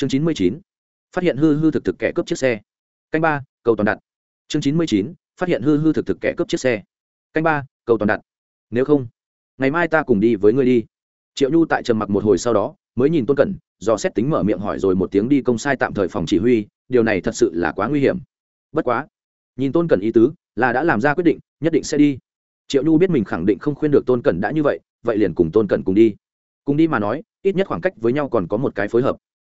chương chín mươi chín, phát hiện hư hư thực thực kẻ cướp chiếc xe. Canh ba, cầu toàn đặt chương chín mươi chín, phát hiện hư hư thực thực kẻ cướp chiếc xe. Canh ba, cầu toàn đặt nếu không, ngày mai ta cùng đi với ngươi đi. Triệu nhu tại trầm mặc một hồi sau đó, mới nhìn tôn cẩn do xét tính mở miệng hỏi rồi một tiếng đi công sai tạm thời phòng chỉ huy, điều này thật sự là quá nguy hiểm. Bất quá, nhìn tôn cẩn ý tứ, là đã làm ra quyết định, nhất định sẽ đi. Triệu nhu biết mình khẳng định không khuyên được tôn cẩn đã như vậy vậy liền cùng tôn cẩn cùng đi. Cùng đi mà nói, ít nhất khoảng cách với nhau còn có một cái phối hợp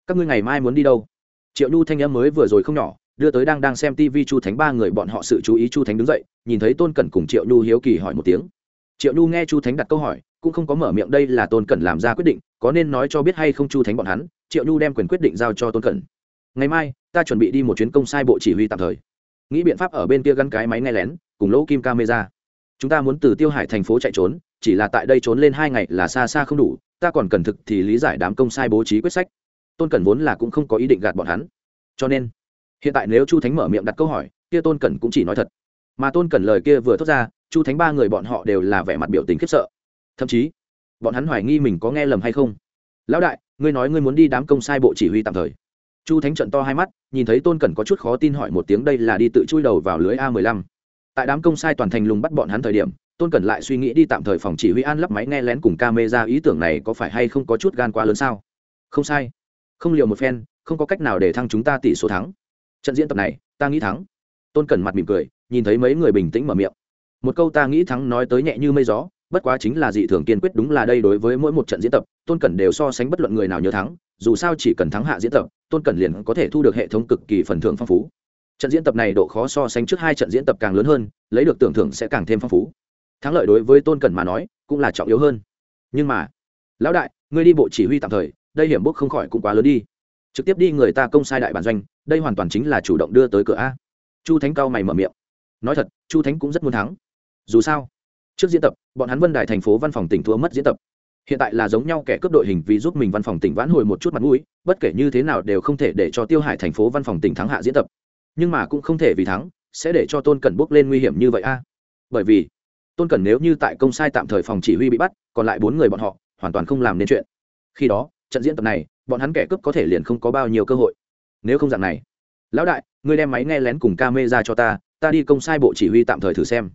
các ngươi ngày mai muốn đi đâu? Triệu nhu thanh em mới vừa rồi không nhỏ, đưa tới đang đang xem tv chu thánh ba người bọn họ sự chú ý chu thánh đứng dậy, nhìn thấy tôn cẩn cùng triệu nhu hiếu kỳ hỏi một tiếng. Triệu nhu nghe chu thánh đặt câu hỏi, cũng không có mở miệng đây là tôn cẩn làm ra quyết định, có nên nói cho biết hay không chu thánh bọn hắn, triệu nhu đem quyền quyết định giao cho tôn cẩn. Ngày mai, ta chuẩn bị đi một chuyến công sai bộ chỉ huy tạm thời. Nghĩ biện pháp ở bên kia gắn cái máy nghe lén, cùng lỗ kim camera. Chúng ta muốn từ tiêu hải thành phố chạy trốn, chỉ là tại đây trốn lên hai ngày là xa xa không đủ, ta còn cần thực thì lý giải đám công sai bố trí quyết sách tôn cẩn vốn là cũng không có ý định gạt bọn hắn. Cho nên, hiện tại nếu chu thánh mở miệng đặt câu hỏi, kia tôn cẩn cũng chỉ nói thật. Mà tôn cẩn lời kia vừa thốt ra, chu thánh ba người bọn họ đều là vẻ mặt biểu tình khiếp sợ. Thậm chí, bọn hắn hoài nghi mình có nghe lầm hay không. Lão đại, ngươi nói ngươi muốn đi đám công sai bộ chỉ huy tạm thời. Chu thánh trận to hai mắt, nhìn thấy tôn cẩn có chút khó tin hỏi một tiếng đây là đi tự chui đầu vào lưới a mười lăm. Tại đám công sai toàn thành lùng bắt bọn hắn thời điểm, tôn cẩn lại suy nghĩ đi tạm thời phòng chỉ huy an lắp máy nghe lén cùng ca mê ra ý tưởng này có phải hay không có chút gan quá lớn sao? Không sai không liều một phen, không có cách nào để thăng chúng ta tỷ số thắng. Trận diễn tập này, ta nghĩ thắng. Tôn cẩn mặt mỉm cười, nhìn thấy mấy người bình tĩnh mở miệng. Một câu ta nghĩ thắng nói tới nhẹ như mây gió, bất quá chính là dị thường kiên quyết đúng là đây đối với mỗi một trận diễn tập, tôn cẩn đều so sánh bất luận người nào nhớ thắng, dù sao chỉ cần thắng hạ diễn tập, tôn cẩn liền có thể thu được hệ thống cực kỳ phần thưởng phong phú. Trận diễn tập này độ khó so sánh trước hai trận diễn tập càng lớn hơn, lấy được tưởng thưởng sẽ càng thêm phong phú. Thắng lợi đối với tôn cẩn mà nói, cũng là trọng yếu hơn. Nhưng mà, lão đại, ngươi đi bộ chỉ huy tạm thời đây hiểm bốc không khỏi cũng quá lớn đi. Trực tiếp đi người ta công sai đại bản doanh, đây hoàn toàn chính là chủ động đưa tới cửa a. Chu thánh cao mày mở miệng. Nói thật, chu thánh cũng rất muốn thắng. Dù sao, trước diễn tập, bọn hắn vân đài thành phố văn phòng tỉnh thua mất diễn tập. Hiện tại là giống nhau kẻ cướp đội hình vì giúp mình văn phòng tỉnh vãn hồi một chút mặt mũi, bất kể như thế nào đều không thể để cho tiêu hải thành phố văn phòng tỉnh thắng hạ diễn tập. Nhưng mà cũng không thể vì thắng, sẽ để cho tôn cẩn bước lên nguy hiểm như vậy a. Bởi vì, tôn cẩn nếu như tại công sai tạm thời phòng chỉ huy bị bắt, còn lại bốn người bọn họ, hoàn toàn không làm nên chuyện. Khi đó trận diễn tập này, bọn hắn kẻ cướp có thể liền không có bao nhiêu cơ hội. Nếu không dạng này, lão đại, ngươi đem máy nghe lén cùng ca mê ra cho ta ta đi công sai bộ chỉ huy tạm thời thử xem.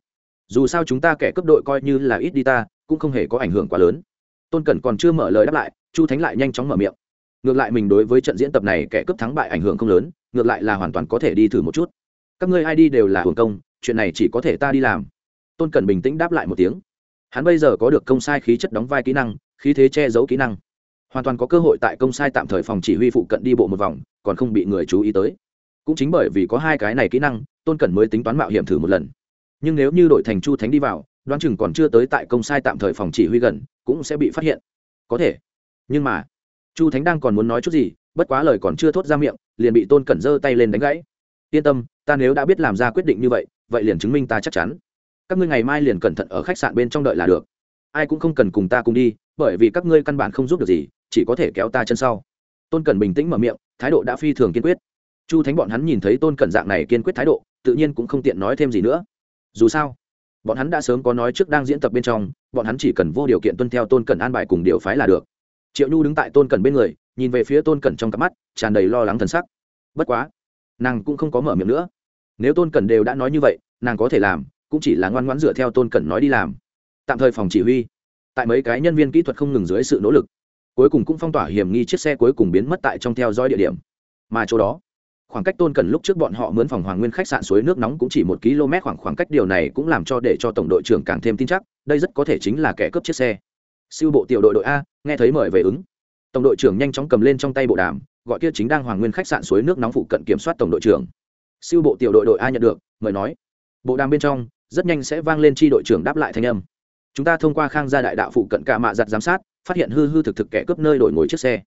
Dù sao chúng ta kẻ cấp đội coi như là ít đi ta, cũng không hề có ảnh hưởng quá lớn. Tôn cẩn còn chưa mở lời đáp lại, chu thánh lại nhanh chóng mở miệng. Ngược lại mình đối với trận diễn tập này kẻ cướp thắng bại ảnh hưởng không lớn, ngược lại là hoàn toàn có thể đi thử một chút. Các ngươi ai đi đều là hưởng công, chuyện này chỉ có thể ta đi làm. Tôn cẩn bình tĩnh đáp lại một tiếng. Hắn bây giờ có được công sai khí chất đóng vai kỹ năng, khí thế che giấu kỹ năng hoàn toàn có cơ hội tại công sai tạm thời phòng chỉ huy phụ cận đi bộ một vòng, còn không bị người chú ý tới. Cũng chính bởi vì có hai cái này kỹ năng, tôn cẩn mới tính toán mạo hiểm thử một lần. Nhưng nếu như đội thành chu thánh đi vào, đoán chừng còn chưa tới tại công sai tạm thời phòng chỉ huy gần, cũng sẽ bị phát hiện. Có thể. Nhưng mà, chu thánh đang còn muốn nói chút gì, bất quá lời còn chưa thốt ra miệng, liền bị tôn cẩn giơ tay lên đánh gãy. Yên tâm, ta nếu đã biết làm ra quyết định như vậy vậy liền chứng minh ta chắc chắn. Các ngươi ngày mai liền cẩn thận ở khách sạn bên trong đợi là được. Ai cũng không cần cùng ta cùng đi, bởi vì các ngươi căn bản không giúp được gì chỉ có thể kéo ta chân sau. Tôn cẩn bình tĩnh mở miệng, thái độ đã phi thường kiên quyết. Chu thánh bọn hắn nhìn thấy tôn cẩn dạng này kiên quyết thái độ, tự nhiên cũng không tiện nói thêm gì nữa. Dù sao, bọn hắn đã sớm có nói trước đang diễn tập bên trong, bọn hắn chỉ cần vô điều kiện tuân theo tôn cẩn an bài cùng điều phái là được. Triệu nhu đứng tại tôn cẩn bên người, nhìn về phía tôn cẩn trong cặp mắt, tràn đầy lo lắng thần sắc. Bất quá, nàng cũng không có mở miệng nữa. Nếu tôn cẩn đều đã nói như vậy, nàng có thể làm, cũng chỉ là ngoan ngoãn dựa theo tôn cẩn nói đi làm. Tạm thời phòng chỉ huy. Tại mấy cái nhân viên kỹ thuật không ngừng dưới sự nỗ lực cuối cùng cũng phong tỏa hiểm nghi chiếc xe cuối cùng biến mất tại trong theo dõi địa điểm. Mà chỗ đó, khoảng cách tôn cần lúc trước bọn họ mướn phòng hoàng nguyên khách sạn suối nước nóng cũng chỉ một km khoảng khoảng cách điều này cũng làm cho để cho tổng đội trưởng càng thêm tin chắc, đây rất có thể chính là kẻ cướp chiếc xe. Siêu bộ tiểu đội đội a, nghe thấy mời về ứng. Tổng đội trưởng nhanh chóng cầm lên trong tay bộ đàm, gọi kia chính đang hoàng nguyên khách sạn suối nước nóng phụ cận kiểm soát tổng đội trưởng. Siêu bộ tiểu đội đội a nhận được, mời nói. Bộ đàm bên trong, rất nhanh sẽ vang lên tri đội trưởng đáp lại thanh âm. Chúng ta thông qua khang gia đại đạo phụ cận cả mạ giặt giám sát phát hiện hư hư thực thực kẻ cướp nơi đổi ngồi chiếc xe.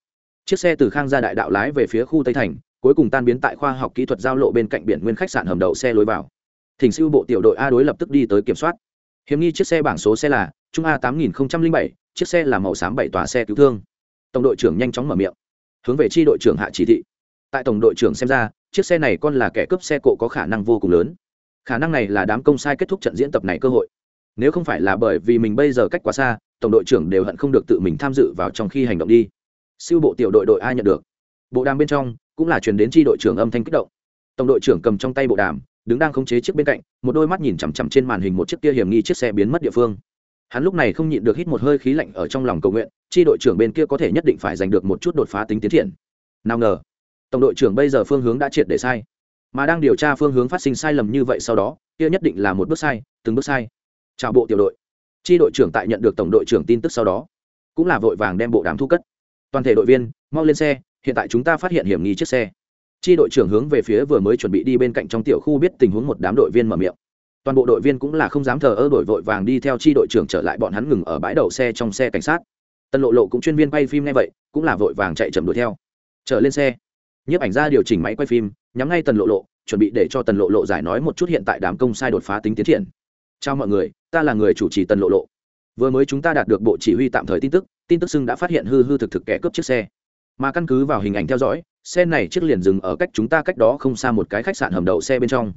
Chiếc xe từ khang gia đại đạo lái về phía khu tây thành, cuối cùng tan biến tại khoa học kỹ thuật giao lộ bên cạnh biển nguyên khách sạn hầm đậu xe lối vào. Thỉnh siêu bộ tiểu đội a đối lập tức đi tới kiểm soát. Hiểm nghi chiếc xe bảng số xe là trung a tám nghìn bảy, chiếc xe là màu xám bảy tòa xe cứu thương. Tổng đội trưởng nhanh chóng mở miệng. Hướng về tri đội trưởng hạ chỉ thị. Tại tổng đội trưởng xem ra, chiếc xe này con là kẻ cướp xe cộ có khả năng vô cùng lớn. Khả năng này là đám công sai kết thúc trận diễn tập này cơ hội nếu không phải là bởi vì mình bây giờ cách quá xa, tổng đội trưởng đều hận không được tự mình tham dự vào trong khi hành động đi. Siêu bộ tiểu đội đội a nhận được? Bộ đàm bên trong cũng là truyền đến tri đội trưởng âm thanh kích động. Tổng đội trưởng cầm trong tay bộ đàm, đứng đang khống chế chiếc bên cạnh, một đôi mắt nhìn chằm chằm trên màn hình một chiếc kia hiểm nghi chiếc xe biến mất địa phương. Hắn lúc này không nhịn được hít một hơi khí lạnh ở trong lòng cầu nguyện tri đội trưởng bên kia có thể nhất định phải giành được một chút đột phá tính tiến triển. Nào ngờ, tổng đội trưởng bây giờ phương hướng đã triệt để sai. Mà đang điều tra phương hướng phát sinh sai lầm như vậy sau đó, kia nhất định là một bước sai, từng bước sai chào bộ tiểu đội. Tri đội trưởng tại nhận được tổng đội trưởng tin tức sau đó, cũng là vội vàng đem bộ đám thu cất. Toàn thể đội viên, mau lên xe, hiện tại chúng ta phát hiện hiểm nghi chiếc xe. Tri đội trưởng hướng về phía vừa mới chuẩn bị đi bên cạnh trong tiểu khu biết tình huống một đám đội viên mở miệng. Toàn bộ đội viên cũng là không dám thờ ơ đổi vội vàng đi theo tri đội trưởng trở lại bọn hắn ngừng ở bãi đậu xe trong xe cảnh sát. Tân lộ lộ cũng chuyên viên quay phim ngay vậy, cũng là vội vàng chạy chậm đuổi theo. Trở lên xe, nhiếp ảnh ra điều chỉnh máy quay phim, nhắm ngay tần lộ lộ, chuẩn bị để cho tần lộ lộ giải nói một chút hiện tại đám công sai đột phá tính tiến triển chào mọi người, ta là người chủ trì tần lộ lộ. Vừa mới chúng ta đạt được bộ chỉ huy tạm thời tin tức tin tức xưng đã phát hiện hư hư thực thực kẻ cướp chiếc xe. Mà căn cứ vào hình ảnh theo dõi, xe này chiếc liền dừng ở cách chúng ta cách đó không xa một cái khách sạn hầm đậu xe bên trong.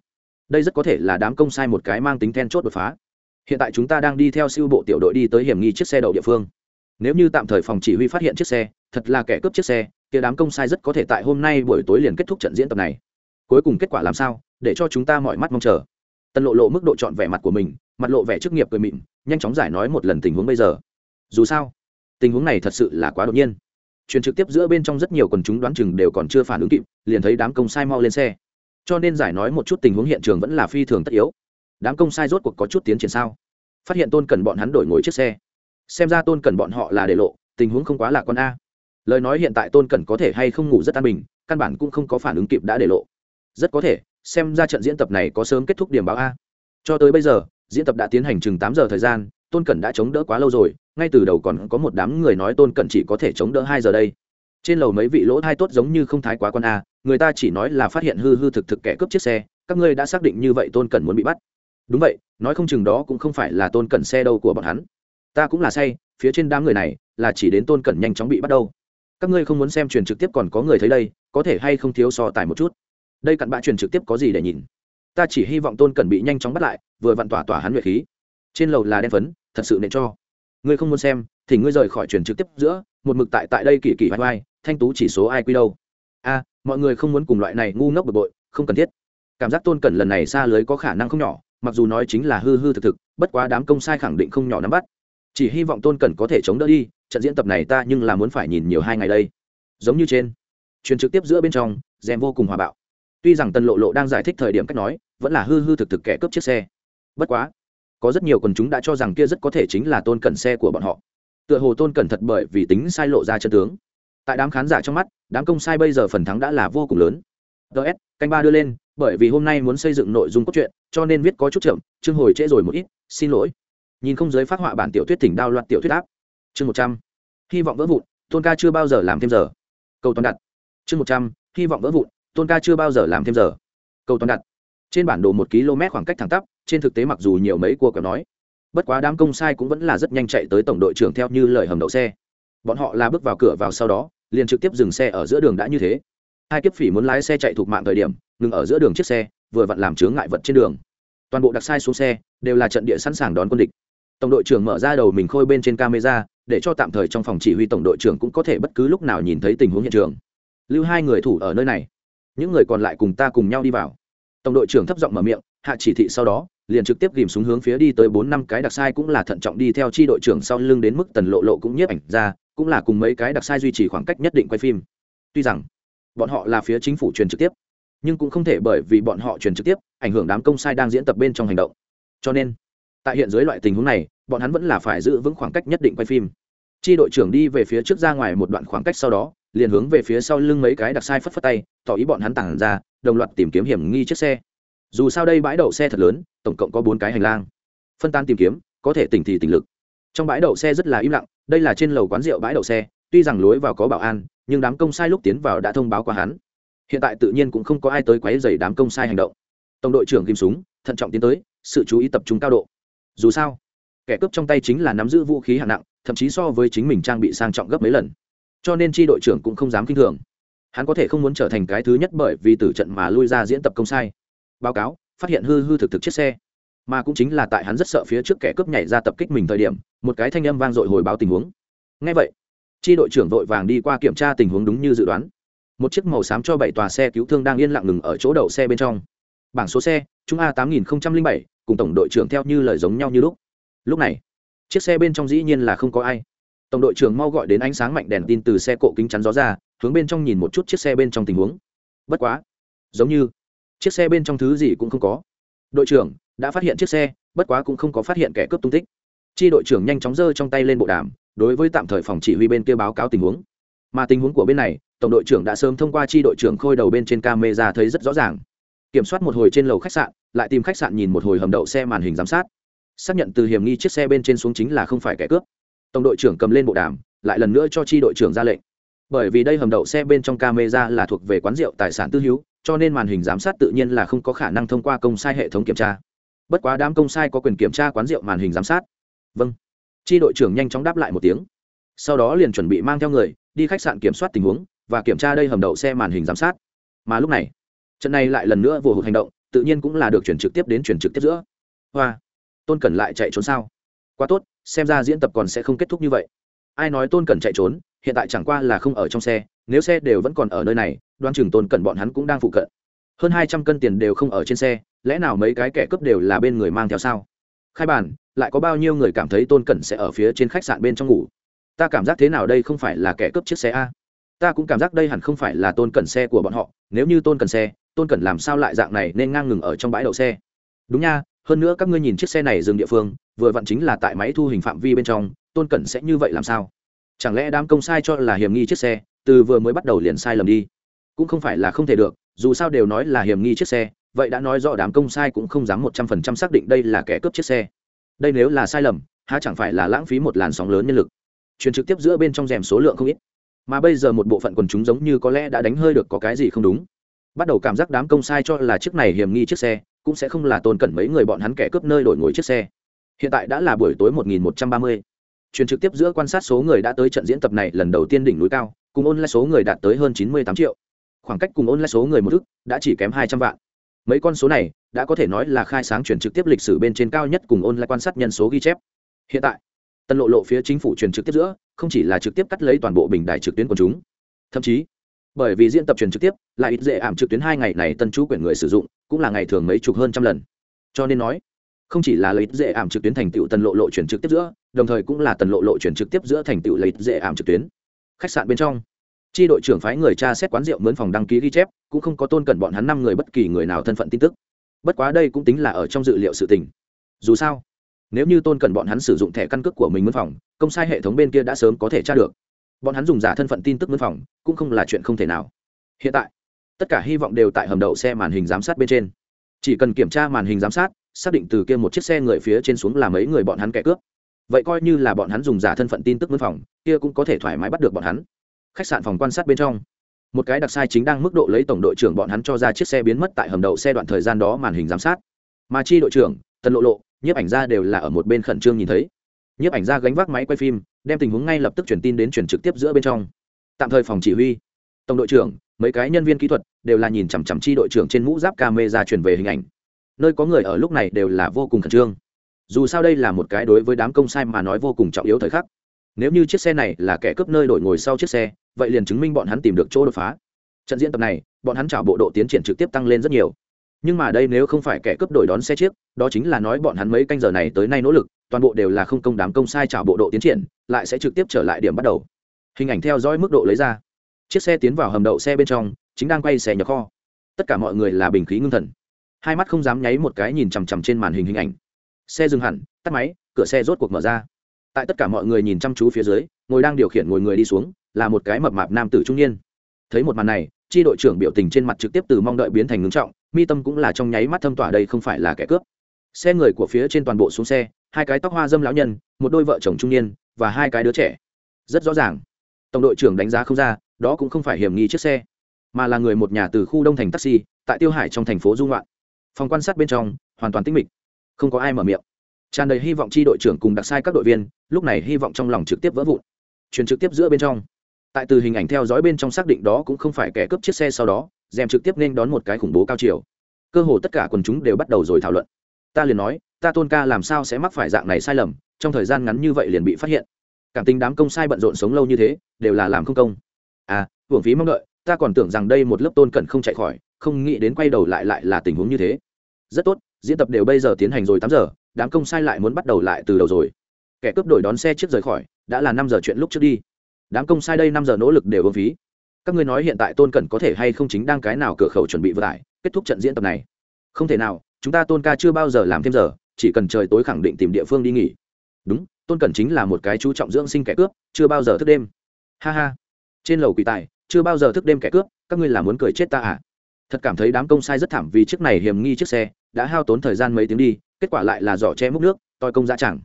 Đây rất có thể là đám công sai một cái mang tính then chốt đột phá. Hiện tại chúng ta đang đi theo siêu bộ tiểu đội đi tới hiểm nghi chiếc xe đậu địa phương. Nếu như tạm thời phòng chỉ huy phát hiện chiếc xe, thật là kẻ cướp chiếc xe thì đám công sai rất có thể tại hôm nay buổi tối liền kết thúc trận diễn tập này. Cuối cùng kết quả làm sao, để cho chúng ta mọi mắt mong chờ tần lộ lộ mức độ chọn vẻ mặt của mình, mặt lộ vẻ chức nghiệp cười mịn, nhanh chóng giải nói một lần tình huống bây giờ. Dù sao, tình huống này thật sự là quá đột nhiên. Truyền trực tiếp giữa bên trong rất nhiều quần chúng đoán chừng đều còn chưa phản ứng kịp, liền thấy đám công sai mau lên xe. Cho nên giải nói một chút tình huống hiện trường vẫn là phi thường tất yếu. Đám công sai rốt cuộc có chút tiến triển sao? Phát hiện tôn cần bọn hắn đổi ngồi chiếc xe. Xem ra tôn cần bọn họ là để lộ, tình huống không quá là con a. Lời nói hiện tại tôn cần có thể hay không ngủ rất an bình, căn bản cũng không có phản ứng kịp đã để lộ. Rất có thể xem ra trận diễn tập này có sớm kết thúc điểm báo a. Cho tới bây giờ, diễn tập đã tiến hành chừng tám giờ thời gian, tôn cẩn đã chống đỡ quá lâu rồi, ngay từ đầu còn có một đám người nói tôn cẩn chỉ có thể chống đỡ hai giờ đây. Trên lầu mấy vị lỗ thai tốt giống như không thái quá con a, người ta chỉ nói là phát hiện hư hư thực thực kẻ cướp chiếc xe, các ngươi đã xác định như vậy tôn cẩn muốn bị bắt. Đúng vậy, nói không chừng đó cũng không phải là tôn cẩn xe đâu của bọn hắn. Ta cũng là say, phía trên đám người này là chỉ đến tôn cẩn nhanh chóng bị bắt đâu. Các ngươi không muốn xem truyền trực tiếp còn có người thấy đây, có thể hay không thiếu so tài một chút? Đây cặn bạ truyền trực tiếp có gì để nhìn? Ta chỉ hy vọng tôn cần bị nhanh chóng bắt lại, vừa vặn tỏa tỏa hắn nguyệt khí. Trên lầu là đen phấn, thật sự nện cho. Ngươi không muốn xem, thì ngươi rời khỏi truyền trực tiếp giữa, một mực tại tại đây kỳ kỳ vai vai thanh tú chỉ số ai quy đâu? A, mọi người không muốn cùng loại này ngu ngốc bực bội, không cần thiết. Cảm giác tôn cẩn lần này xa lưới có khả năng không nhỏ, mặc dù nói chính là hư hư thực thực, bất quá đám công sai khẳng định không nhỏ nắm bắt. Chỉ hy vọng tôn cẩn có thể chống đỡ đi, trận diễn tập này ta nhưng là muốn phải nhìn nhiều hai ngày đây. Giống như trên truyền trực tiếp giữa bên trong, rèm vô cùng hòa bạo tuy rằng tần lộ lộ đang giải thích thời điểm cách nói, vẫn là hư hư thực thực kẻ cướp chiếc xe. Bất quá, có rất nhiều quần chúng đã cho rằng kia rất có thể chính là tôn cẩn xe của bọn họ. Tựa hồ tôn cẩn thật bởi vì tính sai lộ ra chân tướng. Tại đám khán giả trong mắt, đám công sai bây giờ phần thắng đã là vô cùng lớn. Ts canh ba đưa lên, bởi vì hôm nay muốn xây dựng nội dung cốt truyện, cho nên viết có chút chậm, chương hồi trễ rồi một ít, xin lỗi. Nhìn không giới phát họa bản tiểu thuyết thỉnh đao loạt tiểu thuyết áp. Chương một trăm, hy vọng vỡ vụn, tôn ca chưa bao giờ làm thêm giờ. Cầu toàn đặt. Chương một trăm, hy vọng vỡ vụn tôn ca chưa bao giờ làm thêm giờ. Câu toán đặt. Trên bản đồ một km khoảng cách thẳng tắp, trên thực tế mặc dù nhiều mấy cua kẹo nói, bất quá đám công sai cũng vẫn là rất nhanh chạy tới tổng đội trưởng theo như lời hầm đậu xe. Bọn họ là bước vào cửa vào sau đó, liền trực tiếp dừng xe ở giữa đường đã như thế. Hai kiếp phỉ muốn lái xe chạy thuộc mạng thời điểm, ngừng ở giữa đường chiếc xe, vừa vặn làm chướng ngại vật trên đường. Toàn bộ đặc sai xuống xe, đều là trận địa sẵn sàng đón quân địch. Tổng đội trưởng mở ra đầu mình khôi bên trên camera, để cho tạm thời trong phòng chỉ huy tổng đội trưởng cũng có thể bất cứ lúc nào nhìn thấy tình huống hiện trường. Lưu hai người thủ ở nơi này những người còn lại cùng ta cùng nhau đi vào. Tổng đội trưởng thấp giọng mở miệng, hạ chỉ thị sau đó, liền trực tiếp ghìm xuống hướng phía đi tới bốn năm cái đặc sai cũng là thận trọng đi theo chi đội trưởng sau lưng đến mức tần lộ lộ cũng nhiếp ảnh ra, cũng là cùng mấy cái đặc sai duy trì khoảng cách nhất định quay phim. Tuy rằng, bọn họ là phía chính phủ truyền trực tiếp, nhưng cũng không thể bởi vì bọn họ truyền trực tiếp, ảnh hưởng đám công sai đang diễn tập bên trong hành động. Cho nên, tại hiện dưới loại tình huống này, bọn hắn vẫn là phải giữ vững khoảng cách nhất định quay phim. Chi đội trưởng đi về phía trước ra ngoài một đoạn khoảng cách sau đó liền hướng về phía sau lưng mấy cái đặc sai phất phất tay, tỏ ý bọn hắn tản ra, đồng loạt tìm kiếm hiểm nghi chiếc xe. Dù sao đây bãi đậu xe thật lớn, tổng cộng có bốn cái hành lang. Phân tan tìm kiếm, có thể tỉnh thì tỉnh lực. Trong bãi đậu xe rất là im lặng, đây là trên lầu quán rượu bãi đậu xe, tuy rằng lối vào có bảo an, nhưng đám công sai lúc tiến vào đã thông báo qua hắn. Hiện tại tự nhiên cũng không có ai tới quấy dày đám công sai hành động. Tổng đội trưởng kim súng, thận trọng tiến tới, sự chú ý tập trung cao độ. Dù sao, kẻ cướp trong tay chính là nắm giữ vũ khí hạng nặng, thậm chí so với chính mình trang bị sang trọng gấp mấy lần cho nên tri đội trưởng cũng không dám k i n h thường. Hắn có thể không muốn trở thành cái thứ nhất bởi vì tử trận mà lui ra diễn tập công sai. Báo cáo, phát hiện hư hư thực thực chiếc xe. Mà cũng chính là tại hắn rất sợ phía trước kẻ cướp nhảy ra tập kích mình thời điểm, một cái thanh âm vang dội hồi báo tình huống. Ngay vậy tri đội trưởng vội vàng đi qua kiểm tra tình huống đúng như dự đoán. Một chiếc màu xám cho bảy tòa xe cứu thương đang yên lặng ngừng ở chỗ đậu xe bên trong. Bảng số xe chúng a tám nghìn bảy, cùng tổng đội trưởng theo như lời giống nhau như lúc. Lúc này, chiếc xe bên trong dĩ nhiên là không có ai tổng đội trưởng mau gọi đến ánh sáng mạnh đèn tin từ xe cộ kính chắn gió ra, hướng bên trong nhìn một chút chiếc xe bên trong tình huống. Bất quá, giống như chiếc xe bên trong thứ gì cũng không có. Đội trưởng đã phát hiện chiếc xe, bất quá cũng không có phát hiện kẻ cướp tung tích. Chi đội trưởng nhanh chóng giơ trong tay lên bộ đàm, đối với tạm thời phòng chỉ huy bên kia báo cáo tình huống. Mà tình huống của bên này, tổng đội trưởng đã sớm thông qua chi đội trưởng khôi đầu bên trên camera thấy rất rõ ràng. Kiểm soát một hồi trên lầu khách sạn, lại tìm khách sạn nhìn một hồi hầm đậu xe màn hình giám sát. Xác nhận từ hiểm nghi chiếc xe bên trên xuống chính là không phải kẻ cướp tổng đội trưởng cầm lên bộ đàm, lại lần nữa cho chi đội trưởng ra lệnh. Bởi vì đây hầm đậu xe bên trong camera là thuộc về quán rượu tài sản tư hữu, cho nên màn hình giám sát tự nhiên là không có khả năng thông qua công sai hệ thống kiểm tra. Bất quá đám công sai có quyền kiểm tra quán rượu màn hình giám sát. Vâng. Chi đội trưởng nhanh chóng đáp lại một tiếng. Sau đó liền chuẩn bị mang theo người, đi khách sạn kiểm soát tình huống và kiểm tra đây hầm đậu xe màn hình giám sát. Mà lúc này, trận này lại lần nữa vô hụt hành động, tự nhiên cũng là được chuyển trực tiếp đến chuyển trực tiếp giữa. Hoa. Tôn cẩn lại chạy trốn sao? Quá tốt, xem ra diễn tập còn sẽ không kết thúc như vậy. Ai nói tôn cẩn chạy trốn, hiện tại chẳng qua là không ở trong xe, nếu xe đều vẫn còn ở nơi này đoan chừng tôn cẩn bọn hắn cũng đang phụ cận. Hơn hai trăm cân tiền đều không ở trên xe, lẽ nào mấy cái kẻ cướp đều là bên người mang theo sao? Khai bản, lại có bao nhiêu người cảm thấy tôn cẩn sẽ ở phía trên khách sạn bên trong ngủ? Ta cảm giác thế nào đây không phải là kẻ cướp chiếc xe a? Ta cũng cảm giác đây hẳn không phải là tôn cẩn xe của bọn họ, nếu như tôn cẩn xe, tôn cẩn làm sao lại dạng này nên ngang ngừng ở trong bãi đậu xe? Đúng nha hơn nữa các ngươi nhìn chiếc xe này dừng địa phương, vừa vặn chính là tại máy thu hình phạm vi bên trong, tôn cẩn sẽ như vậy làm sao? Chẳng lẽ đám công sai cho là hiểm nghi chiếc xe, từ vừa mới bắt đầu liền sai lầm đi? Cũng không phải là không thể được, dù sao đều nói là hiểm nghi chiếc xe, vậy đã nói rõ đám công sai cũng không dám một trăm phần trăm xác định đây là kẻ cướp chiếc xe. Đây nếu là sai lầm, há chẳng phải là lãng phí một làn sóng lớn nhân lực? Truyền trực tiếp giữa bên trong rèm số lượng không ít. Mà bây giờ một bộ phận quần chúng giống như có lẽ đã đánh hơi được có cái gì không đúng. Bắt đầu cảm giác đám công sai cho là chiếc này hiểm nghi chiếc xe cũng sẽ không là tôn cẩn mấy người bọn hắn kẻ cướp nơi đổi ngồi chiếc xe. Hiện tại đã là buổi tối 1130. truyền trực tiếp giữa quan sát số người đã tới trận diễn tập này lần đầu tiên đỉnh núi cao, cùng ôn lại số người đạt tới hơn 98 triệu. Khoảng cách cùng ôn lại số người một thức đã chỉ kém 200 vạn. Mấy con số này đã có thể nói là khai sáng truyền trực tiếp lịch sử bên trên cao nhất cùng ôn lại quan sát nhân số ghi chép. Hiện tại tân lộ lộ phía chính phủ truyền trực tiếp giữa, không chỉ là trực tiếp cắt lấy toàn bộ bình đài trực tuyến của chúng, thậm chí bởi vì diễn tập truyền trực tiếp, lại ít dễ ảm trực tuyến hai ngày này tân chú quyển người sử dụng, cũng là ngày thường mấy chục hơn trăm lần. Cho nên nói, không chỉ là lấy dễ ảm trực tuyến thành tựu tần lộ lộ chuyển trực tiếp giữa, đồng thời cũng là tần lộ lộ chuyển trực tiếp giữa thành tựu lấy dễ ảm trực tuyến. Khách sạn bên trong tri đội trưởng phái người cha xét quán rượu mướn phòng đăng ký ghi chép, cũng không có tôn cẩn bọn hắn năm người bất kỳ người nào thân phận tin tức. Bất quá đây cũng tính là ở trong dự liệu sự tình. Dù sao, nếu như tôn cẩn bọn hắn sử dụng thẻ căn cước của mình mướn phòng, công sai hệ thống bên kia đã sớm có thể tra được bọn hắn dùng giả thân phận tin tức mướn phòng, cũng không là chuyện không thể nào. Hiện tại, tất cả hy vọng đều tại hầm đậu xe màn hình giám sát bên trên. Chỉ cần kiểm tra màn hình giám sát, xác định từ kia một chiếc xe người phía trên xuống là mấy người bọn hắn kẻ cướp. Vậy coi như là bọn hắn dùng giả thân phận tin tức mướn phòng, kia cũng có thể thoải mái bắt được bọn hắn. Khách sạn phòng quan sát bên trong. Một cái đặc sai chính đang mức độ lấy tổng đội trưởng bọn hắn cho ra chiếc xe biến mất tại hầm đậu xe đoạn thời gian đó màn hình giám sát. Mà chi đội trưởng, tần lộ lộ, nhiếp ảnh ra đều là ở một bên khẩn trương nhìn thấy nhiếp ảnh ra gánh vác máy quay phim, đem tình huống ngay lập tức truyền tin đến truyền trực tiếp giữa bên trong. Tạm thời phòng chỉ huy. Tổng đội trưởng, mấy cái nhân viên kỹ thuật đều là nhìn chằm chằm chi đội trưởng trên mũ giáp camera truyền về hình ảnh. Nơi có người ở lúc này đều là vô cùng khẩn trương. Dù sao đây là một cái đối với đám công sai mà nói vô cùng trọng yếu thời khắc. Nếu như chiếc xe này là kẻ cướp nơi đổi ngồi sau chiếc xe, vậy liền chứng minh bọn hắn tìm được chỗ đột phá. Trận diễn tập này, bọn hắn trả bộ độ tiến triển trực tiếp tăng lên rất nhiều nhưng mà đây nếu không phải kẻ cướp đổi đón xe chiếc, đó chính là nói bọn hắn mấy canh giờ này tới nay nỗ lực, toàn bộ đều là không công đám công sai trả bộ độ tiến triển, lại sẽ trực tiếp trở lại điểm bắt đầu. Hình ảnh theo dõi mức độ lấy ra. Chiếc xe tiến vào hầm đậu xe bên trong, chính đang quay xe nhập kho. Tất cả mọi người là bình khí ngưng thần. Hai mắt không dám nháy một cái nhìn chằm chằm trên màn hình hình ảnh. Xe dừng hẳn, tắt máy, cửa xe rốt cuộc mở ra. Tại tất cả mọi người nhìn chăm chú phía dưới, ngồi đang điều khiển ngồi người đi xuống, là một cái mập mạp nam tử trung niên thấy một màn này tri đội trưởng biểu tình trên mặt trực tiếp từ mong đợi biến thành ngưng trọng, mi tâm cũng là trong nháy mắt thâm tỏa đây không phải là kẻ cướp. Xe người của phía trên toàn bộ xuống xe, hai cái tóc hoa dâm lão nhân, một đôi vợ chồng trung niên, và hai cái đứa trẻ. Rất rõ ràng, tổng đội trưởng đánh giá không ra, đó cũng không phải hiểm nghi chiếc xe, mà là người một nhà từ khu đông thành taxi, tại tiêu hải trong thành phố dung loạn. Phòng quan sát bên trong, hoàn toàn tĩnh mịch, không có ai mở miệng. Tràn đầy hy vọng tri đội trưởng cùng đặc sai các đội viên, lúc này hy vọng trong lòng trực tiếp vỡ vụn. Truyền trực tiếp giữa bên trong tại từ hình ảnh theo dõi bên trong xác định đó cũng không phải kẻ cướp chiếc xe sau đó dèm trực tiếp nên đón một cái khủng bố cao chiều. Cơ hồ tất cả quần chúng đều bắt đầu rồi thảo luận. Ta liền nói, ta tôn ca làm sao sẽ mắc phải dạng này sai lầm, trong thời gian ngắn như vậy liền bị phát hiện. Cảm tình đám công sai bận rộn sống lâu như thế, đều là làm không công. À hưởng phí mong đợi, ta còn tưởng rằng đây một lớp tôn cẩn không chạy khỏi, không nghĩ đến quay đầu lại lại là tình huống như thế. Rất tốt, diễn tập đều bây giờ tiến hành rồi tám giờ, đám công sai lại muốn bắt đầu lại từ đầu rồi. Kẻ cướp đổi đón xe trước rời khỏi, đã là năm giờ chuyện lúc trước đi đám công sai đây năm giờ nỗ lực đều vô phí. Các ngươi nói hiện tại tôn cẩn có thể hay không chính đang cái nào cửa khẩu chuẩn bị vừa tải kết thúc trận diễn tập này? Không thể nào, chúng ta tôn ca chưa bao giờ làm thêm giờ, chỉ cần trời tối khẳng định tìm địa phương đi nghỉ. Đúng, tôn cẩn chính là một cái chú trọng dưỡng sinh kẻ cướp, chưa bao giờ thức đêm. Ha ha. Trên lầu quỷ tài, chưa bao giờ thức đêm kẻ cướp, các ngươi là muốn cười chết ta à? Thật cảm thấy đám công sai rất thảm vì chiếc này hiểm nghi chiếc xe, đã hao tốn thời gian mấy tiếng đi, kết quả lại là giỏ che múc nước, toi công ra chẳng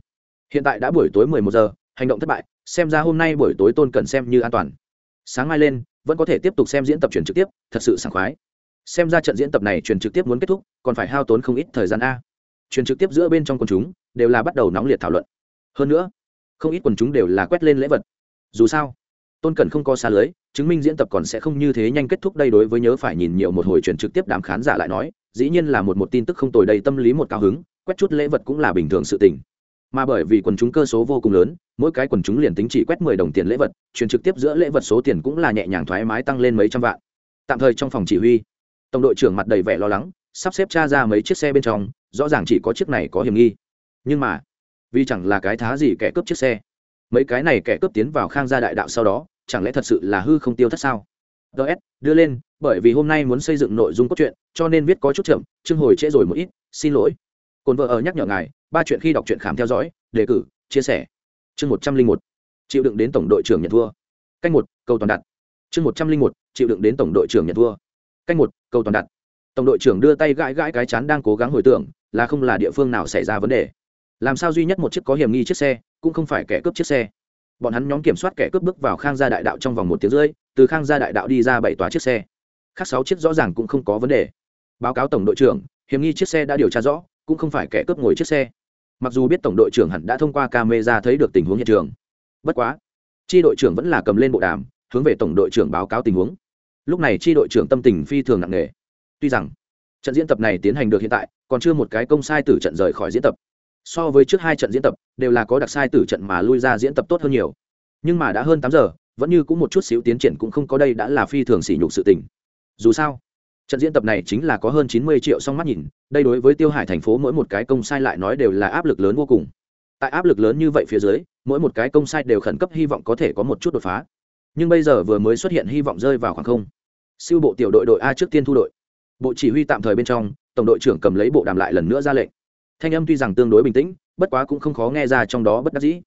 hiện tại đã buổi tối mười một giờ hành động thất bại, xem ra hôm nay buổi tối tôn cần xem như an toàn. Sáng mai lên, vẫn có thể tiếp tục xem diễn tập truyền trực tiếp, thật sự sảng khoái. Xem ra trận diễn tập này truyền trực tiếp muốn kết thúc, còn phải hao tốn không ít thời gian a. Truyền trực tiếp giữa bên trong quần chúng, đều là bắt đầu nóng liệt thảo luận. Hơn nữa, không ít quần chúng đều là quét lên lễ vật. Dù sao, tôn cần không có xa lưới, chứng minh diễn tập còn sẽ không như thế nhanh kết thúc đây đối với nhớ phải nhìn nhiều một hồi truyền trực tiếp đám khán giả lại nói, dĩ nhiên là một một tin tức không tồi đầy tâm lý một cao hứng, quét chút lễ vật cũng là bình thường sự tình. Mà bởi vì quần chúng cơ số vô cùng lớn mỗi cái quần chúng liền tính chỉ quét mười đồng tiền lễ vật chuyển trực tiếp giữa lễ vật số tiền cũng là nhẹ nhàng thoải mái tăng lên mấy trăm vạn. Tạm thời trong phòng chỉ huy, tổng đội trưởng mặt đầy vẻ lo lắng, sắp xếp cha ra mấy chiếc xe bên trong, rõ ràng chỉ có chiếc này có hiểm nghi. Nhưng mà, vì chẳng là cái thá gì kẻ cướp chiếc xe. Mấy cái này kẻ cướp tiến vào khang gia đại đạo sau đó, chẳng lẽ thật sự là hư không tiêu thất sao? Ts đưa lên, bởi vì hôm nay muốn xây dựng nội dung cốt truyện, cho nên viết có chút chậm chương hồi trễ rồi một ít, xin lỗi. Cồn vợ ở nhắc nhở ngài, ba chuyện khi đọc truyện khám theo dõi, đề cử, chia sẻ chương một trăm linh một, chịu đựng đến tổng đội trưởng nhận thua. Canh một câu toàn đặt. Chương một trăm linh một, chịu đựng đến tổng đội trưởng nhận thua. Canh một câu toàn đặt. Tổng đội trưởng đưa tay gãi gãi cái chán đang cố gắng hồi tưởng, là không là địa phương nào xảy ra vấn đề. Làm sao duy nhất một chiếc có hiểm nghi chiếc xe, cũng không phải kẻ cướp chiếc xe. Bọn hắn nhóm kiểm soát kẻ cướp bước vào khang gia đại đạo trong vòng một tiếng rưỡi, từ khang gia đại đạo đi ra bảy tòa chiếc xe. Khác sáu chiếc rõ ràng cũng không có vấn đề. Báo cáo tổng đội trưởng, hiểm nghi chiếc xe đã điều tra rõ, cũng không phải kẻ cướp ngồi chiếc xe mặc dù biết tổng đội trưởng hẳn đã thông qua camera thấy được tình huống hiện trường. Bất quá tri đội trưởng vẫn là cầm lên bộ đàm, hướng về tổng đội trưởng báo cáo tình huống. Lúc này tri đội trưởng tâm tình phi thường nặng nề. Tuy rằng, trận diễn tập này tiến hành được hiện tại, còn chưa một cái công sai tử trận rời khỏi diễn tập. So với trước hai trận diễn tập, đều là có đặc sai tử trận mà lui ra diễn tập tốt hơn nhiều. Nhưng mà đã hơn tám giờ, vẫn như cũng một chút xíu tiến triển cũng không có đây đã là phi thường sỉ nhục sự tình. Dù sao trận diễn tập này chính là có hơn chín mươi triệu song mắt nhìn, đây đối với tiêu hải thành phố mỗi một cái công sai lại nói đều là áp lực lớn vô cùng. Tại áp lực lớn như vậy phía dưới, mỗi một cái công sai đều khẩn cấp hy vọng có thể có một chút đột phá. Nhưng bây giờ vừa mới xuất hiện hy vọng rơi vào khoảng không. Siêu bộ tiểu đội đội a trước tiên thu đội. Bộ chỉ huy tạm thời bên trong, tổng đội trưởng cầm lấy bộ đàm lại lần nữa ra lệnh. Thanh âm tuy rằng tương đối bình tĩnh, bất quá cũng không khó nghe ra trong đó bất đắc dĩ.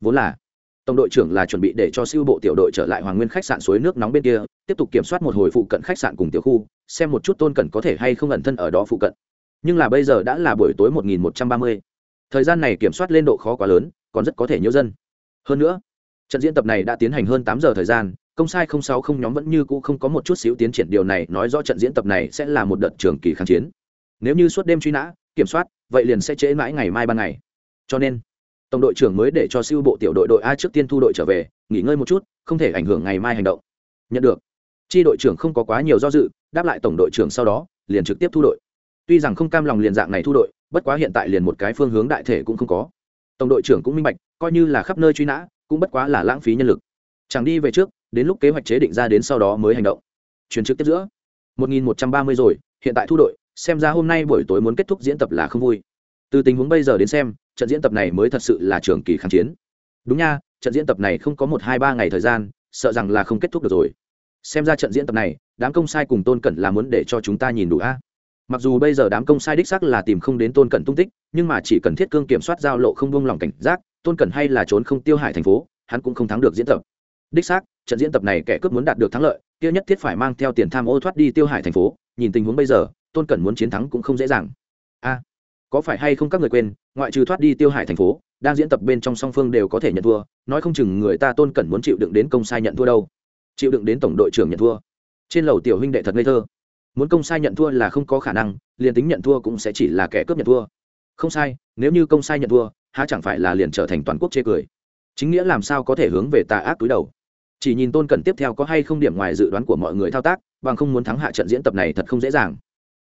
Vốn là tổng đội trưởng là chuẩn bị để cho siêu bộ tiểu đội trở lại hoàng nguyên khách sạn suối nước nóng bên kia, tiếp tục kiểm soát một hồi phụ cận khách sạn cùng tiểu khu, xem một chút tôn cẩn có thể hay không ẩn thân ở đó phụ cận. Nhưng là bây giờ đã là buổi tối một nghìn một trăm ba mươi. Thời gian này kiểm soát lên độ khó quá lớn, còn rất có thể nhiễu dân. Hơn nữa, trận diễn tập này đã tiến hành hơn tám giờ thời gian công sai không sáu không nhóm vẫn như cũ không có một chút xíu tiến triển. Điều này nói rõ trận diễn tập này sẽ là một đợt trường kỳ kháng chiến. Nếu như suốt đêm truy nã, kiểm soát, vậy liền sẽ trễ mãi ngày mai ban ngày. Cho nên tổng đội trưởng mới để cho siêu bộ tiểu đội đội a trước tiên thu đội trở về, nghỉ ngơi một chút, không thể ảnh hưởng ngày mai hành động. Nhận được. Chi đội trưởng không có quá nhiều do dự, đáp lại tổng đội trưởng sau đó, liền trực tiếp thu đội. Tuy rằng không cam lòng liền dạng này thu đội, bất quá hiện tại liền một cái phương hướng đại thể cũng không có. Tổng đội trưởng cũng minh bạch, coi như là khắp nơi truy nã, cũng bất quá là lãng phí nhân lực. Chẳng đi về trước, đến lúc kế hoạch chế định ra đến sau đó mới hành động. Truyền trực tiếp giữa. 1130 rồi, hiện tại thu đội, xem ra hôm nay buổi tối muốn kết thúc diễn tập là không vui. Từ tình huống bây giờ đến xem trận diễn tập này mới thật sự là trường kỳ kháng chiến. Đúng nha, trận diễn tập này không có một hai ba ngày thời gian, sợ rằng là không kết thúc được rồi. Xem ra trận diễn tập này, đám công sai cùng tôn cẩn là muốn để cho chúng ta nhìn đủ a. Mặc dù bây giờ đám công sai đích xác là tìm không đến tôn cẩn tung tích, nhưng mà chỉ cần thiết cương kiểm soát giao lộ không buông lỏng cảnh giác, tôn cẩn hay là trốn không tiêu hại thành phố, hắn cũng không thắng được diễn tập. Đích xác, trận diễn tập này kẻ cướp muốn đạt được thắng lợi, kia nhất thiết phải mang theo tiền tham ô thoát đi tiêu hại thành phố. Nhìn tình huống bây giờ, tôn cẩn muốn chiến thắng cũng không dễ dàng. A có phải hay không các người quên, ngoại trừ thoát đi tiêu hải thành phố, đang diễn tập bên trong song phương đều có thể nhận thua, nói không chừng người ta tôn cẩn muốn chịu đựng đến công sai nhận thua đâu. Chịu đựng đến tổng đội trưởng nhận thua. Trên lầu tiểu huynh đệ thật ngây thơ. Muốn công sai nhận thua là không có khả năng, liền tính nhận thua cũng sẽ chỉ là kẻ cướp nhận thua. Không sai, nếu như công sai nhận thua, há chẳng phải là liền trở thành toàn quốc chê cười. Chính nghĩa làm sao có thể hướng về tà ác túi đầu? Chỉ nhìn tôn cẩn tiếp theo có hay không điểm ngoài dự đoán của mọi người thao tác, bằng không muốn thắng hạ trận diễn tập này thật không dễ dàng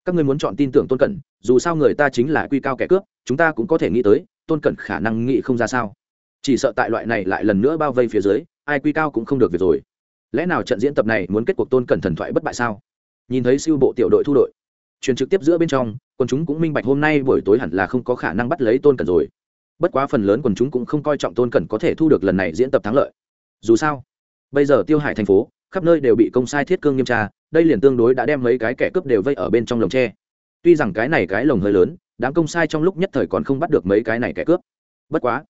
các ngươi muốn chọn tin tưởng tôn cẩn, dù sao người ta chính là quy cao kẻ cướp, chúng ta cũng có thể nghĩ tới, tôn cẩn khả năng nghĩ không ra sao. Chỉ sợ tại loại này lại lần nữa bao vây phía dưới, ai quy cao cũng không được việc rồi. Lẽ nào trận diễn tập này muốn kết cuộc tôn cẩn thần thoại bất bại sao? Nhìn thấy siêu bộ tiểu đội thu đội, truyền trực tiếp giữa bên trong, quần chúng cũng minh bạch hôm nay buổi tối hẳn là không có khả năng bắt lấy tôn cẩn rồi. Bất quá phần lớn quần chúng cũng không coi trọng tôn cẩn có thể thu được lần này diễn tập thắng lợi. Dù sao, bây giờ tiêu hải thành phố khắp nơi đều bị công sai thiết cương nghiêm tra, đây liền tương đối đã đem mấy cái kẻ cướp đều vây ở bên trong lồng tre. Tuy rằng cái này cái lồng hơi lớn, đám công sai trong lúc nhất thời còn không bắt được mấy cái này kẻ cướp. Bất quá,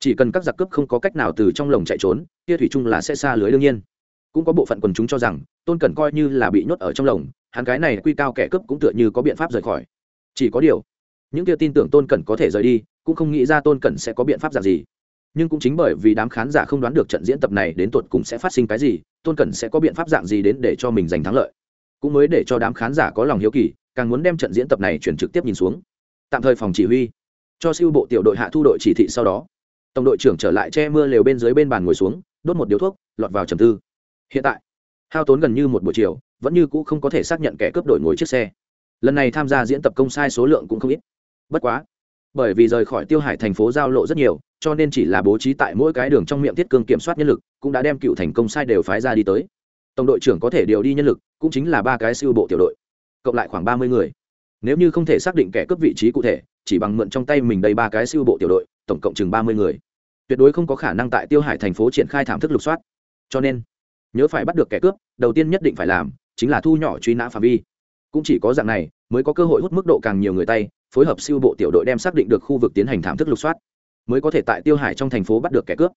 chỉ cần các giặc cướp không có cách nào từ trong lồng chạy trốn, kia thủy chung là sẽ xa lưới đương nhiên. Cũng có bộ phận quần chúng cho rằng, tôn cẩn coi như là bị nhốt ở trong lồng, hắn cái này quy cao kẻ cướp cũng tựa như có biện pháp rời khỏi. Chỉ có điều, những kia tin tưởng tôn cẩn có thể rời đi, cũng không nghĩ ra tôn cẩn sẽ có biện pháp dạng gì nhưng cũng chính bởi vì đám khán giả không đoán được trận diễn tập này đến tuột cùng sẽ phát sinh cái gì, tôn cẩn sẽ có biện pháp dạng gì đến để cho mình giành thắng lợi. Cũng mới để cho đám khán giả có lòng hiếu kỳ, càng muốn đem trận diễn tập này chuyển trực tiếp nhìn xuống. Tạm thời phòng chỉ huy. Cho siêu bộ tiểu đội hạ thu đội chỉ thị sau đó, tổng đội trưởng trở lại che mưa lều bên dưới bên bàn ngồi xuống, đốt một điếu thuốc, lọt vào trầm tư. Hiện tại, hao tốn gần như một buổi chiều, vẫn như cũ không có thể xác nhận kẻ cướp đội ngồi chiếc xe. Lần này tham gia diễn tập công sai số lượng cũng không ít. Bất quá, bởi vì rời khỏi tiêu hải thành phố giao lộ rất nhiều cho nên chỉ là bố trí tại mỗi cái đường trong miệng thiết cương kiểm soát nhân lực, cũng đã đem cựu thành công sai đều phái ra đi tới. Tổng đội trưởng có thể điều đi nhân lực, cũng chính là ba cái siêu bộ tiểu đội, cộng lại khoảng ba mươi người. Nếu như không thể xác định kẻ cướp vị trí cụ thể, chỉ bằng mượn trong tay mình đây ba cái siêu bộ tiểu đội, tổng cộng chừng ba mươi người. Tuyệt đối không có khả năng tại tiêu hải thành phố triển khai thảm thức lục soát. Cho nên, nhớ phải bắt được kẻ cướp, đầu tiên nhất định phải làm, chính là thu nhỏ truy nã phạm vi. Cũng chỉ có dạng này, mới có cơ hội hút mức độ càng nhiều người tay, phối hợp siêu bộ tiểu đội đem xác định được khu vực tiến hành thảm thức lục soát mới có thể tại tiêu hải trong thành phố bắt được kẻ cướp.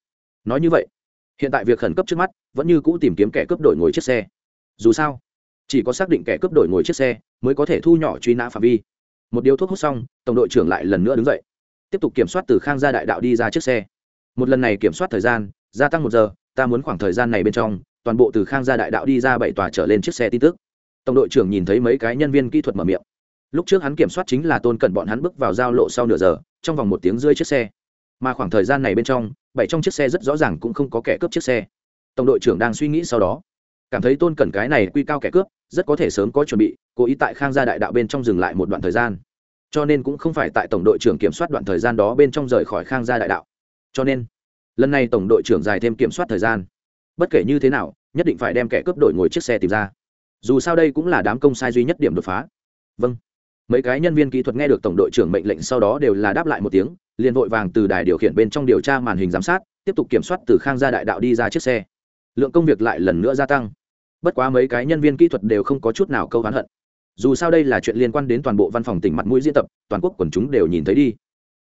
Nói như vậy, hiện tại việc khẩn cấp trước mắt vẫn như cũ tìm kiếm kẻ cướp đổi ngồi chiếc xe. Dù sao, chỉ có xác định kẻ cướp đổi ngồi chiếc xe mới có thể thu nhỏ truy nã phạm vi. Một điếu thuốc hút xong, tổng đội trưởng lại lần nữa đứng dậy, tiếp tục kiểm soát từ khang gia đại đạo đi ra chiếc xe. Một lần này kiểm soát thời gian, gia tăng một giờ, ta muốn khoảng thời gian này bên trong, toàn bộ từ khang gia đại đạo đi ra bảy tòa trở lên chiếc xe tin tức. Tổng đội trưởng nhìn thấy mấy cái nhân viên kỹ thuật mở miệng. Lúc trước hắn kiểm soát chính là tôn cẩn bọn hắn bước vào giao lộ sau nửa giờ, trong vòng một tiếng rưỡi chiếc xe mà khoảng thời gian này bên trong, bảy trong chiếc xe rất rõ ràng cũng không có kẻ cướp chiếc xe. Tổng đội trưởng đang suy nghĩ sau đó, cảm thấy tôn cẩn cái này quy cao kẻ cướp, rất có thể sớm có chuẩn bị, cố ý tại khang gia đại đạo bên trong dừng lại một đoạn thời gian. Cho nên cũng không phải tại tổng đội trưởng kiểm soát đoạn thời gian đó bên trong rời khỏi khang gia đại đạo. Cho nên, lần này tổng đội trưởng dài thêm kiểm soát thời gian. Bất kể như thế nào, nhất định phải đem kẻ cướp đội ngồi chiếc xe tìm ra. Dù sao đây cũng là đám công sai duy nhất điểm đột phá. Vâng mấy cái nhân viên kỹ thuật nghe được tổng đội trưởng mệnh lệnh sau đó đều là đáp lại một tiếng, liền vội vàng từ đài điều khiển bên trong điều tra màn hình giám sát, tiếp tục kiểm soát từ khang gia đại đạo đi ra chiếc xe. Lượng công việc lại lần nữa gia tăng. Bất quá mấy cái nhân viên kỹ thuật đều không có chút nào câu hán hận. Dù sao đây là chuyện liên quan đến toàn bộ văn phòng tỉnh mặt mũi diễn tập, toàn quốc quần chúng đều nhìn thấy đi.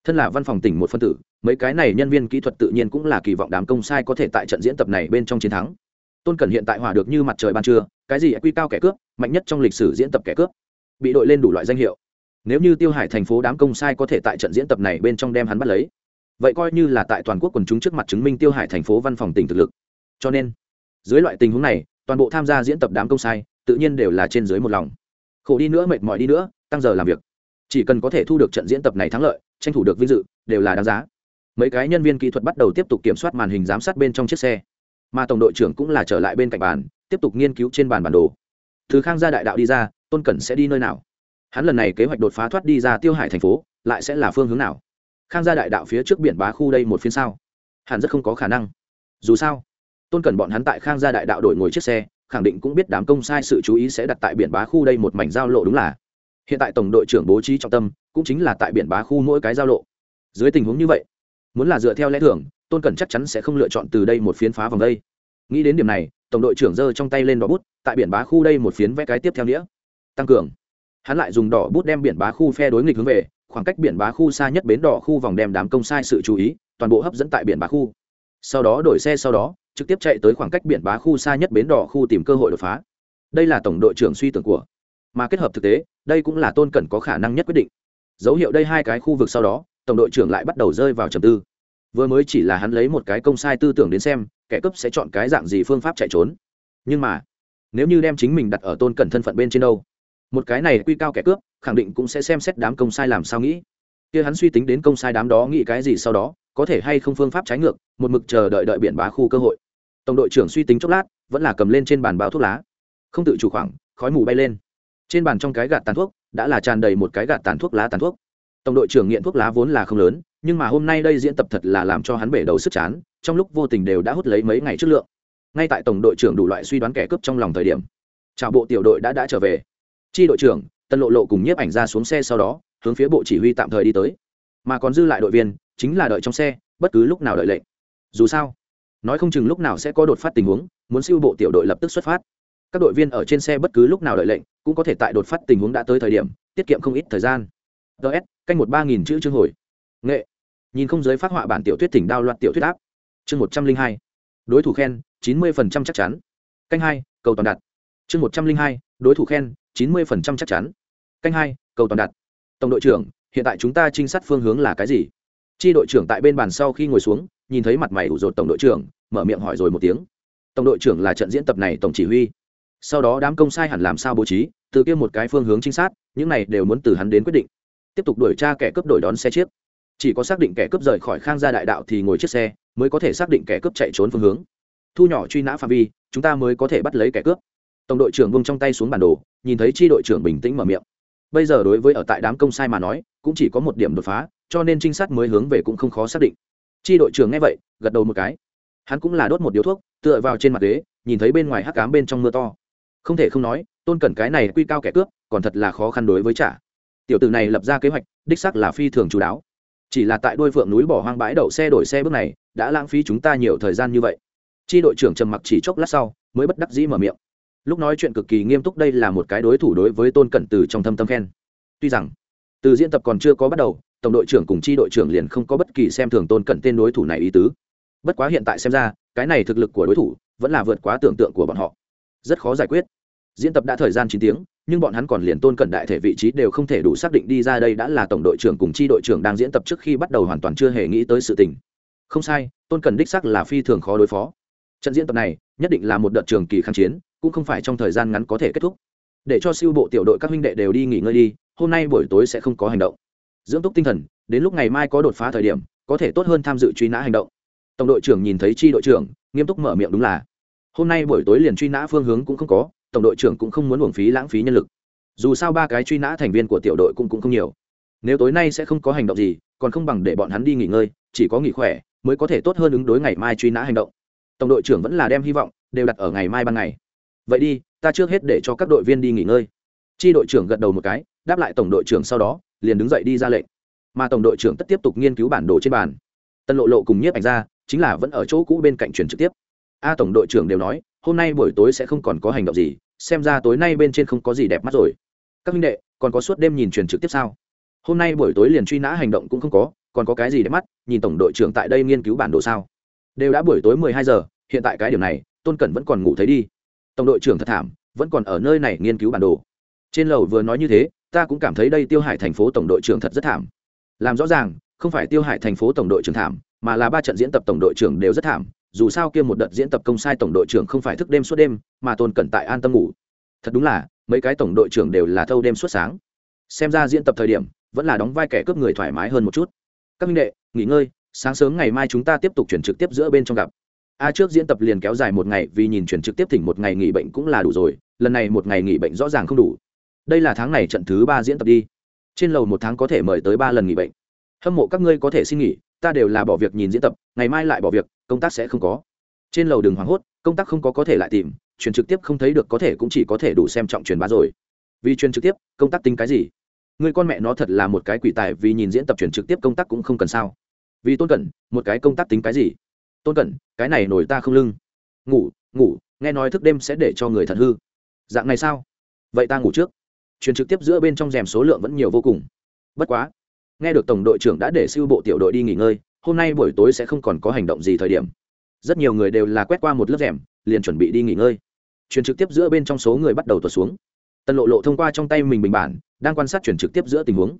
Thân là văn phòng tỉnh một phân tử, mấy cái này nhân viên kỹ thuật tự nhiên cũng là kỳ vọng đám công sai có thể tại trận diễn tập này bên trong chiến thắng. Tôn cẩn hiện tại hòa được như mặt trời ban trưa, cái gì quy cao kẻ cướp, mạnh nhất trong lịch sử diễn tập kẻ cướp bị đội lên đủ loại danh hiệu. Nếu như tiêu hải thành phố đám công sai có thể tại trận diễn tập này bên trong đem hắn bắt lấy, vậy coi như là tại toàn quốc quần chúng trước mặt chứng minh tiêu hải thành phố văn phòng tỉnh thực lực. Cho nên, dưới loại tình huống này, toàn bộ tham gia diễn tập đám công sai tự nhiên đều là trên dưới một lòng. Khổ đi nữa, mệt mỏi đi nữa, tăng giờ làm việc. Chỉ cần có thể thu được trận diễn tập này thắng lợi, tranh thủ được vinh dự, đều là đáng giá. Mấy cái nhân viên kỹ thuật bắt đầu tiếp tục kiểm soát màn hình giám sát bên trong chiếc xe. Mà tổng đội trưởng cũng là trở lại bên cạnh bàn, tiếp tục nghiên cứu trên bàn bản đồ. Thứ khang gia đại đạo đi ra tôn cẩn sẽ đi nơi nào? Hắn lần này kế hoạch đột phá thoát đi ra tiêu hải thành phố, lại sẽ là phương hướng nào? Khang gia đại đạo phía trước biển bá khu đây một phiên sao? Hẳn rất không có khả năng. Dù sao, tôn cẩn bọn hắn tại khang gia đại đạo đổi ngồi chiếc xe, khẳng định cũng biết đám công sai sự chú ý sẽ đặt tại biển bá khu đây một mảnh giao lộ đúng là. Hiện tại tổng đội trưởng bố trí trọng tâm, cũng chính là tại biển bá khu mỗi cái giao lộ. Dưới tình huống như vậy, muốn là dựa theo lẽ thường, tôn cẩn chắc chắn sẽ không lựa chọn từ đây một phiến phá vòng đây. Nghĩ đến điểm này, tổng đội trưởng giơ trong tay lên đỏ bút, tại biển bá khu đây một phiến vẽ cái tiếp theo nghĩa tăng cường. Hắn lại dùng đỏ bút đem biển bá khu phe đối nghịch hướng về, khoảng cách biển bá khu xa nhất bến đỏ khu vòng đem đám công sai sự chú ý, toàn bộ hấp dẫn tại biển bá khu. Sau đó đổi xe sau đó, trực tiếp chạy tới khoảng cách biển bá khu xa nhất bến đỏ khu tìm cơ hội đột phá. Đây là tổng đội trưởng suy tưởng của. Mà kết hợp thực tế, đây cũng là tôn cẩn có khả năng nhất quyết định. Dấu hiệu đây hai cái khu vực sau đó, tổng đội trưởng lại bắt đầu rơi vào trầm tư. Vừa mới chỉ là hắn lấy một cái công sai tư tưởng đến xem, kẻ cấp sẽ chọn cái dạng gì phương pháp chạy trốn. Nhưng mà, nếu như đem chính mình đặt ở tôn cẩn thân phận bên trên đâu một cái này quy cao kẻ cướp, khẳng định cũng sẽ xem xét đám công sai làm sao nghĩ. Kia hắn suy tính đến công sai đám đó nghĩ cái gì sau đó, có thể hay không phương pháp trái ngược, một mực chờ đợi đợi biển bá khu cơ hội. Tổng đội trưởng suy tính chốc lát, vẫn là cầm lên trên bàn bao thuốc lá. Không tự chủ khoảng, khói mù bay lên. Trên bàn trong cái gạt tàn thuốc, đã là tràn đầy một cái gạt tàn thuốc lá tàn thuốc. Tổng đội trưởng nghiện thuốc lá vốn là không lớn, nhưng mà hôm nay đây diễn tập thật là làm cho hắn bể đầu sức chán, trong lúc vô tình đều đã hút lấy mấy ngày trước lượng. Ngay tại tổng đội trưởng đủ loại suy đoán kẻ cướp trong lòng thời điểm trào bộ tiểu đội đã đã trở về chi đội trưởng, tân lộ lộ cùng nhiếp ảnh ra xuống xe sau đó, hướng phía bộ chỉ huy tạm thời đi tới. Mà còn dư lại đội viên, chính là đợi trong xe, bất cứ lúc nào đợi lệnh. Dù sao, nói không chừng lúc nào sẽ có đột phát tình huống, muốn siêu bộ tiểu đội lập tức xuất phát. Các đội viên ở trên xe bất cứ lúc nào đợi lệnh, cũng có thể tại đột phát tình huống đã tới thời điểm, tiết kiệm không ít thời gian. Ts canh một ba nghìn chữ chương hồi. Nghệ. Nhìn không giới phát họa bản tiểu thuyết tỉnh đao loạt tiểu thuyết áp. Chương một trăm linh hai. Đối thủ khen, chín mươi phần trăm chắc chắn. Canh hai, cầu toàn đặt. Chương một trăm linh hai, đối thủ khen chín mươi phần trăm chắc chắn. Canh hai, cầu toàn đặt. Tổng đội trưởng, hiện tại chúng ta trinh sát phương hướng là cái gì? Chi đội trưởng tại bên bàn sau khi ngồi xuống, nhìn thấy mặt mày ủ rột tổng đội trưởng, mở miệng hỏi rồi một tiếng. Tổng đội trưởng là trận diễn tập này tổng chỉ huy. Sau đó đám công sai hẳn làm sao bố trí, từ kia một cái phương hướng trinh sát, những này đều muốn từ hắn đến quyết định. Tiếp tục đuổi tra kẻ cướp đổi đón xe chiếc. Chỉ có xác định kẻ cướp rời khỏi khang gia đại đạo thì ngồi chiếc xe, mới có thể xác định kẻ cướp chạy trốn phương hướng. Thu nhỏ truy nã phạm vi, chúng ta mới có thể bắt lấy kẻ cướp tổng đội trưởng vung trong tay xuống bản đồ, nhìn thấy tri đội trưởng bình tĩnh mở miệng. Bây giờ đối với ở tại đám công sai mà nói, cũng chỉ có một điểm đột phá, cho nên trinh sát mới hướng về cũng không khó xác định. Tri đội trưởng nghe vậy, gật đầu một cái. Hắn cũng là đốt một điếu thuốc, tựa vào trên mặt ghế, nhìn thấy bên ngoài hắc cám bên trong mưa to. Không thể không nói, tôn cẩn cái này quy cao kẻ cướp, còn thật là khó khăn đối với trả. Tiểu tử này lập ra kế hoạch, đích sắc là phi thường chú đáo. Chỉ là tại đôi phượng núi bỏ hoang bãi đậu xe đổi xe bước này, đã lãng phí chúng ta nhiều thời gian như vậy. Chi đội trưởng trầm mặc chỉ chốc lát sau, mới bất đắc dĩ mở miệng lúc nói chuyện cực kỳ nghiêm túc, đây là một cái đối thủ đối với tôn cẩn từ trong thâm tâm khen. Tuy rằng, từ diễn tập còn chưa có bắt đầu, tổng đội trưởng cùng chi đội trưởng liền không có bất kỳ xem thường tôn cẩn tên đối thủ này ý tứ. Bất quá hiện tại xem ra, cái này thực lực của đối thủ vẫn là vượt quá tưởng tượng của bọn họ. Rất khó giải quyết. Diễn tập đã thời gian chín tiếng, nhưng bọn hắn còn liền tôn cận đại thể vị trí đều không thể đủ xác định đi ra đây đã là tổng đội trưởng cùng chi đội trưởng đang diễn tập trước khi bắt đầu hoàn toàn chưa hề nghĩ tới sự tình. Không sai, tôn cận đích sắc là phi thường khó đối phó. Trận diễn tập này, nhất định là một đợt trường kỳ kháng chiến cũng không phải trong thời gian ngắn có thể kết thúc. Để cho siêu bộ tiểu đội các huynh đệ đều đi nghỉ ngơi đi, hôm nay buổi tối sẽ không có hành động. Dưỡng túc tinh thần, đến lúc ngày mai có đột phá thời điểm, có thể tốt hơn tham dự truy nã hành động. Tổng đội trưởng nhìn thấy chi đội trưởng, nghiêm túc mở miệng đúng là, hôm nay buổi tối liền truy nã phương hướng cũng không có, tổng đội trưởng cũng không muốn uổng phí lãng phí nhân lực. Dù sao ba cái truy nã thành viên của tiểu đội cũng cũng không nhiều. Nếu tối nay sẽ không có hành động gì, còn không bằng để bọn hắn đi nghỉ ngơi, chỉ có nghỉ khỏe, mới có thể tốt hơn ứng đối ngày mai truy nã hành động. Tổng đội trưởng vẫn là đem hy vọng đều đặt ở ngày mai ban ngày vậy đi, ta trước hết để cho các đội viên đi nghỉ ngơi. Chi đội trưởng gật đầu một cái, đáp lại tổng đội trưởng sau đó, liền đứng dậy đi ra lệnh. Mà tổng đội trưởng tất tiếp tục nghiên cứu bản đồ trên bàn. Tân lộ lộ cùng nhiếp ảnh ra chính là vẫn ở chỗ cũ bên cạnh truyền trực tiếp. A tổng đội trưởng đều nói, hôm nay buổi tối sẽ không còn có hành động gì, xem ra tối nay bên trên không có gì đẹp mắt rồi. Các minh đệ, còn có suốt đêm nhìn truyền trực tiếp sao? Hôm nay buổi tối liền truy nã hành động cũng không có, còn có cái gì đẹp mắt, nhìn tổng đội trưởng tại đây nghiên cứu bản đồ sao? Đều đã buổi tối mười hai giờ, hiện tại cái điểm này, tôn cẩn vẫn còn ngủ thấy đi tổng đội trưởng thật thảm, vẫn còn ở nơi này nghiên cứu bản đồ. Trên lầu vừa nói như thế, ta cũng cảm thấy đây tiêu hải thành phố tổng đội trưởng thật rất thảm. Làm rõ ràng, không phải tiêu hải thành phố tổng đội trưởng thảm, mà là ba trận diễn tập tổng đội trưởng đều rất thảm. Dù sao kia một đợt diễn tập công sai tổng đội trưởng không phải thức đêm suốt đêm, mà tôn cẩn tại an tâm ngủ. Thật đúng là, mấy cái tổng đội trưởng đều là thâu đêm suốt sáng. Xem ra diễn tập thời điểm, vẫn là đóng vai kẻ cướp người thoải mái hơn một chút. Các minh đệ, nghỉ ngơi, sáng sớm ngày mai chúng ta tiếp tục chuyển trực tiếp giữa bên trong gặp a trước diễn tập liền kéo dài một ngày, vì nhìn chuyển trực tiếp thỉnh một ngày nghỉ bệnh cũng là đủ rồi, lần này một ngày nghỉ bệnh rõ ràng không đủ. Đây là tháng này trận thứ ba diễn tập đi. Trên lầu một tháng có thể mời tới ba lần nghỉ bệnh. Hâm mộ các ngươi có thể xin nghỉ, ta đều là bỏ việc nhìn diễn tập, ngày mai lại bỏ việc, công tác sẽ không có. Trên lầu đường hoảng hốt, công tác không có có thể lại tìm truyền trực tiếp không thấy được có thể cũng chỉ có thể đủ xem trọng truyền bá rồi. Vì truyền trực tiếp, công tác tính cái gì? Người con mẹ nó thật là một cái quỷ tài, vì nhìn diễn tập truyền trực tiếp công tác cũng không cần sao. Vì tôn cẩn một cái công tác tính cái gì? Tôn cẩn, cái này nổi ta không lưng. Ngủ ngủ, nghe nói thức đêm sẽ để cho người thật hư. Dạng này sao? Vậy ta ngủ trước. Truyền trực tiếp giữa bên trong rèm số lượng vẫn nhiều vô cùng. Bất quá, nghe được tổng đội trưởng đã để siêu bộ tiểu đội đi nghỉ ngơi, hôm nay buổi tối sẽ không còn có hành động gì thời điểm. Rất nhiều người đều là quét qua một lớp rèm, liền chuẩn bị đi nghỉ ngơi. Truyền trực tiếp giữa bên trong số người bắt đầu tuột xuống. Tần lộ lộ thông qua trong tay mình bình bản, đang quan sát chuyển trực tiếp giữa tình huống.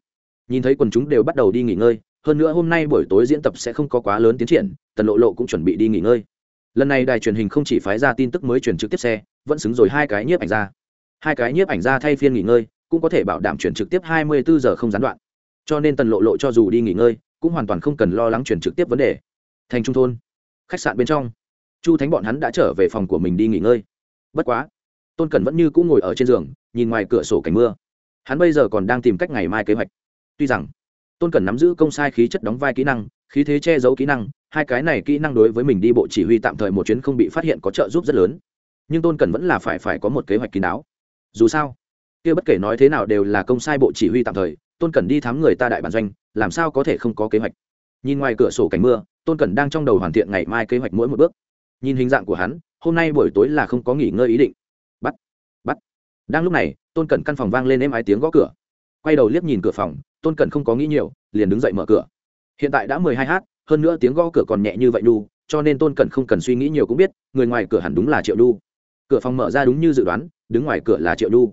Nhìn thấy quần chúng đều bắt đầu đi nghỉ ngơi, hơn nữa hôm nay buổi tối diễn tập sẽ không có quá lớn tiến triển tần lộ lộ cũng chuẩn bị đi nghỉ ngơi. Lần này đài truyền hình không chỉ phái ra tin tức mới truyền trực tiếp xe, vẫn xứng rồi hai cái nhiếp ảnh ra. Hai cái nhiếp ảnh ra thay phiên nghỉ ngơi, cũng có thể bảo đảm chuyển trực tiếp hai mươi bốn giờ không gián đoạn. Cho nên tần lộ lộ cho dù đi nghỉ ngơi, cũng hoàn toàn không cần lo lắng chuyển trực tiếp vấn đề. Thành trung thôn, khách sạn bên trong. Chu thánh bọn hắn đã trở về phòng của mình đi nghỉ ngơi. Bất quá, tôn cẩn vẫn như cũng ngồi ở trên giường, nhìn ngoài cửa sổ cảnh mưa. Hắn bây giờ còn đang tìm cách ngày mai kế hoạch. Tuy rằng, tôn cẩn nắm giữ công sai khí chất đóng vai kỹ năng khí thế che giấu kỹ năng, hai cái này kỹ năng đối với mình đi bộ chỉ huy tạm thời một chuyến không bị phát hiện có trợ giúp rất lớn. Nhưng tôn cần vẫn là phải phải có một kế hoạch kín đáo. Dù sao, kia bất kể nói thế nào đều là công sai bộ chỉ huy tạm thời, tôn cần đi thám người ta đại bản doanh, làm sao có thể không có kế hoạch? Nhìn ngoài cửa sổ cảnh mưa, tôn cần đang trong đầu hoàn thiện ngày mai kế hoạch mỗi một bước. Nhìn hình dạng của hắn, hôm nay buổi tối là không có nghỉ ngơi ý định. Bắt bắt. Đang lúc này, tôn cần căn phòng vang lên êm ái tiếng gõ cửa. Quay đầu liếc nhìn cửa phòng, tôn cần không có nghĩ nhiều, liền đứng dậy mở cửa hiện tại đã mười hai h hơn nữa tiếng gõ cửa còn nhẹ như vậy đu cho nên tôn cẩn không cần suy nghĩ nhiều cũng biết, người ngoài cửa hẳn đúng là triệu đu cửa phòng mở ra đúng như dự đoán, đứng ngoài cửa là triệu đu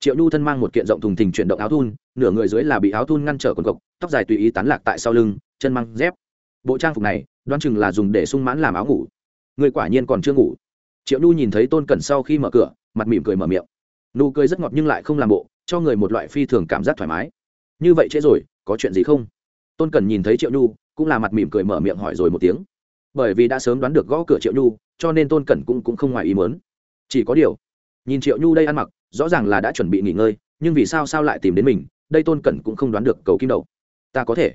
triệu đu thân mang một kiện rộng thùng thình chuyển động áo thun, nửa người dưới là bị áo thun ngăn trở quần cộc, tóc dài tùy ý tán lạc tại sau lưng, chân măng dép. Bộ trang phục này, đoán chừng là dùng để sung mãn làm áo ngủ. Người quả nhiên còn chưa ngủ. Triệu nhu nhìn thấy tôn cẩn sau khi mở cửa, mặt mỉm cười mở miệng. Nụ cười rất ngọt nhưng lại không làm bộ, cho người một loại phi thường cảm giác thoải mái. Như vậy trễ rồi, có chuyện gì không? Tôn cẩn nhìn thấy triệu nhu cũng là mặt mỉm cười mở miệng hỏi rồi một tiếng. Bởi vì đã sớm đoán được gõ cửa triệu nhu cho nên tôn cẩn cũng, cũng không ngoài ý mớn chỉ có điều nhìn triệu nhu đây ăn mặc rõ ràng là đã chuẩn bị nghỉ ngơi nhưng vì sao sao lại tìm đến mình đây tôn cẩn cũng không đoán được cầu kim đầu. Ta có thể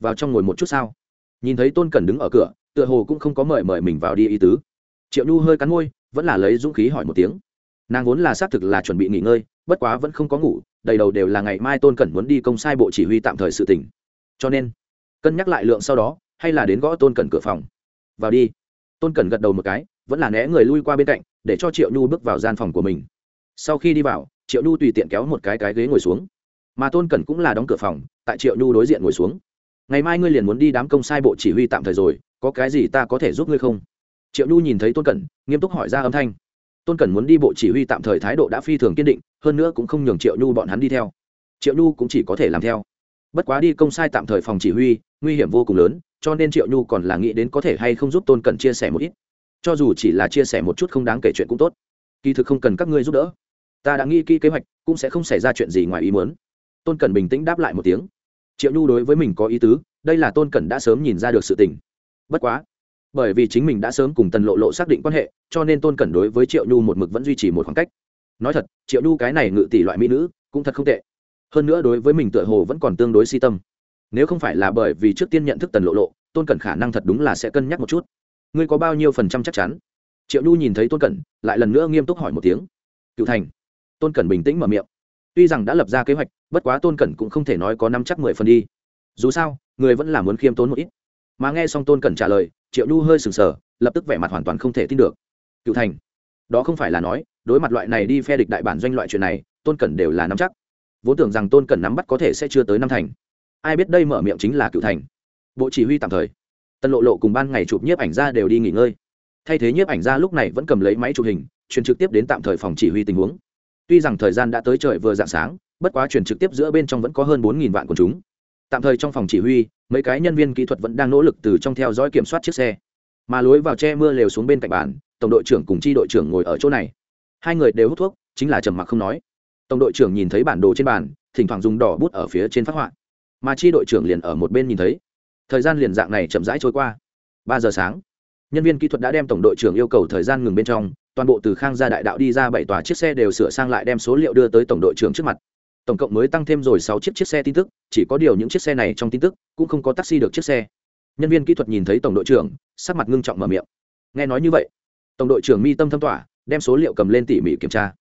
vào trong ngồi một chút sao? Nhìn thấy tôn cẩn đứng ở cửa tựa hồ cũng không có mời mời mình vào đi ý tứ. Triệu nhu hơi cắn môi vẫn là lấy dũng khí hỏi một tiếng. Nàng vốn là xác thực là chuẩn bị nghỉ ngơi bất quá vẫn không có ngủ đầy đầu đều là ngày mai tôn cẩn muốn đi công sai bộ chỉ huy tạm thời sự tỉnh cho nên, cân nhắc lại lượng sau đó, hay là đến gõ tôn cẩn cửa phòng. Vào đi. Tôn cẩn gật đầu một cái, vẫn là né người lui qua bên cạnh, để cho triệu nhu bước vào gian phòng của mình. Sau khi đi vào, triệu nhu tùy tiện kéo một cái cái ghế ngồi xuống. Mà tôn cẩn cũng là đóng cửa phòng, tại triệu nhu đối diện ngồi xuống. Ngày mai ngươi liền muốn đi đám công sai bộ chỉ huy tạm thời rồi, có cái gì ta có thể giúp ngươi không? Triệu nhu nhìn thấy tôn cẩn, nghiêm túc hỏi ra âm thanh. Tôn cẩn muốn đi bộ chỉ huy tạm thời thái độ đã phi thường kiên định, hơn nữa cũng không nhường triệu nhu bọn hắn đi theo. Triệu nhu cũng chỉ có thể làm theo bất quá đi công sai tạm thời phòng chỉ huy, nguy hiểm vô cùng lớn, cho nên triệu nhu còn là nghĩ đến có thể hay không giúp tôn cần chia sẻ một ít. Cho dù chỉ là chia sẻ một chút không đáng kể chuyện cũng tốt. Kỳ thực không cần các ngươi giúp đỡ. Ta đã nghĩ kỹ kế hoạch, cũng sẽ không xảy ra chuyện gì ngoài ý muốn. Tôn Cần bình tĩnh đáp lại một tiếng. Triệu nhu đối với mình có ý tứ, đây là tôn cần đã sớm nhìn ra được sự tình. Bất quá, bởi vì chính mình đã sớm cùng tần lộ lộ xác định quan hệ, cho nên tôn cần đối với triệu nhu một mực vẫn duy trì một khoảng cách. Nói thật, triệu nhu cái này ngự tỷ loại mỹ nữ, cũng thật không tệ hơn nữa đối với mình tựa hồ vẫn còn tương đối si tâm. Nếu không phải là bởi vì trước tiên nhận thức tần lộ lộ, tôn cẩn khả năng thật đúng là sẽ cân nhắc một chút. Ngươi có bao nhiêu phần trăm chắc chắn? Triệu nhu nhìn thấy tôn cẩn, lại lần nữa nghiêm túc hỏi một tiếng. Cựu thành. Tôn cẩn bình tĩnh mở miệng. Tuy rằng đã lập ra kế hoạch, bất quá tôn cẩn cũng không thể nói có năm chắc mười phần đi. Dù sao, người vẫn là muốn khiêm tốn một ít. Mà nghe xong tôn cẩn trả lời, triệu nhu hơi sừng sờ, lập tức vẻ mặt hoàn toàn không thể tin được. Cựu thành. Đó không phải là nói, đối mặt loại này đi phe địch đại bản doanh loại chuyện này, tôn cẩn đều là nắm chắc vốn tưởng rằng tôn cẩn nắm bắt có thể sẽ chưa tới năm thành. Ai biết đây mở miệng chính là cựu thành. Bộ chỉ huy tạm thời. Tân lộ lộ cùng ban ngày chụp nhiếp ảnh ra đều đi nghỉ ngơi. Thay thế nhiếp ảnh ra lúc này vẫn cầm lấy máy chụp hình, truyền trực tiếp đến tạm thời phòng chỉ huy tình huống. Tuy rằng thời gian đã tới trời vừa dạng sáng, bất quá truyền trực tiếp giữa bên trong vẫn có hơn bốn vạn quần chúng. Tạm thời trong phòng chỉ huy, mấy cái nhân viên kỹ thuật vẫn đang nỗ lực từ trong theo dõi kiểm soát chiếc xe. Mà lối vào che mưa lều xuống bên cạnh bàn, tổng đội trưởng cùng chi đội trưởng ngồi ở chỗ này. Hai người đều hút thuốc, chính là trầm mặc không nói tổng đội trưởng nhìn thấy bản đồ trên bàn, thỉnh thoảng dùng đỏ bút ở phía trên phát họa. Mà chi đội trưởng liền ở một bên nhìn thấy. Thời gian liền dạng này chậm rãi trôi qua. Ba giờ sáng, nhân viên kỹ thuật đã đem tổng đội trưởng yêu cầu thời gian ngừng bên trong, toàn bộ từ khang gia đại đạo đi ra bảy tòa chiếc xe đều sửa sang lại đem số liệu đưa tới tổng đội trưởng trước mặt. Tổng cộng mới tăng thêm rồi sáu chiếc chiếc xe tin tức, chỉ có điều những chiếc xe này trong tin tức cũng không có taxi được chiếc xe. Nhân viên kỹ thuật nhìn thấy tổng đội trưởng, sắc mặt ngưng trọng mở miệng. Nghe nói như vậy, tổng đội trưởng mi tâm thâm tỏa, đem số liệu cầm lên tỉ mỉ kiểm tra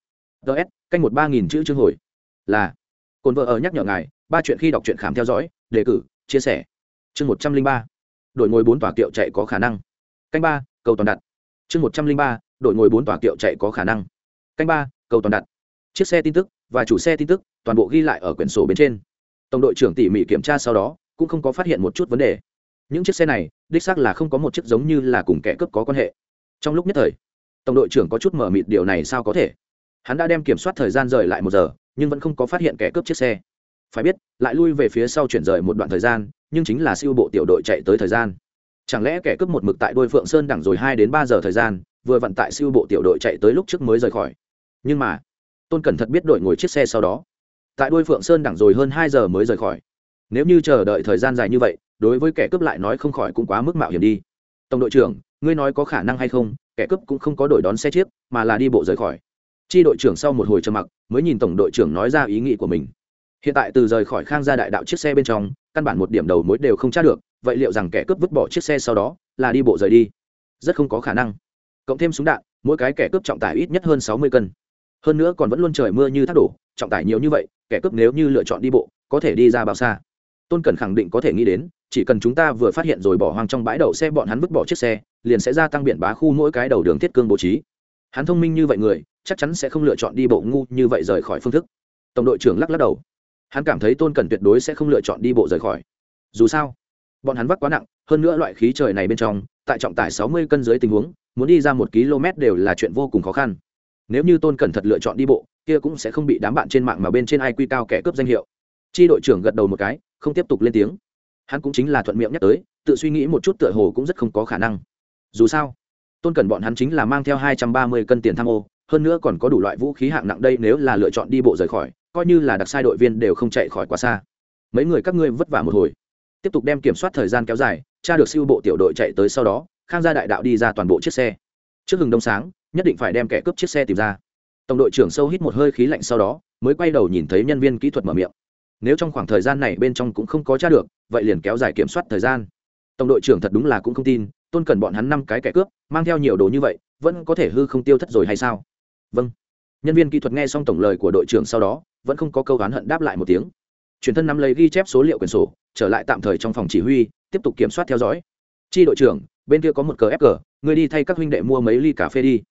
ts canh một ba nghìn chữ chương hồi. Là, cồn vợ ở nhắc nhở ngài, ba chuyện khi đọc truyện khám theo dõi, đề cử, chia sẻ. Chương một trăm linh ba, đổi ngồi bốn tòa kiệu chạy có khả năng. Canh ba, cầu toàn đặt. Chương một trăm linh ba, đổi ngồi bốn tòa kiệu chạy có khả năng. Canh ba, cầu toàn đặt. Chiếc xe tin tức và chủ xe tin tức toàn bộ ghi lại ở quyển sổ bên trên. Tổng đội trưởng tỉ mỉ kiểm tra sau đó cũng không có phát hiện một chút vấn đề. Những chiếc xe này, đích xác là không có một chiếc giống như là cùng kẻ cướp có quan hệ. Trong lúc nhất thời, tổng đội trưởng có chút mở mịt điều này sao có thể? Hắn đã đem kiểm soát thời gian rời lại một giờ, nhưng vẫn không có phát hiện kẻ cướp chiếc xe. Phải biết, lại lui về phía sau chuyển rời một đoạn thời gian, nhưng chính là siêu bộ tiểu đội chạy tới thời gian. Chẳng lẽ kẻ cướp một mực tại đôi phượng sơn đẳng rồi hai đến ba giờ thời gian, vừa vận tại siêu bộ tiểu đội chạy tới lúc trước mới rời khỏi. Nhưng mà, tôn cẩn thật biết đội ngồi chiếc xe sau đó. Tại đôi phượng sơn đẳng rồi hơn hai giờ mới rời khỏi. Nếu như chờ đợi thời gian dài như vậy, đối với kẻ cướp lại nói không khỏi cũng quá mức mạo hiểm đi. Tổng đội trưởng, ngươi nói có khả năng hay không, kẻ cướp cũng không có đổi đón xe chiếc, mà là đi bộ rời khỏi chi đội trưởng sau một hồi trầm mặc, mới nhìn tổng đội trưởng nói ra ý nghĩ của mình. Hiện tại từ rời khỏi khang gia đại đạo chiếc xe bên trong, căn bản một điểm đầu mối đều không tra được, vậy liệu rằng kẻ cướp vứt bỏ chiếc xe sau đó là đi bộ rời đi? Rất không có khả năng. Cộng thêm súng đạn, mỗi cái kẻ cướp trọng tải ít nhất hơn sáu mươi cân. Hơn nữa còn vẫn luôn trời mưa như thác đổ, trọng tải nhiều như vậy, kẻ cướp nếu như lựa chọn đi bộ, có thể đi ra bao xa? Tôn cần khẳng định có thể nghĩ đến, chỉ cần chúng ta vừa phát hiện rồi bỏ hoang trong bãi đậu xe bọn hắn vứt bỏ chiếc xe, liền sẽ gia tăng biển bá khu mỗi cái đầu đường thiết cương bố trí. Hắn thông minh như vậy người chắc chắn sẽ không lựa chọn đi bộ ngu như vậy rời khỏi phương thức. Tổng đội trưởng lắc lắc đầu. Hắn cảm thấy tôn cần tuyệt đối sẽ không lựa chọn đi bộ rời khỏi. Dù sao, bọn hắn vác quá nặng, hơn nữa loại khí trời này bên trong, tại trọng tải sáu mươi cân dưới tình huống, muốn đi ra một km đều là chuyện vô cùng khó khăn. Nếu như tôn cần thật lựa chọn đi bộ, kia cũng sẽ không bị đám bạn trên mạng mà bên trên ai quy cao kẻ cướp danh hiệu. Chi đội trưởng gật đầu một cái, không tiếp tục lên tiếng. Hắn cũng chính là thuận miệng nhắc tới, tự suy nghĩ một chút tựa hồ cũng rất không có khả năng. Dù sao, tôn cần bọn hắn chính là mang theo hai trăm ba mươi cân tiền tham ô hơn nữa còn có đủ loại vũ khí hạng nặng đây nếu là lựa chọn đi bộ rời khỏi, coi như là đặc sai đội viên đều không chạy khỏi quá xa. Mấy người các ngươi vất vả một hồi. Tiếp tục đem kiểm soát thời gian kéo dài cha được siêu bộ tiểu đội chạy tới sau đó, khang gia đại đạo đi ra toàn bộ chiếc xe. Trước hừng đông sáng, nhất định phải đem kẻ cướp chiếc xe tìm ra. Tổng đội trưởng sâu hít một hơi khí lạnh sau đó, mới quay đầu nhìn thấy nhân viên kỹ thuật mở miệng. Nếu trong khoảng thời gian này bên trong cũng không có t r a được, vậy liền kéo dài kiểm soát thời gian. Tổng đội trưởng thật đúng là cũng không tin, tôn cần bọn hắn năm cái kẻ cướp, mang theo nhiều đồ như vậy, vẫn có thể hư không tiêu thất rồi hay sao? Vâng. Nhân viên kỹ thuật nghe xong tổng lời của đội trưởng sau đó, vẫn không có câu oán hận đáp lại một tiếng. Truyền thân nắm lấy ghi chép số liệu quyển sổ, trở lại tạm thời trong phòng chỉ huy, tiếp tục kiểm soát theo dõi. Chi đội trưởng, bên kia có một cờ ép cờ người đi thay các huynh đệ mua mấy ly cà phê đi.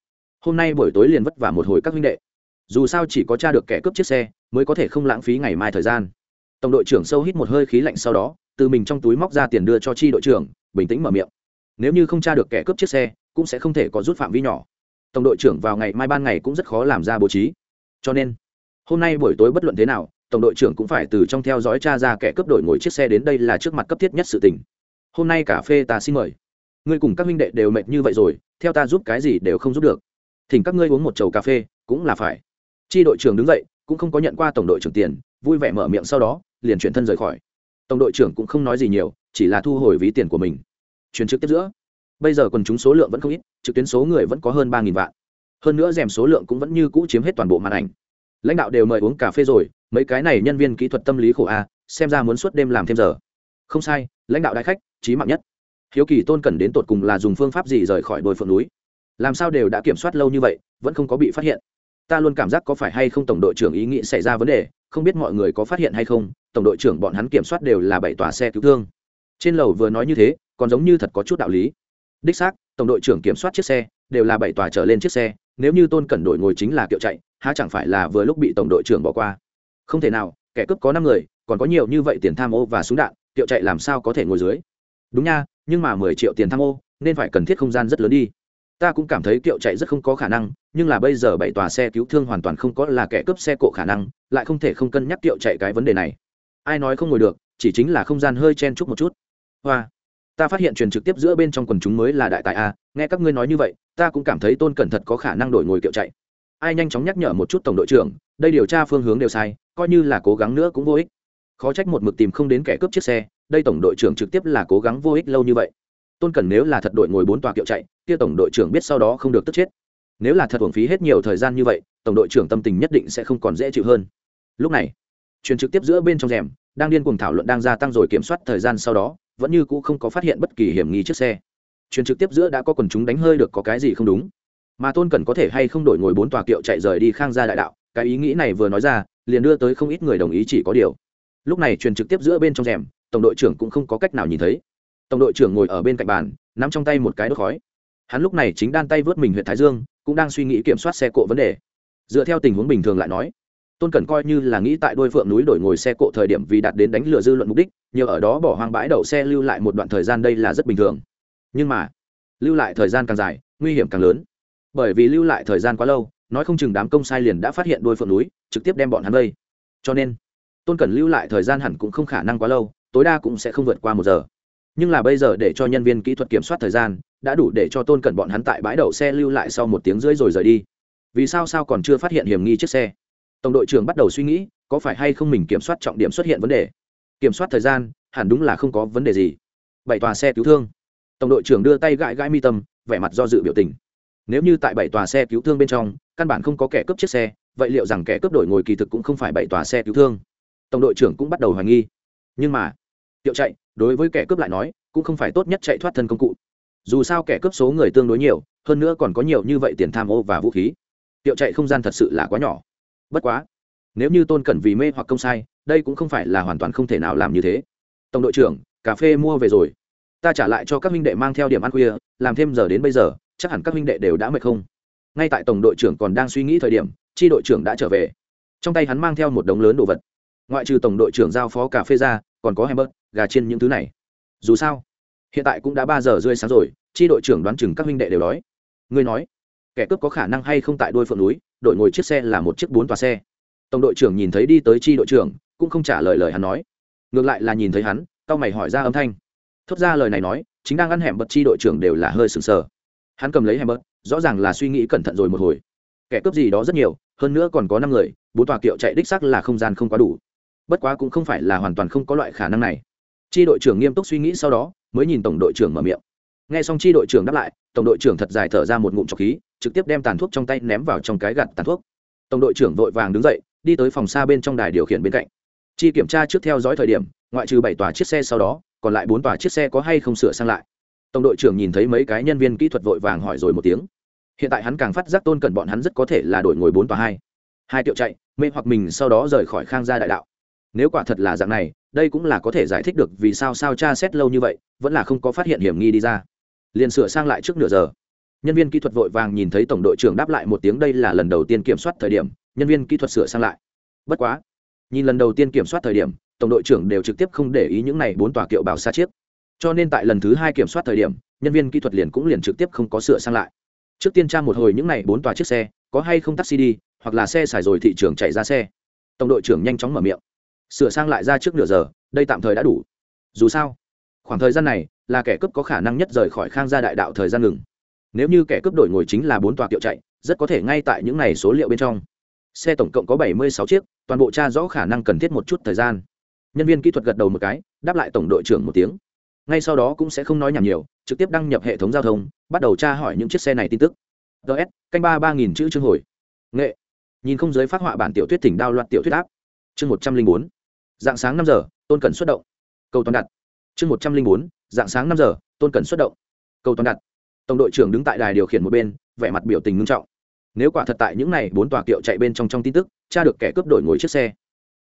Hôm nay buổi tối liền vất vả một hồi các huynh đệ. Dù sao chỉ có t r a được kẻ cướp chiếc xe, mới có thể không lãng phí ngày mai thời gian. Tổng đội trưởng sâu hít một hơi khí lạnh sau đó, từ mình trong túi móc ra tiền đưa cho chi đội trưởng, bình tĩnh mở miệng. Nếu như không tra được kẻ cướp chiếc xe, cũng sẽ không thể có rút phạm vi nhỏ tổng đội trưởng vào ngày mai ban ngày cũng rất khó làm ra bố trí. Cho nên, hôm nay buổi tối bất luận thế nào, tổng đội trưởng cũng phải từ trong theo dõi cha ra kẻ cướp đổi ngồi chiếc xe đến đây là trước mặt cấp thiết nhất sự tình. Hôm nay cà phê ta xin mời. Ngươi cùng các minh đệ đều mệt như vậy rồi, theo ta giúp cái gì đều không giúp được. Thỉnh các ngươi uống một chầu cà phê, cũng là phải. Chi đội trưởng đứng dậy, cũng không có nhận qua tổng đội trưởng tiền, vui vẻ mở miệng sau đó, liền chuyển thân rời khỏi. Tổng đội trưởng cũng không nói gì nhiều, chỉ là thu hồi ví tiền của mình. Chuyển trước tiếp giữa bây giờ quần chúng số lượng vẫn không ít, trực tuyến số người vẫn có hơn ba vạn. Hơn nữa rèm số lượng cũng vẫn như cũ chiếm hết toàn bộ màn ảnh. Lãnh đạo đều mời uống cà phê rồi, mấy cái này nhân viên kỹ thuật tâm lý khổ a, xem ra muốn suốt đêm làm thêm giờ. Không sai, lãnh đạo đại khách trí mạng nhất. Hiếu kỳ tôn cần đến tột cùng là dùng phương pháp gì rời khỏi đồi phượng núi? Làm sao đều đã kiểm soát lâu như vậy, vẫn không có bị phát hiện? Ta luôn cảm giác có phải hay không tổng đội trưởng ý nghĩ xảy ra vấn đề, không biết mọi người có phát hiện hay không, tổng đội trưởng bọn hắn kiểm soát đều là bảy tòa xe cứu thương. Trên lầu vừa nói như thế, còn giống như thật có chút đạo lý đích xác, tổng đội trưởng kiểm soát chiếc xe, đều là bảy tòa trở lên chiếc xe, nếu như tôn cẩn đội ngồi chính là kiệu chạy, há chẳng phải là vừa lúc bị tổng đội trưởng bỏ qua. Không thể nào, kẻ cướp có năm người, còn có nhiều như vậy tiền tham ô và súng đạn, kiệu chạy làm sao có thể ngồi dưới? Đúng nha, nhưng mà mười triệu tiền tham ô, nên phải cần thiết không gian rất lớn đi. Ta cũng cảm thấy kiệu chạy rất không có khả năng, nhưng là bây giờ bảy tòa xe cứu thương hoàn toàn không có là kẻ cướp xe cộ khả năng, lại không thể không cân nhắc kiệu chạy cái vấn đề này. Ai nói không ngồi được, chỉ chính là không gian hơi chen chúc một chút. Hoa ta phát hiện truyền trực tiếp giữa bên trong quần chúng mới là đại tài a, nghe các ngươi nói như vậy, ta cũng cảm thấy tôn cẩn thật có khả năng đổi ngồi kiệu chạy. Ai nhanh chóng nhắc nhở một chút tổng đội trưởng, đây điều tra phương hướng đều sai, coi như là cố gắng nữa cũng vô ích. Khó trách một mực tìm không đến kẻ cướp chiếc xe, đây tổng đội trưởng trực tiếp là cố gắng vô ích lâu như vậy. Tôn cẩn nếu là thật đội ngồi bốn tòa kiệu chạy, kia tổng đội trưởng biết sau đó không được tức chết. Nếu là thật hưởng phí hết nhiều thời gian như vậy, tổng đội trưởng tâm tình nhất định sẽ không còn dễ chịu hơn. Lúc này, truyền trực tiếp giữa bên trong rèm, đang điên cuồng thảo luận đang gia tăng rồi kiểm soát thời gian sau đó vẫn như cũ không có phát hiện bất kỳ hiểm nghi chiếc xe. Truyền trực tiếp giữa đã có quần chúng đánh hơi được có cái gì không đúng. Mà tôn cần có thể hay không đổi ngồi bốn tòa kiệu chạy rời đi khang gia đại đạo, cái ý nghĩ này vừa nói ra, liền đưa tới không ít người đồng ý chỉ có điều. Lúc này truyền trực tiếp giữa bên trong rèm, tổng đội trưởng cũng không có cách nào nhìn thấy. Tổng đội trưởng ngồi ở bên cạnh bàn, nắm trong tay một cái đốt khói. Hắn lúc này chính đan tay vớt mình huyện thái dương, cũng đang suy nghĩ kiểm soát xe cộ vấn đề. Dựa theo tình huống bình thường lại nói tôn cẩn coi như là nghĩ tại đôi phượng núi đổi ngồi xe cộ thời điểm vì đạt đến đánh lừa dư luận mục đích nhờ ở đó bỏ hoang bãi đậu xe lưu lại một đoạn thời gian đây là rất bình thường nhưng mà lưu lại thời gian càng dài nguy hiểm càng lớn bởi vì lưu lại thời gian quá lâu nói không chừng đám công sai liền đã phát hiện đôi phượng núi trực tiếp đem bọn hắn vây cho nên tôn cẩn lưu lại thời gian hẳn cũng không khả năng quá lâu tối đa cũng sẽ không vượt qua một giờ nhưng là bây giờ để cho nhân viên kỹ thuật kiểm soát thời gian đã đủ để cho tôn cẩn bọn hắn tại bãi đậu xe lưu lại sau một tiếng rưỡi rồi rời đi vì sao sao còn chưa phát hiện hiểm nghi chiếc xe tổng đội trưởng bắt đầu suy nghĩ, có phải hay không mình kiểm soát trọng điểm xuất hiện vấn đề? Kiểm soát thời gian, hẳn đúng là không có vấn đề gì. Bảy tòa xe cứu thương. Tổng đội trưởng đưa tay gãi gãi mi tâm, vẻ mặt do dự biểu tình. Nếu như tại bảy tòa xe cứu thương bên trong, căn bản không có kẻ cướp chiếc xe, vậy liệu rằng kẻ cướp đổi ngồi kỳ thực cũng không phải bảy tòa xe cứu thương? Tổng đội trưởng cũng bắt đầu hoài nghi. Nhưng mà tiệu chạy, đối với kẻ cướp lại nói, cũng không phải tốt nhất chạy thoát thân công cụ. Dù sao kẻ cướp số người tương đối nhiều, hơn nữa còn có nhiều như vậy tiền tham ô và vũ khí. Tiệu chạy không gian thật sự là quá nhỏ bất quá, nếu như tôn cẩn vì mê hoặc công sai, đây cũng không phải là hoàn toàn không thể nào làm như thế. Tổng đội trưởng, cà phê mua về rồi. Ta trả lại cho các minh đệ mang theo điểm ăn khuya, làm thêm giờ đến bây giờ, chắc hẳn các minh đệ đều đã mệt không? Ngay tại tổng đội trưởng còn đang suy nghĩ thời điểm tri đội trưởng đã trở về. Trong tay hắn mang theo một đống lớn đồ vật. Ngoại trừ tổng đội trưởng giao phó cà phê ra, còn có hamburg gà trên những thứ này. Dù sao, hiện tại cũng đã ba giờ rưỡi sáng rồi tri đội trưởng đoán chừng các minh đệ đều đói. Ngươi nói kẻ cướp có khả năng hay không tại đôi phượng núi, đội ngồi chiếc xe là một chiếc bốn toa xe. Tổng đội trưởng nhìn thấy đi tới tri đội trưởng, cũng không trả lời lời hắn nói. Ngược lại là nhìn thấy hắn tao mày hỏi ra âm thanh. Thốt ra lời này nói, chính đang ăn hẻm bật chi đội trưởng đều là hơi sừng sờ. Hắn cầm lấy hẻm bật, rõ ràng là suy nghĩ cẩn thận rồi một hồi. Kẻ cướp gì đó rất nhiều, hơn nữa còn có năm người, bốn tòa kiệu chạy đích sắc là không gian không quá đủ. Bất quá cũng không phải là hoàn toàn không có loại khả năng này. Chi đội trưởng nghiêm túc suy nghĩ sau đó, mới nhìn tổng đội trưởng mở miệng nghe xong chi đội trưởng đáp lại, tổng đội trưởng thật dài thở ra một ngụm trọc khí, trực tiếp đem tàn thuốc trong tay ném vào trong cái gặt tàn thuốc. Tổng đội trưởng vội vàng đứng dậy, đi tới phòng xa bên trong đài điều khiển bên cạnh. Chi kiểm tra trước theo dõi thời điểm, ngoại trừ bảy tòa chiếc xe sau đó, còn lại bốn tòa chiếc xe có hay không sửa sang lại. Tổng đội trưởng nhìn thấy mấy cái nhân viên kỹ thuật vội vàng hỏi rồi một tiếng. Hiện tại hắn càng phát giác tôn cẩn bọn hắn rất có thể là đổi ngồi bốn tòa hai. Hai tiệu chạy, mê hoặc mình sau đó rời khỏi khang gia đại đạo. Nếu quả thật là dạng này, đây cũng là có thể giải thích được vì sao sao cha xét lâu như vậy, vẫn là không có phát hiện hiểm nghi đi ra liền sửa sang lại trước nửa giờ. Nhân viên kỹ thuật vội vàng nhìn thấy tổng đội trưởng đáp lại một tiếng, đây là lần đầu tiên kiểm soát thời điểm, nhân viên kỹ thuật sửa sang lại. Bất quá, nhìn lần đầu tiên kiểm soát thời điểm, tổng đội trưởng đều trực tiếp không để ý những này bốn tòa kiệu bảo xa chiếc. Cho nên tại lần thứ hai kiểm soát thời điểm, nhân viên kỹ thuật liền cũng liền trực tiếp không có sửa sang lại. Trước tiên tra một hồi những này bốn tòa chiếc xe, có hay không taxi đi, hoặc là xe xài rồi thị trường chạy ra xe. Tổng đội trưởng nhanh chóng mở miệng. Sửa sang lại ra trước nửa giờ, đây tạm thời đã đủ. Dù sao, khoảng thời gian này là kẻ cướp có khả năng nhất rời khỏi khang gia đại đạo thời gian ngừng. Nếu như kẻ cướp đổi ngồi chính là bốn tòa kiệu chạy, rất có thể ngay tại những này số liệu bên trong. Xe tổng cộng có bảy mươi sáu chiếc, toàn bộ tra rõ khả năng cần thiết một chút thời gian. Nhân viên kỹ thuật gật đầu một cái, đáp lại tổng đội trưởng một tiếng. Ngay sau đó cũng sẽ không nói nhảm nhiều, trực tiếp đăng nhập hệ thống giao thông, bắt đầu tra hỏi những chiếc xe này tin tức. Ts canh ba ba nghìn chữ chương hồi. Nghệ. Nhìn không giới phát họa bản tiểu thuyết thỉnh đao loạt tiểu thuyết áp chương một trăm linh bốn. Dạng sáng năm giờ, tôn cần xuất động. Cầu toàn đặt. Chương một trăm linh bốn dạng sáng năm giờ, tôn cẩn xuất động. Cầu toàn đặt. Tổng đội trưởng đứng tại đài điều khiển một bên, vẻ mặt biểu tình ngưng trọng. Nếu quả thật tại những này bốn tòa kiệu chạy bên trong trong tin tức cha được kẻ cướp đổi ngồi chiếc xe,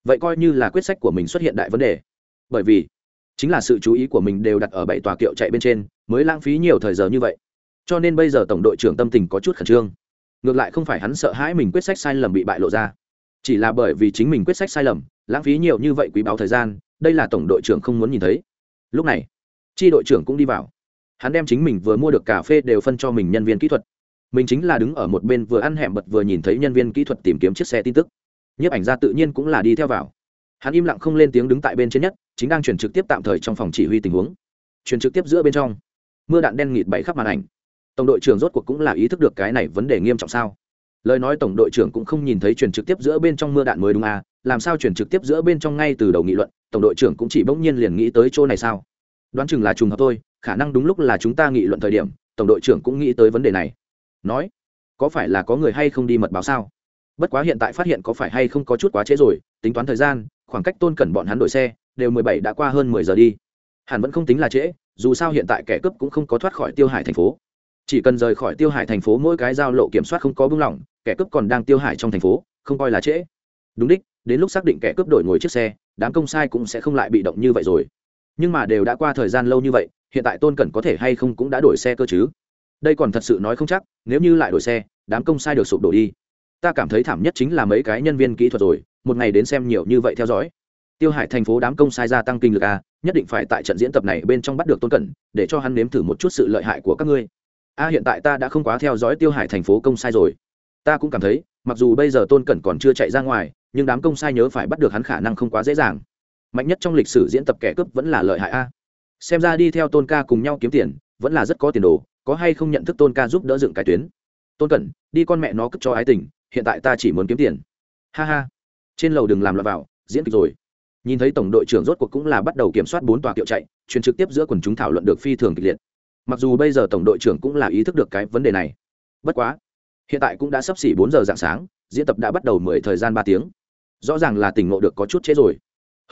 vậy coi như là quyết sách của mình xuất hiện đại vấn đề. Bởi vì, chính là sự chú ý của mình đều đặt ở bảy tòa kiệu chạy bên trên, mới lãng phí nhiều thời giờ như vậy. Cho nên bây giờ tổng đội trưởng tâm tình có chút khẩn trương. Ngược lại không phải hắn sợ hãi mình quyết sách sai lầm bị bại lộ ra. Chỉ là bởi vì chính mình quyết sách sai lầm, lãng phí nhiều như vậy quý báo thời gian, đây là tổng đội trưởng không muốn nhìn thấy. Lúc này tri đội trưởng cũng đi vào. Hắn đem chính mình vừa mua được cà phê đều phân cho mình nhân viên kỹ thuật. Mình chính là đứng ở một bên vừa ăn hẻm bật vừa nhìn thấy nhân viên kỹ thuật tìm kiếm chiếc xe tin tức. Nhiếp ảnh ra tự nhiên cũng là đi theo vào. Hắn im lặng không lên tiếng đứng tại bên trên nhất, chính đang chuyển trực tiếp tạm thời trong phòng chỉ huy tình huống. Chuyển trực tiếp giữa bên trong. Mưa đạn đen nghịt bảy khắp màn ảnh. Tổng đội trưởng rốt cuộc cũng là ý thức được cái này vấn đề nghiêm trọng sao? Lời nói tổng đội trưởng cũng không nhìn thấy chuyển trực tiếp giữa bên trong mưa đạn mới đúng à? Làm sao chuyển trực tiếp giữa bên trong ngay từ đầu nghị luận, tổng đội trưởng cũng chỉ bỗng nhiên liền nghĩ tới chỗ này sao? Đoán chừng là trùng hợp thôi, khả năng đúng lúc là chúng ta nghị luận thời điểm, tổng đội trưởng cũng nghĩ tới vấn đề này. Nói, có phải là có người hay không đi mật báo sao? Bất quá hiện tại phát hiện có phải hay không có chút quá trễ rồi, tính toán thời gian, khoảng cách tôn cẩn bọn hắn đổi xe, đều mười bảy đã qua hơn mười giờ đi. Hẳn vẫn không tính là trễ, dù sao hiện tại kẻ cướp cũng không có thoát khỏi tiêu hải thành phố. Chỉ cần rời khỏi tiêu hải thành phố mỗi cái giao lộ kiểm soát không có bưng lỏng, kẻ cướp còn đang tiêu hải trong thành phố, không coi là trễ. Đúng đích, đến lúc xác định kẻ cướp đổi ngồi chiếc xe, đám công sai cũng sẽ không lại bị động như vậy rồi nhưng mà đều đã qua thời gian lâu như vậy, hiện tại tôn cẩn có thể hay không cũng đã đổi xe cơ chứ? Đây còn thật sự nói không chắc, nếu như lại đổi xe, đám công sai được sụp đổ đi. Ta cảm thấy thảm nhất chính là mấy cái nhân viên kỹ thuật rồi, một ngày đến xem nhiều như vậy theo dõi. Tiêu hải thành phố đám công sai gia tăng kinh lực a nhất định phải tại trận diễn tập này bên trong bắt được tôn cẩn, để cho hắn nếm thử một chút sự lợi hại của các ngươi. A hiện tại ta đã không quá theo dõi tiêu hải thành phố công sai rồi. Ta cũng cảm thấy, mặc dù bây giờ tôn cẩn còn chưa chạy ra ngoài, nhưng đám công sai nhớ phải bắt được hắn khả năng không quá dễ dàng mạnh nhất trong lịch sử diễn tập kẻ cướp vẫn là lợi hại a. Xem ra đi theo tôn ca cùng nhau kiếm tiền, vẫn là rất có tiền đồ, có hay không nhận thức tôn ca giúp đỡ dựng cái tuyến. Tôn cẩn, đi con mẹ nó cất cho ái tình, hiện tại ta chỉ muốn kiếm tiền. Ha ha. Trên lầu đừng làm loạn vào, diễn kịch rồi. Nhìn thấy tổng đội trưởng rốt cuộc cũng là bắt đầu kiểm soát bốn tòa kiệu chạy truyền trực tiếp giữa quần chúng thảo luận được phi thường kịch liệt. Mặc dù bây giờ tổng đội trưởng cũng là ý thức được cái vấn đề này. Bất quá, hiện tại cũng đã sắp xỉ bốn giờ dạng sáng, diễn tập đã bắt đầu mười thời gian ba tiếng. Rõ ràng là tỉnh ngộ được có chút chế rồi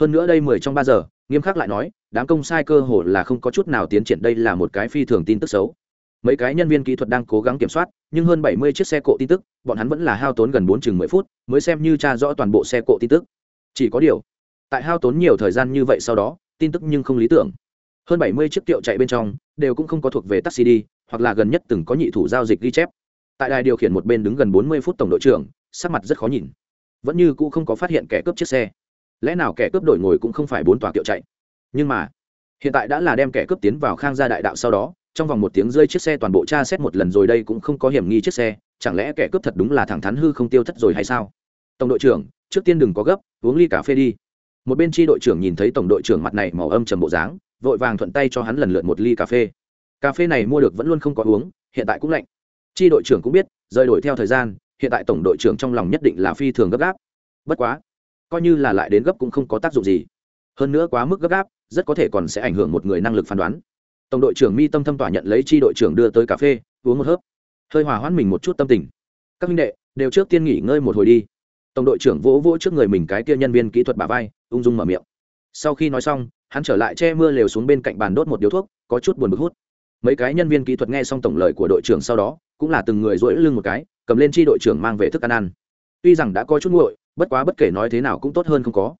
hơn nữa đây mười trong ba giờ, nghiêm khắc lại nói, đám công sai cơ hồ là không có chút nào tiến triển, đây là một cái phi thường tin tức xấu. Mấy cái nhân viên kỹ thuật đang cố gắng kiểm soát, nhưng hơn bảy mươi chiếc xe cộ tin tức, bọn hắn vẫn là hao tốn gần bốn chừng mười phút, mới xem như tra rõ toàn bộ xe cộ tin tức. Chỉ có điều, tại hao tốn nhiều thời gian như vậy sau đó, tin tức nhưng không lý tưởng. Hơn bảy mươi chiếc kiệu chạy bên trong, đều cũng không có thuộc về taxi đi, hoặc là gần nhất từng có nhị thủ giao dịch ghi chép. Tại đài điều khiển một bên đứng gần bốn mươi phút tổng đội trưởng, sắc mặt rất khó nhìn. Vẫn như cũ không có phát hiện kẻ cướp chiếc xe lẽ nào kẻ cướp đổi ngồi cũng không phải bốn tòa kiệu chạy? Nhưng mà, hiện tại đã là đem kẻ cướp tiến vào khang gia đại đạo sau đó, trong vòng một tiếng rơi chiếc xe toàn bộ tra xét một lần rồi đây cũng không có hiểm nghi chiếc xe, chẳng lẽ kẻ cướp thật đúng là thẳng thắn hư không tiêu thất rồi hay sao? Tổng đội trưởng, trước tiên đừng có gấp, uống ly cà phê đi. Một bên tri đội trưởng nhìn thấy tổng đội trưởng mặt này màu âm trầm bộ dáng, vội vàng thuận tay cho hắn lần lượt một ly cà phê. Cà phê này mua được vẫn luôn không có uống, hiện tại cũng lạnh. Tri đội trưởng cũng biết, rời đổi theo thời gian, hiện tại tổng đội trưởng trong lòng nhất định là phi thường gấp gáp. Bất quá coi như là lại đến gấp cũng không có tác dụng gì. Hơn nữa quá mức gấp gáp, rất có thể còn sẽ ảnh hưởng một người năng lực phán đoán. Tổng đội trưởng mi tâm thâm tỏa nhận lấy tri đội trưởng đưa tới cà phê, uống một hớp. Hơi hòa hoãn mình một chút tâm tình. Các minh đệ, đều trước tiên nghỉ ngơi một hồi đi. Tổng đội trưởng vỗ vỗ trước người mình cái kia nhân viên kỹ thuật bà vai, ung dung mở miệng. Sau khi nói xong, hắn trở lại che mưa lều xuống bên cạnh bàn đốt một điếu thuốc, có chút buồn bực hút. Mấy cái nhân viên kỹ thuật nghe xong tổng lời của đội trưởng sau đó, cũng là từng người rỗi lưng một cái, cầm lên chi đội trưởng mang về thức ăn ăn. Tuy rằng đã có chút nguội bất quá bất kể nói thế nào cũng tốt hơn không có.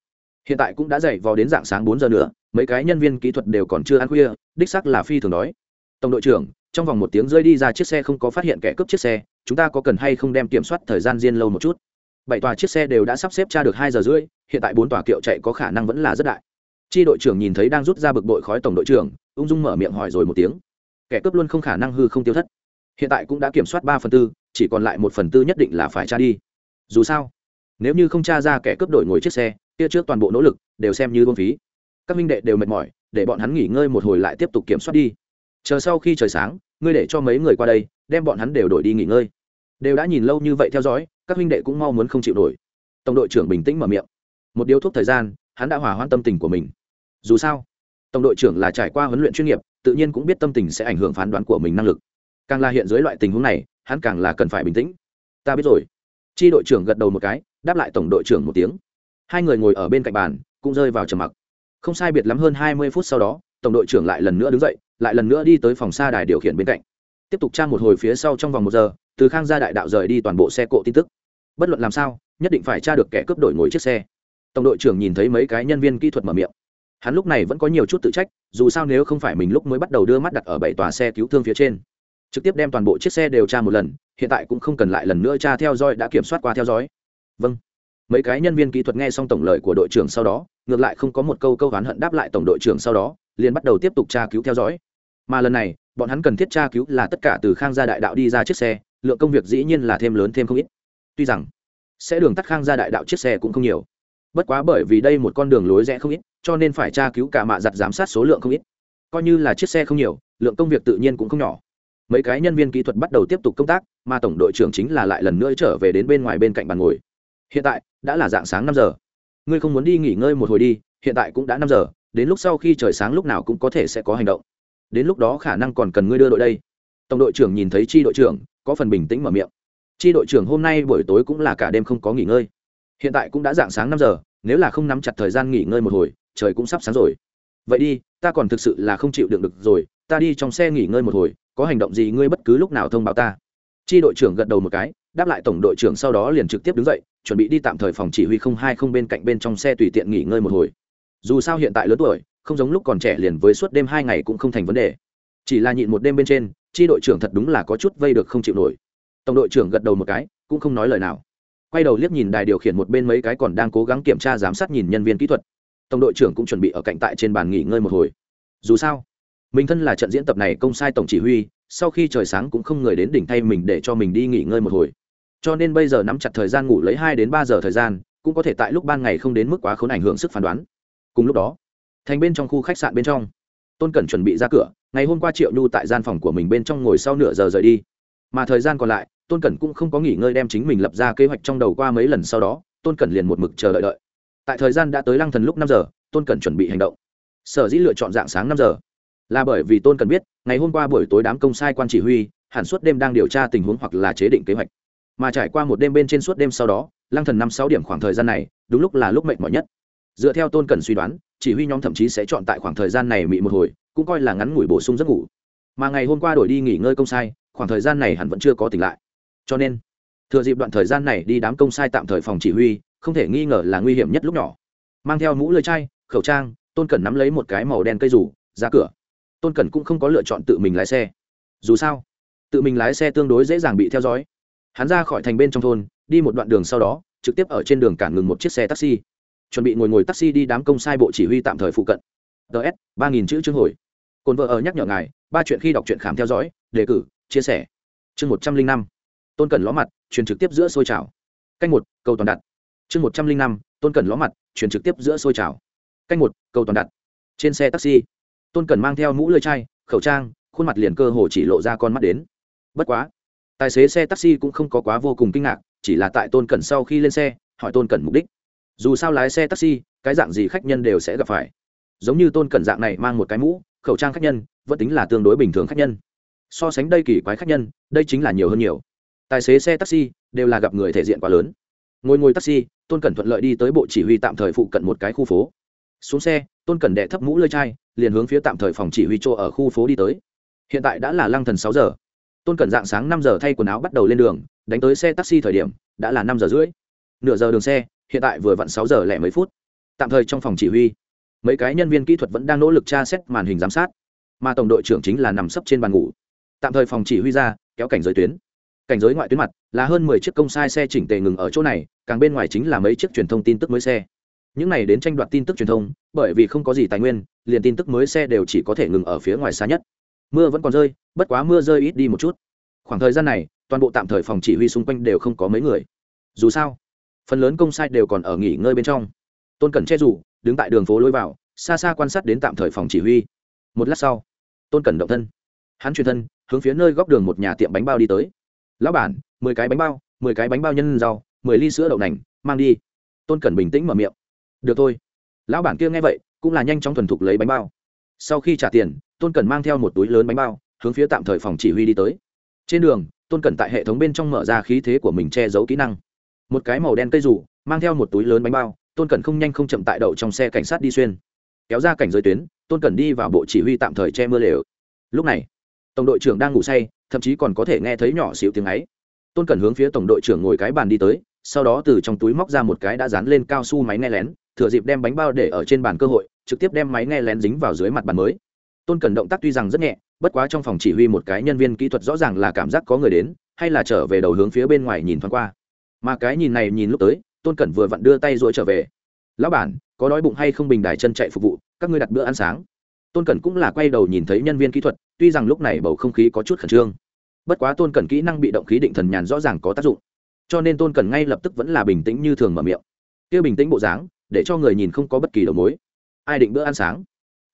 Hiện tại cũng đã dậy vào đến dạng sáng bốn giờ nữa, mấy cái nhân viên kỹ thuật đều còn chưa ăn khuya, đích sắc là phi thường đói. Tổng đội trưởng, trong vòng một tiếng rơi đi ra chiếc xe không có phát hiện kẻ cướp chiếc xe, chúng ta có cần hay không đem kiểm soát thời gian riêng lâu một chút? Bảy tòa chiếc xe đều đã sắp xếp tra được hai giờ rưỡi, hiện tại bốn tòa kiệu chạy có khả năng vẫn là rất đại. Chi đội trưởng nhìn thấy đang rút ra bực bội khói tổng đội trưởng, ung dung mở miệng hỏi rồi một tiếng. Kẻ cướp luôn không khả năng hư không tiêu thất. Hiện tại cũng đã kiểm soát ba phần tư, chỉ còn lại một phần tư nhất định là phải tra đi. Dù sao nếu như không tra ra kẻ cướp đổi ngồi chiếc xe, kia trước toàn bộ nỗ lực đều xem như buông phí. Các minh đệ đều mệt mỏi, để bọn hắn nghỉ ngơi một hồi lại tiếp tục kiểm soát đi. Chờ sau khi trời sáng, ngươi để cho mấy người qua đây, đem bọn hắn đều đổi đi nghỉ ngơi. Đều đã nhìn lâu như vậy theo dõi, các minh đệ cũng mau muốn không chịu nổi. Tổng đội trưởng bình tĩnh mở miệng. Một điếu thuốc thời gian, hắn đã hòa hoãn tâm tình của mình. Dù sao, tổng đội trưởng là trải qua huấn luyện chuyên nghiệp, tự nhiên cũng biết tâm tình sẽ ảnh hưởng phán đoán của mình năng lực. Càng là hiện dưới loại tình huống này, hắn càng là cần phải bình tĩnh. Ta biết rồi. Chi đội trưởng gật đầu một cái đáp lại tổng đội trưởng một tiếng. Hai người ngồi ở bên cạnh bàn, cũng rơi vào trầm mặc. Không sai biệt lắm hơn hai mươi phút sau đó, tổng đội trưởng lại lần nữa đứng dậy, lại lần nữa đi tới phòng xa đài điều khiển bên cạnh. Tiếp tục tra một hồi phía sau trong vòng một giờ, từ khang gia đại đạo rời đi toàn bộ xe cộ tin tức. Bất luận làm sao, nhất định phải tra được kẻ cướp đổi ngồi chiếc xe. Tổng đội trưởng nhìn thấy mấy cái nhân viên kỹ thuật mở miệng. Hắn lúc này vẫn có nhiều chút tự trách, dù sao nếu không phải mình lúc mới bắt đầu đưa mắt đặt ở bảy tòa xe cứu thương phía trên, trực tiếp đem toàn bộ chiếc xe đều tra một lần, hiện tại cũng không cần lại lần nữa tra theo dõi đã kiểm soát qua theo dõi vâng. Mấy cái nhân viên kỹ thuật nghe xong tổng lời của đội trưởng sau đó, ngược lại không có một câu câu oán hận đáp lại tổng đội trưởng sau đó, liền bắt đầu tiếp tục tra cứu theo dõi. Mà lần này, bọn hắn cần thiết tra cứu là tất cả từ khang gia đại đạo đi ra chiếc xe, lượng công việc dĩ nhiên là thêm lớn thêm không ít. Tuy rằng, sẽ đường tắt khang gia đại đạo chiếc xe cũng không nhiều. Bất quá bởi vì đây một con đường lối rẽ không ít, cho nên phải tra cứu cả mạ giặt giám sát số lượng không ít. Coi như là chiếc xe không nhiều, lượng công việc tự nhiên cũng không nhỏ. Mấy cái nhân viên kỹ thuật bắt đầu tiếp tục công tác, mà tổng đội trưởng chính là lại lần nữa trở về đến bên ngoài bên cạnh bàn ngồi hiện tại, đã là dạng sáng năm giờ. Ngươi không muốn đi nghỉ ngơi một hồi đi, hiện tại cũng đã năm giờ, đến lúc sau khi trời sáng lúc nào cũng có thể sẽ có hành động. Đến lúc đó khả năng còn cần ngươi đưa đội đây. Tổng đội trưởng nhìn thấy chi đội trưởng, có phần bình tĩnh mở miệng. Chi đội trưởng hôm nay buổi tối cũng là cả đêm không có nghỉ ngơi. Hiện tại cũng đã dạng sáng năm giờ, nếu là không nắm chặt thời gian nghỉ ngơi một hồi, trời cũng sắp sáng rồi. Vậy đi, ta còn thực sự là không chịu đựng được rồi, ta đi trong xe nghỉ ngơi một hồi, có hành động gì ngươi bất cứ lúc nào thông báo ta? Chi đội trưởng gật đầu một cái đáp lại tổng đội trưởng sau đó liền trực tiếp đứng dậy, chuẩn bị đi tạm thời phòng chỉ huy không hai không bên cạnh bên trong xe tùy tiện nghỉ ngơi một hồi. Dù sao hiện tại lớn tuổi, không giống lúc còn trẻ liền với suốt đêm hai ngày cũng không thành vấn đề. Chỉ là nhịn một đêm bên trên, chi đội trưởng thật đúng là có chút vây được không chịu nổi. Tổng đội trưởng gật đầu một cái, cũng không nói lời nào. Quay đầu liếc nhìn đài điều khiển một bên mấy cái còn đang cố gắng kiểm tra giám sát nhìn nhân viên kỹ thuật. Tổng đội trưởng cũng chuẩn bị ở cạnh tại trên bàn nghỉ ngơi một hồi. Dù sao, mình thân là trận diễn tập này công sai tổng chỉ huy, sau khi trời sáng cũng không người đến đỉnh thay mình để cho mình đi nghỉ ngơi một hồi cho nên bây giờ nắm chặt thời gian ngủ lấy hai đến ba giờ thời gian, cũng có thể tại lúc ban ngày không đến mức quá khốn ảnh hưởng sức phán đoán. Cùng lúc đó, thành bên trong khu khách sạn bên trong, tôn cẩn chuẩn bị ra cửa, ngày hôm qua triệu nhu tại gian phòng của mình bên trong ngồi sau nửa giờ rời đi. Mà thời gian còn lại, tôn cẩn cũng không có nghỉ ngơi đem chính mình lập ra kế hoạch trong đầu qua mấy lần sau đó, tôn cẩn liền một mực chờ đợi đợi. Tại thời gian đã tới lăng thần lúc năm giờ, tôn cẩn chuẩn bị hành động. Sở dĩ lựa chọn dạng sáng năm giờ, là bởi vì tôn cẩn biết, ngày hôm qua buổi tối đám công sai quan chỉ huy, hẳn suốt đêm đang điều tra tình huống hoặc là chế định kế hoạch mà trải qua một đêm bên trên suốt đêm sau đó, lăng thần năm sáu điểm khoảng thời gian này, đúng lúc là lúc mệt mỏi nhất. Dựa theo tôn cần suy đoán, chỉ huy nhóm thậm chí sẽ chọn tại khoảng thời gian này mị một hồi, cũng coi là ngắn ngủi bổ sung giấc ngủ. Mà ngày hôm qua đổi đi nghỉ ngơi công sai, khoảng thời gian này hẳn vẫn chưa có tỉnh lại. Cho nên, thừa dịp đoạn thời gian này đi đám công sai tạm thời phòng chỉ huy, không thể nghi ngờ là nguy hiểm nhất lúc nhỏ. Mang theo mũ lưỡi chai, khẩu trang, tôn cẩn nắm lấy một cái màu đen cây rủ, ra cửa. Tôn cẩn cũng không có lựa chọn tự mình lái xe. Dù sao, tự mình lái xe tương đối dễ dàng bị theo dõi hắn ra khỏi thành bên trong thôn, đi một đoạn đường sau đó, trực tiếp ở trên đường cản ngừng một chiếc xe taxi. Chuẩn bị ngồi ngồi taxi đi đám công sai bộ chỉ huy tạm thời phụ cận. Ts ba nghìn chữ chương hồi. Cồn vợ ở nhắc nhở ngài, ba chuyện khi đọc truyện khám theo dõi, đề cử, chia sẻ. Chương một trăm linh năm, tôn cần ló mặt, truyền trực tiếp giữa xôi trào. Canh một, cầu toàn đặt. Chương một trăm linh năm, tôn cần ló mặt, truyền trực tiếp giữa xôi trào. Canh một, cầu toàn đặt. Trên xe taxi, tôn cần mang theo mũ lưỡi chai, khẩu trang, khuôn mặt liền cơ hồ chỉ lộ ra con mắt đến. Bất quá tài xế xe taxi cũng không có quá vô cùng kinh ngạc, chỉ là tại tôn cẩn sau khi lên xe, hỏi tôn cẩn mục đích. Dù sao lái xe taxi, cái dạng gì khách nhân đều sẽ gặp phải. Giống như tôn cẩn dạng này mang một cái mũ, khẩu trang khách nhân, vẫn tính là tương đối bình thường khách nhân. So sánh đây kỳ quái khách nhân, đây chính là nhiều hơn nhiều. Tài xế xe taxi đều là gặp người thể diện quá lớn. Ngồi ngồi taxi, tôn cẩn thuận lợi đi tới bộ chỉ huy tạm thời phụ cận một cái khu phố. Xuống xe, tôn cẩn đệ thấp mũ lơi chai, liền hướng phía tạm thời phòng chỉ huy chỗ ở khu phố đi tới. Hiện tại đã là lăng thần sáu giờ tôn cẩn dạng sáng năm giờ thay quần áo bắt đầu lên đường, đánh tới xe taxi thời điểm, đã là năm giờ rưỡi. Nửa giờ đường xe, hiện tại vừa vặn sáu giờ lẻ mấy phút. Tạm thời trong phòng chỉ huy, mấy cái nhân viên kỹ thuật vẫn đang nỗ lực tra xét màn hình giám sát. Mà tổng đội trưởng chính là nằm sấp trên bàn ngủ. Tạm thời phòng chỉ huy ra, kéo cảnh giới tuyến. Cảnh giới ngoại tuyến mặt, là hơn mười chiếc công sai xe chỉnh tề ngừng ở chỗ này, càng bên ngoài chính là mấy chiếc truyền thông tin tức mới xe. Những này đến tranh đoạt tin tức truyền thông, bởi vì không có gì tài nguyên, liền tin tức mới xe đều chỉ có thể ngừng ở phía ngoài xa nhất mưa vẫn còn rơi, bất quá mưa rơi ít đi một chút. Khoảng thời gian này, toàn bộ tạm thời phòng chỉ huy xung quanh đều không có mấy người. Dù sao, phần lớn công sai đều còn ở nghỉ ngơi bên trong. Tôn cẩn che rủ đứng tại đường phố lối vào, xa xa quan sát đến tạm thời phòng chỉ huy. Một lát sau, tôn cẩn động thân. Hắn truyền thân, hướng phía nơi góc đường một nhà tiệm bánh bao đi tới. Lão bản, mười cái bánh bao, mười cái bánh bao nhân rau, mười ly sữa đậu nành, mang đi. Tôn cẩn bình tĩnh mở miệng. Được thôi. Lão bản kia nghe vậy, cũng là nhanh chóng thuần thục lấy bánh bao. Sau khi trả tiền tôn cẩn mang theo một túi lớn bánh bao, hướng phía tạm thời phòng chỉ huy đi tới. Trên đường, tôn cẩn tại hệ thống bên trong mở ra khí thế của mình che giấu kỹ năng. Một cái màu đen cây rủ mang theo một túi lớn bánh bao, tôn cẩn không nhanh không chậm tại đậu trong xe cảnh sát đi xuyên. Kéo ra cảnh giới tuyến, tôn cẩn đi vào bộ chỉ huy tạm thời che mưa lều. Lúc này, tổng đội trưởng đang ngủ say, thậm chí còn có thể nghe thấy nhỏ xịu tiếng ấy. Tôn cẩn hướng phía tổng đội trưởng ngồi cái bàn đi tới, sau đó từ trong túi móc ra một cái đã dán lên cao su máy nghe lén, thừa dịp đem bánh bao để ở trên bàn cơ hội, trực tiếp đem máy nghe lén dính vào dưới mặt bàn mới tôn cẩn động tác tuy rằng rất nhẹ, bất quá trong phòng chỉ huy một cái nhân viên kỹ thuật rõ ràng là cảm giác có người đến, hay là trở về đầu hướng phía bên ngoài nhìn thoáng qua. Mà cái nhìn này nhìn lúc tới, tôn cẩn vừa vặn đưa tay rồi trở về. Lão bản, có đói bụng hay không bình đài chân chạy phục vụ, các ngươi đặt bữa ăn sáng. Tôn cẩn cũng là quay đầu nhìn thấy nhân viên kỹ thuật, tuy rằng lúc này bầu không khí có chút khẩn trương. Bất quá tôn cẩn kỹ năng bị động khí định thần nhàn rõ ràng có tác dụng. Cho nên tôn cẩn ngay lập tức vẫn là bình tĩnh như thường mở miệng. Kia bình tĩnh bộ dáng, để cho người nhìn không có bất kỳ đầu mối. Ai định bữa ăn sáng?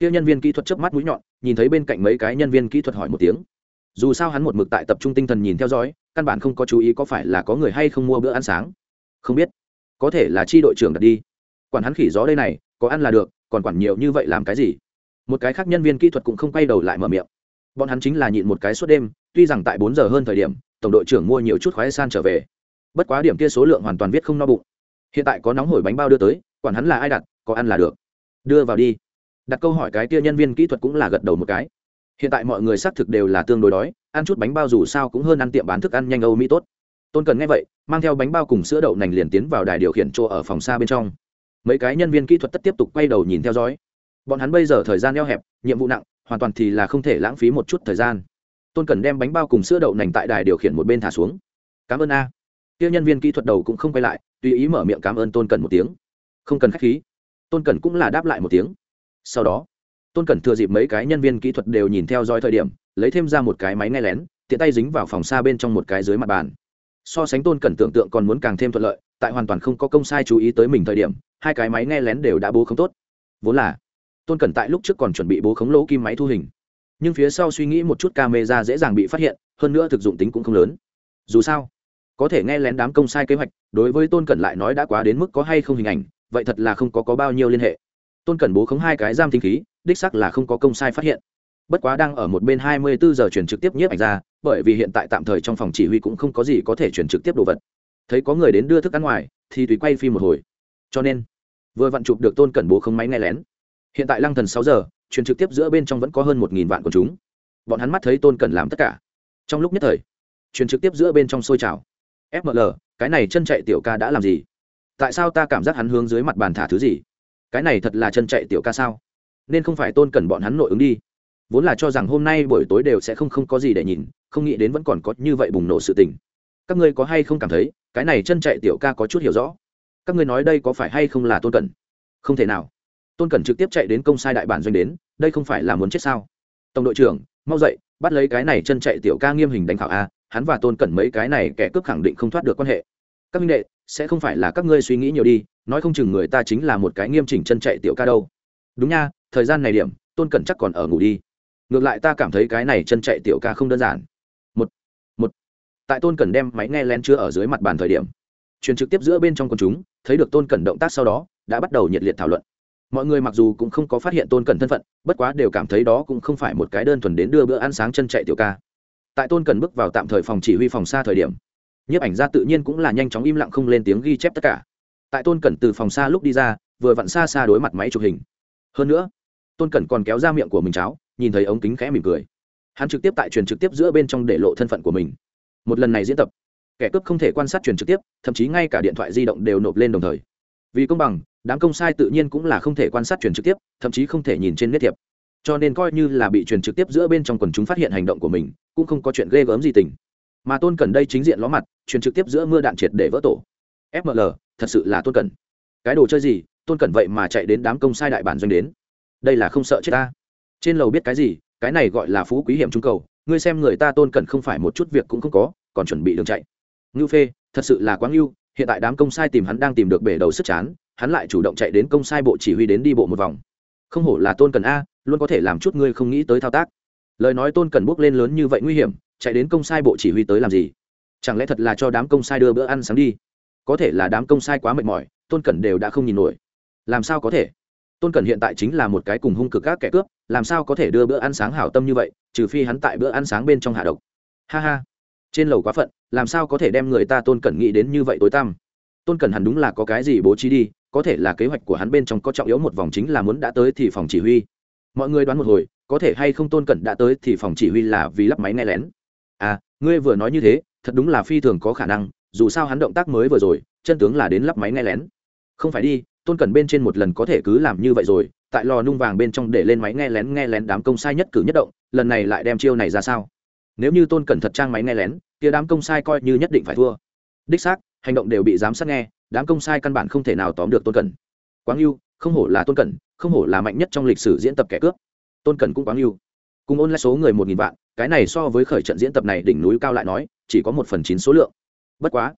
Kia nhân viên kỹ thuật chớp mắt mũi nhọn, nhìn thấy bên cạnh mấy cái nhân viên kỹ thuật hỏi một tiếng. Dù sao hắn một mực tại tập trung tinh thần nhìn theo dõi, căn bản không có chú ý có phải là có người hay không mua bữa ăn sáng. Không biết. Có thể là chi đội trưởng đặt đi. Quản hắn khỉ gió đây này, có ăn là được, còn quản nhiều như vậy làm cái gì? Một cái khác nhân viên kỹ thuật cũng không quay đầu lại mở miệng. Bọn hắn chính là nhịn một cái suốt đêm, tuy rằng tại bốn giờ hơn thời điểm, tổng đội trưởng mua nhiều chút khoái san trở về. Bất quá điểm kia số lượng hoàn toàn viết không no bụng. Hiện tại có nóng hổi bánh bao đưa tới, quản hắn là ai đặt, có ăn là được. Đưa vào đi đặt câu hỏi cái kia nhân viên kỹ thuật cũng là gật đầu một cái. Hiện tại mọi người xác thực đều là tương đối đói, ăn chút bánh bao dù sao cũng hơn ăn tiệm bán thức ăn nhanh âu mỹ tốt. Tôn cần nghe vậy, mang theo bánh bao cùng sữa đậu nành liền tiến vào đài điều khiển chỗ ở phòng xa bên trong. Mấy cái nhân viên kỹ thuật tất tiếp tục quay đầu nhìn theo dõi. Bọn hắn bây giờ thời gian eo hẹp, nhiệm vụ nặng, hoàn toàn thì là không thể lãng phí một chút thời gian. Tôn cần đem bánh bao cùng sữa đậu nành tại đài điều khiển một bên thả xuống. Cảm ơn a. Tiêu nhân viên kỹ thuật đầu cũng không quay lại, tùy ý mở miệng cảm ơn tôn cần một tiếng. Không cần k h á c h khí. Tôn cần cũng là đáp lại một tiếng sau đó, tôn cẩn thừa dịp mấy cái nhân viên kỹ thuật đều nhìn theo dõi thời điểm, lấy thêm ra một cái máy nghe lén, tiện tay dính vào phòng xa bên trong một cái dưới mặt bàn. So sánh tôn cẩn tưởng tượng còn muốn càng thêm thuận lợi, tại hoàn toàn không có công sai chú ý tới mình thời điểm, hai cái máy nghe lén đều đã bố không tốt. Vốn là, tôn cẩn tại lúc trước còn chuẩn bị bố khống lỗ kim máy thu hình. Nhưng phía sau suy nghĩ một chút camera dễ dàng bị phát hiện, hơn nữa thực dụng tính cũng không lớn. Dù sao, có thể nghe lén đám công sai kế hoạch, đối với tôn cẩn lại nói đã quá đến mức có hay không hình ảnh, vậy thật là không có có bao nhiêu liên hệ tôn cẩn bố khống hai cái giam tinh khí, đích sắc là không có công sai phát hiện. Bất quá đang ở một bên hai mươi bốn giờ chuyển trực tiếp nhiếp ảnh ra, bởi vì hiện tại tạm thời trong phòng chỉ huy cũng không có gì có thể chuyển trực tiếp đồ vật. Thấy có người đến đưa thức ăn ngoài, thì tùy quay phim một hồi. Cho nên, vừa vặn chụp được tôn cẩn bố không máy nghe lén. Hiện tại lăng thần sáu giờ truyền trực tiếp giữa bên trong vẫn có hơn một nghìn vạn của chúng. Bọn hắn mắt thấy tôn cẩn làm tất cả. Trong lúc nhất thời truyền trực tiếp giữa bên trong sôi trào. Fml cái này chân chạy tiểu ca đã làm gì? Tại sao ta cảm giác hắn hướng dưới mặt bàn thả thứ gì? Cái này thật là chân chạy tiểu ca sao? Nên không phải tôn cần bọn hắn nội ứng đi. Vốn là cho rằng hôm nay buổi tối đều sẽ không không có gì để nhìn, không nghĩ đến vẫn còn có như vậy bùng nổ sự tình. Các ngươi có hay không cảm thấy, cái này chân chạy tiểu ca có chút hiểu rõ? Các ngươi nói đây có phải hay không là tôn cần? Không thể nào. Tôn cần trực tiếp chạy đến công sai đại bản doanh đến, đây không phải là muốn chết sao? Tổng đội trưởng, mau dậy, bắt lấy cái này chân chạy tiểu ca nghiêm hình đánh khảo a, hắn và tôn cẩn mấy cái này kẻ cướp khẳng định không thoát được quan hệ. Các minh đệ, sẽ không phải là các ngươi suy nghĩ nhiều đi nói không chừng người ta chính là một cái nghiêm chỉnh chân chạy tiểu ca đâu. Đúng nha, thời gian này điểm, tôn cẩn chắc còn ở ngủ đi. Ngược lại ta cảm thấy cái này chân chạy tiểu ca không đơn giản. Một một. Tại tôn cẩn đem máy nghe len chưa ở dưới mặt bàn thời điểm, truyền trực tiếp giữa bên trong quần chúng, thấy được tôn cẩn động tác sau đó, đã bắt đầu nhiệt liệt thảo luận. Mọi người mặc dù cũng không có phát hiện tôn cẩn thân phận, bất quá đều cảm thấy đó cũng không phải một cái đơn thuần đến đưa bữa ăn sáng chân chạy tiểu ca. Tại tôn cẩn bước vào tạm thời phòng chỉ huy phòng xa thời điểm, nhiếp ảnh ra tự nhiên cũng là nhanh chóng im lặng không lên tiếng ghi chép tất cả tại tôn cẩn từ phòng xa lúc đi ra, vừa vặn xa xa đối mặt máy chụp hình. Hơn nữa, tôn cẩn còn kéo ra miệng của mình cháo, nhìn thấy ống kính khẽ mỉm cười. Hắn trực tiếp tại truyền trực tiếp giữa bên trong để lộ thân phận của mình. Một lần này diễn tập, kẻ cướp không thể quan sát truyền trực tiếp, thậm chí ngay cả điện thoại di động đều nộp lên đồng thời. Vì công bằng, đám công sai tự nhiên cũng là không thể quan sát truyền trực tiếp, thậm chí không thể nhìn trên nét thiệp. Cho nên coi như là bị truyền trực tiếp giữa bên trong quần chúng phát hiện hành động của mình, cũng không có chuyện ghê gớm gì tình. Mà tôn cần đây chính diện ló mặt, truyền trực tiếp giữa mưa đạn triệt để vỡ tổ. Fml thật sự là tôn cẩn. Cái đồ chơi gì, tôn cẩn vậy mà chạy đến đám công sai đại bản doanh đến? Đây là không sợ chết ta. Trên lầu biết cái gì, cái này gọi là phú quý hiểm trung cầu. Ngươi xem người ta tôn cẩn không phải một chút việc cũng không có, còn chuẩn bị đường chạy. Ngưu phê, thật sự là quá ngưu, hiện tại đám công sai tìm hắn đang tìm được bể đầu sức chán, hắn lại chủ động chạy đến công sai bộ chỉ huy đến đi bộ một vòng. Không hổ là tôn cần a, luôn có thể làm chút ngươi không nghĩ tới thao tác. Lời nói tôn cần bước lên lớn như vậy nguy hiểm, chạy đến công sai bộ chỉ huy tới làm gì? Chẳng lẽ thật là cho đám công sai đưa bữa ăn sáng đi? Có thể là đám công sai quá mệt mỏi, tôn cẩn đều đã không nhìn nổi. Làm sao có thể? Tôn cẩn hiện tại chính là một cái cùng hung cực các kẻ cướp, làm sao có thể đưa bữa ăn sáng hảo tâm như vậy, trừ phi hắn tại bữa ăn sáng bên trong hạ độc. Ha ha. Trên lầu quá phận, làm sao có thể đem người ta tôn cẩn nghĩ đến như vậy tối tăm? Tôn cẩn hẳn đúng là có cái gì bố trí đi, có thể là kế hoạch của hắn bên trong có trọng yếu một vòng chính là muốn đã tới thì phòng chỉ huy. Mọi người đoán một hồi, có thể hay không tôn cẩn đã tới thì phòng chỉ huy là vì lắp máy nghe lén. À ngươi vừa nói như thế, thật đúng là phi thường có khả năng dù sao hắn động tác mới vừa rồi, chân tướng là đến lắp máy nghe lén. Không phải đi, tôn cẩn bên trên một lần có thể cứ làm như vậy rồi, tại lò nung vàng bên trong để lên máy nghe lén nghe lén đám công sai nhất cử nhất động, lần này lại đem chiêu này ra sao? Nếu như tôn cẩn thật trang máy nghe lén, kia đám công sai coi như nhất định phải thua. Đích xác, hành động đều bị giám sát nghe, đám công sai căn bản không thể nào tóm được tôn cẩn. Quáng yêu không hổ là tôn cẩn, không hổ là mạnh nhất trong lịch sử diễn tập kẻ cướp. Tôn cẩn cũng quáng yêu cùng ôn lại số người một nghìn vạn, cái này so với khởi trận diễn tập này đỉnh núi cao lại nói, chỉ có một phần chín số lượng bất quá,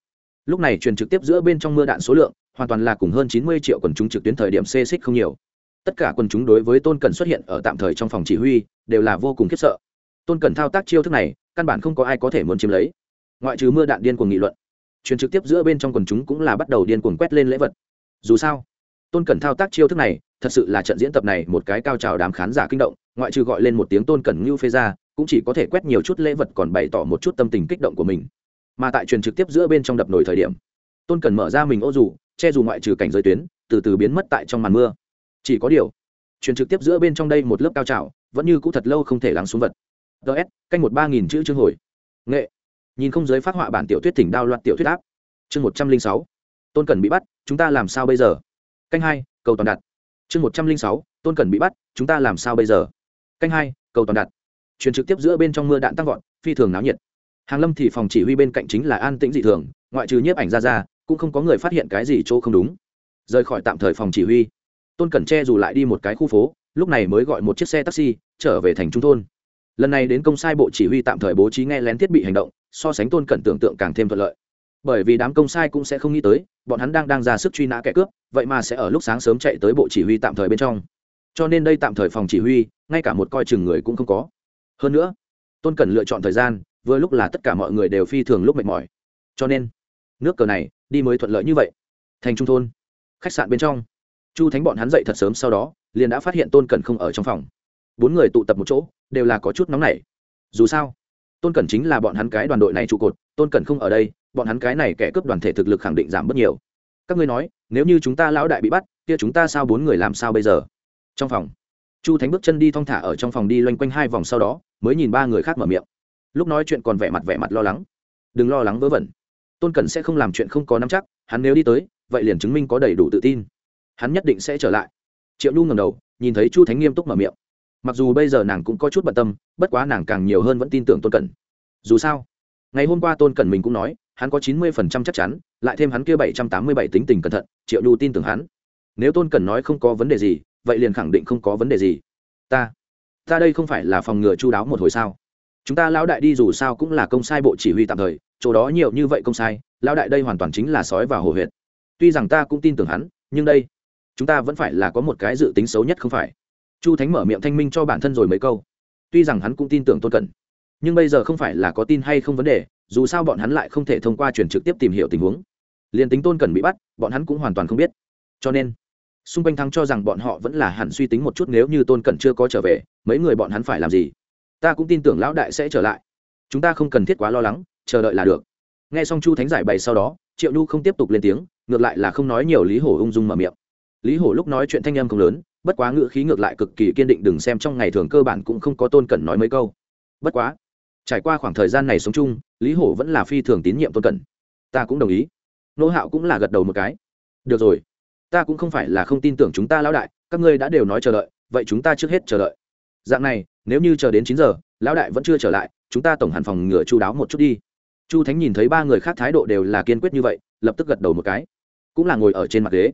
lúc này truyền trực tiếp giữa bên trong mưa đạn số lượng hoàn toàn là cùng hơn chín mươi triệu quần chúng trực tuyến thời điểm xê xích không nhiều. Tất cả quần chúng đối với tôn cần xuất hiện ở tạm thời trong phòng chỉ huy đều là vô cùng khiếp sợ. Tôn cần thao tác chiêu thức này, căn bản không có ai có thể muốn chiếm lấy. Ngoại trừ mưa đạn điên cuồng nghị luận, truyền trực tiếp giữa bên trong quần chúng cũng là bắt đầu điên cuồng quét lên lễ vật. Dù sao, tôn cần thao tác chiêu thức này thật sự là trận diễn tập này một cái cao trào đám khán giả kinh động, ngoại trừ gọi lên một tiếng tôn cẩn ngưu phê ra, cũng chỉ có thể quét nhiều chút lễ vật còn bày tỏ một chút tâm tình kích động của mình mà tại truyền trực tiếp giữa bên trong đập nổi thời điểm, tôn cần mở ra mình ô dù, che dù ngoại trừ cảnh giới tuyến, từ từ biến mất tại trong màn mưa. Chỉ có điều, truyền trực tiếp giữa bên trong đây một lớp cao trào, vẫn như cũ thật lâu không thể lắng xuống vật. Ts canh một ba nghìn chữ chương hồi. Nghệ. Nhìn không giới phát họa bản tiểu thuyết thỉnh đao loạt tiểu thuyết áp. Chương một trăm linh sáu. Tôn cần bị bắt, chúng ta làm sao bây giờ? Canh hai, cầu toàn đặt. Chương một trăm linh sáu, tôn cần bị bắt, chúng ta làm sao bây giờ? Canh hai, cầu toàn đặt. Truyền trực tiếp giữa bên trong mưa đạn tăng vọt, phi thường náo nhiệt hàng lâm thì phòng chỉ huy bên cạnh chính là an tĩnh dị thường, ngoại trừ nhiếp ảnh ra ra, cũng không có người phát hiện cái gì chỗ không đúng. Rời khỏi tạm thời phòng chỉ huy, tôn cẩn che dù lại đi một cái khu phố, lúc này mới gọi một chiếc xe taxi, trở về thành trung thôn. Lần này đến công sai bộ chỉ huy tạm thời bố trí nghe lén thiết bị hành động, so sánh tôn cẩn tưởng tượng càng thêm thuận lợi. Bởi vì đám công sai cũng sẽ không nghĩ tới, bọn hắn đang đang ra sức truy nã kẻ cướp, vậy mà sẽ ở lúc sáng sớm chạy tới bộ chỉ huy tạm thời bên trong. Cho nên đây tạm thời phòng chỉ huy, ngay cả một coi chừng người cũng không có. Hơn nữa, tôn cẩn lựa chọn thời gian vừa lúc là tất cả mọi người đều phi thường lúc mệt mỏi. Cho nên, nước cờ này đi mới thuận lợi như vậy. Thành trung thôn, khách sạn bên trong. Chu thánh bọn hắn dậy thật sớm sau đó, liền đã phát hiện tôn Cẩn không ở trong phòng. Bốn người tụ tập một chỗ, đều là có chút nóng nảy. Dù sao, tôn cẩn chính là bọn hắn cái đoàn đội này trụ cột, tôn cẩn không ở đây, bọn hắn cái này kẻ cướp đoàn thể thực lực khẳng định giảm bớt nhiều. Các ngươi nói, nếu như chúng ta lão đại bị bắt, kia chúng ta sao bốn người làm sao bây giờ? Trong phòng, chu thánh bước chân đi thong thả ở trong phòng đi loanh quanh hai vòng sau đó, mới nhìn ba người khác mở miệng lúc nói chuyện còn vẻ mặt vẻ mặt lo lắng. Đừng lo lắng vớ vẩn. Tôn cẩn sẽ không làm chuyện không có nắm chắc, hắn nếu đi tới, vậy liền chứng minh có đầy đủ tự tin. Hắn nhất định sẽ trở lại. Triệu nhu ngầm đầu, nhìn thấy chu thánh nghiêm túc mở miệng. Mặc dù bây giờ nàng cũng có chút bận tâm, bất quá nàng càng nhiều hơn vẫn tin tưởng tôn cẩn. Dù sao, ngày hôm qua tôn cẩn mình cũng nói, hắn có chín mươi phần trăm chắc chắn, lại thêm hắn kia bảy trăm tám mươi bảy tính tình cẩn thận, triệu nhu tin tưởng hắn. Nếu tôn cẩn nói không có vấn đề gì, vậy liền khẳng định không có vấn đề gì. Ta ta đây không phải là phòng ngừa chu đáo một hồi sao? Chúng ta lão đại đi dù sao cũng là công sai bộ chỉ huy tạm thời, chỗ đó nhiều như vậy công sai, lão đại đây hoàn toàn chính là sói và hồ huyệt. Tuy rằng ta cũng tin tưởng hắn, nhưng đây, chúng ta vẫn phải là có một cái dự tính xấu nhất không phải? Chu thánh mở miệng thanh minh cho bản thân rồi mấy câu. Tuy rằng hắn cũng tin tưởng tôn cẩn nhưng bây giờ không phải là có tin hay không vấn đề, dù sao bọn hắn lại không thể thông qua truyền trực tiếp tìm hiểu tình huống. Liền tính tôn cẩn bị bắt, bọn hắn cũng hoàn toàn không biết. Cho nên, xung quanh thắng cho rằng bọn họ vẫn là hẳn suy tính một chút nếu như tôn cẩn chưa có trở về, mấy người bọn hắn phải làm gì? Ta cũng tin tưởng lão đại sẽ trở lại. Chúng ta không cần thiết quá lo lắng, chờ đợi là được. Nghe xong chu thánh giải bày sau đó, triệu nhu không tiếp tục lên tiếng, ngược lại là không nói nhiều lý hổ ung dung mở miệng. Lý hổ lúc nói chuyện thanh âm không lớn, bất quá ngữ khí ngược lại cực kỳ kiên định đừng xem trong ngày thường cơ bản cũng không có tôn cẩn nói mấy câu. Bất quá, trải qua khoảng thời gian này sống chung, lý hổ vẫn là phi thường tín nhiệm tôn cẩn. Ta cũng đồng ý. Nô hạo cũng là gật đầu một cái. Được rồi. Ta cũng không phải là không tin tưởng chúng ta lão đại, các ngươi đã đều nói chờ đợi, vậy chúng ta trước hết chờ đợi dạng này, nếu như chờ đến chín giờ, lão đại vẫn chưa trở lại, chúng ta tổng hàn phòng ngừa chu đáo một chút đi. Chu thánh nhìn thấy ba người khác thái độ đều là kiên quyết như vậy, lập tức gật đầu một cái. Cũng là ngồi ở trên mặt ghế.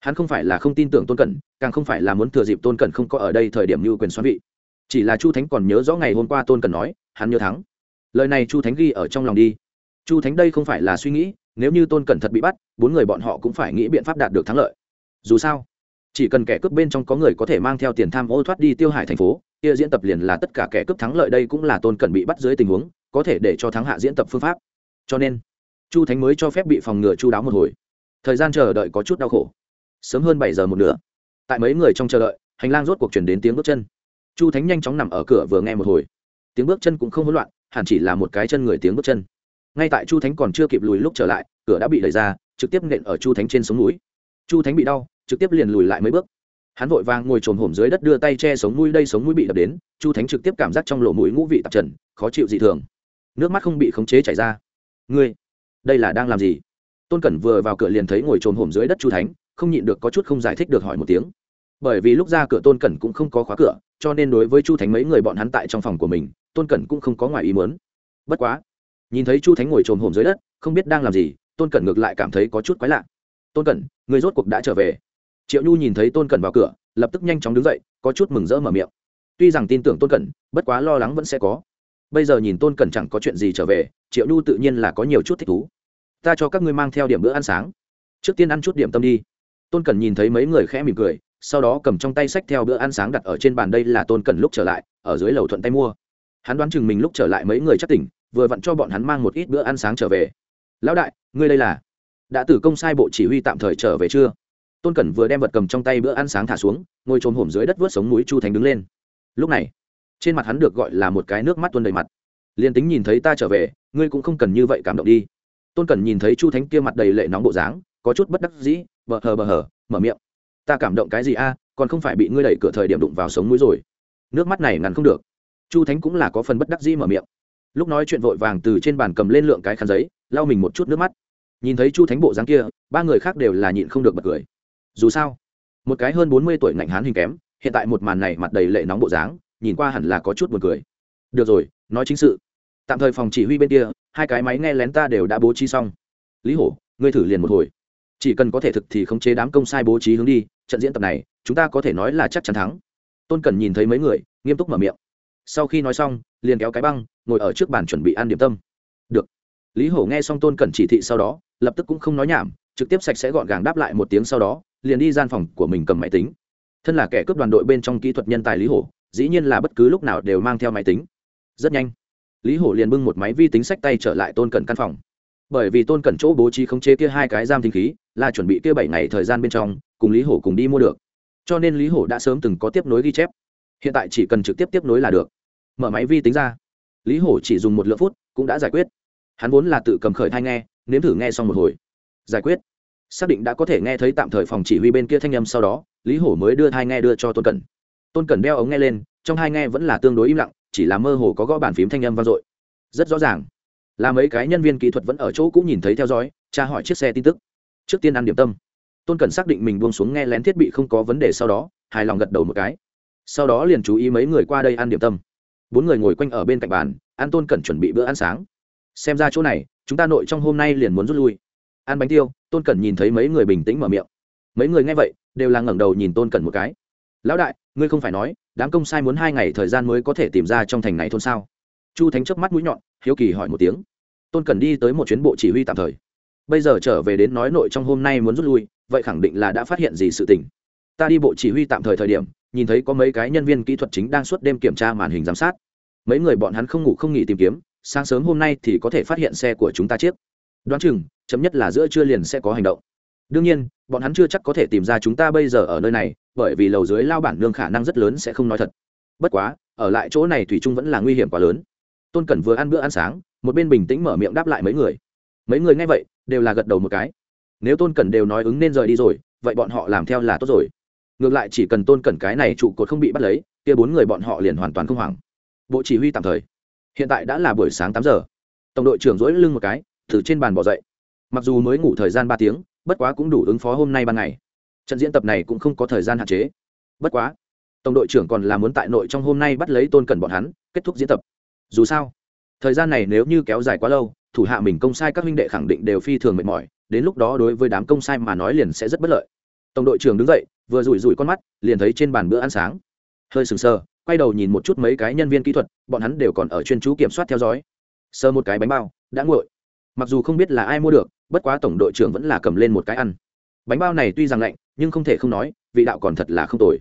Hắn không phải là không tin tưởng tôn cẩn, càng không phải là muốn thừa dịp tôn cẩn không có ở đây thời điểm như quyền xoắn vị. Chỉ là chu thánh còn nhớ rõ ngày hôm qua tôn cẩn nói, hắn nhớ thắng. Lời này chu thánh ghi ở trong lòng đi. Chu thánh đây không phải là suy nghĩ, nếu như tôn cẩn thật bị bắt, bốn người bọn họ cũng phải nghĩ biện pháp đạt được thắng lợi. Dù sao, chỉ cần kẻ cướp bên trong có người có thể mang theo tiền tham ô thoát đi tiêu hải thành phố kia diễn tập liền là tất cả kẻ cướp thắng lợi đây cũng là tôn cẩn bị bắt dưới tình huống, có thể để cho thắng hạ diễn tập phương pháp. Cho nên, chu thánh mới cho phép bị phòng ngừa chu đáo một hồi. Thời gian chờ đợi có chút đau khổ. Sớm hơn bảy giờ một nửa. Tại mấy người trong chờ đợi, hành lang rốt cuộc chuyển đến tiếng bước chân. Chu thánh nhanh chóng nằm ở cửa vừa nghe một hồi. Tiếng bước chân cũng không hỗn loạn, hẳn chỉ là một cái chân người tiếng bước chân. Ngay tại chu thánh còn chưa kịp lùi lúc trở lại, cửa đã bị đẩy ra, trực tiếp nện ở chu thánh trên sống núi. Chu thánh bị đau, trực tiếp liền lùi lại mấy bước hắn vội vàng ngồi trồm hổm dưới đất đưa tay che sống mũi, đây sống mũi bị đập đến, chu thánh trực tiếp cảm giác trong lỗ mũi ngũ vị tạp trần, khó chịu dị thường. Nước mắt không bị khống chế chảy ra. Ngươi, đây là đang làm gì? Tôn cẩn vừa vào cửa liền thấy ngồi trồm hổm dưới đất chu thánh, không nhịn được có chút không giải thích được hỏi một tiếng. Bởi vì lúc ra cửa tôn cẩn cũng không có khóa cửa, cho nên đối với chu thánh mấy người bọn hắn tại trong phòng của mình, tôn cẩn cũng không có ngoài ý muốn. Bất quá, nhìn thấy chu thánh ngồi trồm hổm dưới đất, không biết đang làm gì, tôn cẩn ngược lại cảm thấy có chút quái lạ. Tôn cẩn người rốt cuộc đã trở về? Triệu nhu nhìn thấy tôn cẩn vào cửa, lập tức nhanh chóng đứng dậy, có chút mừng rỡ mở miệng. Tuy rằng tin tưởng tôn cẩn, bất quá lo lắng vẫn sẽ có. Bây giờ nhìn tôn cẩn chẳng có chuyện gì trở về, triệu nhu tự nhiên là có nhiều chút thích thú. Ta cho các ngươi mang theo điểm bữa ăn sáng. Trước tiên ăn chút điểm tâm đi. Tôn cẩn nhìn thấy mấy người khẽ mỉm cười, sau đó cầm trong tay sách theo bữa ăn sáng đặt ở trên bàn đây là tôn cẩn lúc trở lại, ở dưới lầu thuận tay mua. Hắn đoán chừng mình lúc trở lại mấy người chắc tỉnh, vừa vặn cho bọn hắn mang một ít bữa ăn sáng trở về. Lão đại, ngươi đây là đã tử công sai bộ chỉ huy tạm thời trở về chưa? Tôn cẩn vừa đem vật cầm trong tay bữa ăn sáng thả xuống, ngồi trồm hổm dưới đất vớt sống núi chu thành đứng lên. Lúc này, trên mặt hắn được gọi là một cái nước mắt tuôn đầy mặt. Liền tính nhìn thấy ta trở về, ngươi cũng không cần như vậy cảm động đi. Tôn cẩn nhìn thấy chu thánh kia mặt đầy lệ nóng bộ dáng, có chút bất đắc dĩ, bờ hờ bờ hờ, mở miệng. Ta cảm động cái gì a, còn không phải bị ngươi đẩy cửa thời điểm đụng vào sống mũi rồi. Nước mắt này ngắn không được. Chu thánh cũng là có phần bất đắc dĩ mở miệng. Lúc nói chuyện vội vàng từ trên bàn cầm lên lượng cái khăn giấy, lau mình một chút nước mắt. Nhìn thấy chu thánh bộ dáng kia, ba người khác đều là nhịn không được bật cười dù sao, một cái hơn bốn mươi tuổi ngạnh hán hình kém, hiện tại một màn này mặt đầy lệ nóng bộ dáng, nhìn qua hẳn là có chút buồn cười. Được rồi, nói chính sự. Tạm thời phòng chỉ huy bên kia, hai cái máy nghe lén ta đều đã bố trí xong. Lý hổ, ngươi thử liền một hồi. Chỉ cần có thể thực thì khống chế đám công sai bố trí hướng đi, trận diễn tập này, chúng ta có thể nói là chắc chắn thắng. Tôn cần nhìn thấy mấy người, nghiêm túc mở miệng. Sau khi nói xong, liền kéo cái băng, ngồi ở trước bàn chuẩn bị ăn điểm tâm. Được. Lý hổ nghe xong tôn cẩn chỉ thị sau đó, lập tức cũng không nói nhảm, trực tiếp sạch sẽ gọn gàng đáp lại một tiếng sau đó liền đi gian phòng của mình cầm máy tính. Thân là kẻ cướp đoàn đội bên trong kỹ thuật nhân tài lý hổ, dĩ nhiên là bất cứ lúc nào đều mang theo máy tính. Rất nhanh, lý hổ liền bưng một máy vi tính sách tay trở lại tôn cẩn căn phòng. Bởi vì tôn cẩn chỗ bố trí khống chế kia hai cái giam thính khí, là chuẩn bị kia bảy ngày thời gian bên trong, cùng lý hổ cùng đi mua được. Cho nên lý hổ đã sớm từng có tiếp nối ghi chép. Hiện tại chỉ cần trực tiếp tiếp nối là được. Mở máy vi tính ra, lý hổ chỉ dùng một lượng phút, cũng đã giải quyết. Hắn vốn là tự cầm khởi thai nghe, nếm thử nghe xong một hồi. Giải quyết xác định đã có thể nghe thấy tạm thời phòng chỉ huy bên kia thanh âm sau đó, lý hổ mới đưa hai nghe đưa cho tôn cẩn. Tôn cẩn đeo ống nghe lên, trong hai nghe vẫn là tương đối im lặng, chỉ là mơ hồ có gõ bàn phím thanh âm vang dội. Rất rõ ràng, là mấy cái nhân viên kỹ thuật vẫn ở chỗ cũng nhìn thấy theo dõi, tra hỏi chiếc xe tin tức. Trước tiên ăn điểm tâm. Tôn cẩn xác định mình buông xuống nghe lén thiết bị không có vấn đề sau đó, hài lòng gật đầu một cái. Sau đó liền chú ý mấy người qua đây ăn điểm tâm. Bốn người ngồi quanh ở bên cạnh bàn, ăn tôn cẩn chuẩn bị bữa ăn sáng. Xem ra chỗ này, chúng ta nội trong hôm nay liền muốn rút lui. Ăn bánh tiêu tôn cẩn nhìn thấy mấy người bình tĩnh mở miệng. Mấy người nghe vậy, đều là ngẩng đầu nhìn tôn cẩn một cái. Lão đại, ngươi không phải nói, đám công sai muốn hai ngày thời gian mới có thể tìm ra trong thành này thôn sao? Chu thánh chớp mắt mũi nhọn, hiếu kỳ hỏi một tiếng. Tôn cẩn đi tới một chuyến bộ chỉ huy tạm thời. Bây giờ trở về đến nói nội trong hôm nay muốn rút lui, vậy khẳng định là đã phát hiện gì sự tình. Ta đi bộ chỉ huy tạm thời thời điểm, nhìn thấy có mấy cái nhân viên kỹ thuật chính đang suốt đêm kiểm tra màn hình giám sát. Mấy người bọn hắn không ngủ không nghỉ tìm kiếm, sáng sớm hôm nay thì có thể phát hiện xe của chúng ta chiếc đoán chừng chấm nhất là giữa trưa liền sẽ có hành động. Đương nhiên, bọn hắn chưa chắc có thể tìm ra chúng ta bây giờ ở nơi này, bởi vì lầu dưới lao bản lương khả năng rất lớn sẽ không nói thật. Bất quá, ở lại chỗ này thủy trung vẫn là nguy hiểm quá lớn. Tôn cẩn vừa ăn bữa ăn sáng, một bên bình tĩnh mở miệng đáp lại mấy người. Mấy người nghe vậy, đều là gật đầu một cái. Nếu tôn cẩn đều nói ứng nên rời đi rồi, vậy bọn họ làm theo là tốt rồi. Ngược lại chỉ cần tôn cẩn cái này trụ cột không bị bắt lấy, kia bốn người bọn họ liền hoàn toàn không hoảng. Bộ chỉ huy tạm thời. Hiện tại đã là buổi sáng tám giờ. Tổng đội trưởng dỗi lưng một cái, từ trên bàn bỏ dậy mặc dù mới ngủ thời gian ba tiếng, bất quá cũng đủ ứng phó hôm nay ban ngày. Trận diễn tập này cũng không có thời gian hạn chế. Bất quá, tổng đội trưởng còn là muốn tại nội trong hôm nay bắt lấy tôn cần bọn hắn, kết thúc diễn tập. Dù sao, thời gian này nếu như kéo dài quá lâu, thủ hạ mình công sai các huynh đệ khẳng định đều phi thường mệt mỏi, đến lúc đó đối với đám công sai mà nói liền sẽ rất bất lợi. Tổng đội trưởng đứng dậy, vừa rủi rủi con mắt, liền thấy trên bàn bữa ăn sáng. Hơi sừng sờ, quay đầu nhìn một chút mấy cái nhân viên kỹ thuật, bọn hắn đều còn ở chuyên chú kiểm soát theo dõi. Sơ một cái bánh bao, đã nguội. Mặc dù không biết là ai mua được bất quá tổng đội trưởng vẫn là cầm lên một cái ăn. Bánh bao này tuy rằng lạnh, nhưng không thể không nói, vị đạo còn thật là không tồi.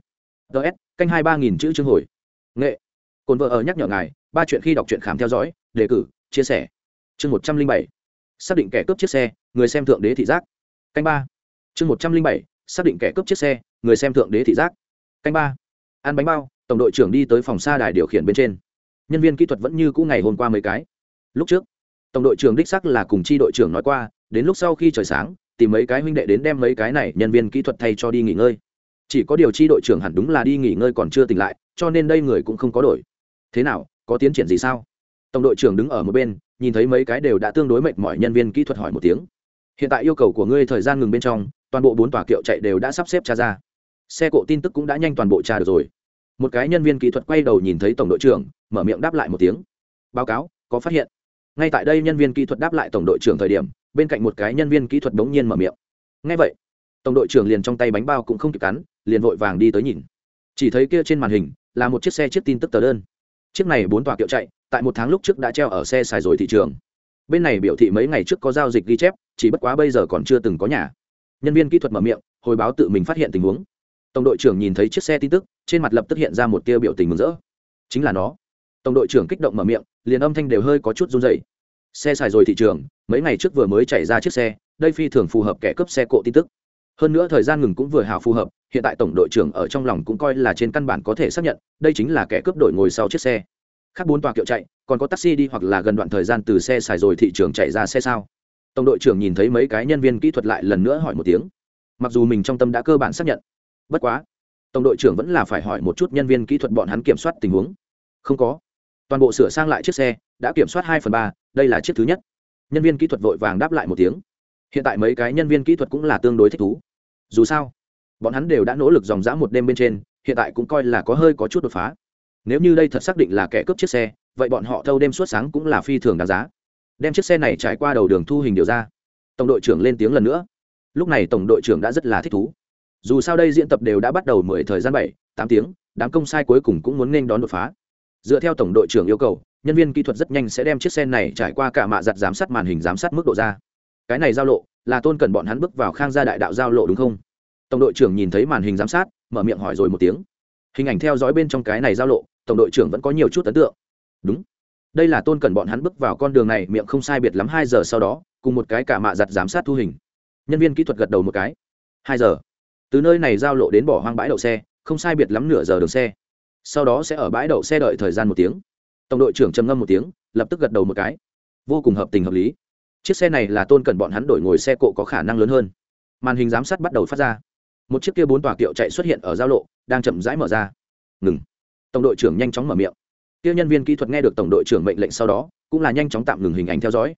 Ts canh hai ba nghìn chữ chương hồi. Nghệ. Cồn vợ ở nhắc nhở ngài, ba chuyện khi đọc truyện khám theo dõi, đề cử, chia sẻ. Chương một trăm linh bảy. Xác định kẻ cướp chiếc xe, người xem thượng đế thị giác. Canh ba. Chương một trăm linh bảy. Xác định kẻ cướp chiếc xe, người xem thượng đế thị giác. Canh ba. Ăn bánh bao, tổng đội trưởng đi tới phòng xa đài điều khiển bên trên. Nhân viên kỹ thuật vẫn như cũ ngày hôm qua mấy cái. Lúc trước, tổng đội trưởng đích sắc là cùng chi đội trưởng nói qua đến lúc sau khi trời sáng, tìm mấy cái huynh đệ đến đem mấy cái này nhân viên kỹ thuật thay cho đi nghỉ ngơi. Chỉ có điều chi đội trưởng hẳn đúng là đi nghỉ ngơi còn chưa tỉnh lại, cho nên đây người cũng không có đổi. Thế nào, có tiến triển gì sao? Tổng đội trưởng đứng ở một bên, nhìn thấy mấy cái đều đã tương đối mệt mỏi nhân viên kỹ thuật hỏi một tiếng. Hiện tại yêu cầu của ngươi thời gian ngừng bên trong, toàn bộ bốn tòa kiệu chạy đều đã sắp xếp tra ra. Xe cộ tin tức cũng đã nhanh toàn bộ tra được rồi. Một cái nhân viên kỹ thuật quay đầu nhìn thấy tổng đội trưởng, mở miệng đáp lại một tiếng. Báo cáo, có phát hiện. Ngay tại đây nhân viên kỹ thuật đáp lại tổng đội trưởng thời điểm bên cạnh một cái nhân viên kỹ thuật đống nhiên mở miệng. Ngay vậy, tổng đội trưởng liền trong tay bánh bao cũng không kịp cắn, liền vội vàng đi tới nhìn. Chỉ thấy kia trên màn hình là một chiếc xe chiếc tin tức tờ đơn. Chiếc này bốn tòa kiệu chạy, tại một tháng lúc trước đã treo ở xe xài rồi thị trường. Bên này biểu thị mấy ngày trước có giao dịch ghi chép, chỉ bất quá bây giờ còn chưa từng có nhà. Nhân viên kỹ thuật mở miệng, hồi báo tự mình phát hiện tình huống. Tổng đội trưởng nhìn thấy chiếc xe tin tức, trên mặt lập tức hiện ra một tia biểu tình mừng rỡ. Chính là nó. Tổng đội trưởng kích động mở miệng, liền âm thanh đều hơi có chút run dày xe xài rồi thị trường, mấy ngày trước vừa mới chạy ra chiếc xe, đây phi thường phù hợp kẻ cướp xe cộ tin tức. Hơn nữa thời gian ngừng cũng vừa hào phù hợp, hiện tại tổng đội trưởng ở trong lòng cũng coi là trên căn bản có thể xác nhận, đây chính là kẻ cướp đội ngồi sau chiếc xe. Khác bốn tòa kiệu chạy, còn có taxi đi hoặc là gần đoạn thời gian từ xe xài rồi thị trường chạy ra xe sao? Tổng đội trưởng nhìn thấy mấy cái nhân viên kỹ thuật lại lần nữa hỏi một tiếng. Mặc dù mình trong tâm đã cơ bản xác nhận, bất quá, tổng đội trưởng vẫn là phải hỏi một chút nhân viên kỹ thuật bọn hắn kiểm soát tình huống. Không có toàn bộ sửa sang lại chiếc xe, đã kiểm soát hai phần ba, đây là chiếc thứ nhất. Nhân viên kỹ thuật vội vàng đáp lại một tiếng. Hiện tại mấy cái nhân viên kỹ thuật cũng là tương đối thích thú. Dù sao, bọn hắn đều đã nỗ lực dòng dã một đêm bên trên, hiện tại cũng coi là có hơi có chút đột phá. Nếu như đây thật xác định là kẻ cướp chiếc xe, vậy bọn họ thâu đêm suốt sáng cũng là phi thường đáng giá. Đem chiếc xe này trải qua đầu đường thu hình điều ra. Tổng đội trưởng lên tiếng lần nữa. Lúc này tổng đội trưởng đã rất là thích thú. Dù sao đây diễn tập đều đã bắt đầu mười thời gian bảy, tám tiếng, đám công sai cuối cùng cũng muốn nên đón đột phá dựa theo tổng đội trưởng yêu cầu, nhân viên kỹ thuật rất nhanh sẽ đem chiếc xe này trải qua cả mạ giặt giám sát màn hình giám sát mức độ ra. Cái này giao lộ, là tôn cần bọn hắn bước vào khang gia đại đạo giao lộ đúng không? Tổng đội trưởng nhìn thấy màn hình giám sát, mở miệng hỏi rồi một tiếng. Hình ảnh theo dõi bên trong cái này giao lộ, tổng đội trưởng vẫn có nhiều chút ấn tượng. Đúng. Đây là tôn cần bọn hắn bước vào con đường này, miệng không sai biệt lắm hai giờ sau đó, cùng một cái cả mạ giặt giám sát thu hình. Nhân viên kỹ thuật gật đầu một cái. Hai giờ. Từ nơi này giao lộ đến bỏ hoang bãi đậu xe, không sai biệt lắm nửa giờ đường xe sau đó sẽ ở bãi đậu xe đợi thời gian một tiếng. Tổng đội trưởng trầm ngâm một tiếng, lập tức gật đầu một cái. Vô cùng hợp tình hợp lý. Chiếc xe này là tôn cần bọn hắn đổi ngồi xe cộ có khả năng lớn hơn. Màn hình giám sát bắt đầu phát ra. Một chiếc kia bốn tòa kiệu chạy xuất hiện ở giao lộ, đang chậm rãi mở ra. Ngừng. Tổng đội trưởng nhanh chóng mở miệng. Kia nhân viên kỹ thuật nghe được tổng đội trưởng mệnh lệnh sau đó, cũng là nhanh chóng tạm ngừng hình ảnh theo dõi.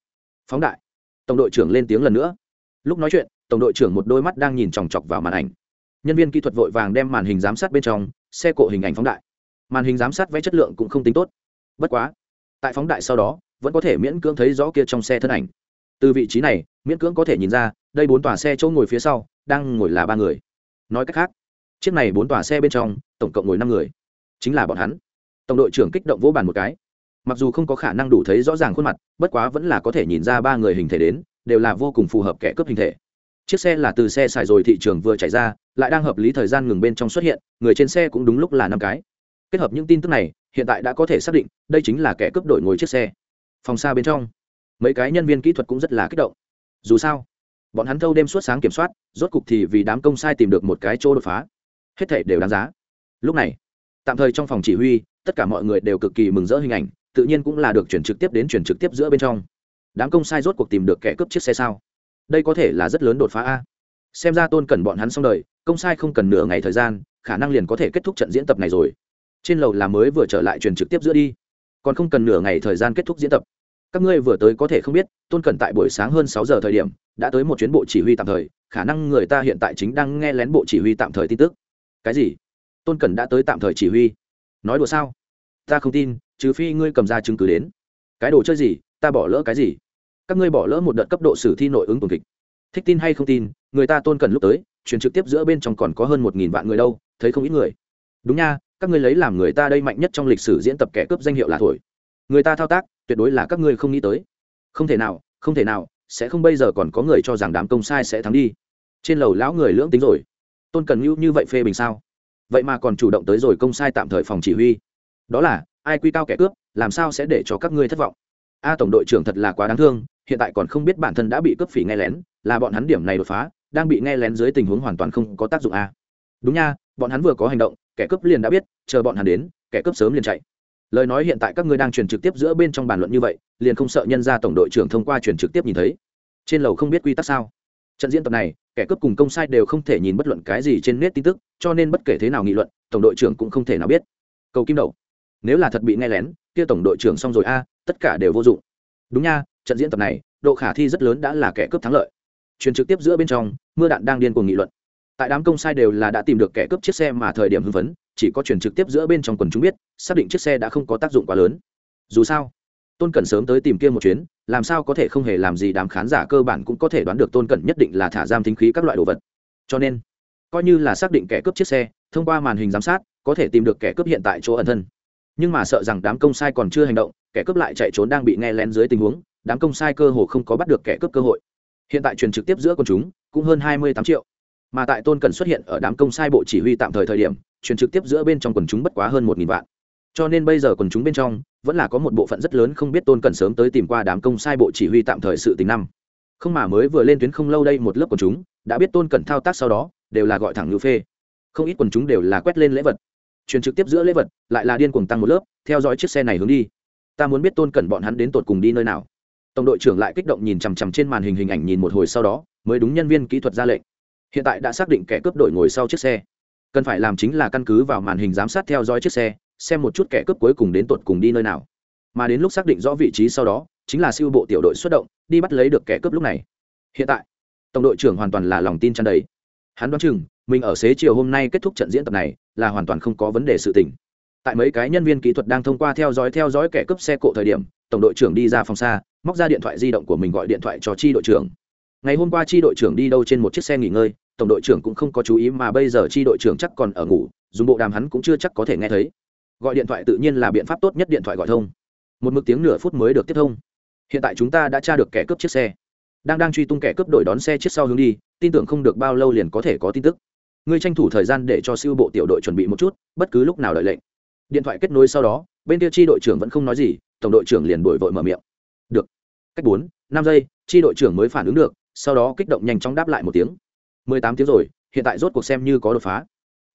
Phóng đại. Tổng đội trưởng lên tiếng lần nữa. Lúc nói chuyện, tổng đội trưởng một đôi mắt đang nhìn chòng chọc vào màn ảnh. Nhân viên kỹ thuật vội vàng đem màn hình giám sát bên trong, xe cộ hình ảnh phóng đại màn hình giám sát vẽ chất lượng cũng không tính tốt. Bất quá, tại phóng đại sau đó, vẫn có thể miễn cưỡng thấy rõ kia trong xe thân ảnh. Từ vị trí này, miễn cưỡng có thể nhìn ra, đây bốn tòa xe chỗ ngồi phía sau, đang ngồi là ba người. Nói cách khác, chiếc này bốn tòa xe bên trong, tổng cộng ngồi năm người. Chính là bọn hắn. Tổng đội trưởng kích động vỗ bàn một cái. Mặc dù không có khả năng đủ thấy rõ ràng khuôn mặt, bất quá vẫn là có thể nhìn ra ba người hình thể đến, đều là vô cùng phù hợp kẻ cướp hình thể. Chiếc xe là từ xe xài rồi thị trường vừa chạy ra, lại đang hợp lý thời gian ngừng bên trong xuất hiện, người trên xe cũng đúng lúc là năm cái kết hợp những tin tức này, hiện tại đã có thể xác định, đây chính là kẻ cướp đổi ngồi chiếc xe. Phòng xa bên trong, mấy cái nhân viên kỹ thuật cũng rất là kích động. Dù sao, bọn hắn thâu đêm suốt sáng kiểm soát, rốt cục thì vì đám công sai tìm được một cái chỗ đột phá. Hết thể đều đáng giá. Lúc này, tạm thời trong phòng chỉ huy, tất cả mọi người đều cực kỳ mừng rỡ hình ảnh, tự nhiên cũng là được chuyển trực tiếp đến chuyển trực tiếp giữa bên trong. Đám công sai rốt cuộc tìm được kẻ cướp chiếc xe sao? Đây có thể là rất lớn đột phá a. Xem ra tôn cần bọn hắn xong đời, công sai không cần nửa ngày thời gian, khả năng liền có thể kết thúc trận diễn tập này rồi trên lầu là mới vừa trở lại truyền trực tiếp giữa đi. Còn không cần nửa ngày thời gian kết thúc diễn tập. Các ngươi vừa tới có thể không biết, tôn cẩn tại buổi sáng hơn sáu giờ thời điểm, đã tới một chuyến bộ chỉ huy tạm thời, khả năng người ta hiện tại chính đang nghe lén bộ chỉ huy tạm thời tin tức. Cái gì? Tôn cẩn đã tới tạm thời chỉ huy. Nói đùa sao? Ta không tin, trừ phi ngươi cầm ra chứng cứ đến. Cái đồ chơi gì? Ta bỏ lỡ cái gì? Các ngươi bỏ lỡ một đợt cấp độ sử thi nội ứng tuần kịch. Thích tin hay không tin, người ta tôn cần lúc tới, truyền trực tiếp giữa bên trong còn có hơn một nghìn vạn người đâu, thấy không ít người. Đúng nha các ngươi lấy làm người ta đây mạnh nhất trong lịch sử diễn tập kẻ cướp danh hiệu là thổi. Người ta thao tác, tuyệt đối là các ngươi không nghĩ tới. Không thể nào, không thể nào, sẽ không bây giờ còn có người cho rằng đám công sai sẽ thắng đi. Trên lầu lão người lưỡng tính rồi. Tôn cần như như vậy phê bình sao? Vậy mà còn chủ động tới rồi công sai tạm thời phòng chỉ huy. Đó là, ai quy cao kẻ cướp, làm sao sẽ để cho các ngươi thất vọng? A, tổng đội trưởng thật là quá đáng thương, hiện tại còn không biết bản thân đã bị cướp phỉ nghe lén, là bọn hắn điểm này đột phá, đang bị nghe lén dưới tình huống hoàn toàn không có tác dụng a. Đúng nha, bọn hắn vừa có hành động kẻ cướp liền đã biết, chờ bọn hắn đến, kẻ cướp sớm liền chạy. Lời nói hiện tại các ngươi đang truyền trực tiếp giữa bên trong bàn luận như vậy, liền không sợ nhân ra tổng đội trưởng thông qua truyền trực tiếp nhìn thấy. Trên lầu không biết quy tắc sao? Trận diễn tập này, kẻ cướp cùng công sai đều không thể nhìn bất luận cái gì trên nét tin tức, cho nên bất kể thế nào nghị luận, tổng đội trưởng cũng không thể nào biết. Cầu kim đầu. Nếu là thật bị nghe lén, kia tổng đội trưởng xong rồi a, tất cả đều vô dụng. Đúng nha, trận diễn tập này, độ khả thi rất lớn đã là kẻ cướp thắng lợi. Truyền trực tiếp giữa bên trong, mưa đạn đang điên cuồng nghị luận tại đám công sai đều là đã tìm được kẻ cướp chiếc xe mà thời điểm hưng phấn, chỉ có truyền trực tiếp giữa bên trong quần chúng biết, xác định chiếc xe đã không có tác dụng quá lớn. Dù sao, tôn cẩn sớm tới tìm kia một chuyến, làm sao có thể không hề làm gì đám khán giả cơ bản cũng có thể đoán được tôn cẩn nhất định là thả giam thính khí các loại đồ vật. Cho nên, coi như là xác định kẻ cướp chiếc xe, thông qua màn hình giám sát, có thể tìm được kẻ cướp hiện tại chỗ ẩn thân. Nhưng mà sợ rằng đám công sai còn chưa hành động, kẻ cướp lại chạy trốn đang bị nghe lén dưới tình huống, đám công sai cơ hồ không có bắt được kẻ cướp cơ hội. Hiện tại truyền trực tiếp giữa con chúng, cũng hơn hai mươi tám triệu mà tại tôn cần xuất hiện ở đám công sai bộ chỉ huy tạm thời thời điểm, truyền trực tiếp giữa bên trong quần chúng bất quá hơn một nghìn vạn. Cho nên bây giờ quần chúng bên trong, vẫn là có một bộ phận rất lớn không biết tôn cần sớm tới tìm qua đám công sai bộ chỉ huy tạm thời sự tình năm. Không mà mới vừa lên tuyến không lâu đây một lớp quần chúng, đã biết tôn cần thao tác sau đó, đều là gọi thẳng ngữ phê. Không ít quần chúng đều là quét lên lễ vật. Truyền trực tiếp giữa lễ vật, lại là điên cuồng tăng một lớp, theo dõi chiếc xe này hướng đi. Ta muốn biết tôn cần bọn hắn đến tột cùng đi nơi nào. Tổng đội trưởng lại kích động nhìn chằm chằm trên màn hình hình ảnh nhìn một hồi sau đó, mới đúng nhân viên kỹ thuật ra lệnh hiện tại đã xác định kẻ cướp đội ngồi sau chiếc xe. Cần phải làm chính là căn cứ vào màn hình giám sát theo dõi chiếc xe, xem một chút kẻ cướp cuối cùng đến tột cùng đi nơi nào. Mà đến lúc xác định rõ vị trí sau đó, chính là siêu bộ tiểu đội xuất động, đi bắt lấy được kẻ cướp lúc này. Hiện tại, tổng đội trưởng hoàn toàn là lòng tin chăn đầy. Hắn đoán chừng, mình ở xế chiều hôm nay kết thúc trận diễn tập này, là hoàn toàn không có vấn đề sự tình. Tại mấy cái nhân viên kỹ thuật đang thông qua theo dõi theo dõi kẻ cướp xe cộ thời điểm, tổng đội trưởng đi ra phòng xa, móc ra điện thoại di động của mình gọi điện thoại cho chi đội trưởng. Ngày hôm qua chi đội trưởng đi đâu trên một chiếc xe nghỉ ngơi tổng đội trưởng cũng không có chú ý mà bây giờ chi đội trưởng chắc còn ở ngủ, dùng bộ đàm hắn cũng chưa chắc có thể nghe thấy. Gọi điện thoại tự nhiên là biện pháp tốt nhất điện thoại gọi thông. Một mực tiếng nửa phút mới được tiếp thông. Hiện tại chúng ta đã tra được kẻ cướp chiếc xe. Đang đang truy tung kẻ cướp đổi đón xe chiếc sau hướng đi, tin tưởng không được bao lâu liền có thể có tin tức. Ngươi tranh thủ thời gian để cho siêu bộ tiểu đội chuẩn bị một chút, bất cứ lúc nào đợi lệnh. Điện thoại kết nối sau đó, bên kia chi đội trưởng vẫn không nói gì, tổng đội trưởng liền đổi vội mở miệng. Được. Cách bốn, năm giây, chi đội trưởng mới phản ứng được, sau đó kích động nhanh chóng đáp lại một tiếng mười tám tiếng rồi, hiện tại rốt cuộc xem như có đột phá.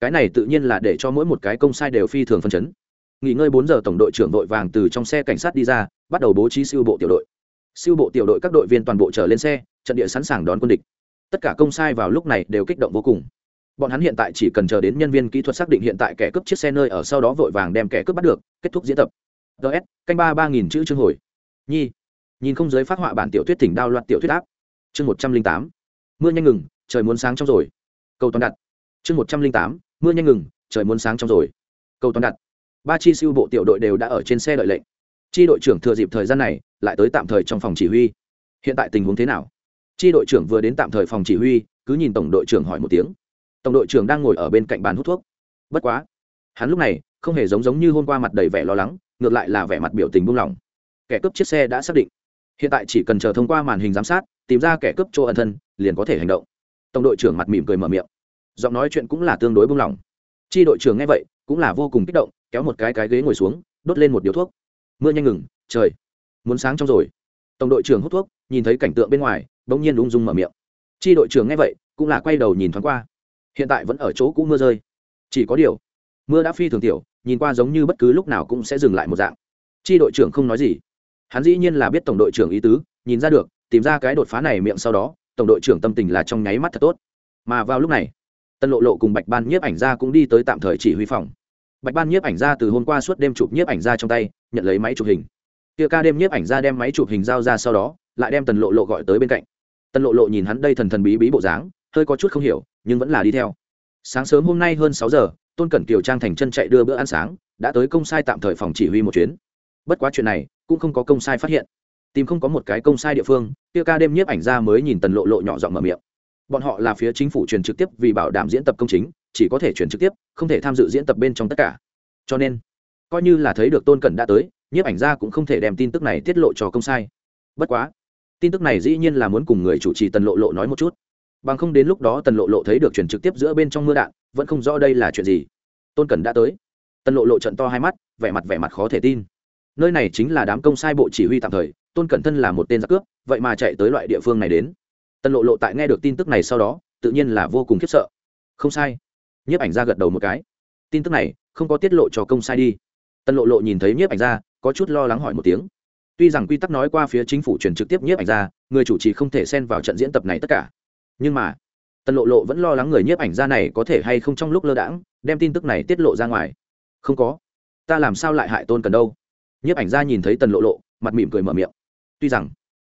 Cái này tự nhiên là để cho mỗi một cái công sai đều phi thường phân chấn. Nghỉ ngơi bốn giờ tổng đội trưởng đội vàng từ trong xe cảnh sát đi ra, bắt đầu bố trí siêu bộ tiểu đội. Siêu bộ tiểu đội các đội viên toàn bộ trở lên xe, trận địa sẵn sàng đón quân địch. Tất cả công sai vào lúc này đều kích động vô cùng. Bọn hắn hiện tại chỉ cần chờ đến nhân viên kỹ thuật xác định hiện tại kẻ cướp chiếc xe nơi ở sau đó vội vàng đem kẻ cướp bắt được, kết thúc diễn tập. Ts canh ba ba nghìn chữ chương hồi. Nhi, nhìn không giới phát họa bản tiểu thuyết thỉnh đao loạt tiểu thuyết áp chương một trăm linh tám mưa nhanh ngừng, trời muốn sáng trong rồi. Cầu toàn đặt. Chương một trăm linh tám, mưa nhanh ngừng, trời muốn sáng trong rồi. Cầu toàn đặt. Ba chi siêu bộ tiểu đội đều đã ở trên xe đợi lệnh. Chi đội trưởng thừa dịp thời gian này, lại tới tạm thời trong phòng chỉ huy. Hiện tại tình huống thế nào? Chi đội trưởng vừa đến tạm thời phòng chỉ huy, cứ nhìn tổng đội trưởng hỏi một tiếng. Tổng đội trưởng đang ngồi ở bên cạnh bàn hút thuốc. Bất quá, hắn lúc này không hề giống giống như hôm qua mặt đầy vẻ lo lắng, ngược lại là vẻ mặt biểu tình buông lỏng. Kẻ cướp chiếc xe đã xác định. Hiện tại chỉ cần chờ thông qua màn hình giám sát tìm ra kẻ cướp chỗ ẩn thân, liền có thể hành động. Tổng đội trưởng mặt mỉm cười mở miệng. Giọng nói chuyện cũng là tương đối buông lỏng. Chi đội trưởng nghe vậy, cũng là vô cùng kích động, kéo một cái cái ghế ngồi xuống, đốt lên một điếu thuốc. Mưa nhanh ngừng, trời, muốn sáng trong rồi. Tổng đội trưởng hút thuốc, nhìn thấy cảnh tượng bên ngoài, bỗng nhiên ung dung mở miệng. Chi đội trưởng nghe vậy, cũng là quay đầu nhìn thoáng qua. Hiện tại vẫn ở chỗ cũ mưa rơi. Chỉ có điều, mưa đã phi thường tiểu, nhìn qua giống như bất cứ lúc nào cũng sẽ dừng lại một dạng. Chi đội trưởng không nói gì. Hắn dĩ nhiên là biết tổng đội trưởng ý tứ, nhìn ra được tìm ra cái đột phá này miệng sau đó, tổng đội trưởng tâm tình là trong nháy mắt thật tốt. Mà vào lúc này, tân lộ lộ cùng bạch ban nhiếp ảnh gia cũng đi tới tạm thời chỉ huy phòng. Bạch ban nhiếp ảnh gia từ hôm qua suốt đêm chụp nhiếp ảnh gia trong tay, nhận lấy máy chụp hình. Kia ca đêm nhiếp ảnh gia đem máy chụp hình giao ra sau đó, lại đem tần lộ lộ gọi tới bên cạnh. Tần lộ lộ nhìn hắn đây thần thần bí bí bộ dáng, hơi có chút không hiểu, nhưng vẫn là đi theo. Sáng sớm hôm nay hơn sáu giờ, tôn cẩn kiều trang thành chân chạy đưa bữa ăn sáng, đã tới công sai tạm thời phòng chỉ huy một chuyến. Bất quá chuyện này, cũng không có công sai phát hiện tìm không có một cái công sai địa phương, kia ca đêm nhiếp ảnh ra mới nhìn tần lộ lộ nhỏ giọng mở miệng. Bọn họ là phía chính phủ truyền trực tiếp vì bảo đảm diễn tập công chính, chỉ có thể truyền trực tiếp, không thể tham dự diễn tập bên trong tất cả. Cho nên, coi như là thấy được tôn cẩn đã tới, nhiếp ảnh ra cũng không thể đem tin tức này tiết lộ cho công sai. Bất quá, tin tức này dĩ nhiên là muốn cùng người chủ trì tần lộ lộ nói một chút. Bằng không đến lúc đó tần lộ lộ thấy được truyền trực tiếp giữa bên trong mưa đạn, vẫn không rõ đây là chuyện gì. Tôn cẩn đã tới. Tần lộ lộ trận to hai mắt, vẻ mặt vẻ mặt khó thể tin. Nơi này chính là đám công sai bộ chỉ huy tạm thời tôn cẩn thân là một tên giặc cướp, vậy mà chạy tới loại địa phương này đến. Tần lộ lộ tại nghe được tin tức này sau đó, tự nhiên là vô cùng khiếp sợ. Không sai. Nhiếp ảnh ra gật đầu một cái. Tin tức này, không có tiết lộ cho công sai đi. Tần lộ lộ nhìn thấy nhiếp ảnh ra có chút lo lắng hỏi một tiếng. Tuy rằng quy tắc nói qua phía chính phủ truyền trực tiếp nhiếp ảnh ra người chủ trì không thể xen vào trận diễn tập này tất cả. Nhưng mà, tần lộ lộ vẫn lo lắng người nhiếp ảnh ra này có thể hay không trong lúc lơ đãng, đem tin tức này tiết lộ ra ngoài. Không có. Ta làm sao lại hại tôn cần đâu? Nhiếp ảnh ra nhìn thấy tần lộ lộ, mặt mỉm cười mở miệng tuy rằng,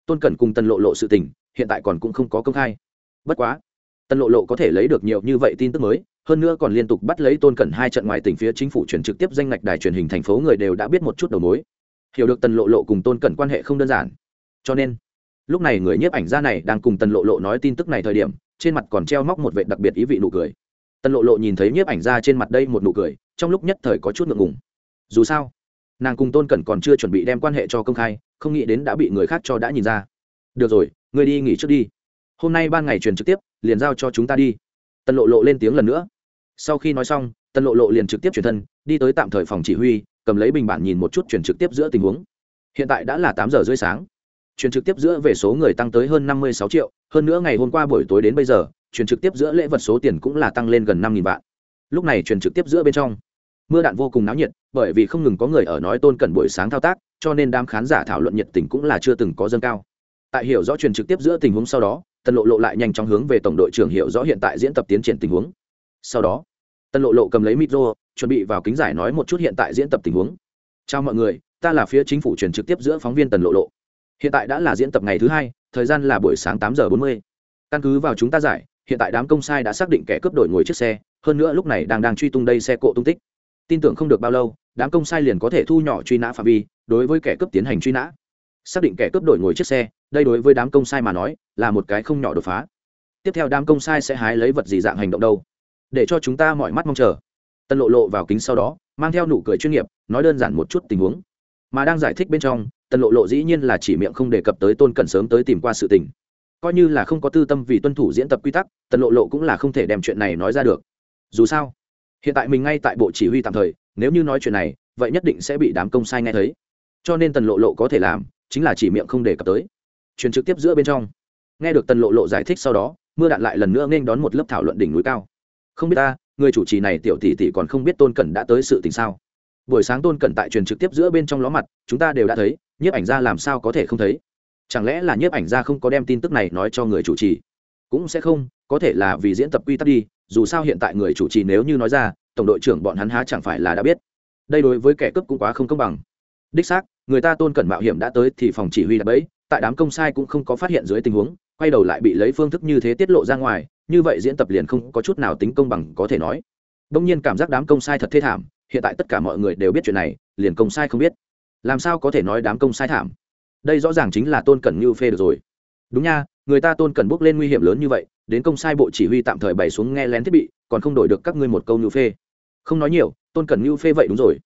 tôn cẩn cùng tần lộ lộ sự tình, hiện tại còn cũng không có công khai. Bất quá, tần lộ lộ có thể lấy được nhiều như vậy tin tức mới, hơn nữa còn liên tục bắt lấy tôn cẩn hai trận ngoài tỉnh phía chính phủ chuyển trực tiếp danh ngạch đài truyền hình thành phố người đều đã biết một chút đầu mối. Hiểu được tần lộ lộ cùng tôn cẩn quan hệ không đơn giản. Cho nên, lúc này người nhiếp ảnh gia này đang cùng tần lộ lộ nói tin tức này thời điểm, trên mặt còn treo móc một vệ đặc biệt ý vị nụ cười. Tần lộ lộ nhìn thấy nhiếp ảnh gia trên mặt đây một nụ cười, trong lúc nhất thời có chút ngượng ngùng. Dù sao nàng cùng tôn cẩn còn chưa chuẩn bị đem quan hệ cho công khai, không nghĩ đến đã bị người khác cho đã nhìn ra. Được rồi người đi nghỉ trước đi. Hôm nay ban ngày truyền trực tiếp, liền giao cho chúng ta đi. Tần lộ lộ lên tiếng lần nữa. Sau khi nói xong, tần lộ lộ liền trực tiếp truyền thân, đi tới tạm thời phòng chỉ huy, cầm lấy bình bản nhìn một chút truyền trực tiếp giữa tình huống. Hiện tại đã là tám giờ rưỡi sáng. Truyền trực tiếp giữa về số người tăng tới hơn năm mươi sáu triệu, hơn nữa ngày hôm qua buổi tối đến bây giờ, truyền trực tiếp giữa lễ vật số tiền cũng là tăng lên gần năm nghìn vạn. Lúc này truyền trực tiếp giữa bên trong mưa đạn vô cùng náo nhiệt, bởi vì không ngừng có người ở nói tôn cẩn buổi sáng thao tác, cho nên đám khán giả thảo luận nhiệt tình cũng là chưa từng có dâng cao. Tại hiểu rõ truyền trực tiếp giữa tình huống sau đó, tần lộ lộ lại nhanh chóng hướng về tổng đội trưởng hiểu rõ hiện tại diễn tập tiến triển tình huống. Sau đó, tần lộ lộ cầm lấy micro, chuẩn bị vào kính giải nói một chút hiện tại diễn tập tình huống. Chào mọi người, ta là phía chính phủ truyền trực tiếp giữa phóng viên tần lộ lộ. Hiện tại đã là diễn tập ngày thứ hai, thời gian là buổi sáng tám giờ bốn mươi. Căn cứ vào chúng ta giải, hiện tại đám công sai đã xác định kẻ cướp đổi ngồi chiếc xe, hơn nữa lúc này đang đang truy tung đây xe cộ tung tích tin tưởng không được bao lâu, đám công sai liền có thể thu nhỏ truy nã phạm vi, đối với kẻ cướp tiến hành truy nã. Xác định kẻ cướp đổi ngồi chiếc xe, đây đối với đám công sai mà nói, là một cái không nhỏ đột phá. Tiếp theo đám công sai sẽ hái lấy vật gì dạng hành động đâu? Để cho chúng ta mọi mắt mong chờ. Tân lộ lộ vào kính sau đó, mang theo nụ cười chuyên nghiệp, nói đơn giản một chút tình huống. Mà đang giải thích bên trong, tân lộ lộ dĩ nhiên là chỉ miệng không đề cập tới tôn cần sớm tới tìm qua sự tình. Coi như là không có tư tâm vì tuân thủ diễn tập quy tắc, tân lộ lộ cũng là không thể đem chuyện này nói ra được. Dù sao hiện tại mình ngay tại bộ chỉ huy tạm thời, nếu như nói chuyện này, vậy nhất định sẽ bị đám công sai nghe thấy. Cho nên tần lộ lộ có thể làm, chính là chỉ miệng không đề cập tới. Truyền trực tiếp giữa bên trong. Nghe được tần lộ lộ giải thích sau đó, mưa đạn lại lần nữa nên đón một lớp thảo luận đỉnh núi cao. Không biết ta, người chủ trì này tiểu tỷ tỷ còn không biết tôn cẩn đã tới sự tình sao? Buổi sáng tôn cẩn tại truyền trực tiếp giữa bên trong ló mặt, chúng ta đều đã thấy, nhiếp ảnh gia làm sao có thể không thấy? Chẳng lẽ là nhiếp ảnh gia không có đem tin tức này nói cho người chủ trì? Cũng sẽ không, có thể là vì diễn tập quy tắc đi dù sao hiện tại người chủ trì nếu như nói ra, tổng đội trưởng bọn hắn há chẳng phải là đã biết. Đây đối với kẻ cướp cũng quá không công bằng. Đích xác, người ta tôn cẩn mạo hiểm đã tới thì phòng chỉ huy đã bẫy, tại đám công sai cũng không có phát hiện dưới tình huống, quay đầu lại bị lấy phương thức như thế tiết lộ ra ngoài, như vậy diễn tập liền không có chút nào tính công bằng có thể nói. Đông nhiên cảm giác đám công sai thật thê thảm, hiện tại tất cả mọi người đều biết chuyện này, liền công sai không biết. Làm sao có thể nói đám công sai thảm? Đây rõ ràng chính là tôn cẩn như phê được rồi. Đúng nha người ta tôn cần bước lên nguy hiểm lớn như vậy, đến công sai bộ chỉ huy tạm thời bày xuống nghe lén thiết bị, còn không đổi được các ngươi một câu như phê. Không nói nhiều, tôn cần như phê vậy đúng rồi.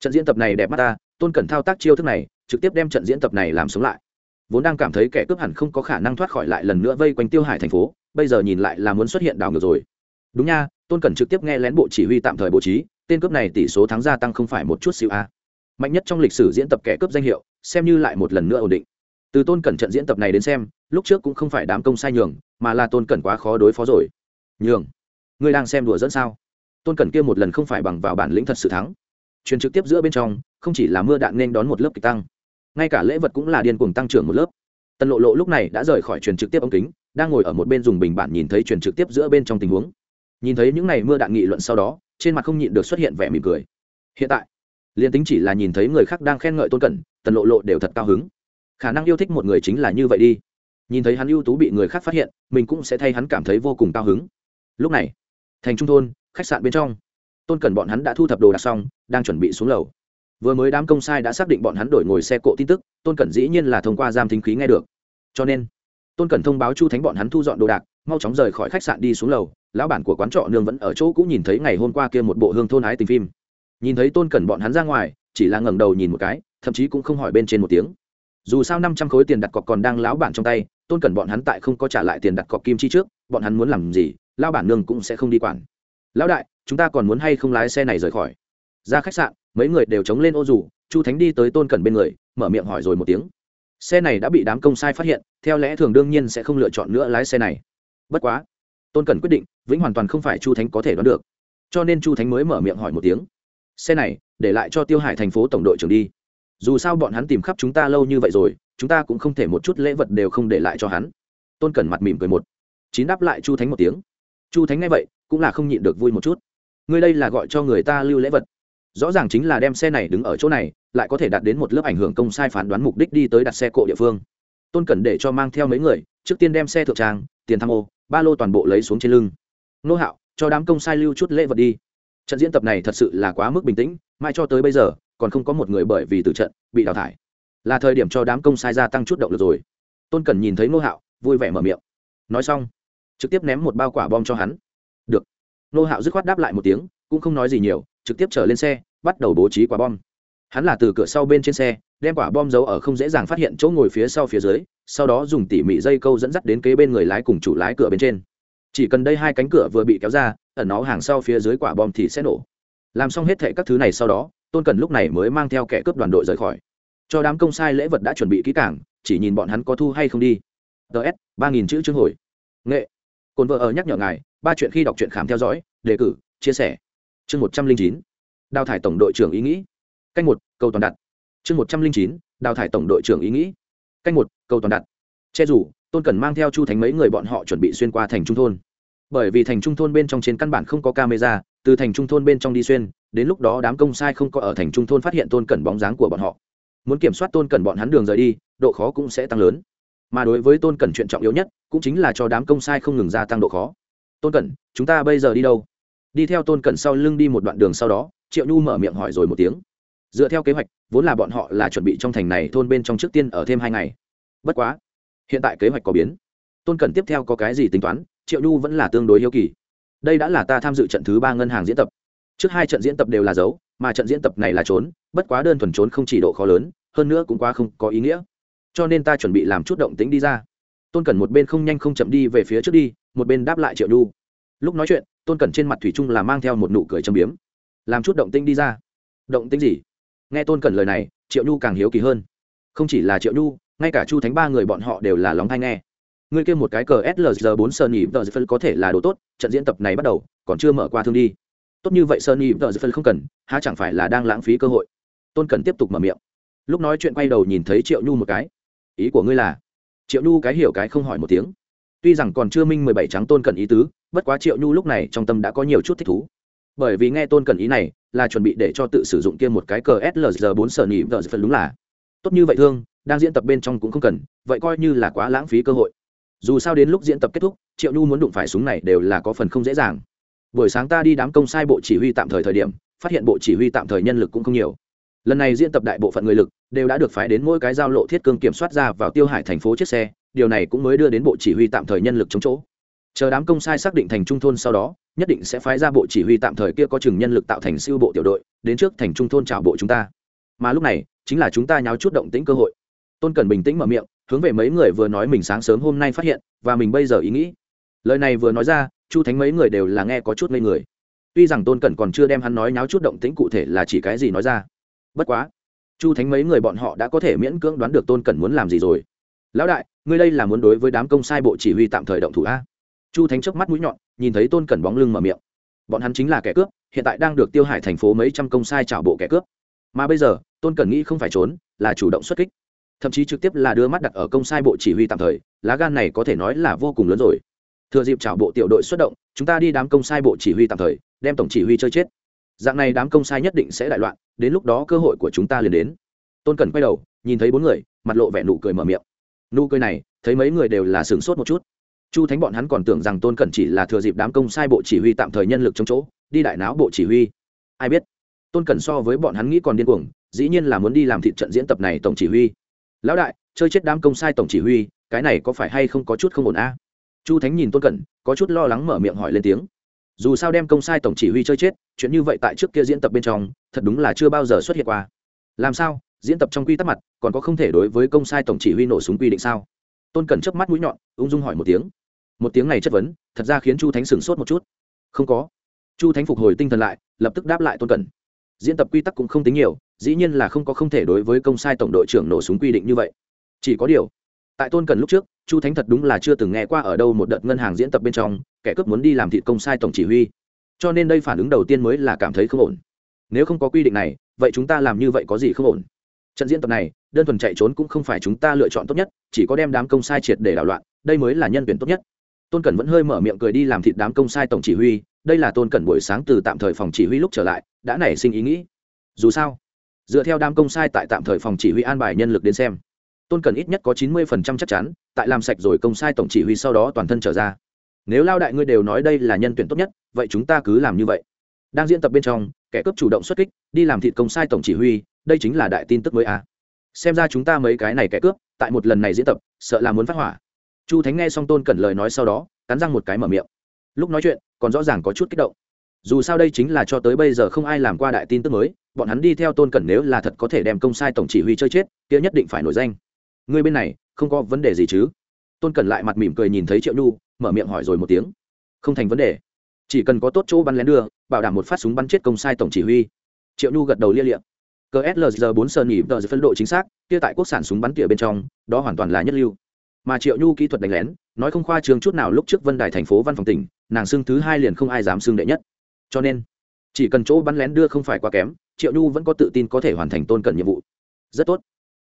Trận diễn tập này đẹp mắt ta, tôn cần thao tác chiêu thức này, trực tiếp đem trận diễn tập này làm sống lại. Vốn đang cảm thấy kẻ cướp hẳn không có khả năng thoát khỏi lại lần nữa vây quanh tiêu hải thành phố, bây giờ nhìn lại là muốn xuất hiện đảo ngược rồi. Đúng nha, tôn cần trực tiếp nghe lén bộ chỉ huy tạm thời bố trí, tên cướp này tỷ số thắng gia tăng không phải một chút xíu a. Mạnh nhất trong lịch sử diễn tập kẻ cướp danh hiệu, xem như lại một lần nữa ổn định từ tôn cẩn trận diễn tập này đến xem, lúc trước cũng không phải đám công sai nhường, mà là tôn cẩn quá khó đối phó rồi. Nhường? Ngươi đang xem đùa dẫn sao? Tôn cẩn kia một lần không phải bằng vào bản lĩnh thật sự thắng. Truyền trực tiếp giữa bên trong, không chỉ là mưa đạn nên đón một lớp kịch tăng, ngay cả lễ vật cũng là điên cuồng tăng trưởng một lớp. Tần lộ lộ lúc này đã rời khỏi truyền trực tiếp ống kính, đang ngồi ở một bên dùng bình bản nhìn thấy truyền trực tiếp giữa bên trong tình huống. Nhìn thấy những ngày mưa đạn nghị luận sau đó, trên mặt không nhịn được xuất hiện vẻ mỉm cười. Hiện tại, liền tính chỉ là nhìn thấy người khác đang khen ngợi tôn cẩn, tần lộ lộ đều thật cao hứng khả năng yêu thích một người chính là như vậy đi. Nhìn thấy hắn ưu tú bị người khác phát hiện, mình cũng sẽ thay hắn cảm thấy vô cùng cao hứng. Lúc này, thành trung thôn, khách sạn bên trong, tôn cẩn bọn hắn đã thu thập đồ đạc xong, đang chuẩn bị xuống lầu. Vừa mới đám công sai đã xác định bọn hắn đổi ngồi xe cộ tin tức, tôn cẩn dĩ nhiên là thông qua giam thính khí nghe được. Cho nên, tôn cẩn thông báo chu thánh bọn hắn thu dọn đồ đạc, mau chóng rời khỏi khách sạn đi xuống lầu. Lão bản của quán trọ nương vẫn ở chỗ cũng nhìn thấy ngày hôm qua kia một bộ hương thôn ái tình phim. Nhìn thấy tôn cẩn bọn hắn ra ngoài, chỉ là ngẩng đầu nhìn một cái, thậm chí cũng không hỏi bên trên một tiếng dù sao năm trăm khối tiền đặt cọc còn đang lão bản trong tay, tôn cẩn bọn hắn tại không có trả lại tiền đặt cọc kim chi trước, bọn hắn muốn làm gì, lão bản nương cũng sẽ không đi quản. Lão đại, chúng ta còn muốn hay không lái xe này rời khỏi? Ra khách sạn, mấy người đều chống lên ô dù chu thánh đi tới tôn cẩn bên người, mở miệng hỏi rồi một tiếng. Xe này đã bị đám công sai phát hiện, theo lẽ thường đương nhiên sẽ không lựa chọn nữa lái xe này. Bất quá, tôn cẩn quyết định, vĩnh hoàn toàn không phải chu thánh có thể đoán được. Cho nên chu thánh mới mở miệng hỏi một tiếng. Xe này, để lại cho tiêu hải thành phố tổng đội trưởng đi dù sao bọn hắn tìm khắp chúng ta lâu như vậy rồi, chúng ta cũng không thể một chút lễ vật đều không để lại cho hắn. Tôn cẩn mặt mỉm cười một. Chín đáp lại chu thánh một tiếng. Chu thánh nghe vậy, cũng là không nhịn được vui một chút. Ngươi đây là gọi cho người ta lưu lễ vật. Rõ ràng chính là đem xe này đứng ở chỗ này, lại có thể đạt đến một lớp ảnh hưởng công sai phán đoán mục đích đi tới đặt xe cộ địa phương. Tôn cẩn để cho mang theo mấy người, trước tiên đem xe thượng trang, tiền tham ô, ba lô toàn bộ lấy xuống trên lưng. Nô hạo, cho đám công sai lưu chút lễ vật đi. Trận diễn tập này thật sự là quá mức bình tĩnh mai cho tới bây giờ còn không có một người bởi vì từ trận bị đào thải. Là thời điểm cho đám công sai gia tăng chút động lực rồi. Tôn cần nhìn thấy nô hạo, vui vẻ mở miệng. Nói xong, trực tiếp ném một bao quả bom cho hắn. Được. Nô hạo dứt khoát đáp lại một tiếng, cũng không nói gì nhiều, trực tiếp trở lên xe, bắt đầu bố trí quả bom. Hắn là từ cửa sau bên trên xe, đem quả bom giấu ở không dễ dàng phát hiện chỗ ngồi phía sau phía dưới, sau đó dùng tỉ mỉ dây câu dẫn dắt đến kế bên người lái cùng chủ lái cửa bên trên. Chỉ cần đây hai cánh cửa vừa bị kéo ra, ẩn nó hàng sau phía dưới quả bom thì sẽ nổ. Làm xong hết thệ các thứ này sau đó tôn cần lúc này mới mang theo kẻ cướp đoàn đội rời khỏi. Cho đám công sai lễ vật đã chuẩn bị kỹ cảng chỉ nhìn bọn hắn có thu hay không đi. Ts ba nghìn chữ chương hồi. Nghệ. Cồn vợ ở nhắc nhở ngài, ba chuyện khi đọc truyện khám theo dõi, đề cử, chia sẻ. Chương một trăm linh chín. Đào thải tổng đội trưởng ý nghĩ. Canh một câu toàn đặt. Chương một trăm linh chín, đào thải tổng đội trưởng ý nghĩ. Canh một câu toàn đặt. Che rủ tôn cần mang theo chu Thánh mấy người bọn họ chuẩn bị xuyên qua thành trung thôn. Bởi vì thành trung thôn bên trong trên căn bản không có camera từ thành trung thôn bên trong đi xuyên, đến lúc đó đám công sai không có ở thành trung thôn phát hiện tôn cẩn bóng dáng của bọn họ. Muốn kiểm soát tôn cẩn bọn hắn đường rời đi, độ khó cũng sẽ tăng lớn. Mà đối với tôn cẩn chuyện trọng yếu nhất, cũng chính là cho đám công sai không ngừng gia tăng độ khó. Tôn cẩn, chúng ta bây giờ đi đâu? Đi theo tôn cẩn sau lưng đi một đoạn đường sau đó, triệu nhu mở miệng hỏi rồi một tiếng. Dựa theo kế hoạch, vốn là bọn họ là chuẩn bị trong thành này thôn bên trong trước tiên ở thêm hai ngày. Bất quá, hiện tại kế hoạch có biến. Tôn cẩn tiếp theo có cái gì tính toán, triệu nhu vẫn là tương đối hiếu kỳ đây đã là ta tham dự trận thứ ba ngân hàng diễn tập. Trước hai trận diễn tập đều là dấu, mà trận diễn tập này là trốn, bất quá đơn thuần trốn không chỉ độ khó lớn, hơn nữa cũng quá không có ý nghĩa. Cho nên ta chuẩn bị làm chút động tính đi ra. Tôn cẩn một bên không nhanh không chậm đi về phía trước đi, một bên đáp lại triệu nhu. Lúc nói chuyện, tôn cẩn trên mặt thủy trung là mang theo một nụ cười châm biếm. Làm chút động tĩnh đi ra. Động tĩnh gì? Nghe tôn cẩn lời này, triệu nhu càng hiếu kỳ hơn. Không chỉ là triệu nhu, ngay cả chu thánh ba người bọn họ đều là lóng thai nghe ngươi kêu một cái cờ slg bốn sơn nhịp tờ phân có thể là đồ tốt, trận diễn tập này bắt đầu, còn chưa mở qua thương đi. Tốt như vậy sơn nhịp tờ phân không cần, há chẳng phải là đang lãng phí cơ hội. Tôn cần tiếp tục mở miệng. Lúc nói chuyện quay đầu nhìn thấy triệu nhu một cái. Ý của ngươi là? Triệu nhu cái hiểu cái không hỏi một tiếng. Tuy rằng còn chưa minh mười bảy trắng tôn cẩn ý tứ, bất quá triệu nhu lúc này trong tâm đã có nhiều chút thích thú. Bởi vì nghe tôn cẩn ý này, là chuẩn bị để cho tự sử dụng kia một cái cờ slg bốn sở nhị vợ phần đúng là. Tốt như vậy thương, đang diễn tập bên trong cũng không cần, vậy coi như là quá lãng phí cơ hội dù sao đến lúc diễn tập kết thúc, triệu nhu muốn đụng phải súng này đều là có phần không dễ dàng. Buổi sáng ta đi đám công sai bộ chỉ huy tạm thời thời điểm, phát hiện bộ chỉ huy tạm thời nhân lực cũng không nhiều. Lần này diễn tập đại bộ phận người lực đều đã được phái đến mỗi cái giao lộ thiết cương kiểm soát ra vào tiêu hải thành phố chiếc xe, điều này cũng mới đưa đến bộ chỉ huy tạm thời nhân lực chống chỗ. Chờ đám công sai xác định thành trung thôn sau đó, nhất định sẽ phái ra bộ chỉ huy tạm thời kia có chừng nhân lực tạo thành siêu bộ tiểu đội, đến trước thành trung thôn chào bộ chúng ta. Mà lúc này, chính là chúng ta nháo chút động tĩnh cơ hội. Tôn cần bình tĩnh mở miệng hướng về mấy người vừa nói mình sáng sớm hôm nay phát hiện, và mình bây giờ ý nghĩ. Lời này vừa nói ra, chu thánh mấy người đều là nghe có chút ngây người. Tuy rằng tôn cẩn còn chưa đem hắn nói nháo chút động tĩnh cụ thể là chỉ cái gì nói ra. Bất quá, chu thánh mấy người bọn họ đã có thể miễn cưỡng đoán được tôn cẩn muốn làm gì rồi. Lão đại, ngươi đây là muốn đối với đám công sai bộ chỉ huy tạm thời động thủ a? Chu thánh chớp mắt mũi nhọn, nhìn thấy tôn cẩn bóng lưng mở miệng. Bọn hắn chính là kẻ cướp, hiện tại đang được tiêu hải thành phố mấy trăm công sai trả bộ kẻ cướp. Mà bây giờ, tôn cẩn nghĩ không phải trốn, là chủ động xuất kích thậm chí trực tiếp là đưa mắt đặt ở công sai bộ chỉ huy tạm thời, lá gan này có thể nói là vô cùng lớn rồi. Thừa dịp chào bộ tiểu đội xuất động, chúng ta đi đám công sai bộ chỉ huy tạm thời, đem tổng chỉ huy chơi chết. Dạng này đám công sai nhất định sẽ đại loạn, đến lúc đó cơ hội của chúng ta liền đến. Tôn cẩn quay đầu, nhìn thấy bốn người, mặt lộ vẻ nụ cười mở miệng. Nụ cười này, thấy mấy người đều là sửng sốt một chút. Chu thánh bọn hắn còn tưởng rằng tôn cẩn chỉ là thừa dịp đám công sai bộ chỉ huy tạm thời nhân lực trong chỗ, đi đại náo bộ chỉ huy. Ai biết? Tôn cẩn so với bọn hắn nghĩ còn điên cuồng, dĩ nhiên là muốn đi làm thị trận diễn tập này tổng chỉ huy lão đại, chơi chết đám công sai tổng chỉ huy, cái này có phải hay không có chút không ổn a? Chu thánh nhìn tôn cẩn, có chút lo lắng mở miệng hỏi lên tiếng. Dù sao đem công sai tổng chỉ huy chơi chết, chuyện như vậy tại trước kia diễn tập bên trong, thật đúng là chưa bao giờ xuất hiện qua. Làm sao? Diễn tập trong quy tắc mặt, còn có không thể đối với công sai tổng chỉ huy nổ súng quy định sao? Tôn cẩn chớp mắt mũi nhọn, ung dung hỏi một tiếng. Một tiếng này chất vấn, thật ra khiến chu thánh sửng sốt một chút. Không có. Chu thánh phục hồi tinh thần lại, lập tức đáp lại tôn cẩn diễn tập quy tắc cũng không tính nhiều, dĩ nhiên là không có không thể đối với công sai tổng đội trưởng nổ súng quy định như vậy. Chỉ có điều, tại tôn cần lúc trước, chu thánh thật đúng là chưa từng nghe qua ở đâu một đợt ngân hàng diễn tập bên trong, kẻ cướp muốn đi làm thị công sai tổng chỉ huy. Cho nên đây phản ứng đầu tiên mới là cảm thấy không ổn. Nếu không có quy định này, vậy chúng ta làm như vậy có gì không ổn? Trận diễn tập này, đơn thuần chạy trốn cũng không phải chúng ta lựa chọn tốt nhất, chỉ có đem đám công sai triệt để đảo loạn, đây mới là nhân tuyển tốt nhất tôn cẩn vẫn hơi mở miệng cười đi làm thịt đám công sai tổng chỉ huy, đây là tôn cẩn buổi sáng từ tạm thời phòng chỉ huy lúc trở lại, đã nảy sinh ý nghĩ. Dù sao, dựa theo đám công sai tại tạm thời phòng chỉ huy an bài nhân lực đến xem, tôn Cẩn ít nhất có chín mươi phần trăm chắc chắn, tại làm sạch rồi công sai tổng chỉ huy sau đó toàn thân trở ra. Nếu lao đại ngươi đều nói đây là nhân tuyển tốt nhất, vậy chúng ta cứ làm như vậy. Đang diễn tập bên trong, kẻ cướp chủ động xuất kích, đi làm thịt công sai tổng chỉ huy, đây chính là đại tin tức mới à. xem ra chúng ta mấy cái này kẻ cướp, tại một lần này diễn tập, sợ là muốn phát hỏa chu thánh nghe xong tôn cẩn lời nói sau đó, cắn răng một cái mở miệng. Lúc nói chuyện, còn rõ ràng có chút kích động. Dù sao đây chính là cho tới bây giờ không ai làm qua đại tin tức mới, bọn hắn đi theo tôn cẩn nếu là thật có thể đem công sai tổng chỉ huy chơi chết, kia nhất định phải nổi danh. Người bên này, không có vấn đề gì chứ? Tôn cẩn lại mặt mỉm cười nhìn thấy triệu nhu, mở miệng hỏi rồi một tiếng. Không thành vấn đề. Chỉ cần có tốt chỗ bắn lén đưa, bảo đảm một phát súng bắn chết công sai tổng chỉ huy. Triệu nhu gật đầu lia liệm cờ slg bốn sơn nhị tờ phân độ chính xác, kia tại quốc sản súng bắn tỉa bên trong, đó hoàn toàn là nhất lưu mà triệu nhu kỹ thuật đánh lén, nói không khoa trường chút nào lúc trước vân đài thành phố văn phòng tỉnh, nàng xưng thứ hai liền không ai dám xưng đệ nhất. Cho nên, chỉ cần chỗ bắn lén đưa không phải quá kém, triệu nhu vẫn có tự tin có thể hoàn thành tôn cận nhiệm vụ. Rất tốt.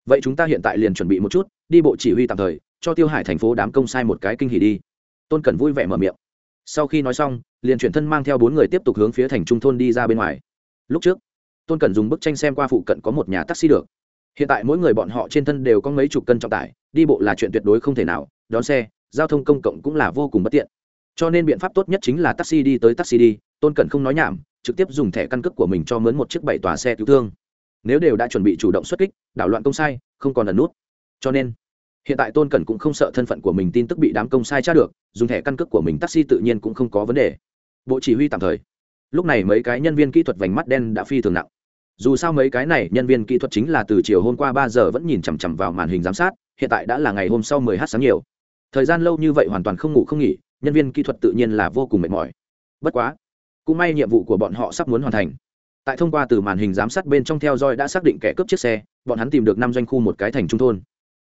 Vậy chúng ta hiện tại liền chuẩn bị một chút, đi bộ chỉ huy tạm thời, cho tiêu hải thành phố đám công sai một cái kinh hỉ đi. Tôn cẩn vui vẻ mở miệng. Sau khi nói xong, liền chuyển thân mang theo bốn người tiếp tục hướng phía thành trung thôn đi ra bên ngoài. Lúc trước, tôn cẩn dùng bức tranh xem qua phụ cận có một nhà taxi được hiện tại mỗi người bọn họ trên thân đều có mấy chục cân trọng tải, đi bộ là chuyện tuyệt đối không thể nào, đón xe, giao thông công cộng cũng là vô cùng bất tiện. Cho nên biện pháp tốt nhất chính là taxi đi tới taxi đi, tôn cẩn không nói nhảm, trực tiếp dùng thẻ căn cước của mình cho mướn một chiếc bảy tòa xe cứu thương. Nếu đều đã chuẩn bị chủ động xuất kích, đảo loạn công sai, không còn ẩn nút. Cho nên, hiện tại tôn cẩn cũng không sợ thân phận của mình tin tức bị đám công sai tra được, dùng thẻ căn cước của mình taxi tự nhiên cũng không có vấn đề. Bộ chỉ huy tạm thời. Lúc này mấy cái nhân viên kỹ thuật vành mắt đen đã phi thường nặng dù sao mấy cái này nhân viên kỹ thuật chính là từ chiều hôm qua ba giờ vẫn nhìn chằm chằm vào màn hình giám sát, hiện tại đã là ngày hôm sau mười h sáng nhiều. Thời gian lâu như vậy hoàn toàn không ngủ không nghỉ, nhân viên kỹ thuật tự nhiên là vô cùng mệt mỏi. Bất quá, cũng may nhiệm vụ của bọn họ sắp muốn hoàn thành. Tại thông qua từ màn hình giám sát bên trong theo dõi đã xác định kẻ cướp chiếc xe, bọn hắn tìm được năm doanh khu một cái thành trung thôn.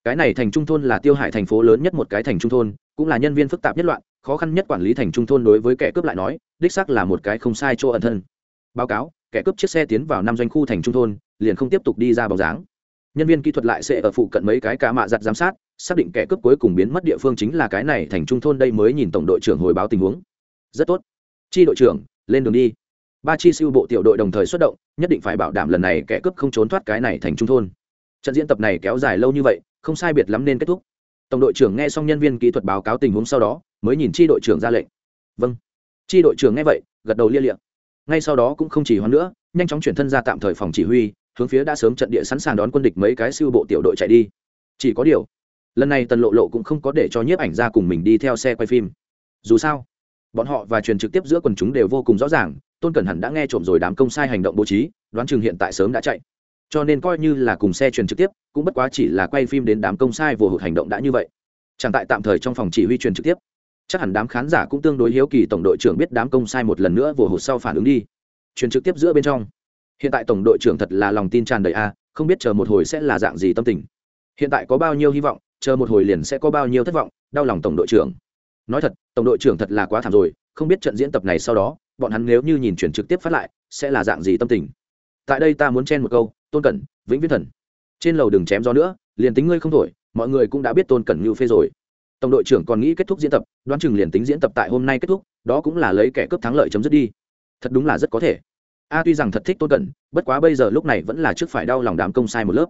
Cái này thành trung thôn là tiêu hại thành phố lớn nhất một cái thành trung thôn, cũng là nhân viên phức tạp nhất loạn, khó khăn nhất quản lý thành trung thôn đối với kẻ cướp lại nói, đích xác là một cái không sai chỗ ẩn thân. Báo cáo kẻ cướp chiếc xe tiến vào năm doanh khu thành trung thôn, liền không tiếp tục đi ra bóng dáng. Nhân viên kỹ thuật lại sẽ ở phụ cận mấy cái cả mạ giặt giám sát, xác định kẻ cướp cuối cùng biến mất địa phương chính là cái này thành trung thôn đây mới nhìn tổng đội trưởng hồi báo tình huống. Rất tốt. Chi đội trưởng, lên đường đi. Ba chi siêu bộ tiểu đội đồng thời xuất động, nhất định phải bảo đảm lần này kẻ cướp không trốn thoát cái này thành trung thôn. Trận diễn tập này kéo dài lâu như vậy, không sai biệt lắm nên kết thúc. Tổng đội trưởng nghe xong nhân viên kỹ thuật báo cáo tình huống sau đó, mới nhìn chi đội trưởng ra lệnh. Vâng. Chi đội trưởng nghe vậy, gật đầu lia liệng ngay sau đó cũng không chỉ hoãn nữa, nhanh chóng chuyển thân ra tạm thời phòng chỉ huy, hướng phía đã sớm trận địa sẵn sàng đón quân địch mấy cái siêu bộ tiểu đội chạy đi. Chỉ có điều, lần này tần lộ lộ cũng không có để cho nhiếp ảnh ra cùng mình đi theo xe quay phim. Dù sao, bọn họ và truyền trực tiếp giữa quần chúng đều vô cùng rõ ràng, tôn cẩn hẳn đã nghe trộm rồi đám công sai hành động bố trí, đoán chừng hiện tại sớm đã chạy. Cho nên coi như là cùng xe truyền trực tiếp, cũng bất quá chỉ là quay phim đến đám công sai vừa hụt hành động đã như vậy. Chẳng tại tạm thời trong phòng chỉ huy truyền trực tiếp chắc hẳn đám khán giả cũng tương đối hiếu kỳ tổng đội trưởng biết đám công sai một lần nữa vừa hụt sau phản ứng đi. Truyền trực tiếp giữa bên trong. Hiện tại tổng đội trưởng thật là lòng tin tràn đầy a, không biết chờ một hồi sẽ là dạng gì tâm tình. Hiện tại có bao nhiêu hy vọng, chờ một hồi liền sẽ có bao nhiêu thất vọng, đau lòng tổng đội trưởng. Nói thật, tổng đội trưởng thật là quá thảm rồi, không biết trận diễn tập này sau đó, bọn hắn nếu như nhìn chuyển trực tiếp phát lại, sẽ là dạng gì tâm tình. Tại đây ta muốn chen một câu, tôn cẩn, vĩnh viễn thần. Trên lầu đừng chém gió nữa, liền tính ngươi không thổi, mọi người cũng đã biết tôn cẩn như phê rồi tổng đội trưởng còn nghĩ kết thúc diễn tập, đoán chừng liền tính diễn tập tại hôm nay kết thúc, đó cũng là lấy kẻ cướp thắng lợi chấm dứt đi. Thật đúng là rất có thể. A tuy rằng thật thích tôn cẩn, bất quá bây giờ lúc này vẫn là trước phải đau lòng đám công sai một lớp.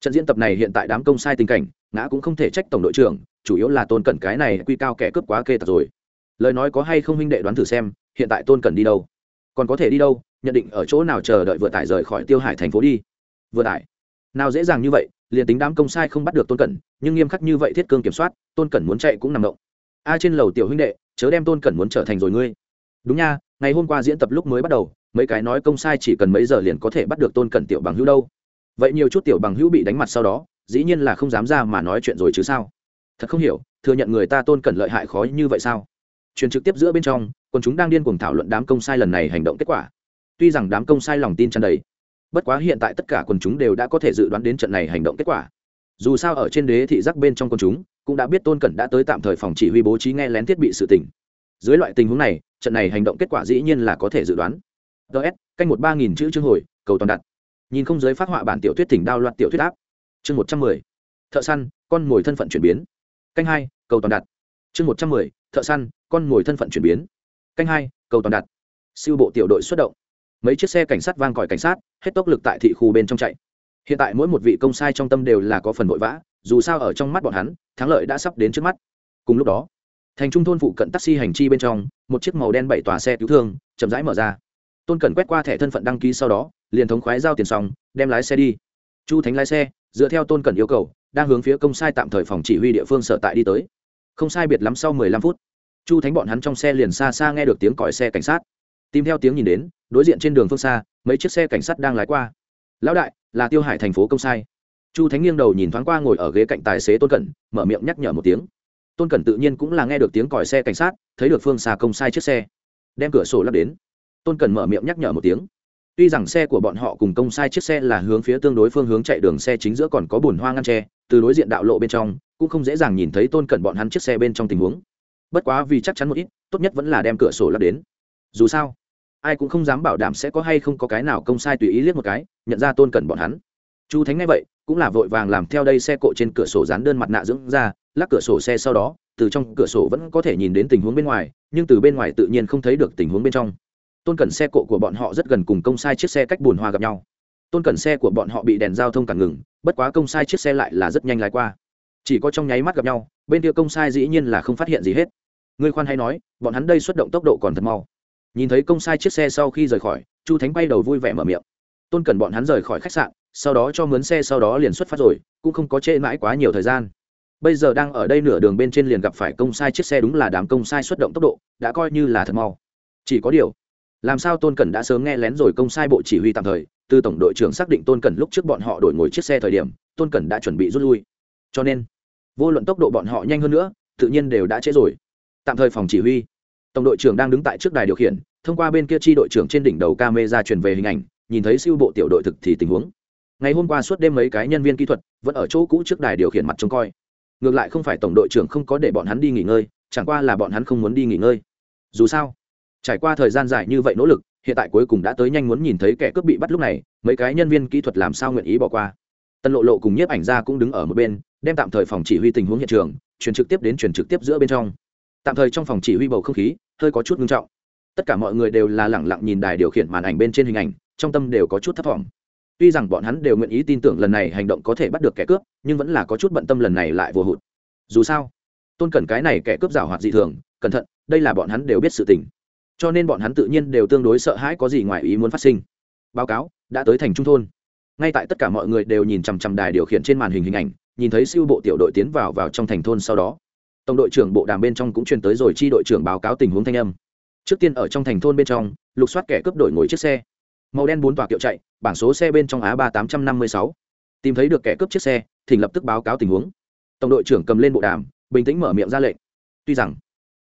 Trận diễn tập này hiện tại đám công sai tình cảnh, ngã cũng không thể trách tổng đội trưởng, chủ yếu là tôn cẩn cái này quy cao kẻ cướp quá kê tật rồi. Lời nói có hay không huynh đệ đoán thử xem, hiện tại tôn cẩn đi đâu? Còn có thể đi đâu, nhận định ở chỗ nào chờ đợi vừa tải rời khỏi tiêu hải thành phố đi. Vừa tải. Nào dễ dàng như vậy liền tính đám công sai không bắt được tôn cẩn, nhưng nghiêm khắc như vậy thiết cương kiểm soát, tôn cẩn muốn chạy cũng nằm động. A trên lầu tiểu huynh đệ, chớ đem tôn cẩn muốn trở thành rồi ngươi. Đúng nha, ngày hôm qua diễn tập lúc mới bắt đầu, mấy cái nói công sai chỉ cần mấy giờ liền có thể bắt được tôn cẩn tiểu bằng hữu đâu. Vậy nhiều chút tiểu bằng hữu bị đánh mặt sau đó, dĩ nhiên là không dám ra mà nói chuyện rồi chứ sao? Thật không hiểu, thừa nhận người ta tôn cẩn lợi hại khó như vậy sao? Truyền trực tiếp giữa bên trong quần chúng đang điên cuồng thảo luận đám công sai lần này hành động kết quả. Tuy rằng đám công sai lòng tin tràn đầy bất quá hiện tại tất cả quần chúng đều đã có thể dự đoán đến trận này hành động kết quả. Dù sao ở trên đế thị giác bên trong quần chúng, cũng đã biết tôn cẩn đã tới tạm thời phòng chỉ huy bố trí nghe lén thiết bị sự tỉnh dưới loại tình huống này, trận này hành động kết quả dĩ nhiên là có thể dự đoán. Ts canh một ba nghìn chữ chương hồi, cầu toàn đặt. Nhìn không giới phát họa bản tiểu thuyết tỉnh đao loạt tiểu thuyết áp chương một trăm mười, thợ săn, con mồi thân phận chuyển biến. Canh hai, cầu toàn đặt. Chương một trăm mười, thợ săn, con mồi thân phận chuyển biến. Canh hai, cầu toàn đặt. Siêu bộ tiểu đội xuất động mấy chiếc xe cảnh sát vang còi cảnh sát, hết tốc lực tại thị khu bên trong chạy. Hiện tại mỗi một vị công sai trong tâm đều là có phần vội vã, dù sao ở trong mắt bọn hắn, thắng lợi đã sắp đến trước mắt. Cùng lúc đó, thành trung thôn phụ cận taxi hành chi bên trong, một chiếc màu đen bảy tòa xe cứu thương chậm rãi mở ra. Tôn cần quét qua thẻ thân phận đăng ký sau đó, liền thống khoái giao tiền xong, đem lái xe đi. Chu thánh lái xe, dựa theo tôn cần yêu cầu, đang hướng phía công sai tạm thời phòng chỉ huy địa phương sở tại đi tới. Không sai biệt lắm sau mười lăm phút, chu thánh bọn hắn trong xe liền xa xa nghe được tiếng còi xe cảnh sát. Tìm theo tiếng nhìn đến đối diện trên đường phương xa, mấy chiếc xe cảnh sát đang lái qua. Lão đại, là tiêu hải thành phố công sai. Chu thánh nghiêng đầu nhìn thoáng qua ngồi ở ghế cạnh tài xế tôn cẩn, mở miệng nhắc nhở một tiếng. Tôn cẩn tự nhiên cũng là nghe được tiếng còi xe cảnh sát, thấy được phương xa công sai chiếc xe, đem cửa sổ lắp đến. Tôn cẩn mở miệng nhắc nhở một tiếng. Tuy rằng xe của bọn họ cùng công sai chiếc xe là hướng phía tương đối phương hướng chạy đường xe chính giữa còn có bùn hoa ngăn tre, từ đối diện đạo lộ bên trong, cũng không dễ dàng nhìn thấy tôn cẩn bọn hắn chiếc xe bên trong tình huống. Bất quá vì chắc chắn một ít, tốt nhất vẫn là đem cửa sổ lắp đến. Dù sao ai cũng không dám bảo đảm sẽ có hay không có cái nào công sai tùy ý liếc một cái, nhận ra tôn cẩn bọn hắn. Chu thánh ngay vậy, cũng là vội vàng làm theo đây xe cộ trên cửa sổ dán đơn mặt nạ dưỡng ra, lắc cửa sổ xe sau đó, từ trong cửa sổ vẫn có thể nhìn đến tình huống bên ngoài, nhưng từ bên ngoài tự nhiên không thấy được tình huống bên trong. Tôn cẩn xe cộ của bọn họ rất gần cùng công sai chiếc xe cách bùn hoa gặp nhau. Tôn cẩn xe của bọn họ bị đèn giao thông cản ngừng, bất quá công sai chiếc xe lại là rất nhanh lái qua. Chỉ có trong nháy mắt gặp nhau, bên kia công sai dĩ nhiên là không phát hiện gì hết. Ngươi khoan hay nói, bọn hắn đây xuất động tốc độ còn thật mau nhìn thấy công sai chiếc xe sau khi rời khỏi, chu thánh bay đầu vui vẻ mở miệng. Tôn cần bọn hắn rời khỏi khách sạn, sau đó cho mướn xe sau đó liền xuất phát rồi, cũng không có trễ mãi quá nhiều thời gian. Bây giờ đang ở đây nửa đường bên trên liền gặp phải công sai chiếc xe đúng là đám công sai xuất động tốc độ, đã coi như là thật mau. Chỉ có điều, làm sao tôn cẩn đã sớm nghe lén rồi công sai bộ chỉ huy tạm thời, từ tổng đội trưởng xác định tôn cẩn lúc trước bọn họ đổi ngồi chiếc xe thời điểm, tôn cẩn đã chuẩn bị rút lui. Cho nên, vô luận tốc độ bọn họ nhanh hơn nữa, tự nhiên đều đã trễ rồi. Tạm thời phòng chỉ huy tổng đội trưởng đang đứng tại trước đài điều khiển, thông qua bên kia chi đội trưởng trên đỉnh đầu camera truyền về hình ảnh, nhìn thấy siêu bộ tiểu đội thực thì tình huống. Ngày hôm qua suốt đêm mấy cái nhân viên kỹ thuật vẫn ở chỗ cũ trước đài điều khiển mặt trông coi. Ngược lại không phải tổng đội trưởng không có để bọn hắn đi nghỉ ngơi, chẳng qua là bọn hắn không muốn đi nghỉ ngơi. Dù sao, trải qua thời gian dài như vậy nỗ lực, hiện tại cuối cùng đã tới nhanh muốn nhìn thấy kẻ cướp bị bắt lúc này, mấy cái nhân viên kỹ thuật làm sao nguyện ý bỏ qua. Tân lộ lộ cùng nhiếp ảnh ra cũng đứng ở một bên, đem tạm thời phòng chỉ huy tình huống hiện trường truyền trực tiếp đến truyền trực tiếp giữa bên trong tạm thời trong phòng chỉ huy bầu không khí hơi có chút ngưng trọng. Tất cả mọi người đều là lẳng lặng nhìn đài điều khiển màn ảnh bên trên hình ảnh, trong tâm đều có chút thấp thỏm. Tuy rằng bọn hắn đều nguyện ý tin tưởng lần này hành động có thể bắt được kẻ cướp, nhưng vẫn là có chút bận tâm lần này lại vô hụt. Dù sao, tôn cẩn cái này kẻ cướp giảo hoạt dị thường, cẩn thận, đây là bọn hắn đều biết sự tình. Cho nên bọn hắn tự nhiên đều tương đối sợ hãi có gì ngoài ý muốn phát sinh. Báo cáo đã tới thành trung thôn. Ngay tại tất cả mọi người đều nhìn chằm chằm đài điều khiển trên màn hình hình ảnh, nhìn thấy siêu bộ tiểu đội tiến vào vào trong thành thôn sau đó tổng đội trưởng bộ đàm bên trong cũng truyền tới rồi chi đội trưởng báo cáo tình huống thanh âm. Trước tiên ở trong thành thôn bên trong, lục soát kẻ cướp đổi ngồi chiếc xe. Màu đen bốn tòa kiệu chạy, bảng số xe bên trong á ba tám trăm năm mươi sáu. Tìm thấy được kẻ cướp chiếc xe, thỉnh lập tức báo cáo tình huống. Tổng đội trưởng cầm lên bộ đàm, bình tĩnh mở miệng ra lệnh. Tuy rằng,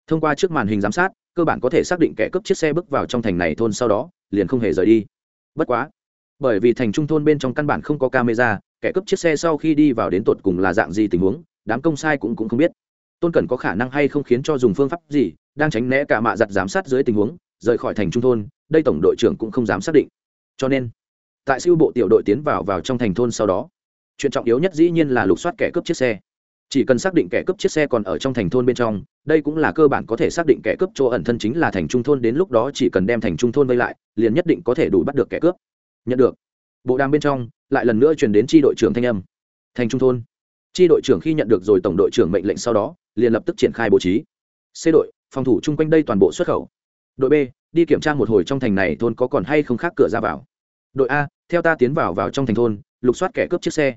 thông qua trước màn hình giám sát, cơ bản có thể xác định kẻ cướp chiếc xe bước vào trong thành này thôn sau đó, liền không hề rời đi. Bất quá, bởi vì thành trung thôn bên trong căn bản không có camera, kẻ cướp chiếc xe sau khi đi vào đến tột cùng là dạng gì tình huống, đám công sai cũng cũng không biết tôn Cẩn có khả năng hay không khiến cho dùng phương pháp gì, đang tránh né cả mạ giặt giám sát dưới tình huống, rời khỏi thành trung thôn, đây tổng đội trưởng cũng không dám xác định. Cho nên, tại siêu bộ tiểu đội tiến vào vào trong thành thôn sau đó, chuyện trọng yếu nhất dĩ nhiên là lục soát kẻ cướp chiếc xe. Chỉ cần xác định kẻ cướp chiếc xe còn ở trong thành thôn bên trong, đây cũng là cơ bản có thể xác định kẻ cướp chỗ ẩn thân chính là thành trung thôn, đến lúc đó chỉ cần đem thành trung thôn vây lại, liền nhất định có thể đủ bắt được kẻ cướp. Nhận được. Bộ đàm bên trong, lại lần nữa truyền đến tri đội trưởng thanh âm. Thành trung thôn tri đội trưởng khi nhận được rồi tổng đội trưởng mệnh lệnh sau đó, liền lập tức triển khai bố trí. C đội, phòng thủ chung quanh đây toàn bộ xuất khẩu. Đội b, đi kiểm tra một hồi trong thành này thôn có còn hay không khác cửa ra vào. Đội a, theo ta tiến vào vào trong thành thôn, lục soát kẻ cướp chiếc xe.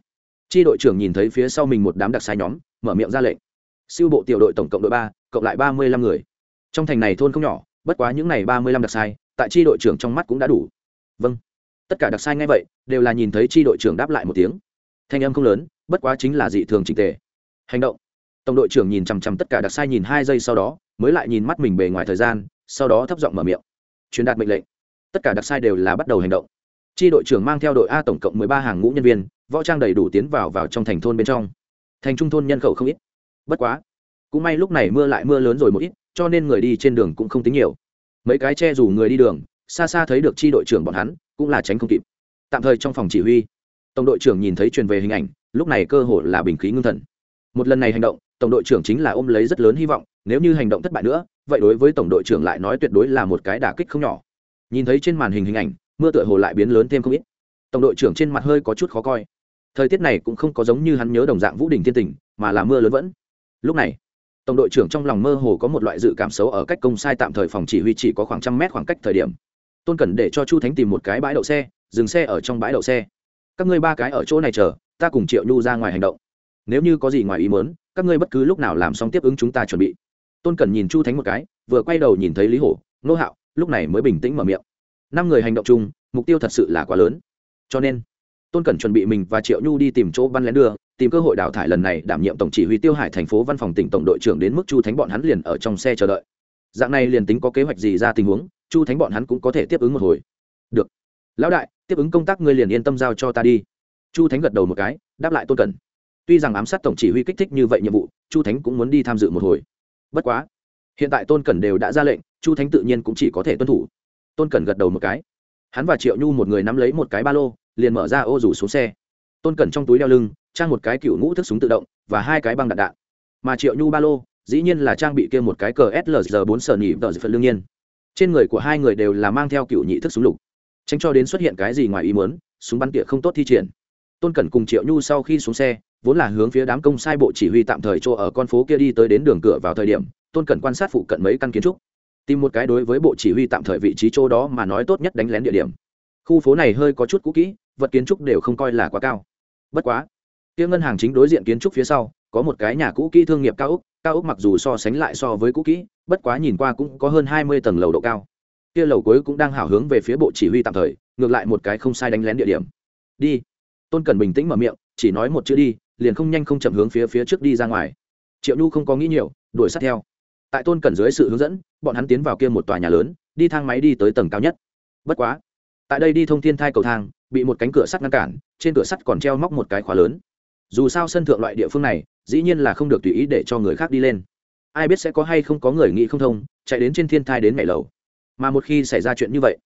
Chi đội trưởng nhìn thấy phía sau mình một đám đặc sai nhóm, mở miệng ra lệnh. Siêu bộ tiểu đội tổng cộng đội ba, cộng lại ba mươi lăm người. Trong thành này thôn không nhỏ, bất quá những n à y ba mươi lăm đặc sai tại chi đội trưởng trong mắt cũng đã đủ. Vâng. Tất cả đặc sai ngay vậy, đều là nhìn thấy chi đội trưởng đáp lại một tiếng. Thanh âm không lớn bất quá chính là dị thường trình tề. Hành động. Tổng đội trưởng nhìn chằm chằm tất cả đặc sai nhìn hai giây sau đó, mới lại nhìn mắt mình bề ngoài thời gian, sau đó thấp giọng mở miệng. Truyền đạt mệnh lệnh. Tất cả đặc sai đều là bắt đầu hành động. Chi đội trưởng mang theo đội a tổng cộng mười ba hàng ngũ nhân viên, võ trang đầy đủ tiến vào vào trong thành thôn bên trong. Thành trung thôn nhân khẩu không ít. Bất quá, cũng may lúc này mưa lại mưa lớn rồi một ít, cho nên người đi trên đường cũng không tính nhiều. Mấy cái che dù người đi đường, xa xa thấy được chi đội trưởng bọn hắn, cũng là tránh không kịp. Tạm thời trong phòng chỉ huy, tổng đội trưởng nhìn thấy truyền về hình ảnh lúc này cơ hội là bình khí ngưng thần. Một lần này hành động, tổng đội trưởng chính là ôm lấy rất lớn hy vọng, nếu như hành động thất bại nữa, vậy đối với tổng đội trưởng lại nói tuyệt đối là một cái đả kích không nhỏ. Nhìn thấy trên màn hình hình ảnh, mưa tựa hồ lại biến lớn thêm không ít. Tổng đội trưởng trên mặt hơi có chút khó coi. Thời tiết này cũng không có giống như hắn nhớ đồng dạng vũ đình thiên tình, mà là mưa lớn vẫn. Lúc này, tổng đội trưởng trong lòng mơ hồ có một loại dự cảm xấu ở cách công sai tạm thời phòng chỉ huy chỉ có khoảng trăm mét khoảng cách thời điểm. Tôn cần để cho chu thánh tìm một cái bãi đậu xe, dừng xe ở trong bãi đậu xe. Các ngươi ba cái ở chỗ này chờ ta cùng triệu nhu ra ngoài hành động. Nếu như có gì ngoài ý mớn các ngươi bất cứ lúc nào làm xong tiếp ứng chúng ta chuẩn bị. Tôn cần nhìn chu thánh một cái, vừa quay đầu nhìn thấy lý hổ, nô hạo, lúc này mới bình tĩnh mở miệng. Năm người hành động chung, mục tiêu thật sự là quá lớn. Cho nên, tôn cần chuẩn bị mình và triệu nhu đi tìm chỗ văn lén đưa, tìm cơ hội đào thải lần này đảm nhiệm tổng chỉ huy tiêu hải thành phố văn phòng tỉnh tổng đội trưởng đến mức chu thánh bọn hắn liền ở trong xe chờ đợi. Dạng này liền tính có kế hoạch gì ra tình huống, chu thánh bọn hắn cũng có thể tiếp ứng một hồi. Được. Lão đại, tiếp ứng công tác ngươi liền yên tâm giao cho ta đi chu thánh gật đầu một cái, đáp lại tôn cẩn. tuy rằng ám sát tổng chỉ huy kích thích như vậy nhiệm vụ, chu thánh cũng muốn đi tham dự một hồi. Bất quá, hiện tại tôn cẩn đều đã ra lệnh, chu thánh tự nhiên cũng chỉ có thể tuân thủ. Tôn cẩn gật đầu một cái. Hắn và triệu nhu một người nắm lấy một cái ba lô, liền mở ra ô rủ xuống xe. Tôn cẩn trong túi đeo lưng, trang một cái cựu ngũ thức súng tự động và hai cái băng đạn đạn. Mà triệu nhu ba lô, dĩ nhiên là trang bị kia một cái cờ slg bốn sở nhị tờ phần lương nhiên. Trên người của hai người đều là mang theo cựu nhị thức súng lục. Tránh cho đến xuất hiện cái gì ngoài ý muốn, súng bắn tỉa không tốt thi triển tôn cẩn cùng triệu nhu sau khi xuống xe, vốn là hướng phía đám công sai bộ chỉ huy tạm thời chỗ ở con phố kia đi tới đến đường cửa vào thời điểm, tôn cẩn quan sát phụ cận mấy căn kiến trúc. Tìm một cái đối với bộ chỉ huy tạm thời vị trí chỗ đó mà nói tốt nhất đánh lén địa điểm. Khu phố này hơi có chút cũ kỹ, vật kiến trúc đều không coi là quá cao. Bất quá, kia ngân hàng chính đối diện kiến trúc phía sau, có một cái nhà cũ kỹ thương nghiệp cao úc cao úc mặc dù so sánh lại so với cũ kỹ, bất quá nhìn qua cũng có hơn hai mươi tầng lầu độ cao. Kia lầu cuối cũng đang hảo hướng về phía bộ chỉ huy tạm thời, ngược lại một cái không sai đánh lén địa điểm. Đi tôn cần bình tĩnh mở miệng, chỉ nói một chữ đi, liền không nhanh không chậm hướng phía phía trước đi ra ngoài. Triệu nhu không có nghĩ nhiều, đuổi sát theo. Tại tôn cần dưới sự hướng dẫn, bọn hắn tiến vào kia một tòa nhà lớn, đi thang máy đi tới tầng cao nhất. Bất quá, tại đây đi thông thiên thai cầu thang, bị một cánh cửa sắt ngăn cản, trên cửa sắt còn treo móc một cái khóa lớn. Dù sao sân thượng loại địa phương này, dĩ nhiên là không được tùy ý để cho người khác đi lên. Ai biết sẽ có hay không có người nghĩ không thông, chạy đến trên thiên thai đến mẹ lầu. Mà một khi xảy ra chuyện như vậy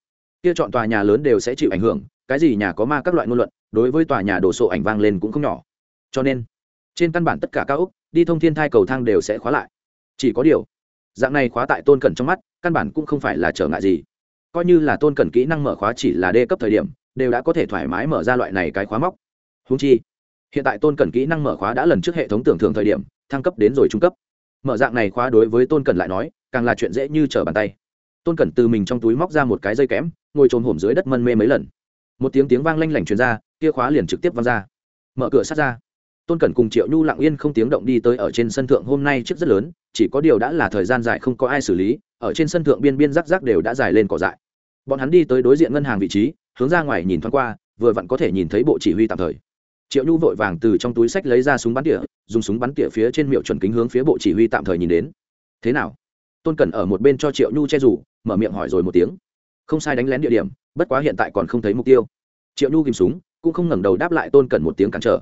kia chọn tòa nhà lớn đều sẽ chịu ảnh hưởng, cái gì nhà có ma các loại ngôn luận, đối với tòa nhà đồ sộ ảnh vang lên cũng không nhỏ. Cho nên, trên căn bản tất cả các ốc, đi thông thiên thai cầu thang đều sẽ khóa lại. Chỉ có điều, dạng này khóa tại tôn cẩn trong mắt, căn bản cũng không phải là trở ngại gì. Coi như là tôn cẩn kỹ năng mở khóa chỉ là đê cấp thời điểm, đều đã có thể thoải mái mở ra loại này cái khóa móc. Húng chi, hiện tại tôn cẩn kỹ năng mở khóa đã lần trước hệ thống tưởng thưởng thời điểm, thăng cấp đến rồi trung cấp. Mở dạng này khóa đối với tôn cẩn lại nói, càng là chuyện dễ như trở bàn tay tôn cẩn từ mình trong túi móc ra một cái dây kẽm, ngồi trồm hổm dưới đất mân mê mấy lần. Một tiếng tiếng vang lanh lảnh truyền ra, kia khóa liền trực tiếp văng ra. Mở cửa sát ra. Tôn cẩn cùng triệu nhu lặng yên không tiếng động đi tới ở trên sân thượng, hôm nay trước rất lớn, chỉ có điều đã là thời gian dài không có ai xử lý, ở trên sân thượng biên biên rắc rắc đều đã dài lên cỏ dại. Bọn hắn đi tới đối diện ngân hàng vị trí, hướng ra ngoài nhìn thoáng qua, vừa vặn có thể nhìn thấy bộ chỉ huy tạm thời. Triệu nhu vội vàng từ trong túi sách lấy ra súng bắn tỉa, dùng súng bắn tỉa phía trên miệu chuẩn kính hướng phía bộ chỉ huy tạm thời nhìn đến. Thế nào? Tôn cẩn ở một bên cho triệu nhu che rủ, mở miệng hỏi rồi một tiếng. Không sai đánh lén địa điểm, bất quá hiện tại còn không thấy mục tiêu. Triệu nhu kìm súng, cũng không ngẩng đầu đáp lại tôn cẩn một tiếng cản trở.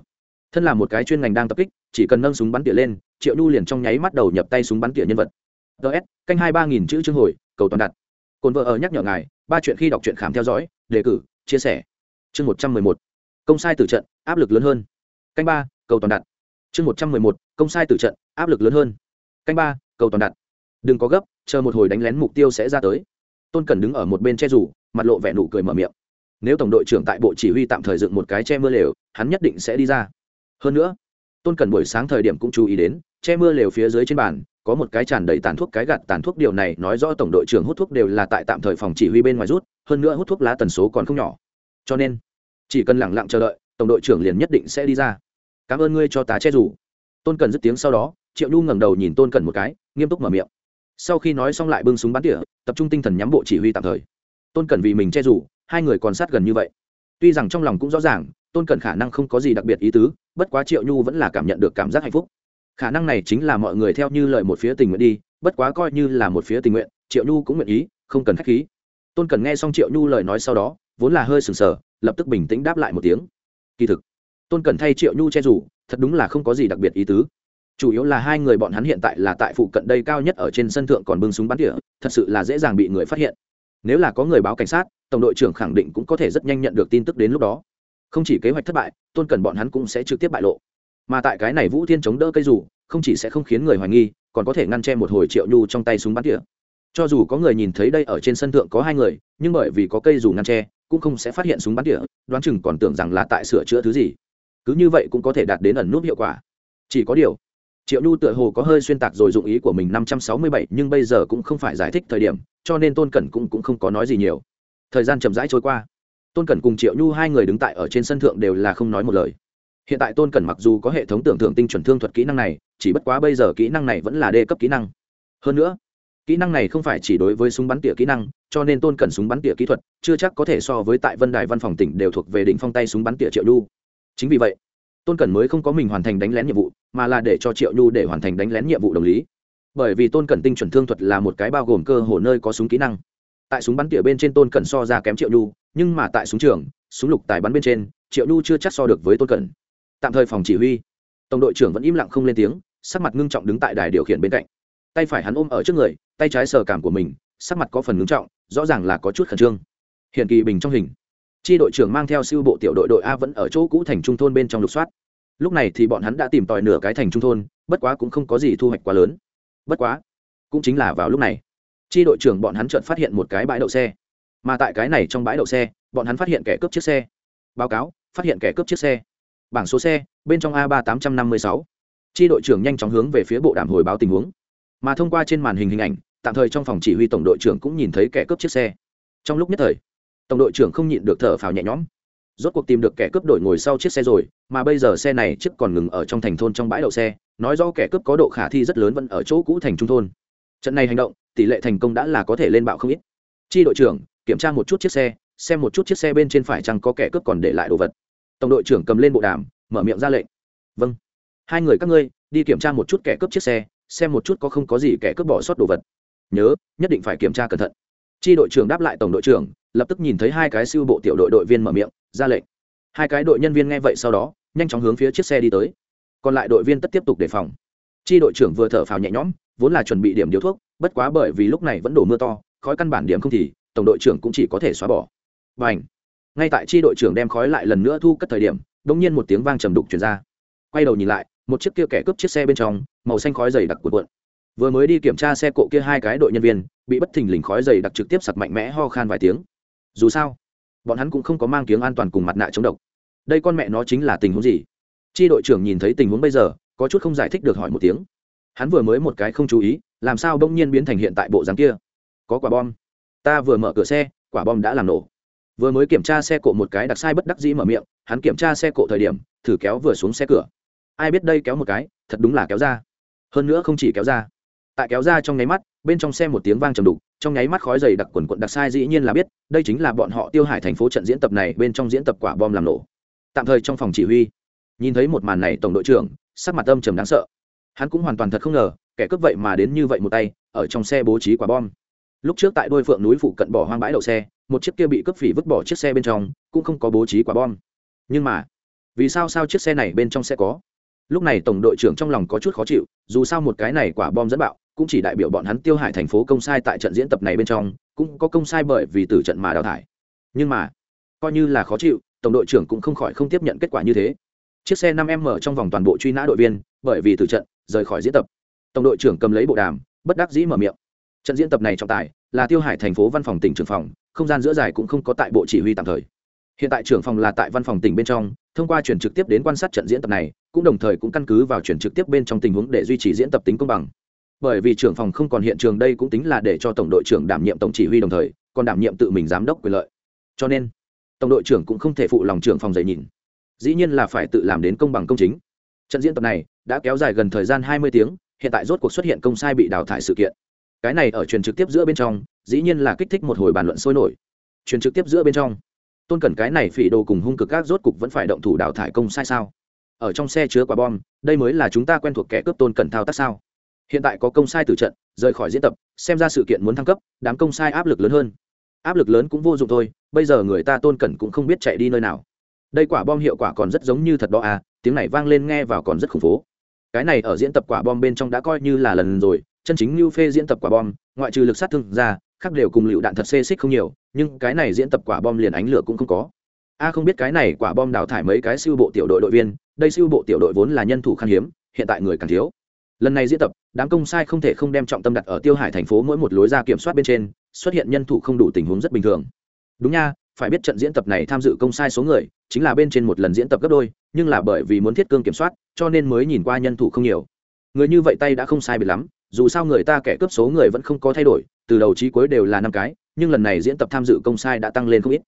Thân là một cái chuyên ngành đang tập kích, chỉ cần nâng súng bắn tỉa lên, triệu nhu liền trong nháy mắt đầu nhập tay súng bắn tỉa nhân vật. Ts canh hai ba nghìn chữ chương hồi, cầu toàn đặt. Cồn vợ ở nhắc nhở ngài, ba chuyện khi đọc truyện khám theo dõi, đề cử, chia sẻ. Chương một trăm mười một, công sai tử trận, áp lực lớn hơn. Canh ba, cầu toàn đặt. Chương một trăm mười một, công sai tử trận, áp lực lớn hơn. Canh ba, cầu toàn đặt đừng có gấp, chờ một hồi đánh lén mục tiêu sẽ ra tới. Tôn cần đứng ở một bên che rủ mặt lộ vẻ nụ cười mở miệng. Nếu tổng đội trưởng tại bộ chỉ huy tạm thời dựng một cái che mưa lều, hắn nhất định sẽ đi ra. Hơn nữa, tôn cần buổi sáng thời điểm cũng chú ý đến, che mưa lều phía dưới trên bàn, có một cái tràn đầy tàn thuốc cái gạt tàn thuốc điều này nói rõ tổng đội trưởng hút thuốc đều là tại tạm thời phòng chỉ huy bên ngoài rút, hơn nữa hút thuốc lá tần số còn không nhỏ. Cho nên, chỉ cần lẳng lặng chờ đợi, tổng đội trưởng liền nhất định sẽ đi ra. Cảm ơn ngươi cho tá che rủ tôn cần dứt tiếng sau đó, triệu nhu ngẩng đầu nhìn tôn cần một cái, nghiêm túc mở miệng sau khi nói xong lại bưng súng bắn tỉa, tập trung tinh thần nhắm bộ chỉ huy tạm thời. Tôn cần vì mình che rủ hai người còn sát gần như vậy. Tuy rằng trong lòng cũng rõ ràng, tôn cần khả năng không có gì đặc biệt ý tứ, bất quá triệu nhu vẫn là cảm nhận được cảm giác hạnh phúc. Khả năng này chính là mọi người theo như lời một phía tình nguyện đi, bất quá coi như là một phía tình nguyện, triệu nhu cũng nguyện ý, không cần k h á c h khí. Tôn cần nghe xong triệu nhu lời nói sau đó, vốn là hơi sừng sờ, lập tức bình tĩnh đáp lại một tiếng. Kỳ thực, tôn cần thay triệu nhu che rủ thật đúng là không có gì đặc biệt ý tứ chủ yếu là hai người bọn hắn hiện tại là tại phụ cận đây cao nhất ở trên sân thượng còn bưng súng bắn tỉa, thật sự là dễ dàng bị người phát hiện. Nếu là có người báo cảnh sát, tổng đội trưởng khẳng định cũng có thể rất nhanh nhận được tin tức đến lúc đó. Không chỉ kế hoạch thất bại, tôn cần bọn hắn cũng sẽ trực tiếp bại lộ. Mà tại cái này vũ thiên chống đỡ cây dù, không chỉ sẽ không khiến người hoài nghi, còn có thể ngăn che một hồi triệu nhu trong tay súng bắn tỉa. Cho dù có người nhìn thấy đây ở trên sân thượng có hai người, nhưng bởi vì có cây dù ngăn che, cũng không sẽ phát hiện súng bắn tỉa, đoán chừng còn tưởng rằng là tại sửa chữa thứ gì. Cứ như vậy cũng có thể đạt đến ẩn nút hiệu quả. Chỉ có điều triệu nhu tựa hồ có hơi xuyên tạc rồi dụng ý của mình năm trăm sáu mươi bảy nhưng bây giờ cũng không phải giải thích thời điểm cho nên tôn cẩn cũng, cũng không có nói gì nhiều. Thời gian chậm rãi trôi qua. Tôn cẩn cùng triệu nhu hai người đứng tại ở trên sân thượng đều là không nói một lời. Hiện tại tôn cẩn mặc dù có hệ thống tưởng tượng tinh chuẩn thương thuật kỹ năng này chỉ bất quá bây giờ kỹ năng này vẫn là đê cấp kỹ năng. Hơn nữa kỹ năng này không phải chỉ đối với súng bắn tỉa kỹ năng cho nên tôn cẩn súng bắn tỉa kỹ thuật chưa chắc có thể so với tại vân đài văn phòng tỉnh đều thuộc về đỉnh phong tay súng bắn tỉa triệu nhu. Chính vì vậy tôn cẩn mới không có mình hoàn thành đánh lén nhiệm vụ, mà là để cho triệu nhu để hoàn thành đánh lén nhiệm vụ đồng lý. Bởi vì tôn cẩn tinh chuẩn thương thuật là một cái bao gồm cơ hồ nơi có súng kỹ năng. Tại súng bắn tỉa bên trên tôn cẩn so ra kém triệu nhu, nhưng mà tại súng trường, súng lục tài bắn bên trên, triệu nhu chưa chắc so được với tôn cẩn. Tạm thời phòng chỉ huy, tổng đội trưởng vẫn im lặng không lên tiếng, sắc mặt ngưng trọng đứng tại đài điều khiển bên cạnh. Tay phải hắn ôm ở trước người, tay trái sờ cảm của mình, sắc mặt có phần ngưng trọng, rõ ràng là có chút khẩn trương. Hiện kỳ bình trong hình chi đội trưởng mang theo siêu bộ tiểu đội đội a vẫn ở chỗ cũ thành trung thôn bên trong lục soát. Lúc này thì bọn hắn đã tìm tòi nửa cái thành trung thôn, bất quá cũng không có gì thu hoạch quá lớn. Bất quá, cũng chính là vào lúc này, chi đội trưởng bọn hắn chợt phát hiện một cái bãi đậu xe. Mà tại cái này trong bãi đậu xe, bọn hắn phát hiện kẻ cướp chiếc xe. Báo cáo, phát hiện kẻ cướp chiếc xe. Bảng số xe, bên trong a ba tám trăm năm mươi sáu. Chi đội trưởng nhanh chóng hướng về phía bộ đàm hồi báo tình huống. Mà thông qua trên màn hình hình ảnh, tạm thời trong phòng chỉ huy tổng đội trưởng cũng nhìn thấy kẻ cướp chiếc xe. Trong lúc nhất thời tổng đội trưởng không nhịn được thở phào nhẹ nhõm. Rốt cuộc tìm được kẻ cướp đổi ngồi sau chiếc xe rồi, mà bây giờ xe này chiếc còn ngừng ở trong thành thôn trong bãi đậu xe, nói do kẻ cướp có độ khả thi rất lớn vẫn ở chỗ cũ thành trung thôn. Trận này hành động, tỷ lệ thành công đã là có thể lên bạo không ít. Chi đội trưởng, kiểm tra một chút chiếc xe, xem một chút chiếc xe bên trên phải chăng có kẻ cướp còn để lại đồ vật. Tổng đội trưởng cầm lên bộ đàm, mở miệng ra lệnh. Vâng. Hai người các ngươi, đi kiểm tra một chút kẻ cướp chiếc xe, xem một chút có không có gì kẻ cướp bỏ sót đồ vật. Nhớ, nhất định phải kiểm tra cẩn thận. Chi đội trưởng đáp lại tổng đội trưởng lập tức nhìn thấy hai cái siêu bộ tiểu đội đội viên mở miệng, ra lệnh. Hai cái đội nhân viên nghe vậy sau đó, nhanh chóng hướng phía chiếc xe đi tới. Còn lại đội viên tất tiếp tục đề phòng. Chi đội trưởng vừa thở phào nhẹ nhõm, vốn là chuẩn bị điểm điếu thuốc, bất quá bởi vì lúc này vẫn đổ mưa to, khói căn bản điểm không thì, tổng đội trưởng cũng chỉ có thể xóa bỏ. Và ảnh ngay tại tri đội trưởng đem khói lại lần nữa thu cất thời điểm đ ỗ n g nhiên một tiếng vang trầm đục chuyển ra. Quay đầu nhìn lại, một chiếc kia kẻ cướp chiếc xe bên trong, màu xanh khói dày đặc cuộn cuộn. Vừa mới đi kiểm tra xe cộ kia hai cái đội nhân viên, bị bất thình lình khói dày đặc trực tiếp sặc mạnh mẽ ho khan vài tiếng dù sao, bọn hắn cũng không có mang tiếng an toàn cùng mặt nạ chống độc. Đây con mẹ nó chính là tình huống gì? Tri đội trưởng nhìn thấy tình huống bây giờ, có chút không giải thích được hỏi một tiếng. Hắn vừa mới một cái không chú ý, làm sao bỗng nhiên biến thành hiện tại bộ dáng kia? Có quả bom. Ta vừa mở cửa xe, quả bom đã làm nổ. Vừa mới kiểm tra xe cộ một cái đặc sai bất đắc dĩ mở miệng, hắn kiểm tra xe cộ thời điểm, thử kéo vừa xuống xe cửa. Ai biết đây kéo một cái, thật đúng là kéo ra. Hơn nữa không chỉ kéo ra tại kéo ra trong nháy mắt, bên trong xe một tiếng vang trầm đục, trong nháy mắt khói dày đặc quần quận đặc sai dĩ nhiên là biết, đây chính là bọn họ tiêu hải thành phố trận diễn tập này, bên trong diễn tập quả bom làm nổ. Tạm thời trong phòng chỉ huy, nhìn thấy một màn này, tổng đội trưởng, sắc mặt âm trầm đáng sợ. Hắn cũng hoàn toàn thật không ngờ, kẻ cướp vậy mà đến như vậy một tay, ở trong xe bố trí quả bom. Lúc trước tại đôi phượng núi phụ cận bỏ hoang bãi đậu xe, một chiếc kia bị cướp phỉ vứt bỏ chiếc xe bên trong, cũng không có bố trí quả bom. Nhưng mà, vì sao sao chiếc xe này bên trong sẽ có? Lúc này tổng đội trưởng trong lòng có chút khó chịu, dù sao một cái này quả bom dẫn bạo cũng chỉ đại biểu bọn hắn tiêu hải thành phố công sai tại trận diễn tập này bên trong, cũng có công sai bởi vì từ trận mà đào thải. Nhưng mà, coi như là khó chịu, tổng đội trưởng cũng không khỏi không tiếp nhận kết quả như thế. Chiếc xe năm m trong vòng toàn bộ truy nã đội viên, bởi vì từ trận, rời khỏi diễn tập. Tổng đội trưởng cầm lấy bộ đàm, bất đắc dĩ mở miệng. Trận diễn tập này trọng tài là tiêu hải thành phố văn phòng tỉnh trưởng phòng, không gian giữa dài cũng không có tại bộ chỉ huy tạm thời. Hiện tại trưởng phòng là tại văn phòng tỉnh bên trong, thông qua chuyển trực tiếp đến quan sát trận diễn tập này, cũng đồng thời cũng căn cứ vào chuyển trực tiếp bên trong tình huống để duy trì diễn tập tính công bằng bởi vì trưởng phòng không còn hiện trường đây cũng tính là để cho tổng đội trưởng đảm nhiệm tổng chỉ huy đồng thời, còn đảm nhiệm tự mình giám đốc quyền lợi. Cho nên, tổng đội trưởng cũng không thể phụ lòng trưởng phòng dạy nhìn. Dĩ nhiên là phải tự làm đến công bằng công chính. Trận diễn tập này đã kéo dài gần thời gian hai mươi tiếng, hiện tại rốt cuộc xuất hiện công sai bị đào thải sự kiện. Cái này ở truyền trực tiếp giữa bên trong, dĩ nhiên là kích thích một hồi bàn luận sôi nổi. Truyền trực tiếp giữa bên trong, tôn cần cái này phỉ đồ cùng hung cực các rốt cục vẫn phải động thủ đào thải công sai sao? Ở trong xe chứa quả bom, đây mới là chúng ta quen thuộc kẻ cướp tôn cần thao tác sao? Hiện tại có công sai từ trận, rời khỏi diễn tập, xem ra sự kiện muốn thăng cấp, đám công sai áp lực lớn hơn. Áp lực lớn cũng vô dụng thôi, bây giờ người ta tôn cẩn cũng không biết chạy đi nơi nào. Đây quả bom hiệu quả còn rất giống như thật đó à tiếng này vang lên nghe vào còn rất khủng phố. Cái này ở diễn tập quả bom bên trong đã coi như là lần rồi, chân chính như phê diễn tập quả bom, ngoại trừ lực sát thương ra, khác đều cùng lựu đạn thật xê xích không nhiều, nhưng cái này diễn tập quả bom liền ánh lửa cũng không có. A, không biết cái này quả bom đào thải mấy cái siêu bộ tiểu đội đội viên, đây siêu bộ tiểu đội vốn là nhân thủ khan hiếm, hiện tại người càng thiếu lần này diễn tập, đám công sai không thể không đem trọng tâm đặt ở tiêu hải thành phố mỗi một lối ra kiểm soát bên trên, xuất hiện nhân thủ không đủ tình huống rất bình thường. Đúng nha, phải biết trận diễn tập này tham dự công sai số người, chính là bên trên một lần diễn tập gấp đôi, nhưng là bởi vì muốn thiết cương kiểm soát, cho nên mới nhìn qua nhân thủ không nhiều. Người như vậy tay đã không sai biệt lắm, dù sao người ta kẻ cướp số người vẫn không có thay đổi, từ đầu chí cuối đều là năm cái, nhưng lần này diễn tập tham dự công sai đã tăng lên không ít.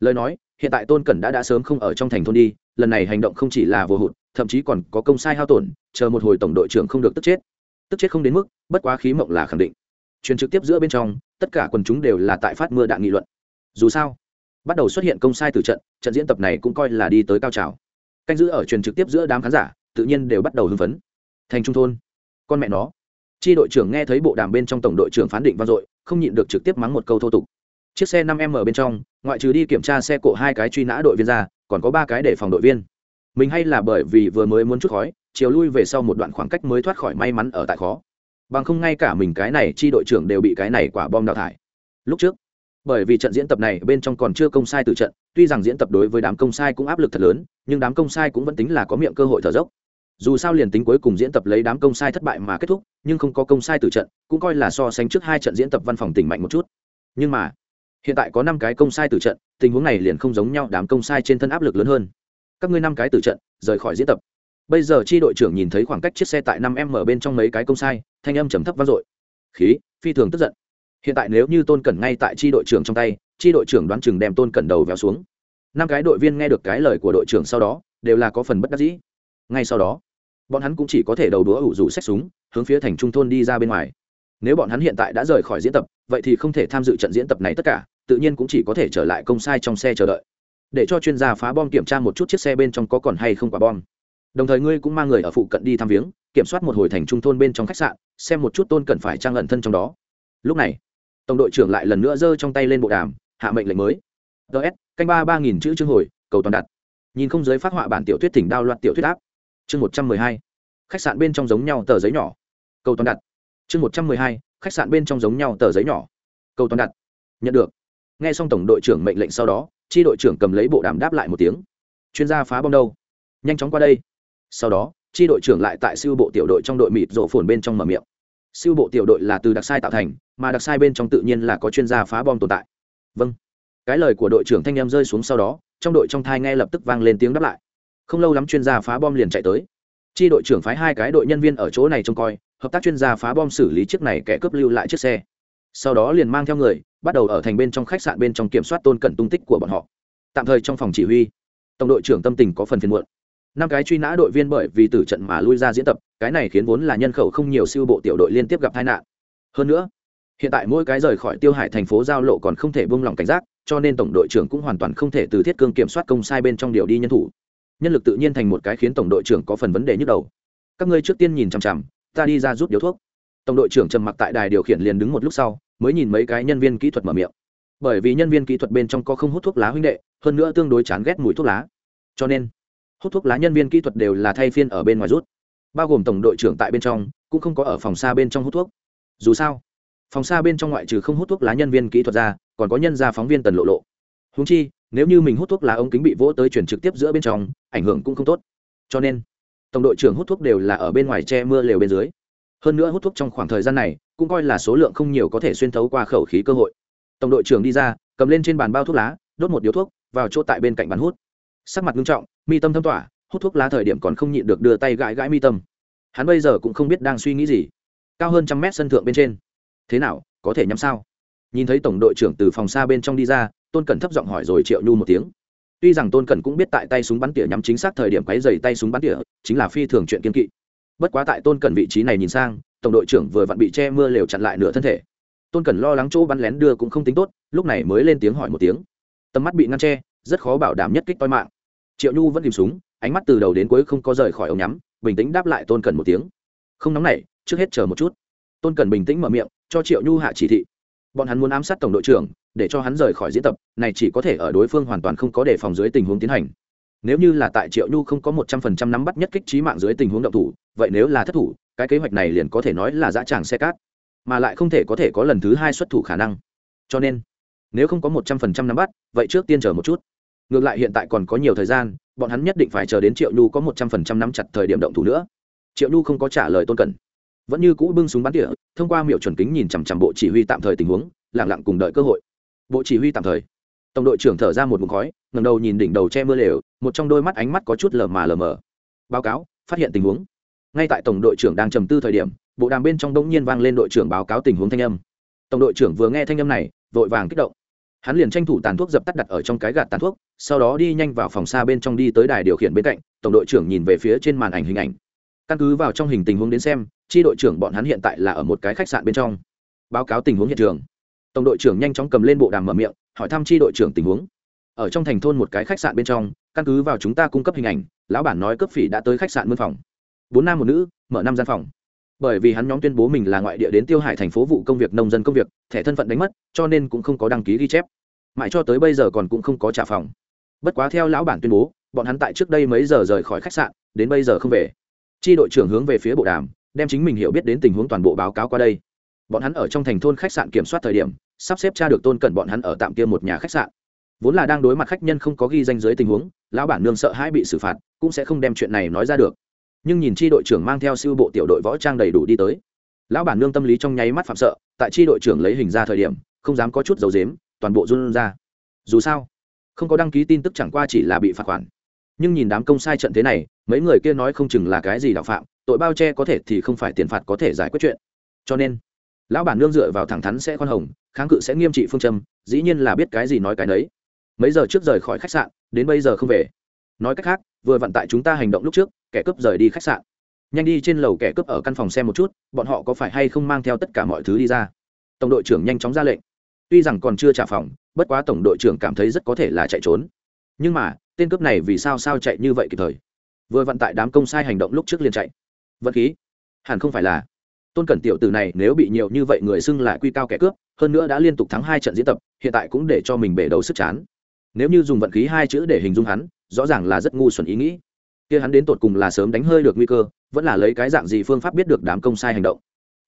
Lời nói, hiện tại tôn cẩn đã đã sớm không ở trong thành thôn đi lần này hành động không chỉ là vô hụt, thậm chí còn có công sai hao tổn, chờ một hồi tổng đội trưởng không được tức chết. Tức chết không đến mức, bất quá khí mộng là khẳng định. Truyền trực tiếp giữa bên trong, tất cả quần chúng đều là tại phát mưa đạn nghị luận. Dù sao, bắt đầu xuất hiện công sai từ trận trận diễn tập này cũng coi là đi tới cao trào. Canh giữ ở truyền trực tiếp giữa đám khán giả, tự nhiên đều bắt đầu hưng phấn. Thành trung thôn, con mẹ nó. Chi đội trưởng nghe thấy bộ đàm bên trong tổng đội trưởng phán định vang dội, không nhịn được trực tiếp mắng một câu thô tục. Chiếc xe năm m bên trong, ngoại trừ đi kiểm tra xe cộ hai cái truy nã đội viên ra còn có ba cái để phòng đội viên. Mình hay là bởi vì vừa mới muốn chút khói, chiều lui về sau một đoạn khoảng cách mới thoát khỏi may mắn ở tại khó. Bằng không ngay cả mình cái này chi đội trưởng đều bị cái này quả bom đào thải. Lúc trước, bởi vì trận diễn tập này bên trong còn chưa công sai từ trận, tuy rằng diễn tập đối với đám công sai cũng áp lực thật lớn, nhưng đám công sai cũng vẫn tính là có miệng cơ hội thở dốc. Dù sao liền tính cuối cùng diễn tập lấy đám công sai thất bại mà kết thúc, nhưng không có công sai từ trận, cũng coi là so sánh trước hai trận diễn tập văn phòng tỉnh mạnh một chút. Nhưng mà hiện tại có năm cái công sai từ trận, tình huống này liền không giống nhau, đám công sai trên thân áp lực lớn hơn. Các ngươi năm cái từ trận, rời khỏi diễn tập. Bây giờ chi đội trưởng nhìn thấy khoảng cách chiếc xe tại năm m bên trong mấy cái công sai, thanh âm trầm thấp vang dội. Khí, phi thường tức giận. Hiện tại nếu như tôn cẩn ngay tại chi đội trưởng trong tay, chi đội trưởng đoán chừng đem tôn cẩn đầu véo xuống. Năm cái đội viên nghe được cái lời của đội trưởng sau đó, đều là có phần bất đắc dĩ. Ngay sau đó, bọn hắn cũng chỉ có thể đầu đũa ủ rủ xách súng, hướng phía thành trung thôn đi ra bên ngoài. Nếu bọn hắn hiện tại đã rời khỏi diễn tập, vậy thì không thể tham dự trận diễn tập này tất cả tự nhiên cũng chỉ có thể trở lại công sai trong xe chờ đợi. Để cho chuyên gia phá bom kiểm tra một chút chiếc xe bên trong có còn hay không quả bom. Đồng thời ngươi cũng mang người ở phụ cận đi thăm viếng, kiểm soát một hồi thành trung thôn bên trong khách sạn, xem một chút tôn cần phải trang lẩn thân trong đó. Lúc này, tổng đội trưởng lại lần nữa giơ trong tay lên bộ đàm, hạ mệnh lệnh mới. Ts canh ba ba nghìn chữ chương hồi, cầu toàn đặt. Nhìn không giới phát họa bản tiểu thuyết thỉnh đao loạt tiểu thuyết áp. Chương một trăm mười hai, khách sạn bên trong giống nhau tờ giấy nhỏ. Cầu toàn đặt. Chương một trăm mười hai, khách sạn bên trong giống nhau tờ giấy nhỏ. Cầu toàn đặt. Nhận được nghe xong tổng đội trưởng mệnh lệnh sau đó, chi đội trưởng cầm lấy bộ đàm đáp lại một tiếng. Chuyên gia phá bom đâu? Nhanh chóng qua đây. Sau đó, chi đội trưởng lại tại siêu bộ tiểu đội trong đội mịt rộ phồn bên trong mở miệng. Siêu bộ tiểu đội là từ đặc sai tạo thành, mà đặc sai bên trong tự nhiên là có chuyên gia phá bom tồn tại. Vâng. Cái lời của đội trưởng thanh em rơi xuống sau đó, trong đội trong thai nghe lập tức vang lên tiếng đáp lại. Không lâu lắm chuyên gia phá bom liền chạy tới. Chi đội trưởng phái hai cái đội nhân viên ở chỗ này trông coi, hợp tác chuyên gia phá bom xử lý chiếc này kẻ cướp lưu lại chiếc xe. Sau đó liền mang theo người bắt đầu ở thành bên trong khách sạn bên trong kiểm soát tôn cẩn tung tích của bọn họ. Tạm thời trong phòng chỉ huy, tổng đội trưởng tâm tình có phần phiền muộn. Năm cái truy nã đội viên bởi vì tử trận mà lui ra diễn tập, cái này khiến vốn là nhân khẩu không nhiều siêu bộ tiểu đội liên tiếp gặp tai nạn. Hơn nữa, hiện tại mỗi cái rời khỏi tiêu hải thành phố giao lộ còn không thể buông lỏng cảnh giác, cho nên tổng đội trưởng cũng hoàn toàn không thể từ thiết cương kiểm soát công sai bên trong điều đi nhân thủ. Nhân lực tự nhiên thành một cái khiến tổng đội trưởng có phần vấn đề nhức đầu. Các ngươi trước tiên nhìn chằm chằm, ta đi ra rút điếu thuốc. Tổng đội trưởng trầm mặc tại đài điều khiển liền đứng một lúc sau mới nhìn mấy cái nhân viên kỹ thuật mở miệng. Bởi vì nhân viên kỹ thuật bên trong có không hút thuốc lá huynh đệ, hơn nữa tương đối chán ghét mùi thuốc lá. Cho nên, hút thuốc lá nhân viên kỹ thuật đều là thay phiên ở bên ngoài rút. Bao gồm tổng đội trưởng tại bên trong, cũng không có ở phòng xa bên trong hút thuốc. Dù sao, phòng xa bên trong ngoại trừ không hút thuốc lá nhân viên kỹ thuật ra, còn có nhân gia phóng viên tần lộ lộ. Húng chi, nếu như mình hút thuốc lá ống kính bị vỗ tới chuyển trực tiếp giữa bên trong, ảnh hưởng cũng không tốt. Cho nên, tổng đội trưởng hút thuốc đều là ở bên ngoài che mưa lều bên dưới hơn nữa hút thuốc trong khoảng thời gian này, cũng coi là số lượng không nhiều có thể xuyên thấu qua khẩu khí cơ hội. Tổng đội trưởng đi ra, cầm lên trên bàn bao thuốc lá, đốt một điếu thuốc, vào chỗ tại bên cạnh bàn hút. Sắc mặt nghiêm trọng, mi tâm thâm tỏa, hút thuốc lá thời điểm còn không nhịn được đưa tay gãi gãi mi tâm. Hắn bây giờ cũng không biết đang suy nghĩ gì. Cao hơn trăm mét sân thượng bên trên. Thế nào, có thể nhắm sao? Nhìn thấy tổng đội trưởng từ phòng xa bên trong đi ra, tôn cẩn thấp giọng hỏi rồi triệu nhu một tiếng. Tuy rằng tôn cẩn cũng biết tại tay súng bắn tỉa nhắm chính xác thời điểm quáy dày tay súng bắn tỉa, chính là phi thường chuyện kiên kỵ bất quá tại tôn cẩn vị trí này nhìn sang, tổng đội trưởng vừa vặn bị che mưa lều chặn lại nửa thân thể. Tôn cẩn lo lắng chỗ bắn lén đưa cũng không tính tốt, lúc này mới lên tiếng hỏi một tiếng. Tầm mắt bị ngăn che, rất khó bảo đảm nhất kích toi mạng. Triệu nhu vẫn tìm súng, ánh mắt từ đầu đến cuối không có rời khỏi ống nhắm, bình tĩnh đáp lại tôn cẩn một tiếng. Không nóng nảy, trước hết chờ một chút. Tôn cẩn bình tĩnh mở miệng, cho triệu nhu hạ chỉ thị. Bọn hắn muốn ám sát tổng đội trưởng, để cho hắn rời khỏi diễn tập, này chỉ có thể ở đối phương hoàn toàn không có đề phòng dưới tình huống tiến hành nếu như là tại triệu nhu không có một trăm phần trăm nắm bắt nhất kích trí mạng dưới tình huống động thủ, vậy nếu là thất thủ, cái kế hoạch này liền có thể nói là dã tràng xe cát, mà lại không thể có thể có lần thứ hai xuất thủ khả năng. Cho nên, nếu không có một trăm phần trăm nắm bắt, vậy trước tiên chờ một chút. Ngược lại hiện tại còn có nhiều thời gian, bọn hắn nhất định phải chờ đến triệu nhu có một trăm phần trăm nắm chặt thời điểm động thủ nữa. Triệu nhu không có trả lời tôn cần vẫn như cũ bưng súng bắn tỉa, thông qua miệu chuẩn kính nhìn chằm chằm bộ chỉ huy tạm thời tình huống lẳng lặng cùng đợi cơ hội. Bộ chỉ huy tạm thời. Tổng đội trưởng thở ra một mục khói ngầm đầu nhìn đỉnh đầu che mưa lều một trong đôi mắt ánh mắt có chút lờ mà lờ mờ. Báo cáo, phát hiện tình huống. Ngay tại tổng đội trưởng đang trầm tư thời điểm, bộ đàm bên trong đống nhiên vang lên đội trưởng báo cáo tình huống thanh âm. Tổng đội trưởng vừa nghe thanh âm này, vội vàng kích động. Hắn liền tranh thủ tàn thuốc dập tắt đặt ở trong cái gạt tàn thuốc, sau đó đi nhanh vào phòng xa bên trong đi tới đài điều khiển bên cạnh, tổng đội trưởng nhìn về phía trên màn ảnh hình ảnh. Căn cứ vào trong hình tình huống đến xem, chi đội trưởng bọn hắn hiện tại là ở một cái khách sạn bên trong. Báo cáo tình huống hiện trường. Tổng đội trưởng nhanh chóng cầm lên bộ đàm mở miệng, hỏi thăm chi đội trưởng tình huống. Ở trong thành thôn một cái khách sạn bên trong căn cứ vào chúng ta cung cấp hình ảnh, lão bản nói cấp phỉ đã tới khách sạn mân phòng. Bốn nam một nữ, mở năm gian phòng. Bởi vì hắn nhóm tuyên bố mình là ngoại địa đến tiêu hải thành phố vụ công việc, nông dân công việc, thẻ thân phận đánh mất, cho nên cũng không có đăng ký ghi chép. Mãi cho tới bây giờ còn cũng không có trả phòng. Bất quá theo lão bản tuyên bố, bọn hắn tại trước đây mấy giờ rời khỏi khách sạn, đến bây giờ không về. Chi đội trưởng hướng về phía bộ đàm, đem chính mình hiểu biết đến tình huống toàn bộ báo cáo qua đây. Bọn hắn ở trong thành thôn khách sạn kiểm soát thời điểm, sắp xếp tra được tôn cẩn bọn hắn ở tạm kia một nhà khách sạn vốn là đang đối mặt khách nhân không có ghi danh giới tình huống, lão bản nương sợ hãi bị xử phạt, cũng sẽ không đem chuyện này nói ra được. Nhưng nhìn chi đội trưởng mang theo siêu bộ tiểu đội võ trang đầy đủ đi tới, lão bản nương tâm lý trong nháy mắt phạm sợ, tại chi đội trưởng lấy hình ra thời điểm, không dám có chút dấu dếm, toàn bộ run ra. Dù sao, không có đăng ký tin tức chẳng qua chỉ là bị phạt khoản. Nhưng nhìn đám công sai trận thế này, mấy người kia nói không chừng là cái gì đạo phạm, tội bao che có thể thì không phải tiền phạt có thể giải quyết chuyện. Cho nên, lão bản nương dựa vào thẳng thắn sẽ khoan hồng, kháng cự sẽ nghiêm trị phương châm, dĩ nhiên là biết cái gì nói cái nấy mấy giờ trước rời khỏi khách sạn, đến bây giờ không về. Nói cách khác, vừa vận tại chúng ta hành động lúc trước, kẻ cướp rời đi khách sạn. Nhanh đi trên lầu kẻ cướp ở căn phòng xem một chút, bọn họ có phải hay không mang theo tất cả mọi thứ đi ra. Tổng đội trưởng nhanh chóng ra lệnh. Tuy rằng còn chưa trả phòng, bất quá tổng đội trưởng cảm thấy rất có thể là chạy trốn. Nhưng mà, tên cướp này vì sao sao chạy như vậy kịp thời? Vừa vận tại đám công sai hành động lúc trước liền chạy. Vật khí? Hẳn không phải là. Tôn cẩn tiểu tử này nếu bị nhiều như vậy người xưng lại quy cao kẻ cướp, hơn nữa đã liên tục thắng hai trận diễn tập, hiện tại cũng để cho mình bể đầu sức chán nếu như dùng vận khí hai chữ để hình dung hắn, rõ ràng là rất ngu xuẩn ý nghĩ. Kia hắn đến tột cùng là sớm đánh hơi được nguy cơ, vẫn là lấy cái dạng gì phương pháp biết được đám công sai hành động?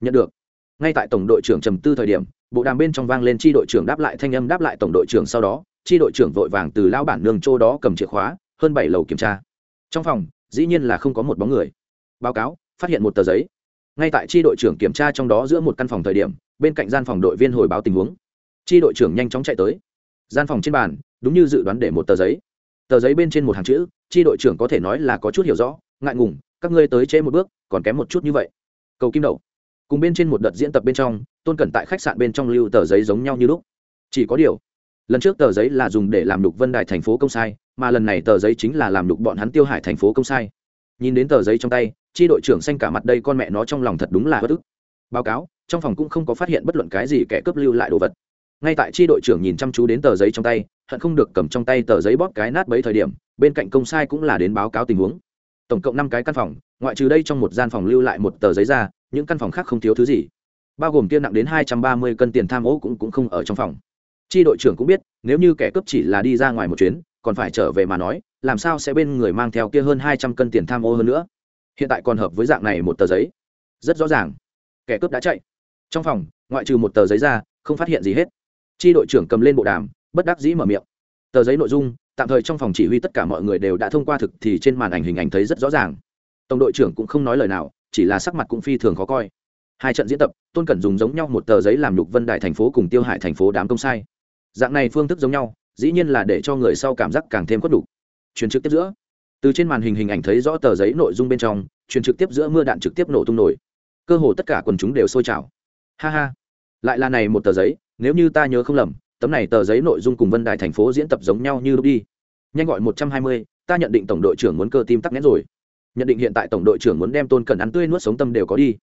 Nhận được. Ngay tại tổng đội trưởng trầm tư thời điểm, bộ đàm bên trong vang lên tri đội trưởng đáp lại thanh âm đáp lại tổng đội trưởng sau đó tri đội trưởng vội vàng từ lão bản nương châu đó cầm chìa khóa, hơn bảy lầu kiểm tra. Trong phòng, dĩ nhiên là không có một bóng người. Báo cáo, phát hiện một tờ giấy. Ngay tại tri đội trưởng kiểm tra trong đó giữa một căn phòng thời điểm, bên cạnh gian phòng đội viên hồi báo tình huống. Tri đội trưởng nhanh chóng chạy tới gian phòng trên bàn đúng như dự đoán để một tờ giấy. Tờ giấy bên trên một hàng chữ tri đội trưởng có thể nói là có chút hiểu rõ ngại ngùng các ngươi tới chế một bước còn kém một chút như vậy. Cầu kim đầu, cùng bên trên một đợt diễn tập bên trong tôn cẩn tại khách sạn bên trong lưu tờ giấy giống nhau như lúc. Chỉ có điều lần trước tờ giấy là dùng để làm đục vân đài thành phố công sai mà lần này tờ giấy chính là làm đục bọn hắn tiêu hải thành phố công sai. Nhìn đến tờ giấy trong tay tri đội trưởng xanh cả mặt đây con mẹ nó trong lòng thật đúng là bất ức. Báo cáo trong phòng cũng không có phát hiện bất luận cái gì kẻ cướp lưu lại đồ vật ngay tại tri đội trưởng nhìn chăm chú đến tờ giấy trong tay hận không được cầm trong tay tờ giấy bóp cái nát bấy thời điểm bên cạnh công sai cũng là đến báo cáo tình huống. Tổng cộng năm cái căn phòng ngoại trừ đây trong một gian phòng lưu lại một tờ giấy ra những căn phòng khác không thiếu thứ gì. Bao gồm kia nặng đến hai trăm ba mươi cân tiền tham ô cũng, cũng không ở trong phòng. Tri đội trưởng cũng biết nếu như kẻ cướp chỉ là đi ra ngoài một chuyến còn phải trở về mà nói làm sao sẽ bên người mang theo kia hơn hai trăm cân tiền tham ô hơn nữa? Hiện tại còn hợp với dạng này một tờ giấy. Rất rõ ràng. Kẻ cướp đã chạy. Trong phòng ngoại trừ một tờ giấy ra không phát hiện gì hết tri đội trưởng cầm lên bộ đàm, bất đắc dĩ mở miệng. Tờ giấy nội dung, tạm thời trong phòng chỉ huy tất cả mọi người đều đã thông qua thực thì trên màn ảnh hình ảnh thấy rất rõ ràng. Tổng đội trưởng cũng không nói lời nào, chỉ là sắc mặt cũng phi thường khó coi. Hai trận diễn tập, tôn cẩn dùng giống nhau một tờ giấy làm nhục vân đại thành phố cùng tiêu hại thành phố đám công sai. Dạng này phương thức giống nhau, dĩ nhiên là để cho người sau cảm giác càng thêm khuất đủ truyền trực tiếp giữa. Từ trên màn hình hình ảnh thấy rõ tờ giấy nội dung bên trong truyền trực tiếp giữa mưa đạn trực tiếp nổ tung nổi. Cơ hồ tất cả quần chúng đều sôi trào. Ha ha. Lại là này một tờ giấy nếu như ta nhớ không lầm, tấm này tờ giấy nội dung cùng vân đài thành phố diễn tập giống nhau như lúc đi. Nhanh gọi một trăm hai mươi, ta nhận định tổng đội trưởng muốn cơ tim tắc nghẽn rồi. Nhận định hiện tại tổng đội trưởng muốn đem tôn cần ăn tươi nuốt sống tâm đều có đi.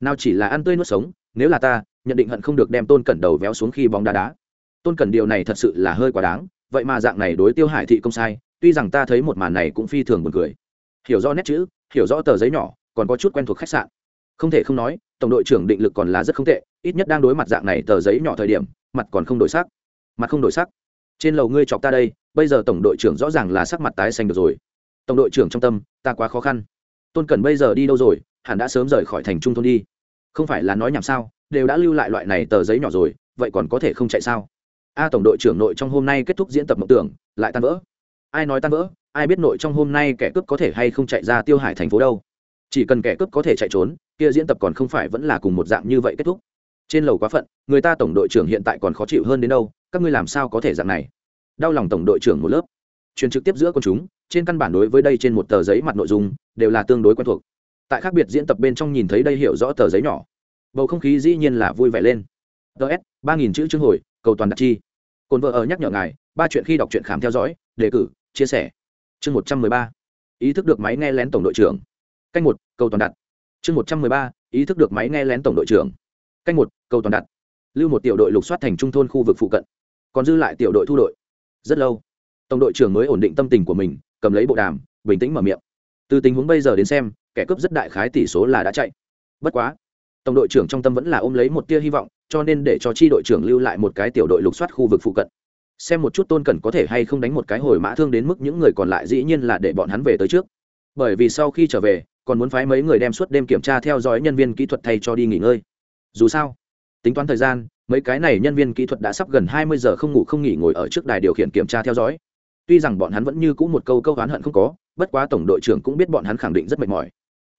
Nào chỉ là ăn tươi nuốt sống, nếu là ta, nhận định hận không được đem tôn cẩn đầu véo xuống khi bóng đá đá. Tôn cẩn điều này thật sự là hơi quá đáng, vậy mà dạng này đối tiêu hải thị công sai, tuy rằng ta thấy một màn này cũng phi thường buồn cười. Hiểu rõ nét chữ, hiểu rõ tờ giấy nhỏ, còn có chút quen thuộc khách sạn. Không thể không nói tổng đội trưởng định lực còn là rất không tệ, ít nhất đang đối mặt dạng này tờ giấy nhỏ thời điểm, mặt còn không đổi sắc. Mặt không đổi sắc. Trên lầu ngươi chọc ta đây, bây giờ tổng đội trưởng rõ ràng là sắc mặt tái xanh được rồi. Tổng đội trưởng trong tâm, ta quá khó khăn. Tôn cần bây giờ đi đâu rồi? Hẳn đã sớm rời khỏi thành trung thôn đi. Không phải là nói nhảm sao? Đều đã lưu lại loại này tờ giấy nhỏ rồi, vậy còn có thể không chạy sao? A, tổng đội trưởng nội trong hôm nay kết thúc diễn tập mộng tưởng, lại tan vỡ. Ai nói tan vỡ? Ai biết nội trong hôm nay kẻ cướp có thể hay không chạy ra tiêu hải thành phố đâu? Chỉ cần kẻ cướp có thể chạy trốn kia diễn tập còn không phải vẫn là cùng một dạng như vậy kết thúc. Trên lầu quá phận, người ta tổng đội trưởng hiện tại còn khó chịu hơn đến đâu, các ngươi làm sao có thể dạng này? Đau lòng tổng đội trưởng một lớp. Truyền trực tiếp giữa con chúng, trên căn bản đối với đây trên một tờ giấy mặt nội dung, đều là tương đối quen thuộc. Tại khác biệt diễn tập bên trong nhìn thấy đây hiểu rõ tờ giấy nhỏ. Bầu không khí dĩ nhiên là vui vẻ lên. Ts ba nghìn chữ chương hồi, cầu toàn đặt chi. Cồn vợ ở nhắc nhở ngài, ba chuyện khi đọc truyện khám theo dõi, đề cử, chia sẻ. Chương một trăm mười ba. Ý thức được máy nghe lén tổng đội trưởng. Canh một, cầu toàn đặt chương một trăm mười ba, ý thức được máy nghe lén tổng đội trưởng. Canh một, cầu toàn đặt. Lưu một tiểu đội lục soát thành trung thôn khu vực phụ cận. Còn dư lại tiểu đội thu đội. Rất lâu, tổng đội trưởng mới ổn định tâm tình của mình, cầm lấy bộ đàm, bình tĩnh mở miệng. Từ tình huống bây giờ đến xem, kẻ cướp rất đại khái tỷ số là đã chạy. Bất quá, tổng đội trưởng trong tâm vẫn là ôm lấy một tia hy vọng, cho nên để cho chi đội trưởng lưu lại một cái tiểu đội lục soát khu vực phụ cận. Xem một chút tôn cẩn có thể hay không đánh một cái hồi mã thương đến mức những người còn lại dĩ nhiên là để bọn hắn về tới trước. Bởi vì sau khi trở về còn muốn phái mấy người đem suốt đêm kiểm tra theo dõi nhân viên kỹ thuật thay cho đi nghỉ ngơi. Dù sao, tính toán thời gian, mấy cái này nhân viên kỹ thuật đã sắp gần hai mươi giờ không ngủ không nghỉ ngồi ở trước đài điều khiển kiểm tra theo dõi. Tuy rằng bọn hắn vẫn như cũ một câu câu oán hận không có, bất quá tổng đội trưởng cũng biết bọn hắn khẳng định rất mệt mỏi.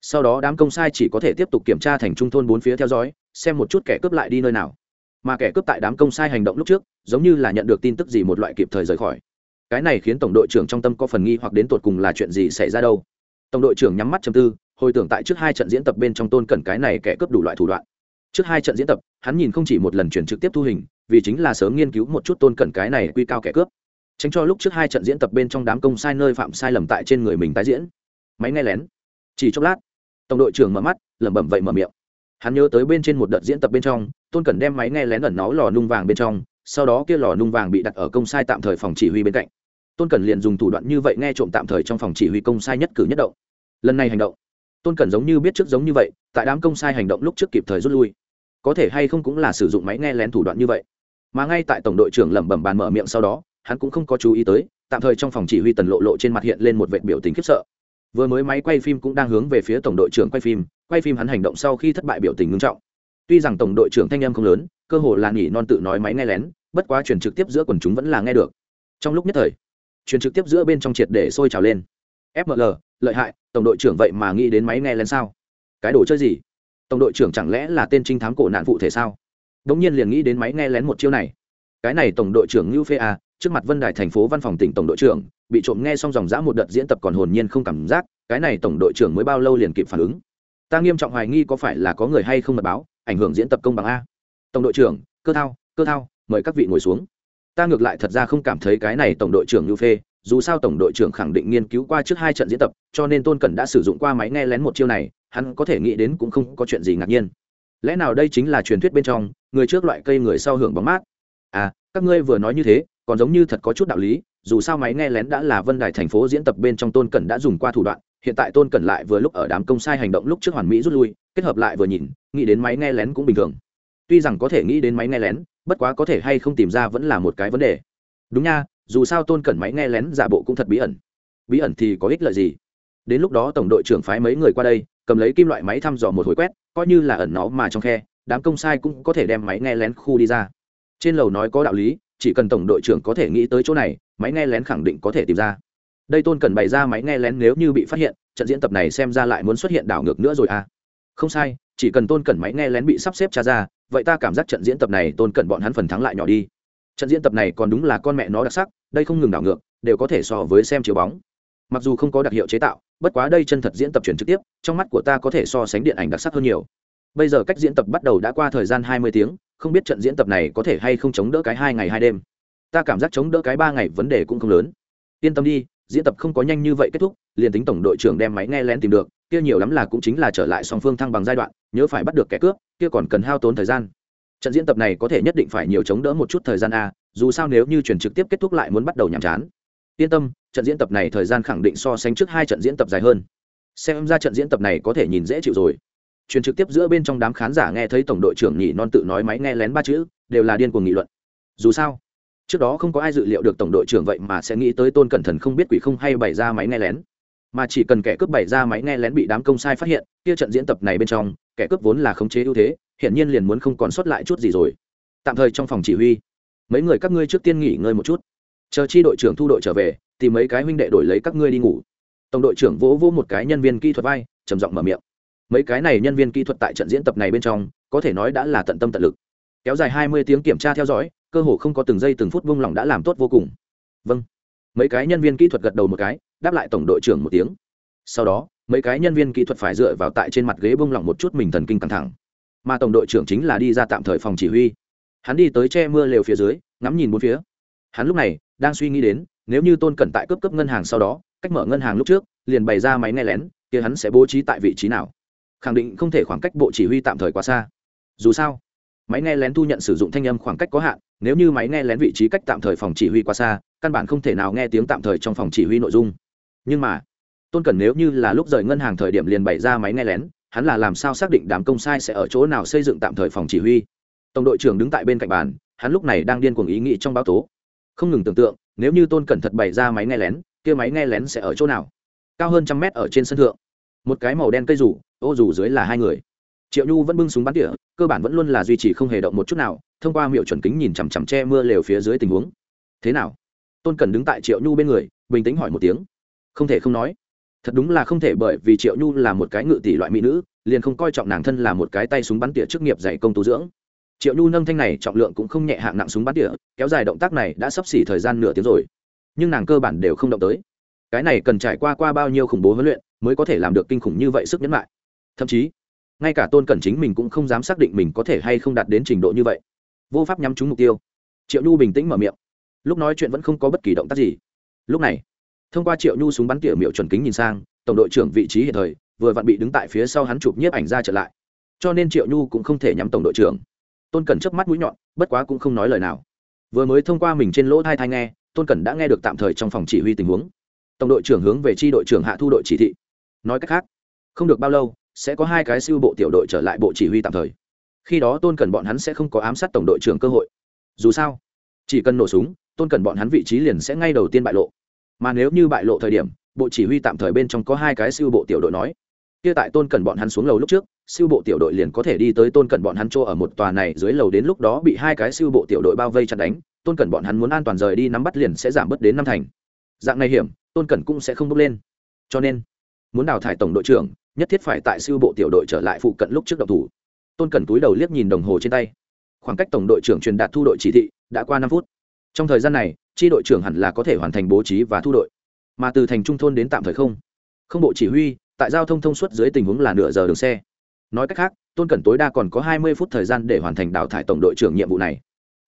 Sau đó đám công sai chỉ có thể tiếp tục kiểm tra thành trung thôn bốn phía theo dõi, xem một chút kẻ cướp lại đi nơi nào. Mà kẻ cướp tại đám công sai hành động lúc trước, giống như là nhận được tin tức gì một loại kịp thời rời khỏi. Cái này khiến tổng đội trưởng trong tâm có phần nghi hoặc đến tột cùng là chuyện gì xảy ra đâu tổng đội trưởng nhắm mắt chầm tư, hồi tưởng tại trước hai trận diễn tập bên trong tôn cẩn cái này kẻ cướp đủ loại thủ đoạn. Trước hai trận diễn tập, hắn nhìn không chỉ một lần chuyển trực tiếp thu hình, vì chính là sớm nghiên cứu một chút tôn cẩn cái này quy cao kẻ cướp. Tránh cho lúc trước hai trận diễn tập bên trong đám công sai nơi phạm sai lầm tại trên người mình tái diễn. Máy nghe lén. Chỉ chốc lát, tổng đội trưởng mở mắt, lẩm bẩm vậy mở miệng. Hắn nhớ tới bên trên một đợt diễn tập bên trong, tôn cẩn đem máy nghe lén ẩn nó lò nung vàng bên trong, sau đó kia lò nung vàng bị đặt ở công sai tạm thời phòng chỉ huy bên cạnh tôn cẩn liền dùng thủ đoạn như vậy nghe trộm tạm thời trong phòng chỉ huy công sai nhất cử nhất động. Lần này hành động, tôn cẩn giống như biết trước giống như vậy, tại đám công sai hành động lúc trước kịp thời rút lui. Có thể hay không cũng là sử dụng máy nghe lén thủ đoạn như vậy. Mà ngay tại tổng đội trưởng lẩm bẩm bàn mở miệng sau đó, hắn cũng không có chú ý tới, tạm thời trong phòng chỉ huy tần lộ lộ trên mặt hiện lên một vệ biểu tình khiếp sợ. Vừa mới máy quay phim cũng đang hướng về phía tổng đội trưởng quay phim quay phim hắn hành động sau khi thất bại biểu tình ngưng trọng. Tuy rằng tổng đội trưởng thanh em không lớn, cơ hồ là nghỉ non tự nói máy nghe lén, bất quá truyền trực tiếp giữa quần chúng vẫn là nghe được. Trong lúc nhất thời truyền trực tiếp giữa bên trong triệt để sôi trào lên. Fml lợi hại, tổng đội trưởng vậy mà nghĩ đến máy nghe lên sao? Cái đồ chơi gì? Tổng đội trưởng chẳng lẽ là tên trinh thám cổ nạn phụ thể sao? Đ ỗ n g nhiên liền nghĩ đến máy nghe lén một chiêu này. Cái này tổng đội trưởng ngưu phê a, trước mặt vân đài thành phố văn phòng tỉnh tổng đội trưởng, bị trộm nghe xong dòng dã một đợt diễn tập còn hồn nhiên không cảm giác, cái này tổng đội trưởng mới bao lâu liền kịp phản ứng? Ta nghiêm trọng hoài nghi có phải là có người hay không mật báo, ảnh hưởng diễn tập công bằng a. Tổng đội trưởng, cơ thao cơ thao, mời các vị ngồi xuống ta ngược lại thật ra không cảm thấy cái này tổng đội trưởng như phê, dù sao tổng đội trưởng khẳng định nghiên cứu qua trước hai trận diễn tập, cho nên tôn cẩn đã sử dụng qua máy nghe lén một chiêu này, hắn có thể nghĩ đến cũng không có chuyện gì ngạc nhiên. Lẽ nào đây chính là truyền thuyết bên trong, người trước loại cây người sau hưởng bóng mát? À các ngươi vừa nói như thế, còn giống như thật có chút đạo lý, dù sao máy nghe lén đã là vân đài thành phố diễn tập bên trong tôn cẩn đã dùng qua thủ đoạn, hiện tại tôn cẩn lại vừa lúc ở đám công sai hành động lúc trước hoàn mỹ rút lui, kết hợp lại vừa nhìn, nghĩ đến máy nghe lén cũng bình thường. Tuy rằng có thể nghĩ đến máy nghe lén bất quá có thể hay không tìm ra vẫn là một cái vấn đề. Đúng nha, dù sao tôn cẩn máy nghe lén giả bộ cũng thật bí ẩn. Bí ẩn thì có ích lợi gì? Đến lúc đó tổng đội trưởng phái mấy người qua đây, cầm lấy kim loại máy thăm dò một hồi quét, coi như là ẩn nó mà trong khe, đám công sai cũng có thể đem máy nghe lén khu đi ra. Trên lầu nói có đạo lý, chỉ cần tổng đội trưởng có thể nghĩ tới chỗ này, máy nghe lén khẳng định có thể tìm ra. Đây tôn cần bày ra máy nghe lén nếu như bị phát hiện, trận diễn tập này xem ra lại muốn xuất hiện đảo ngược nữa rồi à. Không sai, chỉ cần tôn cần máy nghe lén bị sắp xếp tra ra vậy ta cảm giác trận diễn tập này tôn cận bọn hắn phần thắng lại nhỏ đi. Trận diễn tập này còn đúng là con mẹ nó đặc sắc, đây không ngừng đảo ngược, đều có thể so với xem chiếu bóng. Mặc dù không có đặc hiệu chế tạo, bất quá đây chân thật diễn tập chuyển trực tiếp, trong mắt của ta có thể so sánh điện ảnh đặc sắc hơn nhiều. Bây giờ cách diễn tập bắt đầu đã qua thời gian hai mươi tiếng, không biết trận diễn tập này có thể hay không chống đỡ cái hai ngày hai đêm. Ta cảm giác chống đỡ cái ba ngày vấn đề cũng không lớn. Yên tâm đi, diễn tập không có nhanh như vậy kết thúc, liền tính tổng đội trưởng đem máy nghe lén tìm được, kia nhiều lắm là cũng chính là trở lại song phương thăng bằng giai đoạn nhớ phải bắt được kẻ cướp, kia còn cần hao tốn thời gian. Trận diễn tập này có thể nhất định phải nhiều chống đỡ một chút thời gian a, dù sao nếu như chuyển trực tiếp kết thúc lại muốn bắt đầu nhàm chán. Yên tâm, trận diễn tập này thời gian khẳng định so sánh trước hai trận diễn tập dài hơn. Xem ra trận diễn tập này có thể nhìn dễ chịu rồi. Truyền trực tiếp giữa bên trong đám khán giả nghe thấy tổng đội trưởng nhị non tự nói máy nghe lén ba chữ, đều là điên cuồng nghị luận. Dù sao, trước đó không có ai dự liệu được tổng đội trưởng vậy mà sẽ nghĩ tới tôn cẩn thận không biết quỷ không hay bày ra máy nghe lén mà chỉ cần kẻ cướp bày ra máy nghe lén bị đám công sai phát hiện, kia trận diễn tập này bên trong, kẻ cướp vốn là khống chế ưu thế hiện nhiên liền muốn không còn sót lại chút gì rồi. Tạm thời trong phòng chỉ huy, mấy người các ngươi trước tiên nghỉ ngơi một chút. Chờ chi đội trưởng thu đội trở về thì mấy cái huynh đệ đổi lấy các ngươi đi ngủ. Tổng đội trưởng vỗ vỗ một cái nhân viên kỹ thuật vai, trầm giọng mở miệng. Mấy cái này nhân viên kỹ thuật tại trận diễn tập này bên trong, có thể nói đã là tận tâm tận lực. Kéo dài hai mươi tiếng kiểm tra theo dõi, cơ hồ không có từng giây từng phút vung lòng đã làm tốt vô cùng. Vâng. Mấy cái nhân viên kỹ thuật gật đầu một cái đáp lại tổng đội trưởng một tiếng. Sau đó, mấy cái nhân viên kỹ thuật phải dựa vào tại trên mặt ghế bông lỏng một chút mình thần kinh căng thẳng. Mà tổng đội trưởng chính là đi ra tạm thời phòng chỉ huy. Hắn đi tới che mưa lều phía dưới, ngắm nhìn bốn phía. Hắn lúc này đang suy nghĩ đến, nếu như tôn cẩn tại cấp cấp ngân hàng sau đó, cách mở ngân hàng lúc trước, liền bày ra máy nghe lén, kia hắn sẽ bố trí tại vị trí nào. Khẳng định không thể khoảng cách bộ chỉ huy tạm thời quá xa. Dù sao, máy nghe lén thu nhận sử dụng thanh âm khoảng cách có hạn, nếu như máy nghe lén vị trí cách tạm thời phòng chỉ huy quá xa, căn bản không thể nào nghe tiếng tạm thời trong phòng chỉ huy nội dung nhưng mà, tôn cẩn nếu như là lúc rời ngân hàng thời điểm liền bày ra máy nghe lén, hắn là làm sao xác định đám công sai sẽ ở chỗ nào xây dựng tạm thời phòng chỉ huy? Tổng đội trưởng đứng tại bên cạnh bàn, hắn lúc này đang điên cuồng ý nghĩ trong báo tố. Không ngừng tưởng tượng, nếu như tôn cẩn thật bày ra máy nghe lén, kia máy nghe lén sẽ ở chỗ nào? Cao hơn trăm mét ở trên sân thượng. Một cái màu đen cây rủ, ô rủ dưới là hai người. Triệu nhu vẫn bưng súng bắn tỉa, cơ bản vẫn luôn là duy trì không hề động một chút nào, thông qua miệu chuẩn kính nhìn chằm chằm che mưa lều phía dưới tình huống. Thế nào? Tôn cần đứng tại triệu nhu bên người, bình tĩnh hỏi một tiếng không thể không nói. Thật đúng là không thể bởi vì triệu nhu là một cái ngự tỷ loại mỹ nữ, liền không coi trọng nàng thân là một cái tay súng bắn tỉa chức nghiệp dạy công tu dưỡng. Triệu nhu nâng thanh này trọng lượng cũng không nhẹ hạng nặng súng bắn tỉa, kéo dài động tác này đã sắp xỉ thời gian nửa tiếng rồi. Nhưng nàng cơ bản đều không động tới. Cái này cần trải qua qua bao nhiêu khủng bố huấn luyện mới có thể làm được kinh khủng như vậy sức nhẫn lại thậm chí, ngay cả tôn cẩn chính mình cũng không dám xác định mình có thể hay không đạt đến trình độ như vậy. Vô pháp nhắm trúng mục tiêu. Triệu nhu bình tĩnh mở miệng. Lúc nói chuyện vẫn không có bất kỳ động tác gì. Lúc này thông qua triệu nhu súng bắn tỉa miệu chuẩn kính nhìn sang, tổng đội trưởng vị trí hiện thời, vừa vặn bị đứng tại phía sau hắn chụp nhiếp ảnh ra trở lại. Cho nên triệu nhu cũng không thể nhắm tổng đội trưởng. Tôn cẩn chớp mắt mũi nhọn, bất quá cũng không nói lời nào. Vừa mới thông qua mình trên lỗ thai thai nghe, tôn cẩn đã nghe được tạm thời trong phòng chỉ huy tình huống. Tổng đội trưởng hướng về tri đội trưởng hạ thu đội chỉ thị. Nói cách khác, không được bao lâu, sẽ có hai cái siêu bộ tiểu đội trở lại bộ chỉ huy tạm thời. Khi đó tôn cần bọn hắn sẽ không có ám sát tổng đội trưởng cơ hội. Dù sao, chỉ cần nổ súng, tôn cần bọn hắn vị trí liền sẽ ngay đầu tiên bại lộ mà nếu như bại lộ thời điểm, bộ chỉ huy tạm thời bên trong có hai cái siêu bộ tiểu đội nói. Kia tại tôn cần bọn hắn xuống lầu lúc trước, siêu bộ tiểu đội liền có thể đi tới tôn cần bọn hắn chỗ ở một tòa này, dưới lầu đến lúc đó bị hai cái siêu bộ tiểu đội bao vây chặt đánh, tôn cần bọn hắn muốn an toàn rời đi nắm bắt liền sẽ giảm bớt đến năm thành. Dạng này hiểm, tôn cần cũng sẽ không bước lên. Cho nên, muốn đào thải tổng đội trưởng, nhất thiết phải tại siêu bộ tiểu đội trở lại phụ cận lúc trước độc thủ. Tôn cần túi đầu liếc nhìn đồng hồ trên tay. Khoảng cách tổng đội trưởng truyền đạt thu đội chỉ thị đã qua năm phút. Trong thời gian này tri đội trưởng hẳn là có thể hoàn thành bố trí và thu đội. Mà từ thành trung thôn đến tạm thời không. Không bộ chỉ huy, tại giao thông thông suốt dưới tình huống là nửa giờ đường xe. Nói cách khác, tôn cẩn tối đa còn có hai mươi phút thời gian để hoàn thành đào thải tổng đội trưởng nhiệm vụ này.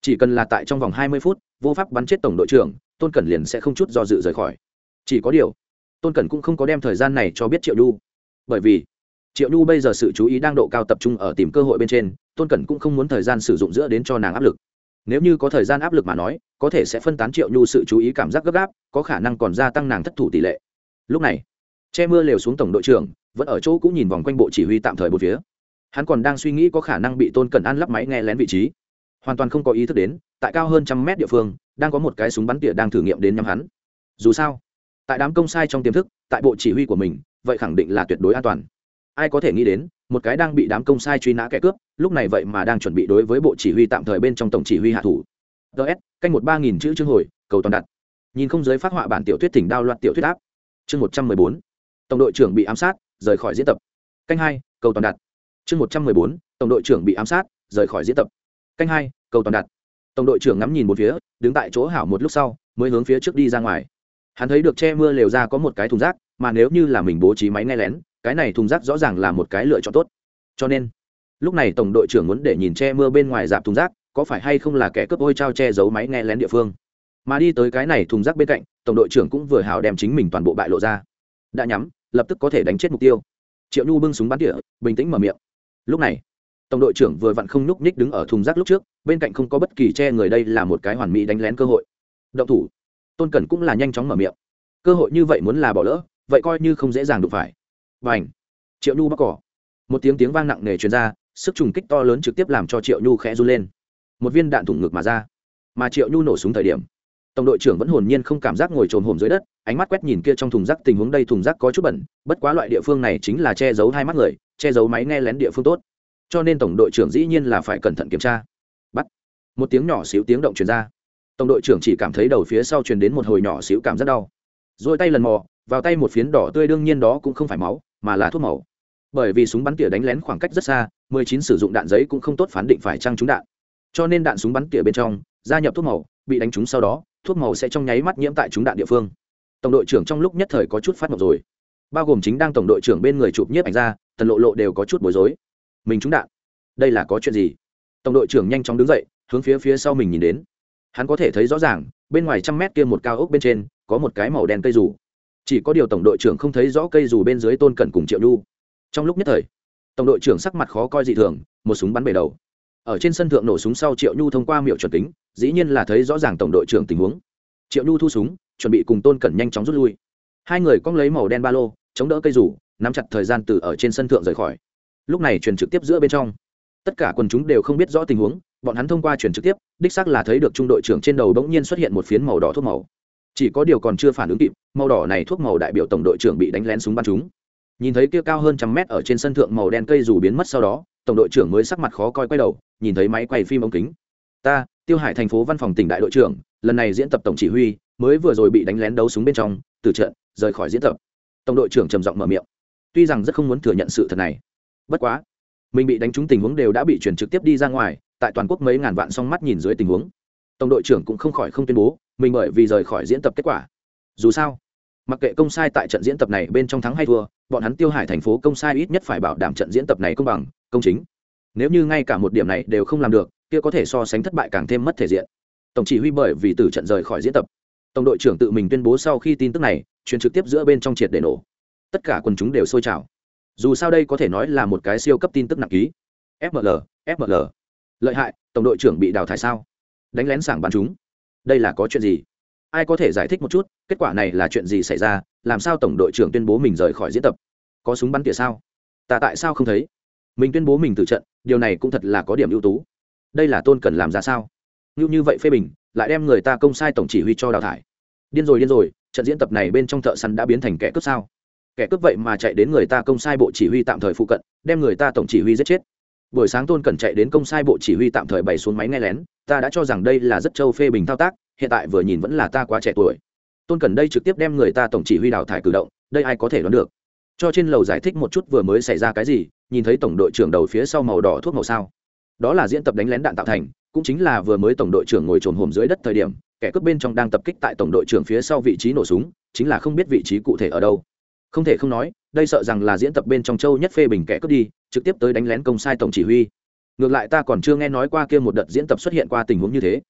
Chỉ cần là tại trong vòng hai mươi phút, vô pháp bắn chết tổng đội trưởng, tôn cẩn liền sẽ không chút do dự rời khỏi. Chỉ có điều, tôn cẩn cũng không có đem thời gian này cho biết triệu nhu. Bởi vì, triệu nhu bây giờ sự chú ý đang độ cao tập trung ở tìm cơ hội bên trên, tôn cẩn cũng không muốn thời gian sử dụng giữa đến cho nàng áp lực nếu như có thời gian áp lực mà nói, có thể sẽ phân tán triệu nhu sự chú ý cảm giác gấp gáp, có khả năng còn gia tăng nàng thất thủ tỷ lệ. Lúc này, che mưa lều xuống tổng đội trưởng, vẫn ở chỗ cũng nhìn vòng quanh bộ chỉ huy tạm thời một phía. Hắn còn đang suy nghĩ có khả năng bị tôn cần ăn lắp máy nghe lén vị trí. Hoàn toàn không có ý thức đến, tại cao hơn trăm mét địa phương, đang có một cái súng bắn tỉa đang thử nghiệm đến nhắm hắn. Dù sao, tại đám công sai trong tiềm thức, tại bộ chỉ huy của mình, vậy khẳng định là tuyệt đối an toàn. Ai có thể nghĩ đến một cái đang bị đám công sai truy nã kẻ cướp, lúc này vậy mà đang chuẩn bị đối với bộ chỉ huy tạm thời bên trong tổng chỉ huy hạ thủ. Ts canh một ba nghìn chữ chương hồi, cầu toàn đặt. Nhìn không giới phát họa bản tiểu thuyết thỉnh đao loạt tiểu thuyết áp. Chương một trăm mười bốn, tổng đội trưởng bị ám sát, rời khỏi diễn tập. Canh hai, cầu toàn đặt. Chương một trăm mười bốn, tổng đội trưởng bị ám sát, rời khỏi diễn tập. Canh hai, cầu toàn đặt. Tổng đội trưởng ngắm nhìn một phía, đứng tại chỗ hảo một lúc sau, mới hướng phía trước đi ra ngoài. Hắn thấy được che mưa lều ra có một cái thùng rác, mà nếu như là mình bố trí máy nghe lén cái này thùng rác rõ ràng là một cái lựa chọn tốt. Cho nên, lúc này tổng đội trưởng muốn để nhìn che mưa bên ngoài dạp thùng rác, có phải hay không là kẻ cướp ôi trao che giấu máy nghe lén địa phương. Mà đi tới cái này thùng rác bên cạnh, tổng đội trưởng cũng vừa hào đem chính mình toàn bộ bại lộ ra. Đã nhắm, lập tức có thể đánh chết mục tiêu. Triệu nhu bưng súng bắn tỉa, bình tĩnh mở miệng. Lúc này, tổng đội trưởng vừa vặn không nhúc nhích đứng ở thùng rác lúc trước, bên cạnh không có bất kỳ che người đây là một cái hoàn mỹ đánh lén cơ hội. Động thủ. Tôn cẩn cũng là nhanh chóng mở miệng. Cơ hội như vậy muốn là bỏ lỡ, vậy coi như không dễ dàng đụng phải và ảnh triệu nhu bóc cỏ. Một tiếng tiếng vang nặng nề truyền ra, sức trùng kích to lớn trực tiếp làm cho triệu nhu khẽ run lên. Một viên đạn thủng ngực mà ra. Mà triệu nhu nổ súng thời điểm, tổng đội trưởng vẫn hồn nhiên không cảm giác ngồi trồm hồm dưới đất, ánh mắt quét nhìn kia trong thùng rác, tình huống đây thùng rác có chút bẩn, bất quá loại địa phương này chính là che giấu hai mắt người, che giấu máy nghe lén địa phương tốt. Cho nên tổng đội trưởng dĩ nhiên là phải cẩn thận kiểm tra. Bắt. Một tiếng nhỏ xíu tiếng động truyền ra. Tổng đội trưởng chỉ cảm thấy đầu phía sau truyền đến một hồi nhỏ xíu cảm rất đau. Rồi tay lần mò, vào tay một phiến đỏ tươi, đương nhiên đó cũng không phải máu mà là thuốc màu. Bởi vì súng bắn tỉa đánh lén khoảng cách rất xa 19 sử dụng đạn giấy cũng không tốt phán định phải trăng trúng đạn. Cho nên đạn súng bắn tỉa bên trong, gia nhập thuốc màu, bị đánh trúng sau đó, thuốc màu sẽ trong nháy mắt nhiễm tại trúng đạn địa phương. Tổng đội trưởng trong lúc nhất thời có chút phát mộng rồi. Bao gồm chính đang tổng đội trưởng bên người chụp nhiếp ảnh ra, tần lộ lộ đều có chút bối rối. Mình trúng đạn. Đây là có chuyện gì? Tổng đội trưởng nhanh chóng đứng dậy, hướng phía phía sau mình nhìn đến. Hắn có thể thấy rõ ràng, bên ngoài trăm mét kia một cao ốc bên trên, có một cái màu đen cây rủ chỉ có điều tổng đội trưởng không thấy rõ cây dù bên dưới tôn cẩn cùng triệu nhu. Trong lúc nhất thời, tổng đội trưởng sắc mặt khó coi dị thường, một súng bắn bể đầu. Ở trên sân thượng nổ súng sau triệu nhu thông qua miệu chuẩn kính, dĩ nhiên là thấy rõ ràng tổng đội trưởng tình huống. Triệu nhu thu súng, chuẩn bị cùng tôn cẩn nhanh chóng rút lui. Hai người cong lấy màu đen ba lô, chống đỡ cây rủ nắm chặt thời gian từ ở trên sân thượng rời khỏi. Lúc này truyền trực tiếp giữa bên trong. Tất cả quần chúng đều không biết rõ tình huống, bọn hắn thông qua truyền trực tiếp, đích xác là thấy được trung đội trưởng trên đầu bỗng nhiên xuất hiện một phiến màu đỏ thuốc màu chỉ có điều còn chưa phản ứng kịp, màu đỏ này thuốc màu đại biểu tổng đội trưởng bị đánh lén súng bắn chúng. Nhìn thấy kia cao hơn trăm mét ở trên sân thượng màu đen cây dù biến mất sau đó, tổng đội trưởng mới sắc mặt khó coi quay đầu, nhìn thấy máy quay phim ống kính. Ta, tiêu hải thành phố văn phòng tỉnh đại đội trưởng, lần này diễn tập tổng chỉ huy, mới vừa rồi bị đánh lén đấu súng bên trong, từ trận, rời khỏi diễn tập. Tổng đội trưởng trầm giọng mở miệng. Tuy rằng rất không muốn thừa nhận sự thật này, bất quá, mình bị đánh trúng tình huống đều đã bị chuyển trực tiếp đi ra ngoài, tại toàn quốc mấy ngàn vạn song mắt nhìn dưới tình huống tổng đội trưởng cũng không khỏi không tuyên bố, mình bởi vì rời khỏi diễn tập kết quả. Dù sao, mặc kệ công sai tại trận diễn tập này bên trong thắng hay thua, bọn hắn tiêu hải thành phố công sai ít nhất phải bảo đảm trận diễn tập này công bằng, công chính. Nếu như ngay cả một điểm này đều không làm được, kia có thể so sánh thất bại càng thêm mất thể diện. Tổng chỉ huy bởi vì từ trận rời khỏi diễn tập. Tổng đội trưởng tự mình tuyên bố sau khi tin tức này truyền trực tiếp giữa bên trong triệt để nổ. Tất cả quần chúng đều sôi trào. Dù sao đây có thể nói là một cái siêu cấp tin tức nặng ký. Fml fml lợi hại, tổng đội trưởng bị đào thải sao? Đánh lén sảng bắn chúng. Đây là có chuyện gì? Ai có thể giải thích một chút, kết quả này là chuyện gì xảy ra, làm sao tổng đội trưởng tuyên bố mình rời khỏi diễn tập? Có súng bắn tỉa sao? Ta tại sao không thấy? Mình tuyên bố mình từ trận, điều này cũng thật là có điểm ưu tú. Đây là tôn cần làm ra sao? Như như vậy phê bình, lại đem người ta công sai tổng chỉ huy cho đào thải. Điên rồi điên rồi, trận diễn tập này bên trong thợ săn đã biến thành kẻ cướp sao? Kẻ cướp vậy mà chạy đến người ta công sai bộ chỉ huy tạm thời phụ cận, đem người ta tổng chỉ huy giết chết buổi sáng tôn cần chạy đến công sai bộ chỉ huy tạm thời bày xuống máy nghe lén, ta đã cho rằng đây là rất châu phê bình thao tác, hiện tại vừa nhìn vẫn là ta quá trẻ tuổi. Tôn cần đây trực tiếp đem người ta tổng chỉ huy đào thải cử động, đây ai có thể đoán được? Cho trên lầu giải thích một chút vừa mới xảy ra cái gì, nhìn thấy tổng đội trưởng đầu phía sau màu đỏ thuốc màu sao. Đó là diễn tập đánh lén đạn tạo thành, cũng chính là vừa mới tổng đội trưởng ngồi trồn hồm dưới đất thời điểm, kẻ cướp bên trong đang tập kích tại tổng đội trưởng phía sau vị trí nổ súng, chính là không biết vị trí cụ thể ở đâu không thể không nói, đây sợ rằng là diễn tập bên trong châu nhất phê bình kẻ cướp đi, trực tiếp tới đánh lén công sai tổng chỉ huy. Ngược lại ta còn chưa nghe nói qua kia một đợt diễn tập xuất hiện qua tình huống như thế.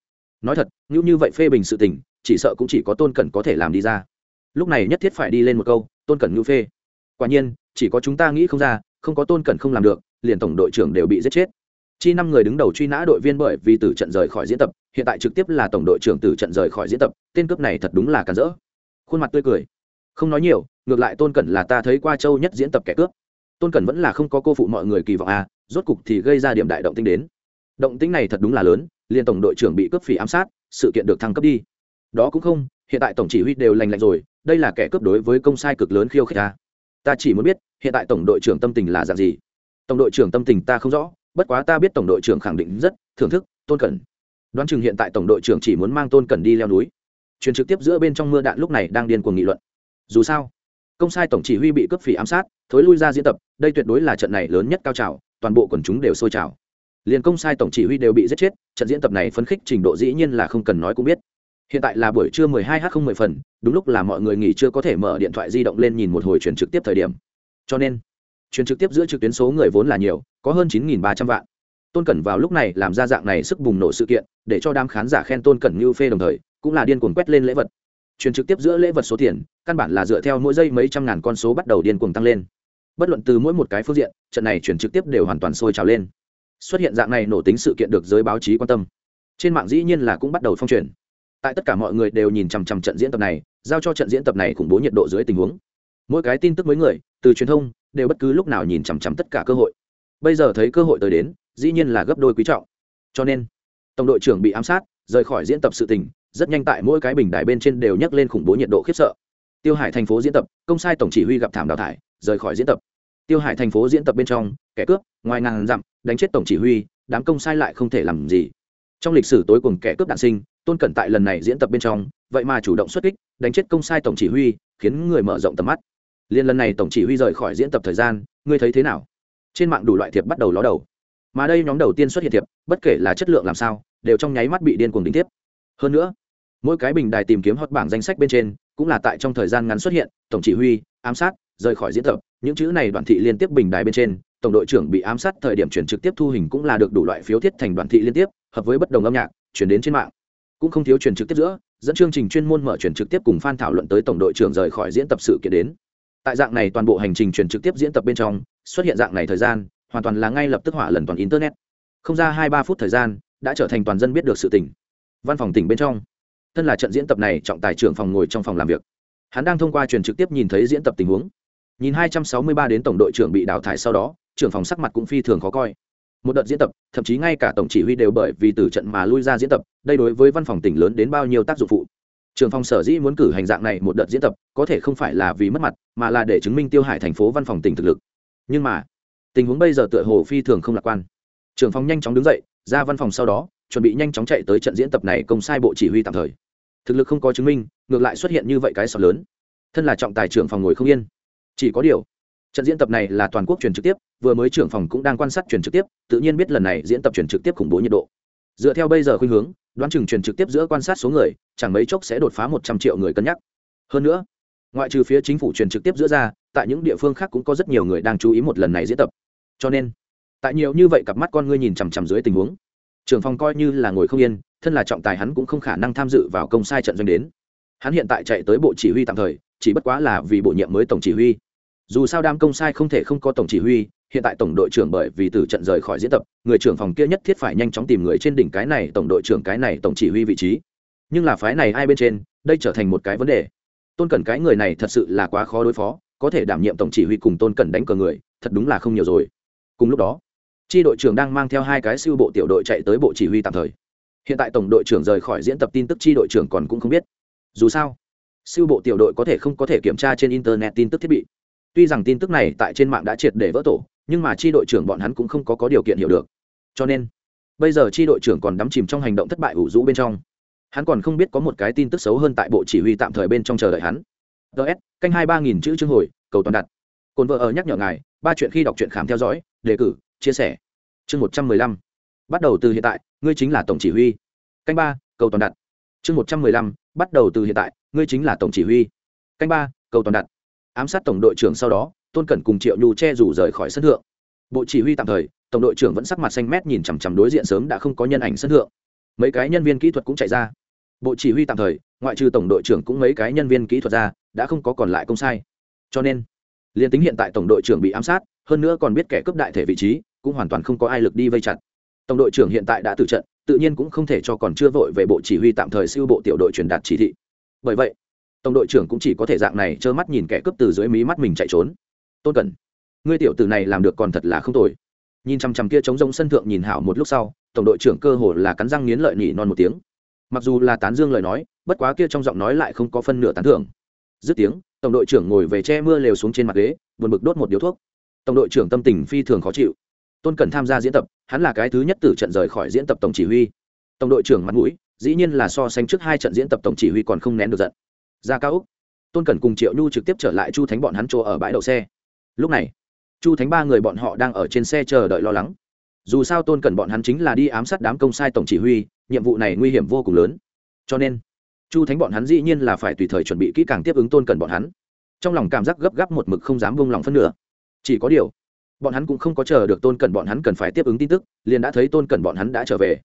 Nói thật, như như vậy phê bình sự tình, chỉ sợ cũng chỉ có tôn cẩn có thể làm đi ra. Lúc này nhất thiết phải đi lên một câu, tôn cẩn ngữ phê. Quả nhiên, chỉ có chúng ta nghĩ không ra, không có tôn cẩn không làm được, liền tổng đội trưởng đều bị giết chết. Chi năm người đứng đầu truy nã đội viên bởi vì tử trận rời khỏi diễn tập, hiện tại trực tiếp là tổng đội trưởng tử trận rời khỏi diễn tập, tên cướp này thật đúng là cản rỡ. Khuôn mặt tươi cười. Không nói nhiều ngược lại tôn cẩn là ta thấy qua châu nhất diễn tập kẻ cướp. Tôn cẩn vẫn là không có cô phụ mọi người kỳ vọng à rốt cục thì gây ra điểm đại động tinh đến. Động tinh này thật đúng là lớn, liền tổng đội trưởng bị cướp phỉ ám sát, sự kiện được thăng cấp đi. Đó cũng không, hiện tại tổng chỉ huy đều lành lạnh rồi, đây là kẻ cướp đối với công sai cực lớn khiêu khích ta ta chỉ muốn biết, hiện tại tổng đội trưởng tâm tình là dạng gì? Tổng đội trưởng tâm tình ta không rõ, bất quá ta biết tổng đội trưởng khẳng định rất thưởng thức, tôn cẩn. Đoán chừng hiện tại tổng đội trưởng chỉ muốn mang tôn cẩn đi leo núi. Truyền trực tiếp giữa bên trong mưa đạn lúc này đang điên cuồng nghị luận. Dù sao công sai tổng chỉ huy bị cướp phỉ ám sát, thối lui ra diễn tập, đây tuyệt đối là trận này lớn nhất cao trào, toàn bộ quần chúng đều sôi trào. Liền công sai tổng chỉ huy đều bị giết chết, trận diễn tập này phấn khích trình độ dĩ nhiên là không cần nói cũng biết. Hiện tại là buổi trưa 12 h 0 10 phần, đúng lúc là mọi người nghỉ chưa có thể mở điện thoại di động lên nhìn một hồi truyền trực tiếp thời điểm. Cho nên, truyền trực tiếp giữa trực tuyến số người vốn là nhiều, có hơn 9.300 vạn. Tôn cẩn vào lúc này làm ra dạng này sức bùng nổ sự kiện, để cho đám khán giả khen tôn cẩn như phê đồng thời, cũng là điên cuồng quét lên lễ vật truyền trực tiếp giữa lễ vật số tiền, căn bản là dựa theo mỗi giây mấy trăm ngàn con số bắt đầu điên cuồng tăng lên. Bất luận từ mỗi một cái phương diện, trận này truyền trực tiếp đều hoàn toàn sôi trào lên. Xuất hiện dạng này nổ tính sự kiện được giới báo chí quan tâm. Trên mạng dĩ nhiên là cũng bắt đầu phong truyền. Tại tất cả mọi người đều nhìn chằm chằm trận diễn tập này, giao cho trận diễn tập này khủng bố nhiệt độ dưới tình huống. Mỗi cái tin tức mới người, từ truyền thông, đều bất cứ lúc nào nhìn chằm chằm tất cả cơ hội. Bây giờ thấy cơ hội tới đến, dĩ nhiên là gấp đôi quý trọng. Cho nên, tổng đội trưởng bị ám sát, rời khỏi diễn tập sự tình rất nhanh tại mỗi cái bình đài bên trên đều nhắc lên khủng bố nhiệt độ khiếp sợ. Tiêu hải thành phố diễn tập, công sai tổng chỉ huy gặp thảm đào thải, rời khỏi diễn tập. Tiêu hải thành phố diễn tập bên trong, kẻ cướp, ngoài ngàn dặm, đánh chết tổng chỉ huy, đám công sai lại không thể làm gì. Trong lịch sử tối cùng kẻ cướp đạn sinh, tôn cẩn tại lần này diễn tập bên trong, vậy mà chủ động xuất kích, đánh chết công sai tổng chỉ huy, khiến người mở rộng tầm mắt. Liên lần này tổng chỉ huy rời khỏi diễn tập thời gian, ngươi thấy thế nào? Trên mạng đủ loại thiệp bắt đầu ló đầu. Mà đây nhóm đầu tiên xuất hiện thiệp, bất kể là chất lượng làm sao, đều trong nháy mắt bị điên cuồng đính tiếp. Hơn nữa mỗi cái bình đài tìm kiếm hot bảng danh sách bên trên, cũng là tại trong thời gian ngắn xuất hiện, tổng chỉ huy, ám sát, rời khỏi diễn tập. Những chữ này đoàn thị liên tiếp bình đài bên trên, tổng đội trưởng bị ám sát thời điểm chuyển trực tiếp thu hình cũng là được đủ loại phiếu thiết thành đoàn thị liên tiếp, hợp với bất đồng âm nhạc, chuyển đến trên mạng. Cũng không thiếu chuyển trực tiếp giữa, dẫn chương trình chuyên môn mở chuyển trực tiếp cùng f thảo luận tới tổng đội trưởng rời khỏi diễn tập sự kiện đến. Tại dạng này toàn bộ hành trình chuyển trực tiếp diễn tập bên trong, xuất hiện dạng này thời gian, hoàn toàn là ngay lập tức hỏa lần toàn internet. Không ra hai ba phút thời gian, đã trở thành toàn dân biết được sự tỉnh văn phòng tỉnh bên trong thân là trận diễn tập này, trọng tài trưởng phòng ngồi trong phòng làm việc. Hắn đang thông qua truyền trực tiếp nhìn thấy diễn tập tình huống. Nhìn hai trăm sáu mươi ba đến tổng đội trưởng bị đào thải sau đó, trưởng phòng sắc mặt cũng phi thường khó coi. Một đợt diễn tập, thậm chí ngay cả tổng chỉ huy đều bởi vì từ trận mà lui ra diễn tập, đây đối với văn phòng tỉnh lớn đến bao nhiêu tác dụng phụ? Trường phòng sở dĩ muốn cử hành dạng này một đợt diễn tập, có thể không phải là vì mất mặt, mà là để chứng minh tiêu hải thành phố văn phòng tỉnh thực lực. Nhưng mà, tình huống bây giờ tựa hồ phi thường không lạc quan. Trường phòng nhanh chóng đứng dậy, ra văn phòng sau đó chuẩn bị nhanh chóng chạy tới trận diễn tập này công sai bộ chỉ huy tạm thời. Thực lực không có chứng minh, ngược lại xuất hiện như vậy cái sọt lớn. Thân là trọng tài trưởng phòng ngồi không yên. Chỉ có điều, trận diễn tập này là toàn quốc truyền trực tiếp, vừa mới trưởng phòng cũng đang quan sát truyền trực tiếp, tự nhiên biết lần này diễn tập truyền trực tiếp khủng bố nhiệt độ. Dựa theo bây giờ khuynh hướng, đoán chừng truyền trực tiếp giữa quan sát số người, chẳng mấy chốc sẽ đột phá một trăm triệu người cân nhắc. Hơn nữa, ngoại trừ phía chính phủ truyền trực tiếp giữa ra, tại những địa phương khác cũng có rất nhiều người đang chú ý một lần này diễn tập. Cho nên, tại nhiều như vậy cặp mắt con ngươi nhìn chằm chằm dưới tình huống trưởng phòng coi như là ngồi không yên, thân là trọng tài hắn cũng không khả năng tham dự vào công sai trận doanh đến. Hắn hiện tại chạy tới bộ chỉ huy tạm thời, chỉ bất quá là vì bổ nhiệm mới tổng chỉ huy. Dù sao đam công sai không thể không có tổng chỉ huy, hiện tại tổng đội trưởng bởi vì từ trận rời khỏi diễn tập, người trưởng phòng kia nhất thiết phải nhanh chóng tìm người trên đỉnh cái này tổng đội trưởng cái này tổng chỉ huy vị trí. Nhưng là phái này ai bên trên, đây trở thành một cái vấn đề. Tôn cẩn cái người này thật sự là quá khó đối phó, có thể đảm nhiệm tổng chỉ huy cùng tôn cẩn đánh cờ người, thật đúng là không nhiều rồi. Cùng lúc đó tri đội trưởng đang mang theo hai cái siêu bộ tiểu đội chạy tới bộ chỉ huy tạm thời. Hiện tại tổng đội trưởng rời khỏi diễn tập tin tức tri đội trưởng còn cũng không biết. Dù sao, siêu bộ tiểu đội có thể không có thể kiểm tra trên internet tin tức thiết bị. Tuy rằng tin tức này tại trên mạng đã triệt để vỡ tổ, nhưng mà chi đội trưởng bọn hắn cũng không có có điều kiện hiểu được. Cho nên, bây giờ chi đội trưởng còn đắm chìm trong hành động thất bại ủ rũ bên trong. Hắn còn không biết có một cái tin tức xấu hơn tại bộ chỉ huy tạm thời bên trong chờ đợi hắn. Ts canh hai ba nghìn chữ chương hồi, cầu toàn đặt. Cồn vợ ở nhắc nhở ngài, ba chuyện khi đọc truyện khám theo dõi, đề cử chia sẻ. Chương một trăm mười lăm. Bắt đầu từ hiện tại, ngươi chính là tổng chỉ huy. Canh ba, cầu toàn đặt. Chương một trăm mười lăm, bắt đầu từ hiện tại, ngươi chính là tổng chỉ huy. Canh ba, cầu toàn đặt. Ám sát tổng đội trưởng sau đó, tôn cẩn cùng triệu nhu che rủ rời khỏi sân thượng. Bộ chỉ huy tạm thời, tổng đội trưởng vẫn sắc mặt xanh mét nhìn chằm chằm đối diện sớm đã không có nhân ảnh sân thượng. Mấy cái nhân viên kỹ thuật cũng chạy ra. Bộ chỉ huy tạm thời, ngoại trừ tổng đội trưởng cũng mấy cái nhân viên kỹ thuật ra, đã không có còn lại công sai. Cho nên, liền tính hiện tại tổng đội trưởng bị ám sát, hơn nữa còn biết kẻ cướp đại thể vị trí cũng hoàn toàn không có ai lực đi vây chặt. Tổng đội trưởng hiện tại đã tử trận, tự nhiên cũng không thể cho còn chưa vội về bộ chỉ huy tạm thời siêu bộ tiểu đội truyền đạt chỉ thị. Bởi vậy, tổng đội trưởng cũng chỉ có thể dạng này trơ mắt nhìn kẻ cướp từ dưới mí mắt mình chạy trốn. Tôn cẩn, ngươi tiểu tử này làm được còn thật là không tồi. Nhìn chằm chằm kia chống rông sân thượng nhìn hảo một lúc sau, tổng đội trưởng cơ hồ là cắn răng nghiến lợi nhỉ non một tiếng. Mặc dù là tán dương lời nói, bất quá kia trong giọng nói lại không có phân nửa tán thưởng. Dứt tiếng, tổng đội trưởng ngồi về che mưa lều xuống trên mặt ghế, buồn bực đốt một điếu thuốc. Tổng đội trưởng tâm tình phi thường khó chịu tôn cần tham gia diễn tập, hắn là cái thứ nhất từ trận rời khỏi diễn tập tổng chỉ huy. Tổng đội trưởng mặt mũi, dĩ nhiên là so sánh trước hai trận diễn tập tổng chỉ huy còn không nén được giận. Ra cao úc, tôn cần cùng triệu nhu trực tiếp trở lại chu thánh bọn hắn chỗ ở bãi đậu xe. Lúc này, chu thánh ba người bọn họ đang ở trên xe chờ đợi lo lắng. Dù sao tôn cần bọn hắn chính là đi ám sát đám công sai tổng chỉ huy, nhiệm vụ này nguy hiểm vô cùng lớn. Cho nên, chu thánh bọn hắn dĩ nhiên là phải tùy thời chuẩn bị kỹ càng tiếp ứng tôn cần bọn hắn. Trong lòng cảm giác gấp gáp một mực không dám buông lòng phân nửa. Chỉ có điều bọn hắn cũng không có chờ được tôn cẩn bọn hắn cần phải tiếp ứng tin tức, liền đã thấy tôn cẩn bọn hắn đã trở về.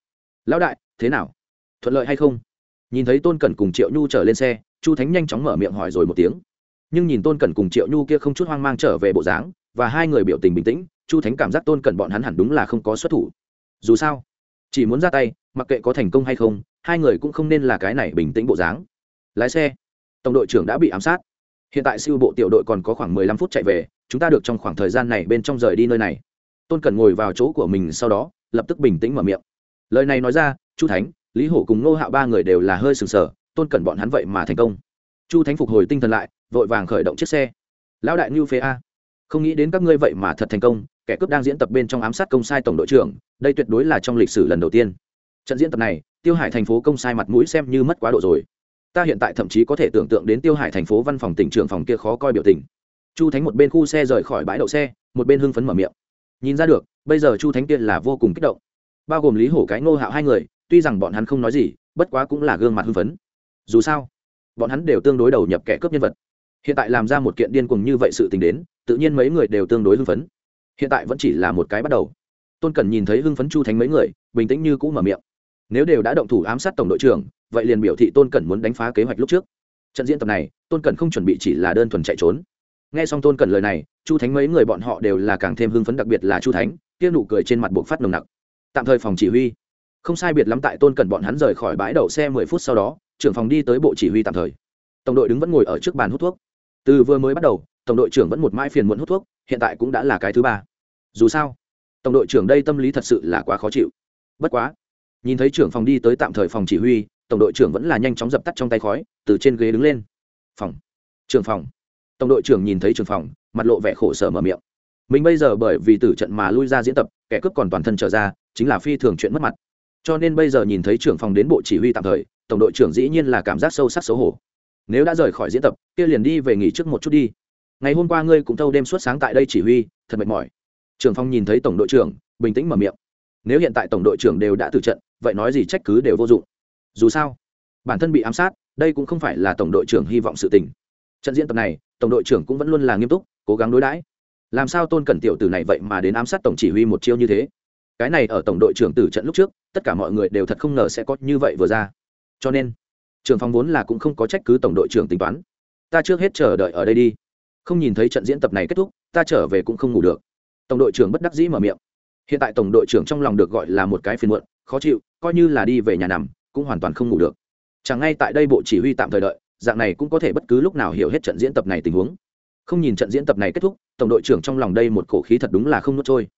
Lão đại, thế nào? Thuận lợi hay không? Nhìn thấy tôn cẩn cùng triệu nhu trở lên xe, chu thánh nhanh chóng mở miệng hỏi rồi một tiếng. Nhưng nhìn tôn cẩn cùng triệu nhu kia không chút hoang mang trở về bộ dáng và hai người biểu tình bình tĩnh, chu thánh cảm giác tôn cẩn bọn hắn hẳn đúng là không có xuất thủ. Dù sao, chỉ muốn ra tay, mặc kệ có thành công hay không, hai người cũng không nên là cái này bình tĩnh bộ dáng. Lái xe, tổng đội trưởng đã bị ám sát. Hiện tại siêu bộ tiểu đội còn có khoảng mười lăm phút chạy về chúng ta được trong khoảng thời gian này bên trong rời đi nơi này. Tôn cần ngồi vào chỗ của mình sau đó, lập tức bình tĩnh mở miệng. Lời này nói ra, chu thánh, lý hổ cùng ngô hạo ba người đều là hơi sừng sờ, tôn cần bọn hắn vậy mà thành công. Chu thánh phục hồi tinh thần lại, vội vàng khởi động chiếc xe. Lão đại ngưu phế a. Không nghĩ đến các ngươi vậy mà thật thành công, kẻ cướp đang diễn tập bên trong ám sát công sai tổng đội trưởng, đây tuyệt đối là trong lịch sử lần đầu tiên. Trận diễn tập này, tiêu hải thành phố công sai mặt mũi xem như mất quá độ rồi. Ta hiện tại thậm chí có thể tưởng tượng đến tiêu hải thành phố văn phòng tỉnh trưởng phòng kia khó coi biểu tình chu thánh một bên khu xe rời khỏi bãi đậu xe, một bên hưng phấn mở miệng. Nhìn ra được, bây giờ chu thánh kia là vô cùng kích động. Bao gồm lý hổ cái ngô hạo hai người, tuy rằng bọn hắn không nói gì, bất quá cũng là gương mặt hưng phấn. Dù sao, bọn hắn đều tương đối đầu nhập kẻ cướp nhân vật. Hiện tại làm ra một kiện điên cuồng như vậy sự tình đến, tự nhiên mấy người đều tương đối hưng phấn. Hiện tại vẫn chỉ là một cái bắt đầu. Tôn cần nhìn thấy hưng phấn chu thánh mấy người, bình tĩnh như cũ mở miệng. Nếu đều đã động thủ ám sát tổng đội trưởng, vậy liền biểu thị tôn cẩn muốn đánh phá kế hoạch lúc trước. Trận diễn tập này, tôn cẩn không chuẩn bị chỉ là đơn thuần chạy trốn nghe xong tôn cẩn lời này, chu thánh mấy người bọn họ đều là càng thêm hưng phấn, đặc biệt là chu thánh tiêu nụ cười trên mặt buộc phát nồng nặc. Tạm thời phòng chỉ huy. Không sai biệt lắm tại tôn cẩn bọn hắn rời khỏi bãi đậu xe mười phút sau đó, trưởng phòng đi tới bộ chỉ huy tạm thời. Tổng đội đứng vẫn ngồi ở trước bàn hút thuốc. Từ vừa mới bắt đầu, tổng đội trưởng vẫn một mãi phiền muộn hút thuốc, hiện tại cũng đã là cái thứ ba. Dù sao, tổng đội trưởng đây tâm lý thật sự là quá khó chịu. Bất quá, nhìn thấy trưởng phòng đi tới tạm thời phòng chỉ huy, tổng đội trưởng vẫn là nhanh chóng dập tắt trong tay khói, từ trên ghế đứng lên. Phòng. Trưởng phòng tổng đội trưởng nhìn thấy trường phòng, mặt lộ vẻ khổ sở mở miệng. Mình bây giờ bởi vì tử trận mà lui ra diễn tập, kẻ cướp còn toàn thân trở ra, chính là phi thường chuyện mất mặt. Cho nên bây giờ nhìn thấy trưởng phòng đến bộ chỉ huy tạm thời, tổng đội trưởng dĩ nhiên là cảm giác sâu sắc xấu hổ. Nếu đã rời khỏi diễn tập, kia liền đi về nghỉ trước một chút đi. Ngày hôm qua ngươi cũng thâu đêm suốt sáng tại đây chỉ huy, thật mệt mỏi. Trưởng phòng nhìn thấy tổng đội trưởng, bình tĩnh mở miệng. Nếu hiện tại tổng đội trưởng đều đã tử trận, vậy nói gì trách cứ đều vô dụng. Dù sao, bản thân bị ám sát, đây cũng không phải là tổng đội trưởng hy vọng sự tình. Trận diễn tập này tổng đội trưởng cũng vẫn luôn là nghiêm túc, cố gắng đối đãi. Làm sao tôn cẩn tiểu tử này vậy mà đến ám sát tổng chỉ huy một chiêu như thế? Cái này ở tổng đội trưởng tử trận lúc trước, tất cả mọi người đều thật không ngờ sẽ có như vậy vừa ra. Cho nên trường phòng vốn là cũng không có trách cứ tổng đội trưởng tính toán. Ta trước hết chờ đợi ở đây đi. Không nhìn thấy trận diễn tập này kết thúc, ta trở về cũng không ngủ được. Tổng đội trưởng bất đắc dĩ mở miệng. Hiện tại tổng đội trưởng trong lòng được gọi là một cái phiền muộn, khó chịu, coi như là đi về nhà nằm, cũng hoàn toàn không ngủ được. Chẳng ngay tại đây bộ chỉ huy tạm thời đợi dạng này cũng có thể bất cứ lúc nào hiểu hết trận diễn tập này tình huống. Không nhìn trận diễn tập này kết thúc, tổng đội trưởng trong lòng đây một cổ khí thật đúng là không nuốt trôi.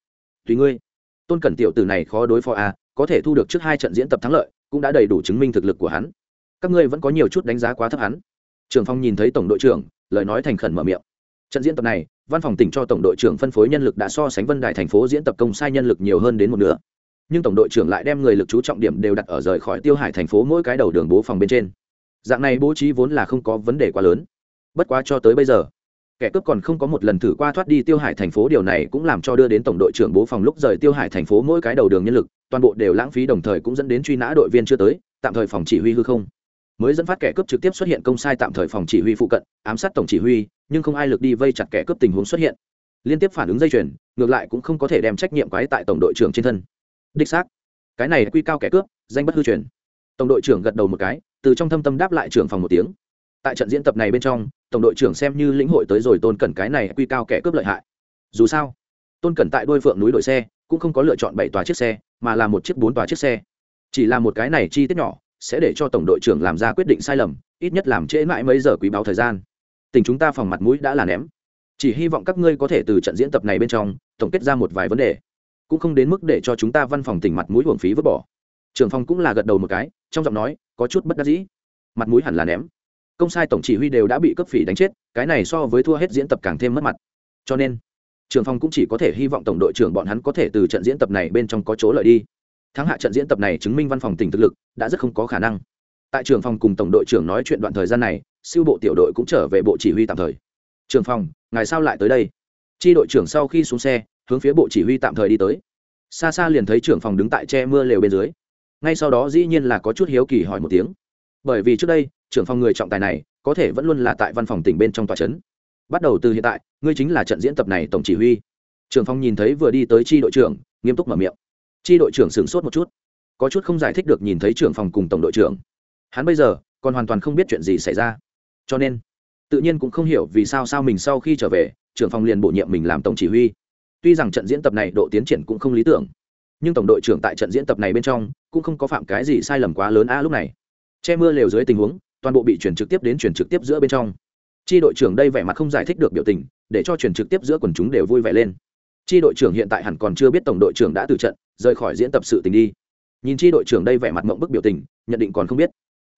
Tùy ngươi. Tôn cẩn tiểu tử này khó đối phó a có thể thu được trước hai trận diễn tập thắng lợi, cũng đã đầy đủ chứng minh thực lực của hắn. Các ngươi vẫn có nhiều chút đánh giá quá thấp hắn. Trường phong nhìn thấy tổng đội trưởng, lời nói thành khẩn mở miệng. Trận diễn tập này, văn phòng tỉnh cho tổng đội trưởng phân phối nhân lực đã so sánh vân đài thành phố diễn tập công sai nhân lực nhiều hơn đến một nửa. Nhưng tổng đội trưởng lại đem người lực chú trọng điểm đều đặt ở rời khỏi tiêu hải thành phố mỗi cái đầu đường bố phòng bên trên dạng này bố trí vốn là không có vấn đề quá lớn. Bất quá cho tới bây giờ, kẻ cướp còn không có một lần thử qua thoát đi tiêu hải thành phố, điều này cũng làm cho đưa đến tổng đội trưởng bố phòng lúc rời tiêu hải thành phố mỗi cái đầu đường nhân lực, toàn bộ đều lãng phí đồng thời cũng dẫn đến truy nã đội viên chưa tới, tạm thời phòng chỉ huy hư không. Mới dẫn phát kẻ cướp trực tiếp xuất hiện công sai tạm thời phòng chỉ huy phụ cận, ám sát tổng chỉ huy, nhưng không ai lực đi vây chặt kẻ cướp tình huống xuất hiện. Liên tiếp phản ứng dây chuyền, ngược lại cũng không có thể đem trách nhiệm quái tại tổng đội trưởng trên thân. Đích xác, cái này quy cao kẻ cướp, danh bất hư truyền. Tổng đội trưởng gật đầu một cái từ trong thâm tâm đáp lại trưởng phòng một tiếng. Tại trận diễn tập này bên trong, tổng đội trưởng xem như lĩnh hội tới rồi tôn cẩn cái này quy cao kẻ cướp lợi hại. Dù sao, tôn cẩn tại đôi phượng núi đội xe, cũng không có lựa chọn bảy tòa chiếc xe, mà là một chiếc bốn tòa chiếc xe. Chỉ là một cái này chi tiết nhỏ, sẽ để cho tổng đội trưởng làm ra quyết định sai lầm, ít nhất làm trễ mãi mấy giờ quý báo thời gian. Tình chúng ta phòng mặt mũi đã là ném. Chỉ hy vọng các ngươi có thể từ trận diễn tập này bên trong, tổng kết ra một vài vấn đề. Cũng không đến mức để cho chúng ta văn phòng tỉnh mặt mũi uổng phí vứt bỏ trưởng phòng cũng là gật đầu một cái, trong giọng nói, có chút bất đắc dĩ. Mặt mũi hẳn là ném. Công sai tổng chỉ huy đều đã bị cấp phỉ đánh chết, cái này so với thua hết diễn tập càng thêm mất mặt. Cho nên trưởng phòng cũng chỉ có thể hy vọng tổng đội trưởng bọn hắn có thể từ trận diễn tập này bên trong có chỗ lợi đi. Thắng hạ trận diễn tập này chứng minh văn phòng tỉnh thực lực, đã rất không có khả năng. Tại trưởng phòng cùng tổng đội trưởng nói chuyện đoạn thời gian này, siêu bộ tiểu đội cũng trở về bộ chỉ huy tạm thời. Trưởng phòng ngài sao lại tới đây? Chi đội trưởng sau khi xuống xe, hướng phía bộ chỉ huy tạm thời đi tới. Xa xa liền thấy trưởng phòng đứng tại che mưa lều bên dưới ngay sau đó dĩ nhiên là có chút hiếu kỳ hỏi một tiếng. Bởi vì trước đây, trưởng phòng người trọng tài này, có thể vẫn luôn là tại văn phòng tỉnh bên trong tòa trấn. Bắt đầu từ hiện tại, ngươi chính là trận diễn tập này tổng chỉ huy. Trưởng phòng nhìn thấy vừa đi tới tri đội trưởng, nghiêm túc mở miệng. Tri đội trưởng sửng sốt một chút. Có chút không giải thích được nhìn thấy trưởng phòng cùng tổng đội trưởng. Hắn bây giờ, còn hoàn toàn không biết chuyện gì xảy ra. Cho nên, tự nhiên cũng không hiểu vì sao sao mình sau khi trở về, trưởng phòng liền bổ nhiệm mình làm tổng chỉ huy. Tuy rằng trận diễn tập này độ tiến triển cũng không lý tưởng, nhưng tổng đội trưởng tại trận diễn tập này bên trong cũng không có phạm cái gì sai lầm quá lớn a lúc này. Che mưa lều dưới tình huống, toàn bộ bị chuyển trực tiếp đến chuyển trực tiếp giữa bên trong. Chi đội trưởng đây vẻ mặt không giải thích được biểu tình, để cho chuyển trực tiếp giữa quần chúng đều vui vẻ lên. Chi đội trưởng hiện tại hẳn còn chưa biết tổng đội trưởng đã từ trận, rời khỏi diễn tập sự tình đi. Nhìn chi đội trưởng đây vẻ mặt mộng bức biểu tình, nhận định còn không biết.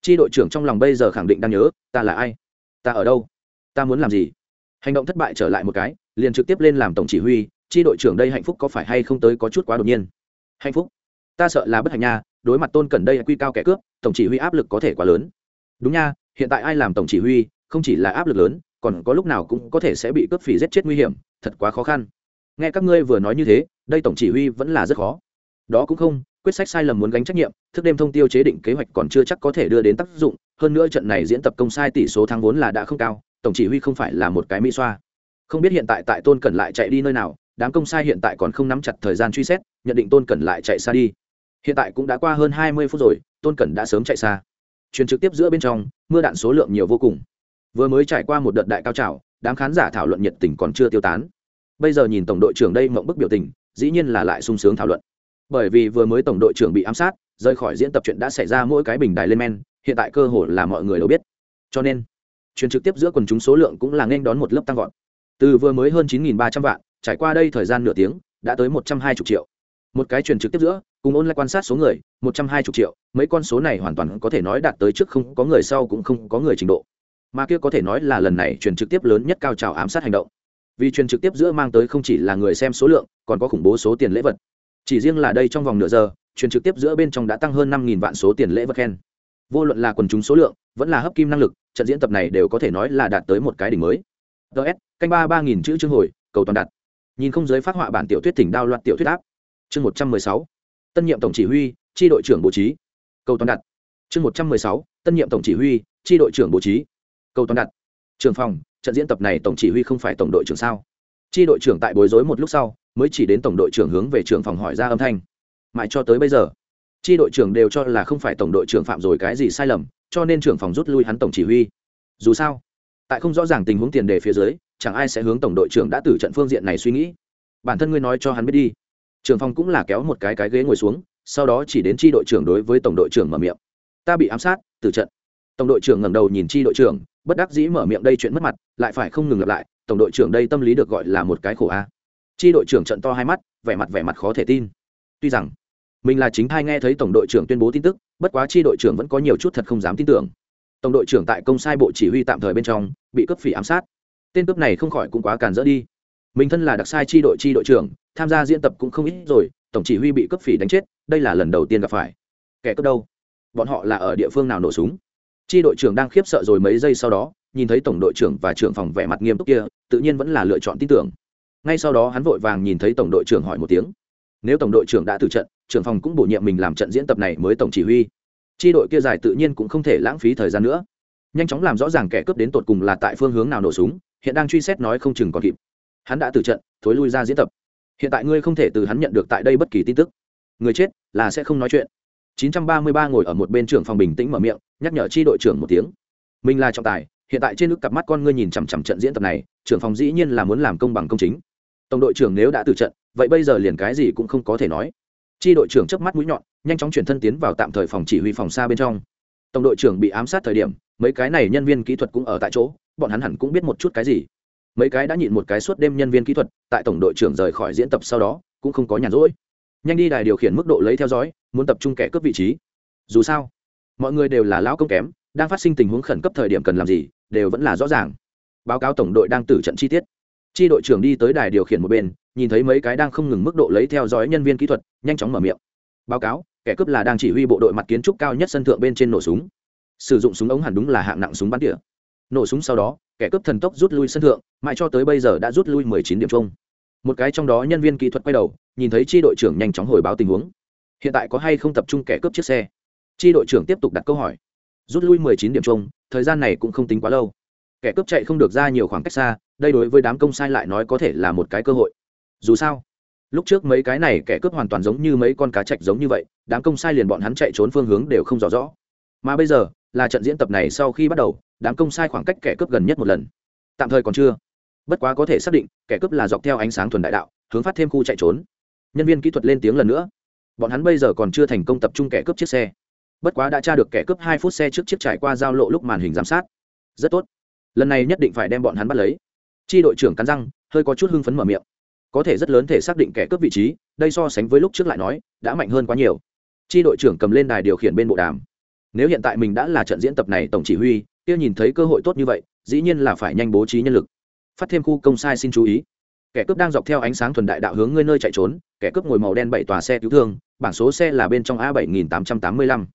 Chi đội trưởng trong lòng bây giờ khẳng định đang nhớ, ta là ai? Ta ở đâu? Ta muốn làm gì? Hành động thất bại trở lại một cái, liền trực tiếp lên làm tổng chỉ huy, chi đội trưởng đây hạnh phúc có phải hay không tới có chút quá đột nhiên? Hạnh phúc ta sợ là bất hạnh nha, đối mặt tôn cần đây quy cao kẻ cướp, tổng chỉ huy áp lực có thể quá lớn. Đúng nha, hiện tại ai làm tổng chỉ huy, không chỉ là áp lực lớn, còn có lúc nào cũng có thể sẽ bị cướp phỉ giết chết nguy hiểm, thật quá khó khăn. Nghe các ngươi vừa nói như thế, đây tổng chỉ huy vẫn là rất khó. Đó cũng không, quyết sách sai lầm muốn gánh trách nhiệm, thức đêm thông tiêu chế định kế hoạch còn chưa chắc có thể đưa đến tác dụng, hơn nữa trận này diễn tập công sai tỷ số thắng vốn là đã không cao, tổng chỉ huy không phải là một cái mỹ xoa. Không biết hiện tại tại tôn cần lại chạy đi nơi nào, đám công sai hiện tại còn không nắm chặt thời gian truy xét, nhận định tôn cần lại chạy xa đi hiện tại cũng đã qua hơn hai mươi phút rồi, tôn cẩn đã sớm chạy xa. Truyền trực tiếp giữa bên trong, mưa đạn số lượng nhiều vô cùng. Vừa mới trải qua một đợt đại cao trào, đám khán giả thảo luận nhiệt tình còn chưa tiêu tán. Bây giờ nhìn tổng đội trưởng đây mộng bức biểu tình, dĩ nhiên là lại sung sướng thảo luận. Bởi vì vừa mới tổng đội trưởng bị ám sát, rời khỏi diễn tập chuyện đã xảy ra mỗi cái bình đài lên men, hiện tại cơ hội là mọi người đều biết. Cho nên, truyền trực tiếp giữa quần chúng số lượng cũng là nên đón một lớp tăng vọt. Từ vừa mới hơn chín ba trăm vạn, trải qua đây thời gian nửa tiếng, đã tới một trăm hai mươi triệu một cái truyền trực tiếp giữa, cùng ôn lại quan sát số người, một trăm hai mươi triệu, mấy con số này hoàn toàn có thể nói đạt tới trước không có người sau cũng không có người trình độ. Mà kia có thể nói là lần này truyền trực tiếp lớn nhất cao trào ám sát hành động. Vì truyền trực tiếp giữa mang tới không chỉ là người xem số lượng, còn có khủng bố số tiền lễ vật. Chỉ riêng là đây trong vòng nửa giờ, truyền trực tiếp giữa bên trong đã tăng hơn năm vạn số tiền lễ vật khen. Vô luận là quần chúng số lượng, vẫn là hấp kim năng lực, trận diễn tập này đều có thể nói là đạt tới một cái đỉnh mới. Ts canh ba ba nghìn chữ chương hồi, cầu toàn đặt nhìn không giới phát họa bản tiểu thuyết tỉnh đao loạt tiểu thuyết áp chương một trăm mười sáu, tân nhiệm tổng chỉ huy tri đội trưởng bố trí. Cầu toàn đặt. Chương một trăm mười sáu, tân nhiệm tổng chỉ huy tri đội trưởng bố trí. Cầu toàn đặt. Trường phòng, trận diễn tập này tổng chỉ huy không phải tổng đội trưởng sao? Tri đội trưởng tại bối rối một lúc sau, mới chỉ đến tổng đội trưởng hướng về trường phòng hỏi ra âm thanh. Mãi cho tới bây giờ tri đội trưởng đều cho là không phải tổng đội trưởng phạm rồi cái gì sai lầm, cho nên trưởng phòng rút lui hắn tổng chỉ huy. Dù sao, tại không rõ ràng tình huống tiền đề phía dưới, chẳng ai sẽ hướng tổng đội trưởng đã từ trận phương diện này suy nghĩ. Bản thân ngươi nói cho hắn biết đi trưởng phòng cũng là kéo một cái cái ghế ngồi xuống, sau đó chỉ đến tri đội trưởng đối với tổng đội trưởng mở miệng. Ta bị ám sát, từ trận. Tổng đội trưởng ngẩng đầu nhìn tri đội trưởng, bất đắc dĩ mở miệng đây chuyện mất mặt, lại phải không ngừng lặp lại, tổng đội trưởng đây tâm lý được gọi là một cái khổ a. Tri đội trưởng trận to hai mắt, vẻ mặt vẻ mặt khó thể tin. Tuy rằng, mình là chính thai nghe thấy tổng đội trưởng tuyên bố tin tức, bất quá tri đội trưởng vẫn có nhiều chút thật không dám tin tưởng. Tổng đội trưởng tại công sai bộ chỉ huy tạm thời bên trong, bị cấp phỉ ám sát. Tên cướp này không khỏi cũng quá càn rỡ đi mình thân là đặc sai chi đội chi đội trưởng, tham gia diễn tập cũng không ít rồi, tổng chỉ huy bị cướp phỉ đánh chết, đây là lần đầu tiên gặp phải. Kẻ cướp đâu? Bọn họ là ở địa phương nào nổ súng? Chi đội trưởng đang khiếp sợ rồi mấy giây sau đó, nhìn thấy tổng đội trưởng và trưởng phòng vẻ mặt nghiêm túc kia, tự nhiên vẫn là lựa chọn tin tưởng. Ngay sau đó hắn vội vàng nhìn thấy tổng đội trưởng hỏi một tiếng. Nếu tổng đội trưởng đã từ trận, trưởng phòng cũng bổ nhiệm mình làm trận diễn tập này mới tổng chỉ huy. Chi đội kia dài tự nhiên cũng không thể lãng phí thời gian nữa. Nhanh chóng làm rõ ràng kẻ cướp đến tột cùng là tại phương hướng nào nổ súng, hiện đang truy xét nói không chừng còn kịp hắn đã từ trận, thối lui ra diễn tập. Hiện tại ngươi không thể từ hắn nhận được tại đây bất kỳ tin tức. Người chết là sẽ không nói chuyện. 933 ngồi ở một bên trưởng phòng bình tĩnh mở miệng, nhắc nhở chi đội trưởng một tiếng. Mình là trọng tài, hiện tại trên nước cặp mắt con ngươi nhìn chằm chằm trận diễn tập này, trưởng phòng dĩ nhiên là muốn làm công bằng công chính. Tổng đội trưởng nếu đã từ trận, vậy bây giờ liền cái gì cũng không có thể nói. Chi đội trưởng chớp mắt mũi nhọn, nhanh chóng chuyển thân tiến vào tạm thời phòng chỉ huy phòng xa bên trong. Tổng đội trưởng bị ám sát thời điểm, mấy cái này nhân viên kỹ thuật cũng ở tại chỗ, bọn hắn hẳn cũng biết một chút cái gì mấy cái đã nhịn một cái suốt đêm nhân viên kỹ thuật, tại tổng đội trưởng rời khỏi diễn tập sau đó, cũng không có nhàn rỗi. Nhanh đi đài điều khiển mức độ lấy theo dõi, muốn tập trung kẻ cướp vị trí. Dù sao, mọi người đều là lão công kém, đang phát sinh tình huống khẩn cấp thời điểm cần làm gì, đều vẫn là rõ ràng. Báo cáo tổng đội đang tử trận chi tiết. Chi đội trưởng đi tới đài điều khiển một bên, nhìn thấy mấy cái đang không ngừng mức độ lấy theo dõi nhân viên kỹ thuật, nhanh chóng mở miệng. Báo cáo, kẻ cướp là đang chỉ huy bộ đội mặt kiến trúc cao nhất sân thượng bên trên nổ súng. Sử dụng súng ống hẳn đúng là hạng nặng súng bắn tỉa. Nổ súng sau đó kẻ cướp thần tốc rút lui sân thượng, mãi cho tới bây giờ đã rút lui mười chín điểm chung. Một cái trong đó nhân viên kỹ thuật quay đầu, nhìn thấy tri đội trưởng nhanh chóng hồi báo tình huống. Hiện tại có hay không tập trung kẻ cướp chiếc xe? Tri đội trưởng tiếp tục đặt câu hỏi. Rút lui mười chín điểm chung, thời gian này cũng không tính quá lâu. Kẻ cướp chạy không được ra nhiều khoảng cách xa, đây đối với đám công sai lại nói có thể là một cái cơ hội. Dù sao, lúc trước mấy cái này kẻ cướp hoàn toàn giống như mấy con cá chạch giống như vậy, đám công sai liền bọn hắn chạy trốn phương hướng đều không rõ rõ. Mà bây giờ, là trận diễn tập này sau khi bắt đầu đám công sai khoảng cách kẻ cướp gần nhất một lần. Tạm thời còn chưa. Bất quá có thể xác định, kẻ cướp là dọc theo ánh sáng thuần đại đạo, hướng phát thêm khu chạy trốn. Nhân viên kỹ thuật lên tiếng lần nữa. Bọn hắn bây giờ còn chưa thành công tập trung kẻ cướp chiếc xe. Bất quá đã tra được kẻ cướp hai phút xe trước chiếc trải qua giao lộ lúc màn hình giám sát. Rất tốt. Lần này nhất định phải đem bọn hắn bắt lấy. Chi đội trưởng cắn răng, hơi có chút hưng phấn mở miệng. Có thể rất lớn thể xác định kẻ cướp vị trí, đây so sánh với lúc trước lại nói, đã mạnh hơn quá nhiều. Chi đội trưởng cầm lên đài điều khiển bên bộ đàm. Nếu hiện tại mình đã là trận diễn tập này tổng chỉ huy kia nhìn thấy cơ hội tốt như vậy, dĩ nhiên là phải nhanh bố trí nhân lực. Phát thêm khu công sai xin chú ý. Kẻ cướp đang dọc theo ánh sáng thuần đại đạo hướng ngươi nơi chạy trốn, kẻ cướp ngồi màu đen bảy tòa xe cứu thương, bảng số xe là bên trong a bảy nghìn tám trăm tám mươi lăm.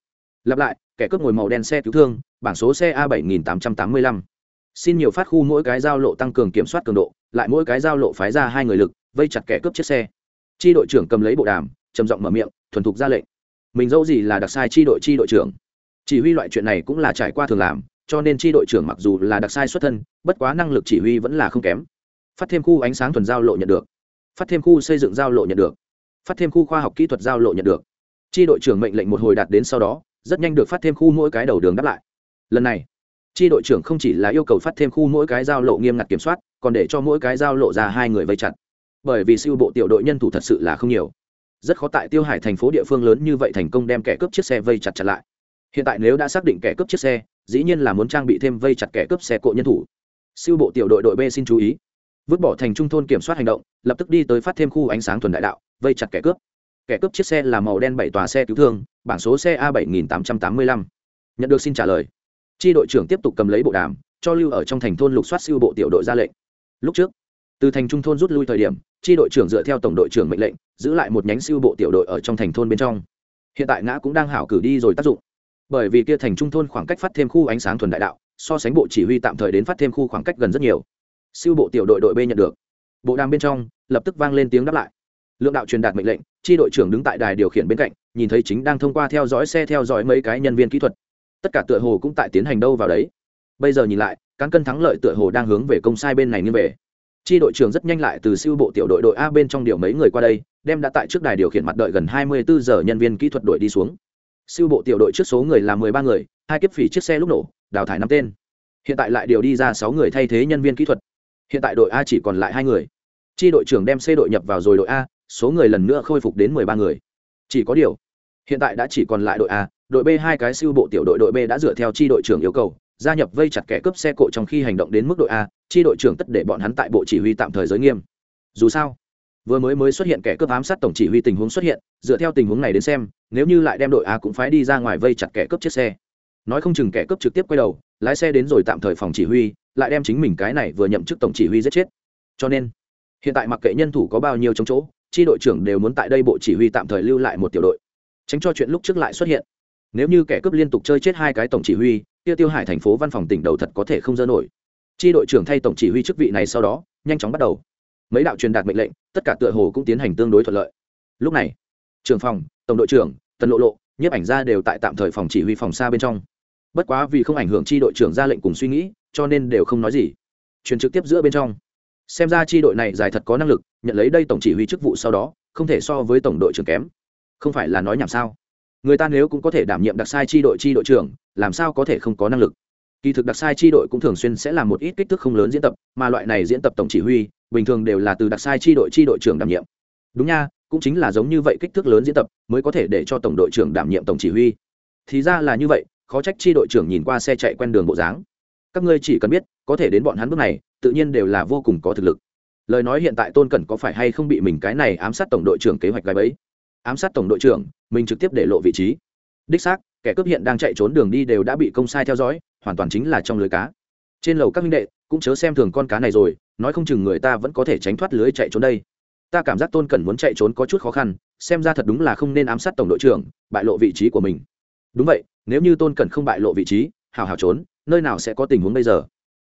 Lặp lại, kẻ cướp ngồi màu đen xe cứu thương, bảng số xe a bảy nghìn tám trăm tám mươi lăm. Xin nhiều phát khu mỗi cái giao lộ tăng cường kiểm soát cường độ, lại mỗi cái giao lộ phái ra hai người lực, vây chặt kẻ cướp chiếc xe. Chi đội trưởng cầm lấy bộ đàm, trầm giọng mở miệng, thuần thục ra lệnh. Mình dẫu gì là đặc sai chi đội chi đội trưởng. Chỉ huy loại chuyện này cũng là trải qua thường làm cho nên chi đội trưởng mặc dù là đặc sai xuất thân, bất quá năng lực chỉ huy vẫn là không kém. Phát thêm khu ánh sáng thuần giao lộ nhận được. Phát thêm khu xây dựng giao lộ nhận được. Phát thêm khu khoa học kỹ thuật giao lộ nhận được. Chi đội trưởng mệnh lệnh một hồi đạt đến sau đó, rất nhanh được phát thêm khu mỗi cái đầu đường đáp lại. Lần này, chi đội trưởng không chỉ là yêu cầu phát thêm khu mỗi cái giao lộ nghiêm ngặt kiểm soát, còn để cho mỗi cái giao lộ ra hai người vây chặt. Bởi vì siêu bộ tiểu đội nhân thủ thật sự là không nhiều. Rất khó tại tiêu hải thành phố địa phương lớn như vậy thành công đem kẻ cướp chiếc xe vây chặt chặt lại. Hiện tại nếu đã xác định kẻ cướp chiếc xe dĩ nhiên là muốn trang bị thêm vây chặt kẻ cướp xe cộ nhân thủ. Siêu bộ tiểu đội đội b xin chú ý. Vứt bỏ thành trung thôn kiểm soát hành động, lập tức đi tới phát thêm khu ánh sáng thuần đại đạo, vây chặt kẻ cướp. Kẻ cướp chiếc xe là màu đen bảy tòa xe cứu thương, bảng số xe a bảy nghìn tám trăm tám mươi lăm. Nhận được xin trả lời. Tri đội trưởng tiếp tục cầm lấy bộ đàm, cho lưu ở trong thành thôn lục soát siêu bộ tiểu đội ra lệnh. Lúc trước, từ thành trung thôn rút lui thời điểm tri đội trưởng dựa theo tổng đội trưởng mệnh lệnh, giữ lại một nhánh siêu bộ tiểu đội ở trong thành thôn bên trong. Hiện tại ngã cũng đang hảo cử đi rồi tác dụng bởi vì kia thành trung thôn khoảng cách phát thêm khu ánh sáng thuần đại đạo, so sánh bộ chỉ huy tạm thời đến phát thêm khu khoảng cách gần rất nhiều. Siêu bộ tiểu đội đội b nhận được. Bộ đàm bên trong, lập tức vang lên tiếng đáp lại. Lượng đạo truyền đạt mệnh lệnh tri đội trưởng đứng tại đài điều khiển bên cạnh, nhìn thấy chính đang thông qua theo dõi xe theo dõi mấy cái nhân viên kỹ thuật. Tất cả tựa hồ cũng tại tiến hành đâu vào đấy. Bây giờ nhìn lại, cán cân thắng lợi tựa hồ đang hướng về công sai bên này như về. Tri đội trưởng rất nhanh lại từ siêu bộ tiểu đội đội a bên trong điều mấy người qua đây, đem đã tại trước đài điều khiển mặt đợi gần hai mươi bốn giờ nhân viên kỹ thuật đội đi xuống siêu bộ tiểu đội trước số người là mười ba người, hai kiếp phỉ chiếc xe lúc nổ, đào thải năm tên. Hiện tại lại điều đi ra sáu người thay thế nhân viên kỹ thuật. Hiện tại đội a chỉ còn lại hai người. Chi đội trưởng đem c đội nhập vào rồi đội a, số người lần nữa khôi phục đến mười ba người. Chỉ có điều, hiện tại đã chỉ còn lại đội a, đội b hai cái siêu bộ tiểu đội đội b đã dựa theo chi đội trưởng yêu cầu, gia nhập vây chặt kẻ cướp xe cộ trong khi hành động đến mức đội a, chi đội trưởng tất để bọn hắn tại bộ chỉ huy tạm thời giới nghiêm. Dù sao, vừa mới mới xuất hiện kẻ cướp ám sát tổng chỉ huy tình huống xuất hiện, dựa theo tình huống này đến xem nếu như lại đem đội a cũng phái đi ra ngoài vây chặt kẻ cướp chiếc xe. Nói không chừng kẻ cướp trực tiếp quay đầu, lái xe đến rồi tạm thời phòng chỉ huy, lại đem chính mình cái này vừa nhậm chức tổng chỉ huy giết chết. Cho nên, hiện tại mặc kệ nhân thủ có bao nhiêu chống chỗ, chi đội trưởng đều muốn tại đây bộ chỉ huy tạm thời lưu lại một tiểu đội. Tránh cho chuyện lúc trước lại xuất hiện. Nếu như kẻ cướp liên tục chơi chết hai cái tổng chỉ huy tiêu tiêu hải thành phố văn phòng tỉnh đầu thật có thể không dơ nổi. Chi đội trưởng thay tổng chỉ huy chức vị này sau đó, nhanh chóng bắt đầu. Mấy đạo truyền đạt mệnh lệnh, tất cả tựa hồ cũng tiến hành tương đối thuận lợi. Lúc này, trưởng phòng tổng đội trưởng, tần lộ lộ, nhiếp ảnh gia đều tại tạm thời phòng chỉ huy phòng xa bên trong. Bất quá vì không ảnh hưởng tri đội trưởng ra lệnh cùng suy nghĩ, cho nên đều không nói gì. Truyền trực tiếp giữa bên trong. Xem ra tri đội này dài thật có năng lực, nhận lấy đây tổng chỉ huy chức vụ sau đó, không thể so với tổng đội trưởng kém. Không phải là nói nhảm sao? Người ta nếu cũng có thể đảm nhiệm đặc sai tri đội tri đội trưởng, làm sao có thể không có năng lực? Kỳ thực đặc sai tri đội cũng thường xuyên sẽ làm một ít kích thước không lớn diễn tập, mà loại này diễn tập tổng chỉ huy, bình thường đều là từ đặc sai tri đội tri đội trưởng đảm nhiệm. Đúng nha cũng chính là giống như vậy kích thước lớn diễn tập, mới có thể để cho tổng đội trưởng đảm nhiệm tổng chỉ huy. Thì ra là như vậy, khó trách chi đội trưởng nhìn qua xe chạy quen đường bộ dáng. Các ngươi chỉ cần biết, có thể đến bọn hắn bước này, tự nhiên đều là vô cùng có thực lực. Lời nói hiện tại tôn cẩn có phải hay không bị mình cái này ám sát tổng đội trưởng kế hoạch gái bấy ám sát tổng đội trưởng, mình trực tiếp để lộ vị trí. Đích xác, kẻ cướp hiện đang chạy trốn đường đi đều đã bị công sai theo dõi, hoàn toàn chính là trong lưới cá. Trên lầu các minh đệ, cũng chớ xem thường con cá này rồi, nói không chừng người ta vẫn có thể tránh thoát lưới chạy trốn đây ta cảm giác tôn cẩn muốn chạy trốn có chút khó khăn, xem ra thật đúng là không nên ám sát tổng đội trưởng, bại lộ vị trí của mình. Đúng vậy, nếu như tôn cẩn không bại lộ vị trí, hào hào trốn, nơi nào sẽ có tình huống bây giờ?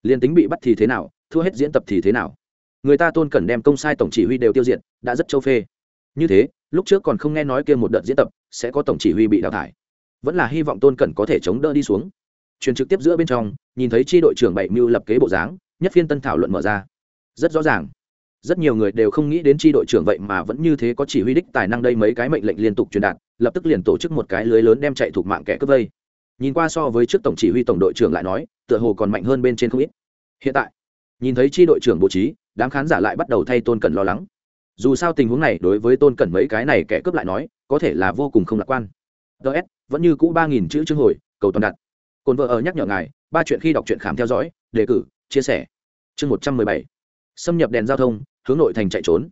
Liền tính bị bắt thì thế nào, thua hết diễn tập thì thế nào? Người ta tôn cẩn đem công sai tổng chỉ huy đều tiêu diệt, đã rất châu phê. Như thế, lúc trước còn không nghe nói kia một đợt diễn tập, sẽ có tổng chỉ huy bị đào thải. Vẫn là hy vọng tôn cẩn có thể chống đỡ đi xuống. Truyền trực tiếp giữa bên trong, nhìn thấy tri đội trưởng bảy mưu lập kế bộ dáng, nhất phiên tân thảo luận mở ra. Rất rõ ràng rất nhiều người đều không nghĩ đến tri đội trưởng vậy mà vẫn như thế có chỉ huy đích tài năng đây mấy cái mệnh lệnh liên tục truyền đạt, lập tức liền tổ chức một cái lưới lớn đem chạy thuộc mạng kẻ cướp vây. Nhìn qua so với trước tổng chỉ huy tổng đội trưởng lại nói, tựa hồ còn mạnh hơn bên trên không ít. Hiện tại, nhìn thấy tri đội trưởng bố trí, đám khán giả lại bắt đầu thay tôn cẩn lo lắng. Dù sao tình huống này đối với tôn cẩn mấy cái này kẻ cướp lại nói, có thể là vô cùng không lạc quan. Ts vẫn như cũ ba nghìn chữ chương hồi, cầu toàn đặt. Cồn vợ ở nhắc nhở ngài, ba chuyện khi đọc truyện khám theo dõi, đề cử, chia sẻ. Chương một trăm mười bảy xâm nhập đèn giao thông, hướng nội thành chạy trốn.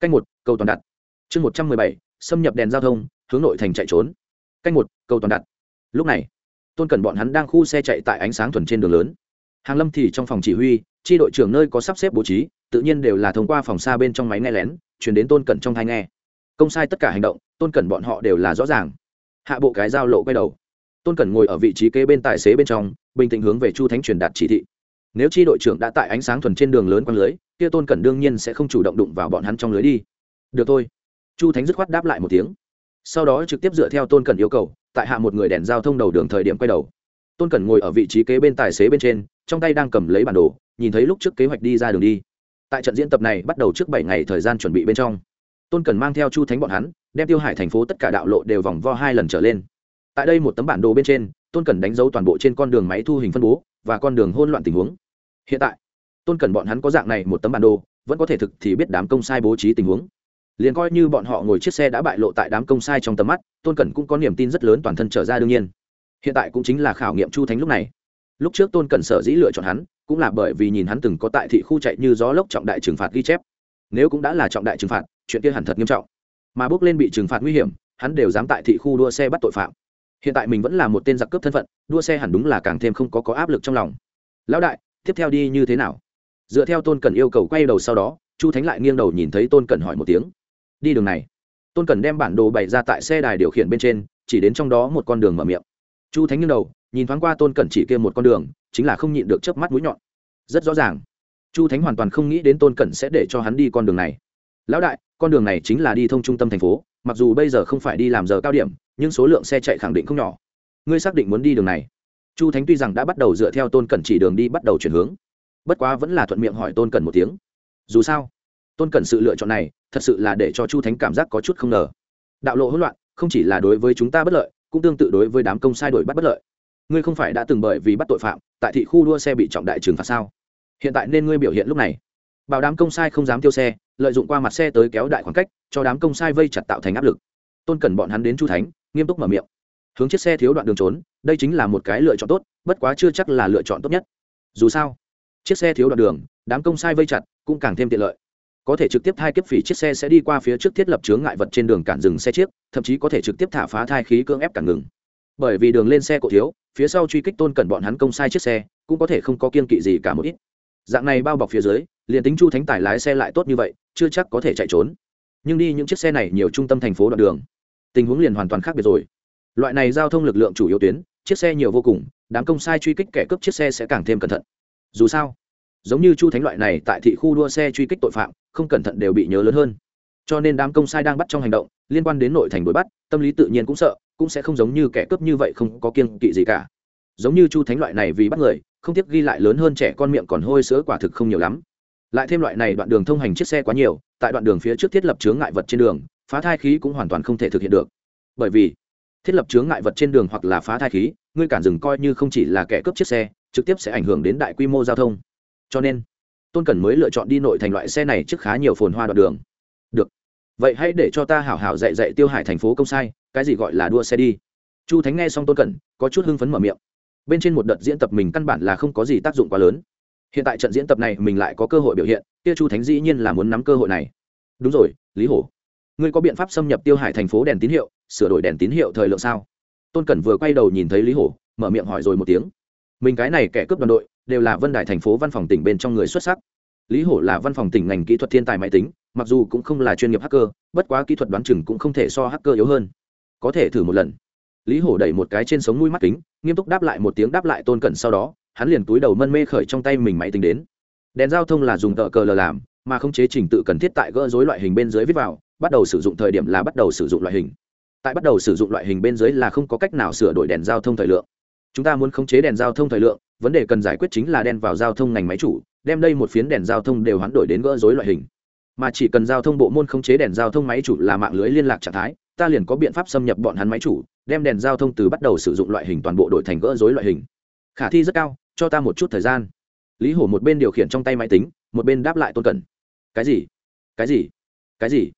Canh một, cầu toàn đặt. Chương một trăm mười bảy, xâm nhập đèn giao thông, hướng nội thành chạy trốn. Canh một, cầu toàn đặt. Lúc này, tôn cẩn bọn hắn đang khu xe chạy tại ánh sáng thuần trên đường lớn. Hàng lâm thì trong phòng chỉ huy tri đội trưởng nơi có sắp xếp bố trí, tự nhiên đều là thông qua phòng xa bên trong máy nghe lén, chuyển đến tôn cẩn trong thai nghe. Công sai tất cả hành động, tôn cẩn bọn họ đều là rõ ràng. Hạ bộ cái giao lộ quay đầu. Tôn cẩn ngồi ở vị trí kế bên tài xế bên trong, bình tĩnh hướng về chu thánh truyền đạt chỉ thị nếu chi đội trưởng đã tại ánh sáng thuần trên đường lớn quăng lưới, kia tôn cẩn đương nhiên sẽ không chủ động đụng vào bọn hắn trong lưới đi. Được thôi. Chu thánh dứt khoát đáp lại một tiếng. Sau đó trực tiếp dựa theo tôn cẩn yêu cầu, tại hạ một người đèn giao thông đầu đường thời điểm quay đầu. Tôn cẩn ngồi ở vị trí kế bên tài xế bên trên, trong tay đang cầm lấy bản đồ, nhìn thấy lúc trước kế hoạch đi ra đường đi. Tại trận diễn tập này bắt đầu trước bảy ngày thời gian chuẩn bị bên trong, tôn Cẩn mang theo chu thánh bọn hắn, đem tiêu hải thành phố tất cả đạo lộ đều vòng vo hai lần trở lên. Tại đây một tấm bản đồ bên trên, tôn Cẩn đánh dấu toàn bộ trên con đường máy thu hình phân bố và con đường hôn loạn tình huống. Hiện tại, tôn cần bọn hắn có dạng này một tấm bản đồ, vẫn có thể thực thì biết đám công sai bố trí tình huống. Liền coi như bọn họ ngồi chiếc xe đã bại lộ tại đám công sai trong tầm mắt, tôn cẩn cũng có niềm tin rất lớn toàn thân trở ra đương nhiên. Hiện tại cũng chính là khảo nghiệm chu thánh lúc này. Lúc trước tôn cẩn sở dĩ lựa chọn hắn, cũng là bởi vì nhìn hắn từng có tại thị khu chạy như gió lốc trọng đại trừng phạt ghi chép. Nếu cũng đã là trọng đại trừng phạt, chuyện kia hẳn thật nghiêm trọng. Mà bước lên bị trừng phạt nguy hiểm, hắn đều dám tại thị khu đua xe bắt tội phạm hiện tại mình vẫn là một tên giặc cướp thân phận, đua xe hẳn đúng là càng thêm không có có áp lực trong lòng. Lão đại, tiếp theo đi như thế nào? Dựa theo tôn cần yêu cầu quay đầu sau đó, chu thánh lại nghiêng đầu nhìn thấy tôn cần hỏi một tiếng. Đi đường này. Tôn cần đem bản đồ bày ra tại xe đài điều khiển bên trên, chỉ đến trong đó một con đường mở miệng. Chu thánh nghiêng đầu, nhìn thoáng qua tôn cần chỉ kia một con đường, chính là không nhịn được chớp mắt mũi nhọn. Rất rõ ràng. Chu thánh hoàn toàn không nghĩ đến tôn cẩn sẽ để cho hắn đi con đường này. Lão đại, con đường này chính là đi thông trung tâm thành phố, mặc dù bây giờ không phải đi làm giờ cao điểm nhưng số lượng xe chạy khẳng định không nhỏ. Ngươi xác định muốn đi đường này? Chu thánh tuy rằng đã bắt đầu dựa theo tôn cẩn chỉ đường đi bắt đầu chuyển hướng, bất quá vẫn là thuận miệng hỏi tôn cẩn một tiếng. Dù sao, tôn cẩn sự lựa chọn này thật sự là để cho chu thánh cảm giác có chút không ngờ. Đạo lộ hỗn loạn, không chỉ là đối với chúng ta bất lợi, cũng tương tự đối với đám công sai đổi bắt bất lợi. Ngươi không phải đã từng bởi vì bắt tội phạm, tại thị khu đua xe bị trọng đại trừng phạt sao? Hiện tại nên ngươi biểu hiện lúc này. Bảo đám công sai không dám tiêu xe, lợi dụng qua mặt xe tới kéo đại khoảng cách, cho đám công sai vây chặt tạo thành áp lực. Tôn cần bọn hắn đến chu thánh nghiêm túc mở miệng. Hướng chiếc xe thiếu đoạn đường trốn, đây chính là một cái lựa chọn tốt, bất quá chưa chắc là lựa chọn tốt nhất. Dù sao, chiếc xe thiếu đoạn đường, đám công sai vây chặt, cũng càng thêm tiện lợi. Có thể trực tiếp thai kiếp phỉ chiếc xe sẽ đi qua phía trước thiết lập chướng ngại vật trên đường cản dừng xe chiếc, thậm chí có thể trực tiếp thả phá thai khí cưỡng ép cản ngừng. Bởi vì đường lên xe cổ thiếu, phía sau truy kích tôn cẩn bọn hắn công sai chiếc xe, cũng có thể không có kiên kỵ gì cả một ít. Dạng này bao bọc phía dưới, liền tính chu thánh tài lái xe lại tốt như vậy, chưa chắc có thể chạy trốn. Nhưng đi những chiếc xe này nhiều trung tâm thành phố đoạn đường tình huống liền hoàn toàn khác biệt rồi. Loại này giao thông lực lượng chủ yếu tuyến, chiếc xe nhiều vô cùng, đám công sai truy kích kẻ cướp chiếc xe sẽ càng thêm cẩn thận. Dù sao, giống như chu thánh loại này tại thị khu đua xe truy kích tội phạm, không cẩn thận đều bị nhớ lớn hơn. Cho nên đám công sai đang bắt trong hành động, liên quan đến nội thành đuổi bắt, tâm lý tự nhiên cũng sợ, cũng sẽ không giống như kẻ cướp như vậy không có kiêng kỵ gì cả. Giống như chu thánh loại này vì bắt người, không tiếc ghi lại lớn hơn trẻ con miệng còn hôi sữa quả thực không nhiều lắm. Lại thêm loại này đoạn đường thông hành chiếc xe quá nhiều, tại đoạn đường phía trước thiết lập chướng ngại vật trên đường phá thai khí cũng hoàn toàn không thể thực hiện được. Bởi vì, thiết lập chướng ngại vật trên đường hoặc là phá thai khí, ngươi cản dừng coi như không chỉ là kẻ cướp chiếc xe, trực tiếp sẽ ảnh hưởng đến đại quy mô giao thông. Cho nên, tôn cần mới lựa chọn đi nội thành loại xe này trước khá nhiều phồn hoa đoạn đường. Được. Vậy hãy để cho ta hảo hảo dạy dạy tiêu hải thành phố công sai, cái gì gọi là đua xe đi. Chu thánh nghe xong tôn cẩn, có chút hưng phấn mở miệng. Bên trên một đợt diễn tập mình căn bản là không có gì tác dụng quá lớn. Hiện tại trận diễn tập này mình lại có cơ hội biểu hiện, kia chu thánh dĩ nhiên là muốn nắm cơ hội này. Đúng rồi, lý hổ ngươi có biện pháp xâm nhập tiêu hải thành phố đèn tín hiệu, sửa đổi đèn tín hiệu thời lượng sao? Tôn cẩn vừa quay đầu nhìn thấy lý hổ, mở miệng hỏi rồi một tiếng. Mình cái này kẻ cướp đoàn đội, đều là vân đài thành phố văn phòng tỉnh bên trong người xuất sắc. Lý hổ là văn phòng tỉnh ngành kỹ thuật thiên tài máy tính, mặc dù cũng không là chuyên nghiệp hacker, bất quá kỹ thuật đoán chừng cũng không thể so hacker yếu hơn. Có thể thử một lần. Lý hổ đẩy một cái trên sống mũi mắt kính, nghiêm túc đáp lại một tiếng đáp lại tôn cẩn sau đó, hắn liền túi đầu mân mê khởi trong tay mình máy tính đến. Đèn giao thông là dùng tờ cờ lờ làm mà không chế trình tự cần thiết tại gỡ rối loại hình bên dưới viết vào, bắt đầu sử dụng thời điểm là bắt đầu sử dụng loại hình. Tại bắt đầu sử dụng loại hình bên dưới là không có cách nào sửa đổi đèn giao thông thời lượng. Chúng ta muốn khống chế đèn giao thông thời lượng, vấn đề cần giải quyết chính là đèn vào giao thông ngành máy chủ, đem đây một phiến đèn giao thông đều hoán đổi đến gỡ rối loại hình. Mà chỉ cần giao thông bộ môn khống chế đèn giao thông máy chủ là mạng lưới liên lạc trạng thái, ta liền có biện pháp xâm nhập bọn hắn máy chủ, đem đèn giao thông từ bắt đầu sử dụng loại hình toàn bộ đổi thành gỡ rối loại hình. Khả thi rất cao, cho ta một chút thời gian. Lý hổ một bên điều khiển trong tay máy tính, một bên đáp lại tôn cẩn cái gì? Cái gì? Cái gì?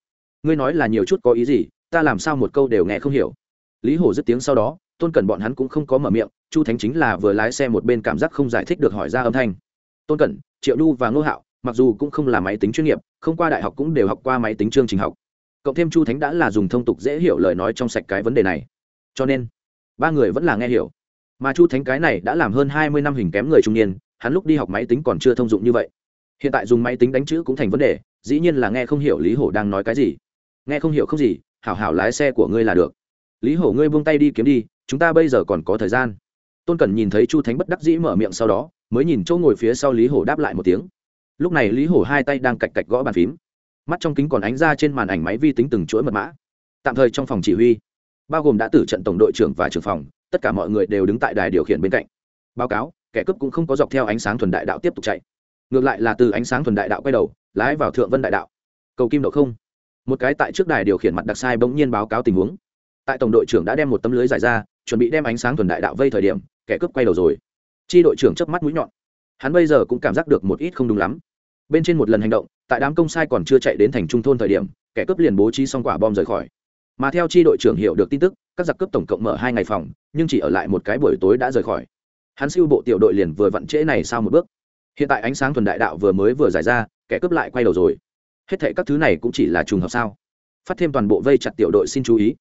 Ngươi nói là nhiều chút có ý gì, ta làm sao một câu đều nghe không hiểu. Lý hổ dứt tiếng sau đó, tôn cẩn bọn hắn cũng không có mở miệng, chu thánh chính là vừa lái xe một bên cảm giác không giải thích được hỏi ra âm thanh. Tôn cẩn, triệu nhu và ngô hạo, mặc dù cũng không là máy tính chuyên nghiệp, không qua đại học cũng đều học qua máy tính chương trình học. Cộng thêm chu thánh đã là dùng thông tục dễ hiểu lời nói trong sạch cái vấn đề này. Cho nên, ba người vẫn là nghe hiểu. Mà chu thánh cái này đã làm hơn hai mươi năm hình kém người trung niên, hắn lúc đi học máy tính còn chưa thông dụng như vậy hiện tại dùng máy tính đánh chữ cũng thành vấn đề, dĩ nhiên là nghe không hiểu lý hổ đang nói cái gì. Nghe không hiểu không gì, hảo hảo lái xe của ngươi là được. Lý hổ ngươi buông tay đi kiếm đi, chúng ta bây giờ còn có thời gian. Tôn cẩn nhìn thấy chu thánh bất đắc dĩ mở miệng sau đó, mới nhìn chỗ ngồi phía sau lý hổ đáp lại một tiếng. Lúc này lý hổ hai tay đang cạch cạch gõ bàn phím. Mắt trong kính còn ánh ra trên màn ảnh máy vi tính từng chuỗi mật mã. Tạm thời trong phòng chỉ huy, bao gồm đã tử trận tổng đội trưởng và trưởng phòng, tất cả mọi người đều đứng tại đài điều khiển bên cạnh. Báo cáo, kẻ cướp cũng không có dọc theo ánh sáng thuần đại đạo tiếp tục chạy ngược lại là từ ánh sáng thuần đại đạo quay đầu, lái vào thượng vân đại đạo. Cầu kim độ không. Một cái tại trước đài điều khiển mặt đặc sai bỗng nhiên báo cáo tình huống. Tại tổng đội trưởng đã đem một tấm lưới giải ra, chuẩn bị đem ánh sáng thuần đại đạo vây thời điểm, kẻ cướp quay đầu rồi. Chi đội trưởng chớp mắt mũi nhọn. Hắn bây giờ cũng cảm giác được một ít không đúng lắm. Bên trên một lần hành động, tại đám công sai còn chưa chạy đến thành trung thôn thời điểm, kẻ cướp liền bố trí xong quả bom rời khỏi. Mà theo chi đội trưởng hiểu được tin tức, các giặc cướp tổng cộng mở hai ngày phòng, nhưng chỉ ở lại một cái buổi tối đã rời khỏi. Hắn siêu bộ tiểu đội liền vừa vặn trễ này sau một bước hiện tại ánh sáng thuần đại đạo vừa mới vừa giải ra, kẻ cướp lại quay đầu rồi. Hết thệ các thứ này cũng chỉ là trùng hợp sao? Phát thêm toàn bộ vây chặt tiểu đội xin chú ý.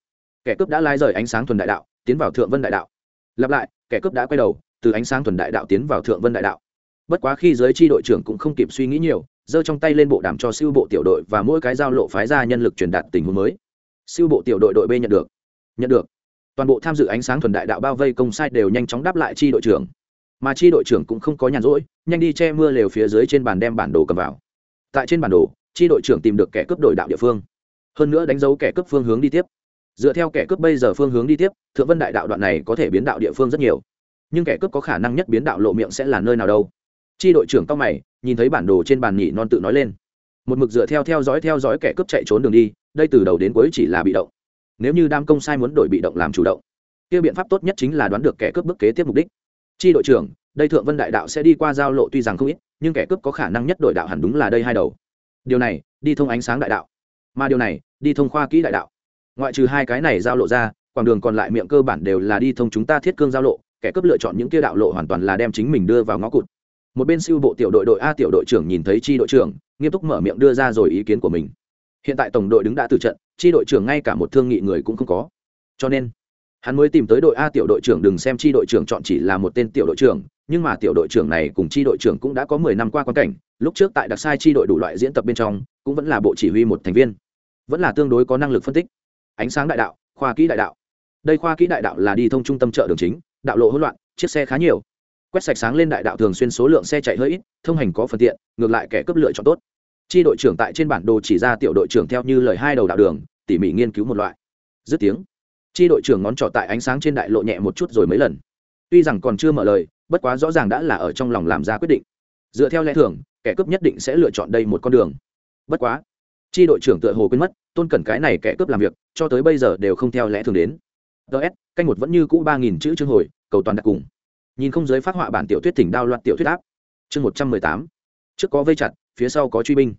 Kẻ cướp đã lai rời ánh sáng thuần đại đạo, tiến vào thượng vân đại đạo. Lặp lại, kẻ cướp đã quay đầu, từ ánh sáng thuần đại đạo tiến vào thượng vân đại đạo. Bất quá khi giới tri đội trưởng cũng không kịp suy nghĩ nhiều, giơ trong tay lên bộ đàm cho siêu bộ tiểu đội và mỗi cái giao lộ phái ra nhân lực truyền đạt tình huống mới. Siêu bộ tiểu đội đội b nhận được. Nhận được. Toàn bộ tham dự ánh sáng thuần đại đạo bao vây công sai đều nhanh chóng đáp lại tri đội trưởng mà chi đội trưởng cũng không có nhàn rỗi, nhanh đi che mưa lều phía dưới trên bàn đem bản đồ cầm vào. Tại trên bản đồ, chi đội trưởng tìm được kẻ cướp đổi đạo địa phương. Hơn nữa đánh dấu kẻ cướp phương hướng đi tiếp. Dựa theo kẻ cướp bây giờ phương hướng đi tiếp, thượng vân đại đạo đoạn này có thể biến đạo địa phương rất nhiều. Nhưng kẻ cướp có khả năng nhất biến đạo lộ miệng sẽ là nơi nào đâu. Chi đội trưởng cao mày, nhìn thấy bản đồ trên bàn nhị non tự nói lên. Một mực dựa theo theo dõi theo dõi kẻ cướp chạy trốn đường đi, đây từ đầu đến cuối chỉ là bị động. Nếu như đam công sai muốn đổi bị động làm chủ động, kia biện pháp tốt nhất chính là đoán được kẻ cướp bức kế tiếp mục đích chi đội trưởng, đây thượng vân đại đạo sẽ đi qua giao lộ tuy rằng không ít, nhưng kẻ cướp có khả năng nhất đội đạo hẳn đúng là đây hai đầu. Điều này, đi thông ánh sáng đại đạo. Mà điều này, đi thông khoa kỹ đại đạo. Ngoại trừ hai cái này giao lộ ra quãng đường còn lại miệng cơ bản đều là đi thông chúng ta thiết cương giao lộ, kẻ cướp lựa chọn những kia đạo lộ hoàn toàn là đem chính mình đưa vào ngõ cụt. Một bên siêu bộ tiểu đội đội a tiểu đội trưởng nhìn thấy chi đội trưởng, nghiêm túc mở miệng đưa ra rồi ý kiến của mình. Hiện tại tổng đội đứng đã từ trận, chi đội trưởng ngay cả một thương nghị người cũng không có. Cho nên hắn mới tìm tới đội a tiểu đội trưởng, đừng xem chi đội trưởng chọn chỉ là một tên tiểu đội trưởng, nhưng mà tiểu đội trưởng này cùng chi đội trưởng cũng đã có mười năm qua quan cảnh, lúc trước tại đặc sai chi đội đủ loại diễn tập bên trong, cũng vẫn là bộ chỉ huy một thành viên, vẫn là tương đối có năng lực phân tích. Ánh sáng đại đạo, khoa kỹ đại đạo. Đây khoa kỹ đại đạo là đi thông trung tâm chợ đường chính, đạo lộ hỗn loạn, chiếc xe khá nhiều. Quét sạch sáng lên đại đạo thường xuyên số lượng xe chạy hơi ít, thông hành có phần tiện, ngược lại kẻ cấp lựa chọn tốt. Chi đội trưởng tại trên bản đồ chỉ ra tiểu đội trưởng theo như lời hai đầu đạo đường, tỉ mỉ nghiên cứu một loại. Dứt tiếng chi đội trưởng ngón trỏ tại ánh sáng trên đại lộ nhẹ một chút rồi mấy lần. Tuy rằng còn chưa mở lời, bất quá rõ ràng đã là ở trong lòng làm ra quyết định. Dựa theo lẽ thường, kẻ cướp nhất định sẽ lựa chọn đây một con đường. Bất quá, chi đội trưởng tựa hồ quên mất, tôn cẩn cái này kẻ cướp làm việc, cho tới bây giờ đều không theo lẽ thường đến. Ts canh một vẫn như cũ ba nghìn chữ chương hồi, cầu toàn đặt cùng. Nhìn không giới phát họa bản tiểu thuyết thỉnh đao loạt tiểu thuyết áp. Chương một trăm mười tám, trước có vây chặt, phía sau có truy binh.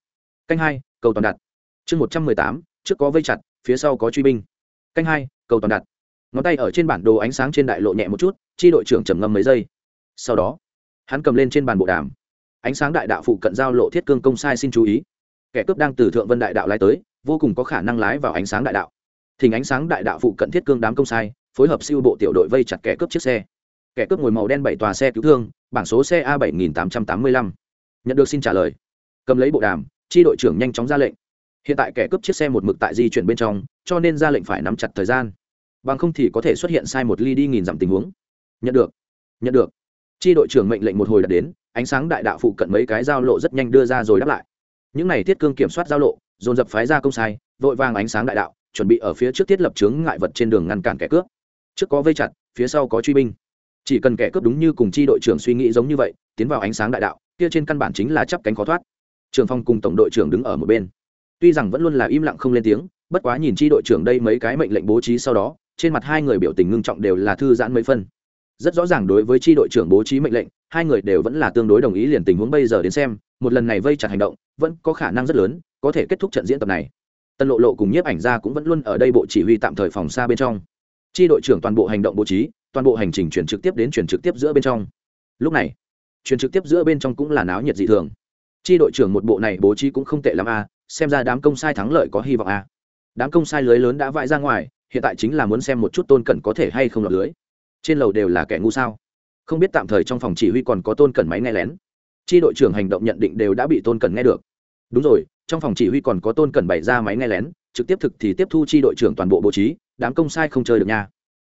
Canh hai, cầu toàn đặt. Chương một trăm mười tám, trước có vây chặt, phía sau có truy binh canh hai, cầu toàn đặt. Ngón tay ở trên bản đồ ánh sáng trên đại lộ nhẹ một chút, chi đội trưởng trầm ngâm mấy giây. Sau đó, hắn cầm lên trên bàn bộ đàm. Ánh sáng đại đạo phụ cận giao lộ thiết cương công sai xin chú ý. Kẻ cướp đang từ thượng vân đại đạo lái tới, vô cùng có khả năng lái vào ánh sáng đại đạo. Thỉnh ánh sáng đại đạo phụ cận thiết cương đám công sai, phối hợp siêu bộ tiểu đội vây chặt kẻ cướp chiếc xe. Kẻ cướp ngồi màu đen bảy tòa xe cứu thương, bảng số xe a bảy nghìn tám trăm tám mươi lăm. Nhận được xin trả lời. Cầm lấy bộ đàm, chi đội trưởng nhanh chóng ra lệnh hiện tại kẻ cướp chiếc xe một mực tại di chuyển bên trong, cho nên ra lệnh phải nắm chặt thời gian. Bằng không thì có thể xuất hiện sai một ly đi nghìn dặm tình huống. Nhận được. Nhận được. Chi đội trưởng mệnh lệnh một hồi đã đến, ánh sáng đại đạo phụ cận mấy cái giao lộ rất nhanh đưa ra rồi đáp lại. Những này thiết cương kiểm soát giao lộ, dồn dập phái ra công sai, vội vàng ánh sáng đại đạo, chuẩn bị ở phía trước thiết lập chướng ngại vật trên đường ngăn cản kẻ cướp. Trước có vây chặt, phía sau có truy binh. Chỉ cần kẻ cướp đúng như cùng chi đội trưởng suy nghĩ giống như vậy, tiến vào ánh sáng đại đạo, kia trên căn bản chính là chắp cánh khó thoát. Trường phong cùng tổng đội trưởng đứng ở một bên tuy rằng vẫn luôn là im lặng không lên tiếng, bất quá nhìn chi đội trưởng đây mấy cái mệnh lệnh bố trí sau đó, trên mặt hai người biểu tình ngưng trọng đều là thư giãn mấy phân. Rất rõ ràng đối với chi đội trưởng bố trí mệnh lệnh, hai người đều vẫn là tương đối đồng ý liền tình huống bây giờ đến xem, một lần này vây chặt hành động, vẫn có khả năng rất lớn, có thể kết thúc trận diễn tập này. Tân lộ lộ cùng nhiếp ảnh gia cũng vẫn luôn ở đây bộ chỉ huy tạm thời phòng xa bên trong. Chi đội trưởng toàn bộ hành động bố trí, toàn bộ hành trình chuyển trực tiếp đến chuyển trực tiếp giữa bên trong. Lúc này, chuyển trực tiếp giữa bên trong cũng là náo nhiệt dị thường. Chi đội trưởng một bộ này bố trí cũng không tệ lắm a xem ra đám công sai thắng lợi có hy vọng a đám công sai lưới lớn đã vãi ra ngoài, hiện tại chính là muốn xem một chút tôn cẩn có thể hay không lọt lưới. Trên lầu đều là kẻ ngu sao? Không biết tạm thời trong phòng chỉ huy còn có tôn cẩn máy nghe lén. Chi đội trưởng hành động nhận định đều đã bị tôn cẩn nghe được. Đúng rồi, trong phòng chỉ huy còn có tôn cẩn bày ra máy nghe lén, trực tiếp thực thì tiếp thu chi đội trưởng toàn bộ bố trí, đám công sai không chơi được nha.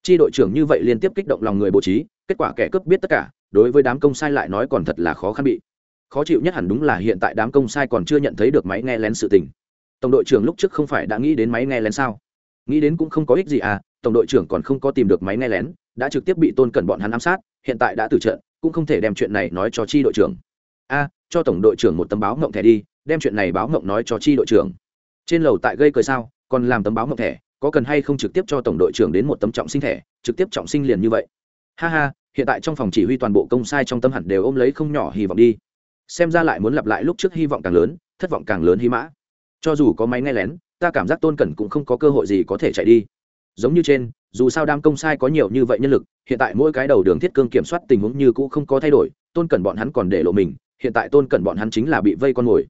Chi đội trưởng như vậy liên tiếp kích động lòng người bố trí, kết quả kẻ cướp biết tất cả, đối với đám công sai lại nói còn thật là khó khăn bị khó chịu nhất hẳn đúng là hiện tại đám công sai còn chưa nhận thấy được máy nghe lén sự tình. Tổng đội trưởng lúc trước không phải đã nghĩ đến máy nghe lén sao? Nghĩ đến cũng không có ích gì à tổng đội trưởng còn không có tìm được máy nghe lén, đã trực tiếp bị tôn cẩn bọn hắn ám sát, hiện tại đã từ trận, cũng không thể đem chuyện này nói cho chi đội trưởng. A, cho tổng đội trưởng một tấm báo mộng thẻ đi, đem chuyện này báo mộng nói cho chi đội trưởng. Trên lầu tại gây cười sao, còn làm tấm báo mộng thẻ, có cần hay không trực tiếp cho tổng đội trưởng đến một tấm trọng sinh thẻ, trực tiếp trọng sinh liền như vậy. Ha ha, hiện tại trong phòng chỉ huy toàn bộ công sai trong tâm hẳn đều ôm lấy không nhỏ hy vọng đi xem ra lại muốn lặp lại lúc trước hy vọng càng lớn, thất vọng càng lớn hy mã. Cho dù có máy nghe lén, ta cảm giác tôn cẩn cũng không có cơ hội gì có thể chạy đi. Giống như trên, dù sao đam công sai có nhiều như vậy nhân lực, hiện tại mỗi cái đầu đường thiết cương kiểm soát tình huống như cũ không có thay đổi, tôn cẩn bọn hắn còn để lộ mình, hiện tại tôn cẩn bọn hắn chính là bị vây con mồi.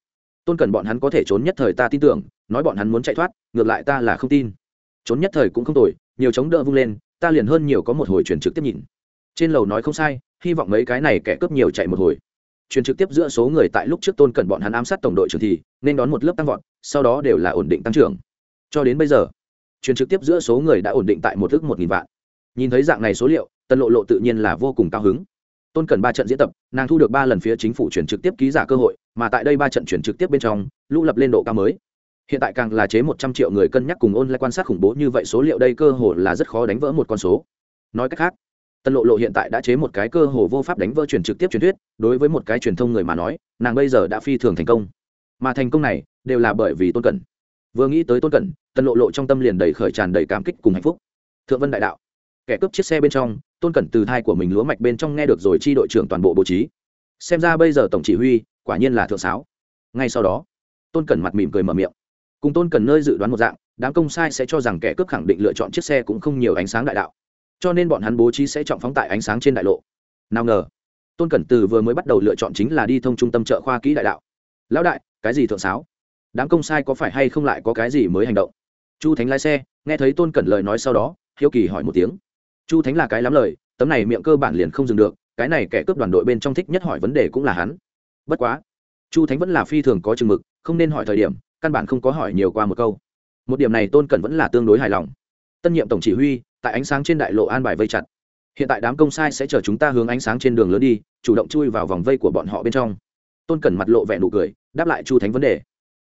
Tôn cẩn bọn hắn có thể trốn nhất thời ta tin tưởng, nói bọn hắn muốn chạy thoát, ngược lại ta là không tin. Trốn nhất thời cũng không tồi, nhiều chống đỡ vung lên, ta liền hơn nhiều có một hồi chuyển trực tiếp nhìn. Trên lầu nói không sai, hy vọng mấy cái này kẻ cướp nhiều chạy một hồi truyền trực tiếp giữa số người tại lúc trước tôn cẩn bọn hắn ám sát tổng đội trưởng thì, nên đón một lớp tăng vọt, sau đó đều là ổn định tăng trưởng. Cho đến bây giờ, truyền trực tiếp giữa số người đã ổn định tại một ước một nghìn vạn. Nhìn thấy dạng này số liệu tân lộ lộ tự nhiên là vô cùng cao hứng. Tôn cần ba trận diễn tập, nàng thu được ba lần phía chính phủ chuyển trực tiếp ký giả cơ hội, mà tại đây ba trận chuyển trực tiếp bên trong, lũ lập lên độ cao mới. Hiện tại càng là chế một trăm triệu người cân nhắc cùng ôn lại quan sát khủng bố như vậy, số liệu đây cơ hồ là rất khó đánh vỡ một con số. Nói cách khác Tần lộ lộ hiện tại đã chế một cái cơ hồ vô pháp đánh vỡ truyền trực tiếp truyền thuyết, đối với một cái truyền thông người mà nói, nàng bây giờ đã phi thường thành công. Mà thành công này, đều là bởi vì tôn cẩn. Vừa nghĩ tới tôn cẩn, Tần lộ lộ trong tâm liền đầy khởi tràn đầy cảm kích cùng hạnh phúc. Thượng vân đại đạo. Kẻ cướp chiếc xe bên trong, tôn cẩn từ thai của mình lúa mạch bên trong nghe được rồi chi đội trưởng toàn bộ bố trí. Xem ra bây giờ tổng chỉ huy, quả nhiên là thượng sáo. Ngay sau đó, tôn cẩn mặt mỉm cười mở miệng. Cùng tôn cẩn nơi dự đoán một dạng, đám công sai sẽ cho rằng kẻ cướp khẳng định lựa chọn chiếc xe cũng không nhiều ánh sáng đại đạo cho nên bọn hắn bố trí sẽ trọng phóng tại ánh sáng trên đại lộ. Nào ngờ, tôn cẩn từ vừa mới bắt đầu lựa chọn chính là đi thông trung tâm chợ khoa kỹ đại đạo. Lão đại, cái gì thượng sáo? Đám công sai có phải hay không lại có cái gì mới hành động? Chu thánh lái xe, nghe thấy tôn cẩn lời nói sau đó, hiếu kỳ hỏi một tiếng. Chu thánh là cái lắm lời, tấm này miệng cơ bản liền không dừng được, cái này kẻ cướp đoàn đội bên trong thích nhất hỏi vấn đề cũng là hắn. Bất quá, chu thánh vẫn là phi thường có chừng mực, không nên hỏi thời điểm, căn bản không có hỏi nhiều qua một câu. Một điểm này tôn cẩn vẫn là tương đối hài lòng tân nhiệm tổng chỉ huy, tại ánh sáng trên đại lộ an bài vây chặt. Hiện tại đám công sai sẽ chờ chúng ta hướng ánh sáng trên đường lớn đi, chủ động chui vào vòng vây của bọn họ bên trong. Tôn cẩn mặt lộ vẻ nụ cười, đáp lại chu thánh vấn đề.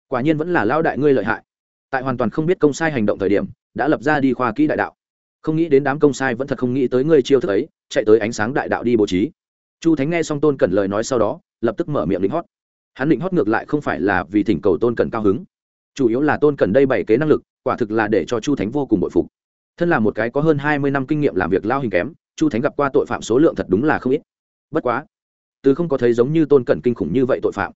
Quả nhiên vẫn là lao đại ngươi lợi hại. Tại hoàn toàn không biết công sai hành động thời điểm, đã lập ra đi khoa kỹ đại đạo. Không nghĩ đến đám công sai vẫn thật không nghĩ tới ngươi chiêu thức ấy, chạy tới ánh sáng đại đạo đi bố trí. Chu thánh nghe xong tôn cẩn lời nói sau đó, lập tức mở miệng định hót. Hắn định hót ngược lại không phải là vì thỉnh cầu tôn cẩn cao hứng. Chủ yếu là tôn cẩn đây bày kế năng lực, quả thực là để cho chu thánh vô cùng bội phục thân là một cái có hơn hai mươi năm kinh nghiệm làm việc lao hình kém, chu thánh gặp qua tội phạm số lượng thật đúng là không ít. Bất quá, từ không có thấy giống như tôn cẩn kinh khủng như vậy tội phạm.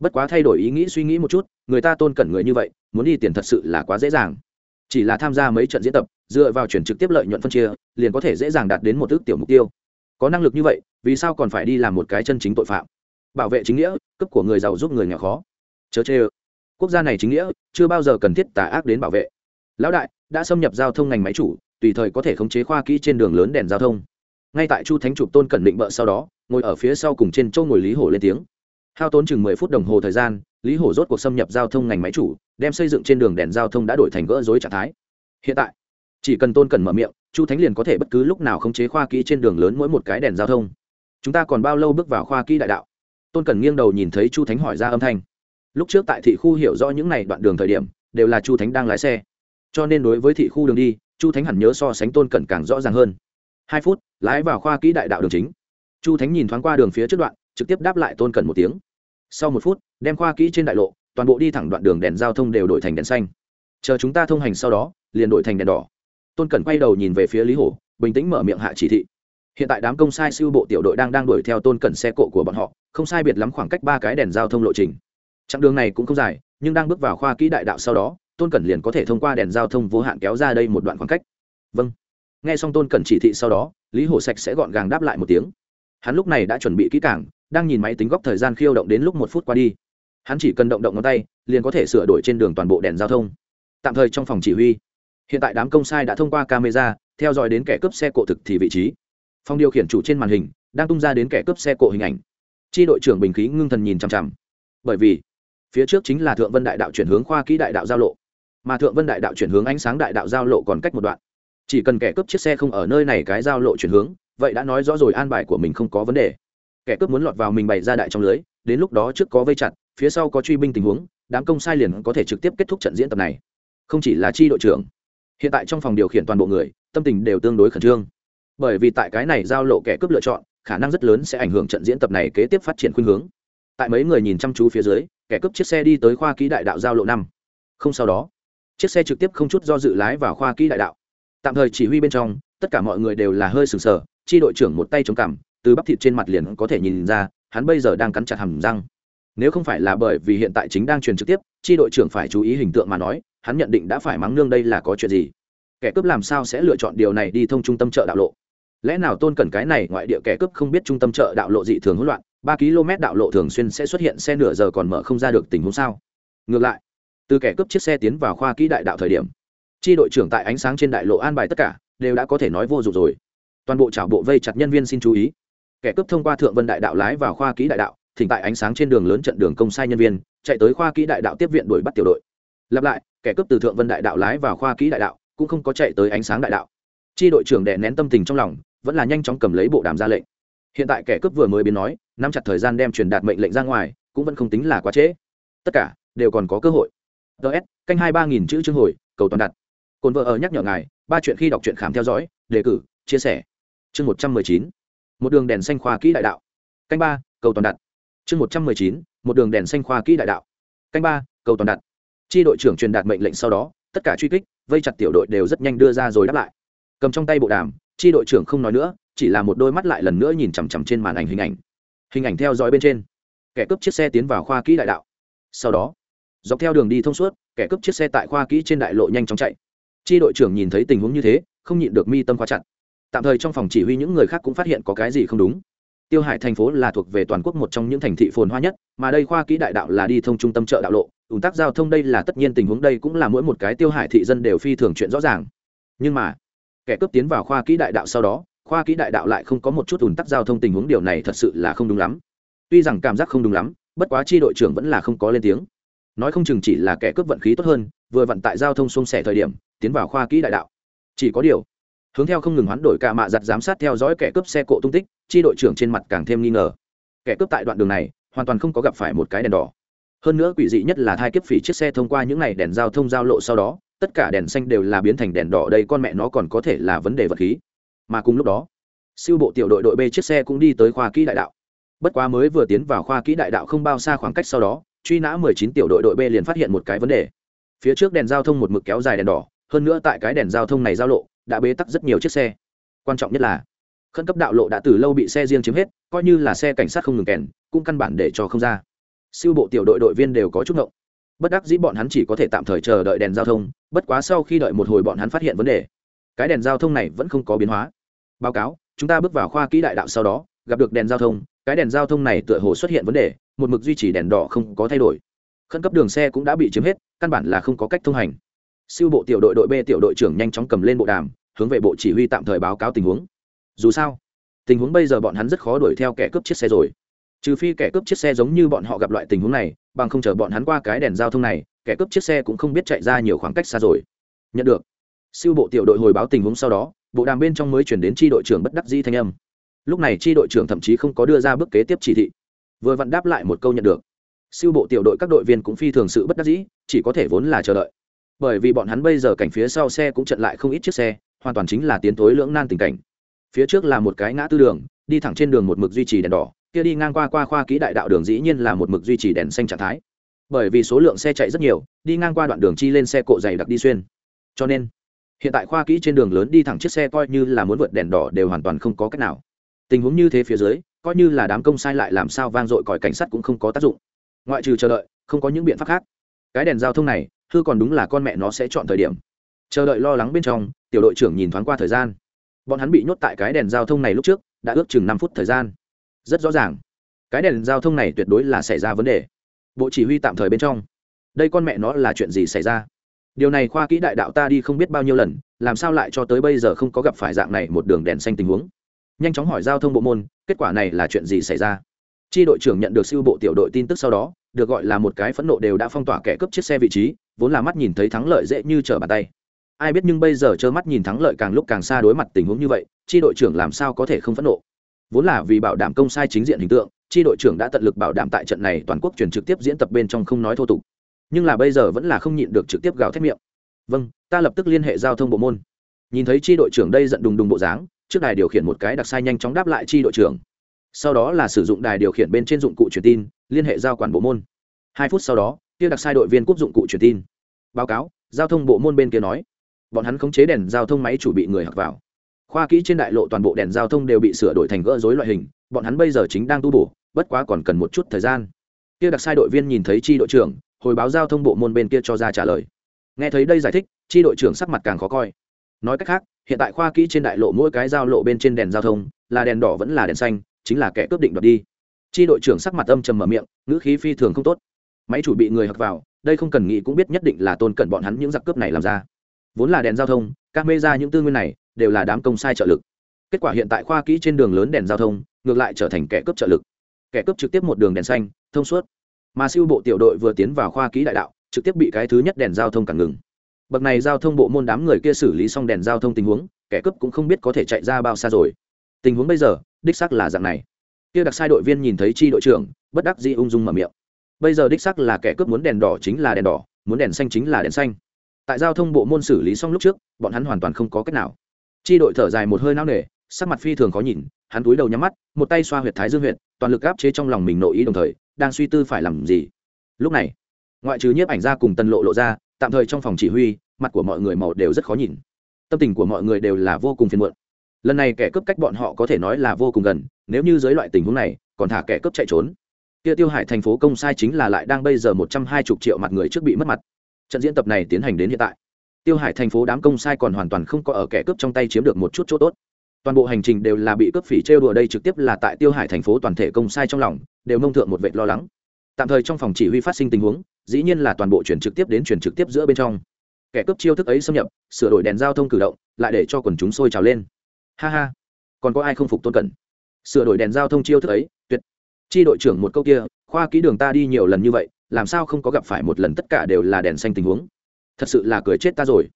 Bất quá thay đổi ý nghĩ suy nghĩ một chút, người ta tôn cẩn người như vậy, muốn đi tiền thật sự là quá dễ dàng. Chỉ là tham gia mấy trận diễn tập, dựa vào chuyển trực tiếp lợi nhuận phân chia, liền có thể dễ dàng đạt đến một ước tiểu mục tiêu. Có năng lực như vậy, vì sao còn phải đi làm một cái chân chính tội phạm? Bảo vệ chính nghĩa, cấp của người giàu giúp người nghèo khó. Chớ chê ơ. Quốc gia này chính nghĩa, chưa bao giờ cần thiết tà ác đến bảo vệ. Lão đại đã xâm nhập giao thông ngành máy chủ, tùy thời có thể khống chế khoa kỹ trên đường lớn đèn giao thông. Ngay tại chu thánh chụp tôn cẩn định bợ sau đó, ngồi ở phía sau cùng trên châu ngồi lý hổ lên tiếng. Hao tốn chừng mười phút đồng hồ thời gian, lý hổ rốt cuộc xâm nhập giao thông ngành máy chủ, đem xây dựng trên đường đèn giao thông đã đổi thành gỡ rối trạng thái. Hiện tại, chỉ cần tôn cần mở miệng, chu thánh liền có thể bất cứ lúc nào khống chế khoa kỹ trên đường lớn mỗi một cái đèn giao thông. Chúng ta còn bao lâu bước vào khoa kỹ đại đạo? Tôn cần nghiêng đầu nhìn thấy chu thánh hỏi ra âm thanh. Lúc trước tại thị khu hiểu rõ những n à y đoạn đường thời điểm, đều là chu thánh đang lái xe cho nên đối với thị khu đường đi, chu thánh hẳn nhớ so sánh tôn cẩn càng rõ ràng hơn. Hai phút, lái vào khoa kỹ đại đạo đường chính. Chu thánh nhìn thoáng qua đường phía trước đoạn, trực tiếp đáp lại tôn cẩn một tiếng. Sau một phút, đem khoa kỹ trên đại lộ, toàn bộ đi thẳng đoạn đường đèn giao thông đều đổi thành đèn xanh. Chờ chúng ta thông hành sau đó, liền đổi thành đèn đỏ. Tôn cẩn quay đầu nhìn về phía lý hổ, bình tĩnh mở miệng hạ chỉ thị. Hiện tại đám công sai siêu bộ tiểu đội đang đang đuổi theo tôn cẩn xe cộ của bọn họ, không sai biệt lắm khoảng cách ba cái đèn giao thông lộ trình. Chặng đường này cũng không dài, nhưng đang bước vào khoa kỹ đại đạo sau đó tôn cẩn liền có thể thông qua đèn giao thông vô hạn kéo ra đây một đoạn khoảng cách. Vâng. N g h e xong tôn cẩn chỉ thị sau đó, lý hổ sạch sẽ gọn gàng đáp lại một tiếng. Hắn lúc này đã chuẩn bị kỹ cảng đang nhìn máy tính góc thời gian khiêu động đến lúc một phút qua đi. Hắn chỉ cần động động ngón tay, liền có thể sửa đổi trên đường toàn bộ đèn giao thông. Tạm thời trong phòng chỉ huy. Hiện tại đám công sai đã thông qua camera, theo dõi đến kẻ cướp xe cộ thực thì vị trí. Phòng điều khiển chủ trên màn hình, đang tung ra đến kẻ cướp xe cộ hình ảnh. Tri đội trưởng bình khí ngưng thần nhìn chằm chằm. Bởi vì, phía trước chính là thượng vân đại đạo chuyển hướng khoa kỹ đại đạo giao lộ mà thượng vân đại đạo chuyển hướng ánh sáng đại đạo giao lộ còn cách một đoạn. Chỉ cần kẻ cướp chiếc xe không ở nơi này cái giao lộ chuyển hướng, vậy đã nói rõ rồi an bài của mình không có vấn đề. Kẻ cướp muốn lọt vào mình bày ra đại trong lưới, đến lúc đó trước có vây chặt, phía sau có truy binh tình huống, đám công sai liền có thể trực tiếp kết thúc trận diễn tập này. Không chỉ là chi đội trưởng, hiện tại trong phòng điều khiển toàn bộ người, tâm tình đều tương đối khẩn trương. Bởi vì tại cái này giao lộ kẻ cướp lựa chọn, khả năng rất lớn sẽ ảnh hưởng trận diễn tập này kế tiếp phát triển khuynh hướng. Tại mấy người nhìn chăm chú phía dưới, kẻ cướp chiếc xe đi tới khoa kỹ đại đạo giao lộ năm. Không sau đó chiếc xe trực tiếp không chút do dự lái vào khoa kỹ đại đạo. Tạm thời chỉ huy bên trong, tất cả mọi người đều là hơi sừng sờ, chi đội trưởng một tay chống cằm, từ bắp thịt trên mặt liền có thể nhìn ra, hắn bây giờ đang cắn chặt hầm răng. Nếu không phải là bởi vì hiện tại chính đang truyền trực tiếp, chi đội trưởng phải chú ý hình tượng mà nói, hắn nhận định đã phải mắng nương đây là có chuyện gì. Kẻ cướp làm sao sẽ lựa chọn điều này đi thông trung tâm chợ đạo lộ? Lẽ nào tôn cần cái này ngoại địa kẻ cướp không biết trung tâm chợ đạo lộ dị thường hỗn loạn, ba km đạo lộ thường xuyên sẽ xuất hiện xe nửa giờ còn mở không ra được tình huống sao? Ngược lại từ kẻ cướp chiếc xe tiến vào khoa kỹ đại đạo thời điểm, chi đội trưởng tại ánh sáng trên đại lộ an bài tất cả, đều đã có thể nói vô dụng rồi. Toàn bộ trảo bộ vây chặt nhân viên xin chú ý. Kẻ cướp thông qua thượng vân đại đạo lái vào khoa kỹ đại đạo, thỉnh tại ánh sáng trên đường lớn trận đường công sai nhân viên, chạy tới khoa kỹ đại đạo tiếp viện đuổi bắt tiểu đội. Lặp lại, kẻ cướp từ thượng vân đại đạo lái vào khoa kỹ đại đạo, cũng không có chạy tới ánh sáng đại đạo. Chi đội trưởng đè nén tâm tình trong lòng, vẫn là nhanh chóng cầm lấy bộ đàm ra lệnh. Hiện tại kẻ cướp vừa mới biến nói, nắm chặt thời gian đem truyền đạt mệnh lệnh ra ngoài, cũng vẫn không tính là quá trễ. Tất cả đều còn có cơ hội ts canh hai ba nghìn chữ chương hồi, cầu toàn đặt. Cồn vợ ở nhắc nhở ngài, ba chuyện khi đọc truyện khám theo dõi, đề cử, chia sẻ. Chương một trăm mười chín, một đường đèn xanh khoa kỹ đại đạo. Canh ba, cầu toàn đặt. Chương một trăm mười chín, một đường đèn xanh khoa kỹ đại đạo. Canh ba, cầu toàn đặt. Chi đội trưởng truyền đạt mệnh lệnh sau đó, tất cả truy kích, vây chặt tiểu đội đều rất nhanh đưa ra rồi đáp lại. Cầm trong tay bộ đàm, chi đội trưởng không nói nữa, chỉ là một đôi mắt lại lần nữa nhìn chằm chằm trên màn ảnh hình ảnh. Hình ảnh theo dõi bên trên. Kẻ cướp chiếc xe tiến vào khoa kỹ đại đạo. Sau đó dọc theo đường đi thông suốt, kẻ cướp chiếc xe tại khoa kỹ trên đại lộ nhanh chóng chạy. Chi đội trưởng nhìn thấy tình huống như thế, không nhịn được mi tâm khóa chặt. Tạm thời trong phòng chỉ huy những người khác cũng phát hiện có cái gì không đúng. Tiêu hải thành phố là thuộc về toàn quốc một trong những thành thị phồn hoa nhất, mà đây khoa kỹ đại đạo là đi thông trung tâm chợ đạo lộ. Ủn tắc giao thông đây là tất nhiên tình huống đây cũng là mỗi một cái tiêu hải thị dân đều phi thường chuyện rõ ràng. Nhưng mà, kẻ cướp tiến vào khoa kỹ đại đạo sau đó, khoa kỹ đại đạo lại không có một chút ủn tắc giao thông tình huống điều này thật sự là không đúng lắm. Tuy rằng cảm giác không đúng lắm, bất quá chi đội trưởng vẫn là không có lên tiếng nói không chừng chỉ là kẻ cướp vận khí tốt hơn, vừa vận tại giao thông xuông sẻ thời điểm, tiến vào khoa kỹ đại đạo. Chỉ có điều, hướng theo không ngừng hoán đổi cả mạ giặt giám sát theo dõi kẻ cướp xe cộ tung tích, chi đội trưởng trên mặt càng thêm nghi ngờ. Kẻ cướp tại đoạn đường này, hoàn toàn không có gặp phải một cái đèn đỏ. Hơn nữa quỷ dị nhất là thai kiếp phỉ chiếc xe thông qua những n à y đèn giao thông giao lộ sau đó, tất cả đèn xanh đều là biến thành đèn đỏ đây con mẹ nó còn có thể là vấn đề vật khí. Mà cùng lúc đó, siêu bộ tiểu đội đội b chiếc xe cũng đi tới khoa kỹ đại đạo. Bất quá mới vừa tiến vào khoa kỹ đại đạo không bao xa khoảng cách sau đó truy nã mười chín tiểu đội đội b liền phát hiện một cái vấn đề. Phía trước đèn giao thông một mực kéo dài đèn đỏ, hơn nữa tại cái đèn giao thông này giao lộ, đã bế tắc rất nhiều chiếc xe. Quan trọng nhất là, khẩn cấp đạo lộ đã từ lâu bị xe riêng chiếm hết, coi như là xe cảnh sát không ngừng kèn, cũng căn bản để cho không ra. Siêu bộ tiểu đội đội viên đều có chút ngộng. Bất đắc dĩ bọn hắn chỉ có thể tạm thời chờ đợi đèn giao thông, bất quá sau khi đợi một hồi bọn hắn phát hiện vấn đề, cái đèn giao thông này vẫn không có biến hóa. Báo cáo, chúng ta bước vào khoa kỹ đại đạo sau đó, gặp được đèn giao thông, cái đèn giao thông này tựa hồ xuất hiện vấn đề một mực duy trì đèn đỏ không có thay đổi. Khẩn cấp đường xe cũng đã bị chiếm hết, căn bản là không có cách thông hành. Siêu bộ tiểu đội đội b tiểu đội trưởng nhanh chóng cầm lên bộ đàm, hướng về bộ chỉ huy tạm thời báo cáo tình huống. Dù sao, tình huống bây giờ bọn hắn rất khó đuổi theo kẻ cướp chiếc xe rồi. Trừ phi kẻ cướp chiếc xe giống như bọn họ gặp loại tình huống này, bằng không chờ bọn hắn qua cái đèn giao thông này, kẻ cướp chiếc xe cũng không biết chạy ra nhiều khoảng cách xa rồi. Nhận được. Siêu bộ tiểu đội hồi báo tình huống sau đó, bộ đàm bên trong mới chuyển đến tri đội trưởng bất đắc dĩ thanh âm. Lúc này tri đội trưởng thậm chí không có đưa ra bước kế tiếp chỉ thị vừa vặn đáp lại một câu nhận được. Siêu bộ tiểu đội các đội viên cũng phi thường sự bất đắc dĩ, chỉ có thể vốn là chờ đợi. Bởi vì bọn hắn bây giờ cảnh phía sau xe cũng chặn lại không ít chiếc xe, hoàn toàn chính là tiến tối lưỡng nan tình cảnh. Phía trước là một cái ngã tư đường, đi thẳng trên đường một mực duy trì đèn đỏ, kia đi ngang qua qua khoa ký đại đạo đường dĩ nhiên là một mực duy trì đèn xanh trạng thái. Bởi vì số lượng xe chạy rất nhiều, đi ngang qua đoạn đường chi lên xe cộ dày đặc đi xuyên. Cho nên, hiện tại khoa kỹ trên đường lớn đi thẳng chiếc xe coi như là muốn vượt đèn đỏ đều hoàn toàn không có cách nào. Tình huống như thế phía dưới coi như là đám công sai lại làm sao vang dội còi cảnh sát cũng không có tác dụng. Ngoại trừ chờ đợi, không có những biện pháp khác. Cái đèn giao thông này, hư còn đúng là con mẹ nó sẽ chọn thời điểm. Chờ đợi lo lắng bên trong, tiểu đội trưởng nhìn thoáng qua thời gian. Bọn hắn bị nhốt tại cái đèn giao thông này lúc trước, đã ước chừng năm phút thời gian. Rất rõ ràng, cái đèn giao thông này tuyệt đối là xảy ra vấn đề. Bộ chỉ huy tạm thời bên trong. Đây con mẹ nó là chuyện gì xảy ra? Điều này khoa kỹ đại đạo ta đi không biết bao nhiêu lần, làm sao lại cho tới bây giờ không có gặp phải dạng này một đường đèn xanh tình huống? Nhanh chóng hỏi giao thông bộ môn, kết quả này là chuyện gì xảy ra? Chi đội trưởng nhận được siêu bộ tiểu đội tin tức sau đó, được gọi là một cái phẫn nộ đều đã phong tỏa kẻ cướp chiếc xe vị trí, vốn là mắt nhìn thấy thắng lợi dễ như trở bàn tay. Ai biết nhưng bây giờ trơ mắt nhìn thắng lợi càng lúc càng xa đối mặt tình huống như vậy, chi đội trưởng làm sao có thể không phẫn nộ? Vốn là vì bảo đảm công sai chính diện hình tượng, chi đội trưởng đã tận lực bảo đảm tại trận này toàn quốc truyền trực tiếp diễn tập bên trong không nói thô tục. Nhưng là bây giờ vẫn là không nhịn được trực tiếp gào thét miệng. Vâng ta lập tức liên hệ giao thông bộ môn. Nhìn thấy chi đội trưởng đây giận đùng đùng bộ dáng trước đài điều khiển một cái đặc sai nhanh chóng đáp lại chi đội trưởng. Sau đó là sử dụng đài điều khiển bên trên dụng cụ truyền tin, liên hệ giao quản bộ môn. Hai phút sau đó, kia đặc sai đội viên cúp dụng cụ truyền tin. Báo cáo, giao thông bộ môn bên kia nói. Bọn hắn khống chế đèn giao thông máy chủ bị người hặc vào. Khoa kỹ trên đại lộ toàn bộ đèn giao thông đều bị sửa đổi thành gỡ rối loại hình, bọn hắn bây giờ chính đang tu bổ, bất quá còn cần một chút thời gian. Kia đặc sai đội viên nhìn thấy chi đội trưởng, hồi báo giao thông bộ môn bên kia cho ra trả lời. Nghe thấy đây giải thích, chi đội trưởng sắc mặt càng khó coi nói cách khác, hiện tại khoa kỹ trên đại lộ mỗi cái giao lộ bên trên đèn giao thông, là đèn đỏ vẫn là đèn xanh, chính là kẻ cướp định đoạt đi. Chi đội trưởng sắc mặt âm trầm mở miệng, ngữ khí phi thường không tốt. Máy chủ bị người hặc vào, đây không cần nghĩ cũng biết nhất định là tôn cận bọn hắn những giặc cướp này làm ra. Vốn là đèn giao thông, các mê ra những tư nguyên này, đều là đám công sai trợ lực. Kết quả hiện tại khoa kỹ trên đường lớn đèn giao thông, ngược lại trở thành kẻ cướp trợ lực. Kẻ cướp trực tiếp một đường đèn xanh, thông suốt. Mà siêu bộ tiểu đội vừa tiến vào khoa kỹ đại đạo, trực tiếp bị cái thứ nhất đèn giao thông cản ngừng bậc này giao thông bộ môn đám người kia xử lý xong đèn giao thông tình huống, kẻ cướp cũng không biết có thể chạy ra bao xa rồi. Tình huống bây giờ, đích xác là dạng này. Kia đặc sai đội viên nhìn thấy chi đội trưởng, bất đắc dĩ ung dung mở miệng. Bây giờ đích xác là kẻ cướp muốn đèn đỏ chính là đèn đỏ, muốn đèn xanh chính là đèn xanh. Tại giao thông bộ môn xử lý xong lúc trước, bọn hắn hoàn toàn không có cách nào. Chi đội thở dài một hơi nao nề, sắc mặt phi thường khó nhìn, hắn túi đầu nhắm mắt, một tay xoa huyệt thái dương huyệt, toàn lực áp chế trong lòng mình nội ý đồng thời, đang suy tư phải làm gì. Lúc này, ngoại trừ nhiếp ảnh ra cùng tần lộ lộ ra, tạm thời trong phòng chỉ huy mặt của mọi người màu đều rất khó nhìn. Tâm tình của mọi người đều là vô cùng phiền muộn. Lần này kẻ cướp cách bọn họ có thể nói là vô cùng gần, nếu như dưới loại tình huống này, còn thả kẻ cướp chạy trốn. Kia tiêu hải thành phố công sai chính là lại đang bây giờ một trăm hai mươi triệu mặt người trước bị mất mặt. Trận diễn tập này tiến hành đến hiện tại, tiêu hải thành phố đám công sai còn hoàn toàn không có ở kẻ cướp trong tay chiếm được một chút chỗ tốt. Toàn bộ hành trình đều là bị cướp phỉ trêu đùa đây trực tiếp là tại tiêu hải thành phố toàn thể công sai trong lòng, đều mông thượng một vệ lo lắng. Tạm thời trong phòng chỉ huy phát sinh tình huống, dĩ nhiên là toàn bộ chuyển trực tiếp đến chuyển trực tiếp giữa bên trong kẻ cướp chiêu thức ấy xâm nhập, sửa đổi đèn giao thông cử động, lại để cho quần chúng sôi trào lên. Ha ha. Còn có ai không phục tôn cẩn? Sửa đổi đèn giao thông chiêu thức ấy, tuyệt. Chi đội trưởng một câu kia, khoa kỹ đường ta đi nhiều lần như vậy, làm sao không có gặp phải một lần tất cả đều là đèn xanh tình huống? Thật sự là cười chết ta rồi.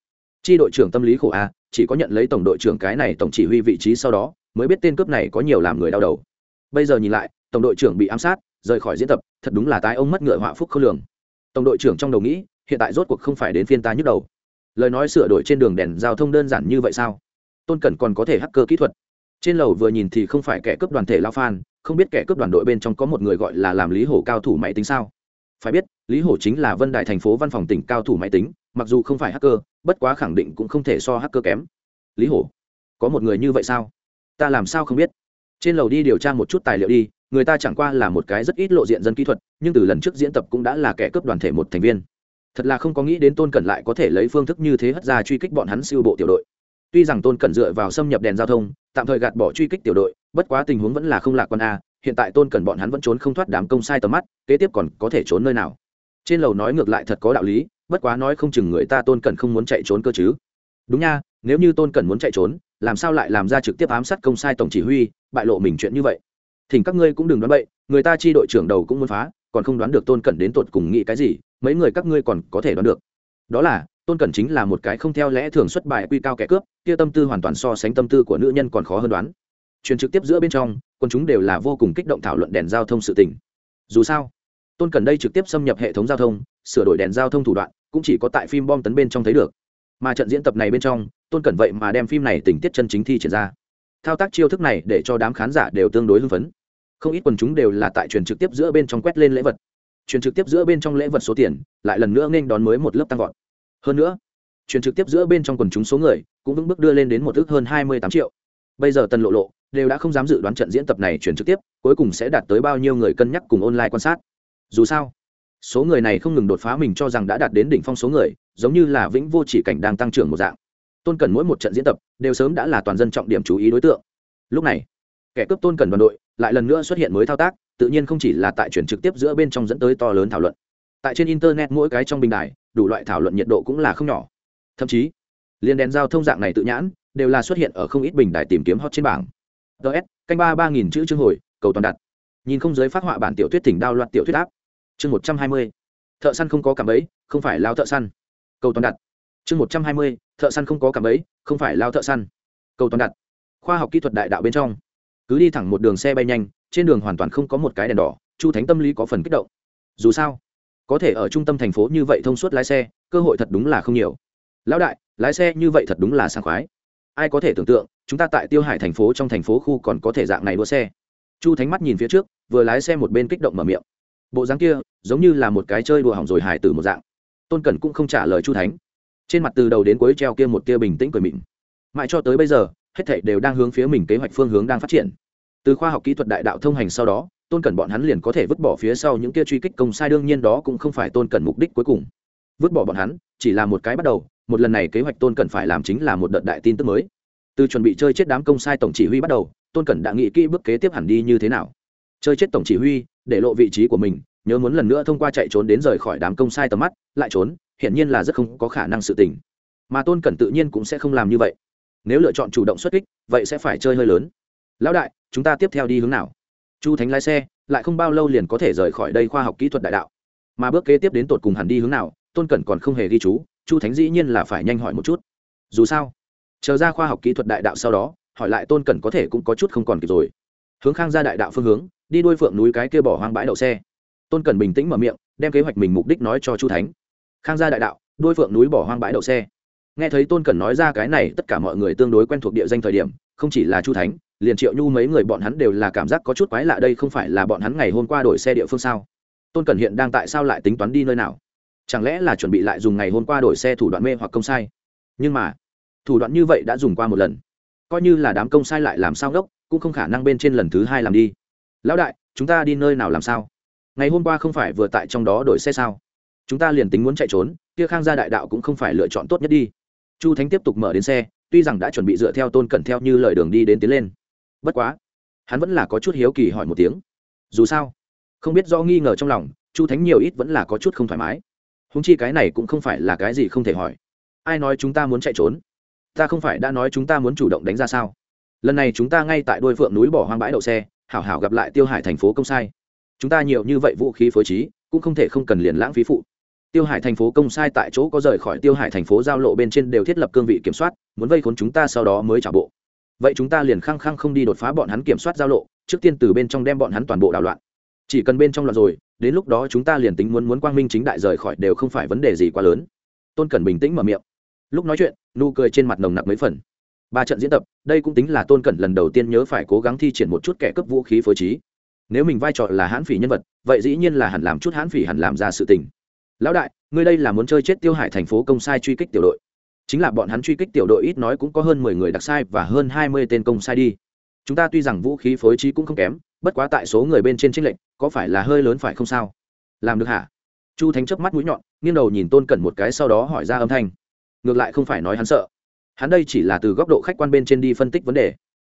Chi đội trưởng tâm lý khổ a, chỉ có nhận lấy tổng đội trưởng cái này tổng chỉ huy vị trí sau đó, mới biết tên cướp này có nhiều làm người đau đầu. Bây giờ nhìn lại, tổng đội trưởng bị ám sát, rời khỏi diễn tập, thật đúng là tái ông mất ngựa họa phúc không lường. Tổng đội trưởng trong đầu nghĩ hiện tại rốt cuộc không phải đến phiên ta nhức đầu. Lời nói sửa đổi trên đường đèn giao thông đơn giản như vậy sao? Tôn cẩn còn có thể hacker kỹ thuật. Trên lầu vừa nhìn thì không phải kẻ cướp đoàn thể lao phan, không biết kẻ cướp đoàn đội bên trong có một người gọi là làm lý hổ cao thủ máy tính sao? Phải biết, lý hổ chính là vân đại thành phố văn phòng tỉnh cao thủ máy tính, mặc dù không phải hacker, bất quá khẳng định cũng không thể so hacker kém. Lý hổ, có một người như vậy sao? Ta làm sao không biết? Trên lầu đi điều tra một chút tài liệu đi, người ta chẳng qua là một cái rất ít lộ diện dân kỹ thuật, nhưng từ lần trước diễn tập cũng đã là kẻ cướp đoàn thể một thành viên thật là không có nghĩ đến tôn cẩn lại có thể lấy phương thức như thế hất ra truy kích bọn hắn siêu bộ tiểu đội. Tuy rằng tôn cẩn dựa vào xâm nhập đèn giao thông, tạm thời gạt bỏ truy kích tiểu đội, bất quá tình huống vẫn là không lạc quan a, hiện tại tôn cẩn bọn hắn vẫn trốn không thoát đám công sai tầm mắt, kế tiếp còn có thể trốn nơi nào? Trên lầu nói ngược lại thật có đạo lý, bất quá nói không chừng người ta tôn cẩn không muốn chạy trốn cơ chứ. Đúng nha, nếu như tôn cẩn muốn chạy trốn, làm sao lại làm ra trực tiếp ám sát công sai tổng chỉ huy, bại lộ mình chuyện như vậy? Thỉnh các ngươi cũng đừng đoán bậy, người ta chi đội trưởng đầu cũng muốn phá còn không đoán được tôn cẩn đến tột cùng nghĩ cái gì, mấy người các ngươi còn có thể đoán được. Đó là, tôn cẩn chính là một cái không theo lẽ thường xuất bài quy cao kẻ cướp, kia tâm tư hoàn toàn so sánh tâm tư của nữ nhân còn khó hơn đoán. Truyền trực tiếp giữa bên trong, quân chúng đều là vô cùng kích động thảo luận đèn giao thông sự tình. Dù sao, tôn cẩn đây trực tiếp xâm nhập hệ thống giao thông, sửa đổi đèn giao thông thủ đoạn, cũng chỉ có tại phim bom tấn bên trong thấy được. Mà trận diễn tập này bên trong, tôn cẩn vậy mà đem phim này tình tiết chân chính thi triển ra. Thao tác chiêu thức này để cho đám khán giả đều tương đối hưng phấn không ít quần chúng đều là tại truyền trực tiếp giữa bên trong quét lên lễ vật. Truyền trực tiếp giữa bên trong lễ vật số tiền, lại lần nữa nên đón mới một lớp tăng vọt. Hơn nữa, truyền trực tiếp giữa bên trong quần chúng số người cũng vững bước đưa lên đến một ước hơn hai mươi tám triệu. Bây giờ tần lộ lộ đều đã không dám dự đoán trận diễn tập này truyền trực tiếp cuối cùng sẽ đạt tới bao nhiêu người cân nhắc cùng online quan sát. Dù sao, số người này không ngừng đột phá mình cho rằng đã đạt đến đỉnh phong số người, giống như là vĩnh vô chỉ cảnh đang tăng trưởng một dạng. Tôn cần mỗi một trận diễn tập đều sớm đã là toàn dân trọng điểm chú ý đối tượng. Lúc này, kẻ cướp tôn cần đoàn đội lại lần nữa xuất hiện mới thao tác, tự nhiên không chỉ là tại chuyển trực tiếp giữa bên trong dẫn tới to lớn thảo luận. Tại trên internet mỗi cái trong bình đài, đủ loại thảo luận nhiệt độ cũng là không nhỏ. Thậm chí, liên đèn giao thông dạng này tự nhãn, đều là xuất hiện ở không ít bình đài tìm kiếm hot trên bảng. Ts canh ba ba nghìn chữ chương hồi, cầu toàn đặt. Nhìn không giới phát họa bản tiểu thuyết tỉnh đao loạt tiểu thuyết áp chương một trăm hai mươi, thợ săn không có cảm ấy không phải lao thợ săn. Cầu toàn đặt. Chương một trăm hai mươi, thợ săn không có cảm ấy không phải lao thợ săn. Cầu toàn đặt. Khoa học kỹ thuật đại đạo bên trong cứ đi thẳng một đường xe bay nhanh, trên đường hoàn toàn không có một cái đèn đỏ, chu thánh tâm lý có phần kích động. Dù sao, có thể ở trung tâm thành phố như vậy thông suốt lái xe, cơ hội thật đúng là không nhiều. Lão đại, lái xe như vậy thật đúng là sảng khoái. Ai có thể tưởng tượng, chúng ta tại tiêu hải thành phố trong thành phố khu còn có thể dạng này đua xe. Chu thánh mắt nhìn phía trước, vừa lái xe một bên kích động mở miệng. Bộ dáng kia, giống như là một cái chơi đùa hỏng rồi hải từ một dạng. Tôn cẩn cũng không trả lời chu thánh. Trên mặt từ đầu đến cuối treo kia một tia bình tĩnh cười mịn. Mãi cho tới bây giờ hết thảy đều đang hướng phía mình kế hoạch phương hướng đang phát triển. Từ khoa học kỹ thuật đại đạo thông hành sau đó, tôn cẩn bọn hắn liền có thể vứt bỏ phía sau những kia truy kích công sai, đương nhiên đó cũng không phải tôn cẩn mục đích cuối cùng. Vứt bỏ bọn hắn, chỉ là một cái bắt đầu, một lần này kế hoạch tôn cẩn phải làm chính là một đợt đại tin tức mới. Từ chuẩn bị chơi chết đám công sai tổng chỉ huy bắt đầu, tôn cẩn đã nghĩ kỹ bước kế tiếp hẳn đi như thế nào. Chơi chết tổng chỉ huy, để lộ vị trí của mình, nhớ muốn lần nữa thông qua chạy trốn đến rời khỏi đám công sai tầm mắt, lại trốn, hiển nhiên là rất không có khả năng sự tình. Mà tôn cẩn tự nhiên cũng sẽ không làm như vậy nếu lựa chọn chủ động xuất kích, vậy sẽ phải chơi hơi lớn. Lão đại, chúng ta tiếp theo đi hướng nào? Chu thánh lái xe, lại không bao lâu liền có thể rời khỏi đây khoa học kỹ thuật đại đạo. Mà bước kế tiếp đến tột cùng hẳn đi hướng nào, tôn cẩn còn không hề ghi chú, chu thánh dĩ nhiên là phải nhanh hỏi một chút. Dù sao, chờ ra khoa học kỹ thuật đại đạo sau đó, hỏi lại tôn cẩn có thể cũng có chút không còn kịp rồi. Hướng khang ra đại đạo phương hướng, đi đuôi phượng núi cái kia bỏ hoang bãi đậu xe. Tôn cẩn bình tĩnh mở miệng, đem kế hoạch mình mục đích nói cho chu thánh. Khang gia đại đạo, đuôi phượng núi bỏ hoang bãi đậu xe nghe thấy tôn cẩn nói ra cái này, tất cả mọi người tương đối quen thuộc địa danh thời điểm, không chỉ là chu thánh, liền triệu nhu mấy người bọn hắn đều là cảm giác có chút quái lạ đây không phải là bọn hắn ngày hôm qua đổi xe địa phương sao? Tôn cẩn hiện đang tại sao lại tính toán đi nơi nào? Chẳng lẽ là chuẩn bị lại dùng ngày hôm qua đổi xe thủ đoạn mê hoặc công sai? Nhưng mà, thủ đoạn như vậy đã dùng qua một lần. Coi như là đám công sai lại làm sao gốc cũng không khả năng bên trên lần thứ hai làm đi. Lão đại, chúng ta đi nơi nào làm sao? Ngày hôm qua không phải vừa tại trong đó đổi xe sao? Chúng ta liền tính muốn chạy trốn, kia khang gia đại đạo cũng không phải lựa chọn tốt nhất đi chu thánh tiếp tục mở đến xe, tuy rằng đã chuẩn bị dựa theo tôn cẩn theo như lời đường đi đến tiến lên. Bất quá, hắn vẫn là có chút hiếu kỳ hỏi một tiếng. Dù sao, không biết do nghi ngờ trong lòng, chu thánh nhiều ít vẫn là có chút không thoải mái. Húng chi cái này cũng không phải là cái gì không thể hỏi. Ai nói chúng ta muốn chạy trốn? Ta không phải đã nói chúng ta muốn chủ động đánh ra sao? Lần này chúng ta ngay tại đôi phượng núi bỏ hoang bãi đậu xe, hảo hảo gặp lại tiêu hải thành phố công sai. Chúng ta nhiều như vậy vũ khí phối trí, cũng không thể không cần liền lãng phí phụ tiêu hải thành phố công sai tại chỗ có rời khỏi tiêu hải thành phố giao lộ bên trên đều thiết lập cương vị kiểm soát, muốn vây khốn chúng ta sau đó mới trả bộ. Vậy chúng ta liền khăng khăng không đi đột phá bọn hắn kiểm soát giao lộ, trước tiên từ bên trong đem bọn hắn toàn bộ đảo loạn. Chỉ cần bên trong loạn rồi, đến lúc đó chúng ta liền tính muốn muốn quang minh chính đại rời khỏi đều không phải vấn đề gì quá lớn. Tôn cẩn bình tĩnh mở miệng. Lúc nói chuyện, nụ cười trên mặt nồng nặc mấy phần. Ba trận diễn tập, đây cũng tính là tôn cẩn lần đầu tiên nhớ phải cố gắng thi triển một chút kẻ cấp vũ khí phối trí. Nếu mình vai trò là hãn phỉ nhân vật, vậy dĩ nhiên là hẳn làm chút hãn phỉ hẳn làm ra sự tình lão đại, ngươi đây là muốn chơi chết tiêu hải thành phố công sai truy kích tiểu đội. Chính là bọn hắn truy kích tiểu đội ít nói cũng có hơn mười người đặc sai và hơn hai mươi tên công sai đi. Chúng ta tuy rằng vũ khí phối trí cũng không kém, bất quá tại số người bên trên trinh lệnh có phải là hơi lớn phải không sao? Làm được hả? Chu thánh chớp mắt mũi nhọn, nghiêng đầu nhìn tôn cẩn một cái sau đó hỏi ra âm thanh. Ngược lại không phải nói hắn sợ. Hắn đây chỉ là từ góc độ khách quan bên trên đi phân tích vấn đề.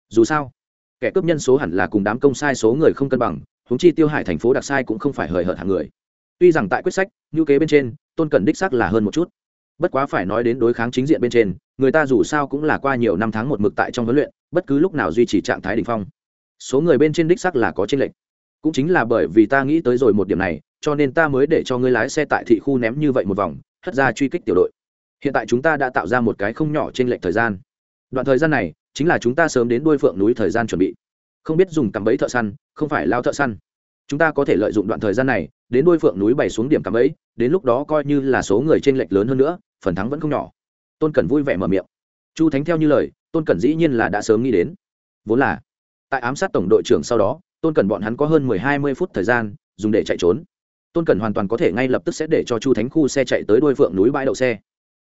Dù sao, kẻ cướp nhân số hẳn là cùng đám công sai số người không cân bằng húng chi tiêu hải thành phố đặc sai cũng không phải hời hợt hàng người tuy rằng tại quyết sách ngữ kế bên trên, tôn cẩn đích xác là hơn một chút. Bất quá phải nói đến đối kháng chính diện bên trên, người ta dù sao cũng là qua nhiều năm tháng một mực tại trong huấn luyện, bất cứ lúc nào duy trì trạng thái đ ỉ n h phong. Số người bên trên đích sắc là có tranh lệch. Cũng chính là bởi vì ta nghĩ tới rồi một điểm này, cho nên ta mới để cho ngươi lái xe tại thị khu ném như vậy một vòng, hất ra truy kích tiểu đội. Hiện tại chúng ta đã tạo ra một cái không nhỏ trên lệch thời gian. Đoạn thời gian này, chính là chúng ta sớm đến đuôi phượng núi thời gian chuẩn bị. Không biết dùng cắm bẫy thợ săn, không phải lao thợ săn chúng ta có thể lợi dụng đoạn thời gian này đến đuôi phượng núi bày xuống điểm cắm ấy, đến lúc đó coi như là số người trên lệch lớn hơn nữa, phần thắng vẫn không nhỏ. Tôn cẩn vui vẻ mở miệng. Chu thánh theo như lời, tôn cẩn dĩ nhiên là đã sớm nghĩ đến. Vốn là, tại ám sát tổng đội trưởng sau đó, tôn cẩn bọn hắn có hơn mười hai mươi phút thời gian, dùng để chạy trốn. Tôn cẩn hoàn toàn có thể ngay lập tức sẽ để cho chu thánh khu xe chạy tới đuôi phượng núi bãi đậu xe.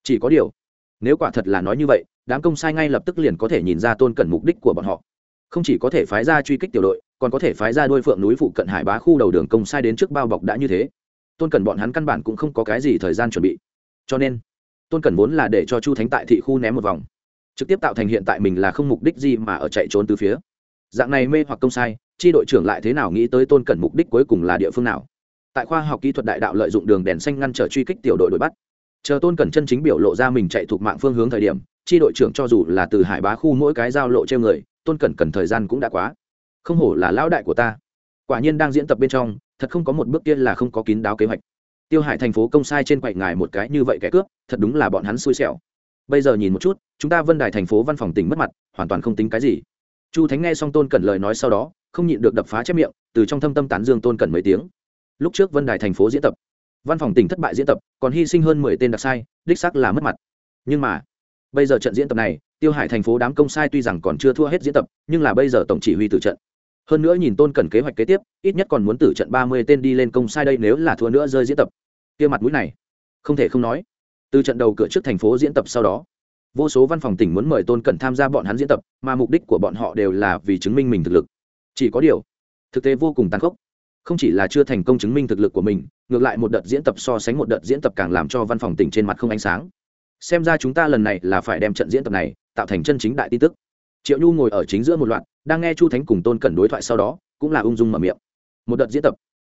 Chỉ có điều, nếu quả thật là nói như vậy, đám công sai ngay lập tức liền có thể nhìn ra tôn cẩn mục đích của bọn họ. Không chỉ có thể phái ra truy kích tiểu đội còn có thể phái ra đôi phượng núi phụ cận hải bá khu đầu đường công sai đến trước bao bọc đã như thế. Tôn cẩn bọn hắn căn bản cũng không có cái gì thời gian chuẩn bị. Cho nên, tôn cẩn vốn là để cho chu thánh tại thị khu ném một vòng, trực tiếp tạo thành hiện tại mình là không mục đích gì mà ở chạy trốn từ phía. Dạng này mê hoặc công sai, chi đội trưởng lại thế nào nghĩ tới tôn cẩn mục đích cuối cùng là địa phương nào? Tại khoa học kỹ thuật đại đạo lợi dụng đường đèn xanh ngăn trở truy kích tiểu đội đuổi bắt. Chờ tôn cẩn chân chính biểu lộ ra mình chạy thuộc mạng phương hướng thời điểm, chi đội trưởng cho dù là từ hải bá khu mỗi cái giao lộ treo người, tôn cẩn cần thời gian cũng đã quá không hổ là lão đại của ta. Quả nhiên đang diễn tập bên trong, thật không có một bước tiên là không có kín đáo kế hoạch. Tiêu hải thành phố công sai trên quậy ngài một cái như vậy kẻ cướp, thật đúng là bọn hắn xui xẻo. Bây giờ nhìn một chút, chúng ta vân đài thành phố văn phòng tỉnh mất mặt, hoàn toàn không tính cái gì. Chu thánh nghe xong tôn cẩn lời nói sau đó, không nhịn được đập phá chép miệng, từ trong thâm tâm tán dương tôn cẩn mấy tiếng. Lúc trước vân đài thành phố diễn tập, văn phòng tỉnh thất bại diễn tập, còn hy sinh hơn mười tên đặc sai, đích sắc là mất mặt. Nhưng mà, bây giờ trận diễn tập này, tiêu hải thành phố đám công sai tuy rằng còn chưa thua hết diễn tập, nhưng là bây giờ tổng chỉ huy tử trận hơn nữa nhìn tôn cần kế hoạch kế tiếp, ít nhất còn muốn tử trận ba mươi tên đi lên công sai đây nếu là thua nữa rơi diễn tập. Kia mặt mũi này, không thể không nói. Từ trận đầu cửa trước thành phố diễn tập sau đó, vô số văn phòng tỉnh muốn mời tôn cẩn tham gia bọn hắn diễn tập, mà mục đích của bọn họ đều là vì chứng minh mình thực lực. Chỉ có điều, thực tế vô cùng tàn khốc. Không chỉ là chưa thành công chứng minh thực lực của mình, ngược lại một đợt diễn tập so sánh một đợt diễn tập càng làm cho văn phòng tỉnh trên mặt không ánh sáng. Xem ra chúng ta lần này là phải đem trận diễn tập này tạo thành chân chính đại tin tức. Triệu nhu ngồi ở chính giữa một loạt đang nghe chu thánh cùng tôn cẩn đối thoại sau đó, cũng là ung dung mở miệng. Một đợt diễn tập.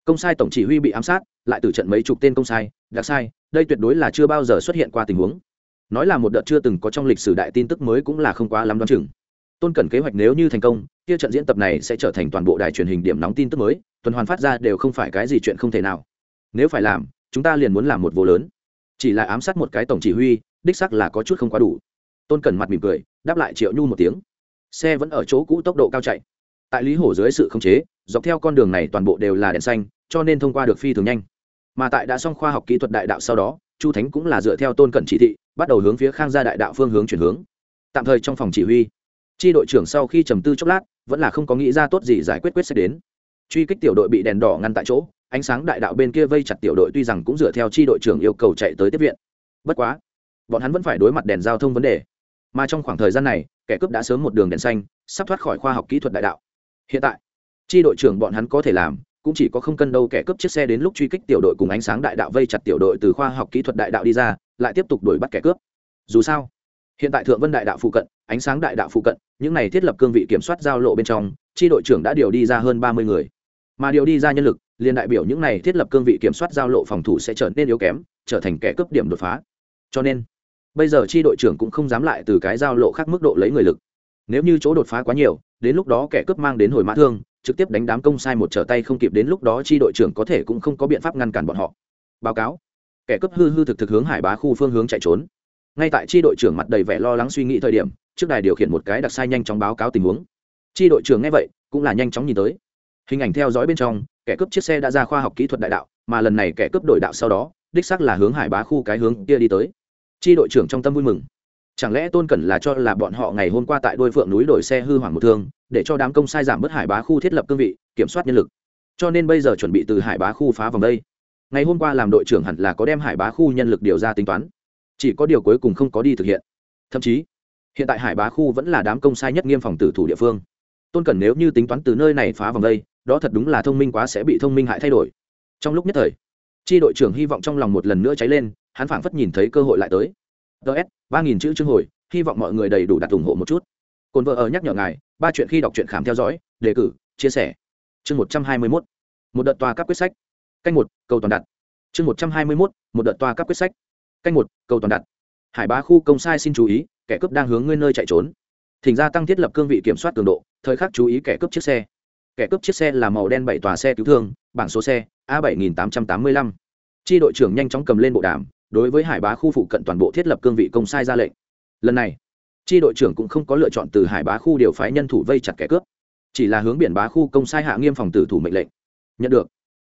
Công sai tổng chỉ huy bị ám sát, lại từ trận mấy chục tên công sai, đặc sai, đây tuyệt đối là chưa bao giờ xuất hiện qua tình huống. Nói là một đợt chưa từng có trong lịch sử đại tin tức mới cũng là không quá lắm đoán chừng. Tôn cẩn kế hoạch nếu như thành công, kia trận diễn tập này sẽ trở thành toàn bộ đài truyền hình điểm nóng tin tức mới, tuần hoàn phát ra đều không phải cái gì chuyện không thể nào. Nếu phải làm, chúng ta liền muốn làm một vô lớn. Chỉ là ám sát một cái tổng chỉ huy, đích sắc là có chút không quá đủ. Tôn cẩn mặt mỉm cười, đáp lại triệu nhu một tiếng xe vẫn ở chỗ cũ tốc độ cao chạy. Tại lý hổ dưới sự khống chế, dọc theo con đường này toàn bộ đều là đèn xanh, cho nên thông qua được phi thường nhanh. Mà tại đã xong khoa học kỹ thuật đại đạo sau đó, chu thánh cũng là dựa theo tôn cận chỉ thị, bắt đầu hướng phía khang gia đại đạo phương hướng chuyển hướng. Tạm thời trong phòng chỉ huy tri đội trưởng sau khi trầm tư chốc lát, vẫn là không có nghĩ ra tốt gì giải quyết quyết sẽ đến. Truy kích tiểu đội bị đèn đỏ ngăn tại chỗ, ánh sáng đại đạo bên kia vây chặt tiểu đội tuy rằng cũng dựa theo tri đội trưởng yêu cầu chạy tới tiếp viện. Bất quá, bọn hắn vẫn phải đối mặt đèn giao thông vấn đề. Mà trong khoảng thời gian này kẻ cướp đã sớm một đường đèn xanh, sắp thoát khỏi khoa học kỹ thuật đại đạo. Hiện tại tri đội trưởng bọn hắn có thể làm, cũng chỉ có không cân đâu kẻ cướp chiếc xe đến lúc truy kích tiểu đội cùng ánh sáng đại đạo vây chặt tiểu đội từ khoa học kỹ thuật đại đạo đi ra, lại tiếp tục đuổi bắt kẻ cướp. Dù sao, hiện tại thượng vân đại đạo phụ cận, ánh sáng đại đạo phụ cận, những này thiết lập cương vị kiểm soát giao lộ bên trong tri đội trưởng đã điều đi ra hơn ba mươi người. Mà điều đi ra nhân lực, liền đại biểu những này thiết lập cương vị kiểm soát giao lộ phòng thủ sẽ trở nên yếu kém, trở thành kẻ cướp điểm đột phá. Cho nên bây giờ chi đội trưởng cũng không dám lại từ cái giao lộ khác mức độ lấy người lực. Nếu như chỗ đột phá quá nhiều, đến lúc đó kẻ cướp mang đến hồi mã thương, trực tiếp đánh đám công sai một trở tay không kịp, đến lúc đó chi đội trưởng có thể cũng không có biện pháp ngăn cản bọn họ. Báo cáo. Kẻ cướp hư hư thực thực hướng hải bá khu phương hướng chạy trốn. Ngay tại chi đội trưởng mặt đầy vẻ lo lắng suy nghĩ thời điểm, trước đài điều khiển một cái đặc sai nhanh chóng báo cáo tình huống. Chi đội trưởng nghe vậy, cũng là nhanh chóng nhìn tới. Hình ảnh theo dõi bên trong, kẻ cướp chiếc xe đã ra khoa học kỹ thuật đại đạo, mà lần này kẻ cướp đổi đạo sau đó, đích xác là hướng hải bá khu cái hướng kia đi tới chi đội trưởng trong tâm vui mừng. Chẳng lẽ tôn cẩn là cho là bọn họ ngày hôm qua tại đôi phượng núi đổi xe hư hoàng một thương, để cho đám công sai giảm bớt hải bá khu thiết lập cương vị, kiểm soát nhân lực. Cho nên bây giờ chuẩn bị từ hải bá khu phá vòng đây. Ngày hôm qua làm đội trưởng hẳn là có đem hải bá khu nhân lực điều ra tính toán. Chỉ có điều cuối cùng không có đi thực hiện. Thậm chí, hiện tại hải bá khu vẫn là đám công sai nhất nghiêm phòng tử thủ địa phương. Tôn cẩn nếu như tính toán từ nơi này phá vòng đây, đó thật đúng là thông minh quá sẽ bị thông minh hại thay đổi. Trong lúc nhất thời tri đội trưởng hy vọng trong lòng một lần nữa cháy lên hắn phảng phất nhìn thấy cơ hội lại tới. Ts ba nghìn chữ chương hồi, hy vọng mọi người đầy đủ đặt ủng hộ một chút. Cồn vợ ở nhắc nhở ngài, ba chuyện khi đọc truyện khám theo dõi, đề cử, chia sẻ. Chương một trăm hai mươi mốt, một đợt tòa các quyết sách. Canh một, cầu toàn đặt. Chương một trăm hai mươi mốt, một đợt tòa các quyết sách. Canh một, cầu toàn đặt. Hải bá khu công sai xin chú ý, kẻ cướp đang hướng ngươi nơi chạy trốn. Thỉnh ra tăng thiết lập cương vị kiểm soát cường độ, thời khắc chú ý kẻ cướp chiếc xe. Kẻ cướp chiếc xe là màu đen bảy tòa xe cứu thương, bảng số xe, a bảy nghìn tám trăm tám mươi lăm. Tri đội trưởng nhanh chóng cầm lên bộ đàm đối với hải bá khu phụ cận toàn bộ thiết lập cương vị công sai ra lệnh. Lần này tri đội trưởng cũng không có lựa chọn từ hải bá khu điều phái nhân thủ vây chặt kẻ cướp, chỉ là hướng biển bá khu công sai hạ nghiêm phòng tử thủ mệnh lệnh. Nhận được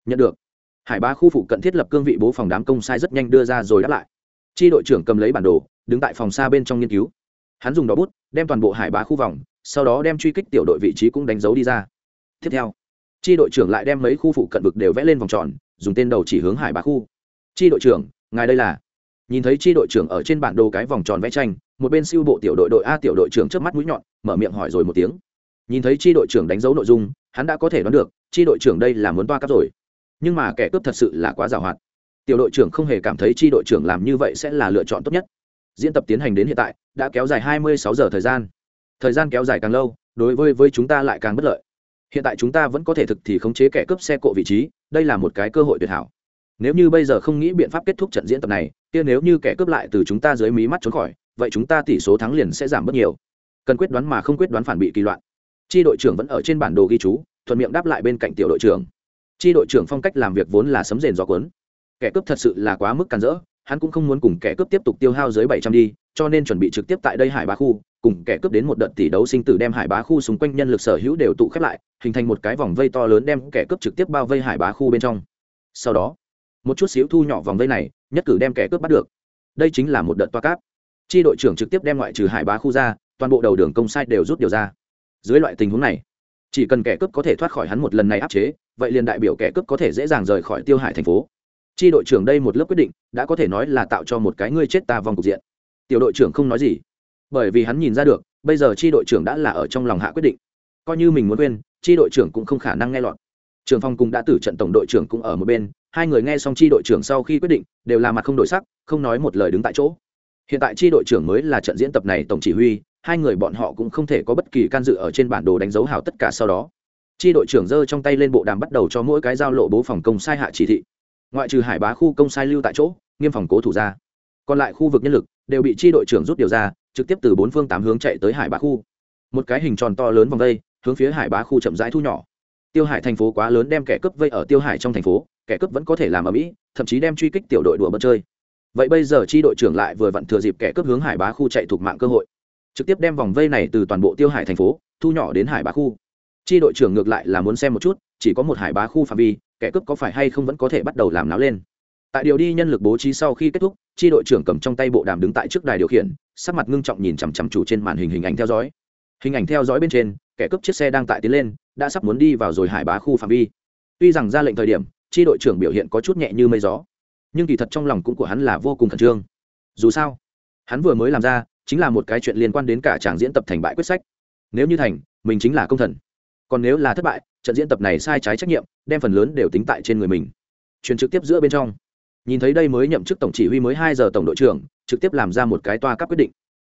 nhận được. Hải bá khu phụ cận thiết lập cương vị bố phòng đám công sai rất nhanh đưa ra rồi đáp lại. Tri đội trưởng cầm lấy bản đồ, đứng tại phòng xa bên trong nghiên cứu. Hắn dùng đó bút, đem toàn bộ hải bá khu vòng, sau đó đem truy kích tiểu đội vị trí cũng đánh dấu đi ra. Tiếp theo tri đội trưởng lại đem mấy khu phụ cận vực đều vẽ lên vòng tròn, dùng tên đầu chỉ hướng hải bá khu. Tri đội trưởng ngài đây là nhìn thấy tri đội trưởng ở trên bản đồ cái vòng tròn vẽ tranh một bên siêu bộ tiểu đội đội a tiểu đội trưởng trước mắt mũi nhọn, mở miệng hỏi rồi một tiếng. Nhìn thấy tri đội trưởng đánh dấu nội dung, hắn đã có thể đoán được tri đội trưởng đây là muốn toa cắp rồi. Nhưng mà kẻ cướp thật sự là quá giàu hoạt tiểu đội trưởng không hề cảm thấy tri đội trưởng làm như vậy sẽ là lựa chọn tốt nhất. Diễn tập tiến hành đến hiện tại, đã kéo dài 26 giờ thời gian. Thời gian kéo dài càng lâu, đối với với chúng ta lại càng bất lợi. Hiện tại chúng ta vẫn có thể thực thì khống chế kẻ cướp xe cộ vị trí, đây là một cái cơ hội tuyệt hảo nếu như bây giờ không nghĩ biện pháp kết thúc trận diễn tập này, kia nếu như kẻ cướp lại từ chúng ta dưới mí mắt trốn khỏi, vậy chúng ta tỷ số thắng liền sẽ giảm bớt nhiều. Cần quyết đoán mà không quyết đoán phản bị kỳ loạn. Tri đội trưởng vẫn ở trên bản đồ ghi chú, thuận miệng đáp lại bên cạnh tiểu đội trưởng. Tri đội trưởng phong cách làm việc vốn là sấm rền gió cuốn. Kẻ cướp thật sự là quá mức càn rỡ, hắn cũng không muốn cùng kẻ cướp tiếp tục tiêu hao dưới bảy trăm đi, cho nên chuẩn bị trực tiếp tại đây hải bá khu, cùng kẻ cướp đến một đợt tỷ đấu sinh tử đem hải bá khu xung quanh nhân lực sở hữu đều tụ khép lại, hình thành một cái vòng vây to lớn đem kẻ cướp trực tiếp bao vây hải bá khu bên trong. Sau đó một chút xíu thu nhỏ vòng vây này, nhất cử đem kẻ cướp bắt được. Đây chính là một đợt toa cáp. Chi đội trưởng trực tiếp đem ngoại trừ hải bá khu ra, toàn bộ đầu đường công sai đều rút điều ra. Dưới loại tình huống này, chỉ cần kẻ cướp có thể thoát khỏi hắn một lần này áp chế, vậy liền đại biểu kẻ cướp có thể dễ dàng rời khỏi tiêu hải thành phố. Chi đội trưởng đây một lớp quyết định, đã có thể nói là tạo cho một cái ngươi chết ta vòng cục diện. Tiểu đội trưởng không nói gì, bởi vì hắn nhìn ra được, bây giờ chi đội trưởng đã là ở trong lòng hạ quyết định. Coi như mình muốn quên, chi đội trưởng cũng không khả năng nghe lọt trường phong cũng đã tử trận tổng đội trưởng cũng ở một bên, hai người nghe xong chi đội trưởng sau khi quyết định, đều là mặt không đổi sắc, không nói một lời đứng tại chỗ. Hiện tại chi đội trưởng mới là trận diễn tập này tổng chỉ huy, hai người bọn họ cũng không thể có bất kỳ can dự ở trên bản đồ đánh dấu hào tất cả sau đó. Chi đội trưởng giơ trong tay lên bộ đàm bắt đầu cho mỗi cái giao lộ bố phòng công sai hạ chỉ thị. Ngoại trừ hải bá khu công sai lưu tại chỗ, nghiêm phòng cố thủ ra. Còn lại khu vực nhân lực đều bị chi đội trưởng rút điều ra, trực tiếp từ bốn phương tám hướng chạy tới hải bá khu. Một cái hình tròn to lớn vòng vây hướng phía hải bá khu chậm rãi thu nhỏ tiêu hải thành phố quá lớn đem kẻ cướp vây ở tiêu hải trong thành phố, kẻ cướp vẫn có thể làm ở mỹ, thậm chí đem truy kích tiểu đội đùa bật chơi. Vậy bây giờ chi đội trưởng lại vừa vặn thừa dịp kẻ cướp hướng hải bá khu chạy thuộc mạng cơ hội, trực tiếp đem vòng vây này từ toàn bộ tiêu hải thành phố, thu nhỏ đến hải bá khu. Chi đội trưởng ngược lại là muốn xem một chút, chỉ có một hải bá khu phạm vi, kẻ cướp có phải hay không vẫn có thể bắt đầu làm náo lên. Tại điều đi nhân lực bố trí sau khi kết thúc, chi đội trưởng cầm trong tay bộ đàm đứng tại trước đài điều khiển, sắc mặt ngưng trọng nhìn chằm chằm chủ trên màn hình hình ảnh theo dõi. Hình ảnh theo dõi bên trên, kẻ cướp chiếc xe đang tại tiến lên đã sắp muốn đi vào rồi hải bá khu phạm vi. Tuy rằng ra lệnh thời điểm tri đội trưởng biểu hiện có chút nhẹ như mây gió, nhưng kỳ thật trong lòng cũng của hắn là vô cùng khẩn trương. Dù sao, hắn vừa mới làm ra, chính là một cái chuyện liên quan đến cả tràng diễn tập thành bại quyết sách. Nếu như thành, mình chính là công thần. Còn nếu là thất bại, trận diễn tập này sai trái trách nhiệm, đem phần lớn đều tính tại trên người mình. Truyền trực tiếp giữa bên trong. Nhìn thấy đây mới nhậm chức tổng chỉ huy mới hai giờ tổng đội trưởng, trực tiếp làm ra một cái toa cấp quyết định.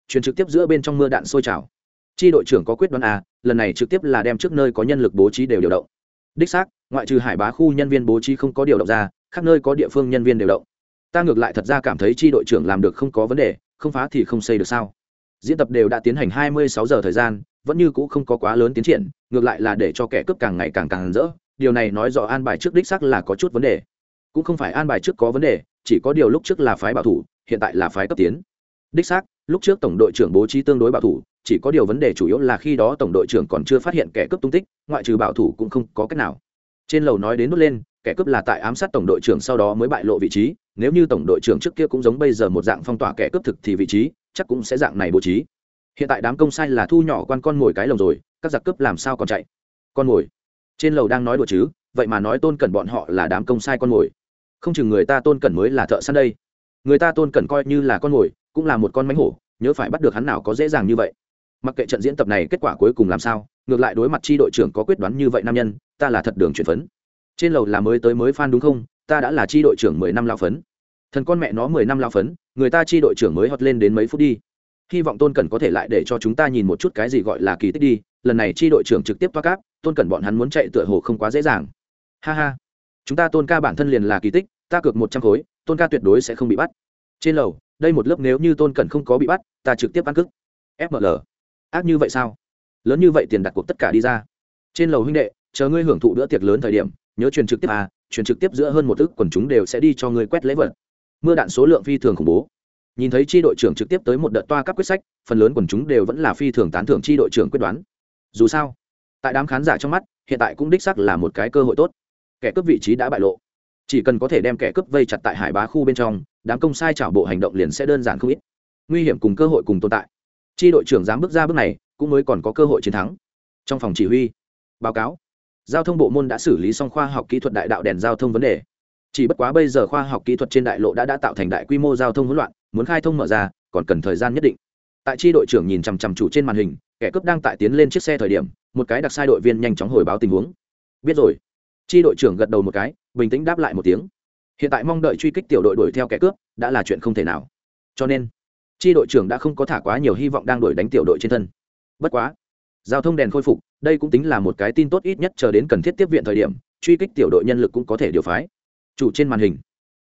Truyền trực tiếp giữa bên trong mưa đạn sôi trào chi đội trưởng có quyết đoán à lần này trực tiếp là đem trước nơi có nhân lực bố trí đều điều động. Đích xác, ngoại trừ hải bá khu nhân viên bố trí không có điều động ra, khác nơi có địa phương nhân viên đều động. Ta ngược lại thật ra cảm thấy chi đội trưởng làm được không có vấn đề, không phá thì không xây được sao? Diễn tập đều đã tiến hành hai mươi sáu giờ thời gian, vẫn như cũ không có quá lớn tiến triển, ngược lại là để cho kẻ cướp càng ngày càng càng rỡ. Điều này nói rõ an bài trước đích sắc là có chút vấn đề. Cũng không phải an bài trước có vấn đề, chỉ có điều lúc trước là phái bảo thủ, hiện tại là phái cấp tiến. Đích xác, lúc trước tổng đội trưởng bố trí tương đối bảo thủ chỉ có điều vấn đề chủ yếu là khi đó tổng đội trưởng còn chưa phát hiện kẻ cướp tung tích, ngoại trừ bảo thủ cũng không có cách nào. Trên lầu nói đến nút lên, kẻ cướp là tại ám sát tổng đội trưởng sau đó mới bại lộ vị trí, nếu như tổng đội trưởng trước kia cũng giống bây giờ một dạng phong tỏa kẻ cướp thực thì vị trí, chắc cũng sẽ dạng này bố trí. Hiện tại đám công sai là thu nhỏ quan con mồi cái lồng rồi, các giặc cướp làm sao còn chạy? Con mồi. Trên lầu đang nói đùa chứ, vậy mà nói tôn cẩn bọn họ là đám công sai con mồi. Không chừng người ta tôn cẩn mới là thợ săn đây. Người ta tôn cẩn coi như là con mồi, cũng là một con mánh hổ, nhớ phải bắt được hắn nào có dễ dàng như vậy mặc kệ trận diễn tập này kết quả cuối cùng làm sao, ngược lại đối mặt chi đội trưởng có quyết đoán như vậy nam nhân, ta là thật đường chuyển phấn. Trên lầu là mới tới mới phan đúng không? Ta đã là chi đội trưởng mười năm lao phấn. Thần con mẹ nó mười năm lao phấn, người ta chi đội trưởng mới hót lên đến mấy phút đi. Hy vọng tôn cẩn có thể lại để cho chúng ta nhìn một chút cái gì gọi là kỳ tích đi, lần này chi đội trưởng trực tiếp toa cáp, tôn cẩn bọn hắn muốn chạy tựa hồ không quá dễ dàng. Ha ha. Chúng ta tôn ca bản thân liền là kỳ tích, ta cược một trăm khối, tôn ca tuyệt đối sẽ không bị bắt. Trên lầu, đây một lớp nếu như tôn cẩn không có bị bắt, ta trực tiếp ăn cức. Fml ác như vậy sao? Lớn như vậy tiền đặt cuộc tất cả đi ra. Trên lầu huynh đệ, chờ ngươi hưởng thụ bữa tiệc lớn thời điểm, nhớ truyền trực tiếp à truyền trực tiếp giữa hơn một ức quần chúng đều sẽ đi cho ngươi quét lễ vật. Mưa đạn số lượng phi thường khủng bố. Nhìn thấy tri đội trưởng trực tiếp tới một đợt toa các quyết sách, phần lớn quần chúng đều vẫn là phi thường tán thưởng tri đội trưởng quyết đoán. Dù sao, tại đám khán giả trong mắt, hiện tại cũng đích sắc là một cái cơ hội tốt. Kẻ cướp vị trí đã bại lộ. Chỉ cần có thể đem kẻ cướp vây chặt tại hải bá khu bên trong, đám công sai trảo bộ hành động liền sẽ đơn giản không ít. Nguy hiểm cùng cơ hội cùng tồn tại tri đội trưởng dám bước ra bước này, cũng mới còn có cơ hội chiến thắng. Trong phòng chỉ huy, báo cáo. Giao thông bộ môn đã xử lý xong khoa học kỹ thuật đại đạo đèn giao thông vấn đề. Chỉ bất quá bây giờ khoa học kỹ thuật trên đại lộ đã đã tạo thành đại quy mô giao thông hỗn loạn, muốn khai thông mở ra, còn cần thời gian nhất định. Tại tri đội trưởng nhìn chằm chằm chủ trên màn hình, kẻ cướp đang tại tiến lên chiếc xe thời điểm, một cái đặc sai đội viên nhanh chóng hồi báo tình huống. Biết rồi. Tri đội trưởng gật đầu một cái, bình tĩnh đáp lại một tiếng. Hiện tại mong đợi truy kích tiểu đội đuổi theo kẻ cướp, đã là chuyện không thể nào. Cho nên tri đội trưởng đã không có thả quá nhiều hy vọng đang đuổi đánh tiểu đội trên thân. Bất quá, giao thông đèn khôi phục, đây cũng tính là một cái tin tốt ít nhất chờ đến cần thiết tiếp viện thời điểm, truy kích tiểu đội nhân lực cũng có thể điều phái. Chủ trên màn hình,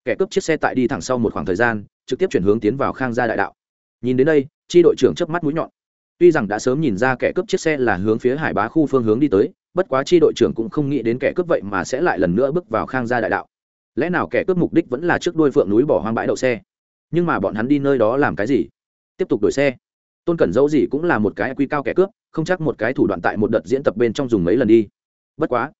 kẻ cướp chiếc xe tại đi thẳng sau một khoảng thời gian, trực tiếp chuyển hướng tiến vào khang gia đại đạo. Nhìn đến đây tri đội trưởng chớp mắt mũi nhọn. Tuy rằng đã sớm nhìn ra kẻ cướp chiếc xe là hướng phía hải bá khu phương hướng đi tới, bất quá tri đội trưởng cũng không nghĩ đến kẻ cướp vậy mà sẽ lại lần nữa bước vào khang gia đại đạo. Lẽ nào kẻ cướp mục đích vẫn là trước đuôi phượng núi bỏ hoang bãi đậu xe? Nhưng mà bọn hắn đi nơi đó làm cái gì? Tiếp tục đổi xe. Tôn cẩn dẫu gì cũng là một cái quy cao kẻ cướp, không chắc một cái thủ đoạn tại một đợt diễn tập bên trong dùng mấy lần đi. Bất quá,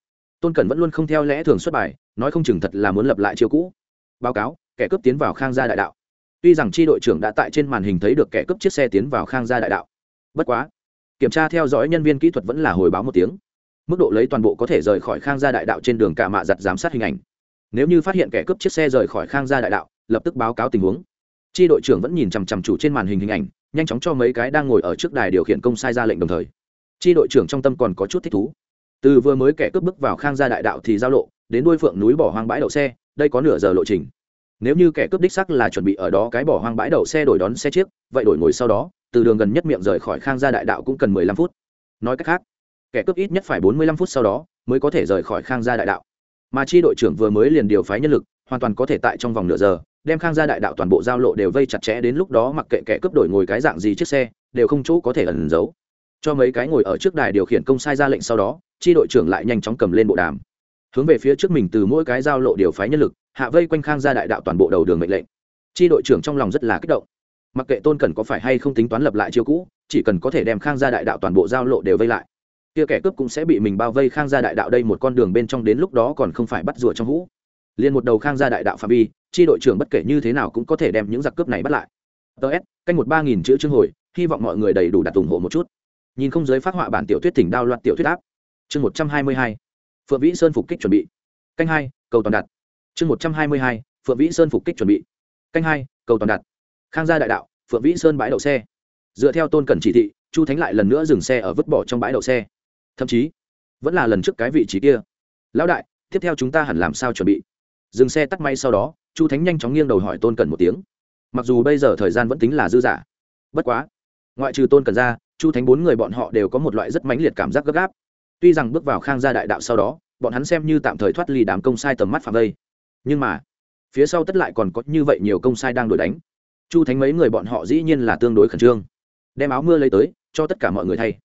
tôn cẩn vẫn luôn không theo lẽ thường xuất bài, nói không chừng thật là muốn lập lại chiêu cũ. Báo cáo, kẻ cướp tiến vào khang gia đại đạo. Tuy rằng tri đội trưởng đã tại trên màn hình thấy được kẻ cướp chiếc xe tiến vào khang gia đại đạo. Bất quá, kiểm tra theo dõi nhân viên kỹ thuật vẫn là hồi báo một tiếng. Mức độ lấy toàn bộ có thể rời khỏi khang gia đại đạo trên đường cả mạ giặt giám sát hình ảnh. Nếu như phát hiện kẻ cướp chiếc xe rời khỏi khang gia đại đạo, lập tức báo cáo tình huống tri đội trưởng vẫn nhìn chằm chằm chủ trên màn hình hình ảnh, nhanh chóng cho mấy cái đang ngồi ở trước đài điều khiển công sai ra lệnh đồng thời. Tri đội trưởng trong tâm còn có chút thích thú. Từ vừa mới kẻ cướp bước vào khang gia đại đạo thì giao lộ, đến đuôi phượng núi bỏ hoang bãi đậu xe, đây có nửa giờ lộ trình. Nếu như kẻ cướp đích sắc là chuẩn bị ở đó cái bỏ hoang bãi đậu xe đổi đón xe chiếc, vậy đổi ngồi sau đó, từ đường gần nhất miệng rời khỏi khang gia đại đạo cũng cần mười lăm phút. Nói cách khác, kẻ cướp ít nhất phải bốn mươi lăm phút sau đó mới có thể rời khỏi khang gia đại đạo. Mà chi đội trưởng vừa mới liền điều phái nhân lực, hoàn toàn có thể tại trong vòng nửa giờ đem khang gia đại đạo toàn bộ giao lộ đều vây chặt chẽ đến lúc đó mặc kệ kẻ cướp đổi ngồi cái dạng gì chiếc xe, đều không chỗ có thể ẩn giấu. Cho mấy cái ngồi ở trước đài điều khiển công sai ra lệnh sau đó, chi đội trưởng lại nhanh chóng cầm lên bộ đàm. Hướng về phía trước mình từ mỗi cái giao lộ điều phái nhân lực, hạ vây quanh khang gia đại đạo toàn bộ đầu đường mệnh lệnh. Chi đội trưởng trong lòng rất là kích động. Mặc kệ tôn cần có phải hay không tính toán lập lại chiêu cũ, chỉ cần có thể đem khang gia đại đạo toàn bộ giao lộ đều vây lại, kia kẻ cướp cũng sẽ bị mình bao vây khang gia đại đạo đây một con đường bên trong đến lúc đó còn không phải bắt rùa trong hũ liền một đầu khang gia đại đạo phạm vi, chi đội trưởng bất kể như thế nào cũng có thể đem những giặc cướp này bắt lại. Ts canh một ba nghìn chữ chương hồi, hy vọng mọi người đầy đủ đặt ủng hộ một chút. Nhìn không giới phát họa bản tiểu thuyết thỉnh đao loạt tiểu thuyết áp. Chương một trăm hai mươi hai, phượng vĩ sơn phục kích chuẩn bị. Canh hai, cầu toàn đặt chương một trăm hai mươi hai, phượng vĩ sơn phục kích chuẩn bị. Canh hai, cầu toàn đặt khang gia đại đạo, phượng vĩ sơn bãi đậu xe. Dựa theo tôn cần chỉ thị, chu thánh lại lần nữa dừng xe ở vứt bỏ trong bãi đậu xe. Thậm chí, vẫn là lần trước cái vị trí kia. Lão đại, tiếp theo chúng ta hẳn làm sao chuẩn bị? Dừng xe tắt may sau đó, chu thánh nhanh chóng nghiêng đầu hỏi tôn cần một tiếng. Mặc dù bây giờ thời gian vẫn tính là dư giả bất quá, ngoại trừ tôn cần ra, chu thánh bốn người bọn họ đều có một loại rất mãnh liệt cảm giác gấp gáp. Tuy rằng bước vào khang gia đại đạo sau đó, bọn hắn xem như tạm thời thoát ly đám công sai tầm mắt phạm vây nhưng mà, phía sau tất lại còn có như vậy nhiều công sai đang đổi đánh. Chu thánh mấy người bọn họ dĩ nhiên là tương đối khẩn trương. Đem áo mưa lấy tới, cho tất cả mọi người thay.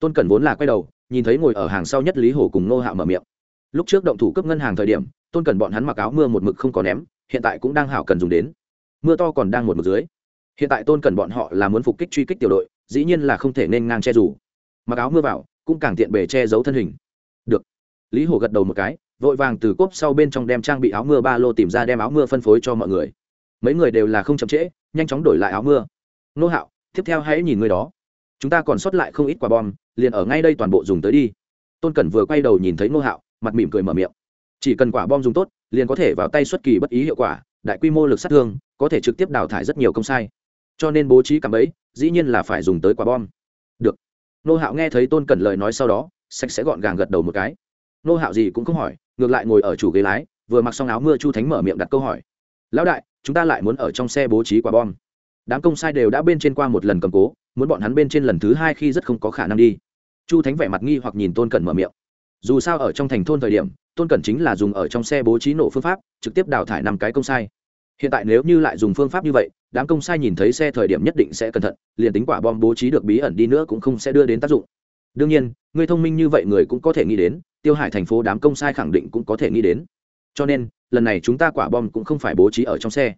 Tôn cẩn vốn là quay đầu, nhìn thấy ngồi ở hàng sau nhất lý hồ cùng nô hạo mở miệng. Lúc trước động thủ cấp ngân hàng thời điểm tôn cẩn bọn hắn mặc áo mưa một mực không có ném, hiện tại cũng đang hảo cần dùng đến. Mưa to còn đang một mực dưới. Hiện tại tôn cẩn bọn họ là muốn phục kích truy kích tiểu đội, dĩ nhiên là không thể nên ngang che rủ mặc áo mưa vào, cũng càng tiện bề che giấu thân hình. Được. Lý hồ gật đầu một cái, vội vàng từ cốp sau bên trong đem trang bị áo mưa ba lô tìm ra đem áo mưa phân phối cho mọi người. Mấy người đều là không chậm trễ, nhanh chóng đổi lại áo mưa. Nô hạo, tiếp theo hãy nhìn người đó. Chúng ta còn sót lại không ít quả bom, liền ở ngay đây toàn bộ dùng tới đi. Tôn cẩn vừa quay đầu nhìn thấy nô hạo, mặt mỉm cười mở miệng chỉ cần quả bom dùng tốt, liền có thể vào tay xuất kỳ bất ý hiệu quả, đại quy mô lực sát thương, có thể trực tiếp đào thải rất nhiều công sai. Cho nên bố trí cảm ấy dĩ nhiên là phải dùng tới quả bom. Được. Nô hạo nghe thấy tôn cẩn lời nói sau đó, sạch sẽ gọn gàng gật đầu một cái. Nô hạo gì cũng không hỏi, ngược lại ngồi ở chủ ghế lái, vừa mặc xong áo mưa chu thánh mở miệng đặt câu hỏi. Lão đại, chúng ta lại muốn ở trong xe bố trí quả bom. Đám công sai đều đã bên trên qua một lần cầm cố, muốn bọn hắn bên trên lần thứ hai khi rất không có khả năng đi. Chu thánh vẻ mặt nghi hoặc nhìn tôn cẩn mở miệng. Dù sao ở trong thành thôn thời điểm tôn cẩn chính là dùng ở trong xe bố trí nổ phương pháp, trực tiếp đào thải năm cái công sai. Hiện tại nếu như lại dùng phương pháp như vậy, đám công sai nhìn thấy xe thời điểm nhất định sẽ cẩn thận, liền tính quả bom bố trí được bí ẩn đi nữa cũng không sẽ đưa đến tác dụng. Đương nhiên, người thông minh như vậy người cũng có thể nghĩ đến, tiêu hải thành phố đám công sai khẳng định cũng có thể nghĩ đến. Cho nên, lần này chúng ta quả bom cũng không phải bố trí ở trong xe.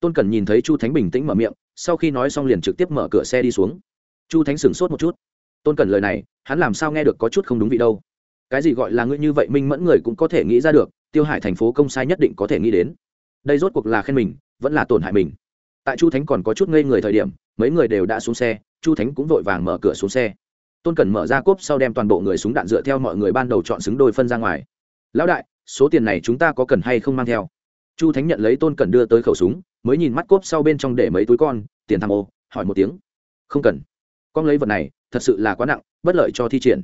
Tôn cần nhìn thấy chu thánh bình tĩnh mở miệng, sau khi nói xong liền trực tiếp mở cửa xe đi xuống. Chu thánh sửng sốt một chút. Tôn cần lời này, hắn làm sao nghe được có chút không đúng vị đâu? Cái gì gọi là ngươi như vậy minh mẫn người cũng có thể nghĩ ra được, tiêu hải thành phố công sai nhất định có thể nghĩ đến. Đây rốt cuộc là khen mình, vẫn là tổn hại mình. Tại chu thánh còn có chút ngây người thời điểm, mấy người đều đã xuống xe, chu thánh cũng vội vàng mở cửa xuống xe. Tôn cần mở ra cốp sau đem toàn bộ người súng đạn dựa theo mọi người ban đầu chọn xứng đôi phân ra ngoài. Lão đại, số tiền này chúng ta có cần hay không mang theo? Chu thánh nhận lấy tôn cần đưa tới khẩu súng, mới nhìn mắt cốp sau bên trong để mấy túi con, tiền tham ô, hỏi một tiếng. Không cần. Con lấy vật này, thật sự là quá nặng, bất lợi cho thi triển.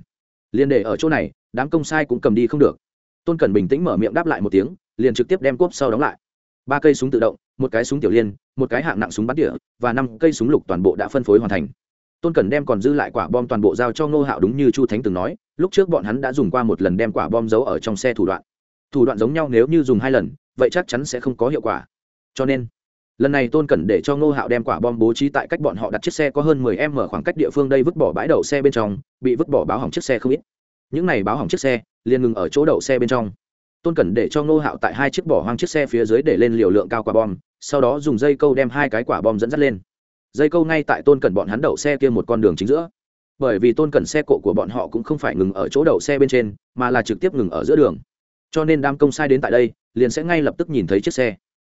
Liên đề ở chỗ này đám công sai cũng cầm đi không được. Tôn Cẩn bình tĩnh mở miệng đáp lại một tiếng, liền trực tiếp đem cốp sau đóng lại. Ba cây súng tự động, một cái súng tiểu liên, một cái hạng nặng súng bắn địa và năm cây súng lục toàn bộ đã phân phối hoàn thành. Tôn Cẩn đem còn dư lại quả bom toàn bộ giao cho ngô hạo đúng như chu thánh từng nói, lúc trước bọn hắn đã dùng qua một lần đem quả bom giấu ở trong xe thủ đoạn. Thủ đoạn giống nhau nếu như dùng hai lần, vậy chắc chắn sẽ không có hiệu quả. Cho nên, lần này tôn Cẩn để cho ngô hạo đem quả bom bố trí tại cách bọn họ đặt chiếc xe có hơn mười m khoảng cách địa phương đây vứt bỏ bãi đậu xe bên trong, bị vứt bỏ báo hỏng chiếc xe không ít những này báo hỏng chiếc xe, liền ngừng ở chỗ đậu xe bên trong. Tôn Cẩn để cho ngô hạo tại hai chiếc bỏ hoang chiếc xe phía dưới để lên liều lượng cao quả bom, sau đó dùng dây câu đem hai cái quả bom dẫn dắt lên. Dây câu ngay tại tôn Cẩn bọn hắn đậu xe kia một con đường chính giữa. Bởi vì tôn Cẩn xe cộ của bọn họ cũng không phải ngừng ở chỗ đậu xe bên trên, mà là trực tiếp ngừng ở giữa đường. Cho nên đám công sai đến tại đây, liền sẽ ngay lập tức nhìn thấy chiếc xe.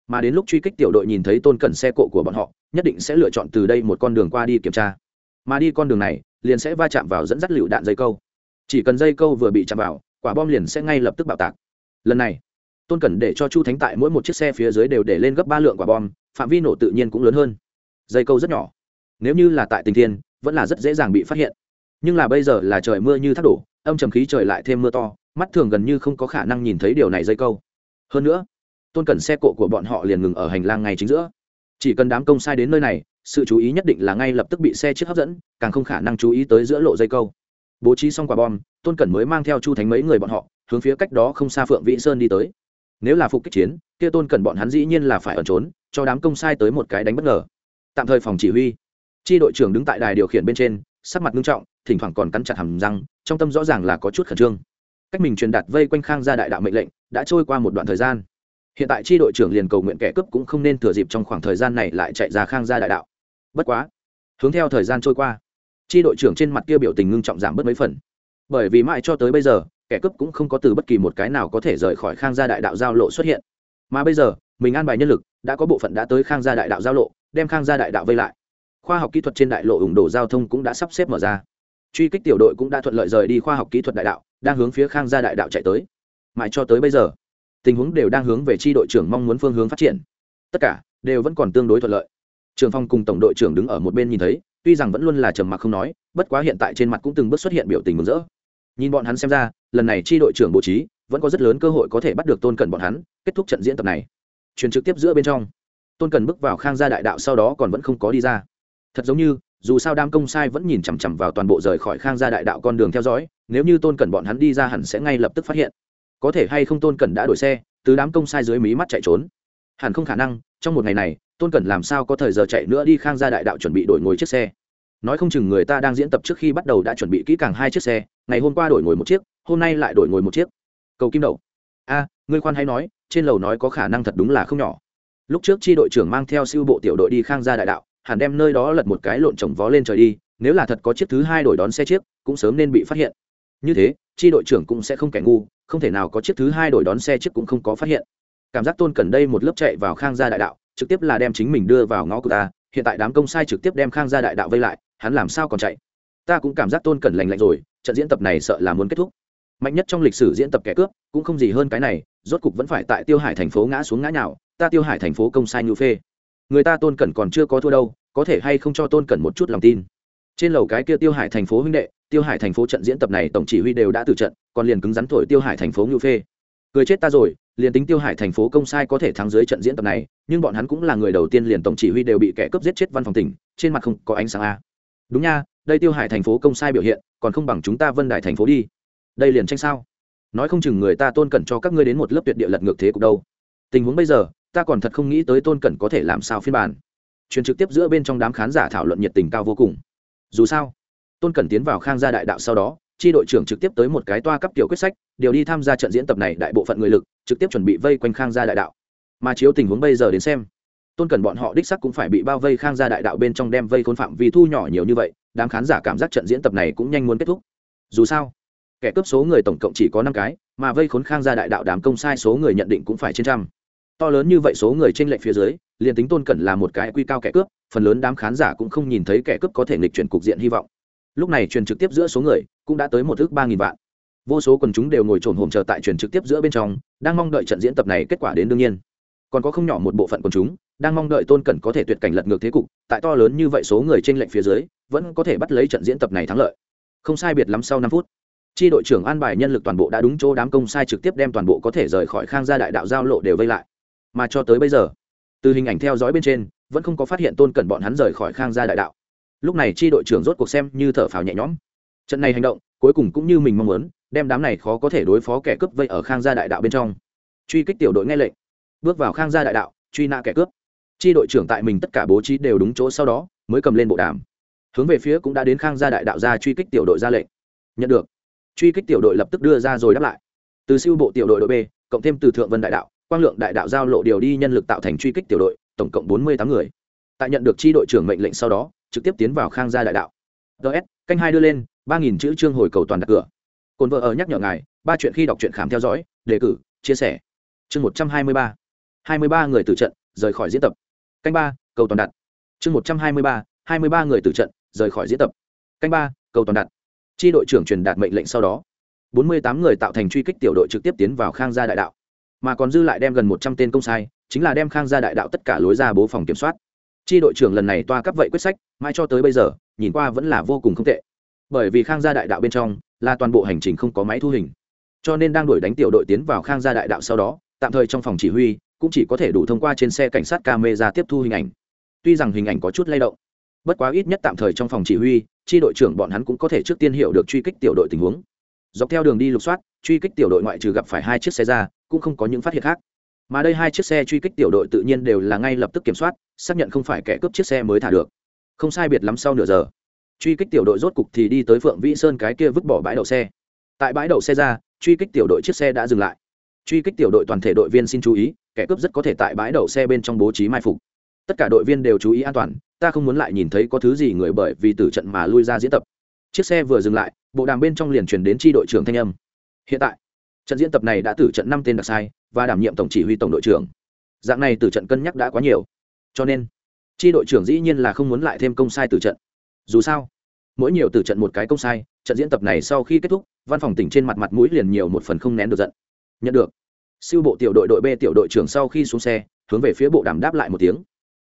Mà đến lúc truy kích tiểu đội nhìn thấy tôn Cẩn xe cộ của bọn họ, nhất định sẽ lựa chọn từ đây một con đường qua đi kiểm tra. Mà đi con đường này, liền sẽ va chạm vào dẫn dắt lựu đạn dây câu chỉ cần dây câu vừa bị chạm vào, quả bom liền sẽ ngay lập tức bạo tạc. Lần này, tôn cẩn để cho chu thánh tại mỗi một chiếc xe phía dưới đều để lên gấp ba lượng quả bom, phạm vi nổ tự nhiên cũng lớn hơn. Dây câu rất nhỏ. Nếu như là tại tình thiên, vẫn là rất dễ dàng bị phát hiện. Nhưng là bây giờ là trời mưa như thác đổ, âm trầm khí trời lại thêm mưa to, mắt thường gần như không có khả năng nhìn thấy điều này dây câu. Hơn nữa, tôn cẩn xe cộ của bọn họ liền ngừng ở hành lang ngay chính giữa. Chỉ cần đám công sai đến nơi này, sự chú ý nhất định là ngay lập tức bị xe chiếc hấp dẫn, càng không khả năng chú ý tới giữa lộ dây câu bố trí xong quả bom, tôn cẩn mới mang theo chu thánh mấy người bọn họ, hướng phía cách đó không xa phượng vĩ sơn đi tới. Nếu là phục kích chiến, kia tôn cẩn bọn hắn dĩ nhiên là phải ẩn trốn, cho đám công sai tới một cái đánh bất ngờ. Tạm thời phòng chỉ huy. Tri đội trưởng đứng tại đài điều khiển bên trên, sắc mặt nghiêm trọng, thỉnh thoảng còn cắn chặt hầm răng, trong tâm rõ ràng là có chút khẩn trương. Cách mình truyền đạt vây quanh khang ra đại đạo mệnh lệnh, đã trôi qua một đoạn thời gian. Hiện tại tri đội trưởng liền cầu nguyện kẻ cướp cũng không nên thừa dịp trong khoảng thời gian này lại chạy ra khang ra đại đạo. Bất quá, hướng theo thời gian trôi qua tri đội trưởng trên mặt kia biểu tình ngưng trọng giảm bớt mấy phần. Bởi vì mãi cho tới bây giờ, kẻ cướp cũng không có từ bất kỳ một cái nào có thể rời khỏi khang gia đại đạo giao lộ xuất hiện. Mà bây giờ, mình an bài nhân lực, đã có bộ phận đã tới khang gia đại đạo giao lộ, đem khang gia đại đạo vây lại. Khoa học kỹ thuật trên đại lộ ủng đổ giao thông cũng đã sắp xếp mở ra. Truy kích tiểu đội cũng đã thuận lợi rời đi khoa học kỹ thuật đại đạo, đang hướng phía khang gia đại đạo chạy tới. Mãi cho tới bây giờ, tình huống đều đang hướng về tri đội trưởng mong muốn phương hướng phát triển. Tất cả đều vẫn còn tương đối thuận lợi. Trường phong cùng tổng đội trưởng đứng ở một bên nhìn thấy tuy rằng vẫn luôn là trầm mặc không nói, bất quá hiện tại trên mặt cũng từng bước xuất hiện biểu tình mừng rỡ. Nhìn bọn hắn xem ra, lần này tri đội trưởng bố trí, vẫn có rất lớn cơ hội có thể bắt được tôn cần bọn hắn, kết thúc trận diễn tập này. Truyền trực tiếp giữa bên trong, tôn cần bước vào khang gia đại đạo sau đó còn vẫn không có đi ra. Thật giống như, dù sao đam công sai vẫn nhìn chằm chằm vào toàn bộ rời khỏi khang gia đại đạo con đường theo dõi, nếu như tôn cần bọn hắn đi ra hẳn sẽ ngay lập tức phát hiện. Có thể hay không tôn cần đã đổi xe, từ đám công sai dưới mí mắt chạy trốn. Hẳn không khả năng, trong một ngày này tôn cẩn làm sao có thời giờ chạy nữa đi khang gia đại đạo chuẩn bị đổi ngồi chiếc xe? Nói không chừng người ta đang diễn tập trước khi bắt đầu đã chuẩn bị kỹ càng hai chiếc xe, ngày hôm qua đổi ngồi một chiếc, hôm nay lại đổi ngồi một chiếc. Cầu kim đầu. a, ngươi khoan hay nói, trên lầu nói có khả năng thật đúng là không nhỏ. Lúc trước chi đội trưởng mang theo siêu bộ tiểu đội đi khang gia đại đạo, hẳn đem nơi đó lật một cái lộn trồng vó lên trời đi, nếu là thật có chiếc thứ hai đổi đón xe chiếc, cũng sớm nên bị phát hiện. Như thế, chi đội trưởng cũng sẽ không kẻ ngu, không thể nào có chiếc thứ hai đổi đón xe chiếc cũng không có phát hiện. Cảm giác tôn cần đây một lớp chạy vào khang gia đại đạo trực tiếp là đem chính mình đưa vào ngõ của ta, hiện tại đám công sai trực tiếp đem khang ra đại đạo vây lại, hắn làm sao còn chạy? Ta cũng cảm giác tôn cẩn lành lạnh rồi, trận diễn tập này sợ là muốn kết thúc. Mạnh nhất trong lịch sử diễn tập kẻ cướp, cũng không gì hơn cái này, rốt cục vẫn phải tại tiêu hải thành phố ngã xuống ngã nhào, ta tiêu hải thành phố công sai nhu phê. Người ta tôn cẩn còn chưa có thua đâu, có thể hay không cho tôn cẩn một chút lòng tin? Trên lầu cái kia tiêu hải thành phố huynh đệ, tiêu hải thành phố trận diễn tập này tổng chỉ huy đều đã từ trận, còn liền cứng rắn thổi tiêu hải thành phố nhu phê. Cười chết ta rồi liền tính tiêu hải thành phố công sai có thể thắng dưới trận diễn tập này, nhưng bọn hắn cũng là người đầu tiên liền tổng chỉ huy đều bị kẻ cướp giết chết văn phòng tỉnh, trên mặt không có ánh sáng a. Đúng nha, đây tiêu hải thành phố công sai biểu hiện, còn không bằng chúng ta vân đài thành phố đi. Đây liền tranh sao? Nói không chừng người ta tôn cẩn cho các ngươi đến một lớp tuyệt địa lật ngược thế cục đâu. Tình huống bây giờ, ta còn thật không nghĩ tới tôn cẩn có thể làm sao phiên bản. Truyền trực tiếp giữa bên trong đám khán giả thảo luận nhiệt tình cao vô cùng. Dù sao, tôn cẩn tiến vào khang gia đại đạo sau đó tri đội trưởng trực tiếp tới một cái toa cấp tiểu quyết sách, điều đi tham gia trận diễn tập này đại bộ phận người lực trực tiếp chuẩn bị vây quanh khang gia đại đạo. Mà chiếu tình huống bây giờ đến xem, tôn cần bọn họ đích sắc cũng phải bị bao vây khang gia đại đạo bên trong đem vây khôn phạm vì thu nhỏ nhiều như vậy, đám khán giả cảm giác trận diễn tập này cũng nhanh muốn kết thúc. Dù sao, kẻ cướp số người tổng cộng chỉ có năm cái, mà vây khốn khang gia đại đạo đám công sai số người nhận định cũng phải trên trăm. To lớn như vậy số người trên lệnh phía dưới, liền tính tôn cẩn là một cái quy cao kẻ cướp, phần lớn đám khán giả cũng không nhìn thấy kẻ cướp có thể nghịch chuyển cục diện hy vọng. Lúc này truyền trực tiếp giữa số người cũng đã tới một ước ba nghìn vạn vô số quần chúng đều ngồi trồn hồm chờ tại truyền trực tiếp giữa bên trong, đang mong đợi trận diễn tập này kết quả đến đương nhiên. Còn có không nhỏ một bộ phận quần chúng, đang mong đợi tôn cẩn có thể tuyệt cảnh lật ngược thế cục, tại to lớn như vậy số người trên lệnh phía dưới, vẫn có thể bắt lấy trận diễn tập này thắng lợi. Không sai biệt lắm sau năm phút tri đội trưởng an bài nhân lực toàn bộ đã đúng chỗ đám công sai trực tiếp đem toàn bộ có thể rời khỏi khang gia đại đạo giao lộ đều vây lại. Mà cho tới bây giờ, từ hình ảnh theo dõi bên trên, vẫn không có phát hiện tôn cẩn bọn hắn rời khỏi khang gia đại đạo. Lúc này tri đội trưởng rốt cuộc xem như thở phào nhẹ nhõm. Trận này hành động, cuối cùng cũng như mình mong muốn đem đám này khó có thể đối phó kẻ cướp vây ở khang gia đại đạo bên trong. Truy kích tiểu đội nghe lệnh. Bước vào khang gia đại đạo, truy nã kẻ cướp. Tri đội trưởng tại mình tất cả bố trí đều đúng chỗ sau đó, mới cầm lên bộ đàm. Hướng về phía cũng đã đến khang gia đại đạo ra truy kích tiểu đội ra lệnh. Nhận được. Truy kích tiểu đội lập tức đưa ra rồi đáp lại. Từ siêu bộ tiểu đội đội b, cộng thêm từ thượng vân đại đạo, quang lượng đại đạo giao lộ điều đi nhân lực tạo thành truy kích tiểu đội, tổng cộng bốn mươi tám người. Tại nhận được tri đội trưởng mệnh lệnh sau đó, trực tiếp tiến vào khang gia đại đạo. Ts canh hai đưa lên, ba nghìn chữ trương hồi cầu toàn đặt cửa cồn vợ ở nhắc nhở ngài, ba chuyện khi đọc truyện khám theo dõi, đề cử, chia sẻ. Chương một trăm hai mươi ba. hai mươi ba người từ trận, rời khỏi diễn tập. Canh ba, cầu toàn đặt. Chương một trăm hai mươi ba, hai mươi ba người từ trận, rời khỏi diễn tập. Canh ba, cầu toàn đặt. Tri đội trưởng truyền đạt mệnh lệnh sau đó. Bốn mươi tám người tạo thành truy kích tiểu đội trực tiếp tiến vào khang gia đại đạo. Mà còn dư lại đem gần một trăm tên công sai, chính là đem khang gia đại đạo tất cả lối ra bố phòng kiểm soát. Tri đội trưởng lần này toa cấp vậy quyết sách, mãi cho tới bây giờ, nhìn qua vẫn là vô cùng không tệ. Bởi vì khang gia đại đạo bên trong là toàn bộ hành trình không có máy thu hình. Cho nên đang đuổi đánh tiểu đội tiến vào khang gia đại đạo sau đó, tạm thời trong phòng chỉ huy, cũng chỉ có thể đủ thông qua trên xe cảnh sát camera tiếp thu hình ảnh. Tuy rằng hình ảnh có chút lay động, bất quá ít nhất tạm thời trong phòng chỉ huy tri đội trưởng bọn hắn cũng có thể trước tiên hiểu được truy kích tiểu đội tình huống. Dọc theo đường đi lục soát, truy kích tiểu đội ngoại trừ gặp phải hai chiếc xe ra, cũng không có những phát hiện khác. Mà đây hai chiếc xe truy kích tiểu đội tự nhiên đều là ngay lập tức kiểm soát, xác nhận không phải kẻ cướp chiếc xe mới thả được. Không sai biệt lắm sau nửa giờ truy kích tiểu đội rốt cục thì đi tới phượng vĩ sơn cái kia vứt bỏ bãi đậu xe. Tại bãi đậu xe ra, truy kích tiểu đội chiếc xe đã dừng lại. Truy kích tiểu đội toàn thể đội viên xin chú ý, kẻ cướp rất có thể tại bãi đậu xe bên trong bố trí mai phục. Tất cả đội viên đều chú ý an toàn, ta không muốn lại nhìn thấy có thứ gì người bởi vì từ trận mà lui ra diễn tập. Chiếc xe vừa dừng lại, bộ đàm bên trong liền truyền đến tri đội trưởng thanh âm. Hiện tại, trận diễn tập này đã tử trận năm tên đặc sai và đảm nhiệm tổng chỉ huy tổng đội trưởng. Dạng này tử trận cân nhắc đã quá nhiều. Cho nên tri đội trưởng dĩ nhiên là không muốn lại thêm công sai tử trận dù sao, mỗi nhiều từ trận một cái công sai, trận diễn tập này sau khi kết thúc, văn phòng tỉnh trên mặt mặt mũi liền nhiều một phần không nén được giận. Nhận được. Siêu bộ tiểu đội đội b tiểu đội trưởng sau khi xuống xe, hướng về phía bộ đàm đáp lại một tiếng.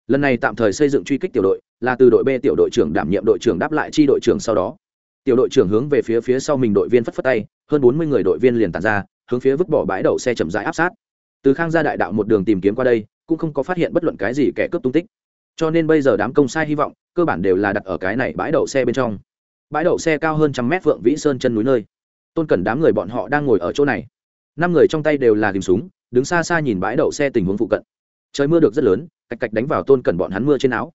Lần này tạm thời xây dựng truy kích tiểu đội, là từ đội b tiểu đội trưởng đảm nhiệm đội trưởng đáp lại chi đội trưởng sau đó. Tiểu đội trưởng hướng về phía phía sau mình đội viên phất phất tay, hơn bốn mươi người đội viên liền tàn ra, hướng phía vứt bỏ bãi đậu xe chậm rãi áp sát. Từ khang ra đại đạo một đường tìm kiếm qua đây, cũng không có phát hiện bất luận cái gì kẻ cướp tung tích cho nên bây giờ đám công sai hy vọng, cơ bản đều là đặt ở cái này bãi đậu xe bên trong. Bãi đậu xe cao hơn trăm mét vượng vĩ sơn chân núi nơi. Tôn cần đám người bọn họ đang ngồi ở chỗ này. Năm người trong tay đều là tìm súng, đứng xa xa nhìn bãi đậu xe tình huống phụ cận. Trời mưa được rất lớn, cạch cạch đánh vào tôn cẩn bọn hắn mưa trên áo.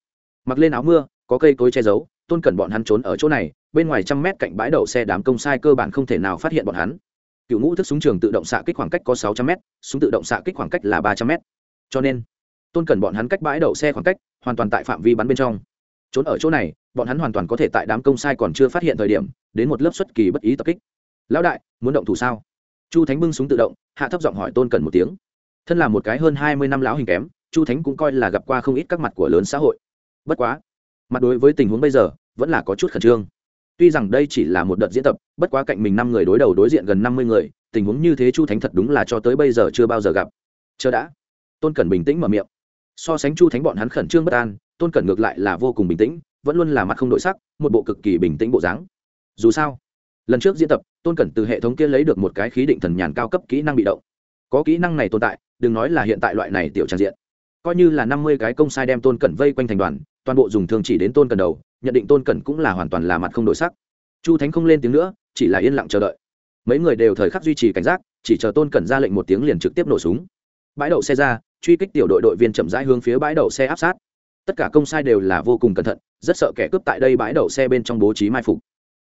Mặc lên áo mưa, có cây cối che giấu, tôn cẩn bọn hắn trốn ở chỗ này, bên ngoài trăm mét cạnh bãi đậu xe đám công sai cơ bản không thể nào phát hiện bọn hắn. Cựu ngũ thức súng trường tự động xạ kích khoảng cách có sáu trăm m súng tự động xạ kích khoảng cách là ba trăm m cho nên tôn cẩn bọn hắn cách bãi đậu xe khoảng cách, hoàn toàn tại phạm vi bắn bên trong. Trốn ở chỗ này, bọn hắn hoàn toàn có thể tại đám công sai còn chưa phát hiện thời điểm, đến một lớp xuất kỳ bất ý tập kích. Lão đại, muốn động thủ sao? Chu thánh bưng súng tự động, hạ thấp giọng hỏi tôn cẩn một tiếng. Thân là một cái hơn hai mươi năm lão hình kém, chu thánh cũng coi là gặp qua không ít các mặt của lớn xã hội. Bất quá, mặt đối với tình huống bây giờ, vẫn là có chút khẩn trương. Tuy rằng đây chỉ là một đợt diễn tập, bất quá cạnh mình năm người đối đầu đối diện gần năm mươi người, tình huống như thế chu thánh thật đúng là cho tới bây giờ chưa bao giờ gặp. Chờ đã. Tôn cẩn bình tĩnh mở miệng so sánh chu thánh bọn hắn khẩn trương bất an, tôn cẩn ngược lại là vô cùng bình tĩnh, vẫn luôn là mặt không đổi sắc, một bộ cực kỳ bình tĩnh bộ dáng. Dù sao, lần trước diễn tập, tôn cẩn từ hệ thống kia lấy được một cái khí định thần nhàn cao cấp kỹ năng bị động. Có kỹ năng này tồn tại, đừng nói là hiện tại loại này tiểu trang diện. Coi như là năm mươi cái công sai đem tôn cẩn vây quanh thành đoàn, toàn bộ dùng thường chỉ đến tôn cẩn đầu, nhận định tôn cẩn cũng là hoàn toàn là mặt không đổi sắc. Chu thánh không lên tiếng nữa, chỉ là yên lặng chờ đợi. Mấy người đều thời khắc duy trì cảnh giác, chỉ chờ tôn cẩn ra lệnh một tiếng liền trực tiếp nổ súng. Bãi đậu xe ra truy kích tiểu đội đội viên chậm rãi hướng phía bãi đậu xe áp sát. Tất cả công sai đều là vô cùng cẩn thận, rất sợ kẻ cướp tại đây bãi đậu xe bên trong bố trí mai phục.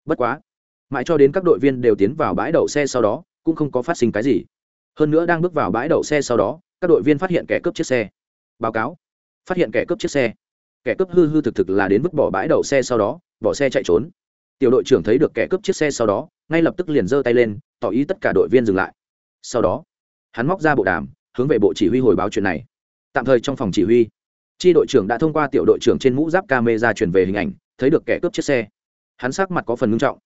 Bất quá, mãi cho đến các đội viên đều tiến vào bãi đậu xe sau đó, cũng không có phát sinh cái gì. Hơn nữa đang bước vào bãi đậu xe sau đó, các đội viên phát hiện kẻ cướp chiếc xe. Báo cáo. Phát hiện kẻ cướp chiếc xe. Kẻ cướp hư hư thực thực là đến vứt bỏ bãi đậu xe sau đó, bỏ xe chạy trốn. Tiểu đội trưởng thấy được kẻ cướp chiếc xe sau đó, ngay lập tức liền giơ tay lên, tỏ ý tất cả đội viên dừng lại. Sau đó, hắn móc ra bộ đàm hướng về bộ chỉ huy hồi báo chuyện này. Tạm thời trong phòng chỉ huy tri đội trưởng đã thông qua tiểu đội trưởng trên mũ giáp camera truyền về hình ảnh, thấy được kẻ cướp chiếc xe. Hắn sắc mặt có phần ngưng trọng.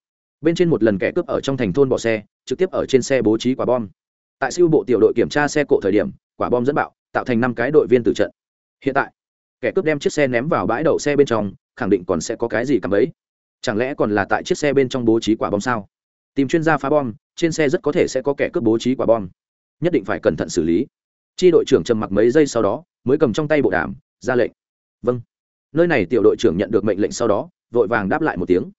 Bên trên một lần kẻ cướp ở trong thành thôn bỏ xe, trực tiếp ở trên xe bố trí quả bom. Tại siêu bộ tiểu đội kiểm tra xe cộ thời điểm, quả bom dẫn bạo, tạo thành năm cái đội viên tử trận. Hiện tại, kẻ cướp đem chiếc xe ném vào bãi đậu xe bên trong, khẳng định còn sẽ có cái gì cầm ấy. Chẳng lẽ còn là tại chiếc xe bên trong bố trí quả bom sao? Tìm chuyên gia phá bom, trên xe rất có thể sẽ có kẻ cướp bố trí quả bom. Nhất định phải cẩn thận xử lý chi đội trưởng trầm mặc mấy giây sau đó, mới cầm trong tay bộ đàm, ra lệnh. Vâng. Nơi này tiểu đội trưởng nhận được mệnh lệnh sau đó, vội vàng đáp lại một tiếng.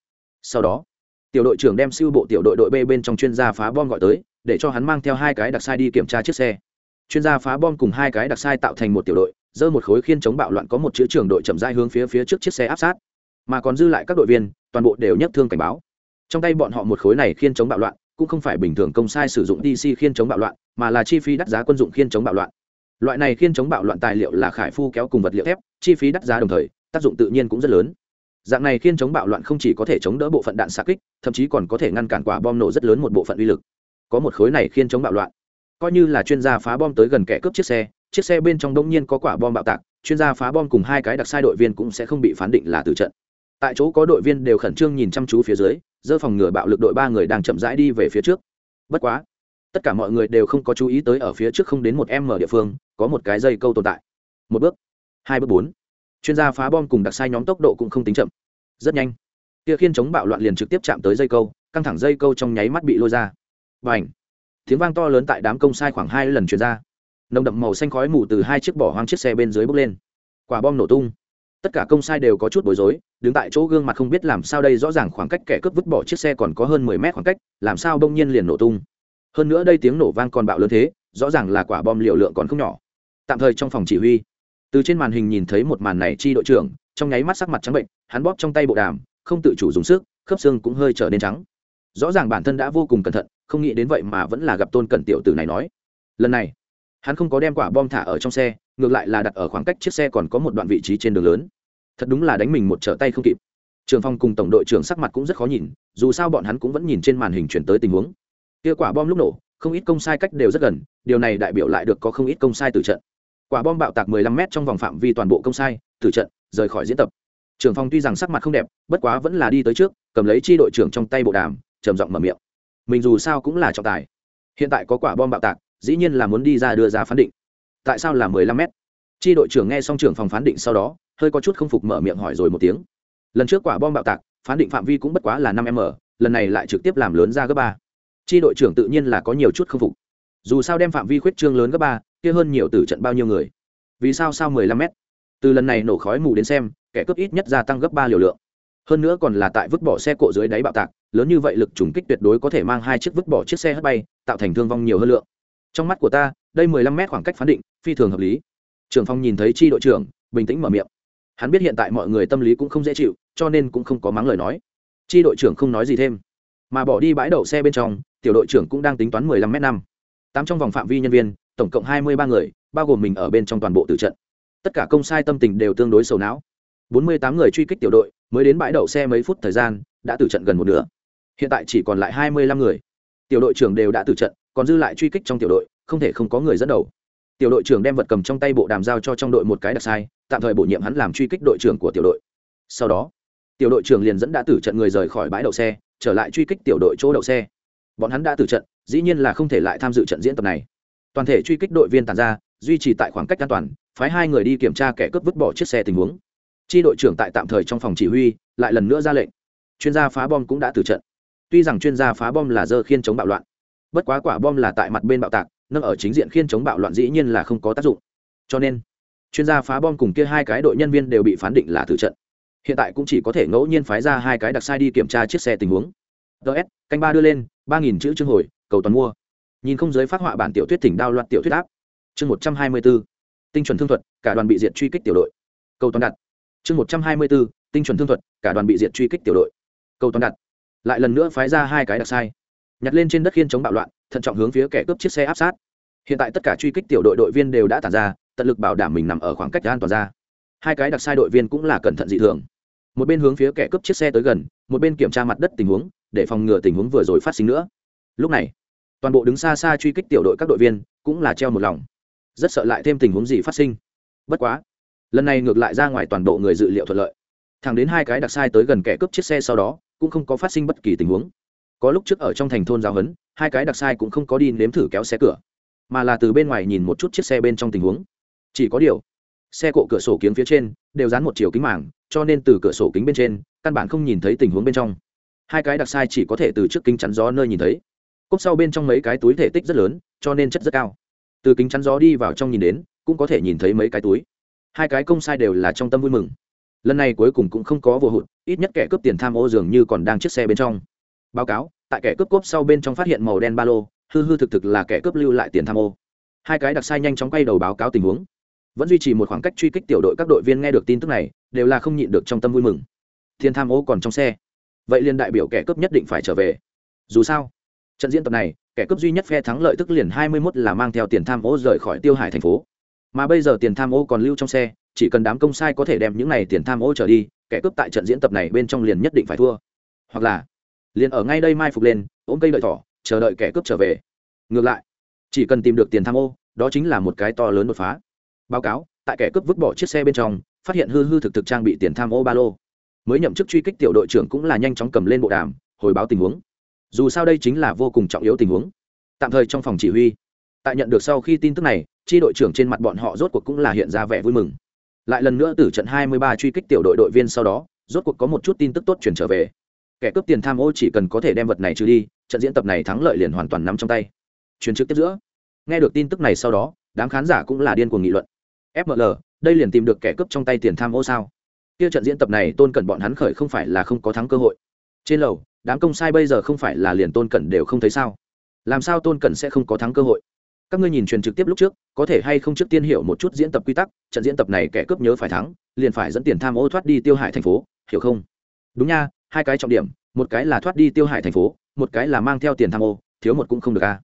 Sau đó, tiểu đội trưởng đem siêu bộ tiểu đội đội b bên trong chuyên gia phá bom gọi tới, để cho hắn mang theo hai cái đặc sai đi kiểm tra chiếc xe. Chuyên gia phá bom cùng hai cái đặc sai tạo thành một tiểu đội dơ một khối khiên chống bạo loạn có một chữ trưởng đội chậm dai hướng phía phía trước chiếc xe áp sát. Mà còn dư lại các đội viên, toàn bộ đều nhấc thương cảnh báo. Trong tay bọn họ một khối này khiên chống bạo loạn cũng không phải bình thường công sai sử dụng dc khiên chống bạo loạn, mà là chi phí đắt giá quân dụng khiên chống bạo loạn. Loại này khiên chống bạo loạn tài liệu là khải phu kéo cùng vật liệu thép, chi phí đắt giá đồng thời, tác dụng tự nhiên cũng rất lớn. Dạng này khiên chống bạo loạn không chỉ có thể chống đỡ bộ phận đạn xạ kích, thậm chí còn có thể ngăn cản quả bom nổ rất lớn một bộ phận uy lực. Có một khối này khiên chống bạo loạn. Coi như là chuyên gia phá bom tới gần kẻ cướp chiếc xe chiếc xe bên trong đông nhiên có quả bom bạo tạc, chuyên gia phá bom cùng hai cái đặc sai đội viên cũng sẽ không bị phán định là từ trận. Tại chỗ có đội viên đều khẩn trương nhìn chăm chú phía dưới dơ phòng ngừa bạo lực đội ba người đang chậm rãi đi về phía trước. Bất quá, tất cả mọi người đều không có chú ý tới ở phía trước không đến một em ở địa phương, có một cái dây câu tồn tại. Một bước, hai bước bốn. Chuyên gia phá bom cùng đặc sai nhóm tốc độ cũng không tính chậm. Rất nhanh kia khiên chống bạo loạn liền trực tiếp chạm tới dây câu, căng thẳng dây câu trong nháy mắt bị lôi ra. Và ảnh tiếng vang to lớn tại đám công sai khoảng hai lần chuyển ra. Nồng đậm màu xanh khói mù từ hai chiếc bỏ hoang chiếc xe bên dưới bốc lên. Quả bom nổ tung tất cả công sai đều có chút bối rối, đứng tại chỗ gương mặt không biết làm sao đây rõ ràng khoảng cách kẻ cướp vứt bỏ chiếc xe còn có hơn mười mét khoảng cách, làm sao đông nhiên liền nổ tung. Hơn nữa đây tiếng nổ vang còn bạo lớn thế, rõ ràng là quả bom liều lượng còn không nhỏ. Tạm thời trong phòng chỉ huy, từ trên màn hình nhìn thấy một màn này chi đội trưởng, trong nháy mắt sắc mặt trắng bệnh, hắn bóp trong tay bộ đàm, không tự chủ dùng sức, khớp xương cũng hơi trở nên trắng. Rõ ràng bản thân đã vô cùng cẩn thận, không nghĩ đến vậy mà vẫn là gặp tôn cẩn tiểu tử này nói. Lần này, hắn không có đem quả bom thả ở trong xe ngược lại là đặt ở khoảng cách chiếc xe còn có một đoạn vị trí trên đường lớn. Thật đúng là đánh mình một trở tay không kịp. Trường phong cùng tổng đội trưởng sắc mặt cũng rất khó nhìn, dù sao bọn hắn cũng vẫn nhìn trên màn hình chuyển tới tình huống. Kia quả bom lúc nổ, không ít công sai cách đều rất gần, điều này đại biểu lại được có không ít công sai từ trận. Quả bom bạo tạc 15 m trong vòng phạm vi toàn bộ công sai từ trận, rời khỏi diễn tập. Trường phong tuy rằng sắc mặt không đẹp, bất quá vẫn là đi tới trước, cầm lấy chi đội trưởng trong tay bộ đàm, trầm giọng mở miệng. Mình dù sao cũng là trọng tài. Hiện tại có quả bom bạo tạc, dĩ nhiên là muốn đi ra đưa ra phán định tại sao là 15 mét? chi đội trưởng nghe xong trưởng phòng phán định sau đó, hơi có chút không phục mở miệng hỏi rồi một tiếng. Lần trước quả bom bạo tạc, phán định phạm vi cũng bất quá là năm m, lần này lại trực tiếp làm lớn ra gấp ba. Chi đội trưởng tự nhiên là có nhiều chút không phục. Dù sao đem phạm vi khuyết trương lớn gấp ba, kia hơn nhiều tử trận bao nhiêu người? Vì sao sao mười lăm mét? Từ lần này nổ khói mù đến xem, kẻ cướp ít nhất gia tăng gấp ba liều lượng. Hơn nữa còn là tại vứt bỏ xe cộ dưới đáy bạo tạc, lớn như vậy lực trùng kích tuyệt đối có thể mang hai chiếc vứt bỏ chiếc xe hất bay, tạo thành thương vong nhiều hơn lượng. Trong mắt của ta đây mười lăm mét khoảng cách phán định, phi thường hợp lý. Trưởng phòng nhìn thấy chi đội trưởng, bình tĩnh mở miệng. Hắn biết hiện tại mọi người tâm lý cũng không dễ chịu, cho nên cũng không có mắng lời nói. Chi đội trưởng không nói gì thêm. Mà bỏ đi bãi đậu xe bên trong, tiểu đội trưởng cũng đang tính toán mười lăm m năm. Tám trong vòng phạm vi nhân viên, tổng cộng hai mươi ba người, bao gồm mình ở bên trong toàn bộ tử trận. Tất cả công sai tâm tình đều tương đối sầu não. Bốn mươi tám người truy kích tiểu đội, mới đến bãi đậu xe mấy phút thời gian, đã tử trận gần một nửa. Hiện tại chỉ còn lại hai mươi lăm người. Tiểu đội trưởng đều đã tử trận, còn dư lại truy kích trong tiểu đội không thể không có người dẫn đầu. Tiểu đội trưởng đem vật cầm trong tay bộ đàm giao cho trong đội một cái đặc sai, tạm thời bổ nhiệm hắn làm truy kích đội trưởng của tiểu đội. Sau đó, tiểu đội trưởng liền dẫn đã tử trận người rời khỏi bãi đậu xe, trở lại truy kích tiểu đội chỗ đậu xe. Bọn hắn đã tử trận, dĩ nhiên là không thể lại tham dự trận diễn tập này. Toàn thể truy kích đội viên tàn ra, duy trì tại khoảng cách an toàn, phái hai người đi kiểm tra kẻ cướp vứt bỏ chiếc xe tình huống. Chi đội trưởng tại tạm thời trong phòng chỉ huy, lại lần nữa ra lệnh. Chuyên gia phá bom cũng đã tử trận. Tuy rằng chuyên gia phá bom là dơ khiên chống bạo loạn, bất quá quả bom là tại mặt bên bạo tạc nâng ở chính diện khiên chống bạo loạn dĩ nhiên là không có tác dụng. Cho nên, chuyên gia phá bom cùng kia hai cái đội nhân viên đều bị phán định là tử trận. Hiện tại cũng chỉ có thể ngẫu nhiên phái ra hai cái đặc sai đi kiểm tra chiếc xe tình huống. Ts canh ba đưa lên, ba nghìn chữ chương hồi, cầu toàn mua. Nhìn không giới phát họa bản tiểu thuyết thỉnh đao loạt tiểu thuyết áp. Chương một trăm hai mươi b ố tinh chuẩn thương thuật, cả đoàn bị diệt truy kích tiểu đội. Cầu toàn đặt. Chương một trăm hai mươi b ố tinh chuẩn thương thuật, cả đoàn bị diệt truy kích tiểu đội. Cầu toàn đặt. Lại lần nữa phái ra hai cái đặc sai nhặt lên trên đất khiên chống bạo loạn, thận trọng hướng phía kẻ cướp chiếc xe áp sát. Hiện tại tất cả truy kích tiểu đội đội viên đều đã tàn ra, tận lực bảo đảm mình nằm ở khoảng cách an toàn ra. Hai cái đặc sai đội viên cũng là cẩn thận dị thường. Một bên hướng phía kẻ cướp chiếc xe tới gần, một bên kiểm tra mặt đất tình huống, để phòng ngừa tình huống vừa rồi phát sinh nữa. Lúc này, toàn bộ đứng xa xa truy kích tiểu đội các đội viên cũng là treo một lòng. Rất sợ lại thêm tình huống gì phát sinh. Bất quá, lần này ngược lại ra ngoài toàn bộ người dự liệu thuận lợi. Thẳng đến hai cái đặc sai tới gần kẻ cướp chiếc xe sau đó, cũng không có phát sinh bất kỳ tình huống có lúc trước ở trong thành thôn giáo hấn hai cái đặc sai cũng không có đi nếm thử kéo xe cửa, mà là từ bên ngoài nhìn một chút chiếc xe bên trong tình huống. Chỉ có điều, xe cộ cửa sổ kiếng phía trên đều dán một chiều kính mảng cho nên từ cửa sổ kính bên trên, căn bản không nhìn thấy tình huống bên trong. Hai cái đặc sai chỉ có thể từ trước kính chắn gió nơi nhìn thấy. Cốc sau bên trong mấy cái túi thể tích rất lớn, cho nên chất rất cao. Từ kính chắn gió đi vào trong nhìn đến, cũng có thể nhìn thấy mấy cái túi. Hai cái công sai đều là trong tâm vui mừng. Lần này cuối cùng cũng không có vô hụt, ít nhất kẻ cướp tiền tham ô dường như còn đang chiếc xe bên trong báo cáo, tại kẻ cướp cốp sau bên trong phát hiện màu đen ba lô, hư hư thực thực là kẻ cướp lưu lại tiền tham ô. Hai cái đặc sai nhanh chóng quay đầu báo cáo tình huống. Vẫn duy trì một khoảng cách truy kích tiểu đội các đội viên nghe được tin tức này, đều là không nhịn được trong tâm vui mừng. Thiên tham ô còn trong xe. Vậy liên đại biểu kẻ cướp nhất định phải trở về. Dù sao, trận diễn tập này, kẻ cướp duy nhất phe thắng lợi tức liền hai mươi 21 là mang theo tiền tham ô rời khỏi tiêu hải thành phố. Mà bây giờ tiền tham ô còn lưu trong xe, chỉ cần đám công sai có thể đem những này tiền tham ô trở đi, kẻ cướp tại trận diễn tập này bên trong liền nhất định phải thua. Hoặc là liền ở ngay đây mai phục lên, ôm cây đợi thỏ, chờ đợi kẻ cướp trở về. Ngược lại, chỉ cần tìm được tiền tham ô, đó chính là một cái to lớn đột phá. Báo cáo, tại kẻ cướp vứt bỏ chiếc xe bên trong, phát hiện hư hư thực thực trang bị tiền tham ô ba lô. Mới nhậm chức truy kích tiểu đội trưởng cũng là nhanh chóng cầm lên bộ đàm, hồi báo tình huống. Dù sao đây chính là vô cùng trọng yếu tình huống. Tạm thời trong phòng chỉ huy. Tại nhận được sau khi tin tức này tri đội trưởng trên mặt bọn họ rốt cuộc cũng là hiện ra vẻ vui mừng. Lại lần nữa từ trận 23 truy kích tiểu đội đội viên sau đó, rốt cuộc có một chút tin tức tốt chuyển trở về kẻ cướp tiền tham ô chỉ cần có thể đem vật này trừ đi, trận diễn tập này thắng lợi liền hoàn toàn nằm trong tay. Truyền trực tiếp giữa. Nghe được tin tức này sau đó, đám khán giả cũng là điên cuồng nghị luận. Fml đây liền tìm được kẻ cướp trong tay tiền tham ô sao? Kia trận diễn tập này tôn cẩn bọn hắn khởi không phải là không có thắng cơ hội. Trên lầu, đám công sai bây giờ không phải là liền tôn cẩn đều không thấy sao? Làm sao tôn cẩn sẽ không có thắng cơ hội? Các ngươi nhìn truyền trực tiếp lúc trước, có thể hay không trước tiên hiểu một chút diễn tập quy tắc, trận diễn tập này kẻ cướp nhớ phải thắng, liền phải dẫn tiền tham ô thoát đi tiêu hại thành phố, hiểu không? Đúng nha hai cái trọng điểm, một cái là thoát đi tiêu hải thành phố, một cái là mang theo tiền tham ô, thiếu một cũng không được a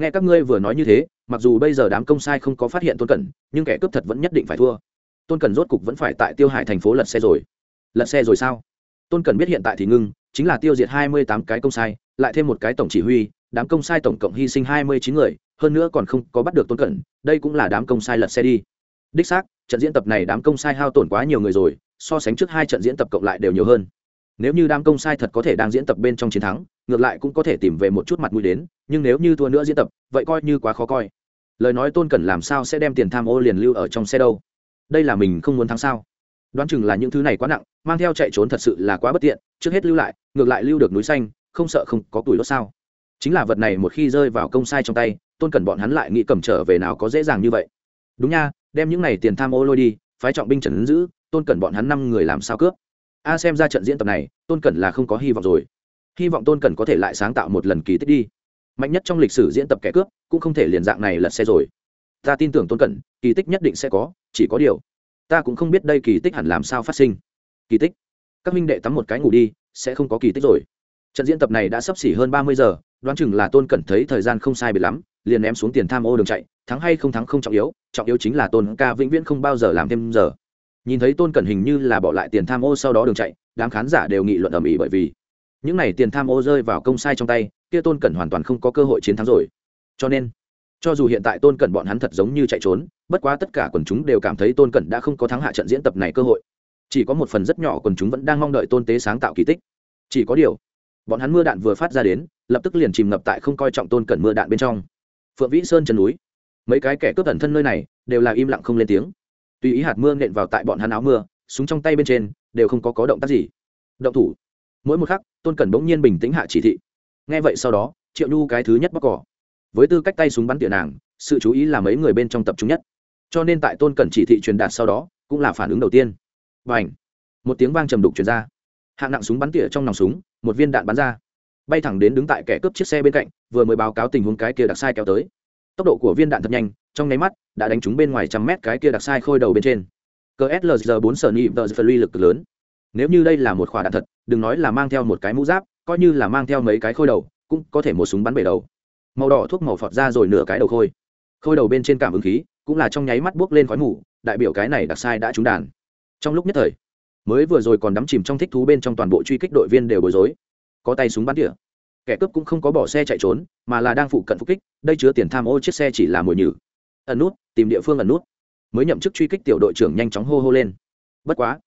nghe các ngươi vừa nói như thế, mặc dù bây giờ đám công sai không có phát hiện tôn cẩn, nhưng kẻ cướp thật vẫn nhất định phải thua. Tôn cẩn rốt cục vẫn phải tại tiêu hải thành phố lật xe rồi. Lật xe rồi sao? Tôn cẩn biết hiện tại thì ngưng, chính là tiêu diệt hai mươi tám cái công sai, lại thêm một cái tổng chỉ huy, đám công sai tổng cộng hy sinh hai mươi chín người, hơn nữa còn không có bắt được tôn cẩn, đây cũng là đám công sai lật xe đi. Đích xác, trận diễn tập này đám công sai hao tổn quá nhiều người rồi, so sánh trước hai trận diễn tập cộng lại đều nhiều hơn nếu như đám công sai thật có thể đang diễn tập bên trong chiến thắng, ngược lại cũng có thể tìm về một chút mặt mũi đến, nhưng nếu như thua nữa diễn tập, vậy coi như quá khó coi. Lời nói tôn cẩn làm sao sẽ đem tiền tham ô liền lưu ở trong xe đâu? Đây là mình không muốn thắng sao? Đoán chừng là những thứ này quá nặng, mang theo chạy trốn thật sự là quá bất tiện, trước hết lưu lại, ngược lại lưu được núi xanh, không sợ không có tuổi đốt sao? Chính là vật này một khi rơi vào công sai trong tay, tôn cẩn bọn hắn lại nghĩ cầm trở về nào có dễ dàng như vậy. Đúng nha, đem những này tiền tham ô lôi đi, phái trọng binh trần giữ, tôn cẩn bọn hắn năm người làm sao cướp? A xem ra trận diễn tập này, tôn cẩn là không có hy vọng rồi. Hy vọng tôn cẩn có thể lại sáng tạo một lần kỳ tích đi. Mạnh nhất trong lịch sử diễn tập kẻ cướp, cũng không thể liền dạng này lật xe rồi. Ta tin tưởng tôn cẩn, kỳ tích nhất định sẽ có, chỉ có điều, ta cũng không biết đây kỳ tích hẳn làm sao phát sinh. Kỳ tích? Các minh đệ tắm một cái ngủ đi, sẽ không có kỳ tích rồi. Trận diễn tập này đã sắp xỉ hơn ba mươi giờ, đoán chừng là tôn cẩn thấy thời gian không sai biệt lắm, liền ném xuống tiền tham ô đường chạy, thắng hay không thắng không trọng yếu trọng yếu chính là tôn ca vĩnh viễn không bao giờ làm thêm giờ nhìn thấy tôn cẩn hình như là bỏ lại tiền tham ô sau đó đường chạy, đám khán giả đều nghị luận ầm ĩ bởi vì những n à y tiền tham ô rơi vào công sai trong tay, kia tôn cẩn hoàn toàn không có cơ hội chiến thắng rồi. Cho nên, cho dù hiện tại tôn cẩn bọn hắn thật giống như chạy trốn, bất quá tất cả quần chúng đều cảm thấy tôn cẩn đã không có thắng hạ trận diễn tập này cơ hội. Chỉ có một phần rất nhỏ quần chúng vẫn đang mong đợi tôn tế sáng tạo kỳ tích. Chỉ có điều, bọn hắn mưa đạn vừa phát ra đến, lập tức liền chìm ngập tại không coi trọng tôn cẩn mưa đạn bên trong. Phượng vĩ sơn chân núi, mấy cái kẻ cướp ẩn thân nơi này đều là im lặng không lên tiếng tùy ý hạt mưa nện vào tại bọn hắn áo mưa, súng trong tay bên trên, đều không có có động tác gì. Động thủ. Mỗi một khắc, tôn cẩn bỗng nhiên bình tĩnh hạ chỉ thị. Nghe vậy sau đó, triệu nhu cái thứ nhất bóc cỏ. Với tư cách tay súng bắn tỉa nàng, sự chú ý là mấy người bên trong tập trung nhất. Cho nên tại tôn cẩn chỉ thị truyền đạt sau đó, cũng là phản ứng đầu tiên. Và ảnh một tiếng vang trầm đục truyền ra. Hạng nặng súng bắn tỉa trong nòng súng, một viên đạn bắn ra. Bay thẳng đến đứng tại kẻ cướp chiếc xe bên cạnh, vừa mới báo cáo tình huống cái kia đặc sai kéo tới tốc độ của viên đạn thật nhanh, trong nháy mắt, đã đánh trúng bên ngoài trăm mét cái kia đặc sai khôi đầu bên trên. Cờ slg bốn sở nhị vợ phần uy lực lớn. Nếu như đây là một khỏa đạn thật, đừng nói là mang theo một cái mũ giáp, coi như là mang theo mấy cái khôi đầu, cũng có thể một súng bắn bể đầu. Màu đỏ thuốc màu phọt ra rồi nửa cái đầu khôi. Khôi đầu bên trên cảm ứng khí, cũng là trong nháy mắt buốc lên khói mù, đại biểu cái này đặc sai đã trúng đàn trong lúc nhất thời, mới vừa rồi còn đắm chìm trong thích thú bên trong toàn bộ truy kích đội viên đều bối rối. Có tay súng bắn tỉa kẻ cướp cũng không có bỏ xe chạy trốn, mà là đang phụ cận phục kích, đây chứa tiền tham ô, chiếc xe chỉ là mồi nhử. Ẩn nút, tìm địa phương ẩn nút. Mới nhậm chức truy kích tiểu đội trưởng nhanh chóng hô hô lên. Bất quá,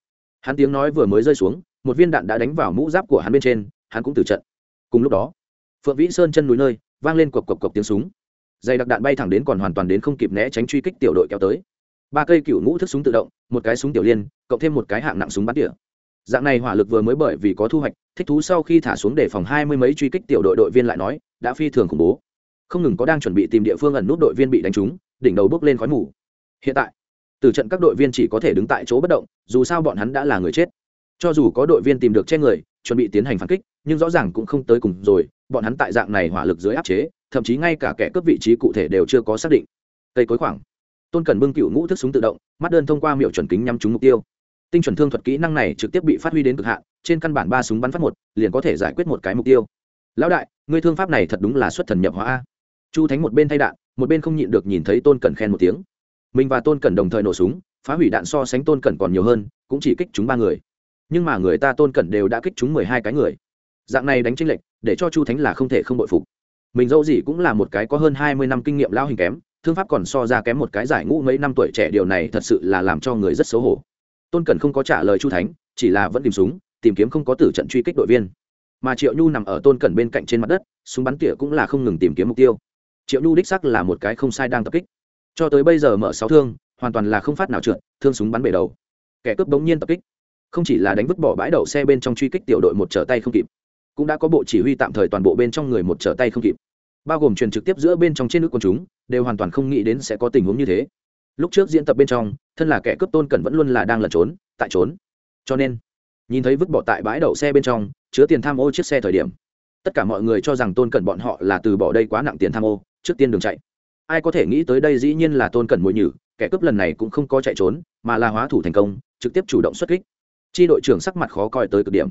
hắn tiếng nói vừa mới rơi xuống, một viên đạn đã đánh vào mũ giáp của hắn bên trên, hắn cũng từ trận. Cùng lúc đó, phượng vĩ sơn chân núi nơi, vang lên cộc cộc cộc tiếng súng. Dày đặc đạn bay thẳng đến còn hoàn toàn đến không kịp né tránh truy kích tiểu đội kéo tới. Ba cây cựu ngũ thức súng tự động, một cái súng tiểu liên, cộng thêm một cái hạng nặng súng bắn tỉa dạng này hỏa lực vừa mới bởi vì có thu hoạch, thích thú sau khi thả xuống để phòng hai mươi mấy truy kích tiểu đội đội viên lại nói, đã phi thường khủng bố. Không ngừng có đang chuẩn bị tìm địa phương ẩn nút đội viên bị đánh trúng, đỉnh đầu bước lên khói mù. Hiện tại, từ trận các đội viên chỉ có thể đứng tại chỗ bất động, dù sao bọn hắn đã là người chết. Cho dù có đội viên tìm được che người, chuẩn bị tiến hành phản kích, nhưng rõ ràng cũng không tới cùng rồi, bọn hắn tại dạng này hỏa lực dưới áp chế, thậm chí ngay cả kẻ cướp vị trí cụ thể đều chưa có xác định. Cây cối khoảng, tôn cần bưng cựu ngũ thức súng tự động, mắt đơn thông qua miệu chuẩn kính nhắm trúng mục tiêu tinh chuẩn thương thuật kỹ năng này trực tiếp bị phát huy đến cực hạn, trên căn bản ba súng bắn phát một, liền có thể giải quyết một cái mục tiêu. Lão đại, ngươi thương pháp này thật đúng là xuất thần nhập hóa a. Chu thánh một bên thay đạn, một bên không nhịn được nhìn thấy tôn cẩn khen một tiếng. Mình và tôn cẩn đồng thời nổ súng, phá hủy đạn so sánh tôn cẩn còn nhiều hơn, cũng chỉ kích chúng ba người. Nhưng mà người ta tôn cẩn đều đã kích chúng mười hai cái người. Dạng này đánh tranh lệch, để cho chu thánh là không thể không bội phục. Mình dẫu gì cũng là một cái có hơn hai mươi năm kinh nghiệm lao hình kém, thương pháp còn so ra kém một cái giải ngũ mấy năm tuổi trẻ, điều này thật sự là làm cho người rất xấu hổ tôn Cẩn không có trả lời chu thánh, chỉ là vẫn tìm súng, tìm kiếm không có tử trận truy kích đội viên. Mà triệu nhu nằm ở tôn Cẩn bên cạnh trên mặt đất, súng bắn tỉa cũng là không ngừng tìm kiếm mục tiêu. Triệu nhu đích sắc là một cái không sai đang tập kích. Cho tới bây giờ mở sáu thương, hoàn toàn là không phát nào trượt, thương súng bắn bể đầu. Kẻ cướp bỗng nhiên tập kích. Không chỉ là đánh vứt bỏ bãi đậu xe bên trong truy kích tiểu đội một trở tay không kịp, cũng đã có bộ chỉ huy tạm thời toàn bộ bên trong người một trở tay không kịp. Bao gồm truyền trực tiếp giữa bên trong trên nước quần chúng, đều hoàn toàn không nghĩ đến sẽ có tình huống như thế lúc trước diễn tập bên trong, thân là kẻ cướp tôn cẩn vẫn luôn là đang lẩn trốn, tại trốn. Cho nên, nhìn thấy vứt bỏ tại bãi đậu xe bên trong, chứa tiền tham ô chiếc xe thời điểm, tất cả mọi người cho rằng tôn cẩn bọn họ là từ bỏ đây quá nặng tiền tham ô, trước tiên đường chạy. Ai có thể nghĩ tới đây dĩ nhiên là tôn cẩn mùi nhử, kẻ cướp lần này cũng không có chạy trốn, mà là hóa thủ thành công, trực tiếp chủ động xuất kích. Chi đội trưởng sắc mặt khó coi tới cực điểm.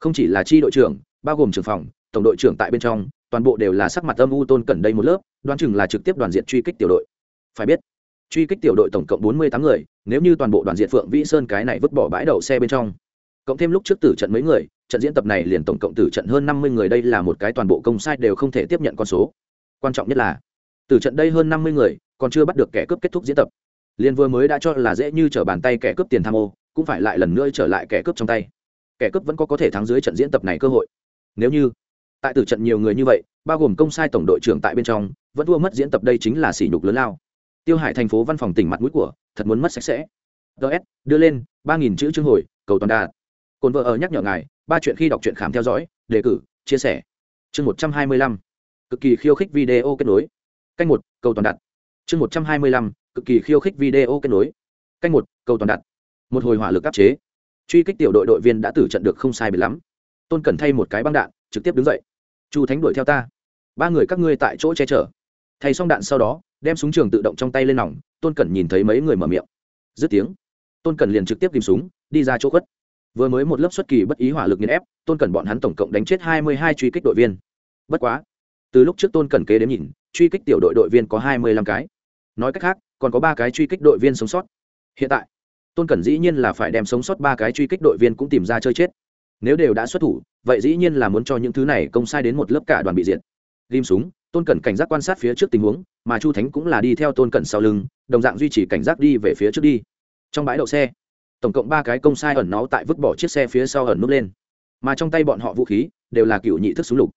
Không chỉ là chi đội trưởng, bao gồm trưởng phòng, tổng đội trưởng tại bên trong, toàn bộ đều là sắc mặt âm u tôn cẩn đây một lớp, đoán chừng là trực tiếp đoàn diện truy kích tiểu đội. Phải biết truy kích tiểu đội tổng cộng bốn mươi tám người, nếu như toàn bộ đoàn diện phượng vĩ sơn cái này vứt bỏ bãi đậu xe bên trong. Cộng thêm lúc trước tử trận mấy người, trận diễn tập này liền tổng cộng tử trận hơn năm mươi người, đây là một cái toàn bộ công sai đều không thể tiếp nhận con số. Quan trọng nhất là, tử trận đây hơn năm mươi người, còn chưa bắt được kẻ cướp kết thúc diễn tập. Liền vừa mới đã cho là dễ như trở bàn tay kẻ cướp tiền tham ô, cũng phải lại lần nữa trở lại kẻ cướp trong tay. Kẻ cướp vẫn có có thể thắng dưới trận diễn tập này cơ hội. Nếu như, tại tử trận nhiều người như vậy, bao gồm công sai tổng đội trưởng tại bên trong, vẫn thua mất diễn tập đây chính là sỉ nhục lớn lao tiêu hải thành phố văn phòng tỉnh mặt mũi của, thật muốn mất sạch sẽ. Ts đưa lên, ba nghìn chữ chương hồi, cầu toàn đà cồn vợ ở nhắc nhở ngài, ba chuyện khi đọc truyện khám theo dõi, đề cử, chia sẻ. Chương một trăm hai mươi lăm. Cực kỳ khiêu khích video kết nối. Canh một, cầu toàn đặt chương một trăm hai mươi lăm, cực kỳ khiêu khích video kết nối. Canh một, cầu toàn đặt một hồi hỏa lực áp chế. Truy kích tiểu đội đội viên đã tử trận được không sai bị lắm. Tôn cần thay một cái băng đạn, trực tiếp đứng dậy. Chu thánh đuổi theo ta. Ba người các ngươi tại chỗ che chở. Thay xong đạn sau đó đem súng trường tự động trong tay lên nòng, tôn cẩn nhìn thấy mấy người mở miệng. Dứt tiếng, tôn cẩn liền trực tiếp kìm súng, đi ra chỗ khuất. Vừa mới một lớp xuất kỳ bất ý hỏa lực nghiền ép, tôn cẩn bọn hắn tổng cộng đánh chết hai mươi hai truy kích đội viên. Bất quá, từ lúc trước tôn cẩn kế đến nhìn, truy kích tiểu đội đội viên có hai mươi lăm cái. Nói cách khác, còn có ba cái truy kích đội viên sống sót. Hiện tại, tôn cẩn dĩ nhiên là phải đem sống sót ba cái truy kích đội viên cũng tìm ra chơi chết. Nếu đều đã xuất thủ, vậy dĩ nhiên là muốn cho những thứ này công sai đến một lớp cả đoàn bị diệt. Ghim súng tôn cẩn cảnh giác quan sát phía trước tình huống, mà chu thánh cũng là đi theo tôn cẩn sau lưng, đồng dạng duy trì cảnh giác đi về phía trước đi. Trong bãi đậu xe, tổng cộng ba cái công sai ẩn náu tại vứt bỏ chiếc xe phía sau ẩn núp lên. Mà trong tay bọn họ vũ khí, đều là cựu nhị thức súng lục.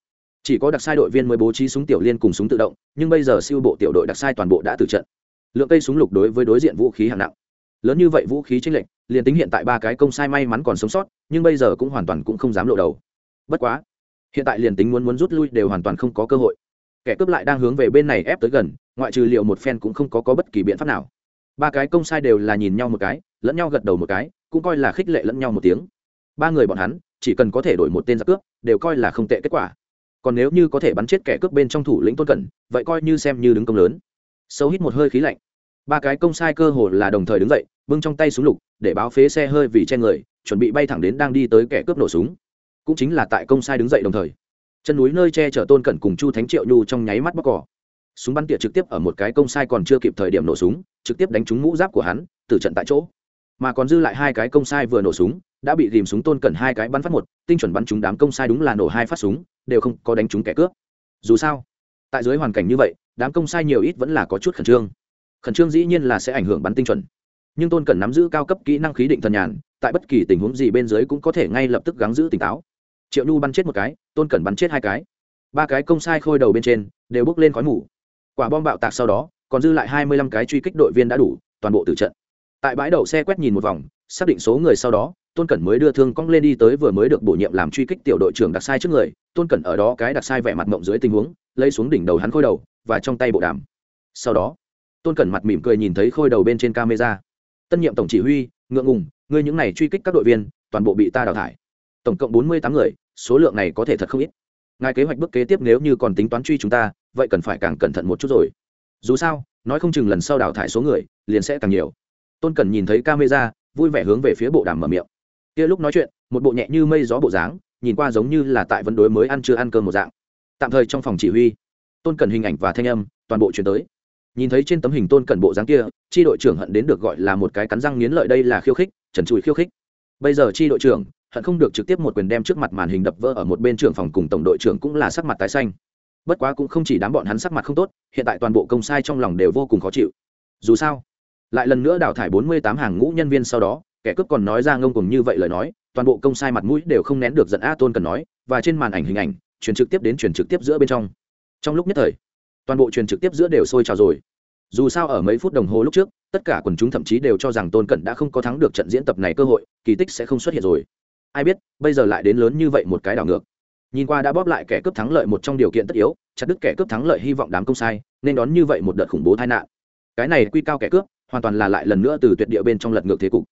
Chỉ có đặc sai đội viên mới bố trí súng tiểu liên cùng súng tự động, nhưng bây giờ siêu bộ tiểu đội đặc sai toàn bộ đã tử trận. Lượng cây súng lục đối với đối diện vũ khí hạng nặng. Lớn như vậy vũ khí tranh lệch, liền tính hiện tại ba cái công sai may mắn còn sống sót, nhưng bây giờ cũng hoàn toàn cũng không dám lộ đầu. Bất quá, hiện tại liền tính muốn muốn rút lui đều hoàn toàn không có cơ hội kẻ cướp lại đang hướng về bên này ép tới gần ngoại trừ liệu một phen cũng không có, có bất kỳ biện pháp nào. Ba cái công sai đều là nhìn nhau một cái lẫn nhau gật đầu một cái cũng coi là khích lệ lẫn nhau một tiếng. Ba người bọn hắn chỉ cần có thể đổi một tên giặc cướp đều coi là không tệ kết quả. Còn nếu như có thể bắn chết kẻ cướp bên trong thủ lĩnh tôn cẩn vậy coi như xem như đứng công lớn. Sâu hít một hơi khí lạnh. Ba cái công sai cơ hồ là đồng thời đứng dậy bưng trong tay súng lục để báo phế xe hơi vì che người chuẩn bị bay thẳng đến đang đi tới kẻ cướp nổ súng. Cũng chính là tại công sai đứng dậy đồng thời chân núi nơi che chở tôn cẩn cùng chu thánh triệu nhu trong nháy mắt bóc cỏ. Súng bắn tỉa trực tiếp ở một cái công sai còn chưa kịp thời điểm nổ súng, trực tiếp đánh trúng mũ giáp của hắn, từ trận tại chỗ. Mà còn dư lại hai cái công sai vừa nổ súng, đã bị dìm súng tôn cẩn hai cái bắn phát một, tinh chuẩn bắn trúng đám công sai đúng là nổ hai phát súng, đều không có đánh trúng kẻ cướp. Dù sao, tại dưới hoàn cảnh như vậy, đám công sai nhiều ít vẫn là có chút khẩn trương. Khẩn trương dĩ nhiên là sẽ ảnh hưởng bắn tinh chuẩn. Nhưng tôn cẩn nắm giữ cao cấp kỹ năng khí định thần nhàn, tại bất kỳ tình huống gì bên dưới cũng có thể ngay lập tức gắng giữ tỉnh táo triệu nhu bắn chết một cái, tôn Cẩn bắn chết hai cái. Ba cái công sai khôi đầu bên trên, đều bước lên khói mù. Quả bom bạo tạc sau đó, còn dư lại hai mươi lăm cái truy kích đội viên đã đủ, toàn bộ tử trận. Tại bãi đậu xe quét nhìn một vòng, xác định số người sau đó, tôn cẩn mới đưa thương cong lên đi tới vừa mới được bổ nhiệm làm truy kích tiểu đội trưởng đặc sai trước người. Tôn cẩn ở đó cái đặc sai vẻ mặt mộng dưới tình huống, lấy xuống đỉnh đầu hắn khôi đầu, và trong tay bộ đàm. Sau đó, tôn cẩn mặt mỉm cười nhìn thấy khôi đầu bên trên camera. Tân nhiệm tổng chỉ huy, ngượng ngùng, ngươi những này truy kích các đội viên, toàn bộ bị ta đào thải. Tổng cộng bốn mươi tám người số lượng này có thể thật không ít. Ngài kế hoạch bước kế tiếp nếu như còn tính toán truy chúng ta, vậy cần phải càng cẩn thận một chút rồi. Dù sao, nói không chừng lần sau đào thải số người, liền sẽ càng nhiều. Tôn cẩn nhìn thấy camera, vui vẻ hướng về phía bộ đàm mở miệng. Kia lúc nói chuyện, một bộ nhẹ như mây gió bộ dáng, nhìn qua giống như là tại vấn đối mới ăn chưa ăn cơm một dạng. Tạm thời trong phòng chỉ huy, tôn cẩn hình ảnh và thanh âm, toàn bộ chuyển tới. Nhìn thấy trên tấm hình tôn cẩn bộ dáng kia tri đội trưởng hận đến được gọi là một cái cắn răng nghiến lợi đây là khiêu khích, trần trụi khiêu khích. Bây giờ tri đội trưởng hận không được trực tiếp một quyền đem trước mặt màn hình đập vỡ ở một bên trưởng phòng cùng tổng đội trưởng cũng là sắc mặt tái xanh. Bất quá cũng không chỉ đám bọn hắn sắc mặt không tốt, hiện tại toàn bộ công sai trong lòng đều vô cùng khó chịu. Dù sao, lại lần nữa đào thải bốn mươi tám hàng ngũ nhân viên sau đó, kẻ cướp còn nói ra ngông cùng như vậy lời nói, toàn bộ công sai mặt mũi đều không nén được giận a tôn cần nói, và trên màn ảnh hình ảnh, truyền trực tiếp đến truyền trực tiếp giữa bên trong. Trong lúc nhất thời, toàn bộ truyền trực tiếp giữa đều sôi trào rồi. Dù sao ở mấy phút đồng hồ lúc trước, tất cả quần chúng thậm chí đều cho rằng tôn cẩn đã không có thắng được trận diễn tập này cơ hội, kỳ tích sẽ không xuất hiện rồi ai biết, bây giờ lại đến lớn như vậy một cái đảo ngược. Nhìn qua đã bóp lại kẻ cướp thắng lợi một trong điều kiện tất yếu, chặt đứt kẻ cướp thắng lợi hy vọng đám công sai, nên đón như vậy một đợt khủng bố tai nạn. Cái này quy cao kẻ cướp, hoàn toàn là lại lần nữa từ tuyệt địa bên trong lật ngược thế cục.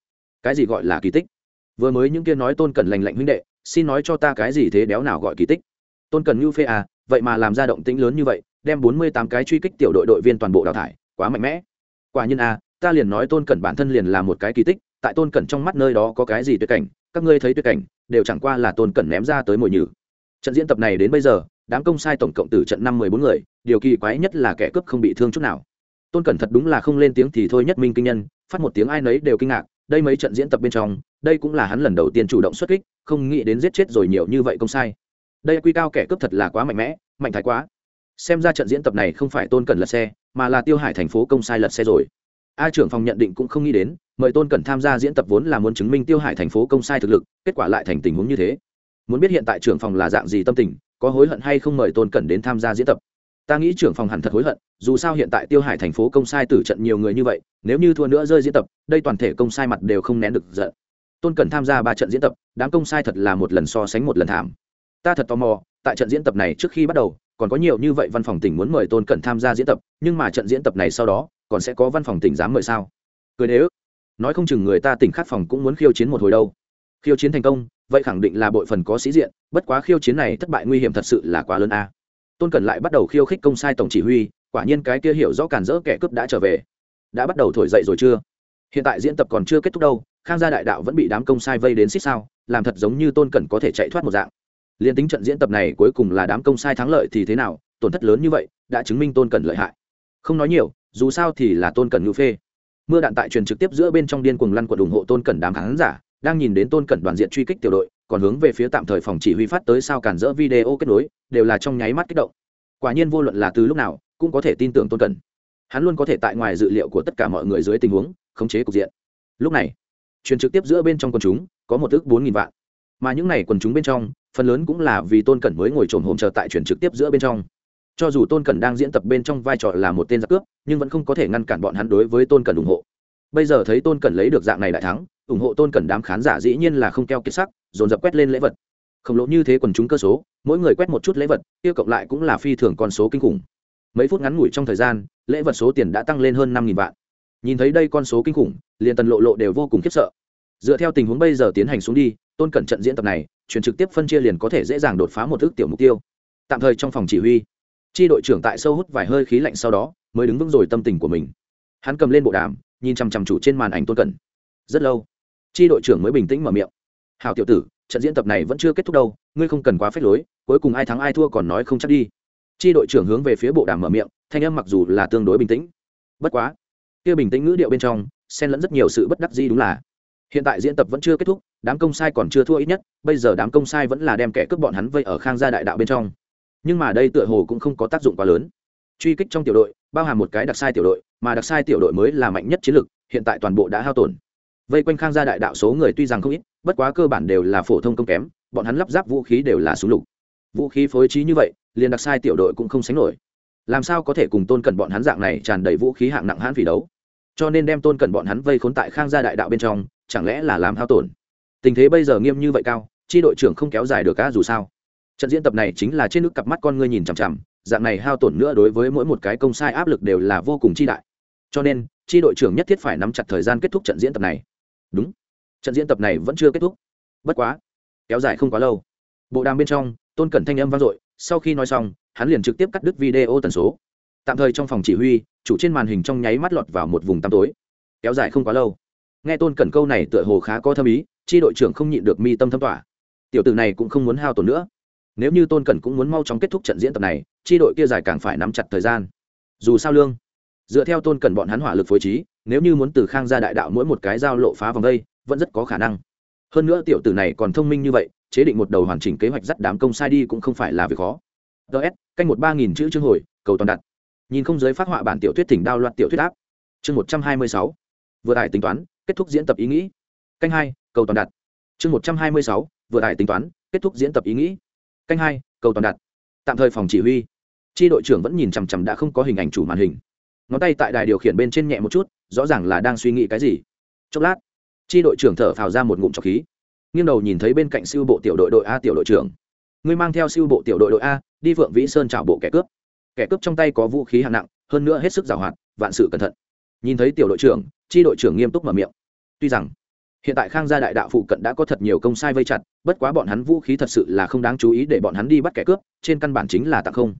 Cái gì gọi là kỳ tích? Vừa mới những kia nói tôn cần lành lạnh huynh đệ, xin nói cho ta cái gì thế đéo nào gọi kỳ tích? Tôn cần như phê à vậy mà làm ra động tĩnh lớn như vậy, đem bốn mươi tám cái truy kích tiểu đội đội viên toàn bộ đào thải, quá mạnh mẽ. Quả nhiên à ta liền nói tôn cẩn bản thân liền là một cái kỳ tích, tại tôn cẩn trong mắt nơi đó có cái gì tuyệt cảnh các ngươi thấy tuyệt cảnh, đều chẳng qua là tôn cẩn ném ra tới mồi nhử. Trận diễn tập này đến bây giờ, đám công sai tổng cộng từ trận năm mười bốn người, điều kỳ quái nhất là kẻ cướp không bị thương chút nào. Tôn cẩn thật đúng là không lên tiếng thì thôi nhất minh kinh nhân, phát một tiếng ai nấy đều kinh ngạc, đây mấy trận diễn tập bên trong, đây cũng là hắn lần đầu tiên chủ động xuất kích, không nghĩ đến giết chết rồi nhiều như vậy công sai. Đây quy cao kẻ cướp thật là quá mạnh mẽ, mạnh thái quá. Xem ra trận diễn tập này không phải tôn cẩn lật xe, mà là tiêu hải thành phố công sai lật xe rồi a trưởng phòng nhận định cũng không nghĩ đến, mời tôn cẩn tham gia diễn tập vốn là muốn chứng minh tiêu hải thành phố công sai thực lực, kết quả lại thành tình huống như thế. Muốn biết hiện tại trưởng phòng là dạng gì tâm tình, có hối hận hay không mời tôn cẩn đến tham gia diễn tập. Ta nghĩ trưởng phòng hẳn thật hối hận, dù sao hiện tại tiêu hải thành phố công sai tử trận nhiều người như vậy, nếu như thua nữa rơi diễn tập, đây toàn thể công sai mặt đều không nén được giận. Tôn cần tham gia ba trận diễn tập, đám công sai thật là một lần so sánh một lần thảm. Ta thật tò mò, tại trận diễn tập này trước khi bắt đầu, còn có nhiều như vậy văn phòng tỉnh muốn mời tôn cẩn tham gia diễn tập, nhưng mà trận diễn tập này sau đó còn sẽ có văn phòng tỉnh dám mời sao? Cười đế ức. Nói không chừng người ta tỉnh khát phòng cũng muốn khiêu chiến một hồi đâu. Khiêu chiến thành công, vậy khẳng định là bội phần có sĩ diện, bất quá khiêu chiến này thất bại nguy hiểm thật sự là quá lớn a. Tôn cẩn lại bắt đầu khiêu khích công sai tổng chỉ huy, quả nhiên cái kia hiểu rõ cản rỡ kẻ cướp đã trở về. Đã bắt đầu thổi dậy rồi chưa? Hiện tại diễn tập còn chưa kết thúc đâu, khang gia đại đạo vẫn bị đám công sai vây đến xích sao, làm thật giống như tôn cẩn có thể chạy thoát một dạng. Liền tính trận diễn tập này cuối cùng là đám công sai thắng lợi thì thế nào, tổn thất lớn như vậy, đã chứng minh tôn cẩn lợi hại. Không nói nhiều dù sao thì là tôn cẩn ngữ phê. Mưa đạn tại truyền trực tiếp giữa bên trong điên cuồng lăn quật ủng hộ tôn cẩn đám khán giả, đang nhìn đến tôn cẩn đoàn diện truy kích tiểu đội, còn hướng về phía tạm thời phòng chỉ huy phát tới sao cản dỡ video kết nối, đều là trong nháy mắt kích động. Quả nhiên vô luận là từ lúc nào, cũng có thể tin tưởng tôn cẩn. Hắn luôn có thể tại ngoài dự liệu của tất cả mọi người dưới tình huống, khống chế cục diện. Lúc này, truyền trực tiếp giữa bên trong quần chúng, có một ước bốn nghìn vạn. Mà những n à y quần chúng bên trong, phần lớn cũng là vì tôn cẩn mới ngồi trồn hồn chờ tại truyền trực tiếp giữa bên trong cho dù tôn cẩn đang diễn tập bên trong vai trò là một tên giặc cướp, nhưng vẫn không có thể ngăn cản bọn hắn đối với tôn cẩn ủng hộ. Bây giờ thấy tôn cẩn lấy được dạng này đại thắng, ủng hộ tôn cẩn đám khán giả dĩ nhiên là không keo kiệt sắc, dồn dập quét lên lễ vật. Khổng lỗ như thế quần chúng cơ số, mỗi người quét một chút lễ vật tiêu cộng lại cũng là phi thường con số kinh khủng. Mấy phút ngắn ngủi trong thời gian, lễ vật số tiền đã tăng lên hơn năm nghìn vạn. Nhìn thấy đây con số kinh khủng, liền tần lộ lộ đều vô cùng khiếp sợ. Dựa theo tình huống bây giờ tiến hành xuống đi, tôn cẩn trận diễn tập này chuyển trực tiếp phân chia liền có thể dễ dàng đột phá một ước tiểu mục tiêu. Tạm thời trong phòng chỉ huy chi đội trưởng tại sâu hút vài hơi khí lạnh sau đó, mới đứng vững rồi tâm tình của mình. Hắn cầm lên bộ đàm, nhìn chằm chằm chủ trên màn ảnh tôn cẩn. Rất lâu, chi đội trưởng mới bình tĩnh mở miệng. Hào tiểu tử, trận diễn tập này vẫn chưa kết thúc đâu, ngươi không cần quá phép lối, cuối cùng ai thắng ai thua còn nói không chắc đi. Chi đội trưởng hướng về phía bộ đàm mở miệng, thanh âm mặc dù là tương đối bình tĩnh. Bất quá, kia bình tĩnh ngữ điệu bên trong, xen lẫn rất nhiều sự bất đắc dĩ đúng là, hiện tại diễn tập vẫn chưa kết thúc, đám công sai còn chưa thua ít nhất, bây giờ đám công sai vẫn là đem kẻ cướp bọn hắn vây ở khang gia đại đạo bên trong nhưng mà đây tựa hồ cũng không có tác dụng quá lớn. Truy kích trong tiểu đội, bao hàm một cái đặc sai tiểu đội, mà đặc sai tiểu đội mới là mạnh nhất chiến lực. hiện tại toàn bộ đã hao tổn. Vây quanh khang gia đại đạo số người tuy rằng không ít, bất quá cơ bản đều là phổ thông công kém, bọn hắn lắp ráp vũ khí đều là súng lục. Vũ khí phối trí như vậy, liền đặc sai tiểu đội cũng không sánh nổi. Làm sao có thể cùng tôn cẩn bọn hắn dạng này tràn đầy vũ khí hạng nặng hãn phỉ đấu? Cho nên đem tôn cẩn bọn hắn vây khốn tại khang gia đại đạo bên trong, chẳng lẽ là làm hao tổn? Tình thế bây giờ nghiêm như vậy cao, chi đội trưởng không kéo dài được cá dù sao? Trận diễn tập này chính là trên nước cặp mắt con ngươi nhìn chằm chằm, dạng này hao tổn nữa đối với mỗi một cái công sai áp lực đều là vô cùng chi đại. Cho nên, chi đội trưởng nhất thiết phải nắm chặt thời gian kết thúc trận diễn tập này. Đúng. Trận diễn tập này vẫn chưa kết thúc. Bất quá, kéo dài không quá lâu. Bộ đàm bên trong, tôn cẩn thanh âm vang dội, sau khi nói xong, hắn liền trực tiếp cắt đứt video tần số. Tạm thời trong phòng chỉ huy, chủ trên màn hình trong nháy mắt lọt vào một vùng tăm tối. Kéo dài không quá lâu. Nghe tôn cẩn câu này tựa hồ khá có thâm ý, chi đội trưởng không nhịn được mi tâm thâm tỏa tiểu tử này cũng không muốn hao tổn nữa nếu như tôn cẩn cũng muốn mau chóng kết thúc trận diễn tập này, chi đội kia dài càng phải nắm chặt thời gian. Dù sao lương, dựa theo tôn cẩn bọn hắn hỏa lực phối trí, nếu như muốn từ khang ra đại đạo mỗi một cái giao lộ phá vòng đây, vẫn rất có khả năng. Hơn nữa tiểu tử này còn thông minh như vậy, chế định một đầu hoàn chỉnh kế hoạch dắt đám công sai đi cũng không phải là việc khó. Ts canh một ba nghìn chữ chương hồi, cầu toàn đặt. Nhìn không giới phát họa bản tiểu thuyết thỉnh đao loạt tiểu thuyết áp. Chương một trăm hai mươi sáu. Vừa đại tính toán, kết thúc diễn tập ý nghĩ. Canh hai, cầu toàn đặt. Chương một trăm hai mươi sáu. Vừa đại tính toán, kết thúc diễn tập ý nghĩ canh hai, cầu toàn đặt tạm thời phòng chỉ huy. Tri đội trưởng vẫn nhìn chằm chằm đã không có hình ảnh chủ màn hình. Ngón tay tại đài điều khiển bên trên nhẹ một chút, rõ ràng là đang suy nghĩ cái gì. Chốc lát tri đội trưởng thở phào ra một ngụm trọc khí. Nghiêng đầu nhìn thấy bên cạnh siêu bộ tiểu đội đội a tiểu đội trưởng. Ngươi mang theo siêu bộ tiểu đội đội a, đi phượng vĩ sơn trào bộ kẻ cướp. Kẻ cướp trong tay có vũ khí hạng nặng, hơn nữa hết sức giàu hoạt vạn sự cẩn thận. Nhìn thấy tiểu đội trưởng tri đội trưởng nghiêm túc mở miệng. Tuy rằng hiện tại khang gia đại đạo phụ cận đã có thật nhiều công sai vây chặt, bất quá bọn hắn vũ khí thật sự là không đáng chú ý để bọn hắn đi bắt kẻ cướp, trên căn bản chính là tặng không.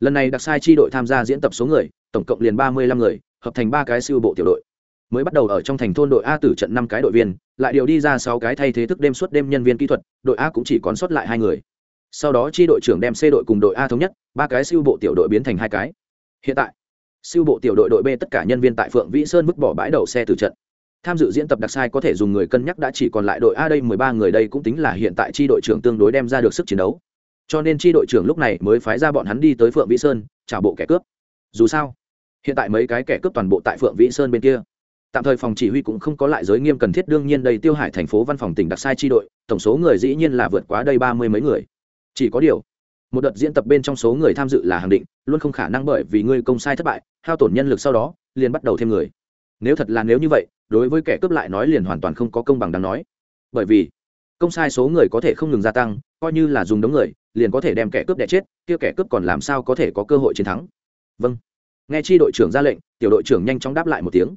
Lần này đặc sai tri đội tham gia diễn tập số người, tổng cộng liền ba mươi lăm người, hợp thành ba cái siêu bộ tiểu đội. Mới bắt đầu ở trong thành thôn đội a tử trận năm cái đội viên, lại điều đi ra sáu cái thay thế thức đêm suốt đêm nhân viên kỹ thuật, đội a cũng chỉ còn sót lại hai người. Sau đó chi đội trưởng đem c đội cùng đội a thống nhất, ba cái siêu bộ tiểu đội biến thành hai cái. Hiện tại, siêu bộ tiểu đội đội b tất cả nhân viên tại phượng vĩ sơn vứt bỏ bãi đầu xe từ trận tham dự diễn tập đặc sai có thể dùng người cân nhắc đã chỉ còn lại đội a đây, mười ba người đây cũng tính là hiện tại tri đội trưởng tương đối đem ra được sức chiến đấu. Cho nên tri đội trưởng lúc này mới phái ra bọn hắn đi tới phượng vĩ sơn trả bộ kẻ cướp. Dù sao, hiện tại mấy cái kẻ cướp toàn bộ tại phượng vĩ sơn bên kia. Tạm thời phòng chỉ huy cũng không có lại giới nghiêm cần thiết, đương nhiên đây tiêu hải thành phố văn phòng tỉnh đặc sai tri đội, tổng số người dĩ nhiên là vượt quá đây ba mươi mấy người. Chỉ có điều, một đợt diễn tập bên trong số người tham dự là hàng định, luôn không khả năng bởi vì ngươi công sai thất bại, hao tổn nhân lực sau đó, liền bắt đầu thêm người nếu thật là nếu như vậy, đối với kẻ cướp lại nói liền hoàn toàn không có công bằng đáng nói. Bởi vì, công sai số người có thể không ngừng gia tăng, coi như là dùng đống người, liền có thể đem kẻ cướp đẻ chết, kia kẻ cướp còn làm sao có thể có cơ hội chiến thắng? Vâng. Nghe chi đội trưởng ra lệnh, tiểu đội trưởng nhanh chóng đáp lại một tiếng.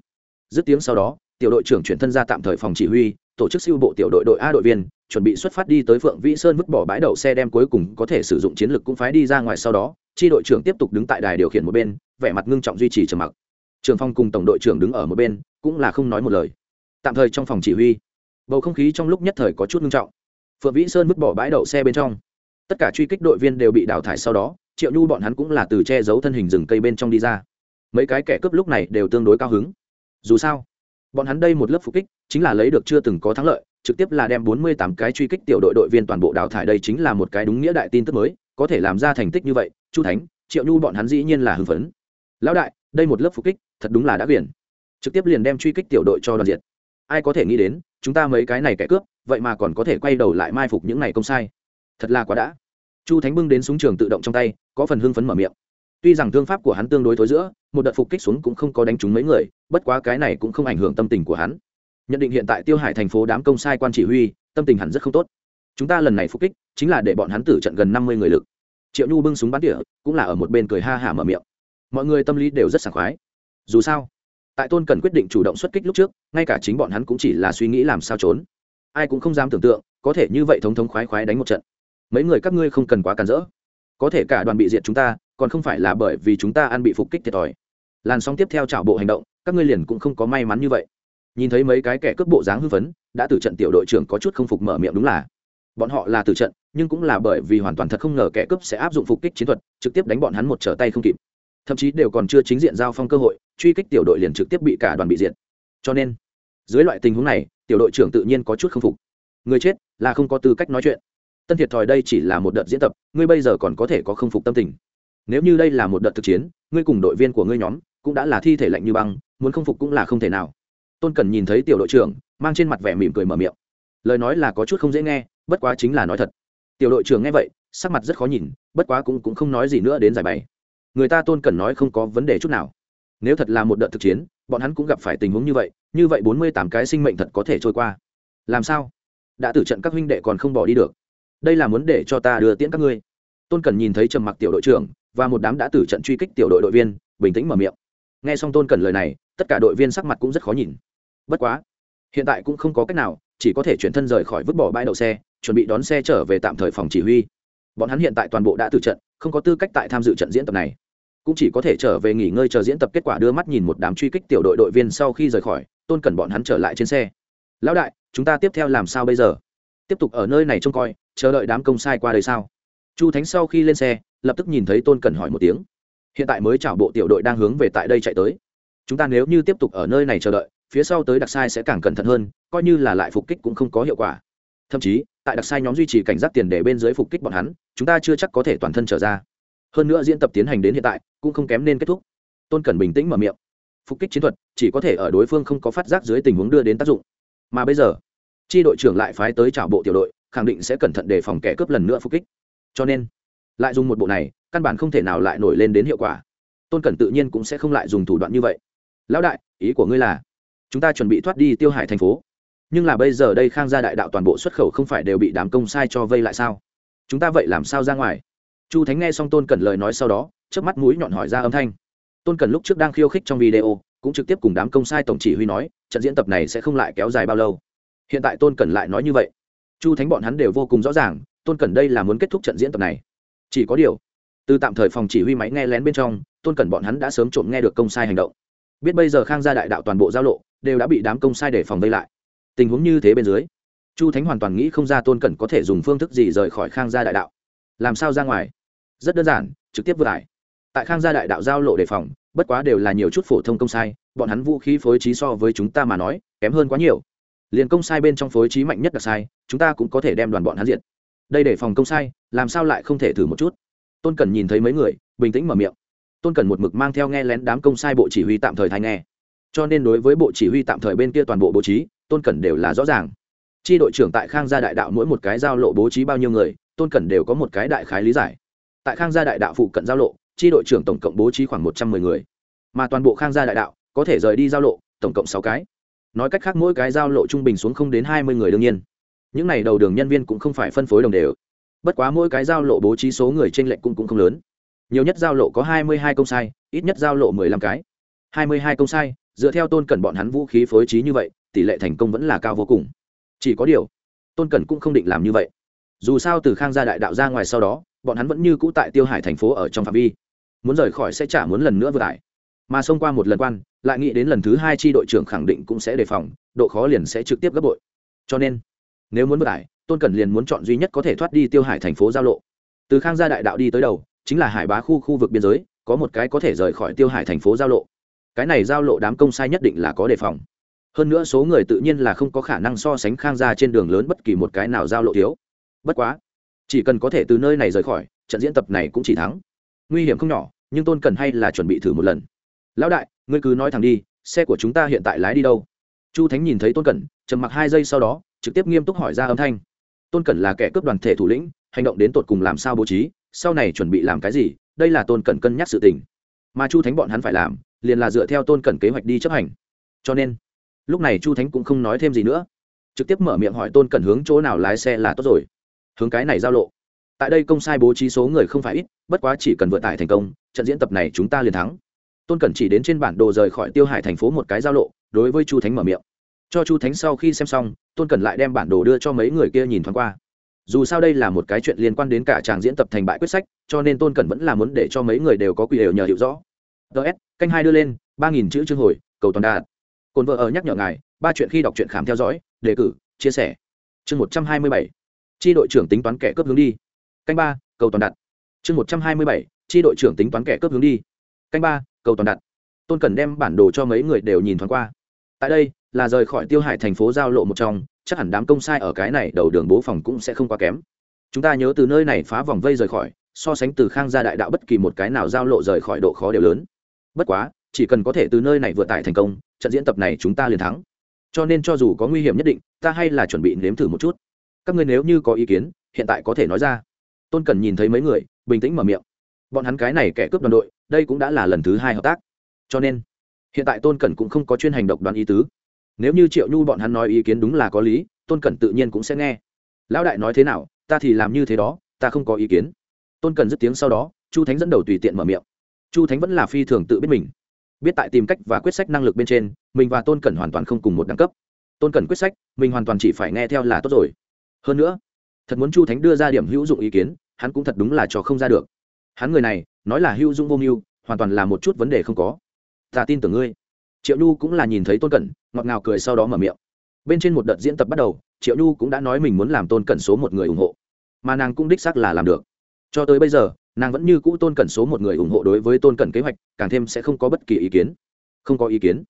Dứt tiếng sau đó, tiểu đội trưởng chuyển thân ra tạm thời phòng chỉ huy, tổ chức siêu bộ tiểu đội đội a đội viên, chuẩn bị xuất phát đi tới phượng vĩ sơn vứt bỏ bãi đậu xe đem cuối cùng có thể sử dụng chiến lược cũng phái đi ra ngoài sau đó, chi đội trưởng tiếp tục đứng tại đài điều khiển một bên, vẻ mặt ngưng trọng duy trì trầm mặc trường phong cùng tổng đội trưởng đứng ở một bên, cũng là không nói một lời. Tạm thời trong phòng chỉ huy, bầu không khí trong lúc nhất thời có chút nghiêm trọng. Phượng vĩ sơn vứt bỏ bãi đậu xe bên trong. Tất cả truy kích đội viên đều bị đào thải sau đó, triệu nhu bọn hắn cũng là từ che giấu thân hình rừng cây bên trong đi ra. Mấy cái kẻ cướp lúc này đều tương đối cao hứng. Dù sao, bọn hắn đây một lớp phục kích, chính là lấy được chưa từng có thắng lợi, trực tiếp là đem bốn mươi tám cái truy kích tiểu đội đội viên toàn bộ đào thải đây chính là một cái đúng nghĩa đại tin tức mới, có thể làm ra thành tích như vậy, chu thánh, triệu nhu bọn hắn dĩ nhiên là hưng phấn. Lão đại đây một lớp phục kích, thật đúng là đã biển trực tiếp liền đem truy kích tiểu đội cho đoàn diệt. Ai có thể nghĩ đến, chúng ta mấy cái này kẻ cướp, vậy mà còn có thể quay đầu lại mai phục những này công sai. Thật là quá đã. Chu thánh bưng đến súng trường tự động trong tay, có phần hưng phấn mở miệng. Tuy rằng thương pháp của hắn tương đối thối giữa, một đợt phục kích xuống cũng không có đánh trúng mấy người, bất quá cái này cũng không ảnh hưởng tâm tình của hắn. Nhận định hiện tại tiêu hải thành phố đám công sai quan chỉ huy, tâm tình hẳn rất không tốt. Chúng ta lần này phục kích, chính là để bọn hắn tử trận gần năm mươi người lực. Triệu nhu bưng súng bắn tỉa, cũng là ở một bên cười ha hả mở miệng mọi người tâm lý đều rất sảng khoái. Dù sao, tại tôn cần quyết định chủ động xuất kích lúc trước, ngay cả chính bọn hắn cũng chỉ là suy nghĩ làm sao trốn. Ai cũng không dám tưởng tượng, có thể như vậy thống thống khoái khoái đánh một trận. Mấy người các ngươi không cần quá cản rỡ. Có thể cả đoàn bị diệt chúng ta, còn không phải là bởi vì chúng ta ăn bị phục kích thiệt thòi. Làn sóng tiếp theo trảo bộ hành động, các ngươi liền cũng không có may mắn như vậy. Nhìn thấy mấy cái kẻ cướp bộ dáng hưng phấn đã từ trận tiểu đội trưởng có chút không phục mở miệng đúng là. Bọn họ là từ trận, nhưng cũng là bởi vì hoàn toàn thật không ngờ kẻ cướp sẽ áp dụng phục kích chiến thuật, trực tiếp đánh bọn hắn một trở tay không kịp thậm chí đều còn chưa chính diện giao phong cơ hội truy kích tiểu đội liền trực tiếp bị cả đoàn bị diệt. Cho nên dưới loại tình huống này tiểu đội trưởng tự nhiên có chút không phục. Người chết là không có tư cách nói chuyện. Tân thiệt thòi đây chỉ là một đợt diễn tập ngươi bây giờ còn có thể có không phục tâm tình. Nếu như đây là một đợt thực chiến ngươi cùng đội viên của ngươi nhóm cũng đã là thi thể lạnh như băng muốn không phục cũng là không thể nào. Tôn cần nhìn thấy tiểu đội trưởng mang trên mặt vẻ mỉm cười mở miệng. Lời nói là có chút không dễ nghe bất quá chính là nói thật. Tiểu đội trưởng nghe vậy sắc mặt rất khó nhìn bất quá cũng, cũng không nói gì nữa đến giải bày người ta tôn cần nói không có vấn đề chút nào. Nếu thật là một đợt thực chiến, bọn hắn cũng gặp phải tình huống như vậy như vậy bốn mươi tám cái sinh mệnh thật có thể trôi qua. Làm sao? Đã tử trận các huynh đệ còn không bỏ đi được. Đây là muốn để cho ta đưa tiễn các ngươi. Tôn cần nhìn thấy trầm mặc tiểu đội trưởng và một đám đã tử trận truy kích tiểu đội đội viên, bình tĩnh mở miệng. Nghe xong tôn cần lời này, tất cả đội viên sắc mặt cũng rất khó nhìn. Bất quá, hiện tại cũng không có cách nào, chỉ có thể chuyển thân rời khỏi vứt bỏ bãi đậu xe, chuẩn bị đón xe trở về tạm thời phòng chỉ huy. Bọn hắn hiện tại toàn bộ đã tử trận, không có tư cách tại tham dự trận diễn tập này cũng chỉ có thể trở về nghỉ ngơi chờ diễn tập kết quả đưa mắt nhìn một đám truy kích tiểu đội đội viên sau khi rời khỏi, tôn cần bọn hắn trở lại trên xe. Lão đại, chúng ta tiếp theo làm sao bây giờ? Tiếp tục ở nơi này trông coi, chờ đợi đám công sai qua đây sao? Chu thánh sau khi lên xe, lập tức nhìn thấy tôn cần hỏi một tiếng. Hiện tại mới chảo bộ tiểu đội đang hướng về tại đây chạy tới. Chúng ta nếu như tiếp tục ở nơi này chờ đợi, phía sau tới đặc sai sẽ càng cẩn thận hơn, coi như là lại phục kích cũng không có hiệu quả. Thậm chí, tại đặc sai nhóm duy trì cảnh giác tiền để bên dưới phục kích bọn hắn, chúng ta chưa chắc có thể toàn thân trở ra hơn nữa diễn tập tiến hành đến hiện tại, cũng không kém nên kết thúc. Tôn cẩn bình tĩnh mở miệng. Phục kích chiến thuật, chỉ có thể ở đối phương không có phát giác dưới tình huống đưa đến tác dụng. Mà bây giờ tri đội trưởng lại phái tới trảo bộ tiểu đội, khẳng định sẽ cẩn thận đề phòng kẻ cướp lần nữa phục kích. Cho nên, lại dùng một bộ này, căn bản không thể nào lại nổi lên đến hiệu quả. Tôn cẩn tự nhiên cũng sẽ không lại dùng thủ đoạn như vậy. Lão đại, ý của ngươi là, chúng ta chuẩn bị thoát đi tiêu hải thành phố. Nhưng là bây giờ đây khang gia đại đạo toàn bộ xuất khẩu không phải đều bị đám công sai cho vây lại sao? Chúng ta vậy làm sao ra ngoài? Chu thánh nghe xong tôn cẩn lời nói sau đó trước mắt mũi nhọn hỏi ra âm thanh. Tôn cẩn lúc trước đang khiêu khích trong video, cũng trực tiếp cùng đám công sai tổng chỉ huy nói, trận diễn tập này sẽ không lại kéo dài bao lâu. Hiện tại tôn cẩn lại nói như vậy. Chu thánh bọn hắn đều vô cùng rõ ràng, tôn cẩn đây là muốn kết thúc trận diễn tập này. Chỉ có điều, từ tạm thời phòng chỉ huy máy nghe lén bên trong, tôn cẩn bọn hắn đã sớm trộm nghe được công sai hành động. Biết bây giờ khang gia đại đạo toàn bộ giao lộ, đều đã bị đám công sai để phòng vây lại. Tình huống như thế bên dưới, chu thánh hoàn toàn nghĩ không ra tôn cẩn có thể dùng phương thức gì rời khỏi khang gia đại đạo. Làm sao ra ngoài? Rất đơn giản, trực tiếp vượt ải. Tại khang gia đại đạo giao lộ đề phòng, bất quá đều là nhiều chút phổ thông công sai, bọn hắn vũ khí phối trí so với chúng ta mà nói, kém hơn quá nhiều. Liền công sai bên trong phối trí mạnh nhất là sai, chúng ta cũng có thể đem đoàn bọn hắn diện đây để phòng công sai, làm sao lại không thể thử một chút? Tôn cần nhìn thấy mấy người, bình tĩnh mở miệng. Tôn cần một mực mang theo nghe lén đám công sai bộ chỉ huy tạm thời thay nghe. Cho nên đối với bộ chỉ huy tạm thời bên kia toàn bộ bố trí, tôn cần đều là rõ ràng. Chi đội trưởng tại khang gia đại đạo mỗi một cái giao lộ bố trí bao nhiêu người, tôn cần đều có một cái đại khái lý giải tại khang gia đại đạo phụ cận giao lộ tri đội trưởng tổng cộng bố trí khoảng một trăm mười người. Mà toàn bộ khang gia đại đạo có thể rời đi giao lộ tổng cộng sáu cái. Nói cách khác mỗi cái giao lộ trung bình xuống không đến hai mươi người đương nhiên. Những n à y đầu đường nhân viên cũng không phải phân phối đồng đều. Bất quá mỗi cái giao lộ bố trí số người t r ê n lệch cũng, cũng không lớn. Nhiều nhất giao lộ có hai mươi hai công sai ít nhất giao lộ mười lăm cái. Hai mươi hai công sai dựa theo tôn cẩn bọn hắn vũ khí phối trí như vậy tỷ lệ thành công vẫn là cao vô cùng. Chỉ có điều tôn cẩn cũng không định làm như vậy. Dù sao từ khang gia đại đạo ra ngoài sau đó bọn hắn vẫn như cũ tại tiêu hải thành phố ở trong phạm vi. Muốn rời khỏi sẽ trả muốn lần nữa vừa tải mà xông qua một lần quan, lại nghĩ đến lần thứ hai tri đội trưởng khẳng định cũng sẽ đề phòng, độ khó liền sẽ trực tiếp gấp bội. Cho nên, nếu muốn vừa tải tôn cẩn liền muốn chọn duy nhất có thể thoát đi tiêu hải thành phố giao lộ. Từ khang gia đại đạo đi tới đầu, chính là hải bá khu khu vực biên giới, có một cái có thể rời khỏi tiêu hải thành phố giao lộ. Cái này giao lộ đám công sai nhất định là có đề phòng. Hơn nữa số người tự nhiên là không có khả năng so sánh khang gia trên đường lớn bất kỳ một cái nào giao lộ thiếu. Bất quá chỉ cần có thể từ nơi này rời khỏi, trận diễn tập này cũng chỉ thắng. Nguy hiểm không nhỏ, nhưng tôn cần hay là chuẩn bị thử một lần. Lão đại, ngươi cứ nói thẳng đi, xe của chúng ta hiện tại lái đi đâu? Chu thánh nhìn thấy tôn cẩn trầm mặc hai giây sau đó, trực tiếp nghiêm túc hỏi ra âm thanh. Tôn cẩn là kẻ cướp đoàn thể thủ lĩnh, hành động đến tột cùng làm sao bố trí, sau này chuẩn bị làm cái gì, đây là tôn cẩn cân nhắc sự tình. Mà chu thánh bọn hắn phải làm, liền là dựa theo tôn cẩn kế hoạch đi chấp hành. Cho nên, lúc này chu thánh cũng không nói thêm gì nữa. Trực tiếp mở miệng hỏi tôn cẩn hướng chỗ nào lái xe là tốt rồi hướng cái này giao lộ. Tại đây công sai bố trí số người không phải ít, bất quá chỉ cần vượt tải thành công, trận diễn tập này chúng ta liền thắng. Tôn cẩn chỉ đến trên bản đồ rời khỏi tiêu hải thành phố một cái giao lộ, đối với chu thánh mở miệng. Cho chu thánh sau khi xem xong, tôn cẩn lại đem bản đồ đưa cho mấy người kia nhìn thoáng qua. Dù sao đây là một cái chuyện liên quan đến cả tràng diễn tập thành bại quyết sách, cho nên tôn cẩn vẫn là muốn để cho mấy người đều có quỷ đều nhờ hiểu rõ. Ts canh hai đưa lên, ba nghìn chữ chương hồi, cầu toàn đạt. Cồn vợ ở nhắc nhở ngài, ba chuyện khi đọc truyện khám theo dõi, đề cử, chia sẻ. Chương một trăm hai mươi bảy tri đội trưởng tính toán kẻ cướp hướng đi. Canh ba, cầu toàn đặt. Chương một trăm hai mươi bảy tri đội trưởng tính toán kẻ cướp hướng đi. Canh ba, cầu toàn đặt. Tôn cần đem bản đồ cho mấy người đều nhìn thoáng qua. Tại đây, là rời khỏi tiêu hải thành phố giao lộ một trong, chắc hẳn đám công sai ở cái này đầu đường bố phòng cũng sẽ không quá kém. Chúng ta nhớ từ nơi này phá vòng vây rời khỏi, so sánh từ khang gia đại đạo bất kỳ một cái nào giao lộ rời khỏi độ khó đều lớn. Bất quá, chỉ cần có thể từ nơi này vượt tải thành công, trận diễn tập này chúng ta liền thắng. Cho nên cho dù có nguy hiểm nhất định, ta hay là chuẩn bị nếm thử một chút các ngươi nếu như có ý kiến, hiện tại có thể nói ra. Tôn cần nhìn thấy mấy người, bình tĩnh mở miệng. Bọn hắn cái này kẻ cướp đoàn đội, đây cũng đã là lần thứ hai hợp tác. Cho nên, hiện tại tôn cẩn cũng không có chuyên hành động đoàn ý tứ. Nếu như triệu nhu bọn hắn nói ý kiến đúng là có lý, tôn cẩn tự nhiên cũng sẽ nghe. Lão đại nói thế nào, ta thì làm như thế đó, ta không có ý kiến. Tôn cẩn dứt tiếng sau đó, chu thánh dẫn đầu tùy tiện mở miệng. Chu thánh vẫn là phi thường tự biết mình. Biết tại tìm cách và quyết sách năng lực bên trên, mình và tôn cẩn hoàn toàn không cùng một đẳng cấp. Tôn cẩn quyết sách, mình hoàn toàn chỉ phải nghe theo là tốt rồi hơn nữa, thật muốn chu thánh đưa ra điểm hữu dụng ý kiến, hắn cũng thật đúng là cho không ra được. Hắn người này, nói là hữu dụng vô mưu, hoàn toàn là một chút vấn đề không có. Ta tin tưởng ngươi. Triệu nhu cũng là nhìn thấy tôn cẩn, ngọt ngào cười sau đó mở miệng. Bên trên một đợt diễn tập bắt đầu, triệu nhu cũng đã nói mình muốn làm tôn cẩn số một người ủng hộ. Mà nàng cũng đích xác là làm được. Cho tới bây giờ, nàng vẫn như cũ tôn cẩn số một người ủng hộ đối với tôn cẩn kế hoạch, càng thêm sẽ không có bất kỳ ý kiến. Không có ý kiến.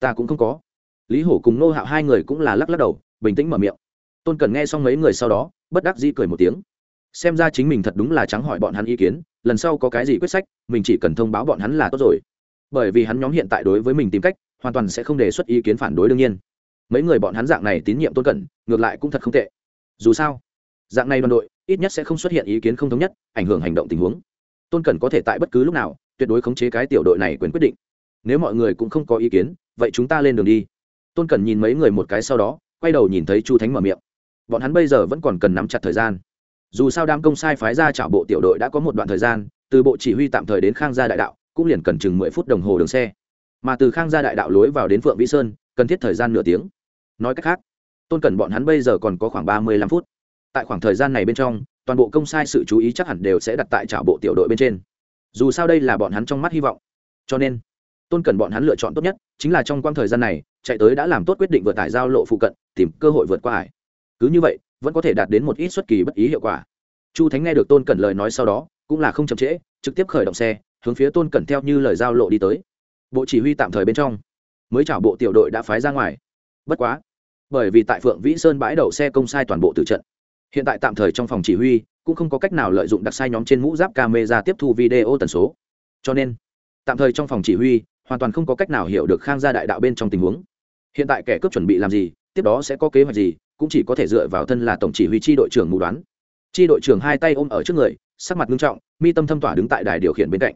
Ta cũng không có. Lý hổ cùng nô hạo hai người cũng là lắc lắc đầu, bình tĩnh mở miệng tôn cẩn nghe xong mấy người sau đó, bất đắc dĩ cười một tiếng. Xem ra chính mình thật đúng là trắng hỏi bọn hắn ý kiến, lần sau có cái gì quyết sách, mình chỉ cần thông báo bọn hắn là tốt rồi. Bởi vì hắn nhóm hiện tại đối với mình tìm cách, hoàn toàn sẽ không đề xuất ý kiến phản đối đương nhiên. Mấy người bọn hắn dạng này tín nhiệm tôn cẩn, ngược lại cũng thật không tệ. Dù sao, dạng này đoàn đội, ít nhất sẽ không xuất hiện ý kiến không thống nhất, ảnh hưởng hành động tình huống. Tôn cẩn có thể tại bất cứ lúc nào, tuyệt đối khống chế cái tiểu đội này quyền quyết định. Nếu mọi người cũng không có ý kiến, vậy chúng ta lên đường đi. Tôn cẩn nhìn mấy người một cái sau đó, quay đầu nhìn thấy chu thánh mở miệng bọn hắn bây giờ vẫn còn cần nắm chặt thời gian. Dù sao đám công sai phái ra chảo bộ tiểu đội đã có một đoạn thời gian, từ bộ chỉ huy tạm thời đến khang gia đại đạo, cũng liền cần chừng mười phút đồng hồ đường xe. Mà từ khang gia đại đạo lối vào đến phượng vĩ sơn, cần thiết thời gian nửa tiếng. Nói cách khác, tôn cần bọn hắn bây giờ còn có khoảng ba mươi lăm phút. Tại khoảng thời gian này bên trong, toàn bộ công sai sự chú ý chắc hẳn đều sẽ đặt tại chảo bộ tiểu đội bên trên. Dù sao đây là bọn hắn trong mắt hy vọng. Cho nên, tôn cần bọn hắn lựa chọn tốt nhất chính là trong quãng thời gian này, chạy tới đã làm tốt quyết định vượt tải giao lộ phụ cận, tìm cơ hội vượt qua hải cứ như vậy, vẫn có thể đạt đến một ít xuất kỳ bất ý hiệu quả. Chu thánh nghe được tôn cẩn lời nói sau đó, cũng là không chậm trễ, trực tiếp khởi động xe, hướng phía tôn cẩn theo như lời giao lộ đi tới. Bộ chỉ huy tạm thời bên trong, mới chảo bộ tiểu đội đã phái ra ngoài. Bất quá, bởi vì tại phượng vĩ sơn bãi đậu xe công sai toàn bộ từ trận, hiện tại tạm thời trong phòng chỉ huy, cũng không có cách nào lợi dụng đặc sai nhóm trên mũ giáp camera tiếp thu video tần số. Cho nên, tạm thời trong phòng chỉ huy, hoàn toàn không có cách nào hiểu được khang gia đại đạo bên trong tình huống. Hiện tại kẻ cướp chuẩn bị làm gì, tiếp đó sẽ có kế hoạch gì cũng chỉ có thể dựa vào thân là tổng chỉ huy tri đội trưởng mù đoán. Tri đội trưởng hai tay ôm ở trước người, sắc mặt nghiêm trọng, mi tâm thâm tỏa đứng tại đài điều khiển bên cạnh.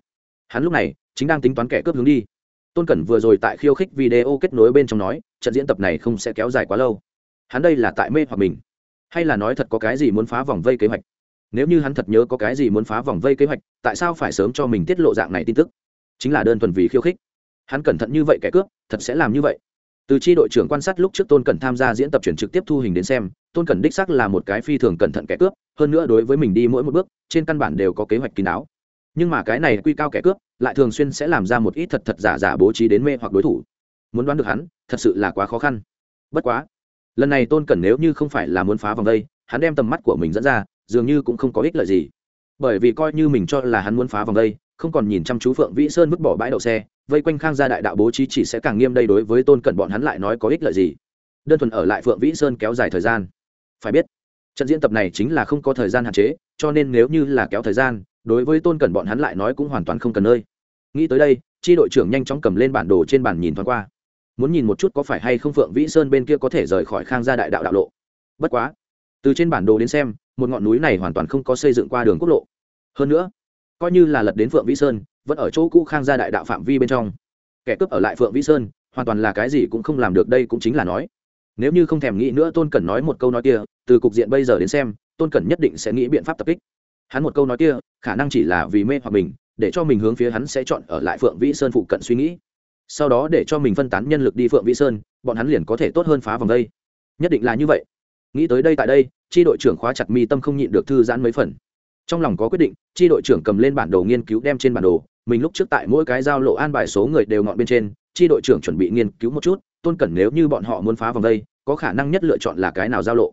Hắn lúc này, chính đang tính toán kẻ cướp hướng đi. Tôn cẩn vừa rồi tại khiêu khích video kết nối bên trong nói, trận diễn tập này không sẽ kéo dài quá lâu. Hắn đây là tại mê hoặc mình. Hay là nói thật có cái gì muốn phá vòng vây kế hoạch? Nếu như hắn thật nhớ có cái gì muốn phá vòng vây kế hoạch, tại sao phải sớm cho mình tiết lộ dạng này tin tức? Chính là đơn thuần vì khiêu khích. Hắn cẩn thận như vậy kẻ cướp, thật sẽ làm như vậy từ chi đội trưởng quan sát lúc trước tôn cẩn tham gia diễn tập chuyển trực tiếp thu hình đến xem, tôn cẩn đích sắc là một cái phi thường cẩn thận kẻ cướp, hơn nữa đối với mình đi mỗi một bước, trên căn bản đều có kế hoạch kín đáo. Nhưng mà cái này quy cao kẻ cướp, lại thường xuyên sẽ làm ra một ít thật thật giả giả bố trí đến mê hoặc đối thủ. Muốn đoán được hắn, thật sự là quá khó khăn. Bất quá, lần này tôn cẩn nếu như không phải là muốn phá vòng đây, hắn đem tầm mắt của mình dẫn ra, dường như cũng không có ích lợi gì. Bởi vì coi như mình cho là hắn muốn phá vòng đây, không còn nhìn chăm chú phượng vĩ sơn vứt bỏ bãi đậu xe vây quanh khang gia đại đạo bố trí chỉ sẽ càng nghiêm đây đối với tôn cẩn bọn hắn lại nói có ích lợi gì. Đơn thuần ở lại phượng vĩ sơn kéo dài thời gian. Phải biết, trận diễn tập này chính là không có thời gian hạn chế, cho nên nếu như là kéo thời gian, đối với tôn cẩn bọn hắn lại nói cũng hoàn toàn không cần nơi. Nghĩ tới đây tri đội trưởng nhanh chóng cầm lên bản đồ trên bàn nhìn thoáng qua. Muốn nhìn một chút có phải hay không phượng vĩ sơn bên kia có thể rời khỏi khang gia đại đạo đạo lộ. Bất quá, từ trên bản đồ đến xem, một ngọn núi này hoàn toàn không có xây dựng qua đường quốc lộ. Hơn nữa, coi như là lật đến phượng vĩ sơn vẫn ở chỗ cũ khang gia đại đạo phạm vi bên trong. Kẻ cướp ở lại phượng vĩ sơn, hoàn toàn là cái gì cũng không làm được đây cũng chính là nói. Nếu như không thèm nghĩ nữa tôn cẩn nói một câu nói kia, từ cục diện bây giờ đến xem, tôn cẩn nhất định sẽ nghĩ biện pháp tập kích. Hắn một câu nói kia, khả năng chỉ là vì mê hoặc mình, để cho mình hướng phía hắn sẽ chọn ở lại phượng vĩ sơn phụ cận suy nghĩ. Sau đó để cho mình phân tán nhân lực đi phượng vĩ sơn, bọn hắn liền có thể tốt hơn phá vòng đây. Nhất định là như vậy. Nghĩ tới đây tại đây tri đội trưởng khóa chặt mi tâm không nhịn được thư giãn mấy phần. Trong lòng có quyết định tri đội trưởng cầm lên bản đồ nghiên cứu đem trên bản đồ mình lúc trước tại mỗi cái giao lộ an bài số người đều ngọn bên trên tri đội trưởng chuẩn bị nghiên cứu một chút, tôn cẩn nếu như bọn họ muốn phá vòng đây, có khả năng nhất lựa chọn là cái nào giao lộ.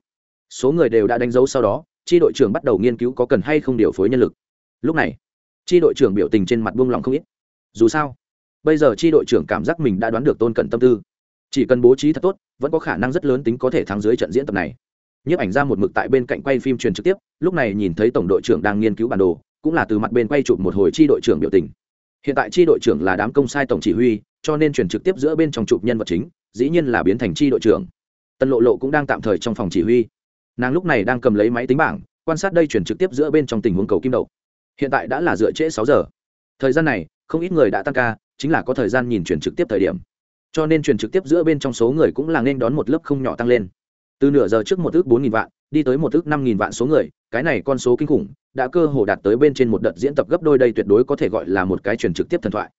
Số người đều đã đánh dấu sau đó tri đội trưởng bắt đầu nghiên cứu có cần hay không điều phối nhân lực. Lúc này tri đội trưởng biểu tình trên mặt buông lòng không ít. Dù sao, bây giờ tri đội trưởng cảm giác mình đã đoán được tôn cẩn tâm tư. Chỉ cần bố trí thật tốt, vẫn có khả năng rất lớn tính có thể thắng dưới trận diễn tập này. Nhiếp ảnh ra một mực tại bên cạnh quay phim truyền trực tiếp, lúc này nhìn thấy tổng đội trưởng đang nghiên cứu bản đồ, cũng là từ mặt bên quay chụp một hồi tri đội trưởng biểu tình hiện tại tri đội trưởng là đám công sai tổng chỉ huy, cho nên truyền trực tiếp giữa bên trong chụp nhân vật chính, dĩ nhiên là biến thành tri đội trưởng. Tân lộ lộ cũng đang tạm thời trong phòng chỉ huy. Nàng lúc này đang cầm lấy máy tính bảng, quan sát đây chuyển trực tiếp giữa bên trong tình huống cầu kim đậu hiện tại đã là dựa trễ sáu giờ. Thời gian này, không ít người đã tăng ca, chính là có thời gian nhìn chuyển trực tiếp thời điểm. Cho nên chuyển trực tiếp giữa bên trong số người cũng là nên đón một lớp không nhỏ tăng lên. Từ nửa giờ trước một ước bốn nghìn vạn đi tới một ước năm nghìn vạn số người, cái này con số kinh khủng, đã cơ hồ đạt tới bên trên một đợt diễn tập gấp đôi đây tuyệt đối có thể gọi là một cái truyền trực tiếp thần thoại.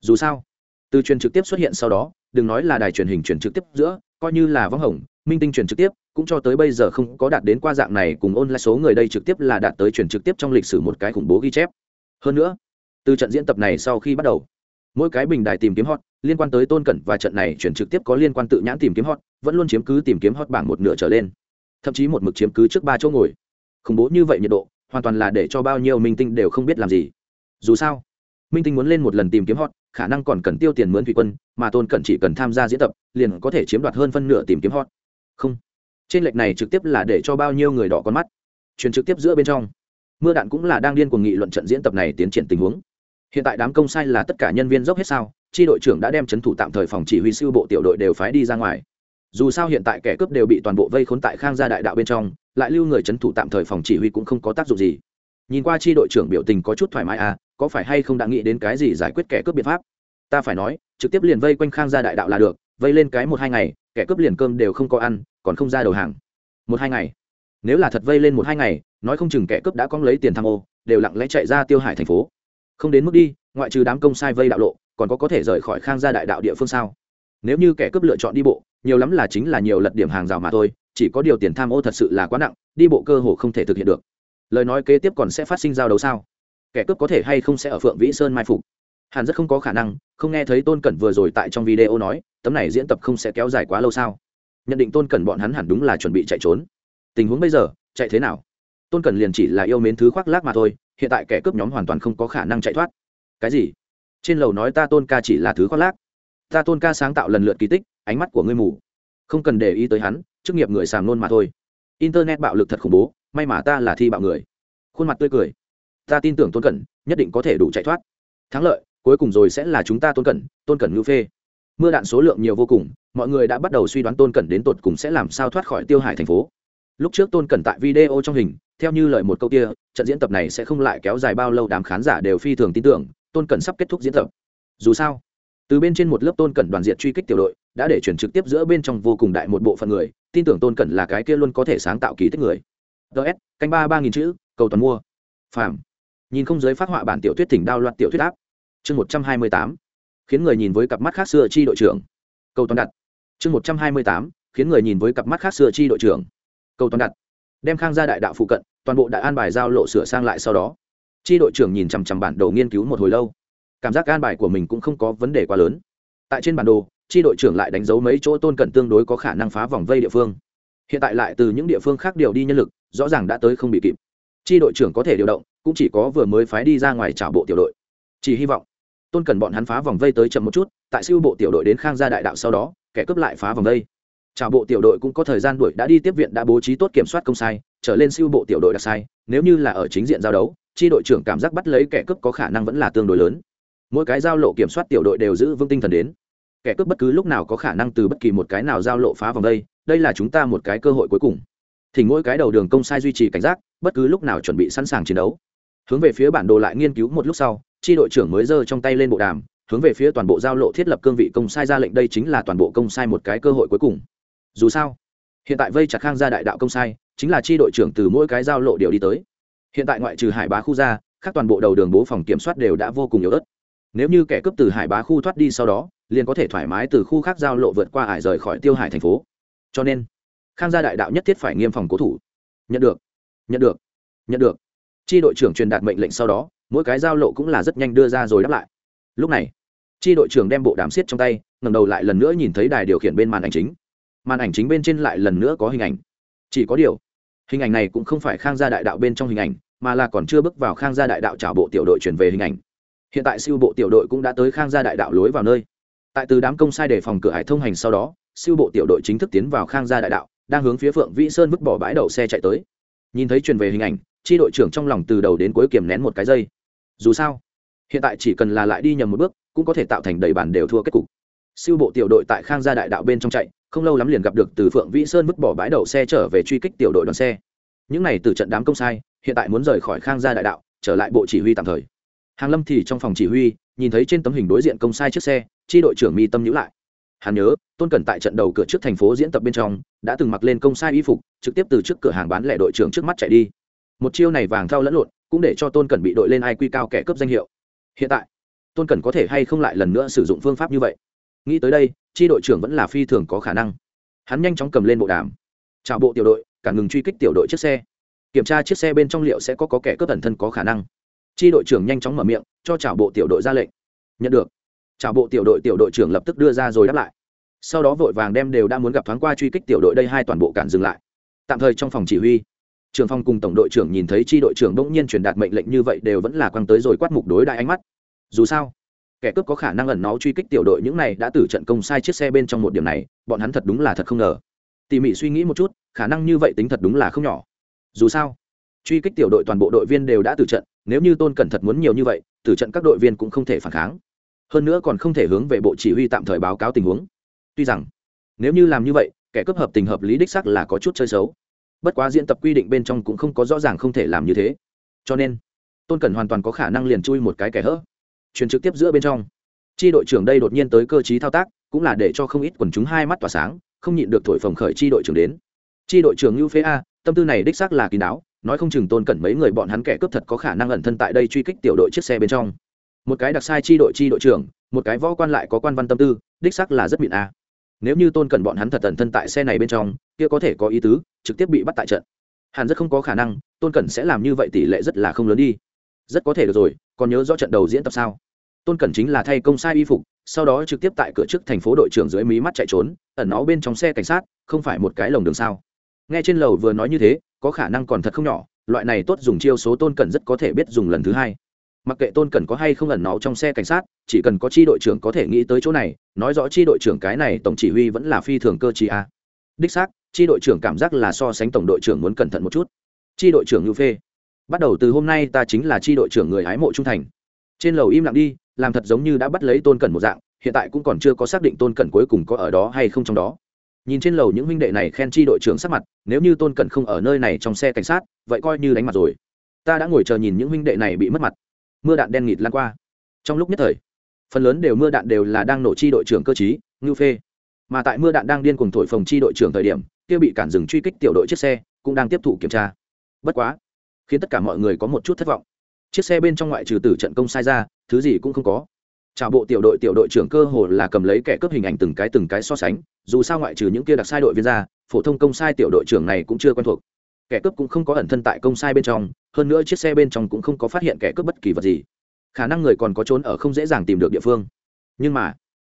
Dù sao, từ truyền trực tiếp xuất hiện sau đó, đừng nói là đài truyền hình truyền trực tiếp giữa, coi như là võng hồng, minh tinh truyền trực tiếp, cũng cho tới bây giờ không có đạt đến qua dạng này cùng ôn lại số người đây trực tiếp là đạt tới truyền trực tiếp trong lịch sử một cái khủng bố ghi chép. Hơn nữa, từ trận diễn tập này sau khi bắt đầu, mỗi cái bình đài tìm kiếm hot liên quan tới tôn cẩn và trận này chuyển trực tiếp có liên quan tự nhãn tìm kiếm hot, vẫn luôn chiếm cứ tìm kiếm hot bảng một nửa trở lên thậm chí một mực chiếm cứ trước ba chỗ ngồi. Khủng bố như vậy nhiệt độ, hoàn toàn là để cho bao nhiêu minh tinh đều không biết làm gì. Dù sao, minh tinh muốn lên một lần tìm kiếm hot, khả năng còn cần tiêu tiền mướn thủy quân, mà tôn cẩn chỉ cần tham gia diễn tập, liền có thể chiếm đoạt hơn phân nửa tìm kiếm hot. Không. Trên lệch này trực tiếp là để cho bao nhiêu người đỏ con mắt. Truyền trực tiếp giữa bên trong, mưa đạn cũng là đang điên cuồng nghị luận trận diễn tập này tiến triển tình huống. Hiện tại đám công sai là tất cả nhân viên dốc hết sao, chi đội trưởng đã đem c thủ tạm thời phòng chỉ huy siêu bộ tiểu đội đều phái đi ra ngoài dù sao hiện tại kẻ cướp đều bị toàn bộ vây khốn tại khang gia đại đạo bên trong, lại lưu người c thủ tạm thời phòng chỉ huy cũng không có tác dụng gì. Nhìn qua chi đội trưởng biểu tình có chút thoải mái à có phải hay không đã nghĩ đến cái gì giải quyết kẻ cướp biện pháp? Ta phải nói, trực tiếp liền vây quanh khang gia đại đạo là được, vây lên cái một hai ngày, kẻ cướp liền cơm đều không có ăn, còn không ra đầu hàng. Một hai ngày? Nếu là thật vây lên một hai ngày, nói không chừng kẻ cướp đã có lấy tiền tham ô, đều lặng lẽ chạy ra tiêu hải thành phố. Không đến mức đi, ngoại trừ đám công sai vây đạo lộ, còn có có thể rời khỏi khang gia đại đạo địa phương sao? Nếu như kẻ cướp lựa chọn đi bộ nhiều lắm là chính là nhiều lật điểm hàng rào mà thôi, chỉ có điều tiền tham ô thật sự là quá nặng, đi bộ cơ hồ không thể thực hiện được. Lời nói kế tiếp còn sẽ phát sinh giao đấu sao? Kẻ cướp có thể hay không sẽ ở phượng vĩ sơn mai phục? Hàn rất không có khả năng, không nghe thấy tôn cẩn vừa rồi tại trong video nói, tấm này diễn tập không sẽ kéo dài quá lâu sao? Nhận định tôn cẩn bọn hắn hẳn đúng là chuẩn bị chạy trốn. Tình huống bây giờ, chạy thế nào? Tôn cẩn liền chỉ là yêu mến thứ khoác lác mà thôi, hiện tại kẻ cướp nhóm hoàn toàn không có khả năng chạy thoát. Cái gì? Trên lầu nói ta tôn ca chỉ là thứ khoác lác. Ta tôn ca sáng tạo lần lượt kỳ tích ánh mắt của ngươi mù. Không cần để ý tới hắn, chức nghiệp người sàng nôn mà thôi. Internet bạo lực thật khủng bố, may mà ta là thi bạo người. Khuôn mặt tươi cười. Ta tin tưởng tôn cẩn, nhất định có thể đủ chạy thoát. Thắng lợi, cuối cùng rồi sẽ là chúng ta tôn cẩn tôn cẩn ngữ phê. Mưa đạn số lượng nhiều vô cùng, mọi người đã bắt đầu suy đoán tôn cẩn đến tột cùng sẽ làm sao thoát khỏi tiêu hải thành phố. Lúc trước tôn cẩn tại video trong hình, theo như lời một câu kia, trận diễn tập này sẽ không lại kéo dài bao lâu, đám khán giả đều phi thường tin tưởng, tôn cẩn sắp kết thúc diễn tập. Dù sao từ bên trên một lớp tôn cẩn đoàn diện truy kích tiểu đội, đã để chuyển trực tiếp giữa bên trong vô cùng đại một bộ phận người, tin tưởng tôn cẩn là cái kia luôn có thể sáng tạo kỳ tích người. Ts canh ba ba nghìn chữ, cầu toàn mua. Phàm. Nhìn không giới phát họa bản tiểu thuyết thỉnh đao loạt tiểu thuyết áp. Chương một trăm hai mươi tám. Khiến người nhìn với cặp mắt khác xưa chi đội trưởng. Cầu toàn đặt. Chương một trăm hai mươi tám. Khiến người nhìn với cặp mắt khác xưa chi đội trưởng. Cầu toàn đặt. Đem khang ra đại đạo phụ cận, toàn bộ đại an bài giao lộ sửa sang lại sau đó. Chi đội trưởng nhìn chằm chằm bản đồ nghiên cứu một hồi lâu cảm giác an bài của mình cũng không có vấn đề quá lớn. Tại trên bản đồ tri đội trưởng lại đánh dấu mấy chỗ tôn cẩn tương đối có khả năng phá vòng vây địa phương. Hiện tại lại từ những địa phương khác điều đi nhân lực, rõ ràng đã tới không bị kịp. Tri đội trưởng có thể điều động, cũng chỉ có vừa mới phái đi ra ngoài trả bộ tiểu đội. Chỉ hy vọng, tôn cần bọn hắn phá vòng vây tới chậm một chút, tại siêu bộ tiểu đội đến khang gia đại đạo sau đó, kẻ cướp lại phá vòng vây. Trả bộ tiểu đội cũng có thời gian đuổi, đã đi tiếp viện, đã bố trí tốt kiểm soát công sai, trở lên siêu bộ tiểu đội đặc sai. Nếu như là ở chính diện giao đấu tri đội trưởng cảm giác bắt lấy kẻ cướp có khả năng vẫn là tương đối lớn mỗi cái giao lộ kiểm soát tiểu đội đều giữ vững tinh thần đến. Kẻ cướp bất cứ lúc nào có khả năng từ bất kỳ một cái nào giao lộ phá vòng đây đây là chúng ta một cái cơ hội cuối cùng. Thì mỗi cái đầu đường công sai duy trì cảnh giác, bất cứ lúc nào chuẩn bị sẵn sàng chiến đấu. Hướng về phía bản đồ lại nghiên cứu một lúc sau tri đội trưởng mới giơ trong tay lên bộ đàm, hướng về phía toàn bộ giao lộ thiết lập cương vị công sai ra lệnh đây chính là toàn bộ công sai một cái cơ hội cuối cùng. Dù sao, hiện tại vây chặt khang ra đại đạo công sai, chính là tri đội trưởng từ mỗi cái giao lộ đều đi tới. Hiện tại ngoại trừ hải bá khu ra các toàn bộ đầu đường bố phòng kiểm soát đều đã vô cùng yếu ớt nếu như kẻ cướp từ hải bá khu thoát đi sau đó, liền có thể thoải mái từ khu khác giao lộ vượt qua hải rời khỏi tiêu hải thành phố. Cho nên, khang gia đại đạo nhất thiết phải nghiêm phòng cố thủ. Nhận được nhận được nhận được. Tri đội trưởng truyền đạt mệnh lệnh sau đó, mỗi cái giao lộ cũng là rất nhanh đưa ra rồi đáp lại. Lúc này tri đội trưởng đem bộ đàm xiết trong tay ngầm đầu lại lần nữa nhìn thấy đài điều khiển bên màn ảnh chính. Màn ảnh chính bên trên lại lần nữa có hình ảnh. Chỉ có điều, hình ảnh này cũng không phải khang gia đại đạo bên trong hình ảnh, mà là còn chưa bước vào khang gia đại đạo trả bộ tiểu đội chuyển về hình ảnh hiện tại siêu bộ tiểu đội cũng đã tới khang gia đại đạo lối vào nơi. Tại từ đám công sai để phòng cửa hải thông hành sau đó, siêu bộ tiểu đội chính thức tiến vào khang gia đại đạo, đang hướng phía phượng vĩ sơn vứt bỏ bãi đậu xe chạy tới. Nhìn thấy truyền về hình ảnh tri đội trưởng trong lòng từ đầu đến cuối kiềm nén một cái dây. Dù sao, hiện tại chỉ cần là lại đi nhầm một bước, cũng có thể tạo thành đầy bản đều thua kết cục. Siêu bộ tiểu đội tại khang gia đại đạo bên trong chạy, không lâu lắm liền gặp được từ phượng vĩ sơn vứt bỏ bãi đậu xe trở về truy kích tiểu đội đoàn xe. Những này từ trận đám công sai, hiện tại muốn rời khỏi khang gia đại đạo, trở lại bộ chỉ huy tạm thời hàng lâm thì trong phòng chỉ huy nhìn thấy trên tấm hình đối diện công sai chiếc xe tri đội trưởng mi tâm nhữ lại. Hắn nhớ tôn cẩn tại trận đầu cửa trước thành phố diễn tập bên trong đã từng mặc lên công sai y phục trực tiếp từ trước cửa hàng bán lẻ đội trưởng trước mắt chạy đi. Một chiêu này vàng thao lẫn lộn cũng để cho tôn cẩn bị đội lên ai quy cao kẻ cướp danh hiệu. Hiện tại tôn cẩn có thể hay không lại lần nữa sử dụng phương pháp như vậy? Nghĩ tới đây tri đội trưởng vẫn là phi thường có khả năng. Hắn nhanh chóng cầm lên bộ đàm. Chào bộ tiểu đội cả ngừng truy kích tiểu đội chiếc xe. Kiểm tra chiếc xe bên trong liệu sẽ có, có kẻ cướp ẩn thân có khả năng tri đội trưởng nhanh chóng mở miệng, cho chào bộ tiểu đội ra lệnh. Nhận được. Chào bộ tiểu đội tiểu đội trưởng lập tức đưa ra rồi đáp lại. Sau đó vội vàng đem đều đã muốn gặp thoáng qua truy kích tiểu đội đây hai toàn bộ cản dừng lại. Tạm thời trong phòng chỉ huy, trường phong cùng tổng đội trưởng nhìn thấy tri đội trưởng bỗng nhiên truyền đạt mệnh lệnh như vậy đều vẫn là quăng tới rồi quát mục đối đại ánh mắt. Dù sao, kẻ cướp có khả năng ẩn nó truy kích tiểu đội những này đã tử trận công sai chiếc xe bên trong một điểm này, bọn hắn thật đúng là thật không ngờ. Tỉ mỉ suy nghĩ một chút, khả năng như vậy tính thật đúng là không nhỏ. Dù sao, truy kích tiểu đội toàn bộ đội viên đều đã tử trận nếu như tôn cẩn thật muốn nhiều như vậy, tử trận các đội viên cũng không thể phản kháng. Hơn nữa còn không thể hướng về bộ chỉ huy tạm thời báo cáo tình huống. Tuy rằng, nếu như làm như vậy, kẻ cướp hợp tình hợp lý đích sắc là có chút chơi xấu. Bất quá diễn tập quy định bên trong cũng không có rõ ràng không thể làm như thế. Cho nên, tôn cẩn hoàn toàn có khả năng liền chui một cái kẻ hỡ truyền trực tiếp giữa bên trong tri đội trưởng đây đột nhiên tới cơ chí thao tác, cũng là để cho không ít quần chúng hai mắt tỏa sáng, không nhịn được thổi phồng khởi tri đội trưởng đến. Tri đội trưởng như phế a, tâm tư này đích xác là kín đáo nói không chừng tôn cẩn mấy người bọn hắn kẻ cướp thật có khả năng ẩn thân tại đây truy kích tiểu đội chiếc xe bên trong. Một cái đặc sai chi đội chi đội trưởng, một cái võ quan lại có quan văn tâm tư, đích sắc là rất mịn a. Nếu như tôn cẩn bọn hắn thật ẩn thân tại xe này bên trong, kia có thể có ý tứ, trực tiếp bị bắt tại trận. Hàn rất không có khả năng, tôn cẩn sẽ làm như vậy tỷ lệ rất là không lớn đi. Rất có thể được rồi, còn nhớ rõ trận đầu diễn tập sao? Tôn cẩn chính là thay công sai y phục, sau đó trực tiếp tại cửa trước thành phố đội trưởng dưới mí mắt chạy trốn, ẩn nó bên trong xe cảnh sát, không phải một cái lồng đường sao? Nghe trên lầu vừa nói như thế có khả năng còn thật không nhỏ, loại này tốt dùng chiêu số tôn cẩn rất có thể biết dùng lần thứ hai. Mặc kệ tôn cẩn có hay không ẩn nó trong xe cảnh sát, chỉ cần có chi đội trưởng có thể nghĩ tới chỗ này, nói rõ chi đội trưởng cái này tổng chỉ huy vẫn là phi thường cơ chí a. Đích xác, chi đội trưởng cảm giác là so sánh tổng đội trưởng muốn cẩn thận một chút. Chi đội trưởng ngưu phê. Bắt đầu từ hôm nay ta chính là chi đội trưởng người hái mộ trung thành. Trên lầu im lặng đi, làm thật giống như đã bắt lấy tôn cẩn một dạng, hiện tại cũng còn chưa có xác định tôn cẩn cuối cùng có ở đó hay không trong đó nhìn trên lầu những huynh đệ này khen chi đội trưởng sắc mặt, nếu như tôn cẩn không ở nơi này trong xe cảnh sát, vậy coi như đánh mặt rồi. Ta đã ngồi chờ nhìn những huynh đệ này bị mất mặt. Mưa đạn đen nghịt lan qua. Trong lúc nhất thời, phần lớn đều mưa đạn đều là đang nổ chi đội trưởng cơ chí ngưu phê. Mà tại mưa đạn đang điên cùng thổi phòng chi đội trưởng thời điểm, kia bị cản dừng truy kích tiểu đội chiếc xe, cũng đang tiếp thụ kiểm tra. Bất quá, khiến tất cả mọi người có một chút thất vọng. Chiếc xe bên trong ngoại trừ tử trận công sai ra, thứ gì cũng không có trào bộ tiểu đội tiểu đội trưởng cơ hồ là cầm lấy kẻ cướp hình ảnh từng cái từng cái so sánh, dù sao ngoại trừ những kia đặc sai đội viên ra, phổ thông công sai tiểu đội trưởng này cũng chưa quen thuộc. Kẻ cướp cũng không có ẩn thân tại công sai bên trong, hơn nữa chiếc xe bên trong cũng không có phát hiện kẻ cướp bất kỳ vật gì. Khả năng người còn có trốn ở không dễ dàng tìm được địa phương. Nhưng mà,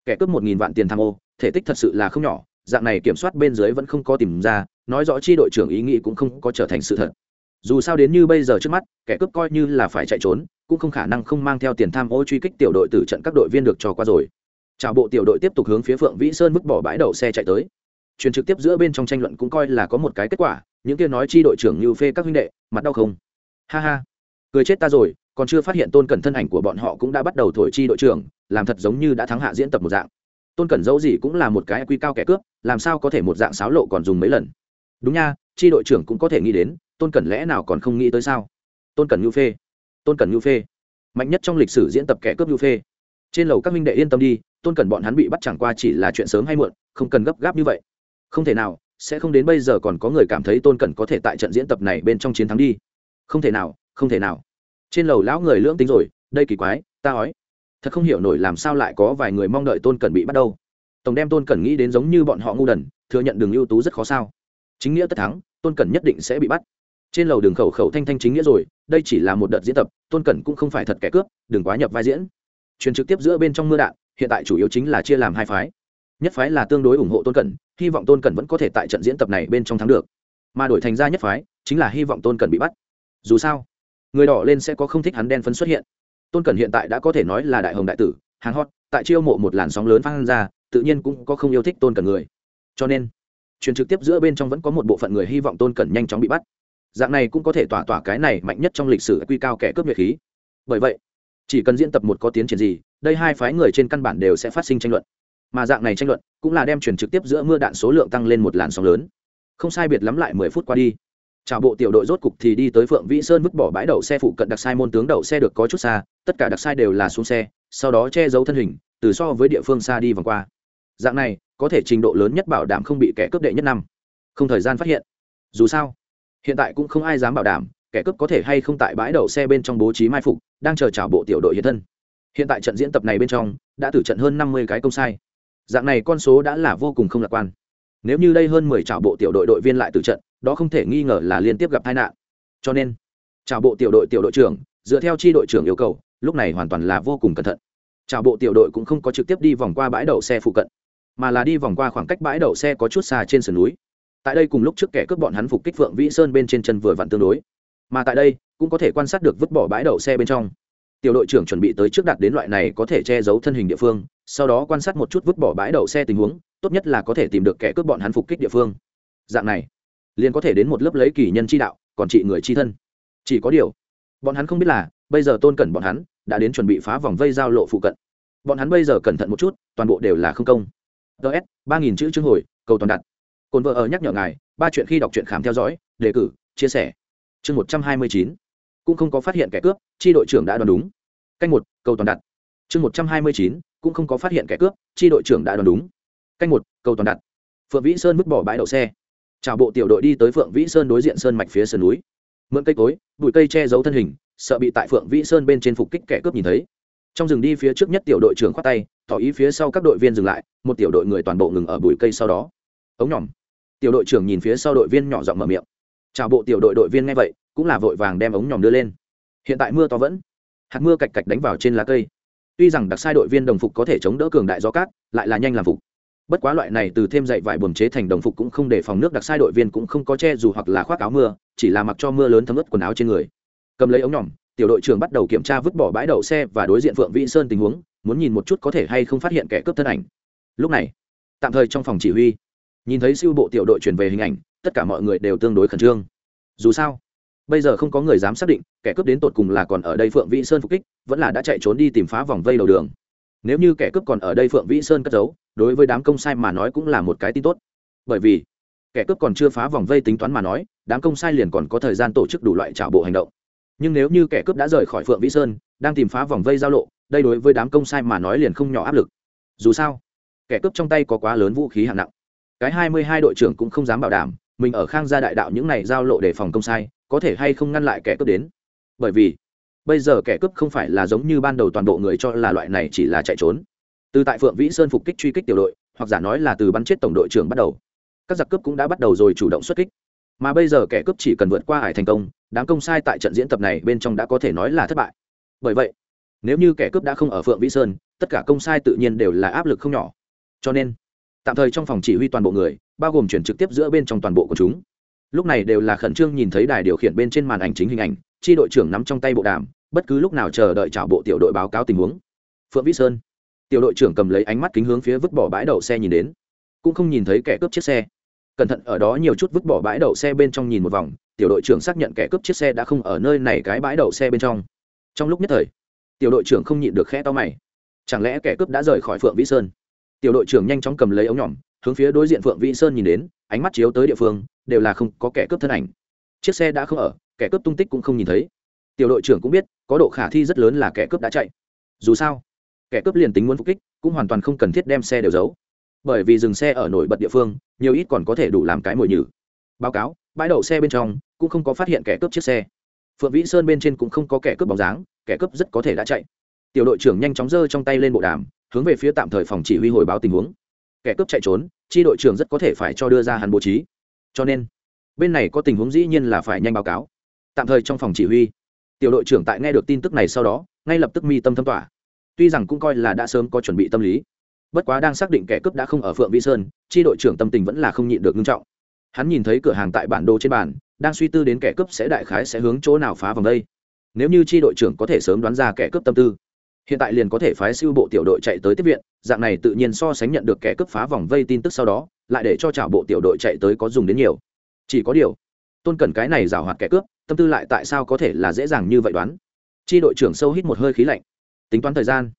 kẻ cướp một nghìn vạn tiền tham ô, thể tích thật sự là không nhỏ, dạng này kiểm soát bên dưới vẫn không có tìm ra, nói rõ chi đội trưởng ý nghĩ cũng không có trở thành sự thật. Dù sao đến như bây giờ trước mắt, kẻ cướp coi như là phải chạy trốn cũng không khả năng không mang theo tiền tham ô truy kích tiểu đội từ trận các đội viên được cho qua rồi. Chào bộ tiểu đội tiếp tục hướng phía phượng vĩ sơn vứt bỏ bãi đậu xe chạy tới. Truyền trực tiếp giữa bên trong tranh luận cũng coi là có một cái kết quả, những kia nói chi đội trưởng như phê các huynh đệ, mặt đau không? Ha ha. Cười chết ta rồi, còn chưa phát hiện tôn cẩn thân ảnh của bọn họ cũng đã bắt đầu thổi chi đội trưởng, làm thật giống như đã thắng hạ diễn tập một dạng. Tôn cẩn dẫu gì cũng là một cái quy cao kẻ cướp, làm sao có thể một dạng sáo lộ còn dùng mấy lần? Đúng nha, chi đội trưởng cũng có thể nghĩ đến, tôn cẩn lẽ nào còn không nghĩ tới sao? Tôn cẩn như phê tôn cẩn nhu phê. Mạnh nhất trong lịch sử diễn tập kẻ cướp nhu phê. Trên lầu các minh đệ yên tâm đi, tôn cẩn bọn hắn bị bắt chẳng qua chỉ là chuyện sớm hay muộn, không cần gấp gáp như vậy. Không thể nào, sẽ không đến bây giờ còn có người cảm thấy tôn cẩn có thể tại trận diễn tập này bên trong chiến thắng đi. Không thể nào, không thể nào. Trên lầu lão người lưỡng tính rồi, đây kỳ quái, ta nói thật không hiểu nổi làm sao lại có vài người mong đợi tôn cẩn bị bắt đâu. Tổng đem tôn cẩn nghĩ đến giống như bọn họ ngu đần, thừa nhận đường ưu tú rất khó sao. Chính nghĩa tất thắng, tôn cẩn nhất định sẽ bị bắt trên lầu đường khẩu khẩu thanh thanh chính nghĩa rồi, đây chỉ là một đợt diễn tập, tôn cẩn cũng không phải thật kẻ cướp, đừng quá nhập vai diễn. Truyền trực tiếp giữa bên trong mưa đạn, hiện tại chủ yếu chính là chia làm hai phái. Nhất phái là tương đối ủng hộ tôn cẩn, hy vọng tôn cẩn vẫn có thể tại trận diễn tập này bên trong thắng được. Mà đổi thành ra nhất phái, chính là hy vọng tôn cẩn bị bắt. Dù sao, người đỏ lên sẽ có không thích hắn đen phấn xuất hiện. Tôn cẩn hiện tại đã có thể nói là đại hồng đại tử, hàng hot, tại chiêu mộ một làn sóng lớn phát ra, tự nhiên cũng có không yêu thích tôn cẩn người. Cho nên, truyền trực tiếp giữa bên trong vẫn có một bộ phận người hy vọng tôn cẩn nhanh chóng bị bắt dạng này cũng có thể tỏa tỏa cái này mạnh nhất trong lịch sử quy cao kẻ cướp nhiệt khí. Bởi vậy, chỉ cần diễn tập một có tiến triển gì, đây hai phái người trên căn bản đều sẽ phát sinh tranh luận. Mà dạng này tranh luận cũng là đem truyền trực tiếp giữa mưa đạn số lượng tăng lên một làn sóng lớn. Không sai biệt lắm lại mười phút qua đi. Chào bộ tiểu đội rốt cục thì đi tới phượng vĩ sơn vứt bỏ bãi đậu xe phụ cận đặc sai môn tướng đậu xe được có chút xa, tất cả đặc sai đều là xuống xe, sau đó che giấu thân hình, từ so với địa phương xa đi vòng qua. Dạng này, có thể trình độ lớn nhất bảo đảm không bị kẻ cướp đệ nhất năm. Không thời gian phát hiện. Dù sao hiện tại cũng không ai dám bảo đảm, kẻ cướp có thể hay không tại bãi đậu xe bên trong bố trí mai phục, đang chờ chào bộ tiểu đội hiện thân. Hiện tại trận diễn tập này bên trong, đã tử trận hơn năm mươi cái công sai. Dạng này con số đã là vô cùng không lạc quan. Nếu như đây hơn mười trào bộ tiểu đội đội viên lại tử trận, đó không thể nghi ngờ là liên tiếp gặp tai nạn. Cho nên trào bộ tiểu đội tiểu đội trưởng, dựa theo chi đội trưởng yêu cầu, lúc này hoàn toàn là vô cùng cẩn thận. Trào bộ tiểu đội cũng không có trực tiếp đi vòng qua bãi đậu xe phụ cận, mà là đi vòng qua khoảng cách bãi đậu xe có chút xa trên sườn núi tại đây cùng lúc trước kẻ cướp bọn hắn phục kích phượng vĩ sơn bên trên chân vừa vặn tương đối. Mà tại đây, cũng có thể quan sát được vứt bỏ bãi đậu xe bên trong. Tiểu đội trưởng chuẩn bị tới trước đặt đến loại này có thể che giấu thân hình địa phương, sau đó quan sát một chút vứt bỏ bãi đậu xe tình huống, tốt nhất là có thể tìm được kẻ cướp bọn hắn phục kích địa phương. Dạng này, liền có thể đến một lớp lấy kỳ nhân chi đạo, còn trị người chi thân. Chỉ có điều, bọn hắn không biết là, bây giờ tôn cẩn bọn hắn đã đến chuẩn bị phá vòng vây giao lộ phụ cận. Bọn hắn bây giờ cẩn thận một chút, toàn bộ đều là không công. Ts ba nghìn chữ chương hồi, cầu toàn đặt cồn vợ ở nhắc nhở ngài, ba chuyện khi đọc truyện khám theo dõi, đề cử, chia sẻ. Chương một trăm hai mươi chín. Cũng không có phát hiện kẻ cướp, chi đội trưởng đã đoán đúng. Canh một, cầu toàn đặt. Chương một trăm hai mươi chín. Cũng không có phát hiện kẻ cướp, chi đội trưởng đã đoán đúng. Canh một, cầu toàn đặt. Phượng vĩ sơn vứt bỏ bãi đậu xe. Chào bộ tiểu đội đi tới phượng vĩ sơn đối diện sơn mạch phía sườn núi. Mượn cây cối, bụi cây che giấu thân hình, sợ bị tại phượng vĩ sơn bên trên phục kích kẻ cướp nhìn thấy. Trong rừng đi phía trước nhất tiểu đội trưởng khoát tay, tỏ ý phía sau các đội viên dừng lại, một tiểu đội người toàn bộ ngừng ở bụi cây sau đó. Ống nhỏm tiểu đội trưởng nhìn phía sau đội viên nhỏ giọng mở miệng. Chào bộ tiểu đội đội viên nghe vậy, cũng là vội vàng đem ống nhòm đưa lên. Hiện tại mưa to vẫn. Hạt mưa cạch cạch đánh vào trên lá cây. Tuy rằng đặc sai đội viên đồng phục có thể chống đỡ cường đại gió cát, lại là nhanh làm phục. Bất quá loại này từ thêm dậy vải buồm chế thành đồng phục cũng không để phòng nước đặc sai đội viên cũng không có che dù hoặc là khoác áo mưa, chỉ là mặc cho mưa lớn thấm ướt quần áo trên người. Cầm lấy ống nhỏm tiểu đội trưởng bắt đầu kiểm tra vứt bỏ bãi đậu xe và đối diện phượng vĩ sơn tình huống, muốn nhìn một chút có thể hay không phát hiện kẻ cướp thân ảnh. Lúc này, tạm thời trong phòng chỉ huy nhìn thấy siêu bộ tiểu đội chuyển về hình ảnh, tất cả mọi người đều tương đối khẩn trương. Dù sao, bây giờ không có người dám xác định, kẻ cướp đến tột cùng là còn ở đây phượng vĩ sơn phục kích, vẫn là đã chạy trốn đi tìm phá vòng vây đầu đường. Nếu như kẻ cướp còn ở đây phượng vĩ sơn cất giấu, đối với đám công sai mà nói cũng là một cái tin tốt. Bởi vì, kẻ cướp còn chưa phá vòng vây tính toán mà nói, đám công sai liền còn có thời gian tổ chức đủ loại trả bộ hành động. Nhưng nếu như kẻ cướp đã rời khỏi phượng vĩ sơn, đang tìm phá vòng vây giao lộ, đây đối với đám công sai mà nói liền không nhỏ áp lực. Dù sao, kẻ cướp trong tay có quá lớn vũ khí hạng nặng cái hai mươi hai đội trưởng cũng không dám bảo đảm, mình ở khang gia đại đạo những này giao lộ để phòng công sai, có thể hay không ngăn lại kẻ cướp đến. Bởi vì, bây giờ kẻ cướp không phải là giống như ban đầu toàn bộ người cho là loại này chỉ là chạy trốn. Từ tại phượng vĩ sơn phục kích truy kích tiểu đội, hoặc giả nói là từ bắn chết tổng đội trưởng bắt đầu, các giặc cướp cũng đã bắt đầu rồi chủ động xuất kích. Mà bây giờ kẻ cướp chỉ cần vượt qua hải thành công, đám công sai tại trận diễn tập này bên trong đã có thể nói là thất bại. Bởi vậy, nếu như kẻ cướp đã không ở phượng vĩ sơn, tất cả công sai tự nhiên đều là áp lực không nhỏ. Cho nên tạm thời trong phòng chỉ huy toàn bộ người, bao gồm chuyển trực tiếp giữa bên trong toàn bộ của chúng. Lúc này đều là khẩn trương nhìn thấy đài điều khiển bên trên màn ảnh chính hình ảnh tri đội trưởng nắm trong tay bộ đàm, bất cứ lúc nào chờ đợi trả bộ tiểu đội báo cáo tình huống. Phượng vĩ sơn. Tiểu đội trưởng cầm lấy ánh mắt kính hướng phía vứt bỏ bãi đậu xe nhìn đến. Cũng không nhìn thấy kẻ cướp chiếc xe. Cẩn thận ở đó nhiều chút vứt bỏ bãi đậu xe bên trong nhìn một vòng, tiểu đội trưởng xác nhận kẻ cướp chiếc xe đã không ở nơi này cái bãi đậu xe bên trong. Trong lúc nhất thời, tiểu đội trưởng không nhịn được khẽ to mày. Chẳng lẽ kẻ cướp đã rời khỏi phượng vĩ sơn? Tiểu đội trưởng nhanh chóng cầm lấy ống nhỏm hướng phía đối diện phượng vĩ sơn nhìn đến, ánh mắt chiếu tới địa phương, đều là không có kẻ cướp thân ảnh. Chiếc xe đã không ở, kẻ cướp tung tích cũng không nhìn thấy. Tiểu đội trưởng cũng biết, có độ khả thi rất lớn là kẻ cướp đã chạy. Dù sao, kẻ cướp liền tính muốn phục kích, cũng hoàn toàn không cần thiết đem xe đều giấu. Bởi vì dừng xe ở nổi bật địa phương, nhiều ít còn có thể đủ làm cái mồi nhử. Báo cáo, bãi đậu xe bên trong, cũng không có phát hiện kẻ cướp chiếc xe. Phượng vĩ sơn bên trên cũng không có kẻ cướp bóng dáng, kẻ cướp rất có thể đã chạy. Tiểu đội trưởng nhanh chóng giơ trong tay lên bộ đàm hướng về phía tạm thời phòng chỉ huy hồi báo tình huống. Kẻ cướp chạy trốn, chi đội trưởng rất có thể phải cho đưa ra hắn bố trí. Cho nên, bên này có tình huống dĩ nhiên là phải nhanh báo cáo. Tạm thời trong phòng chỉ huy, tiểu đội trưởng tại nghe được tin tức này sau đó, ngay lập tức mi tâm thâm tỏa tuy rằng cũng coi là đã sớm có chuẩn bị tâm lý, bất quá đang xác định kẻ cướp đã không ở phượng vi sơn, chi đội trưởng tâm tình vẫn là không nhịn được ngưng trọng. Hắn nhìn thấy cửa hàng tại bản đồ trên bàn, đang suy tư đến kẻ cướp sẽ đại khái sẽ hướng chỗ nào phá vòng đây. Nếu như chi đội trưởng có thể sớm đoán ra kẻ cướp tâm tư hiện tại liền có thể phái siêu bộ tiểu đội chạy tới tiếp viện, dạng này tự nhiên so sánh nhận được kẻ cướp phá vòng vây tin tức sau đó, lại để cho trả bộ tiểu đội chạy tới có dùng đến nhiều. Chỉ có điều, tôn cần cái này giảo hoạt kẻ cướp, tâm tư lại tại sao có thể là dễ dàng như vậy đoán? Chi đội trưởng sâu hít một hơi khí lạnh. Tính toán thời gian.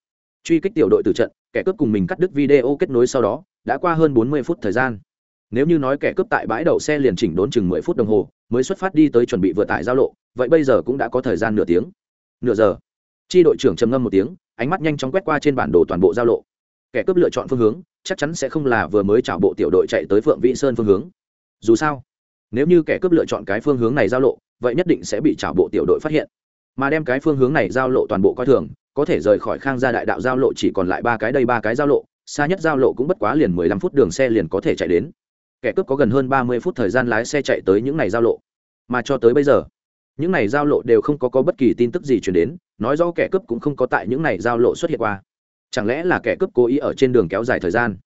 Truy kích tiểu đội từ trận, kẻ cướp cùng mình cắt đứt video kết nối sau đó, đã qua hơn bốn mươi phút thời gian. Nếu như nói kẻ cướp tại bãi đậu xe liền chỉnh đốn chừng mười phút đồng hồ, mới xuất phát đi tới chuẩn bị vừa tải giao lộ, vậy bây giờ cũng đã có thời gian nửa tiếng. Nửa giờ chi đội trưởng trầm ngâm một tiếng, ánh mắt nhanh chóng quét qua trên bản đồ toàn bộ giao lộ. Kẻ cướp lựa chọn phương hướng, chắc chắn sẽ không là vừa mới trả bộ tiểu đội chạy tới phượng vĩ sơn phương hướng. Dù sao, nếu như kẻ cướp lựa chọn cái phương hướng này giao lộ, vậy nhất định sẽ bị trả bộ tiểu đội phát hiện. Mà đem cái phương hướng này giao lộ toàn bộ coi thường, có thể rời khỏi khang gia đại đạo giao lộ chỉ còn lại ba cái đây ba cái giao lộ, xa nhất giao lộ cũng bất quá liền mười lăm phút đường xe liền có thể chạy đến. Kẻ cướp có gần hơn ba mươi phút thời gian lái xe chạy tới những này giao lộ. Mà cho tới bây giờ những này giao lộ đều không có, có bất kỳ tin tức gì chuyển đến nói rõ kẻ cướp cũng không có tại những này giao lộ xuất hiện qua. Chẳng lẽ là kẻ cướp cố ý ở trên đường kéo dài thời gian?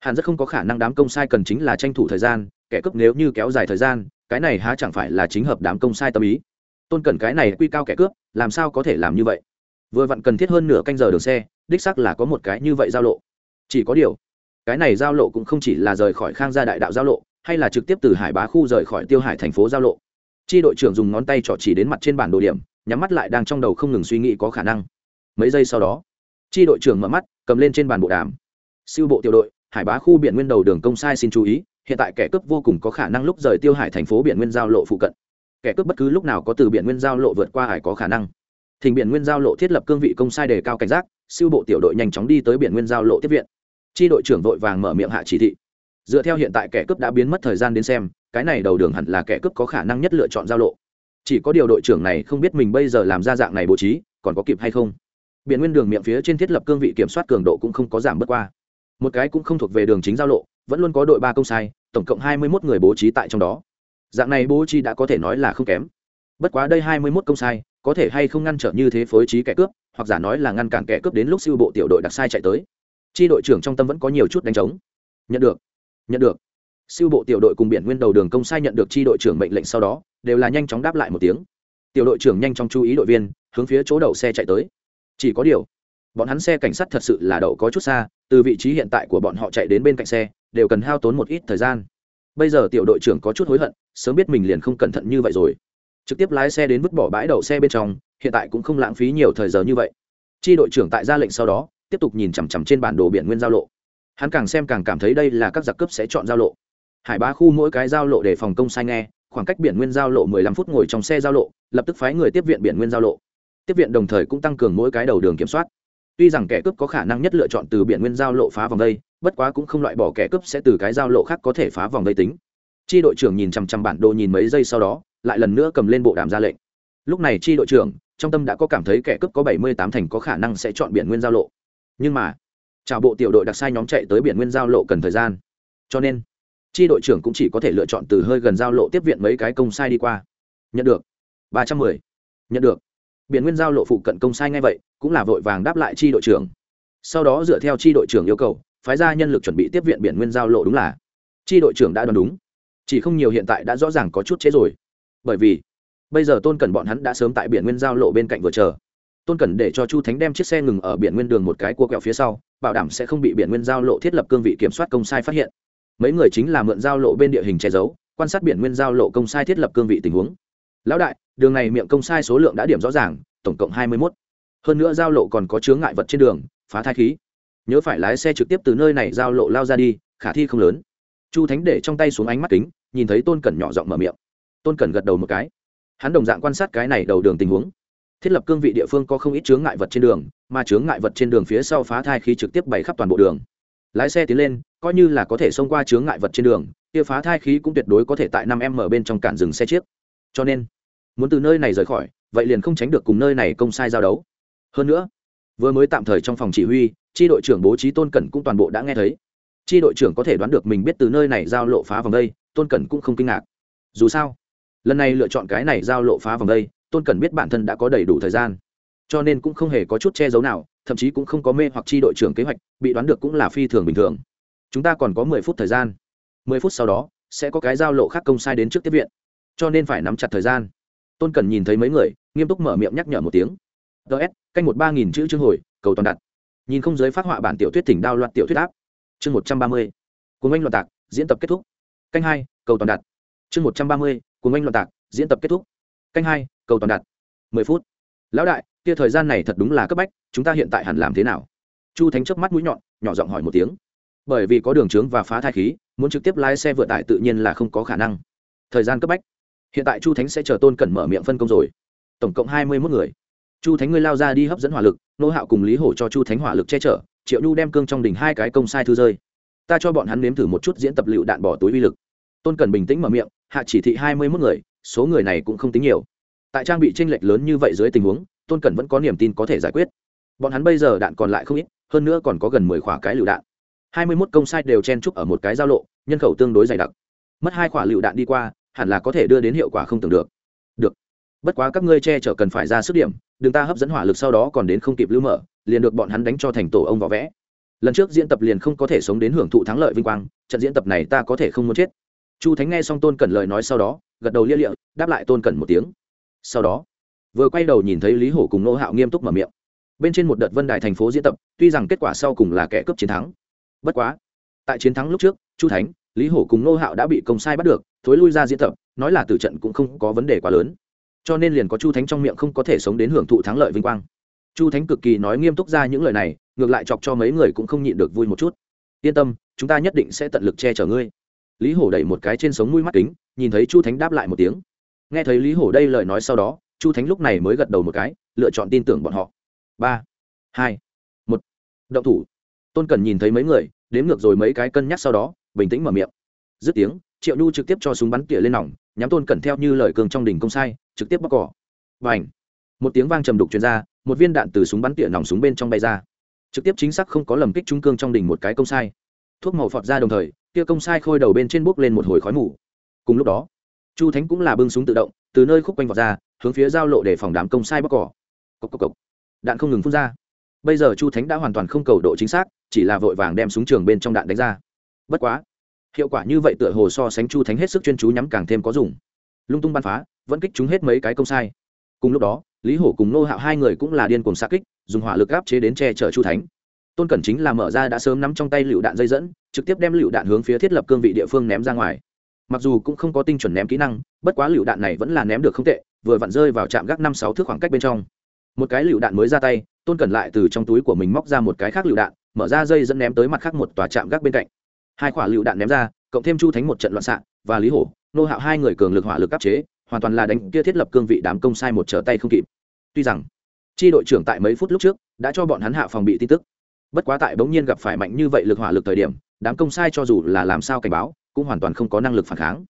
Hẳn rất không có khả năng đám công sai cần chính là tranh thủ thời gian kẻ cướp nếu như kéo dài thời gian cái này há chẳng phải là chính hợp đám công sai tâm ý? Tôn cần cái này quy cao kẻ cướp làm sao có thể làm như vậy? Vừa vặn cần thiết hơn nửa canh giờ đường xe đích sắc là có một cái như vậy giao lộ. Chỉ có điều cái này giao lộ cũng không chỉ là rời khỏi khang gia đại đạo giao lộ hay là trực tiếp từ hải bá khu rời khỏi tiêu hải thành phố giao lộ chi đội trưởng dùng ngón tay trỏ chỉ đến mặt trên bản đồ điểm, nhắm mắt lại đang trong đầu không ngừng suy nghĩ có khả năng. Mấy giây sau đó, chi đội trưởng mở mắt, cầm lên trên bàn bộ đàm. Siêu bộ tiểu đội, hải bá khu biển nguyên đầu đường công sai xin chú ý, hiện tại kẻ cướp vô cùng có khả năng lúc rời tiêu hải thành phố biển nguyên giao lộ phụ cận. Kẻ cướp bất cứ lúc nào có từ biển nguyên giao lộ vượt qua hải có khả năng. Thỉnh biển nguyên giao lộ thiết lập cương vị công sai đề cao cảnh giác, siêu bộ tiểu đội nhanh chóng đi tới biển nguyên giao lộ tiếp viện. Tri đội trưởng vội vàng mở miệng hạ chỉ thị. Dựa theo hiện tại kẻ cướp đã biến mất thời gian đến xem cái này đầu đường hẳn là kẻ cướp có khả năng nhất lựa chọn giao lộ. Chỉ có điều đội trưởng này không biết mình bây giờ làm ra dạng này bố trí, còn có kịp hay không? Biện nguyên đường miệng phía trên thiết lập cương vị kiểm soát cường độ cũng không có giảm bớt qua. Một cái cũng không thuộc về đường chính giao lộ, vẫn luôn có đội ba công sai, tổng cộng hai mươi một người bố trí tại trong đó. Dạng này bố trí đã có thể nói là không kém. Bất quá đây hai mươi một công sai, có thể hay không ngăn trở như thế phối trí kẻ cướp, hoặc giả nói là ngăn cản kẻ cướp đến lúc siêu bộ tiểu đội đặc sai chạy tới. Chi đội trưởng trong tâm vẫn có nhiều chút đánh trống. Nhận được. Nhận được siêu bộ tiểu đội cùng biển nguyên đầu đường công sai nhận được chi đội trưởng mệnh lệnh sau đó, đều là nhanh chóng đáp lại một tiếng. Tiểu đội trưởng nhanh chóng chú ý đội viên, hướng phía chỗ đậu xe chạy tới. Chỉ có điều, bọn hắn xe cảnh sát thật sự là đậu có chút xa, từ vị trí hiện tại của bọn họ chạy đến bên cạnh xe, đều cần hao tốn một ít thời gian. Bây giờ tiểu đội trưởng có chút hối hận, sớm biết mình liền không cẩn thận như vậy rồi. Trực tiếp lái xe đến vứt bỏ bãi đậu xe bên trong, hiện tại cũng không lãng phí nhiều thời giờ như vậy. Chi đội trưởng tại ra lệnh sau đó, tiếp tục nhìn chằm chằm trên bản đồ biển nguyên giao lộ. Hắn càng xem càng cảm thấy đây là các giặc cướp sẽ chọn giao lộ hải bá khu mỗi cái giao lộ để phòng công sai nghe, khoảng cách biển nguyên giao lộ mười lăm phút ngồi trong xe giao lộ, lập tức phái người tiếp viện biển nguyên giao lộ. Tiếp viện đồng thời cũng tăng cường mỗi cái đầu đường kiểm soát. Tuy rằng kẻ cướp có khả năng nhất lựa chọn từ biển nguyên giao lộ phá vòng đây, bất quá cũng không loại bỏ kẻ cướp sẽ từ cái giao lộ khác có thể phá vòng đây tính. Chi đội trưởng nhìn chằm chằm bản đồ nhìn mấy giây sau đó, lại lần nữa cầm lên bộ đàm ra lệnh. Lúc này chi đội trưởng, trong tâm đã có cảm thấy kẻ cướp có bảy mươi tám thành có khả năng sẽ chọn biển nguyên giao lộ. Nhưng mà, chào bộ tiểu đội đặc sai nhóm chạy tới biển nguyên giao lộ cần thời gian. Cho nên chi đội trưởng cũng chỉ có thể lựa chọn từ hơi gần giao lộ tiếp viện mấy cái công sai đi qua. Nhận được. ba trăm mười. Nhận được. Biển nguyên giao lộ phụ cận công sai ngay vậy, cũng là vội vàng đáp lại chi đội trưởng. Sau đó dựa theo chi đội trưởng yêu cầu, phái ra nhân lực chuẩn bị tiếp viện biển nguyên giao lộ đúng là. Chi đội trưởng đã đoán đúng. Chỉ không nhiều hiện tại đã rõ ràng có chút chế rồi. Bởi vì, bây giờ tôn cẩn bọn hắn đã sớm tại biển nguyên giao lộ bên cạnh vừa chờ. Tôn cẩn để cho chu thánh đem chiếc xe ngừng ở biển nguyên đường một cái cua quẹo phía sau, bảo đảm sẽ không bị biển nguyên giao lộ thiết lập cương vị kiểm soát công sai phát hiện mấy người chính là mượn giao lộ bên địa hình che giấu, quan sát biển nguyên giao lộ công sai thiết lập cương vị tình huống. Lão đại, đường này miệng công sai số lượng đã điểm rõ ràng, tổng cộng hai mươi mốt. Hơn nữa giao lộ còn có chướng ngại vật trên đường, phá thai khí. Nhớ phải lái xe trực tiếp từ nơi này giao lộ lao ra đi, khả thi không lớn. Chu thánh để trong tay xuống ánh mắt kính, nhìn thấy tôn cẩn nhỏ giọng mở miệng. Tôn cẩn gật đầu một cái. Hắn đồng dạng quan sát cái này đầu đường tình huống. Thiết lập cương vị địa phương có không ít chướng ngại vật trên đường, mà chướng ngại vật trên đường phía sau phá thai khí trực tiếp bày khắp toàn bộ đường. Lái xe tiến lên coi như là có thể xông qua chướng ngại vật trên đường, kia phá thai khí cũng tuyệt đối có thể tại năm em mở bên trong cản dừng xe chiếc. Cho nên, muốn từ nơi này rời khỏi, vậy liền không tránh được cùng nơi này công sai giao đấu. Hơn nữa, vừa mới tạm thời trong phòng chỉ huy tri đội trưởng bố trí tôn cẩn cũng toàn bộ đã nghe thấy. Tri đội trưởng có thể đoán được mình biết từ nơi này giao lộ phá vòng đây, tôn cẩn cũng không kinh ngạc. Dù sao, lần này lựa chọn cái này giao lộ phá vòng đây, tôn cẩn biết bản thân đã có đầy đủ thời gian. Cho nên cũng không hề có chút che giấu nào, thậm chí cũng không có mê hoặc tri đội trưởng kế hoạch, bị đoán được cũng là phi thường bình thường chúng ta còn có mười phút thời gian. mười phút sau đó, sẽ có cái giao lộ khác công sai đến trước tiếp viện. Cho nên phải nắm chặt thời gian. Tôn cần nhìn thấy mấy người, nghiêm túc mở miệng nhắc nhở một tiếng. Ts canh một ba nghìn chữ chương hồi, cầu toàn đặt. Nhìn không giới phát họa bản tiểu thuyết thỉnh đao loạt tiểu thuyết áp. Chương một trăm ba mươi cùng anh loạn tạc, diễn tập kết thúc. Canh hai, cầu toàn đặt. Chương một trăm ba mươi cùng anh loạn tạc, diễn tập kết thúc. Canh hai, cầu toàn đặt. mười phút. Lão đại, kia thời gian này thật đúng là cấp bách, chúng ta hiện tại hẳn làm thế nào? Chu thánh chớp mắt mũi nhọn, nhỏ giọng hỏi một tiếng bởi vì có đường trướng và phá thai khí, muốn trực tiếp lái xe vượt tải tự nhiên là không có khả năng. Thời gian cấp bách. Hiện tại chu thánh sẽ chờ tôn cẩn mở miệng phân công rồi. Tổng cộng hai mươi mốt người. Chu thánh ngươi lao ra đi hấp dẫn hỏa lực, nô hạo cùng lý hổ cho chu thánh hỏa lực che chở, triệu nhu đem cương trong đỉnh hai cái công sai thư rơi. Ta cho bọn hắn nếm thử một chút diễn tập lựu đạn bỏ túi vi lực. Tôn cẩn bình tĩnh mở miệng, hạ chỉ thị hai mươi mốt người, số người này cũng không tính nhiều. Tại trang bị tranh lệch lớn như vậy dưới tình huống, tôn cẩn vẫn có niềm tin có thể giải quyết. Bọn hắn bây giờ đạn còn lại không ít, hơn nữa còn có gần mười khỏa cái lựu đạn hai mươi mốt công sai đều chen trúc ở một cái giao lộ, nhân khẩu tương đối dày đặc. Mất hai quả lựu đạn đi qua, hẳn là có thể đưa đến hiệu quả không tưởng được. Được. Bất quá các ngươi che chở cần phải ra sức điểm, đừng ta hấp dẫn hỏa lực sau đó còn đến không kịp lưu mở, liền được bọn hắn đánh cho thành tổ ông vỏ vẽ. Lần trước diễn tập liền không có thể sống đến hưởng thụ thắng lợi vinh quang, trận diễn tập này ta có thể không muốn chết. Chu thánh nghe xong tôn cẩn lời nói sau đó, gật đầu lia lịa, đáp lại tôn cẩn một tiếng. Sau đó, vừa quay đầu nhìn thấy lý hổ cùng nô hạo nghiêm túc mở miệng. Bên trên một đợt vân đài thành phố diễn tập, tuy rằng kết quả sau cùng là kẻ cướp chiến thắng bất quá, tại chiến thắng lúc trước, chu thánh, lý hổ cùng nô hạo đã bị công sai bắt được, thối lui ra diễn tập, nói là tử trận cũng không có vấn đề quá lớn. Cho nên liền có chu thánh trong miệng không có thể sống đến hưởng thụ thắng lợi vinh quang. Chu thánh cực kỳ nói nghiêm túc ra những lời này, ngược lại chọc cho mấy người cũng không nhịn được vui một chút. Yên tâm, chúng ta nhất định sẽ tận lực che chở ngươi. Lý hổ đẩy một cái trên sống mũi mắt kính, nhìn thấy chu thánh đáp lại một tiếng. Nghe thấy lý hổ đây lời nói sau đó, chu thánh lúc này mới gật đầu một cái, lựa chọn tin tưởng bọn họ. Ba, hai, một. Động thủ. Tôn cần nhìn thấy mấy người đếm ngược rồi mấy cái cân nhắc sau đó, bình tĩnh mở miệng. Dứt tiếng, triệu nhu trực tiếp cho súng bắn tỉa lên nòng, nhắm tôn cẩn theo như lời cường trong đỉnh công sai, trực tiếp bóc cỏ. Và ảnh một tiếng vang trầm đục truyền ra, một viên đạn từ súng bắn tỉa nòng súng bên trong bay ra. Trực tiếp chính xác không có lầm kích trung cương trong đỉnh một cái công sai. Thuốc màu phọt ra đồng thời, kia công sai khôi đầu bên trên bốc lên một hồi khói mù. Cùng lúc đó, chu thánh cũng là bưng súng tự động, từ nơi khúc quanh vọt ra, hướng phía giao lộ để phòng đám công sai bóc cỏ. Cốc cốc cốc. đạn không ngừng phun ra. Bây giờ chu thánh đã hoàn toàn không cầu độ chính xác chỉ là vội vàng đem súng trường bên trong đạn đánh ra. Bất quá, hiệu quả như vậy tựa hồ so sánh chu thánh hết sức chuyên chú nhắm càng thêm có dùng. Lung tung bắn phá, vẫn kích chúng hết mấy cái công sai. Cùng lúc đó, lý hổ cùng nô hạo hai người cũng là điên cùng xa kích, dùng hỏa lực áp chế đến che chở chu thánh. Tôn cẩn chính là mở ra đã sớm nắm trong tay lựu đạn dây dẫn, trực tiếp đem lựu đạn hướng phía thiết lập cương vị địa phương ném ra ngoài. Mặc dù cũng không có tinh chuẩn ném kỹ năng, bất quá lựu đạn này vẫn là ném được không tệ, vừa vặn rơi vào trạm gác năm sáu thước khoảng cách bên trong. Một cái lựu đạn mới ra tay, tôn cẩn lại từ trong túi của mình móc ra một cái khác lựu đạn mở ra dây dẫn ném tới mặt khác một tòa trạm gác bên cạnh. Hai quả lựu đạn ném ra, cộng thêm chu thánh một trận loạn xạ và lý hổ, nô hạo hai người cường lực hỏa lực áp chế, hoàn toàn là đánh kia thiết lập cương vị đám công sai một trở tay không kịp. Tuy rằng tri đội trưởng tại mấy phút lúc trước đã cho bọn hắn hạ phòng bị tin tức. Bất quá tại bỗng nhiên gặp phải mạnh như vậy lực hỏa lực thời điểm, đám công sai cho dù là làm sao cảnh báo, cũng hoàn toàn không có năng lực phản kháng.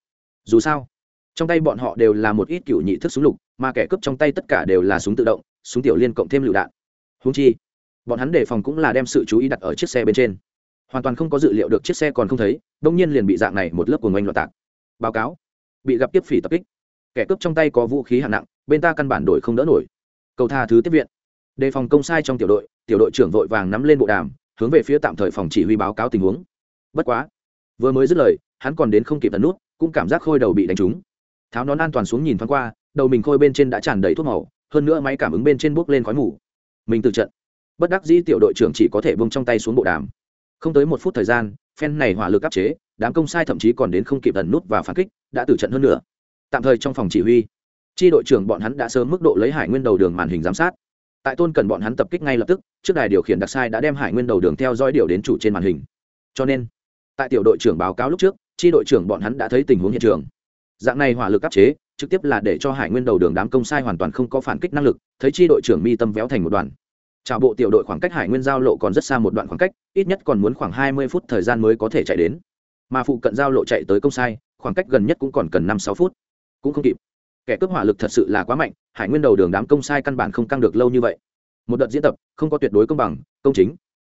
Dù sao, trong tay bọn họ đều là một ít cựu nhị thức súng lục, mà kẻ cướp trong tay tất cả đều là súng tự động, súng tiểu liên cộng thêm lựu đạn. Húng chi bọn hắn đề phòng cũng là đem sự chú ý đặt ở chiếc xe bên trên. Hoàn toàn không có dự liệu được chiếc xe còn không thấy, đông nhiên liền bị dạng này một lớp của ngoanh loạt tạc. Báo cáo. Bị gặp tiếp phỉ tập kích. Kẻ cướp trong tay có vũ khí hạng nặng, bên ta căn bản đổi không đỡ nổi. Cầu tha thứ tiếp viện. Đề phòng công sai trong tiểu đội tiểu đội trưởng vội vàng nắm lên bộ đàm, hướng về phía tạm thời phòng chỉ huy báo cáo tình huống. Bất quá, vừa mới dứt lời, hắn còn đến không kịp tận nút, cũng cảm giác khôi đầu bị đánh trúng. Tháo nón an toàn xuống nhìn thoáng qua, đầu mình khôi bên trên đã tràn đầy thuốc màu, hơn nữa máy cảm ứng bên trên bốc lên khói mù. Mình từ trận bất đắc dĩ tiểu đội trưởng chỉ có thể bông trong tay xuống bộ đàm. Không tới một phút thời gian, phen này hỏa lực áp chế, đám công sai thậm chí còn đến không kịp ẩn nút và phản kích, đã tử trận hơn nữa tạm thời trong phòng chỉ huy, chi đội trưởng bọn hắn đã sớm mức độ lấy hải nguyên đầu đường màn hình giám sát. Tại tôn cần bọn hắn tập kích ngay lập tức, trước đài điều khiển đặc sai đã đem hải nguyên đầu đường theo dõi điều đến chủ trên màn hình. Cho nên, tại tiểu đội trưởng báo cáo lúc trước, chi đội trưởng bọn hắn đã thấy tình huống hiện trường. Dạng này hỏa lực áp chế, trực tiếp là để cho hải nguyên đầu đường đám công sai hoàn toàn không có phản kích năng lực, thấy chi đội trưởng mi tâm véo thành một đoàn trào bộ tiểu đội khoảng cách hải nguyên giao lộ còn rất xa một đoạn khoảng cách, ít nhất còn muốn khoảng hai mươi phút thời gian mới có thể chạy đến. Mà phụ cận giao lộ chạy tới công sai, khoảng cách gần nhất cũng còn cần năm sáu phút. Cũng không kịp. Kẻ cướp hỏa lực thật sự là quá mạnh, hải nguyên đầu đường đám công sai căn bản không căng được lâu như vậy. Một đợt diễn tập, không có tuyệt đối công bằng, công chính.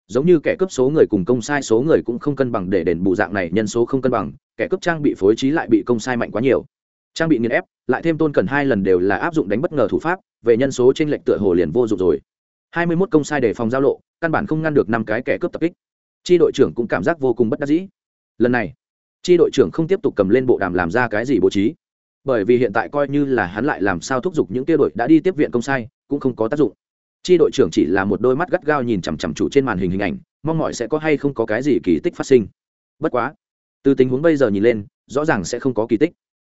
Giống như kẻ cướp số người cùng công sai số người cũng không cân bằng để đền bù dạng này, nhân số không cân bằng, kẻ cướp trang bị phối trí lại bị công sai mạnh quá nhiều. Trang bị nghiền ép, lại thêm tôn cần hai lần đều là áp dụng đánh bất ngờ thủ pháp, về nhân số trên lệnh tựa hồ liền vô dụng rồi hai mươi 21 công sai để phòng giao lộ, căn bản không ngăn được năm cái kẻ cướp tập kích. Chi đội trưởng cũng cảm giác vô cùng bất đắc dĩ. Lần này, chi đội trưởng không tiếp tục cầm lên bộ đàm làm ra cái gì bố trí. Bởi vì hiện tại coi như là hắn lại làm sao thúc giục những kia đội đã đi tiếp viện công sai, cũng không có tác dụng. Chi đội trưởng chỉ là một đôi mắt gắt gao nhìn chằm chằm chủ trên màn hình hình ảnh, mong mọi sẽ có hay không có cái gì kỳ tích phát sinh. Bất quá, từ tình huống bây giờ nhìn lên, rõ ràng sẽ không có kỳ tích.